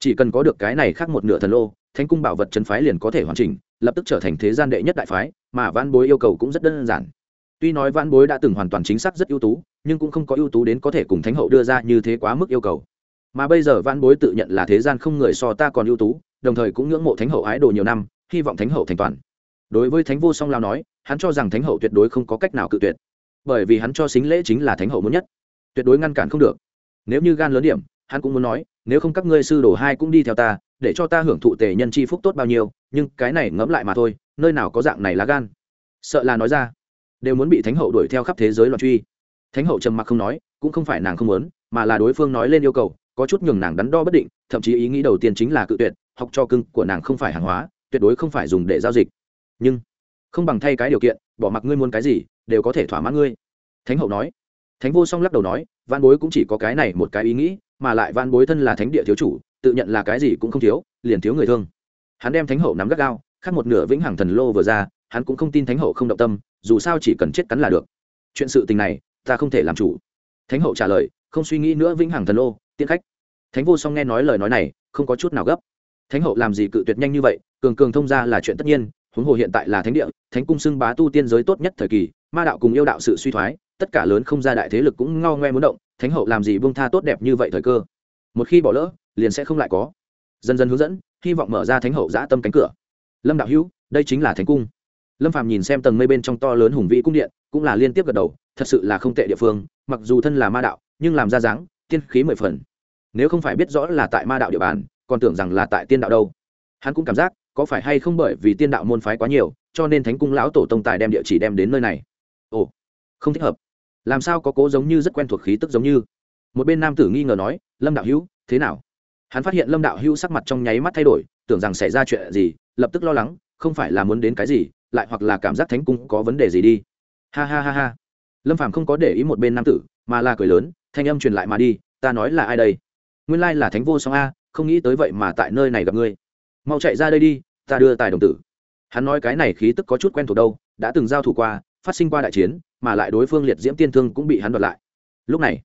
Chỉ cần có được cái này khác một nửa thần lô thánh cung bảo vật trấn phái liền có thể hoàn chỉnh, lập tức trở thành thế gian đệ nhất đại phái, mà văn bối yêu cầu cũng rất đơn giản. Tuy nói văn bối đã từng hoàn toàn chính xác rất ưu tú, nhưng cũng không có ưu tú đến có thể cùng thánh hậu đưa ra như thế quá mức yêu cầu. Mà bây giờ văn bối tự nhận là thế gian không người so ta còn ưu tú, đồng thời cũng ngưỡng mộ thánh hậu ái đồ nhiều năm, hy vọng thánh hậu thành toàn. Đối với thánh vô song lao nói, hắn cho rằng thánh hậu tuyệt đối không có cách nào cự tuyệt, bởi vì hắn cho xính lễ chính là thánh hậu muốn nhất, tuyệt đối ngăn cản không được. Nếu như gan lớn điểm, hắn cũng muốn nói, nếu không các ngươi sư đồ hai cũng đi theo ta để cho ta hưởng thụ tề nhân chi phúc tốt bao nhiêu, nhưng cái này ngẫm lại mà thôi, nơi nào có dạng này lá gan. Sợ là nói ra, đều muốn bị thánh hậu đuổi theo khắp thế giới loạn truy. Thánh hậu trầm mặc không nói, cũng không phải nàng không muốn, mà là đối phương nói lên yêu cầu, có chút nhường nàng đắn đo bất định, thậm chí ý nghĩ đầu tiên chính là cự tuyệt, học cho cưng của nàng không phải hàng hóa, tuyệt đối không phải dùng để giao dịch. Nhưng, không bằng thay cái điều kiện, bỏ mặc ngươi muốn cái gì, đều có thể thỏa mãn ngươi. Thánh hậu nói. Thánh vô song lắc đầu nói văn bối cũng chỉ có cái này một cái ý nghĩ, mà lại văn bối thân là thánh địa thiếu chủ tự nhận là cái gì cũng không thiếu, liền thiếu người thương. Hắn đem thánh hậu nắm gắt gao, khắc một nửa vĩnh hằng thần lô vừa ra, hắn cũng không tin thánh hậu không động tâm, dù sao chỉ cần chết cắn là được. Chuyện sự tình này, ta không thể làm chủ. Thánh hậu trả lời, không suy nghĩ nữa vĩnh hằng thần lô, tiễn khách. Thánh vô song nghe nói lời nói này, không có chút nào gấp. Thánh hậu làm gì cự tuyệt nhanh như vậy, cường cường thông ra là chuyện tất nhiên, huống hồ hiện tại là thánh địa, thánh cung xưng bá tu tiên giới tốt nhất thời kỳ, ma đạo cùng yêu đạo sự suy thoái, tất cả lớn không ra đại thế lực cũng ngao ngoe muốn động, thánh hậu làm gì buông tha tốt đẹp như vậy thời cơ. Một khi bỏ lỡ liền sẽ không lại có. Dần dần hướng dẫn, hy vọng mở ra thánh hậu giã tâm cánh cửa. Lâm đạo hữu, đây chính là thánh cung. Lâm phàm nhìn xem tầng mây bên trong to lớn hùng vĩ cung điện, cũng là liên tiếp gật đầu, thật sự là không tệ địa phương, mặc dù thân là ma đạo, nhưng làm ra dáng, tiên khí mười phần. Nếu không phải biết rõ là tại ma đạo địa bàn, còn tưởng rằng là tại tiên đạo đâu. Hắn cũng cảm giác, có phải hay không bởi vì tiên đạo môn phái quá nhiều, cho nên thánh cung lão tổ tông tài đem địa chỉ đem đến nơi này. Ồ, không thích hợp. Làm sao có cố giống như rất quen thuộc khí tức giống như. Một bên nam tử nghi ngờ nói, lâm đạo hữu, thế nào? Hắn phát hiện lâm đạo hữu sắc mặt trong nháy mắt thay đổi, tưởng rằng xảy ra chuyện gì, lập tức lo lắng, không phải là muốn đến cái gì, lại hoặc là cảm giác thánh cung có vấn đề gì đi. Ha ha ha ha. Lâm phàm không có để ý một bên nam tử, mà là cười lớn, thanh âm truyền lại mà đi, ta nói là ai đây? Nguyên lai là thánh vô song a, không nghĩ tới vậy mà tại nơi này gặp ngươi. Mau chạy ra đây đi, ta đưa tài đồng tử. Hắn nói cái này khí tức có chút quen thuộc đâu, đã từng giao thủ qua, phát sinh qua đại chiến, mà lại đối phương liệt diễm tiên thương cũng bị hắn đoạt lại. Lúc này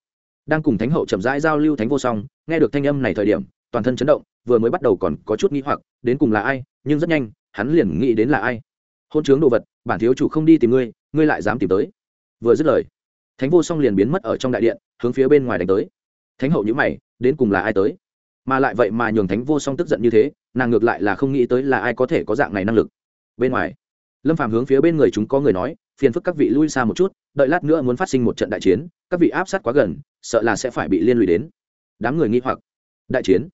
đang cùng thánh hậu chậm rãi giao lưu thánh vô song, nghe được thanh âm này thời điểm, toàn thân chấn động, vừa mới bắt đầu còn có chút nghĩ hoặc, đến cùng là ai, nhưng rất nhanh, hắn liền nghĩ đến là ai. Hôn chướng đồ vật, bản thiếu chủ không đi tìm ngươi ngươi lại dám tìm tới. Vừa dứt lời, thánh vô song liền biến mất ở trong đại điện, hướng phía bên ngoài đánh tới. Thánh hậu nhữ mày, đến cùng là ai tới? Mà lại vậy mà nhường thánh vô song tức giận như thế, nàng ngược lại là không nghĩ tới là ai có thể có dạng này năng lực. Bên ngoài, lâm phàm hướng phía bên người chúng có người nói, phiền phức các vị lui xa một chút, đợi lát nữa muốn phát sinh một trận đại chiến, các vị áp sát quá gần sợ là sẽ phải bị liên lụy đến. Đám người nghi hoặc. Đại chiến.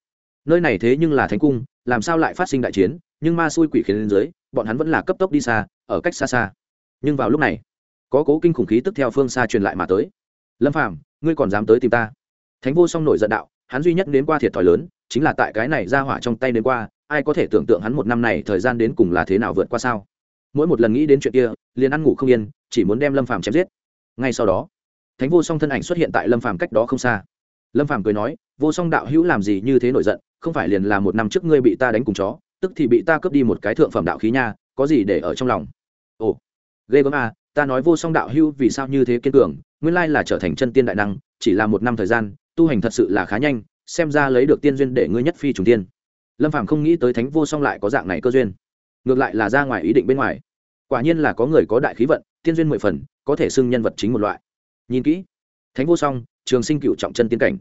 Nơi này thế nhưng là thánh cung, làm sao lại phát sinh đại chiến, nhưng ma xui quỷ khiến lên dưới, bọn hắn vẫn là cấp tốc đi xa, ở cách xa xa. Nhưng vào lúc này, có cố kinh khủng khí tức theo phương xa truyền lại mà tới. Lâm phàm, ngươi còn dám tới tìm ta? Thánh vô song nổi giận đạo, hắn duy nhất đến qua thiệt thòi lớn, chính là tại cái này ra hỏa trong tay đến qua, ai có thể tưởng tượng hắn một năm này thời gian đến cùng là thế nào vượt qua sao? Mỗi một lần nghĩ đến chuyện kia, liền ăn ngủ không yên, chỉ muốn đem lâm phàm chém giết. Ngay sau đó thánh vô song thân ảnh xuất hiện tại lâm phàm cách đó không xa lâm phàm cười nói vô song đạo hữu làm gì như thế nổi giận không phải liền là một năm trước ngươi bị ta đánh cùng chó tức thì bị ta cướp đi một cái thượng phẩm đạo khí nha có gì để ở trong lòng ồ ghê gớm à ta nói vô song đạo hữu vì sao như thế kiên cường nguyên lai là trở thành chân tiên đại năng chỉ là một năm thời gian tu hành thật sự là khá nhanh xem ra lấy được tiên duyên để ngươi nhất phi trùng tiên lâm phàm không nghĩ tới thánh vô song lại có dạng này cơ duyên ngược lại là ra ngoài ý định bên ngoài quả nhiên là có người có đại khí vận tiên duyên mười phần có thể xưng nhân vật chính một loại nhìn kỹ. Thánh vô song, trường sinh cựu trọng chân tiên cảnh.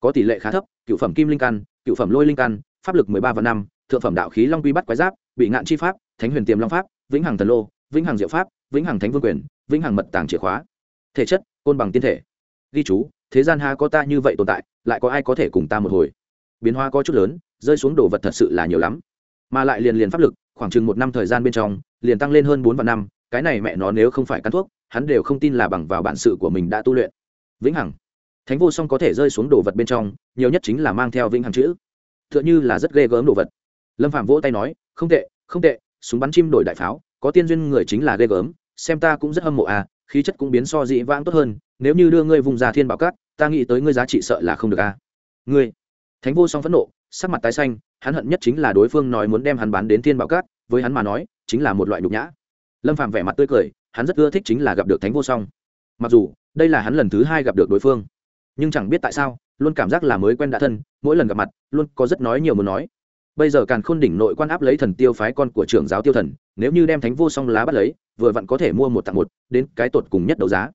Có tỷ lệ khá thấp, cựu phẩm kim linh căn, cựu phẩm lôi linh căn, pháp lực mười ba và năm, thượng phẩm đạo khí long quy bắt quái giáp, bị ngạn chi pháp, thánh huyền tiềm long pháp, vĩnh hằng thần lô, vĩnh hằng diệu pháp, vĩnh hằng thánh vương quyền, vĩnh hằng mật tàng chìa khóa. Thể chất, côn bằng tiên thể. Ghi chú, thế gian ha có ta như vậy tồn tại, lại có ai có thể cùng ta một hồi? Biến hóa có chút lớn, rơi xuống đồ vật thật sự là nhiều lắm. Mà lại liền liền pháp lực, khoảng chừng một năm thời gian bên trong, liền tăng lên hơn bốn vạn năm cái này mẹ nó nếu không phải cắn thuốc, hắn đều không tin là bằng vào bản sự của mình đã tu luyện. Vĩnh hằng. Thánh vô song có thể rơi xuống đồ vật bên trong, nhiều nhất chính là mang theo vĩnh hằng chữ. T h ư ợ n h ư là rất ghê gớm đồ vật. Lâm phạm vỗ tay nói, không tệ không tệ, súng bắn chim đổi đại pháo, có tiên duyên người chính là ghê gớm, xem ta cũng rất hâm mộ à khí chất cũng biến so dị vãng tốt hơn, nếu như đưa ngươi vùng ra thiên bảo cát, ta nghĩ tới ngươi giá trị sợ là không được à. Ngươi. Thánh vô song phẫn nộ, sắc mặt tái xanh, hắn hận nhất chính là đối phương nói muốn đem hắn bán đến thiên bảo cát, với hắn mà nói, chính là một loại nhục nhã lâm phạm vẻ mặt tươi cười hắn rất ưa thích chính là gặp được thánh vô song. Mặc dù đây là hắn lần thứ hai gặp được đối phương. Nhưng chẳng biết tại sao luôn cảm giác là mới quen đã thân mỗi lần gặp mặt luôn có rất nói nhiều muốn nói. Bây giờ càn khôn đỉnh nội quan áp lấy thần tiêu phái con của trưởng giáo tiêu thần nếu như đem thánh vô song lá bắt lấy vừa vặn có thể mua một tặng một đến cái tột cùng nhất đấu giá.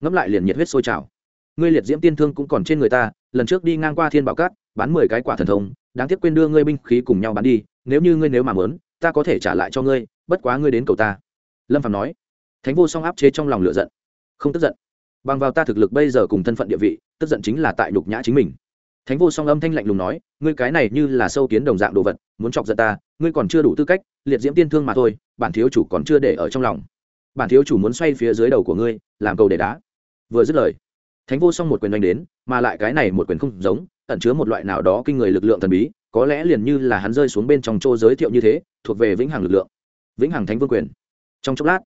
Ngẫm lại liền nhiệt huyết sôi trào. Ngươi liệt diễm tiên thương cũng còn trên người ta lần trước đi ngang qua thiên bảo cát bán mười cái quả thần thông đáng tiếc quên đưa ngươi binh khí cùng nhau bán đi nếu như ngươi nếu mà muốn, ta có thể trả lại cho ngươi bất quá ngươi đến cầu ta lâm phạm nói. Thánh vô song áp chế trong lòng lựa giận. Không tức giận. Bằng vào ta thực lực bây giờ cùng thân phận địa vị, tức giận chính là tại nhục nhã chính mình. Thánh vô song âm thanh lạnh lùng nói, ngươi cái này như là sâu kiến đồng dạng đồ vật, muốn chọc giận ta, ngươi còn chưa đủ tư cách, liệt diễm tiên thương mà thôi, bản thiếu chủ còn chưa để ở trong lòng. Bản thiếu chủ muốn xoay phía dưới đầu của ngươi, làm cầu để đá. Vừa dứt lời, thánh vô song một quyền đánh đến, mà lại cái này một quyền không giống, ẩn chứa một loại nào đó kinh người lực lượng thần bí, có lẽ liền như là hắn rơi xuống bên trong chỗ giới thiệu như thế, thuộc về vĩnh hằng lực lượng. Vĩnh hằng thánh vương quyền trong chốc lát.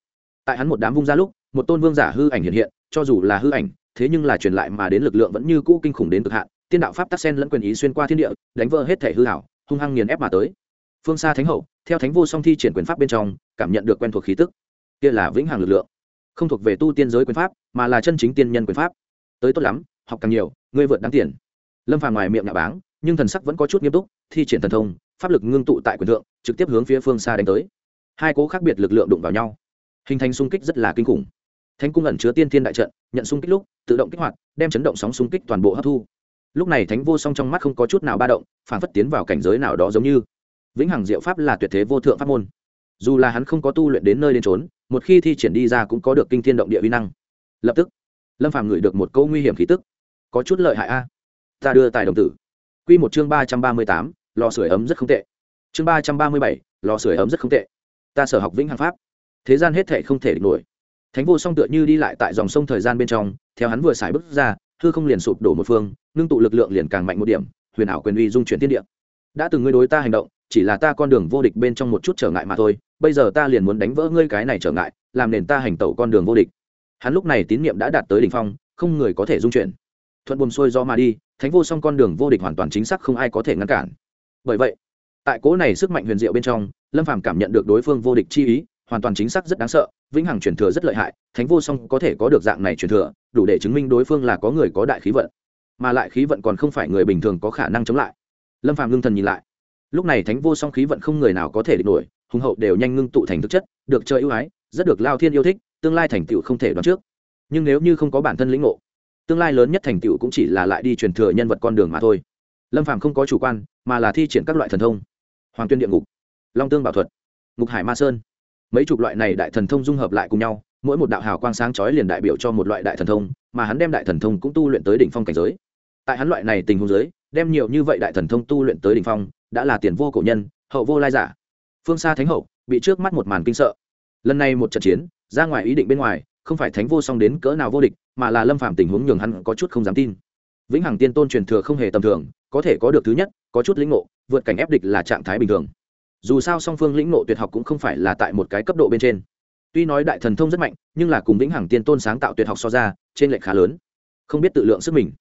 Tại hắn một đám vung ra lúc, một tôn vương giả hư ảnh hiện hiện, cho dù là hư ảnh, thế nhưng là truyền lại mà đến lực lượng vẫn như cũ kinh khủng đến cực hạn. Tiên đạo pháp tắc sen lẫn quyền ý xuyên qua thiên địa, đánh vỡ hết thể hư hảo, hung hăng nghiền ép mà tới. Phương xa thánh hậu, theo thánh vô song thi triển quyền pháp bên trong, cảm nhận được quen thuộc khí tức. Kia là vĩnh hằng lực lượng. Không thuộc về tu tiên giới quyền pháp, mà là chân chính tiên nhân quyền pháp. Tới tốt lắm, học càng nhiều, ngươi vượt đáng tiền. Lâm phàm ngoài miệng nhà báng, nhưng thần sắc vẫn có chút nghiêm túc, thi triển thần thông, pháp lực ngưng tụ tại quyền thượng, trực tiếp hướng phía phương xa đánh tới hai cố khác biệt lực lượng đụng vào nhau. Hình thành xung kích rất là kinh khủng. Thánh cung ẩn chứa tiên thiên đại trận, nhận xung kích lúc, tự động kích hoạt, đem chấn động sóng xung kích toàn bộ hấp thu. Lúc này thánh vô song trong mắt không có chút nào ba động phản phất tiến vào cảnh giới nào đó giống như. Vĩnh hằng diệu pháp là tuyệt thế vô thượng pháp môn. Dù là hắn không có tu luyện đến nơi đến trốn một khi thi triển đi ra cũng có được kinh thiên động địa vi năng. Lập tức, lâm phàm ngửi được một câu nguy hiểm khí tức. Có chút lợi hại a. Ta đưa tài đồng tử. Quy một chương ba trăm ba mươi tám, lò sưởi ấm rất không tệ. Chương ba trăm ba mươi bảy, lò sưởi ấm rất không tệ ta sở học vĩnh hằng pháp. Thế gian hết thể không thể địch nổi. Thánh vô song tựa như đi lại tại dòng sông thời gian bên trong, theo hắn vừa xài bước ra, hư không liền sụp đổ một phương, ngưng tụ lực lượng liền càng mạnh một điểm, huyền ảo quyền uy dung chuyển thiên địa. Đã từng ngươi đối ta hành động, chỉ là ta con đường vô địch bên trong một chút trở ngại mà thôi, bây giờ ta liền muốn đánh vỡ ngươi cái này trở ngại, làm nền ta hành tẩu con đường vô địch. Hắn lúc này tín nhiệm đã đạt tới đỉnh phong, không người có thể dung chuyển. Thuận buồm xuôi do mà đi, thánh vô song con đường vô địch hoàn toàn chính xác không ai có thể ngăn cản. Bởi vậy tại cố này sức mạnh huyền diệu bên trong, lâm phàm cảm nhận được đối phương vô địch chi ý, hoàn toàn chính xác rất đáng sợ, vĩnh hằng truyền thừa rất lợi hại, thánh vô song có thể có được dạng này truyền thừa, đủ để chứng minh đối phương là có người có đại khí vận. Mà lại khí vận còn không phải người bình thường có khả năng chống lại. Lâm phàm ngưng thần nhìn lại. Lúc này thánh vô song khí vận không người nào có thể địch nổi, hùng hậu đều nhanh ngưng tụ thành thực chất, được chơi ưu ái, rất được lao thiên yêu thích, tương lai thành tựu không thể đoán trước. Nhưng nếu như không có bản thân lĩnh ngộ, tương lai lớn nhất thành tựu cũng chỉ là lại đi truyền thừa nhân vật con đường mà thôi. Lâm phàm không có chủ quan, mà là thi triển các loại thần thông hoàng tuyên địa ngục, long tương bảo thuật, ngục hải ma sơn. Mấy chục loại này đại thần thông dung hợp lại cùng nhau, mỗi một đạo hào quang sáng chói liền đại biểu cho một loại đại thần thông, mà hắn đem đại thần thông cũng tu luyện tới đỉnh phong cảnh giới. Tại hắn loại này tình huống giới đem nhiều như vậy đại thần thông tu luyện tới đỉnh phong, đã là tiền vô cổ nhân, hậu vô lai giả. Phương xa thánh hậu, bị trước mắt một màn kinh sợ. Lần này một trận chiến, ra ngoài ý định bên ngoài, không phải thánh vô song đến cỡ nào vô địch, mà là lâm phạm tình huống nhường hắn có chút không dám tin. Vĩnh hằng tiên tôn truyền thừa không hề tầm thường, có thể có được thứ nhất, có chút lĩnh ngộ vượt cảnh ép địch là trạng thái bình thường. Dù sao song phương lĩnh nộ tuyệt học cũng không phải là tại một cái cấp độ bên trên. Tuy nói đại thần thông rất mạnh, nhưng là cùng vĩnh hằng tiên tôn sáng tạo tuyệt học so ra, trên lệch khá lớn. Không biết tự lượng sức mình.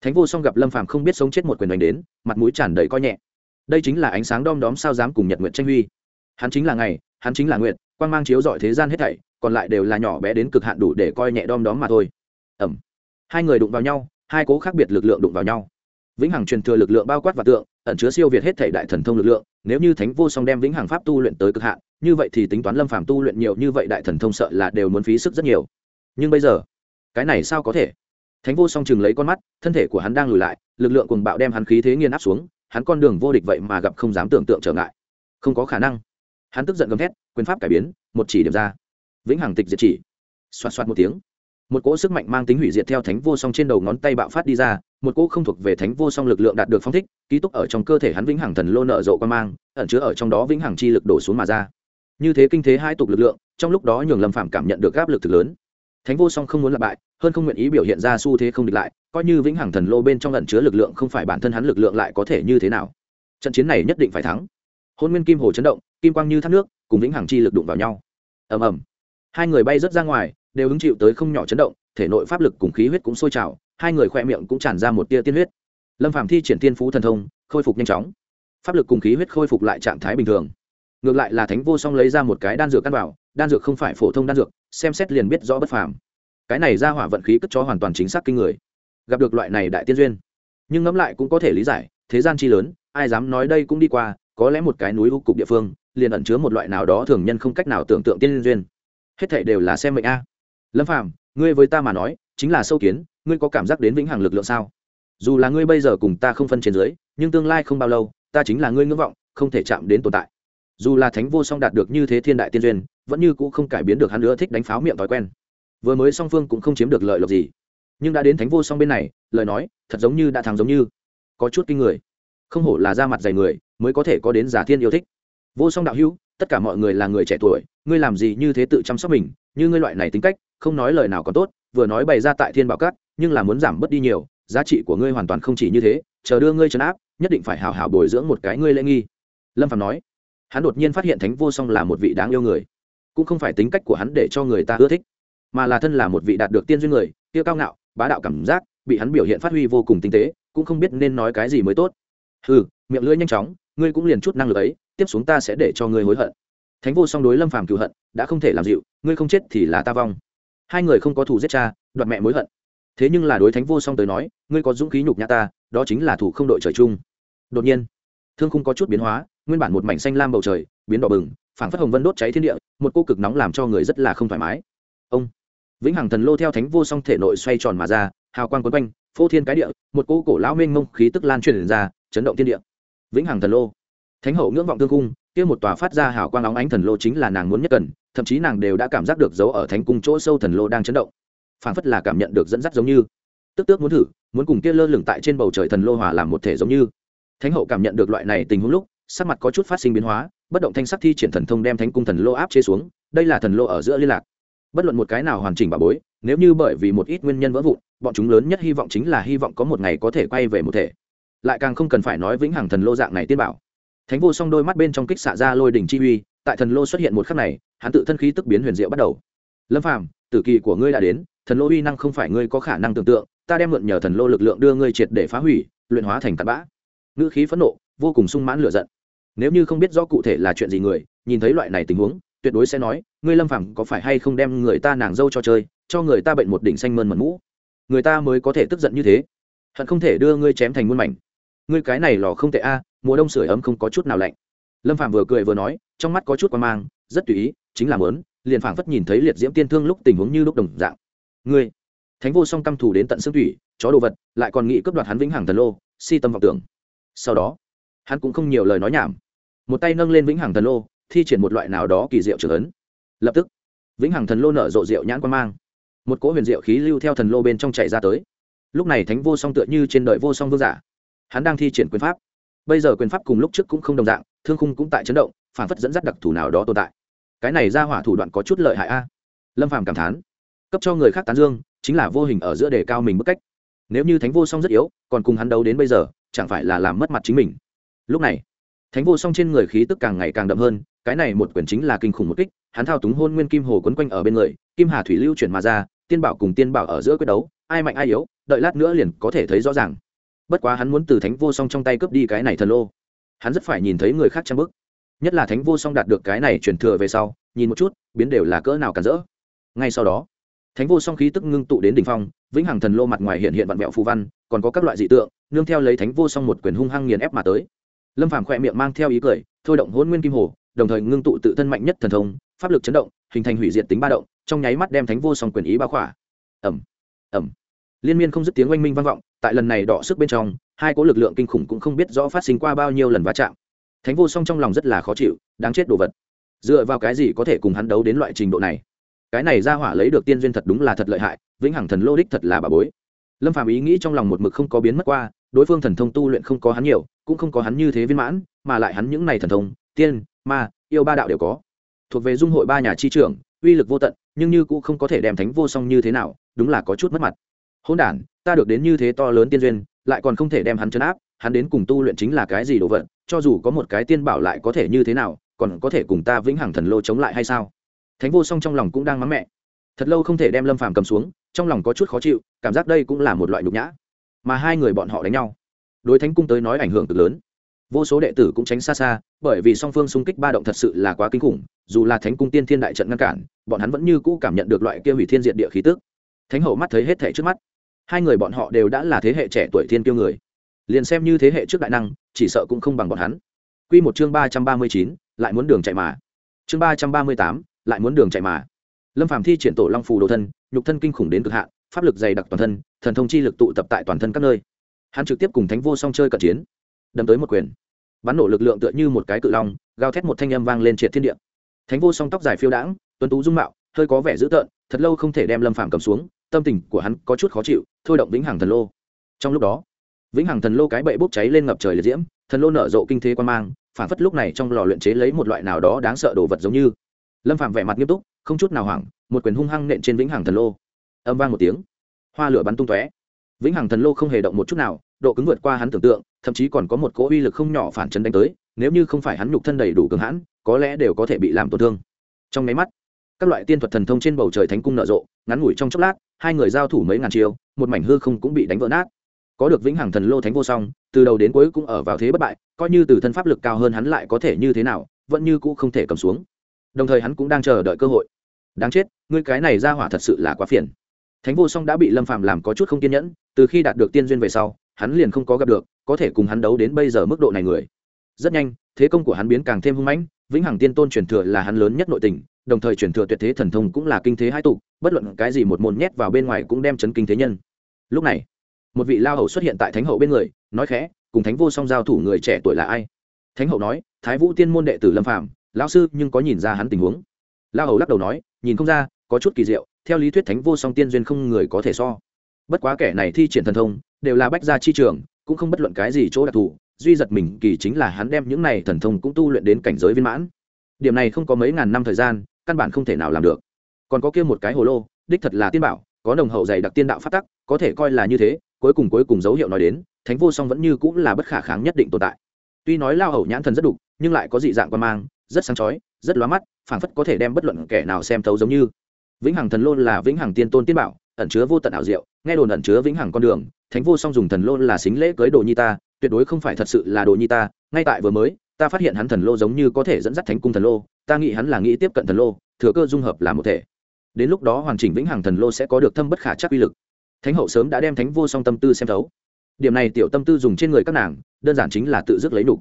Thánh vô song gặp lâm phàm không biết sống chết một quyền đánh đến, mặt mũi tràn đầy coi nhẹ. Đây chính là ánh sáng đom đóm sao dám cùng nhật nguyện tranh huy. Hắn chính là ngày, hắn chính là nguyện quan mang chiếu dọi thế gian hết thảy, còn lại đều là nhỏ bé đến cực hạn đủ để coi nhẹ đom đóm mà thôi. Ẩm. Hai người đụng vào nhau, hai cố khác biệt lực lượng đụng vào nhau. Vĩnh hằng truyền thừa lực lượng bao quát và tượng ẩn chứa siêu việt hết thể đại thần thông lực lượng, nếu như thánh vô song đem vĩnh hằng pháp tu luyện tới cực hạn, như vậy thì tính toán lâm phàm tu luyện nhiều như vậy đại thần thông sợ là đều muốn phí sức rất nhiều. Nhưng bây giờ, cái này sao có thể? Thánh vô song chừng lấy con mắt, thân thể của hắn đang lùi lại, lực lượng cùng bạo đem hắn khí thế nghiền áp xuống, hắn con đường vô địch vậy mà gặp không dám tưởng tượng trở ngại. Không có khả năng. Hắn tức giận gầm thét, quyền pháp cải biến, một chỉ điểm ra. Vĩnh hằng tịch diệt chỉ. Xoạt xoạt một tiếng. Một cỗ sức mạnh mang tính hủy diệt theo thánh vô song trên đầu ngón tay bạo phát đi ra một cỗ không thuộc về thánh vô song lực lượng đạt được phong thích, ký túc ở trong cơ thể hắn vĩnh hằng thần lô nợ rộ quan mang, ẩn chứa ở trong đó vĩnh hằng chi lực đổ xuống mà ra. Như thế kinh thế hai tục lực lượng, trong lúc đó nhường lâm phạm cảm nhận được áp lực thực lớn. Thánh vô song không muốn lặp bại, hơn không nguyện ý biểu hiện ra xu thế không địch lại, coi như vĩnh hằng thần lô bên trong ẩn chứa lực lượng không phải bản thân hắn lực lượng lại có thể như thế nào? Trận chiến này nhất định phải thắng. Hôn nguyên kim hồ chấn động, kim quang như thác nước, cùng vĩnh hằng chi lực đụng vào nhau. Ầm ầm. Hai người bay rớt ra ngoài, đều hứng chịu tới không nhỏ chấn động, thể nội pháp lực cùng khí huyết cũng sôi trào hai người khoe miệng cũng tràn ra một tia tiên huyết. Lâm phạm thi triển tiên phú thần thông, khôi phục nhanh chóng. Pháp lực cùng khí huyết khôi phục lại trạng thái bình thường. Ngược lại là thánh vô song lấy ra một cái đan dược căn bảo, đan dược không phải phổ thông đan dược, xem xét liền biết rõ bất phàm. Cái này ra hỏa vận khí cất cho hoàn toàn chính xác kinh người. Gặp được loại này đại tiên duyên. Nhưng ngẫm lại cũng có thể lý giải, thế gian chi lớn, ai dám nói đây cũng đi qua, có lẽ một cái núi u cục địa phương, liền ẩn chứa một loại nào đó thường nhân không cách nào tưởng tượng tiên duyên. Hết thảy đều là xem mệnh a. Lâm phàm, ngươi với ta mà nói, chính là sâu kiến ngươi có cảm giác đến vĩnh hằng lực lượng sao? Dù là ngươi bây giờ cùng ta không phân trên dưới, nhưng tương lai không bao lâu, ta chính là ngươi ngưỡng vọng, không thể chạm đến tồn tại. Dù là thánh vô song đạt được như thế thiên đại tiên duyên, vẫn như cũng không cải biến được hắn nữa thích đánh pháo miệng thói quen. Vừa mới song phương cũng không chiếm được lợi lộc gì. Nhưng đã đến thánh vô song bên này, lời nói, thật giống như đã thắng giống như. Có chút kinh người. Không hổ là ra mặt dày người, mới có thể có đến giả thiên yêu thích. Vô song đạo hữu, tất cả mọi người là người trẻ tuổi, ngươi làm gì như thế tự chăm sóc mình, như ngươi loại này tính cách, không nói lời nào còn tốt, vừa nói bày ra tại thiên bảo cát nhưng là muốn giảm bớt đi nhiều, giá trị của ngươi hoàn toàn không chỉ như thế, chờ đưa ngươi trấn áp, nhất định phải hào hào bồi dưỡng một cái ngươi lễ nghi. Lâm phạm nói. Hắn đột nhiên phát hiện thánh vô song là một vị đáng yêu người, cũng không phải tính cách của hắn để cho người ta ưa thích, mà là thân là một vị đạt được tiên duyên người tiêu cao ngạo, bá đạo cảm giác, bị hắn biểu hiện phát huy vô cùng tinh tế, cũng không biết nên nói cái gì mới tốt. Ừ miệng lưỡi nhanh chóng, ngươi cũng liền chút năng lực ấy, tiếp xuống ta sẽ để cho ngươi hối hận. Thánh vô song đối lâm phàm cựu hận, đã không thể làm dịu, ngươi không chết thì là ta vong. Hai người không có thù giết cha, đoạt mẹ mối hận thế nhưng là đối thánh vô song tới nói, ngươi có dũng khí nhục nhã ta, đó chính là thủ không đội trời chung. Đột nhiên, thương không có chút biến hóa, nguyên bản một mảnh xanh lam bầu trời, biến đỏ bừng, phảng phất hồng vân đốt cháy thiên địa, một cô cực nóng làm cho người rất là không thoải mái. Ông, vĩnh hằng thần lô theo thánh vô song thể nội xoay tròn mà ra, hào quang quấn quanh, phô thiên cái địa, một cô cổ lão mênh mông khí tức lan truyền ra, chấn động thiên địa. Vĩnh hằng thần lô, thánh hậu ngưỡng vọng thương cung kia một tòa phát ra hào quang óng ánh thần lô chính là nàng muốn nhất cần, thậm chí nàng đều đã cảm giác được dấu ở thánh cung chỗ sâu thần lô đang chấn động phảng phất là cảm nhận được dẫn dắt giống như. Tức tước muốn thử, muốn cùng kia lơ lửng tại trên bầu trời thần lô hòa làm một thể giống như. Thánh hậu cảm nhận được loại này tình huống lúc, sắc mặt có chút phát sinh biến hóa, bất động thanh sắc thi triển thần thông đem thánh cung thần lô áp chế xuống, đây là thần lô ở giữa liên lạc. Bất luận một cái nào hoàn chỉnh bà bối, nếu như bởi vì một ít nguyên nhân vỡ vụn, bọn chúng lớn nhất hy vọng chính là hy vọng có một ngày có thể quay về một thể. Lại càng không cần phải nói vĩnh hằng thần lô dạng này tiên bảo. Thánh vô song đôi mắt bên trong kích xạ ra lôi đỉnh chi uy, tại thần lô xuất hiện một khắc này, hắn tự thân khí tức biến huyền diệu bắt đầu. Lâm phàm, tử kỳ của ngươi đã đến thần lô uy năng không phải ngươi có khả năng tưởng tượng, ta đem mượn nhờ thần lô lực lượng đưa ngươi triệt để phá hủy, luyện hóa thành tạt bã. Ngữ khí phẫn nộ, vô cùng sung mãn lửa giận. Nếu như không biết rõ cụ thể là chuyện gì người, nhìn thấy loại này tình huống, tuyệt đối sẽ nói, ngươi lâm phàm có phải hay không đem người ta nàng dâu cho chơi, cho người ta bệnh một đỉnh xanh mơn mật mũ? Người ta mới có thể tức giận như thế. Hận không thể đưa ngươi chém thành muôn mảnh. Ngươi cái này lò không tệ a, mùa đông sưởi ấm không có chút nào lạnh. Lâm phạm vừa cười vừa nói, trong mắt có chút quan mang, rất tùy ý, chính là mớn liền phảng phất nhìn thấy liệt diễm tiên thương lúc tình huống như lúc đồng dạng ngươi. Thánh vô song căm thù đến tận xương thủy, chó đồ vật, lại còn nghĩ cướp đoạt hắn vĩnh hằng thần lô, si tâm vọng tưởng. Sau đó, hắn cũng không nhiều lời nói nhảm. Một tay nâng lên vĩnh hằng thần lô, thi triển một loại nào đó kỳ diệu trưởng ấn. Lập tức, vĩnh hằng thần lô nở rộ rượu nhãn quan mang. Một cỗ huyền diệu khí lưu theo thần lô bên trong chạy ra tới. Lúc này thánh vô song tựa như trên đời vô song vương giả. Hắn đang thi triển quyền pháp. Bây giờ quyền pháp cùng lúc trước cũng không đồng dạng, thương khung cũng tại chấn động, phản phất dẫn dắt đặc thù nào đó tồn tại. Cái này ra hỏa thủ đoạn có chút lợi hại a. Lâm phàm cảm thán cấp cho người khác tán dương, chính là vô hình ở giữa đề cao mình bức cách. Nếu như thánh vô song rất yếu, còn cùng hắn đấu đến bây giờ, chẳng phải là làm mất mặt chính mình. Lúc này, thánh vô song trên người khí tức càng ngày càng đậm hơn, cái này một quyền chính là kinh khủng một kích, hắn thao túng hôn nguyên kim hồ quấn quanh ở bên người, kim hà thủy lưu chuyển mà ra, tiên bảo cùng tiên bảo ở giữa quyết đấu, ai mạnh ai yếu, đợi lát nữa liền có thể thấy rõ ràng. Bất quá hắn muốn từ thánh vô song trong tay cướp đi cái này thần lô. Hắn rất phải nhìn thấy người khác trang bức. Nhất là thánh vô song đạt được cái này truyền thừa về sau, nhìn một chút, biến đều là cỡ nào cản rỡ. Ngay sau đó thánh vô song khí tức ngưng tụ đến đ ỉ n h phong, vĩnh hằng thần lô mặt ngoài hiện hiện vạn mẹo phù văn, còn có các loại dị tượng, nương theo lấy thánh vô song một quyền hung hăng nghiền ép mà tới. Lâm phàm khỏe miệng mang theo ý cười, thôi động hôn nguyên kim hồ, đồng thời ngưng tụ tự thân mạnh nhất thần thông, pháp lực chấn động, hình thành hủy diệt tính ba động, trong nháy mắt đem thánh vô song quyền ý bao khỏa. Ẩm ẩm liên miên không dứt tiếng oanh minh vang vọng, tại lần này đọ sức bên trong, hai cỗ lực lượng kinh khủng cũng không biết rõ phát sinh qua bao nhiêu lần va chạm. Thánh vô song trong lòng rất là khó chịu, đáng chết đồ vật. Dựa vào cái gì có thể cùng hắn đấu đến loại trình độ này? Cái này ra hỏa lấy được tiên duyên thật đúng là thật lợi hại, vĩnh hằng thần lô đích thật là bà bối. Lâm phàm ý nghĩ trong lòng một mực không có biến mất qua, đối phương thần thông tu luyện không có hắn nhiều, cũng không có hắn như thế viên mãn, mà lại hắn những này thần thông, tiên, ma, yêu ba đạo đều có. Thuộc về dung hội ba nhà chi trưởng, uy lực vô tận, nhưng như cũng không có thể đem thánh vô song như thế nào, đúng là có chút mất mặt. Hôn đản, ta được đến như thế to lớn tiên duyên, lại còn không thể đem hắn chấn áp, hắn đến cùng tu luyện chính là cái gì đồ vật, cho dù có một cái tiên bảo lại có thể như thế nào, còn có thể cùng ta vĩnh hằng thần lô chống lại hay sao? Thánh vô song trong lòng cũng đang mắng mẹ. Thật lâu không thể đem lâm phàm cầm xuống, trong lòng có chút khó chịu, cảm giác đây cũng là một loại nhục nhã. Mà hai người bọn họ đánh nhau. Đối thánh cung tới nói ảnh hưởng cực lớn. Vô số đệ tử cũng tránh xa xa, bởi vì song phương xung kích ba động thật sự là quá kinh khủng, dù là thánh cung tiên thiên đại trận ngăn cản, bọn hắn vẫn như cũ cảm nhận được loại kia hủy thiên diện địa khí tức. Thánh hậu mắt thấy hết thể trước mắt. Hai người bọn họ đều đã là thế hệ trẻ tuổi thiên kiêu người. Liền xem như thế hệ trước đại năng, chỉ sợ cũng không bằng bọn hắn. Quy một chương ba trăm ba mươi chín, lại muốn đường chạy mà. Chương ba trăm ba mươi tám lại muốn đường chạy mà. Lâm phàm thi triển tổ long phù đồ thân, nhục thân kinh khủng đến cực hạn, pháp lực dày đặc toàn thân, thần thông chi lực tụ tập tại toàn thân các nơi. Hắn trực tiếp cùng thánh vô song chơi cận chiến, đâm tới một quyền. Bắn nổ lực lượng tựa như một cái cự long, gào thét một thanh âm vang lên triệt thiên địa. Thánh vô song tóc dài phiêu đãng, tuấn tú dung mạo, hơi có vẻ dữ tợn, thật lâu không thể đem lâm phàm cầm xuống, tâm tình của hắn có chút khó chịu, thôi động vĩnh hằng thần lô. Trong lúc đó, vĩnh hằng thần lô cái bậy bốc cháy lên ngập trời liệt diễm, thần lô nở rộ kinh thế quan mang, phản phất lúc này trong lò luyện chế lấy một loại nào đó đáng sợ đồ vật giống như lâm Phạm vẻ mặt nghiêm túc, không chút nào hoảng, một quyền hung hăng nện trên vĩnh hằng thần lô. Âm vang một tiếng, hoa lửa bắn tung tóe. Vĩnh hằng thần lô không hề động một chút nào, độ cứng vượt qua hắn tưởng tượng, thậm chí còn có một cỗ uy lực không nhỏ phản chấn đánh tới, nếu như không phải hắn nhục thân đầy đủ cường hãn, có lẽ đều có thể bị làm tổn thương. Trong máy mắt, các loại tiên thuật thần thông trên bầu trời thánh cung nở rộ, ngắn ngủi trong chốc lát, hai người giao thủ mấy ngàn chiêu, một mảnh hư không cũng bị đánh vỡ nát. Có được vĩnh hằng thần lô thánh vô song, từ đầu đến cuối cũng ở vào thế bất bại, coi như từ thân pháp lực cao hơn hắn lại có thể như thế nào, vẫn như cũ không thể cầm xuống đồng thời hắn cũng đang chờ đợi cơ hội. Đáng chết, ngươi cái này ra hỏa thật sự là quá phiền. Thánh vô song đã bị lâm phạm làm có chút không kiên nhẫn, từ khi đạt được tiên duyên về sau, hắn liền không có gặp được, có thể cùng hắn đấu đến bây giờ mức độ này người. Rất nhanh, thế công của hắn biến càng thêm hung mãnh, vĩnh hằng tiên tôn truyền thừa là hắn lớn nhất nội tình, đồng thời truyền thừa tuyệt thế thần thông cũng là kinh thế hai tục bất luận cái gì một môn nhét vào bên ngoài cũng đem chấn kinh thế nhân. Lúc này, một vị lao hầu xuất hiện tại thánh hậu bên người, nói khẽ, cùng thánh vô song giao thủ người trẻ tuổi là ai? Thánh hậu nói, thái vũ tiên môn đệ tử lâm phạm lão sư, nhưng có nhìn ra hắn tình huống. Lao hầu lắc đầu nói, nhìn không ra, có chút kỳ diệu, theo lý thuyết thánh vô song tiên duyên không người có thể so. Bất quá kẻ này thi triển thần thông, đều là bách gia chi trường, cũng không bất luận cái gì chỗ đặc thù, duy giật mình kỳ chính là hắn đem những này thần thông cũng tu luyện đến cảnh giới viên mãn. Điểm này không có mấy ngàn năm thời gian, căn bản không thể nào làm được. Còn có kia một cái hồ lô, đích thật là tiên bảo, có nồng hậu dày đặc tiên đạo phát tắc, có thể coi là như thế, cuối cùng cuối cùng dấu hiệu nói đến, thánh vô song vẫn như cũng là bất khả kháng nhất định tồn tại. Tuy nói lao hầu nhãn thần rất đục, nhưng lại có dị dạng quan mang rất sáng chói, rất lóa mắt, phảng phất có thể đem bất luận kẻ nào xem thấu giống như. Vĩnh hằng thần lô là vĩnh hằng tiên tôn tiên bảo, ẩn chứa vô tận ảo diệu, nghe đồn ẩn chứa vĩnh hằng con đường, thánh vô song dùng thần lô là xính lễ cưới đồ nhi ta, tuyệt đối không phải thật sự là đồ nhi ta, ngay tại vừa mới, ta phát hiện hắn thần lô giống như có thể dẫn dắt thánh cung thần lô, ta nghĩ hắn là nghĩ tiếp cận thần lô, thừa cơ dung hợp là một thể. Đến lúc đó hoàn chỉnh vĩnh hằng thần lô sẽ có được thâm bất khả chắc uy lực. Thánh hậu sớm đã đem thánh vô song tâm tư xem thấu. Điểm này tiểu tâm tư dùng trên người các nàng, đơn giản chính là tự dứt lấy đủ.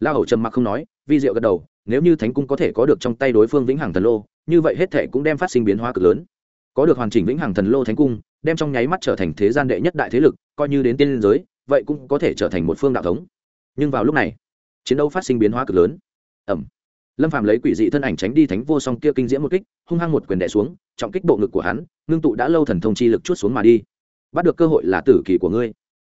la hậu trầm mặc không nói, vi diệu gật đầu nếu như thánh cung có thể có được trong tay đối phương vĩnh hằng thần lô, như vậy hết thể cũng đem phát sinh biến hóa cực lớn. Có được hoàn chỉnh vĩnh hằng thần lô thánh cung, đem trong nháy mắt trở thành thế gian đệ nhất đại thế lực, coi như đến tiên liên giới, vậy cũng có thể trở thành một phương đạo thống. Nhưng vào lúc này, chiến đấu phát sinh biến hóa cực lớn. Ẩm. Lâm phàm lấy quỷ dị thân ảnh tránh đi thánh vô song kia kinh diễm một kích, hung hăng một quyền đẻ xuống, trọng kích bộ ngực của hắn, ngưng tụ đã lâu thần thông chi lực chút xuống mà đi. Bắt được cơ hội là tử kỳ của ngươi.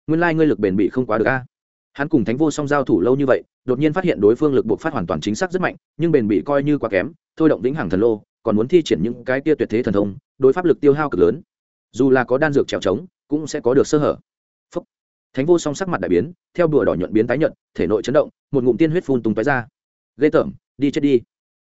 Nguyên lai ngươi lực bền bị không quá được a hắn cùng thánh vô song giao thủ lâu như vậy, đột nhiên phát hiện đối phương lực buộc phát hoàn toàn chính xác rất mạnh, nhưng bền bị coi như quá kém, thôi động vĩnh hằng thần lô, còn muốn thi triển những cái tia tuyệt thế thần thông, đối pháp lực tiêu hao cực lớn. Dù là có đan dược trèo trống, cũng sẽ có được sơ hở. Phúc. thánh vô song sắc mặt đại biến, theo đùa đỏ nhuận biến tái nhuận thể nội chấn động, một ngụm tiên huyết phun tung tói ra. Ghê tởm, đi chết đi.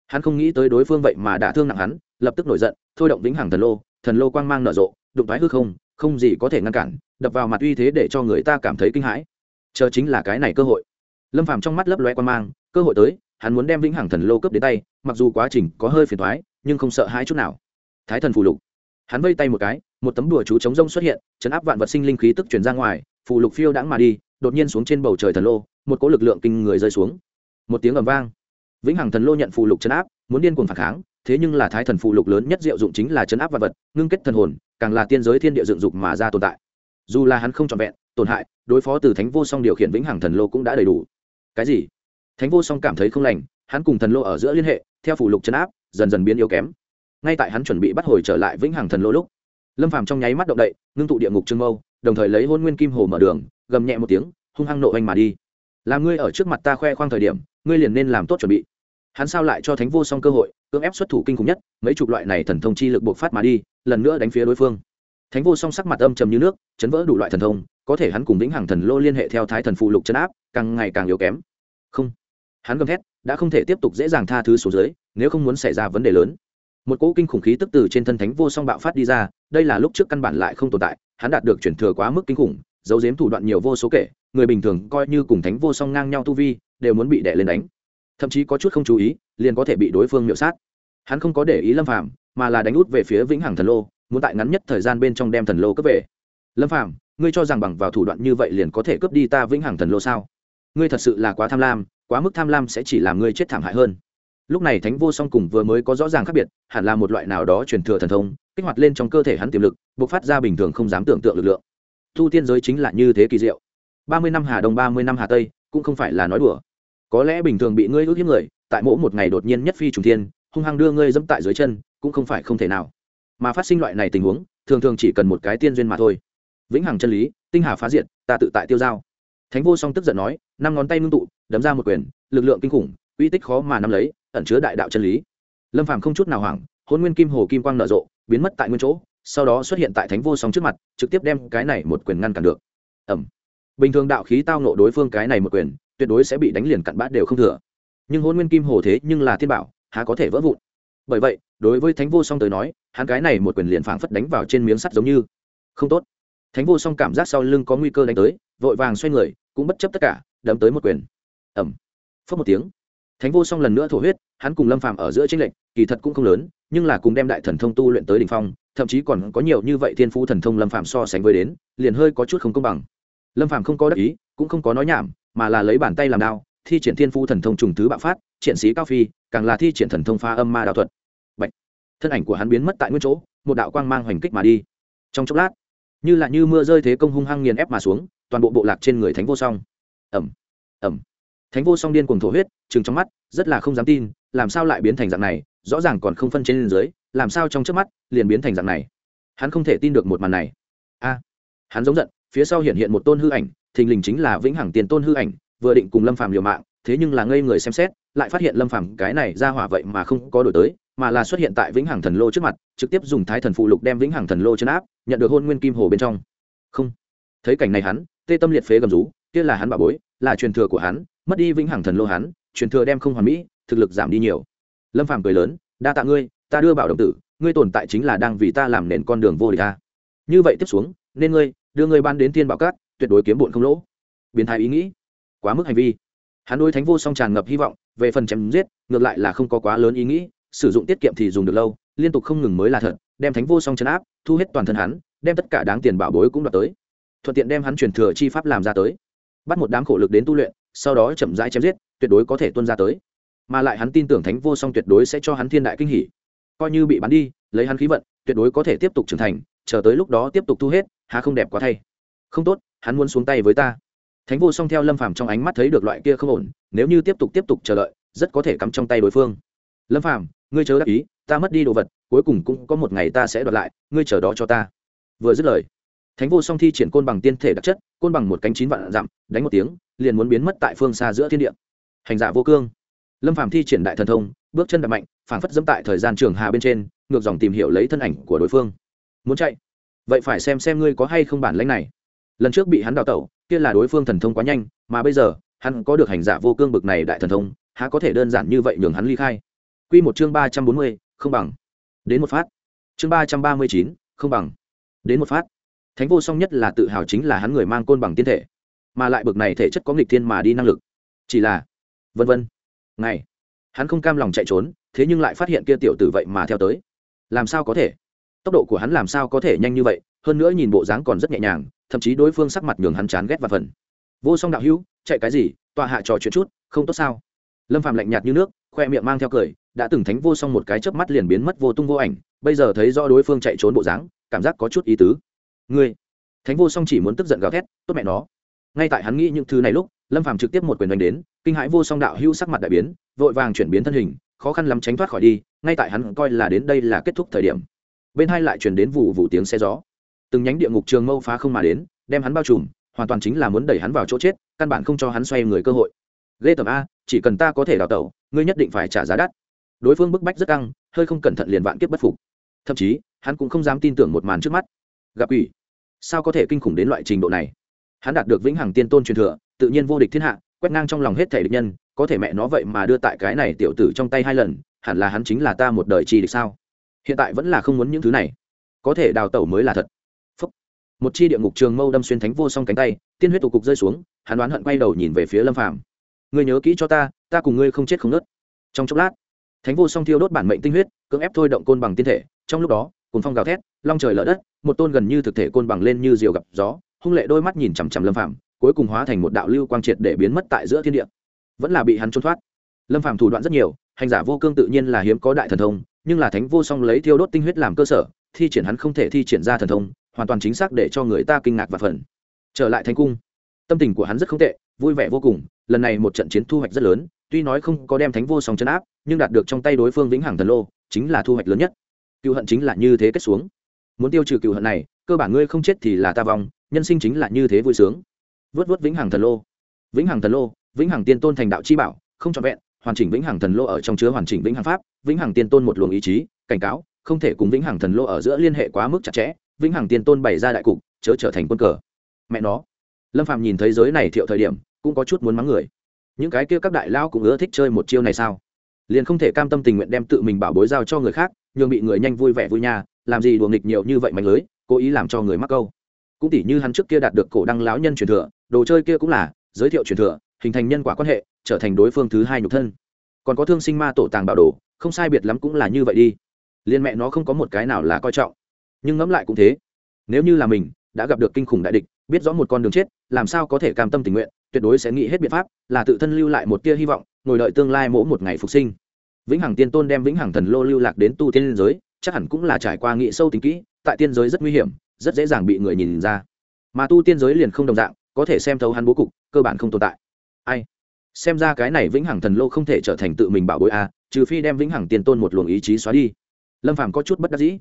Hắn không nghĩ tới đối phương vậy mà đã thương nặng hắn, lập tức nổi giận, thôi động vĩnh hằng thần lô thần lô quang mang nở rộ, đụng thoái hư không không gì có thể ngăn cản, đập vào mặt uy thế để cho người ta cảm thấy kinh hãi chờ chính là cái này cơ hội. Lâm phàm trong mắt lấp loe quan mang, cơ hội tới, hắn muốn đem vĩnh hằng thần lô cướp đến tay, mặc dù quá trình có hơi phiền thoái nhưng không sợ hãi chút nào. Thái thần phù lục. Hắn vây tay một cái, một tấm đùa chú chống rông xuất hiện, chấn áp vạn vật sinh linh khí tức chuyển ra ngoài, phù lục phiêu đãng mà đi, đột nhiên xuống trên bầu trời thần lô, một cỗ lực lượng kinh người rơi xuống. Một tiếng ầm vang. Vĩnh hằng thần lô nhận phù lục chấn áp, muốn điên cuồng phản kháng, thế nhưng là thái thần phù lục lớn nhất diệu dụng chính là chấn áp vạn vật, ngưng kết thần hồn, càng là tiên giới thiên địa dựng dục mà ra tồn tại. Dù là hắn không trọn vẹn tổn hại, đối phó từ thánh vô song điều khiển vĩnh hằng thần lô cũng đã đầy đủ. Cái gì? Thánh vô song cảm thấy không lành, hắn cùng thần lô ở giữa liên hệ, theo phủ lục chấn áp, dần dần biến yếu kém. Ngay tại hắn chuẩn bị bắt hồi trở lại vĩnh hằng thần lô lúc, lâm phàm trong nháy mắt động đậy, ngưng tụ địa ngục trương mâu, đồng thời lấy hôn nguyên kim hồ mở đường, gầm nhẹ một tiếng, hung hăng nộ anh mà đi. Làm ngươi ở trước mặt ta khoe khoang thời điểm, ngươi liền nên làm tốt chuẩn bị. Hắn sao lại cho thánh vô song cơ hội, cưỡng ép xuất thủ kinh khủng nhất, mấy chục loại này thần thông chi lực bộc phát mà đi, lần nữa đánh phía đối phương thánh vô song sắc mặt âm trầm như nước, chấn vỡ đủ loại thần thông, có thể hắn cùng vĩnh hằng thần lô liên hệ theo thái thần phụ lục chấn áp, càng ngày càng yếu kém. Không. Hắn gầm thét, đã không thể tiếp tục dễ dàng tha thứ số dưới nếu không muốn xảy ra vấn đề lớn. Một cỗ kinh khủng khí tức từ trên thân thánh vô song bạo phát đi ra, đây là lúc trước căn bản lại không tồn tại, hắn đạt được chuyển thừa quá mức kinh khủng, giấu giếm thủ đoạn nhiều vô số kể, người bình thường coi như cùng thánh vô song ngang nhau tu vi, đều muốn bị đè lên đánh. Thậm chí có chút không chú ý, liền có thể bị đối phương miễu sát. Hắn không có để ý lâm phàm, mà là đánh út về phía vĩnh hằng thần lô muốn tại ngắn nhất thời gian bên trong đem thần lô cướp về. Lâm phàm, ngươi cho rằng bằng vào thủ đoạn như vậy liền có thể cướp đi ta vĩnh hằng thần lô sao? Ngươi thật sự là quá tham lam, quá mức tham lam sẽ chỉ làm ngươi chết thảm hại hơn. Lúc này thánh vô song cùng vừa mới có rõ ràng khác biệt, hẳn là một loại nào đó truyền thừa thần thông, kích hoạt lên trong cơ thể hắn tiềm lực, bộc phát ra bình thường không dám tưởng tượng lực lượng. Thu tiên giới chính là như thế kỳ diệu. Ba mươi năm hà đông, ba mươi năm hà tây, cũng không phải là nói đùa. Có lẽ bình thường bị ngươi ước hiếp người, tại mỗi một ngày đột nhiên nhất phi trùng thiên, hung hăng đưa ngươi dẫm tại dưới chân, cũng không phải không thể nào mà phát sinh loại này tình huống, thường thường chỉ cần một cái tiên duyên mà thôi. Vĩnh hằng chân lý, tinh hà phá diệt, ta tự tại tiêu giao. Thánh vô song tức giận nói, năm ngón tay ngưng tụ, đấm ra một quyền, lực lượng kinh khủng, uy tích khó mà nắm lấy, ẩn chứa đại đạo chân lý. Lâm phàm không chút nào hoảng, hôn nguyên kim hồ kim quang nở rộ, biến mất tại nguyên chỗ, sau đó xuất hiện tại thánh vô song trước mặt, trực tiếp đem cái này một quyền ngăn cản được. Ẩm bình thường đạo khí tao nộ đối phương cái này một quyền, tuyệt đối sẽ bị đánh liền cặn bát đều không thừa. Nhưng hôn nguyên kim hồ thế nhưng là thiên bảo, há có thể vỡ vụn? Bởi vậy, đối với thánh vô song tới nói hắn cái này một quyền liền phảng phất đánh vào trên miếng sắt giống như. Không tốt. Thánh vô song cảm giác sau lưng có nguy cơ đánh tới, vội vàng xoay người, cũng bất chấp tất cả, đấm tới một quyền. Ẩm phớt một tiếng. Thánh vô song lần nữa thổ huyết, hắn cùng lâm phàm ở giữa tranh lệnh kỳ thật cũng không lớn, nhưng là cùng đem đại thần thông tu luyện tới đ ỉ n h phong, thậm chí còn có nhiều như vậy thiên phú thần thông lâm phàm so sánh với đến, liền hơi có chút không công bằng. Lâm phàm không có đắc ý, cũng không có nói nhảm, mà là lấy bàn tay làm đao, thi triển thiên phú thần thông trùng thứ bạo phát, triển sĩ cao phi, càng là thi triển thần thông pha âm ma đạo thuật thân ảnh của hắn biến mất tại nguyên chỗ, một đạo quang mang hoành kích mà đi. Trong chốc lát, như là như mưa rơi thế công hung hăng nghiền ép mà xuống, toàn bộ bộ lạc trên người thánh vô song. Ẩm ẩm thánh vô song điên cuồng thổ huyết chừng trong mắt, rất là không dám tin, làm sao lại biến thành dạng này, rõ ràng còn không phân trên dưới, làm sao trong trước mắt, liền biến thành dạng này. Hắn không thể tin được một màn này. A, hắn giống giận, phía sau hiện hiện một tôn hư ảnh, thình lình chính là vĩnh hằng tiền tôn hư ảnh, vừa định cùng lâm phàm liều mạng, thế nhưng là ngây người xem xét, lại phát hiện lâm phàm cái này ra hỏa vậy mà không có đổi tới mà là xuất hiện tại vĩnh hằng thần lô trước mặt, trực tiếp dùng thái thần phụ lục đem vĩnh hằng thần lô chấn áp, nhận được hôn nguyên kim hồ bên trong. Không. Thấy cảnh này hắn, tê tâm liệt phế gầm rú, kia là hắn bà bối, là truyền thừa của hắn, mất đi vĩnh hằng thần lô hắn, truyền thừa đem không hoàn mỹ, thực lực giảm đi nhiều. Lâm phàm cười lớn, đa tạ ngươi, ta đưa bảo đồng tử, ngươi tồn tại chính là đang vì ta làm nền con đường vô địch ta như vậy tiếp xuống, nên ngươi, đưa ngươi ban đến thiên bảo cát, tuyệt đối kiếm bụn không lỗ. Biến thái ý nghĩ. Quá mức hành vi. Hắn đôi thánh vô song tràn ngập hy vọng, về phần chém giết, ngược lại là không có quá lớn ý nghĩ sử dụng tiết kiệm thì dùng được lâu, liên tục không ngừng mới là thật, đem thánh vô song chấn áp, thu hết toàn thân hắn, đem tất cả đáng tiền bảo bối cũng đoạt tới. Thuận tiện đem hắn truyền thừa chi pháp làm ra tới. Bắt một đám khổ lực đến tu luyện, sau đó chậm rãi chém giết, tuyệt đối có thể tuân ra tới. Mà lại hắn tin tưởng thánh vô song tuyệt đối sẽ cho hắn thiên đại kinh hỉ. Coi như bị bắn đi, lấy hắn khí vận, tuyệt đối có thể tiếp tục trưởng thành, chờ tới lúc đó tiếp tục thu hết, há không đẹp quá thay. Không tốt, hắn muốn xuống tay với ta. Thánh vô song theo lâm phàm trong ánh mắt thấy được loại kia không ổn, nếu như tiếp tục tiếp tục chờ đợi, rất có thể cắm trong tay đối phương. Lâm phàm ngươi chớ đắc ý, ta mất đi đồ vật, cuối cùng cũng có một ngày ta sẽ đoạt lại, ngươi chờ đó cho ta. Vừa dứt lời, thánh vô song thi triển côn bằng tiên thể đặc chất, côn bằng một cánh chín vạn dặm, đánh một tiếng, liền muốn biến mất tại phương xa giữa thiên địa. Hành giả vô cương. Lâm phàm thi triển đại thần thông, bước chân đập mạnh, phảng phất dẫm tại thời gian trường hà bên trên, ngược dòng tìm hiểu lấy thân ảnh của đối phương. Muốn chạy? Vậy phải xem xem ngươi có hay không bản lãnh này. Lần trước bị hắn đào tẩu, kia là đối phương thần thông quá nhanh, mà bây giờ, hắn có được hành giả vô cương bực này đại thần thông, há có thể đơn giản như vậy nhường hắn ly khai? Quy một chương ba trăm bốn mươi, không bằng. Đến một phát. Chương ba trăm ba mươi chín, không bằng. Đến một phát. Thánh vô song nhất là tự hào chính là hắn người mang côn bằng tiên thể. Mà lại bực này thể chất có nghịch thiên mà đi năng lực. Chỉ là, vân vân. Ngày, hắn không cam lòng chạy trốn, thế nhưng lại phát hiện kia tiểu tử vậy mà theo tới. Làm sao có thể? Tốc độ của hắn làm sao có thể nhanh như vậy, hơn nữa nhìn bộ dáng còn rất nhẹ nhàng, thậm chí đối phương sắc mặt nhường hắn chán ghét và phần. Vô song đạo hữu, chạy cái gì? Tọa hạ trò chuyện chút, không tốt sao? Lâm phàm lạnh nhạt như nước, khoe miệng mang theo cười đã từng thánh vô song một cái chớp mắt liền biến mất vô tung vô ảnh, bây giờ thấy do đối phương chạy trốn bộ dáng, cảm giác có chút ý tứ. Ngươi, thánh vô song chỉ muốn tức giận gào thét, tốt mẹ nó. Ngay tại hắn nghĩ những thứ này lúc, lâm phàm trực tiếp một quyền đánh đến, kinh hãi vô song đạo hữu sắc mặt đại biến, vội vàng chuyển biến thân hình, khó khăn lắm tránh thoát khỏi đi, ngay tại hắn coi là đến đây là kết thúc thời điểm. Bên hai lại chuyển đến vụ vụ tiếng xe gió. Từng nhánh địa ngục trường mâu phá không mà đến, đem hắn bao trùm, hoàn toàn chính là muốn đẩy hắn vào chỗ chết, căn bản không cho hắn xoay người cơ hội. Ghê tầm a, chỉ cần ta có thể đào tẩu, ngươi nhất định phải trả giá đắt đối phương bức bách rất căng hơi không cẩn thận liền vạn kiếp bất phục. Thậm chí hắn cũng không dám tin tưởng một màn trước mắt. Gặp quỷ, sao có thể kinh khủng đến loại trình độ này? Hắn đạt được vĩnh hằng tiên tôn truyền thừa tự nhiên vô địch thiên hạ quét ngang trong lòng hết thể địch nhân có thể mẹ nó vậy mà đưa tại cái này tiểu tử trong tay hai lần hẳn là hắn chính là ta một đời chi địch sao? Hiện tại vẫn là không muốn những thứ này. Có thể đào tẩu mới là thật. Phúc. một chi địa ngục trường mâu đâm xuyên thánh vô song cánh tay tiên huyết tụ cục rơi xuống hắn đoán hận quay đầu nhìn về phía lâm phàm. Ngươi nhớ kỹ cho ta ta cùng ngươi không chết không nớt. Trong chốc lát thánh vô song thiêu đốt bản mệnh tinh huyết, cưỡng ép thôi động côn bằng tiên thể, trong lúc đó cùng phong gào thét, long trời lở đất, một tôn gần như thực thể côn bằng lên như diều gặp gió, hung lệ đôi mắt nhìn chằm chằm lâm phạm cuối cùng hóa thành một đạo lưu quang triệt để biến mất tại giữa thiên địa. Vẫn là bị hắn trốn thoát. Lâm phạm thủ đoạn rất nhiều, hành giả vô cương tự nhiên là hiếm có đại thần thông, nhưng là thánh vô song lấy thiêu đốt tinh huyết làm cơ sở, thi triển hắn không thể thi triển ra thần thông, hoàn toàn chính xác để cho người ta kinh ngạc và phần trở lại thành cung, tâm tình của hắn rất không tệ, vui vẻ vô cùng, lần này một trận chiến thu hoạch rất lớn tuy nói không có đem thánh vô song chấn áp, nhưng đạt được trong tay đối phương vĩnh hằng thần lô, chính là thu hoạch lớn nhất. Cựu hận chính là như thế kết xuống. Muốn tiêu trừ cựu hận này, cơ bản ngươi không chết thì là ta vong, nhân sinh chính là như thế vui sướng. Vớt vớt vĩnh hằng thần lô. Vĩnh hằng thần lô, vĩnh hằng tiên tôn thành đạo chi bảo, không trọn vẹn, hoàn chỉnh vĩnh hằng thần lô ở trong chứa hoàn chỉnh vĩnh hằng pháp, vĩnh hằng tiên tôn một luồng ý chí, cảnh cáo, không thể cùng vĩnh hằng thần lô ở giữa liên hệ quá mức chặt chẽ, vĩnh hằng tiên tôn bày ra đại cục, chớ trở thành quân cờ. Mẹ nó. Lâm phạm nhìn thấy giới này thiệu thời điểm, cũng có chút muốn mắng người những cái kia các đại lao cũng ưa thích chơi một chiêu này sao? Liền không thể cam tâm tình nguyện đem tự mình bảo bối giao cho người khác, nhường bị người nhanh vui vẻ vui nhà làm gì đùa nghịch nhiều như vậy mạnh lưới, cố ý làm cho người mắc câu. Cũng tỉ như hắn trước kia đạt được cổ đăng lão nhân truyền thừa, đồ chơi kia cũng là, giới thiệu truyền thừa, hình thành nhân quả quan hệ, trở thành đối phương thứ hai nhục thân. Còn có thương sinh ma tổ tàng bảo đồ, không sai biệt lắm cũng là như vậy đi. Liên mẹ nó không có một cái nào là coi trọng. Nhưng ngẫm lại cũng thế. Nếu như là mình, đã gặp được kinh khủng đại địch biết rõ một con đường chết, làm sao có thể cam tâm tình nguyện, tuyệt đối sẽ nghĩ hết biện pháp, là tự thân lưu lại một tia hy vọng, ngồi đợi tương lai mỗ một ngày phục sinh. Vĩnh hằng tiên tôn đem vĩnh hằng thần lô lưu lạc đến tu tiên giới, chắc hẳn cũng là trải qua nghị sâu tính kỹ, tại tiên giới rất nguy hiểm, rất dễ dàng bị người nhìn ra. Mà tu tiên giới liền không đồng dạng, có thể xem thấu hắn bố cục, cơ bản không tồn tại. Ai? Xem ra cái này vĩnh hằng thần lô không thể trở thành tự mình bảo bối a trừ phi đem vĩnh hằng tiên tôn một luồng ý chí xóa đi. Lâm phàm có chút bất đắc dĩ.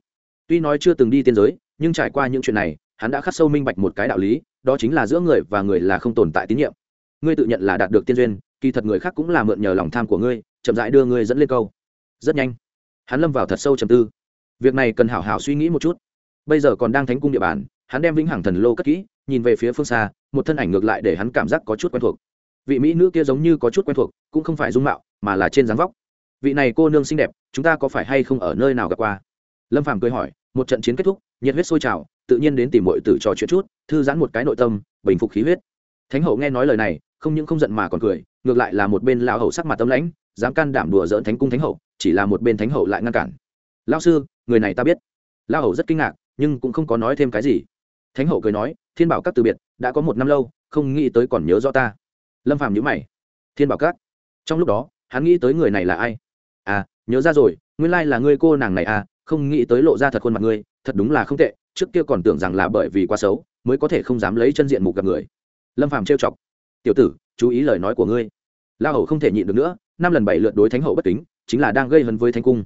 Tuy nói chưa từng đi tiên giới, nhưng trải qua những chuyện này hắn đã khắc sâu minh bạch một cái đạo lý, đó chính là giữa người và người là không tồn tại tín nhiệm. Ngươi tự nhận là đạt được tiên duyên, kỳ thật người khác cũng là mượn nhờ lòng tham của ngươi, chậm rãi đưa ngươi dẫn lên câu. Rất nhanh, hắn lâm vào thật sâu trầm tư. Việc này cần hảo hảo suy nghĩ một chút. Bây giờ còn đang thánh cung địa bàn, hắn đem vĩnh hằng thần lô cất kỹ, nhìn về phía phương xa, một thân ảnh ngược lại để hắn cảm giác có chút quen thuộc. Vị mỹ nữ kia giống như có chút quen thuộc, cũng không phải dung mạo, mà là trên dáng vóc. Vị này cô nương xinh đẹp, chúng ta có phải hay không ở nơi nào gặp qua? Lâm phàm cười hỏi, một trận chiến kết thúc nhiệt huyết sôi trào, tự nhiên đến tìm mọi tử trò chuyện chút, thư giãn một cái nội tâm, bình phục khí huyết. Thánh hậu nghe nói lời này, không những không giận mà còn cười, ngược lại là một bên lao hậu sắc mặt tâm lãnh, dám can đảm đùa dỡn thánh cung thánh hậu, chỉ là một bên thánh hậu lại ngăn cản. Lao sư, người này ta biết. Lao hậu rất kinh ngạc, nhưng cũng không có nói thêm cái gì. Thánh hậu cười nói, thiên bảo các từ biệt, đã có một năm lâu, không nghĩ tới còn nhớ rõ ta. Lâm phàm nhữ mày. Thiên bảo các? Trong lúc đó, hắn nghĩ tới người này là ai? À nhớ ra rồi, nguyên lai là ngươi cô nàng này à không nghĩ tới lộ ra thật khuôn mặt ngươi thật đúng là không tệ, trước kia còn tưởng rằng là bởi vì quá xấu, mới có thể không dám lấy chân diện mục gặp người. Lâm phàm trêu chọc. Tiểu tử, chú ý lời nói của ngươi. La hầu không thể nhịn được nữa, năm lần bảy lượt đối thánh hậu bất kính, chính là đang gây hấn với thánh cung.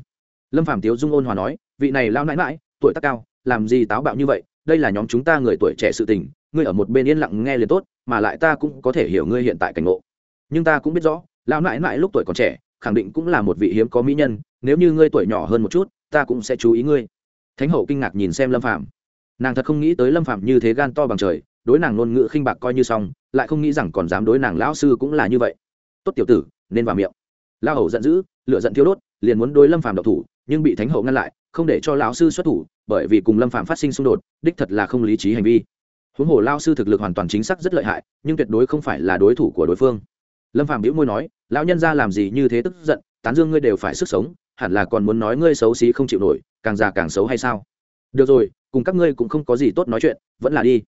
Lâm phàm tiếu dung ôn hòa nói, vị này lao nãi mãi tuổi tác cao, làm gì táo bạo như vậy, đây là nhóm chúng ta người tuổi trẻ sự tình, ngươi ở một bên yên lặng nghe liền tốt, mà lại ta cũng có thể hiểu ngươi hiện tại cảnh ngộ. Nhưng ta cũng biết rõ lao nãi mãi lúc tuổi còn trẻ, khẳng định cũng là một vị hiếm có mỹ nhân, nếu như ngươi tuổi nhỏ hơn một chút, ta cũng sẽ chú ý ngươi thánh hậu kinh ngạc nhìn xem lâm phạm nàng thật không nghĩ tới lâm phạm như thế gan to bằng trời, đối nàng ngôn ngữ khinh bạc coi như xong, lại không nghĩ rằng còn dám đối nàng lão sư cũng là như vậy. Tốt tiểu tử, nên vào miệng. Lao hầu giận dữ lựa giận thiêu đốt, liền muốn đối lâm phạm độc thủ, nhưng bị thánh hậu ngăn lại, không để cho lão sư xuất thủ, bởi vì cùng lâm phạm phát sinh xung đột, đích thật là không lý trí hành vi. Huống hồ lao sư thực lực hoàn toàn chính xác rất lợi hại, nhưng tuyệt đối không phải là đối thủ của đối phương. Lâm phạm biễu môi nói, lão nhân ra làm gì như thế tức giận, tán dương ngươi đều phải sức sống hẳn là còn muốn nói ngươi xấu xí không chịu nổi, càng già càng xấu hay sao? Được rồi, cùng các ngươi cũng không có gì tốt nói chuyện, vẫn là đi.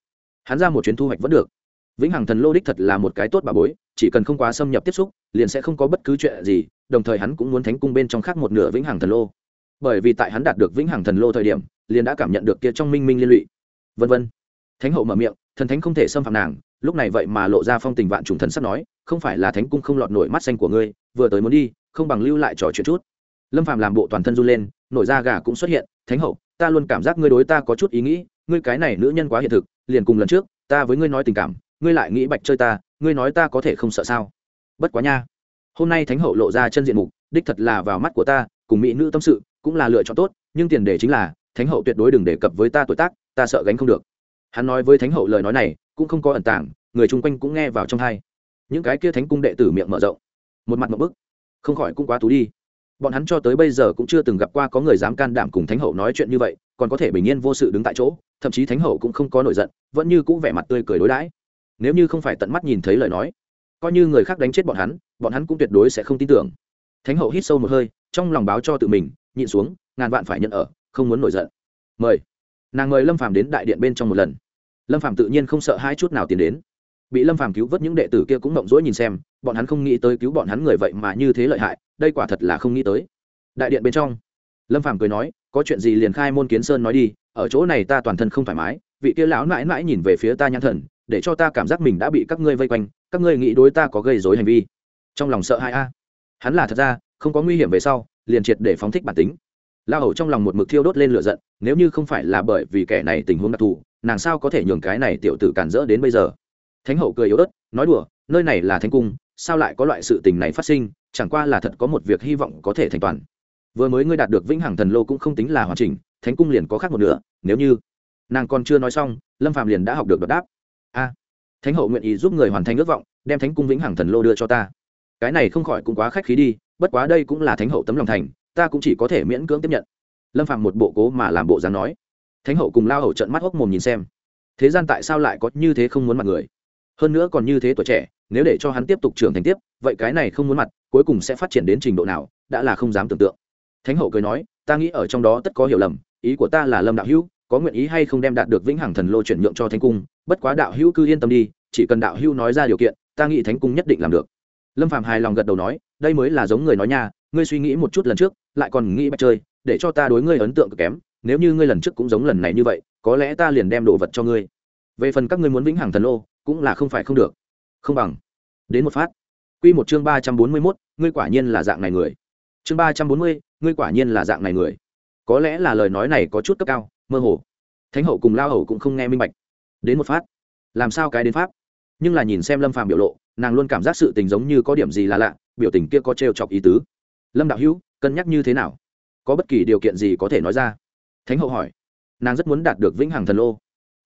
Hắn ra một chuyến thu hoạch vẫn được. Vĩnh hằng thần lô đích thật là một cái tốt bà bối, chỉ cần không quá xâm nhập tiếp xúc, liền sẽ không có bất cứ chuyện gì, đồng thời hắn cũng muốn thánh cung bên trong khác một nửa vĩnh hằng thần lô. Bởi vì tại hắn đạt được vĩnh hằng thần lô thời điểm, liền đã cảm nhận được kia trong minh minh liên lụy. Vân vân. Thánh hậu mở miệng, thần thánh không thể xâm phạm nàng, lúc này vậy mà lộ ra phong tình vạn trùng thần sắp nói, không phải là thánh cung không lọt nổi mắt xanh của ngươi, vừa tới muốn đi, không bằng lưu lại trò chuyện chút lâm phạm làm bộ toàn thân run lên, nổi da gà cũng xuất hiện, thánh hậu, ta luôn cảm giác ngươi đối ta có chút ý nghĩ, ngươi cái này nữ nhân quá hiện thực, liền cùng lần trước, ta với ngươi nói tình cảm, ngươi lại nghĩ bạch chơi ta, ngươi nói ta có thể không sợ sao? Bất quá nha, hôm nay thánh hậu lộ ra chân diện mục, đích thật là vào mắt của ta, cùng mỹ nữ tâm sự cũng là lựa chọn tốt, nhưng tiền đề chính là, thánh hậu tuyệt đối đừng đề cập với ta tuổi tác, ta sợ gánh không được. Hắn nói với thánh hậu lời nói này, cũng không có ẩn tàng, người chung quanh cũng nghe vào trong hai những cái kia thánh cung đệ tử miệng mở rộng, một mặt một bức, không khỏi cũng quá tú đi bọn hắn cho tới bây giờ cũng chưa từng gặp qua có người dám can đảm cùng thánh hậu nói chuyện như vậy, còn có thể bình yên vô sự đứng tại chỗ, thậm chí thánh hậu cũng không có nổi giận, vẫn như cũng vẻ mặt tươi cười đối đãi. Nếu như không phải tận mắt nhìn thấy lời nói, coi như người khác đánh chết bọn hắn bọn hắn cũng tuyệt đối sẽ không tin tưởng. Thánh hậu hít sâu một hơi, trong lòng báo cho tự mình, nhịn xuống, ngàn vạn phải nhận ở, không muốn nổi giận. Mời. Nàng mời lâm phàm đến đại điện bên trong một lần. Lâm phàm tự nhiên không sợ hai chút nào tiến đến bị lâm phàm cứu vớt những đệ tử kia cũng mộng rỗi nhìn xem, bọn hắn không nghĩ tới cứu bọn hắn người vậy mà như thế lợi hại, đây quả thật là không nghĩ tới. Đại điện bên trong, lâm phàm cười nói, có chuyện gì liền khai môn kiến sơn nói đi, ở chỗ này ta toàn thân không thoải mái, vị kia lão mãi mãi nhìn về phía ta nhãn thần, để cho ta cảm giác mình đã bị các ngươi vây quanh, các ngươi nghĩ đối ta có gây dối hành vi. Trong lòng sợ hai a. Hắn là thật ra, không có nguy hiểm về sau, liền triệt để phóng thích bản tính. La hầu trong lòng một mực thiêu đốt lên lửa giận, nếu như không phải là bởi vì kẻ này tình huống đặc thù, nàng sao có thể nhường cái này tiểu tử cản rỡ đến bây giờ? Thánh hậu cười yếu ớt, nói đùa, nơi này là thánh cung, sao lại có loại sự tình này phát sinh? Chẳng qua là thật có một việc hy vọng có thể thành toàn. Vừa mới ngươi đạt được vĩnh hằng thần lô cũng không tính là hoàn chỉnh, thánh cung liền có khác một nửa, nếu như nàng còn chưa nói xong, lâm phạm liền đã học được đọc đáp. A, thánh hậu nguyện ý giúp người hoàn thành ước vọng, đem thánh cung vĩnh hằng thần lô đưa cho ta. Cái này không khỏi cũng quá khách khí đi, bất quá đây cũng là thánh hậu tấm lòng thành, ta cũng chỉ có thể miễn cưỡng tiếp nhận. Lâm phạm một bộ cố mà làm bộ dáng nói. Thánh hậu cùng lao hậu trận mắt hốc mồm nhìn xem. Thế gian tại sao lại có như thế không muốn mặt người? Hơn nữa còn như thế tuổi trẻ, nếu để cho hắn tiếp tục trưởng thành tiếp, vậy cái này không muốn mặt, cuối cùng sẽ phát triển đến trình độ nào, đã là không dám tưởng tượng. Thánh hậu cười nói, ta nghĩ ở trong đó tất có hiểu lầm, ý của ta là lâm đạo hữu, có nguyện ý hay không đem đạt được vĩnh hằng thần lô chuyển nhượng cho thánh cung, bất quá đạo hữu cứ yên tâm đi, chỉ cần đạo hữu nói ra điều kiện, ta nghĩ thánh cung nhất định làm được. Lâm phạm hài lòng gật đầu nói, đây mới là giống người nói nha, ngươi suy nghĩ một chút lần trước, lại còn nghĩ bạch chơi, để cho ta đối ngươi ấn tượng cực kém, nếu như ngươi lần trước cũng giống lần này như vậy, có lẽ ta liền đem đồ vật cho ngươi. Về phần các ngươi muốn vĩnh hằng thần lô cũng là không phải không được. Không bằng. Đến một phát. Q một chương ba trăm bốn mươi mốt, ngươi quả nhiên là dạng này người. Chương ba trăm bốn mươi, ngươi quả nhiên là dạng này người. Có lẽ là lời nói này có chút cấp cao, mơ hồ. Thánh hậu cùng lao hậu cũng không nghe minh bạch. Đến một phát. Làm sao cái đến pháp? Nhưng là nhìn xem lâm phàm biểu lộ, nàng luôn cảm giác sự tình giống như có điểm gì là lạ, biểu tình kia có trêu chọc ý tứ. Lâm đạo hữu, cân nhắc như thế nào? Có bất kỳ điều kiện gì có thể nói ra? Thánh hậu hỏi. Nàng rất muốn đạt được vĩnh hằng thần lô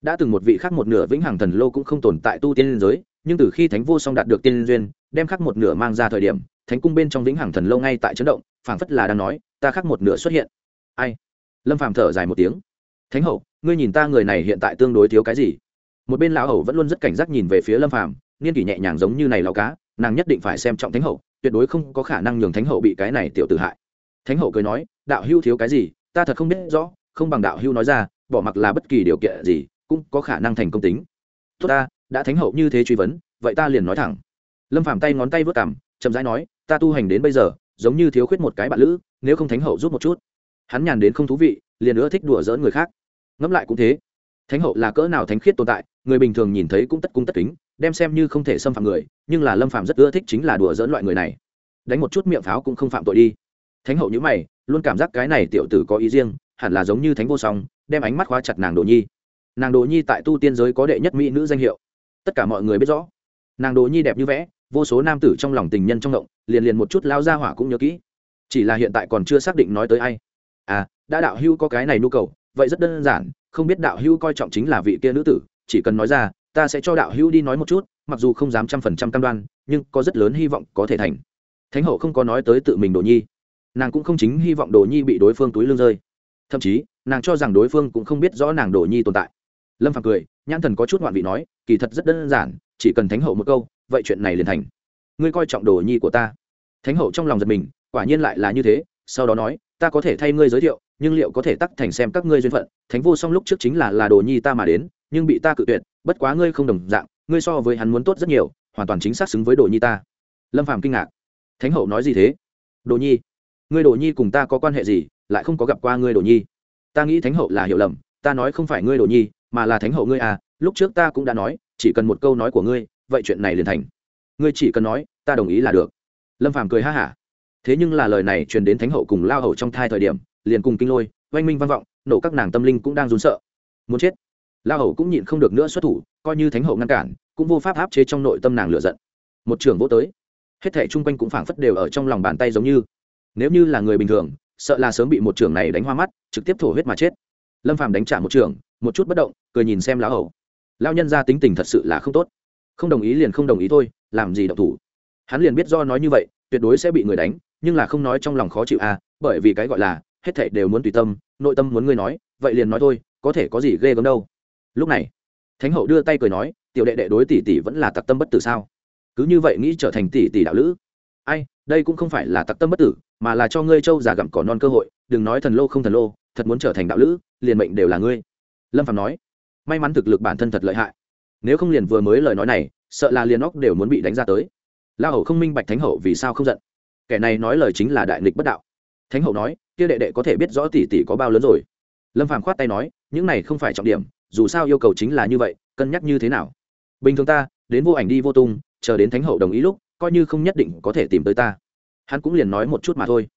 đã từng một vị khác một nửa vĩnh hằng thần lô cũng không tồn tại tu tiên liên giới, nhưng từ khi thánh vô song đạt được tiên duyên, đem khắc một nửa mang ra thời điểm, thánh cung bên trong vĩnh hằng thần lâu ngay tại chấn động, phảng phất là đang nói, ta khắc một nửa xuất hiện. Ai? Lâm phàm thở dài một tiếng. Thánh hậu, ngươi nhìn ta người này hiện tại tương đối thiếu cái gì? Một bên lão hậu vẫn luôn rất cảnh giác nhìn về phía lâm phàm, niên kỷ nhẹ nhàng giống như này lão cá, nàng nhất định phải xem trọng thánh hậu, tuyệt đối không có khả năng nhường thánh hậu bị cái này tiểu tử hại. Thánh hậu cười nói, đạo hưu thiếu cái gì? Ta thật không biết rõ, không bằng đạo hưu nói ra, bỏ mặc là bất kỳ điều kiện gì cũng có khả năng thành công tính. Tốt ta, đã thánh hậu như thế truy vấn, vậy ta liền nói thẳng. Lâm phàm tay ngón tay vớt cảm chậm rãi nói, ta tu hành đến bây giờ, giống như thiếu khuyết một cái bạn lữ, nếu không thánh hậu giúp một chút. Hắn nhàn đến không thú vị, liền nữa thích đùa giỡn người khác. Ngẫm lại cũng thế. Thánh hậu là cỡ nào thánh khiết tồn tại, người bình thường nhìn thấy cũng tất cung tất kính, đem xem như không thể xâm phạm người, nhưng là lâm phạm rất ưa thích chính là đùa dỡn loại người này. Đánh một chút miệng pháo cũng không phạm tội đi. Thánh hậu nhữ mày, luôn cảm giác cái này tiểu tử có ý riêng, hẳn là giống như thánh vô song, đem ánh mắt khóa chặt nàng đồ nhi nàng đồ nhi tại tu tiên giới có đệ nhất mỹ nữ danh hiệu. Tất cả mọi người biết rõ. Nàng đồ nhi đẹp như vẽ, vô số nam tử trong lòng tình nhân trong động, liền liền một chút lao ra hỏa cũng nhớ kỹ. Chỉ là hiện tại còn chưa xác định nói tới ai. À đã đạo hưu có cái này nhu cầu, vậy rất đơn giản, không biết đạo hưu coi trọng chính là vị kia nữ tử, chỉ cần nói ra, ta sẽ cho đạo hưu đi nói một chút, mặc dù không dám trăm phần trăm cam đoan, nhưng có rất lớn hy vọng có thể thành. Thánh hậu không có nói tới tự mình đồ nhi. Nàng cũng không chính hy vọng đồ nhi bị đối phương túi lương rơi. Thậm chí, nàng cho rằng đối phương cũng không biết rõ nàng đồ nhi tồn tại lâm phàm cười, nhãn thần có chút ngoạn vị nói, kỳ thật rất đơn giản, chỉ cần thánh hậu một câu, vậy chuyện này liền thành. Ngươi coi trọng đồ nhi của ta. Thánh hậu trong lòng giật mình, quả nhiên lại là như thế, sau đó nói, ta có thể thay ngươi giới thiệu, nhưng liệu có thể tắc thành xem các ngươi duyên phận, thánh vô song lúc trước chính là là đồ nhi ta mà đến, nhưng bị ta cự tuyệt, bất quá ngươi không đồng dạng, ngươi so với hắn muốn tốt rất nhiều, hoàn toàn chính xác xứng với đồ nhi ta. Lâm phàm kinh ngạc. Thánh hậu nói gì thế? Đồ nhi, ngươi đồ nhi cùng ta có quan hệ gì, lại không có gặp qua ngươi đồ nhi? Ta nghĩ thánh hậu là hiểu lầm, ta nói không phải ngươi đồ nhi mà là thánh hậu ngươi à lúc trước ta cũng đã nói, chỉ cần một câu nói của ngươi, vậy chuyện này liền thành. Ngươi chỉ cần nói, ta đồng ý là được. Lâm phàm cười ha hả. Thế nhưng là lời này truyền đến thánh hậu cùng lao hậu trong thai thời điểm, liền cùng kinh lôi, oanh minh văn vọng, nổ các nàng tâm linh cũng đang run sợ. Muốn chết. Lao hậu cũng nhịn không được nữa xuất thủ, coi như thánh hậu ngăn cản, cũng vô pháp áp chế trong nội tâm nàng lựa giận. Một trường vô tới, hết thảy chung quanh cũng phảng phất đều ở trong lòng bàn tay giống như. Nếu như là người bình thường, sợ là sớm bị một trường này đánh hoa mắt, trực tiếp thổ huyết mà chết lâm phàm đánh trả một trường, một chút bất động, cười nhìn xem lão hậu lao nhân ra tính tình thật sự là không tốt. Không đồng ý liền không đồng ý thôi, làm gì động thủ? Hắn liền biết do nói như vậy, tuyệt đối sẽ bị người đánh, nhưng là không nói trong lòng khó chịu à bởi vì cái gọi là, hết thảy đều muốn tùy tâm, nội tâm muốn ngươi nói, vậy liền nói thôi, có thể có gì ghê gớm đâu. Lúc này, thánh hậu đưa tay cười nói, tiểu đệ đệ đối tỷ tỷ vẫn là tặc tâm bất tử sao? Cứ như vậy nghĩ trở thành tỷ tỷ đạo lữ. Ai, đây cũng không phải là tặc tâm bất tử, mà là cho ngươi châu già gặm cỏ non cơ hội, đừng nói thần lô không thần lô, thật muốn trở thành đạo lữ liền mệnh đều là ngươi. Lâm phạm nói, may mắn thực lực bản thân thật lợi hại. Nếu không liền vừa mới lời nói này, sợ là liền óc đều muốn bị đánh ra tới. La hậu không minh bạch thánh hậu vì sao không giận. Kẻ này nói lời chính là đại nghịch bất đạo. Thánh hậu nói, kia đệ đệ có thể biết rõ tỷ tỷ có bao lớn rồi. Lâm phàm khoát tay nói, những này không phải trọng điểm, dù sao yêu cầu chính là như vậy, cân nhắc như thế nào? Bình thường ta, đến vô ảnh đi vô tung, chờ đến thánh hậu đồng ý lúc, coi như không nhất định có thể tìm tới ta. Hắn cũng liền nói một chút mà thôi.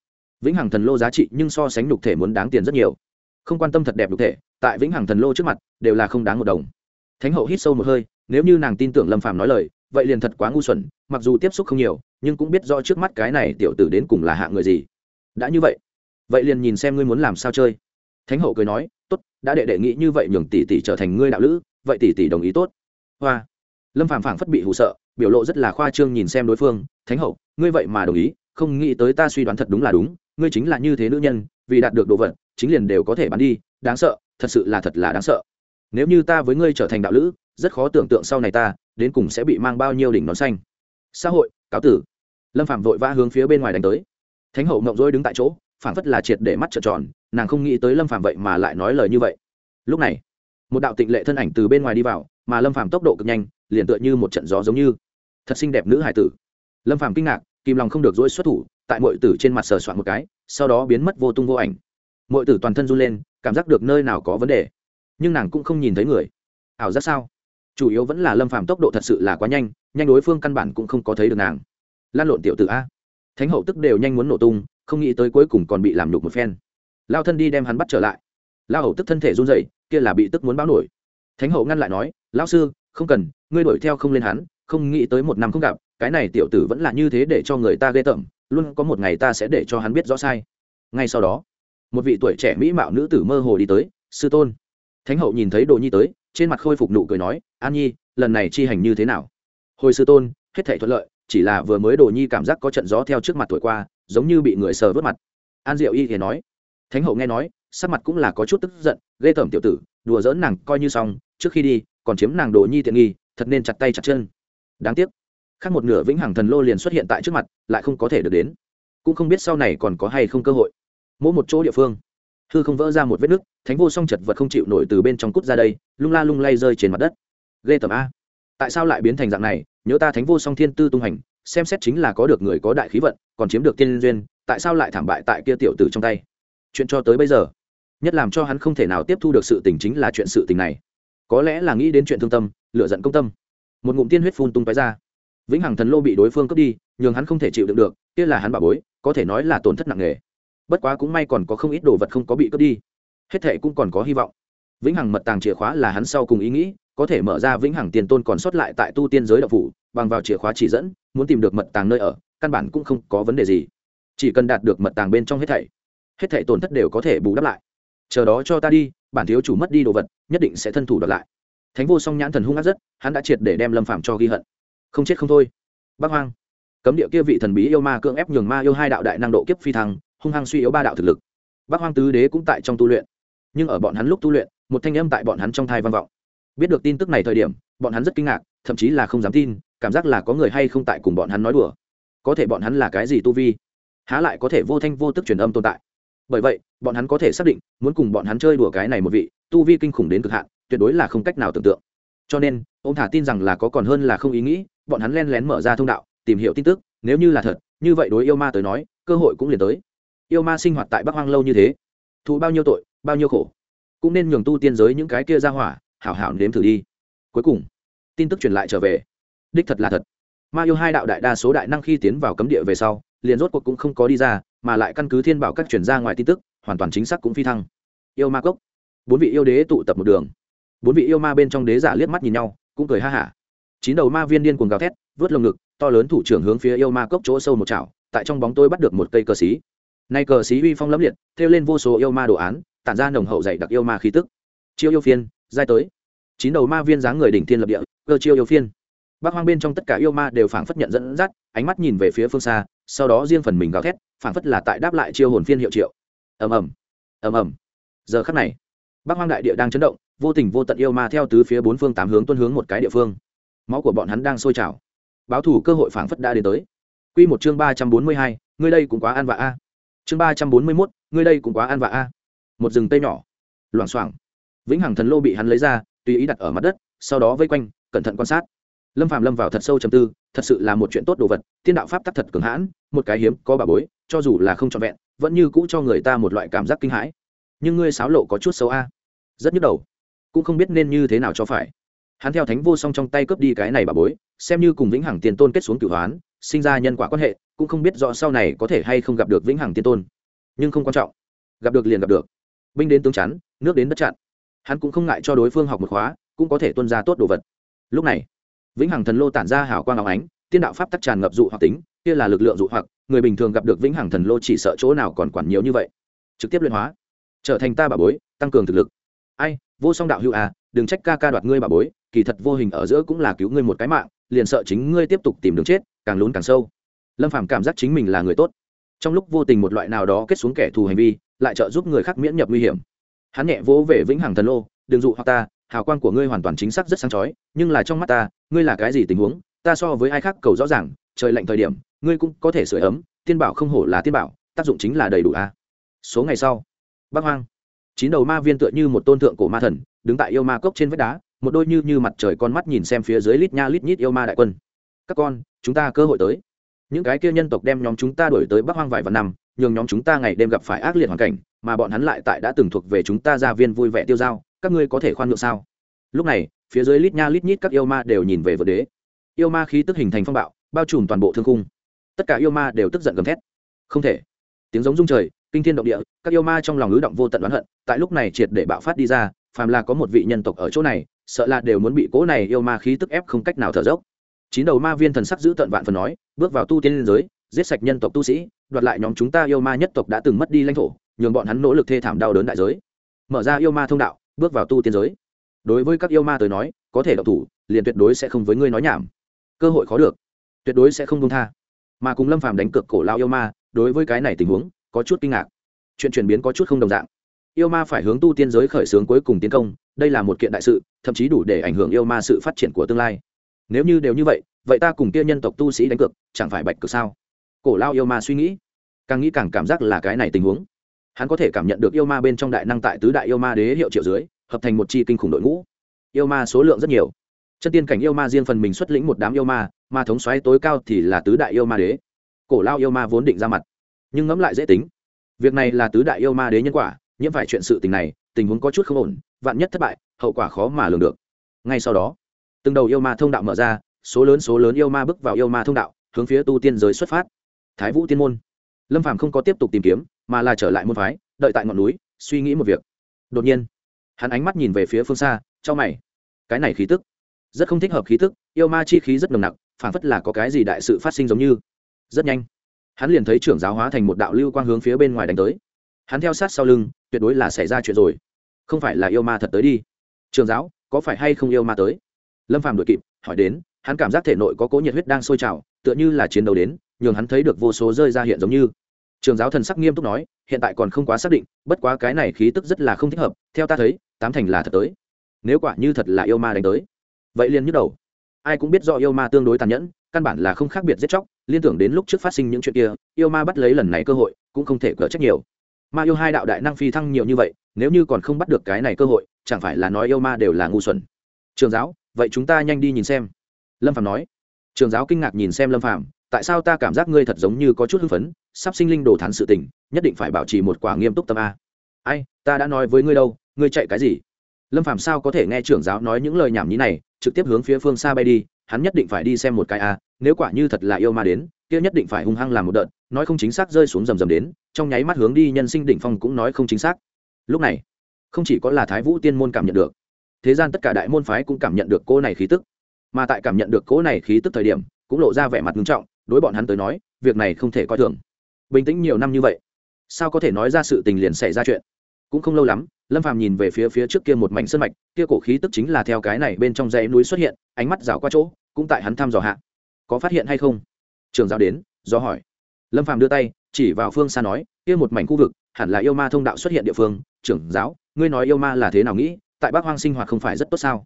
Vĩnh hằng thần lô giá trị nhưng so sánh nhục thể muốn đáng tiền rất nhiều không quan tâm thật đẹp nhục thể, tại vĩnh hằng thần lô trước mặt, đều là không đáng một đồng. Thánh hậu hít sâu một hơi, nếu như nàng tin tưởng lâm phàm nói lời, vậy liền thật quá ngu xuẩn, mặc dù tiếp xúc không nhiều, nhưng cũng biết rõ trước mắt cái này tiểu tử đến cùng là hạ người gì. Đã như vậy vậy liền nhìn xem ngươi muốn làm sao chơi. Thánh hậu cười nói, tốt, đã đệ đệ nghĩ như vậy nhường tỷ tỷ trở thành ngươi đạo lữ, vậy tỷ tỷ đồng ý tốt. Hoa. Lâm phàm phảng phất bị hụ sợ, biểu lộ rất là khoa trương nhìn xem đối phương, thánh hậu, ngươi vậy mà đồng ý, không nghĩ tới ta suy đoán thật đúng là đúng, ngươi chính là như thế nữ nhân, vì đạt được đồ vật chính liền đều có thể bán đi, đáng sợ, thật sự là thật là đáng sợ. Nếu như ta với ngươi trở thành đạo lữ, rất khó tưởng tượng sau này ta, đến cùng sẽ bị mang bao nhiêu đỉnh nón xanh. Xã hội, cáo tử. Lâm phạm vội vã hướng phía bên ngoài đánh tới. Thánh hậu mộng rối đứng tại chỗ phản phất là triệt để mắt trợn tròn, nàng không nghĩ tới lâm phạm vậy mà lại nói lời như vậy. Lúc này, một đạo tịnh lệ thân ảnh từ bên ngoài đi vào, mà lâm phạm tốc độ cực nhanh, liền tựa như một trận gió giống như. Thật xinh đẹp nữ hải tử. Lâm phạm kinh ngạc, kìm lòng không được dỗi xuất thủ, tại mọi tử trên mặt sờ soạn một cái, sau đó biến mất vô tung vô ảnh mọi tử toàn thân run lên, cảm giác được nơi nào có vấn đề. Nhưng nàng cũng không nhìn thấy người. Ảo giác sao? Chủ yếu vẫn là lâm phàm tốc độ thật sự là quá nhanh nhanh đối phương căn bản cũng không có thấy được nàng. Lan lộn tiểu t a. Thánh hậu tức đều nhanh muốn nổ tung, không nghĩ tới cuối cùng còn bị làm nhục một phen. Lao thân đi đem hắn bắt trở lại. Lao hậu tức thân thể run dậy kia là bị tức muốn báo nổi. Thánh hậu ngăn lại nói lao sư, không cần, ngươi đuổi theo không lên hắn, không nghĩ tới một năm không gặp, cái này tiểu tử vẫn là như thế để cho người ta ghê tởm, luôn có một ngày ta sẽ để cho hắn biết rõ sai. Ngay sau đó một vị tuổi trẻ mỹ mạo nữ tử mơ hồ đi tới, sư tôn. Thánh hậu nhìn thấy đồ nhi tới, trên mặt khôi phục nụ cười nói, an nhi, lần này chi hành như thế nào? Hồi sư tôn, hết thể thuận lợi, chỉ là vừa mới đồ nhi cảm giác có trận gió theo trước mặt tuổi qua, giống như bị người sờ vớt mặt. An diệu y thì nói. Thánh hậu nghe nói, sắc mặt cũng là có chút tức giận, ghê tởm tiểu tử, đùa dỡn nàng coi như xong, trước khi đi, còn chiếm nàng đồ nhi tiện nghi, thật nên chặt tay chặt chân. Đáng tiếc, khác một nửa vĩnh hằng thần lô liền xuất hiện tại trước mặt, lại không có thể được đến. Cũng không biết sau này còn có hay không cơ hội mỗi một chỗ địa phương. Hư không vỡ ra một vết nứt, thánh vô song chật vật không chịu nổi từ bên trong cút ra đây, lung la lung lay rơi trên mặt đất. Ghê tởm a. Tại sao lại biến thành dạng này? Nhớ ta thánh vô song thiên tư tung hành, xem xét chính là có được người có đại khí vận, còn chiếm được tiên duyên, tại sao lại thảm bại tại kia tiểu tử trong tay? Chuyện cho tới bây giờ, nhất làm cho hắn không thể nào tiếp thu được sự tình chính là chuyện sự tình này. Có lẽ là nghĩ đến chuyện thương tâm lựa giận công tâm. Một ngụm tiên huyết phun tung tói ra. Vĩnh hằng thần lô bị đối phương cướp đi, nhường hắn không thể chịu đựng được, kia là hắn bà bối, có thể nói là tổn thất nặng nề bất quá cũng may còn có không ít đồ vật không có bị cướp đi. Hết thệ cũng còn có hy vọng. Vĩnh hằng mật tàng chìa khóa là hắn sau cùng ý nghĩ, có thể mở ra vĩnh hằng tiền tôn còn sót lại tại tu tiên giới đạo phủ, bằng vào chìa khóa chỉ dẫn, muốn tìm được mật tàng nơi ở, căn bản cũng không có vấn đề gì. Chỉ cần đạt được mật tàng bên trong hết thảy hết thảy tổn thất đều có thể bù đắp lại. Chờ đó cho ta đi, bản thiếu chủ mất đi đồ vật, nhất định sẽ thân thủ đoạt lại. Thánh vô song nhãn thần hung ác rất, hắn đã triệt để đem lâm phạm cho ghi hận. Không chết không thôi. Bác hoang, cấm địa kia vị thần bí yêu ma cưỡng ép nhường ma yêu hai đạo đại năng độ kiếp phi thăng hung hăng suy yếu ba đạo thực lực. Bác hoang tứ đế cũng tại trong tu luyện, nhưng ở bọn hắn lúc tu luyện, một thanh âm tại bọn hắn trong thai vang vọng. Biết được tin tức này thời điểm, bọn hắn rất kinh ngạc, thậm chí là không dám tin, cảm giác là có người hay không tại cùng bọn hắn nói đùa. Có thể bọn hắn là cái gì tu vi? Há lại có thể vô thanh vô tức truyền âm tồn tại. Bởi vậy, bọn hắn có thể xác định, muốn cùng bọn hắn chơi đùa cái này một vị, tu vi kinh khủng đến cực hạn, tuyệt đối là không cách nào tưởng tượng. Cho nên, ông thả tin rằng là có còn hơn là không ý nghĩ, bọn hắn len lén mở ra thông đạo, tìm hiểu tin tức, nếu như là thật, như vậy đối yêu ma tới nói, cơ hội cũng liền tới yêu ma sinh hoạt tại bắc hoang lâu như thế, thụ bao nhiêu tội, bao nhiêu khổ, cũng nên nhường tu tiên giới những cái kia ra hỏa, hảo hảo nếm thử đi. Cuối cùng, tin tức truyền lại trở về. Đích thật là thật. Ma yêu hai đạo đại đa số đại năng khi tiến vào cấm địa về sau, liền rốt cuộc cũng không có đi ra, mà lại căn cứ thiên bảo các chuyển ra ngoài tin tức, hoàn toàn chính xác cũng phi thăng. Yêu ma cốc. Bốn vị yêu đế tụ tập một đường. Bốn vị yêu ma bên trong đế giả liếc mắt nhìn nhau, cũng cười ha hả. Chín đầu ma viên điên cuồng gào thét, vớt lồng ngực, to lớn thủ trưởng hướng phía yêu ma cốc chỗ sâu một chảo, tại trong bóng tôi bắt được một cây cờ xí nay cờ xí uy phong lẫm liệt, thêu lên vô số yêu ma đồ án, tản ra nồng hậu dày đặc yêu ma khí tức. Chiêu yêu phiên, giai tới. Chín đầu ma viên dáng người đỉnh thiên lập địa, cơ chiêu yêu phiên. Bác hoang bên trong tất cả yêu ma đều phảng phất nhận dẫn dắt, ánh mắt nhìn về phía phương xa, sau đó riêng phần mình gào thét, phảng phất là tại đáp lại chiêu hồn phiên hiệu triệu. Ầm ầm ầm ầm. Giờ khắc này, bác hoang đại địa đang chấn động, vô tình vô tận yêu ma theo tứ phía bốn phương tám hướng tuân hướng một cái địa phương. Máu của bọn hắn đang sôi trào. Báo thủ cơ hội phảng phất đã đến tới. Quy một chương ba trăm bốn mươi hai, ngươi đây cũng quá an vạ a chương ba trăm bốn mươi mốt, ngươi đây cũng quá an vạ a. Một rừng tây nhỏ. Loảng xoảng. Vĩnh hằng thần lô bị hắn lấy ra, tùy ý đặt ở mặt đất, sau đó vây quanh, cẩn thận quan sát. Lâm phàm lâm vào thật sâu trầm tư, thật sự là một chuyện tốt đồ vật thiên đạo pháp tắc thật cường hãn, một cái hiếm, có bà bối, cho dù là không trọn vẹn, vẫn như cũ cho người ta một loại cảm giác kinh hãi. Nhưng ngươi sáo lộ có chút xấu a. Rất nhức đầu. Cũng không biết nên như thế nào cho phải. Hắn theo thánh vô song trong tay cướp đi cái này bà bối, xem như cùng vĩnh hằng tiền tôn kết xuống cửu hoán sinh ra nhân quả quan hệ, cũng không biết rõ sau này có thể hay không gặp được vĩnh hằng tiên tôn. Nhưng không quan trọng, gặp được liền gặp được. Binh đến tướng chắn, nước đến đất chặn. Hắn cũng không ngại cho đối phương học một khóa, cũng có thể tuân ra tốt đồ vật. Lúc này, vĩnh hằng thần lô tản ra hào quang áo ánh, tiên đạo pháp tắc tràn ngập dụ hoặc tính, kia là lực lượng dụ hoặc, người bình thường gặp được vĩnh hằng thần lô chỉ sợ chỗ nào còn quản nhiều như vậy. Trực tiếp luyện hóa. Trở thành ta bà bối, tăng cường thực lực. Ai, vô song đạo hữu à đừng trách ca ca đoạt ngươi bà bối, kỳ thật vô hình ở giữa cũng là cứu ngươi một cái mạng, liền sợ chính ngươi tiếp tục tìm đường chết càng lún càng sâu. Lâm phàm cảm giác chính mình là người tốt. Trong lúc vô tình một loại nào đó kết xuống kẻ thù hành vi, lại trợ giúp người khác miễn nhập nguy hiểm. Hắn nhẹ vỗ về vĩnh hằng thần lô, đừng dụ hoặc ta, hào quang của ngươi hoàn toàn chính xác rất sáng chói, nhưng là trong mắt ta, ngươi là cái gì tình huống, ta so với ai khác cầu rõ ràng, trời lạnh thời điểm, ngươi cũng có thể sửa ấm, tiên bảo không hổ là tiên bảo, tác dụng chính là đầy đủ a. Số ngày sau, bắc hoang, chín đầu ma viên tựa như một tôn thượng cổ ma thần, đứng tại yêu ma cốc trên vách đá, một đôi như như mặt trời con mắt nhìn xem phía dưới lít nha lít nhít yêu ma đại quân các con, chúng ta cơ hội tới. Những cái kia nhân tộc đem nhóm chúng ta đổi tới bắc hoang vài vạn năm, nhường nhóm chúng ta ngày đêm gặp phải ác liệt hoàn cảnh, mà bọn hắn lại tại đã từng thuộc về chúng ta gia viên vui vẻ tiêu dao, các ngươi có thể khoan nhượng sao? Lúc này, phía dưới lít nha lít nhít các yêu ma đều nhìn về vợ đế. Yêu ma khí tức hình thành phong bạo, bao trùm toàn bộ thương khung. Tất cả yêu ma đều tức giận gầm thét. Không thể. Tiếng giống rung trời, kinh thiên động địa, các yêu ma trong lòng ứ động vô tận oán hận, tại lúc này triệt để bạo phát đi ra, phàm là có một vị nhân tộc ở chỗ này, sợ là đều muốn bị cố này yêu ma khí tức ép không cách nào thở dốc chín đầu ma viên thần sắc giữ tận vạn phần nói, bước vào tu tiên liên giới, giết sạch nhân tộc tu sĩ, đoạt lại nhóm chúng ta yêu ma nhất tộc đã từng mất đi lãnh thổ, nhường bọn hắn nỗ lực thê thảm đau đớn đại giới. Mở ra yêu ma thông đạo, bước vào tu tiên giới. Đối với các yêu ma tới nói, có thể độc thủ, liền tuyệt đối sẽ không với ngươi nói nhảm. Cơ hội khó được, tuyệt đối sẽ không công tha. Mà cùng lâm phàm đánh cược cổ lao yêu ma, đối với cái này tình huống, có chút kinh ngạc. Chuyện chuyển biến có chút không đồng dạng. Yêu ma phải hướng tu tiên giới khởi xướng cuối cùng tiến công, đây là một kiện đại sự, thậm chí đủ để ảnh hưởng yêu ma sự phát triển của tương lai nếu như đều như vậy vậy ta cùng kia nhân tộc tu sĩ đánh cược, chẳng phải bạch cược sao? Cổ lao yêu ma suy nghĩ, càng nghĩ càng cảm giác là cái này tình huống. Hắn có thể cảm nhận được yêu ma bên trong đại năng tại tứ đại yêu ma đế hiệu triệu dưới, hợp thành một chi kinh khủng đội ngũ. Yêu ma số lượng rất nhiều. Chân tiên cảnh yêu ma riêng phần mình xuất lĩnh một đám yêu ma ma thống xoáy tối cao thì là tứ đại yêu ma đế. Cổ lao yêu ma vốn định ra mặt, nhưng ngẫm lại dễ tính. Việc này là tứ đại yêu ma đế nhân quả, nhiễm phải chuyện sự tình này, tình huống có chút không ổn, vạn nhất thất bại, hậu quả khó mà lường được. Ngay sau đó từng đầu yêu ma thông đạo mở ra, số lớn số lớn yêu ma bước vào yêu ma thông đạo, hướng phía tu tiên giới xuất phát. Thái vũ tiên môn. Lâm phàm không có tiếp tục tìm kiếm, mà là trở lại môn phái, đợi tại ngọn núi, suy nghĩ một việc. Đột nhiên, hắn ánh mắt nhìn về phía phương xa, cho mày. Cái này khí tức, rất không thích hợp khí tức, yêu ma chi khí rất nồng nặc, phản phất là có cái gì đại sự phát sinh giống như. Rất nhanh, hắn liền thấy trưởng giáo hóa thành một đạo lưu quang hướng phía bên ngoài đánh tới. Hắn theo sát sau lưng, tuyệt đối là xảy ra chuyện rồi. Không phải là yêu ma thật tới đi. Trường giáo, có phải hay không yêu ma tới? Lâm phàm đội kịp, hỏi đến, hắn cảm giác thể nội có cố nhiệt huyết đang sôi trào, tựa như là chiến đấu đến, nhường hắn thấy được vô số rơi ra hiện giống như. Trường giáo thần sắc nghiêm túc nói, hiện tại còn không quá xác định, bất quá cái này khí tức rất là không thích hợp, theo ta thấy, tám thành là thật tới. Nếu quả như thật là yêu ma đánh tới. Vậy liền nhức đầu. Ai cũng biết do yêu ma tương đối tàn nhẫn, căn bản là không khác biệt giết chóc, liên tưởng đến lúc trước phát sinh những chuyện kia, yêu ma bắt lấy lần này cơ hội, cũng không thể cỡ trách nhiều. Ma yêu hai đạo đại năng phi thăng nhiều như vậy, nếu như còn không bắt được cái này cơ hội, chẳng phải là nói yêu ma đều là ngu xuẩn. Trường giáo vậy chúng ta nhanh đi nhìn xem. Lâm phạm nói. Trường giáo kinh ngạc nhìn xem lâm phạm tại sao ta cảm giác ngươi thật giống như có chút hưng phấn, sắp sinh linh đồ thán sự tình, nhất định phải bảo trì một quả nghiêm túc tâm a. Ai, ta đã nói với ngươi đâu, ngươi chạy cái gì? Lâm phạm sao có thể nghe trưởng giáo nói những lời nhảm nhí này, trực tiếp hướng phía phương xa bay đi, hắn nhất định phải đi xem một cái a, nếu quả như thật là yêu ma đến, kia nhất định phải hung hăng làm một đợt, nói không chính xác rơi xuống rầm rầm đến, trong nháy mắt hướng đi nhân sinh đỉnh phong cũng nói không chính xác. Lúc này, không chỉ có là thái vũ tiên môn cảm nhận được thế gian tất cả đại môn phái cũng cảm nhận được cô này khí tức. Mà tại cảm nhận được cô này khí tức thời điểm, cũng lộ ra vẻ mặt nghiêm trọng, đối bọn hắn tới nói, việc này không thể coi thường. Bình tĩnh nhiều năm như vậy, sao có thể nói ra sự tình liền xảy ra chuyện? Cũng không lâu lắm, lâm phàm nhìn về phía phía trước kia một mảnh sân mạch, kia cổ khí tức chính là theo cái này bên trong dãy núi xuất hiện, ánh mắt rảo qua chỗ, cũng tại hắn thăm dò hạ. Có phát hiện hay không? Trường giáo đến, do hỏi. Lâm phàm đưa tay, chỉ vào phương xa nói, kia một mảnh khu vực, hẳn là yêu ma thông đạo xuất hiện địa phương. Trưởng giáo, ngươi nói yêu ma là thế nào nghĩ? Tại bắc hoang sinh hoạt không phải rất tốt sao?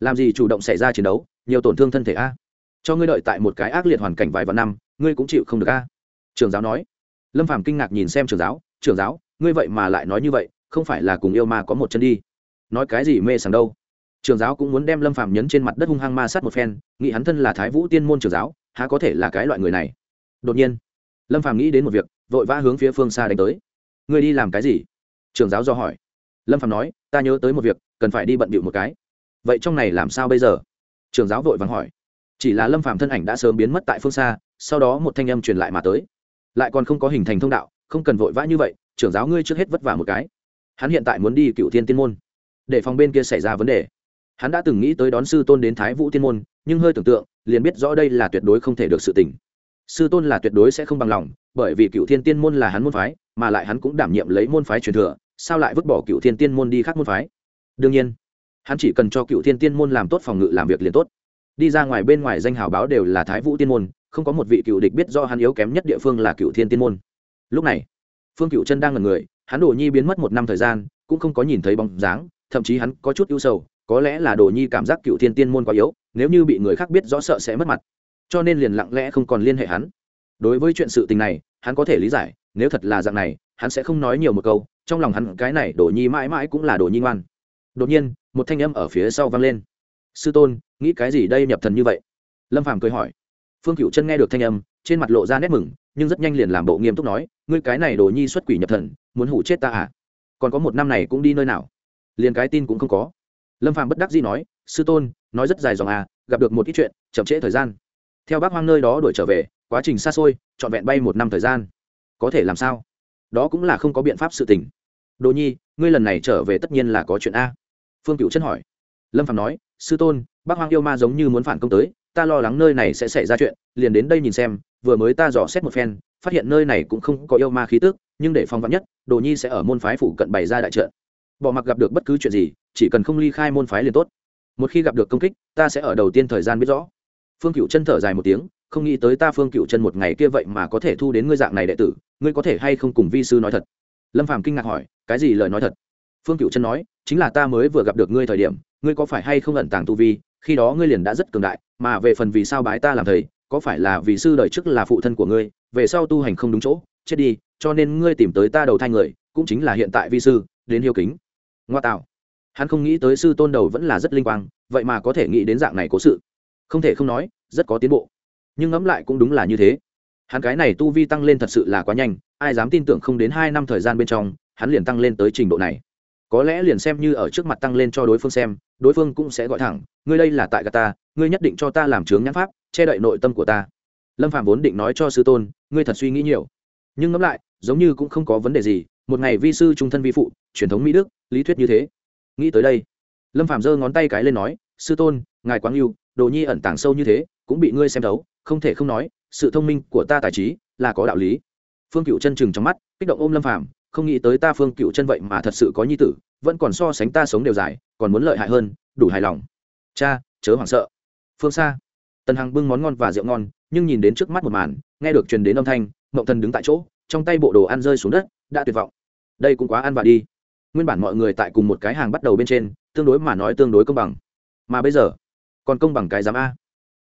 Làm gì chủ động xảy ra chiến đấu, nhiều tổn thương thân thể a? Cho ngươi đợi tại một cái ác liệt hoàn cảnh vài vạn năm, ngươi cũng chịu không được a. Trường giáo nói. Lâm phàm kinh ngạc nhìn xem trường giáo trường giáo, ngươi vậy mà lại nói như vậy, không phải là cùng yêu ma có một chân đi? Nói cái gì mê sảng đâu? Trường giáo cũng muốn đem lâm phàm nhấn trên mặt đất hung hăng ma sát một phen, nghĩ hắn thân là thái vũ tiên môn trường giáo, há có thể là cái loại người này? Đột nhiên, lâm phàm nghĩ đến một việc, vội vã hướng phía phương xa đánh tới. Ngươi đi làm cái gì? Trường giáo do hỏi. Lâm phàm nói, ta nhớ tới một việc cần phải đi bận bịu một cái. Vậy trong này làm sao bây giờ? Trường giáo vội vàng hỏi. Chỉ là lâm phàm thân ảnh đã sớm biến mất tại phương xa, sau đó một thanh âm truyền lại mà tới. Lại còn không có hình thành thông đạo, không cần vội vã như vậy trưởng giáo ngươi trước hết vất vả một cái. Hắn hiện tại muốn đi cựu thiên tiên môn, để phòng bên kia xảy ra vấn đề. Hắn đã từng nghĩ tới đón sư tôn đến thái vũ tiên môn, nhưng hơi tưởng tượng, liền biết rõ đây là tuyệt đối không thể được sự tình. Sư tôn là tuyệt đối sẽ không bằng lòng, bởi vì cựu thiên tiên môn là hắn môn phái, mà lại hắn cũng đảm nhiệm lấy môn phái truyền thừa, sao lại vứt bỏ cựu thiên tiên môn đi khác môn phái? Đương nhiên, hắn chỉ cần cho cựu thiên tiên môn làm tốt phòng ngự làm việc liền tốt. Đi ra ngoài bên ngoài danh hào báo đều là thái vũ tiên môn, không có một vị cựu địch biết do hắn yếu kém nhất địa phương là cựu thiên tiên môn. Lúc này, phương cựu chân đang ngần người, hắn đồ nhi biến mất một năm thời gian, cũng không có nhìn thấy bóng dáng, thậm chí hắn có chút ưu sầu, có lẽ là đồ nhi cảm giác cựu thiên tiên môn quá yếu, nếu như bị người khác biết rõ sợ sẽ mất mặt. Cho nên liền lặng lẽ không còn liên hệ hắn. Đối với chuyện sự tình này, hắn có thể lý giải, nếu thật là dạng này, hắn sẽ không nói nhiều một câu, trong lòng hắn cái này đồ nhi mãi mãi cũng là đồ nhi ngoan đột nhiên, một thanh âm ở phía sau vang lên. Sư tôn, nghĩ cái gì đây nhập thần như vậy? Lâm phàm cười hỏi. Phương cựu chân nghe được thanh âm, trên mặt lộ ra nét mừng, nhưng rất nhanh liền làm bộ nghiêm túc nói, ngươi cái này đồ nhi xuất quỷ nhập thần, muốn hủ chết ta à? Còn có một năm này cũng đi nơi nào? Liền cái tin cũng không có. Lâm phàm bất đắc dĩ nói, sư tôn, nói rất dài dòng à gặp được một ít chuyện, chậm trễ thời gian. Theo bác hoang nơi đó đuổi trở về, quá trình xa xôi, trọn vẹn bay một năm thời gian. Có thể làm sao? Đó cũng là không có biện pháp sự tình. Đồ nhi, ngươi lần này trở về tất nhiên là có chuyện a phương cựu chân hỏi. Lâm phạm nói, sư tôn bác hoang yêu ma giống như muốn phản công tới, ta lo lắng nơi này sẽ xảy ra chuyện, liền đến đây nhìn xem, vừa mới ta dò xét một phen, phát hiện nơi này cũng không có yêu ma khí tức, nhưng để phong vắn nhất, đồ nhi sẽ ở môn phái phủ cận bày ra đại trận. Bỏ mặc gặp được bất cứ chuyện gì, chỉ cần không ly khai môn phái liền tốt. Một khi gặp được công kích, ta sẽ ở đầu tiên thời gian biết rõ. Phương cựu chân thở dài một tiếng, không nghĩ tới ta phương cựu chân một ngày kia vậy mà có thể thu đến ngươi dạng này đệ tử, ngươi có thể hay không cùng vi sư nói thật? Lâm phàm kinh ngạc hỏi, cái gì lời nói thật? Phương cựu chân nói chính là ta mới vừa gặp được ngươi thời điểm, ngươi có phải hay không ẩn tàng tu vi? Khi đó ngươi liền đã rất cường đại, mà về phần vì sao bái ta làm thầy, có phải là vì sư đời trước là phụ thân của ngươi, về sau tu hành không đúng chỗ, chết đi, cho nên ngươi tìm tới ta đầu thai người, cũng chính là hiện tại vi sư, đến hiếu kính. Ngoa tạo. Hắn không nghĩ tới sư tôn đầu vẫn là rất linh quang, vậy mà có thể nghĩ đến dạng này cố sự. Không thể không nói, rất có tiến bộ. Nhưng ngẫm lại cũng đúng là như thế. Hắn cái này tu vi tăng lên thật sự là quá nhanh, ai dám tin tưởng không đến hai năm thời gian bên trong, hắn liền tăng lên tới trình độ này có lẽ liền xem như ở trước mặt tăng lên cho đối phương xem, đối phương cũng sẽ gọi thẳng, ngươi đây là tại gà ta, ngươi nhất định cho ta làm trướng nhãn pháp, che đậy nội tâm của ta. Lâm phạm vốn định nói cho sư tôn, ngươi thật suy nghĩ nhiều. Nhưng ngẫm lại, giống như cũng không có vấn đề gì, một ngày vi sư trung thân vi phụ, truyền thống mỹ đức, lý thuyết như thế. Nghĩ tới đây, lâm phạm giơ ngón tay cái lên nói, sư tôn, ngài quang yêu đồ nhi ẩn tàng sâu như thế, cũng bị ngươi xem thấu, không thể không nói, sự thông minh của ta tài trí là có đạo lý. Phương cựu chân chừng trong mắt, kích động ôm lâm phạm không nghĩ tới ta phương cựu chân vậy mà thật sự có nhi tử, vẫn còn so sánh ta sống đều dài, còn muốn lợi hại hơn, đủ hài lòng. Cha, chớ hoảng sợ. Phương xa tần hằng bưng món ngon và rượu ngon, nhưng nhìn đến trước mắt một màn, nghe được truyền đến âm thanh, mộng thần đứng tại chỗ, trong tay bộ đồ ăn rơi xuống đất, đã tuyệt vọng. Đây cũng quá ăn và đi. Nguyên bản mọi người tại cùng một cái hàng bắt đầu bên trên, tương đối mà nói tương đối công bằng. Mà bây giờ, còn công bằng cái giám a.